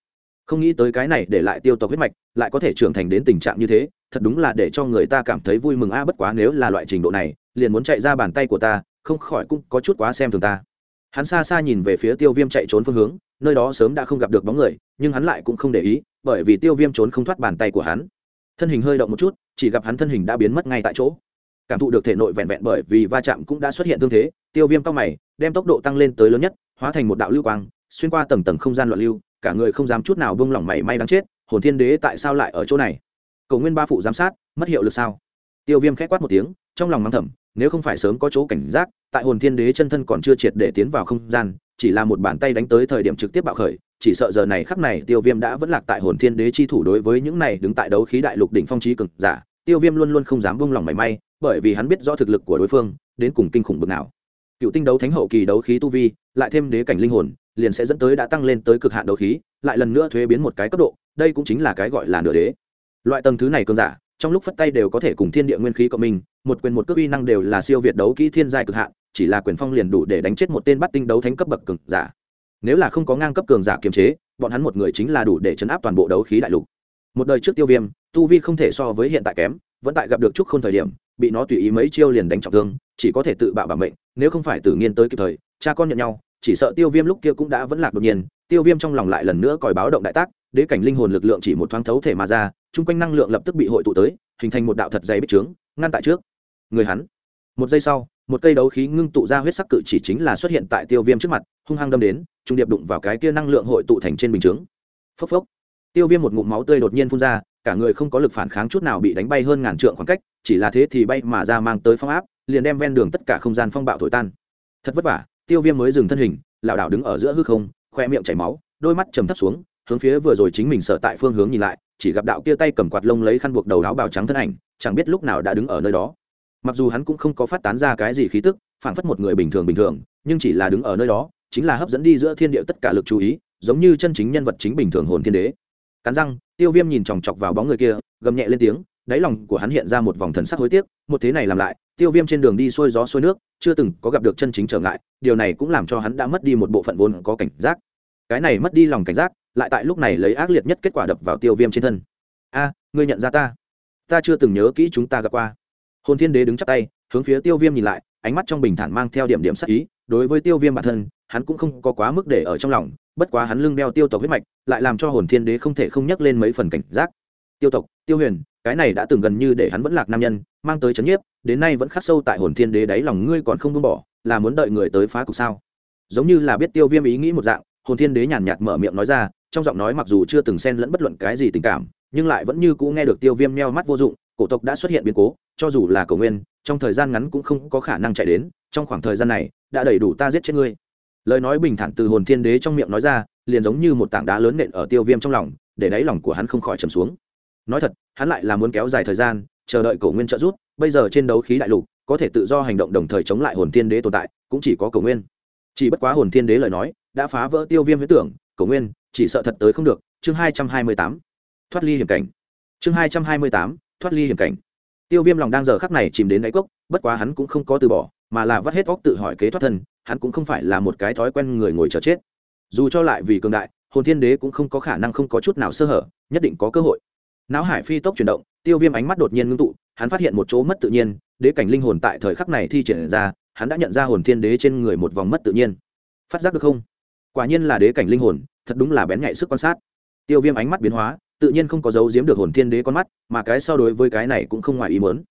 Không nghĩ tới cái này để lại tiêu tộc huyết mạch, lại có thể trưởng thành đến tình trạng như thế, thật đúng là để cho người ta cảm thấy vui mừng a, bất quá nếu là loại trình độ này, liền muốn chạy ra bàn tay của ta, không khỏi cũng có chút quá xem thường ta. Hắn xa xa nhìn về phía tiêu viêm chạy trốn phương hướng, nơi đó sớm đã không gặp được bóng người, nhưng hắn lại cũng không để ý, bởi vì tiêu viêm trốn không thoát bàn tay của hắn. Thân hình hơi động một chút, chỉ gặp hắn thân hình đã biến mất ngay tại chỗ. Cảm thụ được thể nội vẹn vẹn bởi vì va chạm cũng đã xuất hiện thương thế tiêu viêm cao mày, đem tốc độ tăng lên tới lớn nhất, hóa thành một đạo lưu quang, xuyên qua tầng tầng không gian loạn lưu, cả người không dám chút nào bông lỏng mảy may đáng chết, hồn thiên đế tại sao lại ở chỗ này? Cầu nguyên ba phụ giám sát, mất hiệu lực sao? Tiêu viêm k h é quát một tiếng, trong lòng mắng thầm, nếu không phải sớm có chỗ cảnh giác, tại hồn thiên đế chân thân còn chưa triệt để tiến vào không gian, chỉ là một bàn tay đánh tới thời điểm trực tiếp bạo khởi, chỉ sợ giờ này khắc này tiêu viêm đã vẫn lạc tại hồn thiên đế chi thủ đối với những này đứng tại đấu khí đại lục đỉnh phong trí cực giả, tiêu viêm luôn luôn không dám buông lòng mảy may, bởi vì hắn biết rõ thực lực của đối phương, đến cùng kinh khủng bực nào cựu tinh đấu thánh hậu kỳ đấu khí tu vi, lại thêm đế cảnh linh hồn, liền sẽ dẫn tới đã tăng lên tới cực hạn đấu khí, lại lần nữa thuế biến một cái cấp độ, đây cũng chính là cái gọi là nửa đế. Loại tầng thứ này cơn giả, trong lúc phất tay đều có thể cùng thiên địa nguyên khí cộng minh, một quyền một cước uy năng đều là siêu việt đấu kỹ thiên giai cực hạn, chỉ là quyền phong liền đủ để đánh chết một tên bắt tinh đấu thánh cấp bậc cường giả. Nếu là không có ngang cấp cường giả kiềm chế, bọn hắn một người chính là đủ để chấn áp toàn bộ đấu khí đại lục. Một đời trước tiêu viêm, tu vi không thể so với hiện tại kém, vẫn tại gặp được trúc không thời điểm bị nó tùy ý mấy chiêu liền đánh trọng thương, chỉ có thể tự bạo bảo mệnh, nếu không phải tử nhiên tới kịp thời, cha con nhận nhau, chỉ sợ tiêu viêm lúc kia cũng đã vẫn lạc đột nhiên, tiêu viêm trong lòng lại lần nữa còi báo động đại tác, đế cảnh linh hồn lực lượng chỉ một thoáng thấu thể mà ra, chung quanh năng lượng lập tức bị hội tụ tới, hình thành một đạo thật dày bích trướng, ngăn tại trước. Người hắn. Một giây sau, một cây đấu khí ngưng tụ ra huyết sắc cự chỉ chính là xuất hiện tại tiêu viêm trước mặt, hung hăng đâm đến, trung điệp đụng vào cái kia năng lượng hội tụ thành trên bình chướng phốc phốc. Tiêu viêm một ngụm máu tươi đột nhiên phun ra cả người không có lực phản kháng chút nào bị đánh bay hơn ngàn trượng khoảng cách, chỉ là thế thì bay mà ra mang tới phong áp, liền đem ven đường tất cả không gian phong bạo thổi tan. Thật vất vả, tiêu viêm mới dừng thân hình, lảo đảo đứng ở giữa hư không, khoe miệng chảy máu, đôi mắt trầm thấp xuống, hướng phía vừa rồi chính mình sợ tại phương hướng nhìn lại, chỉ gặp đạo kia tay cầm quạt lông lấy khăn buộc đầu áo bào trắng thân ảnh, chẳng biết lúc nào đã đứng ở nơi đó. Mặc dù hắn cũng không có phát tán ra cái gì khí tức, phảng phất một người bình thường bình thường, nhưng chỉ là đứng ở nơi đó, chính là hấp dẫn đi giữa thiên địa tất cả lực chú ý, giống như chân chính nhân vật chính bình thường hồn thiên đế cắn răng, tiêu viêm nhìn chòng chọc vào bóng người kia, gầm nhẹ lên tiếng, đáy lòng của hắn hiện ra một vòng thần sắc hối tiếc, một thế này làm lại, tiêu viêm trên đường đi xuôi gió xuôi nước, chưa từng có gặp được chân chính trở ngại, điều này cũng làm cho hắn đã mất đi một bộ phận vốn có cảnh giác. Cái này mất đi lòng cảnh giác, lại tại lúc này lấy ác liệt nhất kết quả đập vào tiêu viêm trên thân. A, ngươi nhận ra ta? Ta chưa từng nhớ kỹ chúng ta gặp qua. Hồn thiên đế đứng chắp tay, hướng phía tiêu viêm nhìn lại, ánh mắt trong bình thản mang theo điểm điểm sắc ý, đối với tiêu viêm bản thân, hắn cũng không có quá mức để ở trong lòng bất quá hắn lưng đeo tiêu tộc huyết mạch, lại làm cho hồn thiên đế không thể không nhắc lên mấy phần cảnh giác. Tiêu tộc, tiêu huyền, cái này đã từng gần như để hắn vẫn lạc nam nhân, mang tới chấn nhiếp, đến nay vẫn khắc sâu tại hồn thiên đế đáy lòng ngươi còn không buông bỏ, là muốn đợi người tới phá cục sao? Giống như là biết tiêu viêm ý nghĩ một dạng, hồn thiên đế nhàn nhạt mở miệng nói ra, trong giọng nói mặc dù chưa từng xen lẫn bất luận cái gì tình cảm, nhưng lại vẫn như cũ nghe được tiêu viêm neo mắt vô dụng, cổ tộc đã xuất hiện biến cố, cho dù là cầu nguyên, trong thời gian ngắn cũng không có khả năng chạy đến, trong khoảng thời gian này, đã đầy đủ ta giết chết ngươi lời nói bình thản từ hồn thiên đế trong miệng nói ra, liền giống như một tảng đá lớn nện ở tiêu viêm trong lòng, để đáy lòng của hắn không khỏi trầm xuống. Nói thật, hắn lại là muốn kéo dài thời gian, chờ đợi Cổ nguyên trợ giúp, bây giờ trên đấu khí đại lục, có thể tự do hành động đồng thời chống lại hồn thiên đế tồn tại, cũng chỉ có Cổ nguyên. Chỉ bất quá hồn thiên đế lời nói, đã phá vỡ tiêu viêm huyết tưởng, Cổ nguyên, chỉ sợ thật tới không được, chương hai trăm hai mươi tám, thoát ly hiểm cảnh. Chương hai trăm hai mươi tám, thoát ly hiểm cảnh. Tiêu viêm lòng đang giờ khắc này chìm đến đáy cốc, bất quá hắn cũng không có từ bỏ, mà là vắt hết óc tự hỏi kế thoát thân hắn cũng không phải là một cái thói quen người ngồi chờ chết. Dù cho lại vì cường đại, hồn thiên đế cũng không có khả năng không có chút nào sơ hở, nhất định có cơ hội. Não hải phi tốc chuyển động, tiêu viêm ánh mắt đột nhiên ngưng tụ, hắn phát hiện một chỗ mất tự nhiên, đế cảnh linh hồn tại thời khắc này thi triển ra, hắn đã nhận ra hồn thiên đế trên người một vòng mất tự nhiên. Phát giác được không? Quả nhiên là đế cảnh linh hồn, thật đúng là bén nhạy sức quan sát. Tiêu viêm ánh mắt biến hóa, tự nhiên không có dấu giếm được hồn thiên đế con mắt, mà cái so đối với cái này cũng không ngoài ý mớn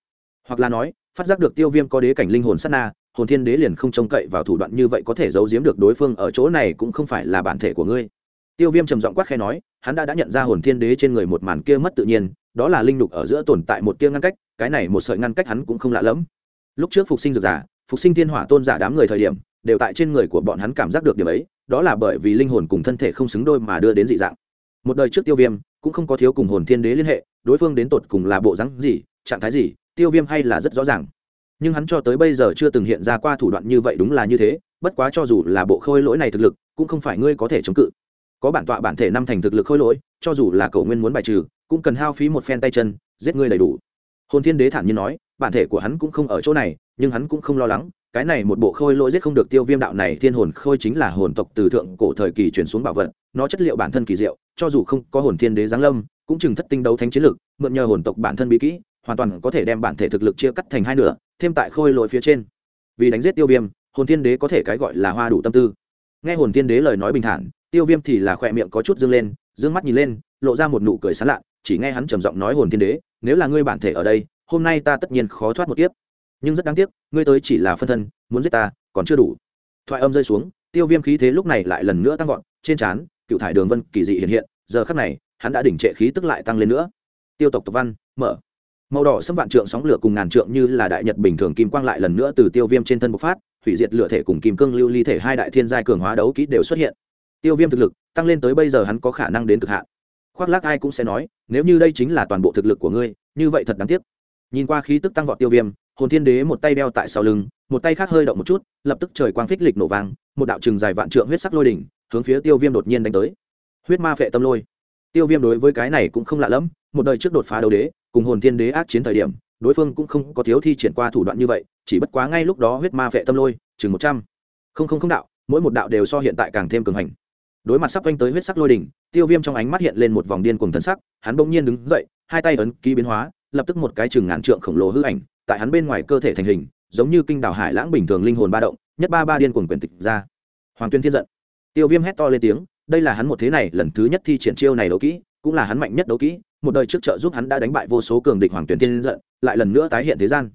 hoặc là nói, phát giác được tiêu viêm có đế cảnh linh hồn sát na hồn thiên đế liền không trông cậy vào thủ đoạn như vậy có thể giấu giếm được đối phương ở chỗ này cũng không phải là bản thể của ngươi. Tiêu viêm trầm giọng quát khe nói, hắn đã đã nhận ra hồn thiên đế trên người một màn kia mất tự nhiên, đó là linh đục ở giữa tồn tại một tia ngăn cách, cái này một sợi ngăn cách hắn cũng không lạ lẫm. Lúc trước phục sinh dược giả, phục sinh thiên hỏa tôn giả đám người thời điểm, đều tại trên người của bọn hắn cảm giác được điểm ấy, đó là bởi vì linh hồn cùng thân thể không xứng đôi mà đưa đến dị dạng. Một đời trước tiêu viêm, cũng không có thiếu cùng hồn thiên đế liên hệ, đối phương đến tột cùng là bộ rắn gì, trạng thái gì, tiêu viêm hay là rất rõ ràng nhưng hắn cho tới bây giờ chưa từng hiện ra qua thủ đoạn như vậy đúng là như thế, bất quá cho dù là bộ khôi lỗi này thực lực, cũng không phải ngươi có thể chống cự. Có bản tọa bản thể năm thành thực lực khôi lỗi, cho dù là cầu nguyên muốn bài trừ, cũng cần hao phí một phen tay chân, giết ngươi đầy đủ. Hồn thiên đế thản nhiên nói, bản thể của hắn cũng không ở chỗ này, nhưng hắn cũng không lo lắng, cái này một bộ khôi lỗi giết không được tiêu viêm đạo này, thiên hồn khôi chính là hồn tộc từ thượng cổ thời kỳ chuyển xuống bảo vật, nó chất liệu bản thân kỳ diệu, cho dù không có hồn thiên đế giáng lâm, cũng chừng thất tinh đấu thánh chiến lực, mượn nhờ hồn tộc bản thân bí kỹ, hoàn toàn có thể đem bản thể thực lực chia cắt thành hai nửa thêm tại khôi lỗi phía trên. Vì đánh giết tiêu viêm, hồn thiên đế có thể cái gọi là hoa đủ tâm tư. Nghe hồn thiên đế lời nói bình thản, tiêu viêm thì là khỏe miệng có chút dương lên, dương mắt nhìn lên, lộ ra một nụ cười sán lạ, chỉ nghe hắn trầm giọng nói hồn thiên đế, nếu là ngươi bản thể ở đây, hôm nay ta tất nhiên khó thoát một kiếp. Nhưng rất đáng tiếc, ngươi tới chỉ là phân thân, muốn giết ta, còn chưa đủ. Thoại âm rơi xuống, tiêu viêm khí thế lúc này lại lần nữa tăng vọt, trên trán, cựu thải đường vân kỳ dị hiện hiện, giờ khắc này, hắn đã đỉnh trệ khí tức lại tăng lên nữa. Tiêu tộc tộc văn, mở màu đỏ xâm vạn trượng sóng lửa cùng ngàn trượng như là đại nhật bình thường kim quang lại lần nữa từ tiêu viêm trên thân bộc phát hủy diệt lửa thể cùng kim cương lưu ly thể hai đại thiên giai cường hóa đấu kỹ đều xuất hiện. Tiêu viêm thực lực tăng lên tới bây giờ hắn có khả năng đến cực hạn. Khoác lác ai cũng sẽ nói nếu như đây chính là toàn bộ thực lực của ngươi như vậy thật đáng tiếc. Nhìn qua khí tức tăng vọt tiêu viêm hồn thiên đế một tay đeo tại sau lưng một tay khác hơi động một chút lập tức trời quang phích lịch nổ vàng, một đạo trừng dài vạn trượng huyết sắc lôi đỉnh hướng phía tiêu viêm đột nhiên đánh tới. Huyết ma phệ tâm lôi. Tiêu viêm đối với cái này cũng không lạ lẫm một đời trước đột phá đấu đế, cùng hồn thiên đế ác chiến thời điểm, đối phương cũng không có thiếu thi triển qua thủ đoạn như vậy, chỉ bất quá ngay lúc đó huyết ma vệ tâm lôi, chừng một trăm. Không không không đạo, mỗi một đạo đều so hiện tại càng thêm cường hành. Đối mặt sắp quanh tới huyết sắc lôi đỉnh, tiêu viêm trong ánh mắt hiện lên một vòng điên cùng thân sắc, hắn bỗng nhiên đứng dậy, hai tay ấn ký biến hóa, lập tức một cái chừng ngàn trượng khổng lồ hư ảnh, tại hắn bên ngoài cơ thể thành hình, giống như kinh đảo hải lãng bình thường linh hồn ba động, nhất ba ba điên cuồng quyền tịch ra. Hoàng tuyên thiên giận. Tiêu viêm hét to lên tiếng, đây là hắn một thế này lần thứ nhất thi triển chiêu này đấu kỹ, cũng là hắn mạnh nhất đấu kỹ một đời trước trợ giúp hắn đã đánh bại vô số cường địch hoàng tuyển tiên giận, lại lần nữa tái hiện thế gian.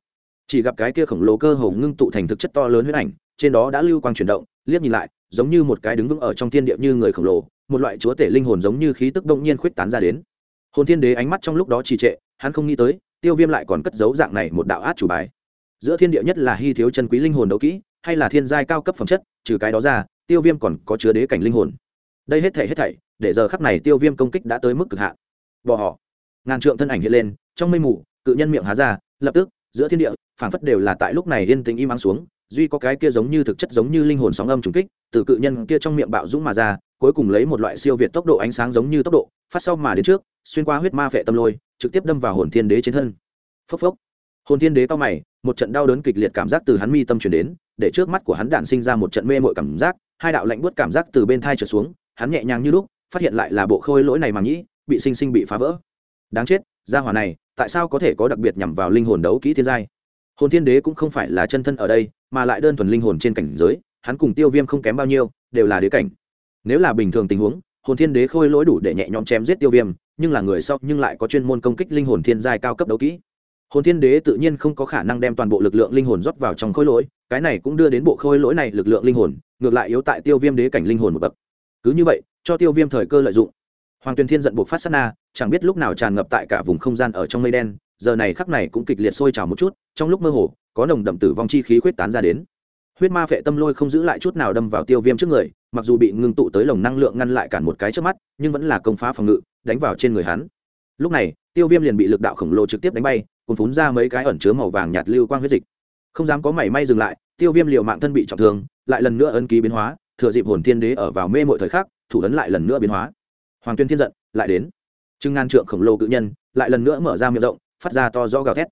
Chỉ gặp cái kia khổng lồ cơ hồ ngưng tụ thành thực chất to lớn huyết ảnh, trên đó đã lưu quang chuyển động, liếc nhìn lại, giống như một cái đứng vững ở trong thiên địa như người khổng lồ, một loại chúa tể linh hồn giống như khí tức động nhiên khuyết tán ra đến. Hồn thiên đế ánh mắt trong lúc đó trì trệ, hắn không nghĩ tới, tiêu viêm lại còn cất giấu dạng này một đạo át chủ bài. Giữa thiên địa nhất là hy thiếu chân quý linh hồn đấu kỹ, hay là thiên giai cao cấp phẩm chất, trừ cái đó ra, tiêu viêm còn có chứa đế cảnh linh hồn. Đây hết thảy hết thảy, để giờ khắc này tiêu viêm công kích đã tới mức cực hạn bỏ họ. Ngàn trượng thân ảnh hiện lên, trong mây mù, cự nhân miệng há ra, lập tức, giữa thiên địa, phảng phất đều là tại lúc này yên tĩnh im ắng xuống, duy có cái kia giống như thực chất giống như linh hồn sóng âm trùng kích, từ cự nhân kia trong miệng bạo dũng mà ra, cuối cùng lấy một loại siêu việt tốc độ ánh sáng giống như tốc độ, phát sau mà đến trước, xuyên qua huyết ma phệ tâm lôi, trực tiếp đâm vào hồn thiên đế trên thân. Phốc phốc. Hồn thiên đế cao mày, một trận đau đớn kịch liệt cảm giác từ hắn mi tâm chuyển đến, để trước mắt của hắn đạn sinh ra một trận mê mội cảm giác, hai đạo lạnh buốt cảm giác từ bên thai trở xuống, hắn nhẹ nhàng như lúc, phát hiện lại là bộ khôi lỗi này mà nghĩ bị sinh sinh bị phá vỡ. Đáng chết, gia hỏa này, tại sao có thể có đặc biệt nhằm vào linh hồn đấu kỹ thiên giai? Hồn thiên đế cũng không phải là chân thân ở đây, mà lại đơn thuần linh hồn trên cảnh giới, hắn cùng tiêu viêm không kém bao nhiêu, đều là đế cảnh. Nếu là bình thường tình huống, hồn thiên đế khôi lỗi đủ để nhẹ nhõm chém giết tiêu viêm, nhưng là người sau nhưng lại có chuyên môn công kích linh hồn thiên giai cao cấp đấu kỹ. Hồn thiên đế tự nhiên không có khả năng đem toàn bộ lực lượng linh hồn rót vào trong khôi lỗi, cái này cũng đưa đến bộ khôi lỗi này lực lượng linh hồn, ngược lại yếu tại tiêu viêm đế cảnh linh hồn một bậc. Cứ như vậy, cho tiêu viêm thời cơ lợi dụng hoàng tuyền thiên giận buộc phát sát na, chẳng biết lúc nào tràn ngập tại cả vùng không gian ở trong mây đen, giờ này khắc này cũng kịch liệt sôi trào một chút, trong lúc mơ hồ, có nồng đậm tử vong chi khí khuyết tán ra đến. Huyết ma phệ tâm lôi không giữ lại chút nào đâm vào tiêu viêm trước người, mặc dù bị ngưng tụ tới lồng năng lượng ngăn lại cản một cái trước mắt, nhưng vẫn là công phá phòng ngự, đánh vào trên người hắn. Lúc này, tiêu viêm liền bị lực đạo khổng lồ trực tiếp đánh bay cùng phún ra mấy cái ẩn chứa màu vàng nhạt lưu quang huyết dịch. Không dám có mảy may dừng lại, tiêu viêm liều mạng thân bị trọng thương, lại lần nữa ấn ký biến hóa, thừa dịp hồn thiên đế ở vào mê mọi thời khắc, thủ ấn lại lần nữa biến hóa hoàng tuyên thiên giận, lại đến. Chừng ngàn trượng khổng lồ cự nhân, lại lần nữa mở ra miệng rộng, phát ra to rõ gào thét.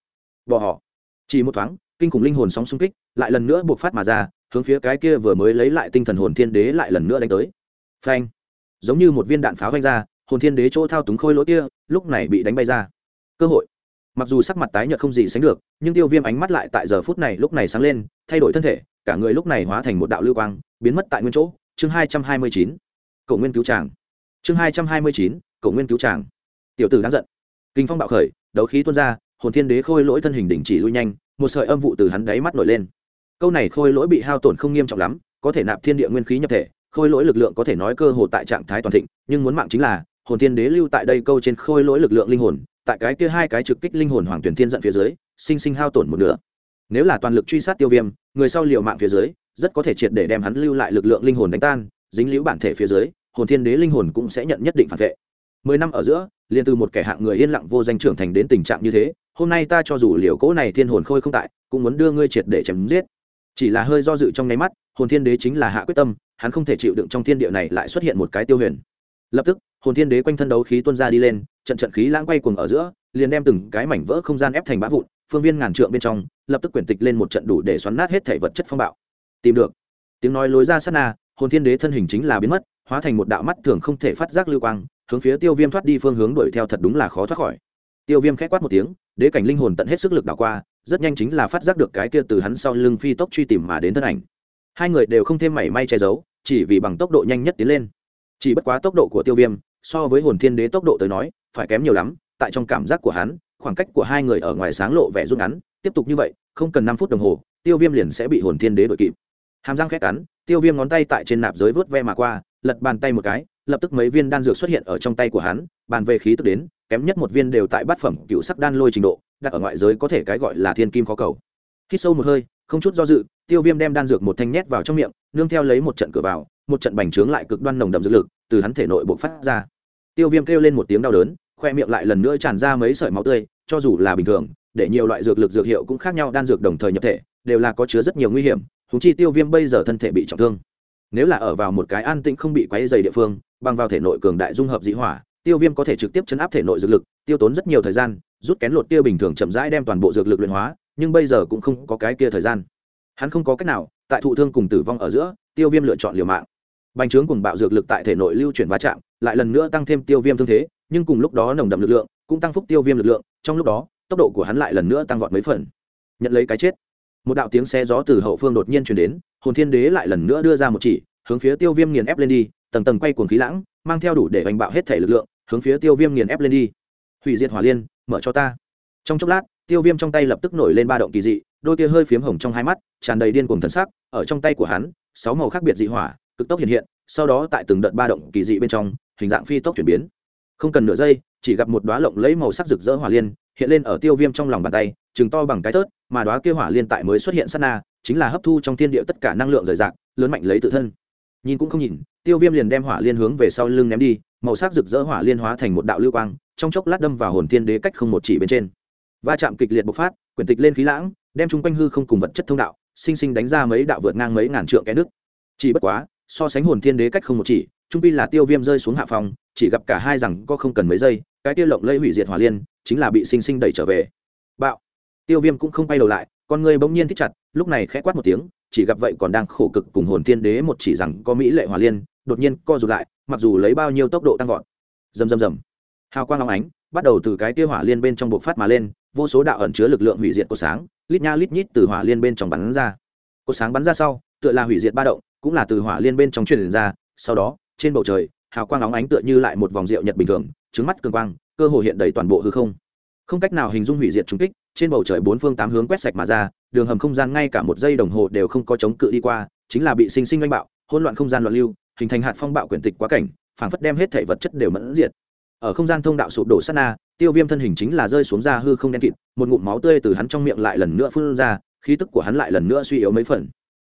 Bỏ họ chỉ một thoáng, kinh khủng linh hồn sóng xung kích, lại lần nữa buộc phát mà ra, hướng phía cái kia vừa mới lấy lại tinh thần hồn thiên đế lại lần nữa đánh tới. Phanh. Giống như một viên đạn pháo vanh ra, hồn thiên đế chỗ thao túng khôi lỗ kia, lúc này bị đánh bay ra. Cơ hội. Mặc dù sắc mặt tái nhợt không gì sánh được, nhưng tiêu viêm ánh mắt lại tại giờ phút này lúc này sáng lên, thay đổi thân thể, cả người lúc này hóa thành một đạo lưu quang, biến mất tại nguyên chỗ. Chương hai trăm hai mươi chín. Cậu nguyên cứu tràng chương hai trăm hai mươi chín, cậu nguyên cứu tràng tiểu tử đang giận. Kinh phong bạo khởi, đấu khí tuôn ra, hồn thiên đế khôi lỗi thân hình đình chỉ lui nhanh, một sợi âm vụ từ hắn đáy mắt nổi lên. Câu này khôi lỗi bị hao tổn không nghiêm trọng lắm, có thể nạp thiên địa nguyên khí nhập thể, khôi lỗi lực lượng có thể nói cơ hồ tại trạng thái toàn thịnh, nhưng muốn mạng chính là, hồn thiên đế lưu tại đây câu trên khôi lỗi lực lượng linh hồn, tại cái kia hai cái trực kích linh hồn hoàng tuyển thiên giận phía dưới, sinh sinh hao tổn một nửa. Nếu là toàn lực truy sát tiêu viêm, người sau liều mạng phía dưới, rất có thể triệt để đem hắn lưu lại lực lượng linh hồn đánh tan, dính liễu bản thể phía dưới hồn thiên đế linh hồn cũng sẽ nhận nhất định phản vệ. Mười năm ở giữa, liền từ một kẻ hạng người yên lặng vô danh trưởng thành đến tình trạng như thế, hôm nay ta cho dù liều cỗ này thiên hồn khôi không tại, cũng muốn đưa ngươi triệt để chém giết. Chỉ là hơi do dự trong nháy mắt, hồn thiên đế chính là hạ quyết tâm, hắn không thể chịu đựng trong thiên địa này lại xuất hiện một cái tiêu huyền. Lập tức, hồn thiên đế quanh thân đấu khí tuôn ra đi lên, trận trận khí lãng quay cuồng ở giữa, liền đem từng cái mảnh vỡ không gian ép thành bã vụn, phương viên ngàn trượng bên trong, lập tức quyển tịch lên một trận đủ để xoắn nát hết thể vật chất phong bạo. Tìm được. Tiếng nói lối ra sát na hồn thiên đế thân hình chính là biến mất, hóa thành một đạo mắt thường không thể phát giác lưu quang, hướng phía tiêu viêm thoát đi phương hướng đuổi theo thật đúng là khó thoát khỏi. Tiêu viêm k h á quát một tiếng, đế cảnh linh hồn tận hết sức lực đảo qua, rất nhanh chính là phát giác được cái kia từ hắn sau lưng phi tốc truy tìm mà đến thân ảnh. Hai người đều không thêm mảy may che giấu, chỉ vì bằng tốc độ nhanh nhất tiến lên. Chỉ bất quá tốc độ của tiêu viêm, so với hồn thiên đế tốc độ tới nói, phải kém nhiều lắm, tại trong cảm giác của hắn, khoảng cách của hai người ở ngoài sáng lộ vẻ rút ngắn, tiếp tục như vậy, không cần năm phút đồng hồ, tiêu viêm liền sẽ bị hồn thiên đế đội kịp. Hàm răng khét cắn tiêu viêm ngón tay tại trên nạp giới vớt ve mà qua, lật bàn tay một cái, lập tức mấy viên đan dược xuất hiện ở trong tay của hắn, bàn về khí tức đến, kém nhất một viên đều tại bát phẩm cựu sắc đan lôi trình độ, đặt ở ngoại giới có thể cái gọi là thiên kim khó cầu. Khi sâu một hơi, không chút do dự, tiêu viêm đem đan dược một thanh nhét vào trong miệng, nương theo lấy một trận cửa vào, một trận bành trướng lại cực đoan nồng đậm dược lực, từ hắn thể nội bộc phát ra. Tiêu viêm kêu lên một tiếng đau đớn, khoe miệng lại lần nữa tràn ra mấy sợi máu tươi, cho dù là bình thường, để nhiều loại dược lực dược hiệu cũng khác nhau đan dược đồng thời nhập thể đều là có chứa rất nhiều nguy hiểm thúng chi tiêu viêm bây giờ thân thể bị trọng thương. Nếu là ở vào một cái an tĩnh không bị quấy dày địa phương, bằng vào thể nội cường đại dung hợp dị hỏa, tiêu viêm có thể trực tiếp chấn áp thể nội dược lực, tiêu tốn rất nhiều thời gian, rút kén lột tiêu bình thường chậm rãi đem toàn bộ dược lực luyện hóa, nhưng bây giờ cũng không có cái kia thời gian. Hắn không có cách nào, tại thụ thương cùng tử vong ở giữa, tiêu viêm lựa chọn liều mạng. Bành trướng cùng bạo dược lực tại thể nội lưu chuyển va chạm, lại lần nữa tăng thêm tiêu viêm thương thế, nhưng cùng lúc đó nồng đậm lực lượng cũng tăng phúc tiêu viêm lực lượng, trong lúc đó, tốc độ của hắn lại lần nữa tăng vọt mấy phần. Nhận lấy cái chết một đạo tiếng xe gió từ hậu phương đột nhiên chuyển đến, hồn thiên đế lại lần nữa đưa ra một chỉ, hướng phía tiêu viêm nghiền ép lên đi, tầng tầng quay cuồng khí lãng, mang theo đủ để hoành bạo hết thể lực lượng, hướng phía tiêu viêm nghiền ép lên đi. Hủy diệt hỏa liên, mở cho ta. Trong chốc lát, tiêu viêm trong tay lập tức nổi lên ba động kỳ dị, đôi kia hơi phiếm hồng trong hai mắt, tràn đầy điên cuồng thần sắc, ở trong tay của hắn, sáu màu khác biệt dị hỏa, cực tốc hiện hiện, sau đó tại từng đợt ba động kỳ dị bên trong, hình dạng phi tốc chuyển biến. Không cần nửa giây, chỉ gặp một đoá lộng lấy màu sắc rực rỡ hỏa liên, hiện lên ở tiêu viêm trong lòng bàn tay, chừng to bằng cái tớt mà đóa kia hỏa liên tại mới xuất hiện sát na, chính là hấp thu trong thiên địa tất cả năng lượng rời rạc, lớn mạnh lấy tự thân. Nhìn cũng không nhìn, tiêu viêm liền đem hỏa liên hướng về sau lưng ném đi, màu sắc rực rỡ hỏa liên hóa thành một đạo lưu quang, trong chốc lát đâm vào hồn thiên đế cách không một chỉ bên trên. Va chạm kịch liệt bộc phát quyển tịch lên khí lãng, đem chung quanh hư không cùng vật chất thông đạo, sinh sinh đánh ra mấy đạo vượt ngang mấy ngàn trượng cái nước. Chỉ bất quá, so sánh hồn thiên đế cách không một chỉ, trung pi là tiêu viêm rơi xuống hạ phòng, chỉ gặp cả hai rằng có không cần mấy giây, cái tiêu lộng lây hủy diệt hỏa liên, chính là bị sinh sinh đẩy trở về tiêu viêm cũng không quay đầu lại, con người bỗng nhiên thích chặt, lúc này khẽ quát một tiếng, chỉ gặp vậy còn đang khổ cực cùng hồn thiên đế một chỉ rằng có mỹ lệ hòa liên, đột nhiên co rụt lại, mặc dù lấy bao nhiêu tốc độ tăng vọt. Rầm rầm rầm. Hào quang long ánh, bắt đầu từ cái kia hỏa liên bên trong bộ phát mà lên, vô số đạo ẩn chứa lực lượng hủy diệt của sáng, lít nha lít nhít từ hỏa liên bên trong bắn ra. Cột sáng bắn ra sau, tựa là hủy diệt ba động, cũng là từ hỏa liên bên trong truyền ra, sau đó, trên bầu trời, hào quang óng ánh tựa như lại một vòng rượu nhật bình thường, trứng mắt cường quang, cơ hồ hiện đầy toàn bộ hư không. Không cách nào hình dung hủy diệt trung kích trên bầu trời bốn phương tám hướng quét sạch mà ra, đường hầm không gian ngay cả một giây đồng hồ đều không có chống cự đi qua, chính là bị sinh sinh oanh bạo, hỗn loạn không gian loạn lưu, hình thành hạt phong bạo quyển tịch quá cảnh, phảng phất đem hết thể vật chất đều mẫn diệt. Ở không gian thông đạo sụp đổ sát na, tiêu viêm thân hình chính là rơi xuống ra hư không đen kịt, một ngụm máu tươi từ hắn trong miệng lại lần nữa phun ra, khí tức của hắn lại lần nữa suy yếu mấy phần.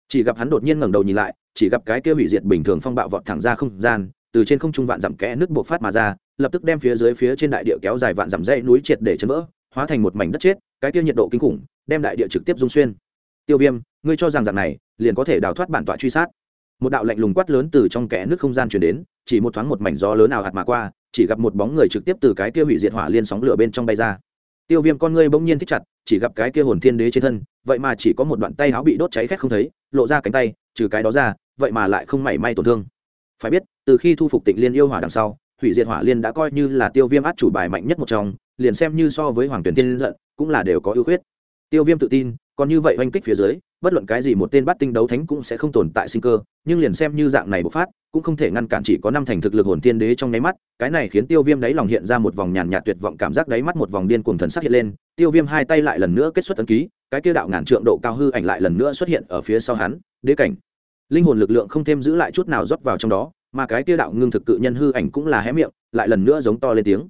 Chỉ gặp hắn đột nhiên ngẩng đầu nhìn lại, chỉ gặp cái kia hủy diệt bình thường phong bạo vọt thẳng ra không gian, từ trên không trung vạn dặm kẽ nước buộc phát mà ra, lập tức đem phía dưới phía trên đại địa kéo dài vạn dặm dãy núi triệt để chấn vỡ, hóa thành một mảnh đất chết cái kia nhiệt độ kinh khủng, đem đại địa trực tiếp dung xuyên. Tiêu viêm, ngươi cho rằng dạng này, liền có thể đào thoát bản tọa truy sát. Một đạo lạnh lùng quát lớn từ trong kẽ nước không gian truyền đến, chỉ một thoáng một mảnh gió lớn nào hạt mà qua, chỉ gặp một bóng người trực tiếp từ cái kia hủy diệt hỏa liên sóng lửa bên trong bay ra. Tiêu viêm con ngươi bỗng nhiên thích chặt, chỉ gặp cái kia hồn thiên đế trên thân, vậy mà chỉ có một đoạn tay áo bị đốt cháy khét không thấy, lộ ra cánh tay, trừ cái đó ra, vậy mà lại không mảy may tổn thương. Phải biết, từ khi thu phục tịnh liên yêu hỏa đằng sau, hủy diệt hỏa liên đã coi như là tiêu viêm át chủ bài mạnh nhất một trong liền xem như so với hoàng tuyển tiên giận, cũng là đều có ưu khuyết. Tiêu viêm tự tin, còn như vậy oanh kích phía dưới, bất luận cái gì một tên bắt tinh đấu thánh cũng sẽ không tồn tại sinh cơ, nhưng liền xem như dạng này bộc phát, cũng không thể ngăn cản chỉ có năm thành thực lực hồn tiên đế trong nháy mắt, cái này khiến tiêu viêm đáy lòng hiện ra một vòng nhàn nhạt tuyệt vọng cảm giác đáy mắt một vòng điên cuồng thần sắc hiện lên, tiêu viêm hai tay lại lần nữa kết xuất ấn ký, cái kia đạo ngàn trượng độ cao hư ảnh lại lần nữa xuất hiện ở phía sau hắn, đế cảnh. Linh hồn lực lượng không thêm giữ lại chút nào rót vào trong đó, mà cái kia đạo ngưng thực cự nhân hư ảnh cũng là hé miệng, lại lần nữa giống to lên tiếng.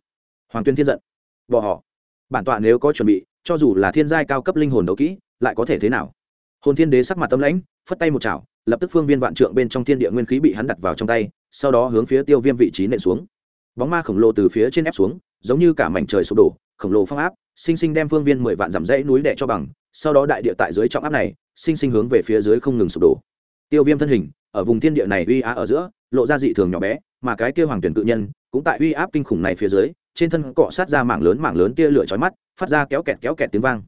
Hoàng tuyên thiên giận bỏ họ. Bản tọa nếu có chuẩn bị, cho dù là thiên giai cao cấp linh hồn đấu kỹ, lại có thể thế nào? Hồn thiên đế sắc mặt tâm lãnh, phất tay một chảo, lập tức phương viên vạn trượng bên trong thiên địa nguyên khí bị hắn đặt vào trong tay, sau đó hướng phía tiêu viêm vị trí nện xuống. Bóng ma khổng lồ từ phía trên ép xuống, giống như cả mảnh trời sụp đổ, khổng lồ phong áp, sinh sinh đem phương viên mười vạn dặm dãy núi đẻ cho bằng, sau đó đại địa tại dưới trọng áp này, sinh sinh hướng về phía dưới không ngừng sụp đổ. Tiêu viêm thân hình, ở vùng thiên địa này uy á ở giữa, lộ ra dị thường nhỏ bé, mà cái kia hoàng tuyển cự nhân, cũng tại uy áp kinh khủng này phía dưới trên thân cọ sát ra mảng lớn mảng lớn tia lửa chói mắt, phát ra kéo kẹt kéo kẹt tiếng vang.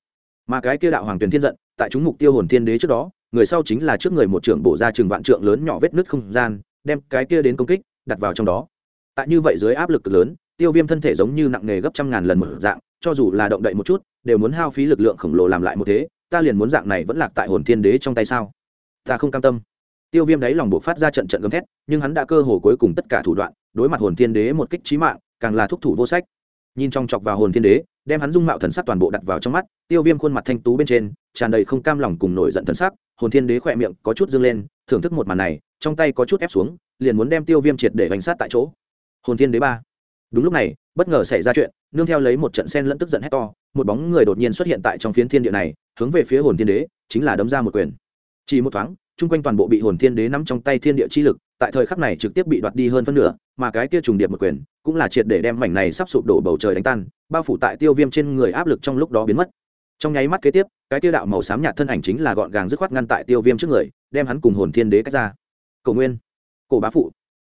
Mà cái kia đạo hoàng tuyền thiên giận, tại chúng mục tiêu hồn thiên đế trước đó, người sau chính là trước người một trưởng bổ ra trường vạn trượng lớn nhỏ vết nứt không gian, đem cái kia đến công kích, đặt vào trong đó. Tại như vậy dưới áp lực lớn, tiêu viêm thân thể giống như nặng nề gấp trăm ngàn lần mở dạng, cho dù là động đậy một chút, đều muốn hao phí lực lượng khổng lồ làm lại một thế, ta liền muốn dạng này vẫn lạc tại hồn thiên đế trong tay sao? Ta không cam tâm. Tiêu viêm đáy lòng buộc phát ra trận trận gấm thét, nhưng hắn đã cơ hồ cuối cùng tất cả thủ đoạn, đối mặt hồn thiên đế một kích trí mạng càng là thúc thủ vô sách. Nhìn trong chọc vào hồn thiên đế, đem hắn dung mạo thần sắc toàn bộ đặt vào trong mắt, tiêu viêm khuôn mặt thanh tú bên trên, tràn đầy không cam lòng cùng nổi giận thần sắc, hồn thiên đế khỏe miệng có chút dâng lên, thưởng thức một màn này, trong tay có chút ép xuống, liền muốn đem tiêu viêm triệt để bánh sát tại chỗ. Hồn thiên đế ba. Đúng lúc này, bất ngờ xảy ra chuyện, nương theo lấy một trận sen lẫn tức giận hét to, một bóng người đột nhiên xuất hiện tại trong phiến thiên địa này, hướng về phía hồn thiên đế, chính là đấm ra một quyền. Chỉ một thoáng chung quanh toàn bộ bị hồn thiên đế nắm trong tay thiên địa chi lực, tại thời khắc này trực tiếp bị đoạt đi hơn phân nửa, mà cái kia trùng điệp một quyền cũng là triệt để đem mảnh này sắp sụp đổ bầu trời đánh tan, bao phủ tại tiêu viêm trên người áp lực trong lúc đó biến mất. Trong nháy mắt kế tiếp, cái tiêu đạo màu xám nhạt thân ảnh chính là gọn gàng dứt khoát ngăn tại tiêu viêm trước người, đem hắn cùng hồn thiên đế cách ra. Cầu nguyên, cổ bá phụ.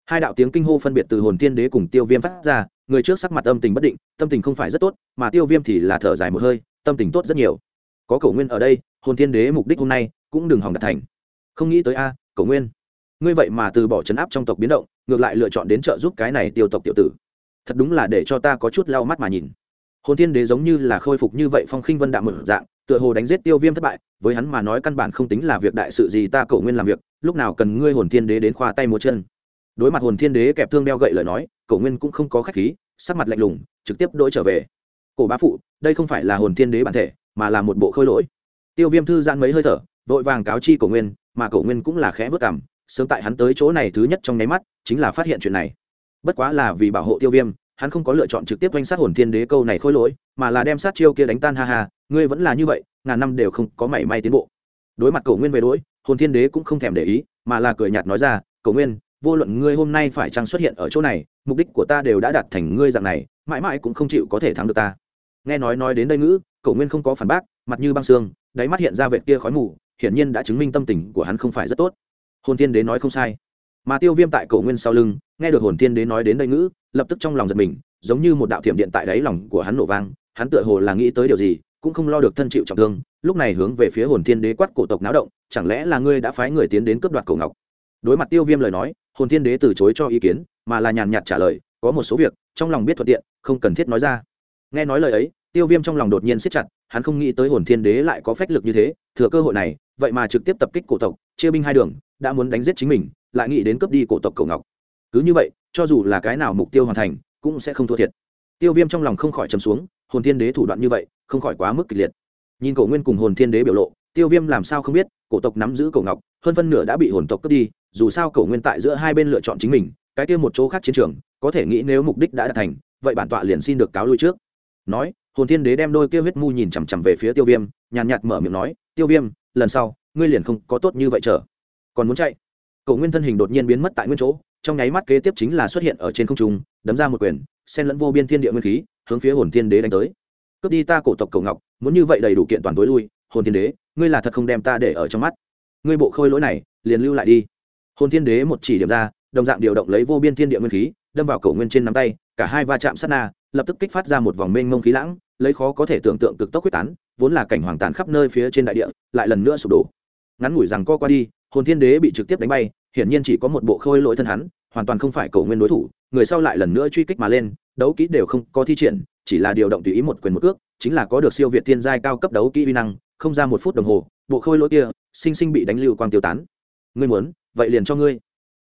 Hai đạo tiếng kinh hô phân biệt từ hồn thiên đế cùng tiêu viêm phát ra, người trước sắc mặt âm tình bất định, tâm tình không phải rất tốt, mà tiêu viêm thì là thở dài một hơi, tâm tình tốt rất nhiều. Có cầu nguyên ở đây, hồn thiên đế mục đích hôm nay cũng đừng hỏng đạt thành không nghĩ tới a cầu nguyên. Ngươi vậy mà từ bỏ chấn áp trong tộc biến động, ngược lại lựa chọn đến trợ giúp cái này tiêu tộc tiểu tử. Thật đúng là để cho ta có chút lau mắt mà nhìn. Hồn thiên đế giống như là khôi phục như vậy phong khinh vân đạm mở dạng, tựa hồ đánh giết tiêu viêm thất bại, với hắn mà nói căn bản không tính là việc đại sự gì ta cầu nguyên làm việc, lúc nào cần ngươi hồn thiên đế đến khoa tay múa chân. Đối mặt hồn thiên đế kẹp thương đeo gậy lời nói cầu nguyên cũng không có khách khí, sắc mặt lạnh lùng, trực tiếp đỗi trở về. Cổ bá phụ, đây không phải là hồn thiên đế bản thể, mà là một bộ khôi lỗi. Tiêu viêm thư gian mấy hơi thở, vội vàng cáo chi cổ nguyên mà cổ nguyên cũng là khẽ vất cảm, sớm tại hắn tới chỗ này thứ nhất trong nháy mắt, chính là phát hiện chuyện này. Bất quá là vì bảo hộ tiêu viêm, hắn không có lựa chọn trực tiếp quanh sát hồn thiên đế câu này khôi lỗi, mà là đem sát chiêu kia đánh tan, ha ha, ngươi vẫn là như vậy, ngàn năm đều không có mảy may tiến bộ. Đối mặt Cổ nguyên về đỗi hồn thiên đế cũng không thèm để ý, mà là cười nhạt nói ra, Cổ nguyên, vô luận ngươi hôm nay phải chăng xuất hiện ở chỗ này, mục đích của ta đều đã đạt thành ngươi dạng này, mãi mãi cũng không chịu có thể thắng được ta. Nghe nói nói đến đây ngữ, Cổ nguyên không có phản bác, mặt như băng xương, đáy mắt hiện ra vệt kia khói mù hiển nhiên đã chứng minh tâm tình của hắn không phải rất tốt. Hồn thiên đế nói không sai. Mà tiêu viêm tại cổ nguyên sau lưng, nghe được hồn thiên đế nói đến đây ngữ, lập tức trong lòng giật mình, giống như một đạo thiểm điện tại đáy lòng của hắn nổ vang, hắn tựa hồ là nghĩ tới điều gì, cũng không lo được thân chịu trọng thương, lúc này hướng về phía hồn thiên đế quát cổ tộc náo động, chẳng lẽ là ngươi đã phái người tiến đến cướp đoạt cổ ngọc? Đối mặt tiêu viêm lời nói, hồn thiên đế từ chối cho ý kiến, mà là nhàn nhạt trả lời, có một số việc, trong lòng biết thuận tiện, không cần thiết nói ra. Nghe nói lời ấy tiêu viêm trong lòng đột nhiên siết chặt, hắn không nghĩ tới hồn thiên đế lại có phách lực như thế, thừa cơ hội này, vậy mà trực tiếp tập kích cổ tộc, chia binh hai đường, đã muốn đánh giết chính mình, lại nghĩ đến cướp đi cổ tộc cổ ngọc. Cứ như vậy, cho dù là cái nào mục tiêu hoàn thành, cũng sẽ không thua thiệt. Tiêu viêm trong lòng không khỏi chấm xuống, hồn thiên đế thủ đoạn như vậy, không khỏi quá mức kịch liệt. Nhìn cổ nguyên cùng hồn thiên đế biểu lộ, tiêu viêm làm sao không biết, cổ tộc nắm giữ cổ ngọc, hơn phân nửa đã bị hồn tộc cướp đi, dù sao cổ nguyên tại giữa hai bên lựa chọn chính mình, cái kia một chỗ khác chiến trường, có thể nghĩ nếu mục đích đã đạt thành, vậy bản tọa liền xin được cáo lui trước. Nói hồn thiên đế đem đôi kia huyết mu nhìn chằm chằm về phía tiêu viêm, nhàn nhạt mở miệng nói, tiêu viêm, lần sau, ngươi liền không có tốt như vậy trở còn muốn chạy? Cổ nguyên thân hình đột nhiên biến mất tại nguyên chỗ, trong nháy mắt kế tiếp chính là xuất hiện ở trên không trung, đấm ra một quyền, xen lẫn vô biên thiên địa nguyên khí, hướng phía hồn thiên đế đánh tới. Cướp đi ta cổ tộc cổ ngọc, muốn như vậy đầy đủ kiện toàn tối lui, hồn thiên đế, ngươi là thật không đem ta để ở trong mắt. Ngươi bộ khôi lỗi này, liền lưu lại đi. Hồn thiên đế một chỉ điểm ra, đồng dạng điều động lấy vô biên thiên địa nguyên khí, đâm vào cổ nguyên trên nắm tay, cả hai va chạm sát na lập tức kích phát ra một vòng mênh mông khí lãng, lấy khó có thể tưởng tượng cực tốc quyết tán, vốn là cảnh hoàng tàn khắp nơi phía trên đại địa, lại lần nữa sụp đổ. Ngắn ngủi rằng co qua đi, hồn thiên đế bị trực tiếp đánh bay, hiển nhiên chỉ có một bộ khôi lỗi thân hắn, hoàn toàn không phải cổ nguyên đối thủ, người sau lại lần nữa truy kích mà lên, đấu kỹ đều không có thi triển, chỉ là điều động tùy ý một quyền một cước, chính là có được siêu việt thiên giai cao cấp đấu kỹ uy năng, không ra một phút đồng hồ, bộ khôi lỗi kia, sinh sinh bị đánh lưu quang tiêu tán. Ngươi muốn, vậy liền cho ngươi.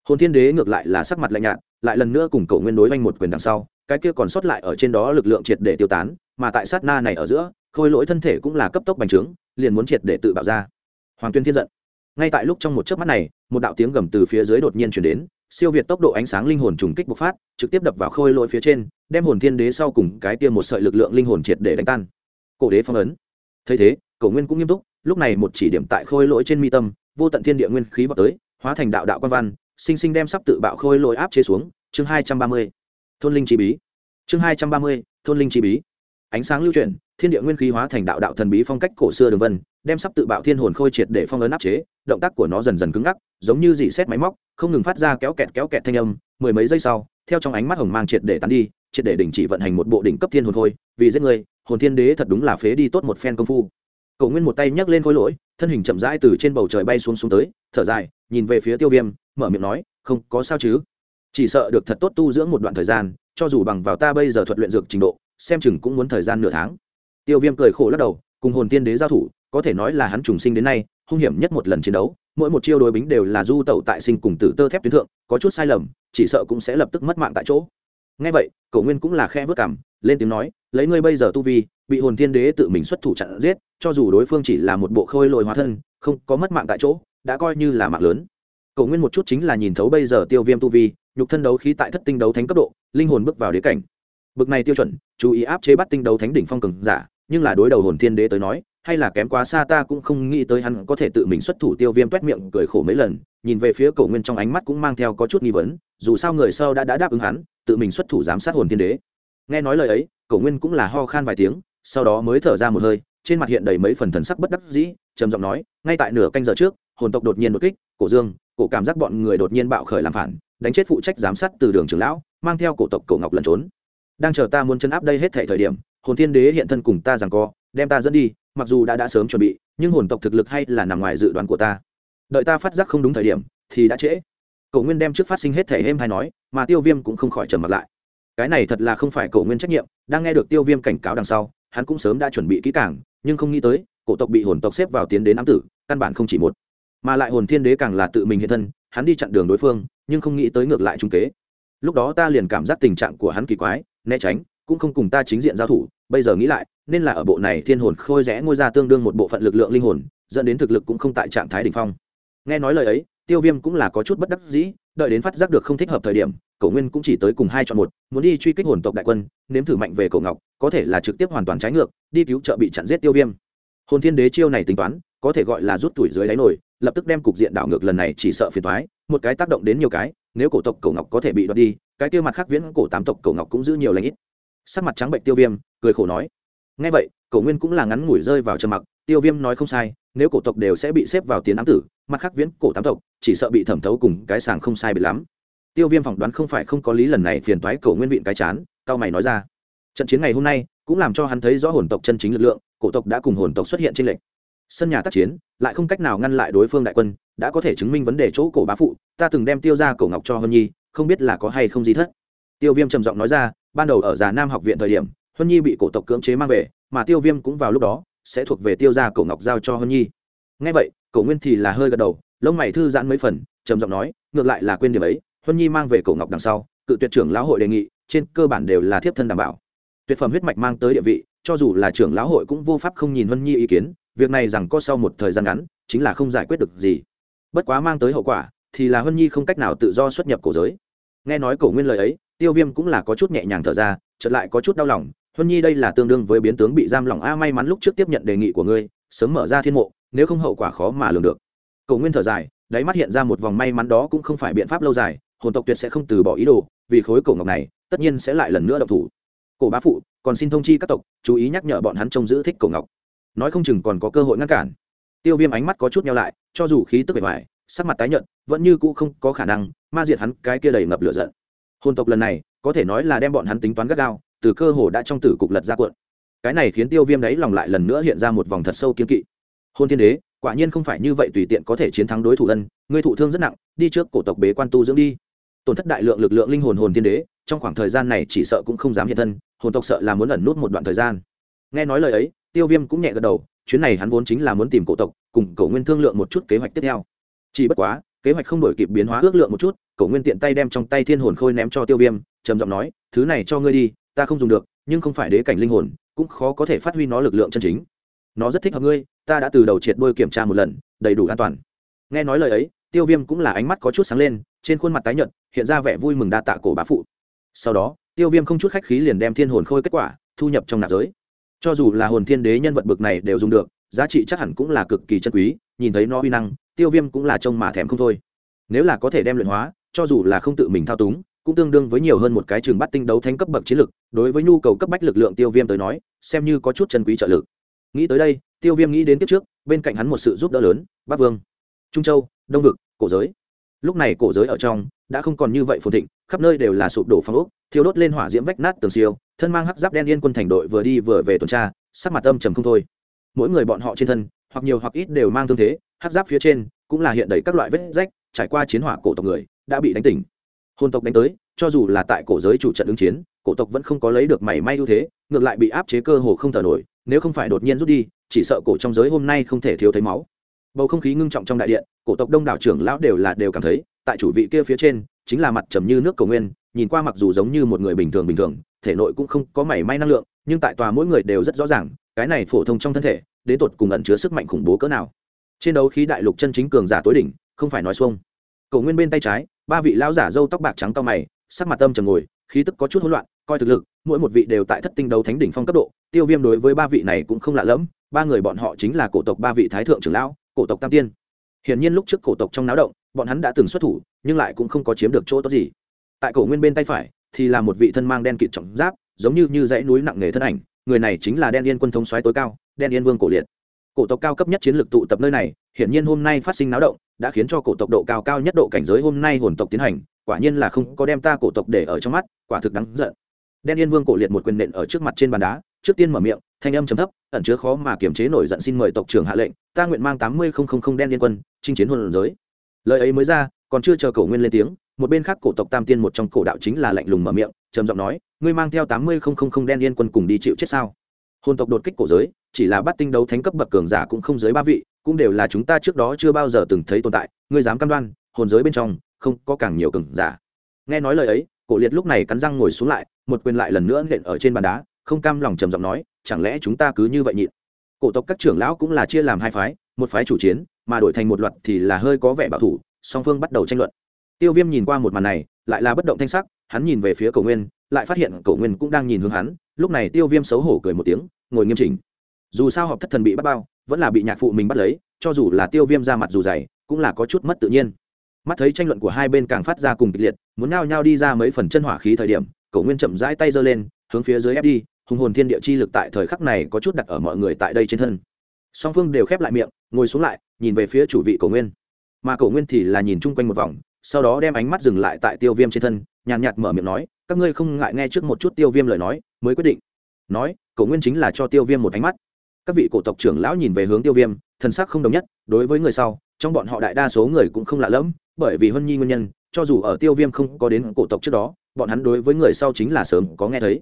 Hồn thiên đế ngược lại là sắc mặt lạnh nhạt, lại lần nữa cùng cổ nguyên đối oanh một quyền đằng sau cái kia còn sót lại ở trên đó lực lượng triệt để tiêu tán, mà tại sát na này ở giữa, khôi lỗi thân thể cũng là cấp tốc bành trướng, liền muốn triệt để tự bạo ra. Hoàng tuyên thiên giận. Ngay tại lúc trong một chớp mắt này, một đạo tiếng gầm từ phía dưới đột nhiên chuyển đến, siêu việt tốc độ ánh sáng linh hồn trùng kích bộc phát, trực tiếp đập vào khôi lỗi phía trên, đem hồn thiên đế sau cùng cái kia một sợi lực lượng linh hồn triệt để đánh tan. Cổ đế phong ấn. Thấy thế, cổ nguyên cũng nghiêm túc, lúc này một chỉ điểm tại khôi lỗi trên mi tâm, vô tận thiên địa nguyên khí vào tới, hóa thành đạo đạo quan văn, sinh sinh đem sắp tự bạo khôi lỗi áp chế xuống, chương hai trăm ba mươi thôn linh chi bí. Chương hai trăm ba mươi, thôn linh chi bí. Ánh sáng lưu chuyển, thiên địa nguyên khí hóa thành đạo đạo thần bí phong cách cổ xưa đường vân, đem sắp tự bạo thiên hồn khôi triệt để phong ấn áp chế, động tác của nó dần dần cứng ngắc, giống như dỉ xét máy móc, không ngừng phát ra kéo kẹt kéo kẹt thanh âm, mười mấy giây sau, theo trong ánh mắt hồng mang triệt để tán đi, triệt để đình chỉ vận hành một bộ đỉnh cấp thiên hồn khôi vì giết người, hồn thiên đế thật đúng là phế đi tốt một phen công phu. Cầu nguyên một tay nhấc lên khối lỗi, thân hình chậm rãi từ trên bầu trời bay xuống xuống tới, thở dài, nhìn về phía tiêu viêm, mở miệng nói, không, có sao chứ? Chỉ sợ được thật tốt tu dưỡng một đoạn thời gian, cho dù bằng vào ta bây giờ thuật luyện dược trình độ, xem chừng cũng muốn thời gian nửa tháng. Tiêu viêm cười khổ lắc đầu, cùng hồn tiên đế giao thủ, có thể nói là hắn trùng sinh đến nay, hung hiểm nhất một lần chiến đấu, mỗi một chiêu đối bính đều là du tẩu tại sinh cùng tử tơ thép tuyến thượng, có chút sai lầm, chỉ sợ cũng sẽ lập tức mất mạng tại chỗ. Ngay vậy cậu nguyên cũng là khe vớt cảm, lên tiếng nói, lấy ngươi bây giờ tu vi, bị hồn thiên đế tự mình xuất thủ chặn giết, cho dù đối phương chỉ là một bộ khôi lội hóa thân, không có mất mạng tại chỗ, đã coi như là mạng lớn. Cậu nguyên một chút chính là nhìn thấu bây giờ tiêu viêm tu vi nhục thân đấu khí tại thất tinh đấu thánh cấp độ linh hồn bước vào đế cảnh. Bực này tiêu chuẩn chú ý áp chế bắt tinh đấu thánh đỉnh phong cường giả nhưng là đối đầu hồn thiên đế tới nói hay là kém quá xa ta cũng không nghĩ tới hắn có thể tự mình xuất thủ tiêu viêm toét miệng cười khổ mấy lần nhìn về phía cầu nguyên trong ánh mắt cũng mang theo có chút nghi vấn dù sao người sau đã, đã đáp ứng hắn tự mình xuất thủ giám sát hồn thiên đế. Nghe nói lời ấy cầu nguyên cũng là ho khan vài tiếng sau đó mới thở ra một hơi trên mặt hiện đầy mấy phần thần sắc bất đắc dĩ trầm giọng nói ngay tại nửa canh giờ trước hồn tộc đột nhiên đột kích cổ dương cổ cảm giác bọn người đột nhiên bạo khởi làm phản, đánh chết phụ trách giám sát từ đường trưởng lão, mang theo cổ tộc cổ ngọc lẩn trốn. Đang chờ ta muốn chân áp đây hết thể thời điểm, hồn thiên đế hiện thân cùng ta rằng co, đem ta dẫn đi, mặc dù đã đã sớm chuẩn bị, nhưng hồn tộc thực lực hay là nằm ngoài dự đoán của ta. Đợi ta phát giác không đúng thời điểm, thì đã trễ. Cậu nguyên đem trước phát sinh hết thể êm hay nói, mà tiêu viêm cũng không khỏi trầm mặt lại. Cái này thật là không phải cậu nguyên trách nhiệm, đang nghe được tiêu viêm cảnh cáo đằng sau, hắn cũng sớm đã chuẩn bị kỹ càng, nhưng không nghĩ tới, cổ tộc bị hồn tộc xếp vào tiến đến ám tử, căn bản không chỉ một mà lại hồn thiên đế càng là tự mình hiện thân, hắn đi chặn đường đối phương, nhưng không nghĩ tới ngược lại trung kế. Lúc đó ta liền cảm giác tình trạng của hắn kỳ quái, né tránh, cũng không cùng ta chính diện giao thủ, bây giờ nghĩ lại, nên là ở bộ này thiên hồn khôi rẽ ngôi ra tương đương một bộ phận lực lượng linh hồn, dẫn đến thực lực cũng không tại trạng thái đ ỉ n h phong. Nghe nói lời ấy, tiêu viêm cũng là có chút bất đắc dĩ, đợi đến phát giác được không thích hợp thời điểm, cổ nguyên cũng chỉ tới cùng hai chọn một, muốn đi truy kích hồn tộc đại quân, nếm thử mạnh về cổ ngọc, có thể là trực tiếp hoàn toàn trái ngược, đi cứu trợ bị chặn giết tiêu viêm. Hồn thiên đế chiêu này tính toán, có thể gọi là rút tuổi dưới đáy nổi lập tức đem cục diện đảo ngược lần này chỉ sợ phiền toái, một cái tác động đến nhiều cái nếu cổ tộc cổ ngọc có thể bị đoạt đi cái tiêu mặt khác viễn cổ tám tộc cổ ngọc cũng giữ nhiều lãnh ít sắc mặt trắng bệnh tiêu viêm cười khổ nói nghe vậy cổ nguyên cũng là ngắn ngủi rơi vào trầm mặc tiêu viêm nói không sai nếu cổ tộc đều sẽ bị xếp vào tiến ám tử mặt khác viễn cổ tám tộc chỉ sợ bị thẩm thấu cùng cái sàng không sai bị lắm tiêu viêm phỏng đoán không phải không có lý lần này phiền toái cổ nguyên vịn cái chán cao mày nói ra trận chiến ngày hôm nay cũng làm cho hắn thấy rõ hồn tộc chân chính lực lượng cổ tộc đã cùng hồn tộc xuất hiện trên lệch." Sân nhà tác chiến, lại không cách nào ngăn lại đối phương đại quân, đã có thể chứng minh vấn đề chỗ cổ bá phụ, ta từng đem tiêu ra cổ ngọc cho hân nhi, không biết là có hay không gì thất. Tiêu viêm trầm giọng nói ra, ban đầu ở già nam học viện thời điểm hân nhi bị cổ tộc cưỡng chế mang về, mà tiêu viêm cũng vào lúc đó, sẽ thuộc về tiêu ra cổ ngọc giao cho hân nhi. Ngay vậy, cổ nguyên thì là hơi gật đầu, lông mày thư giãn mấy phần, trầm giọng nói, ngược lại là quên điểm ấy hân nhi mang về cổ ngọc đằng sau, cự tuyệt trưởng lão hội đề nghị, trên cơ bản đều là thiếp thân đảm bảo. Tuyệt phẩm huyết mạch mang tới địa vị, cho dù là trưởng lão hội cũng vô pháp không nhìn hân nhi ý kiến việc này rằng có sau một thời gian ngắn, chính là không giải quyết được gì. Bất quá mang tới hậu quả, thì là hân nhi không cách nào tự do xuất nhập cổ giới. Nghe nói cổ nguyên lời ấy, tiêu viêm cũng là có chút nhẹ nhàng thở ra, chợt lại có chút đau lòng. Hân nhi đây là tương đương với biến tướng bị giam lỏng a, may mắn lúc trước tiếp nhận đề nghị của ngươi, sớm mở ra thiên mộ, nếu không hậu quả khó mà lường được. Cổ nguyên thở dài, đáy mắt hiện ra một vòng may mắn đó cũng không phải biện pháp lâu dài, hồn tộc tuyệt sẽ không từ bỏ ý đồ, vì khối cổ ngọc này, tất nhiên sẽ lại lần nữa độc thủ. Cổ bá phụ, còn xin thông chi các tộc, chú ý nhắc nhở bọn hắn trông giữ thích cổ ngọc nói không chừng còn có cơ hội ngăn cản. Tiêu viêm ánh mắt có chút nhau lại, cho dù khí tức bề ngoài, sắc mặt tái nhợt, vẫn như cũ không có khả năng ma diệt hắn cái kia đầy ngập lửa giận. Hồn tộc lần này, có thể nói là đem bọn hắn tính toán gắt gao, từ cơ hồ đã trong tử cục lật ra cuộn. Cái này khiến tiêu viêm đấy lòng lại lần nữa hiện ra một vòng thật sâu kiên kỵ. Hôn thiên đế, quả nhiên không phải như vậy tùy tiện có thể chiến thắng đối thủ ân, ngươi thụ thương rất nặng, đi trước cổ tộc bế quan tu dưỡng đi. Tổn thất đại lượng lực lượng linh hồn hồn thiên đế, trong khoảng thời gian này chỉ sợ cũng không dám hiện thân, hồn tộc sợ là muốn ẩn nút một đoạn thời gian. Nghe nói lời ấy tiêu viêm cũng nhẹ gật đầu, chuyến này hắn vốn chính là muốn tìm cổ tộc, cùng cổ nguyên thương lượng một chút kế hoạch tiếp theo. Chỉ bất quá, kế hoạch không đổi kịp biến hóa ước lượng một chút, cổ nguyên tiện tay đem trong tay thiên hồn khôi ném cho tiêu viêm, trầm giọng nói, thứ này cho ngươi đi, ta không dùng được, nhưng không phải đế cảnh linh hồn, cũng khó có thể phát huy nó lực lượng chân chính. Nó rất thích hợp ngươi, ta đã từ đầu triệt đôi kiểm tra một lần, đầy đủ an toàn. Nghe nói lời ấy, tiêu viêm cũng là ánh mắt có chút sáng lên, trên khuôn mặt tái nhợt, hiện ra vẻ vui mừng đa tạ cổ bá phụ. Sau đó, tiêu viêm không chút khách khí liền đem thiên hồn khôi kết quả thu nhập trong nạp giới cho dù là hồn thiên đế nhân vật bực này đều dùng được, giá trị chắc hẳn cũng là cực kỳ chân quý, nhìn thấy nó uy năng, tiêu viêm cũng là trông mà thèm không thôi. Nếu là có thể đem luyện hóa, cho dù là không tự mình thao túng, cũng tương đương với nhiều hơn một cái trường bắt tinh đấu thánh cấp bậc chiến lực, đối với nhu cầu cấp bách lực lượng tiêu viêm tới nói, xem như có chút chân quý trợ lực. Nghĩ tới đây, tiêu viêm nghĩ đến kiếp trước, bên cạnh hắn một sự giúp đỡ lớn bắc vương. Trung châu, đông vực, cổ giới. Lúc này cổ giới ở trong, đã không còn như vậy phồn thịnh, khắp nơi đều là sụp đổ phong ốc, thiêu đốt lên hỏa diễm vách nát tường siêu thân mang hắc giáp đen yên quân thành đội vừa đi vừa về tuần tra, sắc mặt âm trầm không thôi. Mỗi người bọn họ trên thân, hoặc nhiều hoặc ít đều mang thương thế, hắc giáp phía trên cũng là hiện đầy các loại vết rách, trải qua chiến hỏa cổ tộc người đã bị đánh tỉnh. Hồn tộc đánh tới, cho dù là tại cổ giới chủ trận ứng chiến, cổ tộc vẫn không có lấy được mảy may ưu thế, ngược lại bị áp chế cơ hồ không thở nổi, nếu không phải đột nhiên rút đi, chỉ sợ cổ trong giới hôm nay không thể thiếu thấy máu. Bầu không khí ngưng trọng trong đại điện, cổ tộc đông đảo trưởng lão đều là đều cảm thấy, tại chủ vị kia phía trên, chính là mặt trầm như nước cầu nguyên, nhìn qua mặc dù giống như một người bình thường bình thường thể nội cũng không có mảy may năng lượng, nhưng tại tòa mỗi người đều rất rõ ràng, cái này phổ thông trong thân thể, đến tột cùng ẩn chứa sức mạnh khủng bố cỡ nào. Trên đấu khí đại lục chân chính cường giả tối đỉnh, không phải nói xuông. Cầu nguyên bên tay trái, ba vị lão giả râu tóc bạc trắng to mày, sắc mặt tâm trầm ngồi, khí tức có chút hỗn loạn, coi thực lực, mỗi một vị đều tại thất tinh đấu thánh đỉnh phong cấp độ, tiêu viêm đối với ba vị này cũng không lạ lẫm, ba người bọn họ chính là cổ tộc ba vị thái thượng trưởng lão, cổ tộc tam tiên. Hiển nhiên lúc trước cổ tộc trong náo động, bọn hắn đã từng xuất thủ, nhưng lại cũng không có chiếm được chỗ tốt gì. Tại cổ nguyên bên tay phải thì là một vị thân mang đen kịt trọng giáp, giống như như dãy núi nặng nề thân ảnh. Người này chính là đen yên quân thống xoáy tối cao, đen yên vương cổ liệt. Cổ tộc cao cấp nhất chiến lược tụ tập nơi này, hiển nhiên hôm nay phát sinh náo động, đã khiến cho cổ tộc độ cao cao nhất độ cảnh giới hôm nay hồn tộc tiến hành, quả nhiên là không có đem ta cổ tộc để ở trong mắt, quả thực đáng giận. Đen yên vương cổ liệt một quyền nện ở trước mặt trên bàn đá, trước tiên mở miệng, thanh âm trầm thấp, ẩn chứa khó mà kiềm chế nổi giận xin mời tộc trưởng hạ lệnh, ta nguyện mang tám mươi không không không đen yên quân, chinh chiến hồn giới. Lời ấy mới ra còn chưa chờ cổ nguyên lên tiếng, một bên khác cổ tộc tam tiên một trong cổ đạo chính là lạnh lùng mở miệng, trầm giọng nói, ngươi mang theo tám mươi không không không đen yên quân cùng đi chịu chết sao? Hồn tộc đột kích cổ giới, chỉ là bắt tinh đấu thánh cấp bậc cường giả cũng không dưới ba vị, cũng đều là chúng ta trước đó chưa bao giờ từng thấy tồn tại, ngươi dám cam đoan, hồn giới bên trong không có càng nhiều cường giả. Nghe nói lời ấy, cổ liệt lúc này cắn răng ngồi xuống lại, một quyền lại lần nữa nện ở trên bàn đá, không cam lòng trầm giọng nói, chẳng lẽ chúng ta cứ như vậy nhịn? Cổ tộc các trưởng lão cũng là chia làm hai phái, một phái chủ chiến, mà đổi thành một loạt thì là hơi có vẻ bảo thủ song phương bắt đầu tranh luận. Tiêu viêm nhìn qua một màn này, lại là bất động thanh sắc, hắn nhìn về phía cầu nguyên, lại phát hiện cầu nguyên cũng đang nhìn hướng hắn, lúc này tiêu viêm xấu hổ cười một tiếng, ngồi nghiêm chỉnh. Dù sao họp thất thần bị bắt bao, vẫn là bị nhạc phụ mình bắt lấy, cho dù là tiêu viêm ra mặt dù dày, cũng là có chút mất tự nhiên. Mắt thấy tranh luận của hai bên càng phát ra cùng kịch liệt, muốn nao nhau đi ra mấy phần chân hỏa khí thời điểm cầu nguyên chậm rãi tay giơ lên, hướng phía dưới ép đi, hùng hồn thiên địa chi lực tại thời khắc này có chút đặt ở mọi người tại đây trên thân. Song phương đều khép lại miệng, ngồi xuống lại, nhìn về phía chủ vị cổ nguyên mà cổ nguyên thì là nhìn chung quanh một vòng, sau đó đem ánh mắt dừng lại tại tiêu viêm trên thân, nhàn nhạt mở miệng nói, các ngươi không ngại nghe trước một chút tiêu viêm lời nói, mới quyết định. Nói, cổ nguyên chính là cho tiêu viêm một ánh mắt. Các vị cổ tộc trưởng lão nhìn về hướng tiêu viêm, thần sắc không đồng nhất, đối với người sau, trong bọn họ đại đa số người cũng không lạ lẫm, bởi vì huân nhi nguyên nhân, cho dù ở tiêu viêm không có đến cổ tộc trước đó, bọn hắn đối với người sau chính là sớm có nghe thấy.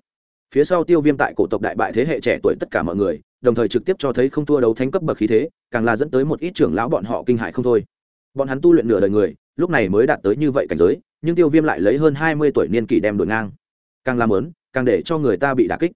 Phía sau tiêu viêm tại cổ tộc đại bại thế hệ trẻ tuổi tất cả mọi người, đồng thời trực tiếp cho thấy không thua đấu thánh cấp bậc khí thế, càng là dẫn tới một ít trưởng lão bọn họ kinh hại không thôi bọn hắn tu luyện nửa đời người, lúc này mới đạt tới như vậy cảnh giới, nhưng tiêu viêm lại lấy hơn hai mươi tuổi niên kỷ đem đội ngang. Càng làm lớn, càng để cho người ta bị đả kích.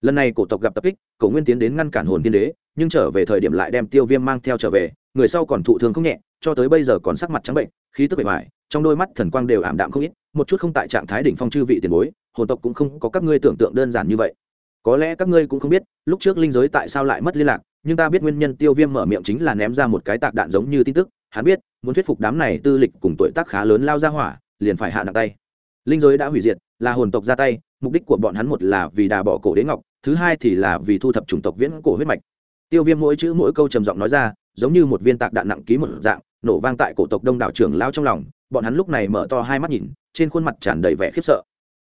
Lần này cổ tộc gặp tập kích, cổ nguyên tiến đến ngăn cản hồn tiên đế, nhưng trở về thời điểm lại đem tiêu viêm mang theo trở về, người sau còn thụ thương không nhẹ, cho tới bây giờ còn sắc mặt trắng bệnh, khí tức bề ngoài, trong đôi mắt thần quang đều ảm đạm không ít, một chút không tại trạng thái đỉnh phong chư vị tiền bối, hồn tộc cũng không có các ngươi tưởng tượng đơn giản như vậy. Có lẽ các ngươi cũng không biết, lúc trước linh giới tại sao lại mất liên lạc, nhưng ta biết nguyên nhân tiêu viêm mở miệng chính là ném ra một cái tạc đạn giống như tin tức hắn biết, muốn thuyết phục đám này tư lịch cùng tuổi tác khá lớn lao ra hỏa, liền phải hạ nặng tay. Linh giới đã hủy diệt, là hồn tộc ra tay, mục đích của bọn hắn một là vì đà bỏ cổ đế ngọc, thứ hai thì là vì thu thập chủng tộc viễn cổ huyết mạch. Tiêu viêm mỗi chữ mỗi câu trầm giọng nói ra, giống như một viên tạc đạn nặng ký một dạng, nổ vang tại cổ tộc đông đảo trưởng lao trong lòng, bọn hắn lúc này mở to hai mắt nhìn, trên khuôn mặt tràn đầy vẻ khiếp sợ.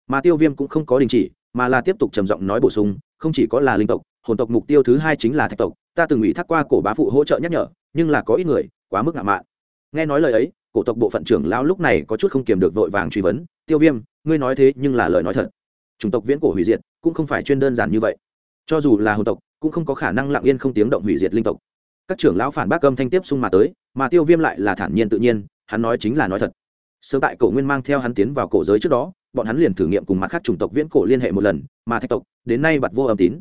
Mà tiêu viêm cũng không có đình chỉ, mà là tiếp tục trầm giọng nói bổ sung, không chỉ có là linh tộc, hồn tộc mục tiêu thứ hai chính là thạch tộc, ta từng ủy thác qua cổ bá phụ hỗ trợ nhắc nhở nhưng là có ít người, quá mức ngạo mạn. Nghe nói lời ấy, cổ tộc bộ phận trưởng lão lúc này có chút không kiềm được vội vàng truy vấn, tiêu viêm, ngươi nói thế nhưng là lời nói thật. Chủng tộc viễn cổ hủy diệt cũng không phải chuyên đơn giản như vậy. Cho dù là hồn tộc, cũng không có khả năng lặng yên không tiếng động hủy diệt linh tộc. Các trưởng lão phản bác âm thanh tiếp xung mà tới, mà tiêu viêm lại là thản nhiên tự nhiên, hắn nói chính là nói thật. Sớm tại cổ nguyên mang theo hắn tiến vào cổ giới trước đó, bọn hắn liền thử nghiệm cùng mặt khác chủng tộc viễn cổ liên hệ một lần, mà thạch tộc, đến nay bặt vô âm tín.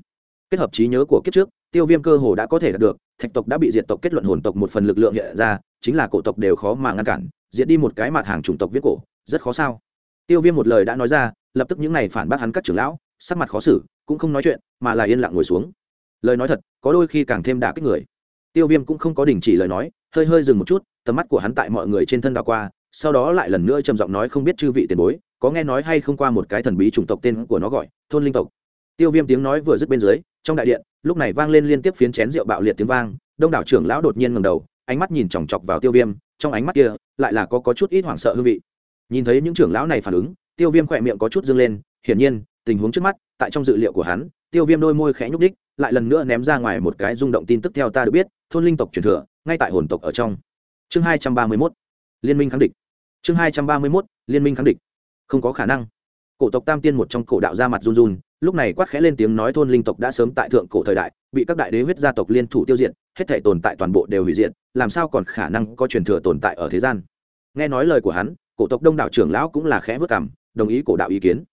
Kết hợp trí nhớ của kiếp trước, tiêu viêm cơ hồ đã có thể đạt được thạch tộc đã bị diệt tộc kết luận hồn tộc một phần lực lượng hiện ra, chính là cổ tộc đều khó mà ngăn cản, diệt đi một cái mặt hàng chủng tộc viết cổ, rất khó sao? Tiêu viêm một lời đã nói ra, lập tức những này phản bác hắn các trưởng lão, sắc mặt khó xử, cũng không nói chuyện, mà là yên lặng ngồi xuống. Lời nói thật, có đôi khi càng thêm đả kích người. Tiêu viêm cũng không có đình chỉ lời nói, hơi hơi dừng một chút, tầm mắt của hắn tại mọi người trên thân đảo qua, sau đó lại lần nữa trầm giọng nói không biết chư vị tiền bối, có nghe nói hay không qua một cái thần bí chủng tộc tên của nó gọi, thôn linh tộc. Tiêu viêm tiếng nói vừa dứt bên dưới, trong đại điện lúc này vang lên liên tiếp phiến chén rượu bạo liệt tiếng vang đông đảo trưởng lão đột nhiên ngầm đầu ánh mắt nhìn chòng chọc vào tiêu viêm trong ánh mắt kia lại là có, có chút ít hoảng sợ hương vị. Nhìn thấy những trưởng lão này phản ứng tiêu viêm khỏe miệng có chút dâng lên hiển nhiên tình huống trước mắt tại trong dự liệu của hắn tiêu viêm đôi môi khẽ nhúc đích lại lần nữa ném ra ngoài một cái rung động tin tức theo ta được biết thôn linh tộc truyền thừa ngay tại hồn tộc ở trong. Chương hai trăm ba mươi mốt liên minh kháng địch. Chương hai trăm ba mươi mốt liên minh kháng địch. Không có khả năng cổ tộc tam tiên một trong cổ đạo ra mặt run run, lúc này quát khẽ lên tiếng nói thôn linh tộc đã sớm tại thượng cổ thời đại, bị các đại đế huyết gia tộc liên thủ tiêu diệt, hết thể tồn tại toàn bộ đều hủy diệt, làm sao còn khả năng có truyền thừa tồn tại ở thế gian? Nghe nói lời của hắn, cổ tộc đông đảo trưởng lão cũng là khẽ vất cảm, đồng ý cổ đạo ý kiến.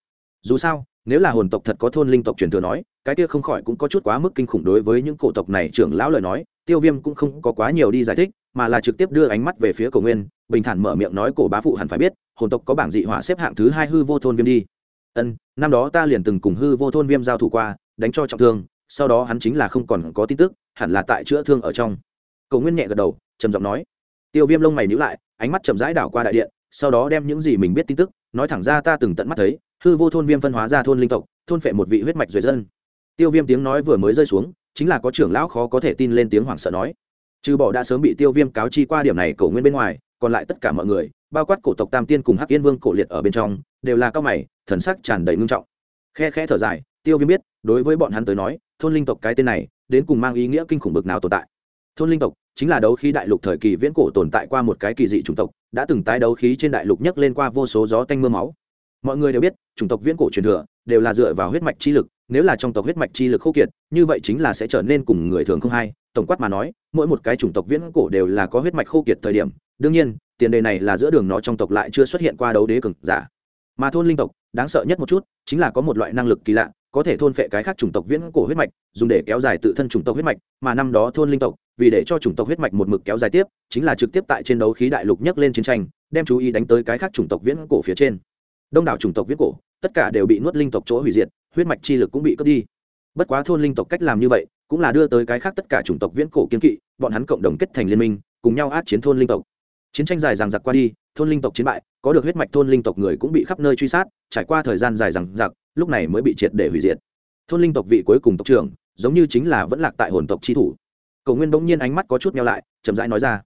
Dù sao, nếu là hồn tộc thật có thôn linh tộc truyền thừa nói, cái kia không khỏi cũng có chút quá mức kinh khủng đối với những cổ tộc này trưởng lão lời nói, tiêu viêm cũng không có quá nhiều đi giải thích, mà là trực tiếp đưa ánh mắt về phía cổ nguyên, bình thản mở miệng nói cổ bá phụ hẳn phải biết, hồn tộc có bảng dị hỏa xếp hạng thứ hai hư vô thôn viêm đi ân, năm đó ta liền từng cùng hư vô thôn viêm giao thủ qua, đánh cho trọng thương, sau đó hắn chính là không còn có tin tức, hẳn là tại chữa thương ở trong. Cầu nguyên nhẹ gật đầu, trầm giọng nói. Tiêu viêm lông mày nhíu lại, ánh mắt chậm rãi đảo qua đại điện, sau đó đem những gì mình biết tin tức, nói thẳng ra ta từng tận mắt thấy, hư vô thôn viêm phân hóa ra thôn linh tộc, thôn phệ một vị huyết mạch dưới dân. Tiêu viêm tiếng nói vừa mới rơi xuống, chính là có trưởng lão khó có thể tin lên tiếng hoảng sợ nói. Trừ bỏ đã sớm bị tiêu viêm cáo chi qua điểm này cổ nguyên bên ngoài, còn lại tất cả mọi người, bao quát cổ tộc tam tiên cùng hắc yên vương cổ liệt ở bên trong đều là cao mày, thần sắc tràn đầy ngưng trọng. Khe khe thở dài, tiêu viêm biết, đối với bọn hắn tới nói, thôn linh tộc cái tên này, đến cùng mang ý nghĩa kinh khủng bực nào tồn tại. Thôn linh tộc chính là đấu khí đại lục thời kỳ viễn cổ tồn tại qua một cái kỳ dị chủng tộc, đã từng tái đấu khí trên đại lục nhấc lên qua vô số gió tanh m ư a máu. Mọi người đều biết, chủng tộc viễn cổ truyền thừa đều là dựa vào huyết mạch chi lực, nếu là trong tộc huyết mạch chi lực khô kiệt, như vậy chính là sẽ trở nên cùng người thường không hay. Tổng quát mà nói, mỗi một cái chủng tộc viễn cổ đều là có huyết mạch khô kiệt thời điểm. Đương nhiên, tiền đề này là giữa đường nó trong tộc lại chưa xuất hiện qua đấu đế cực giả mà thôn linh tộc, đáng sợ nhất một chút, chính là có một loại năng lực kỳ lạ, có thể thôn phệ cái khác chủng tộc viễn cổ huyết mạch, dùng để kéo dài tự thân chủng tộc huyết mạch, mà năm đó thôn linh tộc, vì để cho chủng tộc huyết mạch một mực kéo dài tiếp, chính là trực tiếp tại trên đấu khí đại lục nhấc lên chiến tranh, đem chú ý đánh tới cái khác chủng tộc viễn cổ phía trên. Đông đảo chủng tộc viễn cổ, tất cả đều bị nuốt linh tộc chỗ hủy diệt, huyết mạch chi lực cũng bị cướp đi. Bất quá thôn linh tộc cách làm như vậy, cũng là đưa tới cái khác tất cả chủng tộc viễn cổ kiên kỵ, bọn hắn cộng đồng kết thành liên minh, cùng nhau át chiến thôn linh tộc chiến tranh dài dằng dặc qua đi, thôn linh tộc chiến bại, có được huyết mạch thôn linh tộc người cũng bị khắp nơi truy sát, trải qua thời gian dài dằng dặc, lúc này mới bị triệt để hủy diệt. Thôn linh tộc vị cuối cùng tộc trưởng, giống như chính là vẫn lạc tại hồn tộc chi thủ. Cầu nguyên bỗng nhiên ánh mắt có chút nhau lại, chậm rãi nói ra.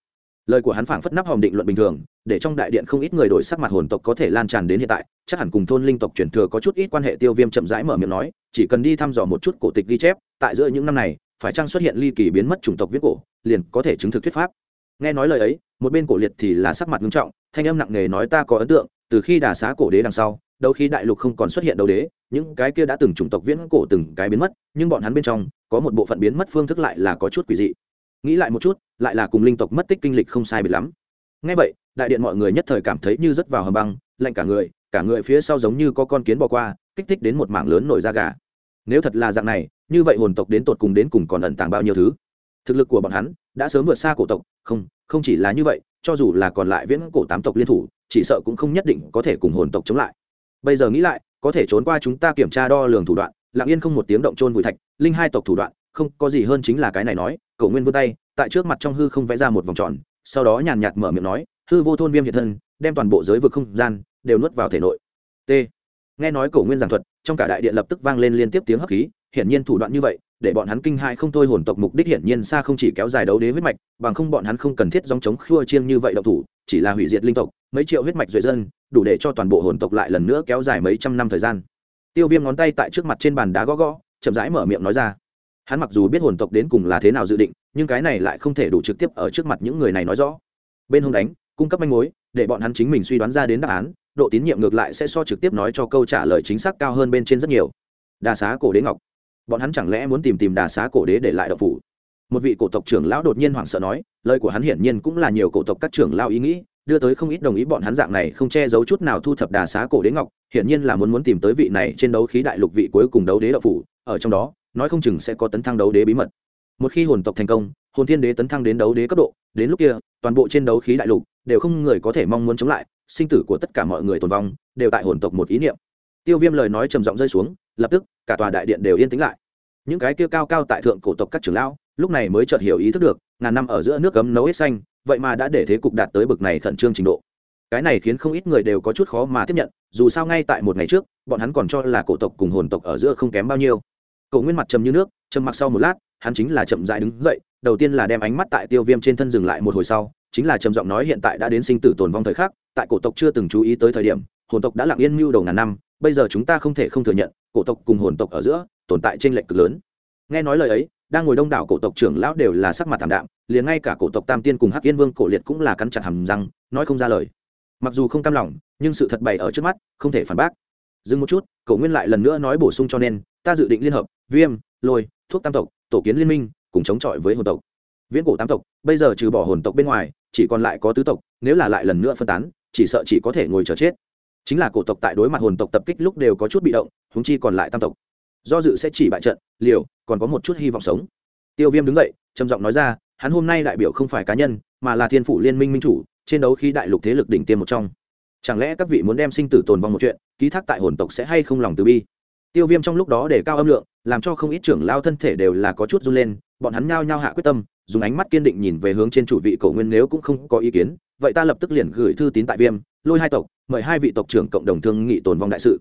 Lời của hắn phảng phất nắp hòm định luận bình thường, để trong đại điện không ít người đổi sắc mặt hồn tộc có thể lan tràn đến hiện tại, chắc hẳn cùng thôn linh tộc truyền thừa có chút ít quan hệ. Tiêu viêm chậm rãi mở miệng nói, chỉ cần đi thăm dò một chút cổ tịch ghi chép, tại giữa những năm này, phải chăng xuất hiện ly kỳ biến mất chủng tộc viết cổ, liền có thể chứng thực thuyết pháp. Nghe nói lời ấy một bên cổ liệt thì là sắc mặt nghiêm trọng, thanh âm nặng nề nói ta có ấn tượng, từ khi đà xá cổ đế đằng sau, đâu khi đại lục không còn xuất hiện đấu đế, những cái kia đã từng chủng tộc viễn cổ từng cái biến mất, nhưng bọn hắn bên trong, có một bộ phận biến mất phương thức lại là có chút quỷ dị. Nghĩ lại một chút, lại là cùng linh tộc mất tích kinh lịch không sai biệt lắm. Ngay vậy, đại điện mọi người nhất thời cảm thấy như rất vào hầm băng, lạnh cả người cả người phía sau giống như có con kiến bò qua, kích thích đến một mảng lớn nổi da gà. Nếu thật là dạng này, như vậy hồn tộc đến tột cùng đến cùng còn ẩn tàng bao nhiêu thứ? Thực lực của bọn hắn đã sớm vượt xa cổ tộc, không không chỉ là như vậy, cho dù là còn lại viễn cổ tám tộc liên thủ, chỉ sợ cũng không nhất định có thể cùng hồn tộc chống lại. Bây giờ nghĩ lại, có thể trốn qua chúng ta kiểm tra đo lường thủ đoạn, lặng yên không một tiếng động trôn vùi thạch, linh hai tộc thủ đoạn, không, có gì hơn chính là cái này nói, cậu nguyên vươn tay, tại trước mặt trong hư không vẽ ra một vòng tròn, sau đó nhàn nhạt mở miệng nói, hư vô thôn viêm hiện thân, đem toàn bộ giới vực không gian đều nuốt vào thể nội. T. Nghe nói cổ nguyên giảng thuật, trong cả đại điện lập tức vang lên liên tiếp tiếng hấp khí, hiển nhiên thủ đoạn như vậy để bọn hắn kinh hại không thôi, hồn tộc mục đích hiển nhiên xa không chỉ kéo dài đấu đế huyết mạch, bằng không bọn hắn không cần thiết dòng chống khua chiêng như vậy độc thủ, chỉ là hủy diệt linh tộc, mấy triệu huyết mạch duệ dân, đủ để cho toàn bộ hồn tộc lại lần nữa kéo dài mấy trăm năm thời gian. Tiêu viêm ngón tay tại trước mặt trên bàn đá gõ gõ, chậm rãi mở miệng nói ra. Hắn mặc dù biết hồn tộc đến cùng là thế nào dự định, nhưng cái này lại không thể đủ trực tiếp ở trước mặt những người này nói rõ. Bên hông đánh, cung cấp manh mối, để bọn hắn chính mình suy đoán ra đến đáp án, độ tín nhiệm ngược lại sẽ so trực tiếp nói cho câu trả lời chính xác cao hơn bên trên rất nhiều. Đà xá cổ đế ngọc bọn hắn chẳng lẽ muốn tìm tìm đà xá cổ đế để lại động phủ? Một vị cổ tộc trưởng lão đột nhiên hoảng sợ nói, lời của hắn hiển nhiên cũng là nhiều cổ tộc các trưởng lão ý nghĩ, đưa tới không ít đồng ý bọn hắn dạng này không che giấu chút nào thu thập đà xá cổ đế ngọc, hiển nhiên là muốn muốn tìm tới vị này trên đấu khí đại lục vị cuối cùng đấu đế động phủ, ở trong đó, nói không chừng sẽ có tấn thăng đấu đế bí mật. Một khi hồn tộc thành công, hồn thiên đế tấn thăng đến đấu đế cấp độ, đến lúc kia, toàn bộ trên đấu khí đại lục đều không người có thể mong muốn chống lại, sinh tử của tất cả mọi người tồn vong, đều tại hồn tộc một ý niệm. Tiêu viêm lời nói trầm giọng rơi xuống lập tức, cả tòa đại điện đều yên tĩnh lại. Những cái kia cao cao tại thượng cổ tộc các trưởng lão, lúc này mới chợt hiểu ý thức được, ngàn năm ở giữa nước cấm nấu hết xanh, vậy mà đã để thế cục đạt tới bực này khẩn trương trình độ. Cái này khiến không ít người đều có chút khó mà tiếp nhận, dù sao ngay tại một ngày trước, bọn hắn còn cho là cổ tộc cùng hồn tộc ở giữa không kém bao nhiêu. Cậu nguyên mặt trầm như nước, trầm mặc sau một lát, hắn chính là chậm dại đứng dậy, đầu tiên là đem ánh mắt tại tiêu viêm trên thân dừng lại một hồi sau, chính là trầm giọng nói hiện tại đã đến sinh tử tồn vong thời khắc, tại cổ tộc chưa từng chú ý tới thời điểm, hồn tộc đã lặng yên mưu đầu ngàn năm bây giờ chúng ta không thể không thừa nhận, cổ tộc cùng hồn tộc ở giữa tồn tại trên lệnh cực lớn. Nghe nói lời ấy, đang ngồi đông đảo cổ tộc trưởng lão đều là sắc mặt thảm đạm, liền ngay cả cổ tộc tam tiên cùng hắc yên vương cổ liệt cũng là cắn chặt hầm răng, nói không ra lời. Mặc dù không cam lòng, nhưng sự thật bày ở trước mắt, không thể phản bác. Dừng một chút, cổ nguyên lại lần nữa nói bổ sung cho nên, ta dự định liên hợp, viêm, lôi, thuốc tam tộc, tổ kiến liên minh, cùng chống chọi với hồn tộc. Viễn cổ tam tộc, bây giờ trừ bỏ hồn tộc bên ngoài, chỉ còn lại có tứ tộc, nếu là lại lần nữa phân tán, chỉ sợ chỉ có thể ngồi chờ chết chính là cổ tộc tại đối mặt hồn tộc tập kích lúc đều có chút bị động húng chi còn lại tam tộc. Do dự sẽ chỉ bại trận, liều, còn có một chút hy vọng sống. Tiêu viêm đứng dậy, trầm giọng nói ra, hắn hôm nay đại biểu không phải cá nhân, mà là thiên phủ liên minh minh chủ, trên đấu khi đại lục thế lực đỉnh tiêm một trong. Chẳng lẽ các vị muốn đem sinh tử tồn vong một chuyện, ký thác tại hồn tộc sẽ hay không lòng từ bi? Tiêu viêm trong lúc đó để cao âm lượng, làm cho không ít trưởng lao thân thể đều là có chút run lên, bọn hắn nhao nhao hạ quyết tâm dùng ánh mắt kiên định nhìn về hướng trên chủ vị cổ nguyên nếu cũng không có ý kiến, vậy ta lập tức liền gửi thư tín tại viêm, lôi hai tộc, mời hai vị tộc trưởng cộng đồng thương nghị tồn vong đại sự.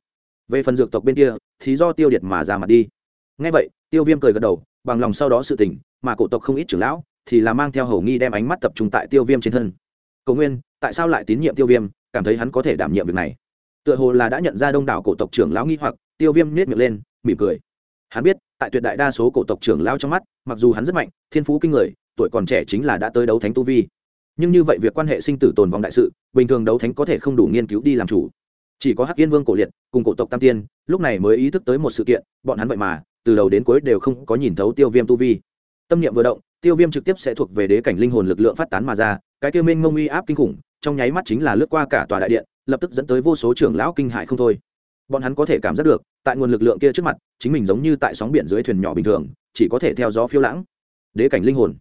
Về phần dược tộc bên kia, thì do tiêu điệt mà ra mặt đi. Ngay vậy, tiêu viêm cười gật đầu, bằng lòng sau đó sự tình, mà cổ tộc không ít trưởng lão, thì là mang theo hầu nghi đem ánh mắt tập trung tại tiêu viêm trên thân. Cầu nguyên, tại sao lại tín nhiệm tiêu viêm, cảm thấy hắn có thể đảm nhiệm việc này? Tựa hồ là đã nhận ra đông đảo cổ tộc trưởng lão nghi hoặc, tiêu viêm nết miệng lên, mỉm cười hắn biết, tại tuyệt đại đa số cổ tộc trưởng lão trong mắt, mặc dù hắn rất mạnh, thiên phú kinh người, tuổi còn trẻ chính là đã tới đấu thánh tu vi. Nhưng như vậy việc quan hệ sinh tử tồn vong đại sự, bình thường đấu thánh có thể không đủ nghiên cứu đi làm chủ. Chỉ có hắc yên vương cổ liệt, cùng cổ tộc tam tiên, lúc này mới ý thức tới một sự kiện, bọn hắn vậy mà, từ đầu đến cuối đều không có nhìn thấu tiêu viêm tu vi. Tâm niệm vừa động, tiêu viêm trực tiếp sẽ thuộc về đế cảnh linh hồn lực lượng phát tán mà ra, cái tiêu minh ngông uy áp kinh khủng, trong nháy mắt chính là lướt qua cả tòa đại điện, lập tức dẫn tới vô số trưởng lão kinh hại không thôi bọn hắn có thể cảm giác được, tại nguồn lực lượng kia trước mặt, chính mình giống như tại sóng biển dưới thuyền nhỏ bình thường, chỉ có thể theo gió phiêu lãng. Đế cảnh linh hồn.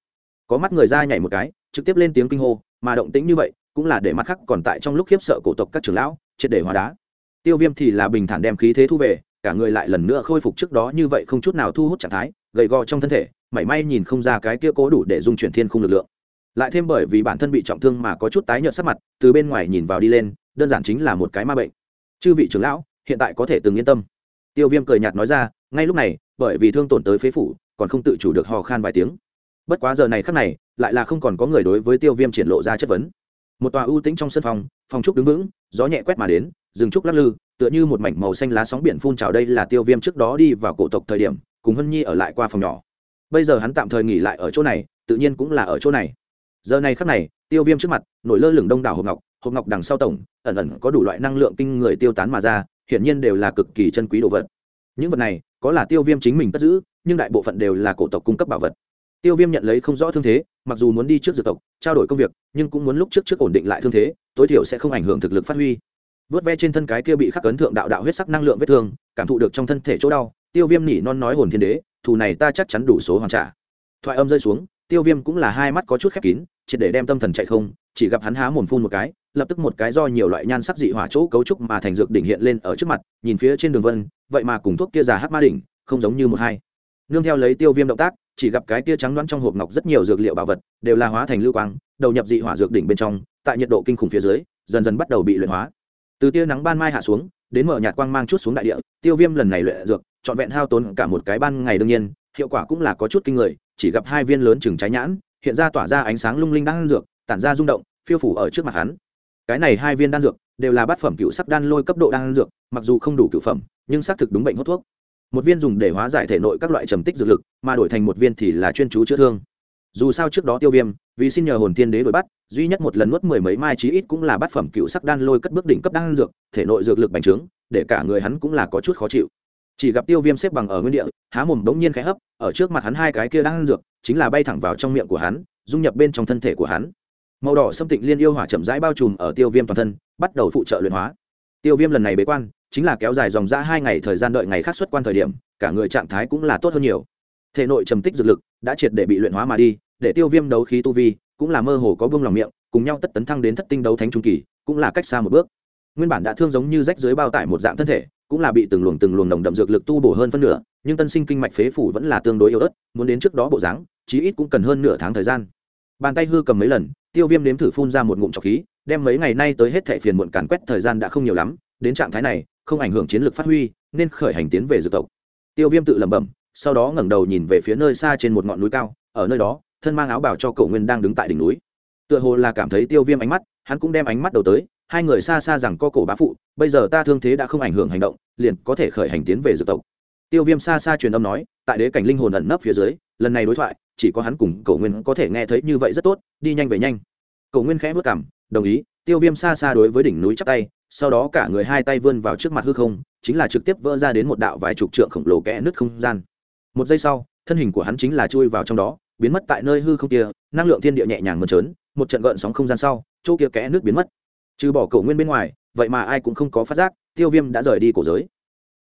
Có mắt người ra nhảy một cái, trực tiếp lên tiếng kinh hô, mà động tĩnh như vậy, cũng là để mắt khắc còn tại trong lúc khiếp sợ cổ tộc các trưởng lão, triệt để hóa đá. Tiêu viêm thì là bình thản đem khí thế thu về, cả người lại lần nữa khôi phục trước đó như vậy không chút nào thu hút trạng thái, gầy gò trong thân thể, mảy may nhìn không ra cái kia cố đủ để dung chuyển thiên khung lực lượng. Lại thêm bởi vì bản thân bị trọng thương mà có chút tái nhợt sắc mặt, từ bên ngoài nhìn vào đi lên, đơn giản chính là một cái ma bệnh. Chư vị trưởng lão hiện tại có thể từng yên tâm. Tiêu viêm cười nhạt nói ra, ngay lúc này, bởi vì thương tổn tới phế phủ, còn không tự chủ được hò khan vài tiếng. Bất quá giờ này khắc này, lại là không còn có người đối với tiêu viêm triển lộ ra chất vấn. Một tòa ưu tĩnh trong sân phòng phòng trúc đứng vững, gió nhẹ quét mà đến, rừng trúc lắc lư, tựa như một mảnh màu xanh lá sóng biển phun trào đây là tiêu viêm trước đó đi vào cổ tộc thời điểm, cùng hân nhi ở lại qua phòng nhỏ. Bây giờ hắn tạm thời nghỉ lại ở chỗ này, tự nhiên cũng là ở chỗ này. Giờ này khắc này, tiêu viêm trước mặt, nổi lơ lửng đông đảo hộp ngọc hộp ngọc đằng sau tổng, ẩn ẩn có đủ loại năng lượng kinh người tiêu tán mà ra hiển nhiên đều là cực kỳ chân quý đồ vật. Những vật này, có là tiêu viêm chính mình cất giữ, nhưng đại bộ phận đều là cổ tộc cung cấp bảo vật. Tiêu viêm nhận lấy không rõ thương thế, mặc dù muốn đi trước dược tộc, trao đổi công việc, nhưng cũng muốn lúc trước trước ổn định lại thương thế, tối thiểu sẽ không ảnh hưởng thực lực phát huy. Vớt ve trên thân cái kia bị khắc ấn thượng đạo đạo huyết sắc năng lượng vết thương, cảm thụ được trong thân thể chỗ đau, tiêu viêm nỉ non nói hồn thiên đế, thù này ta chắc chắn đủ số hoàn trả. Thoại âm rơi xuống, tiêu viêm cũng là hai mắt có chút khép kín triệt để đem tâm thần chạy không, chỉ gặp hắn há mồm phun một cái, lập tức một cái do nhiều loại nhan sắc dị hỏa chỗ cấu trúc mà thành dược đỉnh hiện lên ở trước mặt, nhìn phía trên đường vân, vậy mà cùng thuốc kia già hát ma đỉnh, không giống như một hai. Nương theo lấy tiêu viêm động tác, chỉ gặp cái kia trắng đoán trong hộp ngọc rất nhiều dược liệu bảo vật đều là hóa thành lưu quang, đầu nhập dị hỏa dược đỉnh bên trong, tại nhiệt độ kinh khủng phía dưới, dần dần bắt đầu bị luyện hóa. Từ tia nắng ban mai hạ xuống, đến mở nhạt quang mang chút xuống đại địa, tiêu viêm lần này luyện dược, trọn vẹn hao tốn cả một cái ban ngày đương nhiên, hiệu quả cũng là có chút kinh người, chỉ gặp hai viên lớn chừng trái nhãn hiện ra tỏa ra ánh sáng lung linh đan dược, tản ra rung động, phiêu phủ ở trước mặt hắn. Cái này hai viên đan dược đều là bát phẩm cựu sắc đan lôi cấp độ đan dược, mặc dù không đủ cựu phẩm, nhưng xác thực đúng bệnh hốt thuốc. Một viên dùng để hóa giải thể nội các loại trầm tích dược lực, mà đổi thành một viên thì là chuyên chú chữa thương. Dù sao trước đó tiêu viêm, vì xin nhờ hồn tiên đế đổi bắt, duy nhất một lần nuốt mười mấy mai chí ít cũng là bát phẩm cựu sắc đan lôi cất bước đỉnh cấp đan dược, thể nội dược lực bành trướng, để cả người hắn cũng là có chút khó chịu chỉ gặp tiêu viêm xếp bằng ở nguyên địa, há mồm đống nhiên khẽ hấp, ở trước mặt hắn hai cái kia đan dược, chính là bay thẳng vào trong miệng của hắn, dung nhập bên trong thân thể của hắn. Màu đỏ xâm tịnh liên yêu hỏa chậm rãi bao trùm ở tiêu viêm toàn thân, bắt đầu phụ trợ luyện hóa. Tiêu viêm lần này bế quan, chính là kéo dài dòng ra hai ngày thời gian đợi ngày khác xuất quan thời điểm, cả người trạng thái cũng là tốt hơn nhiều. Thể nội trầm tích dược lực đã triệt để bị luyện hóa mà đi, để tiêu viêm đấu khí tu vi cũng là mơ hồ có vương lòng miệng, cùng nhau tất tấn thăng đến thất tinh đấu thánh trung kỳ, cũng là cách xa một bước. Nguyên bản đã thương giống như rách dưới bao tải một dạng thân thể cũng là bị từng luồng từng luồng nồng đậm dược lực tu bổ hơn phân nửa, nhưng tân sinh kinh mạch phế phủ vẫn là tương đối yếu ớt, muốn đến trước đó bộ dáng, chí ít cũng cần hơn nửa tháng thời gian. Bàn tay hư cầm mấy lần, tiêu viêm nếm thử phun ra một ngụm trọc khí, đem mấy ngày nay tới hết thẻ phiền muộn càn quét thời gian đã không nhiều lắm, đến trạng thái này, không ảnh hưởng chiến lược phát huy, nên khởi hành tiến về dược tộc. Tiêu viêm tự lẩm bẩm, sau đó ngẩng đầu nhìn về phía nơi xa trên một ngọn núi cao, ở nơi đó, thân mang áo bảo cho cậu nguyên đang đứng tại đỉnh núi. Tựa hồ là cảm thấy tiêu viêm ánh mắt, hắn cũng đem ánh mắt đầu tới hai người xa xa rằng co cổ bá phụ, bây giờ ta thương thế đã không ảnh hưởng hành động, liền có thể khởi hành tiến về dược tộc. Tiêu viêm xa xa truyền âm nói, tại đế cảnh linh hồn ẩn nấp phía dưới, lần này đối thoại, chỉ có hắn cùng cầu nguyên có thể nghe thấy như vậy rất tốt, đi nhanh về nhanh. Cầu nguyên khẽ vất cảm đồng ý, tiêu viêm xa xa đối với đỉnh núi chắc tay, sau đó cả người hai tay vươn vào trước mặt hư không, chính là trực tiếp vỡ ra đến một đạo vài chục trượng khổng lồ kẽ nứt không gian. Một giây sau, thân hình của hắn chính là chui vào trong đó, biến mất tại nơi hư không kia, năng lượng thiên địa nhẹ nhàng mơn trớn, một trận gợn sóng không gian sau, chỗ kia kẽ nước biến mất trừ bỏ cổ nguyên bên ngoài, vậy mà ai cũng không có phát giác, tiêu viêm đã rời đi cổ giới.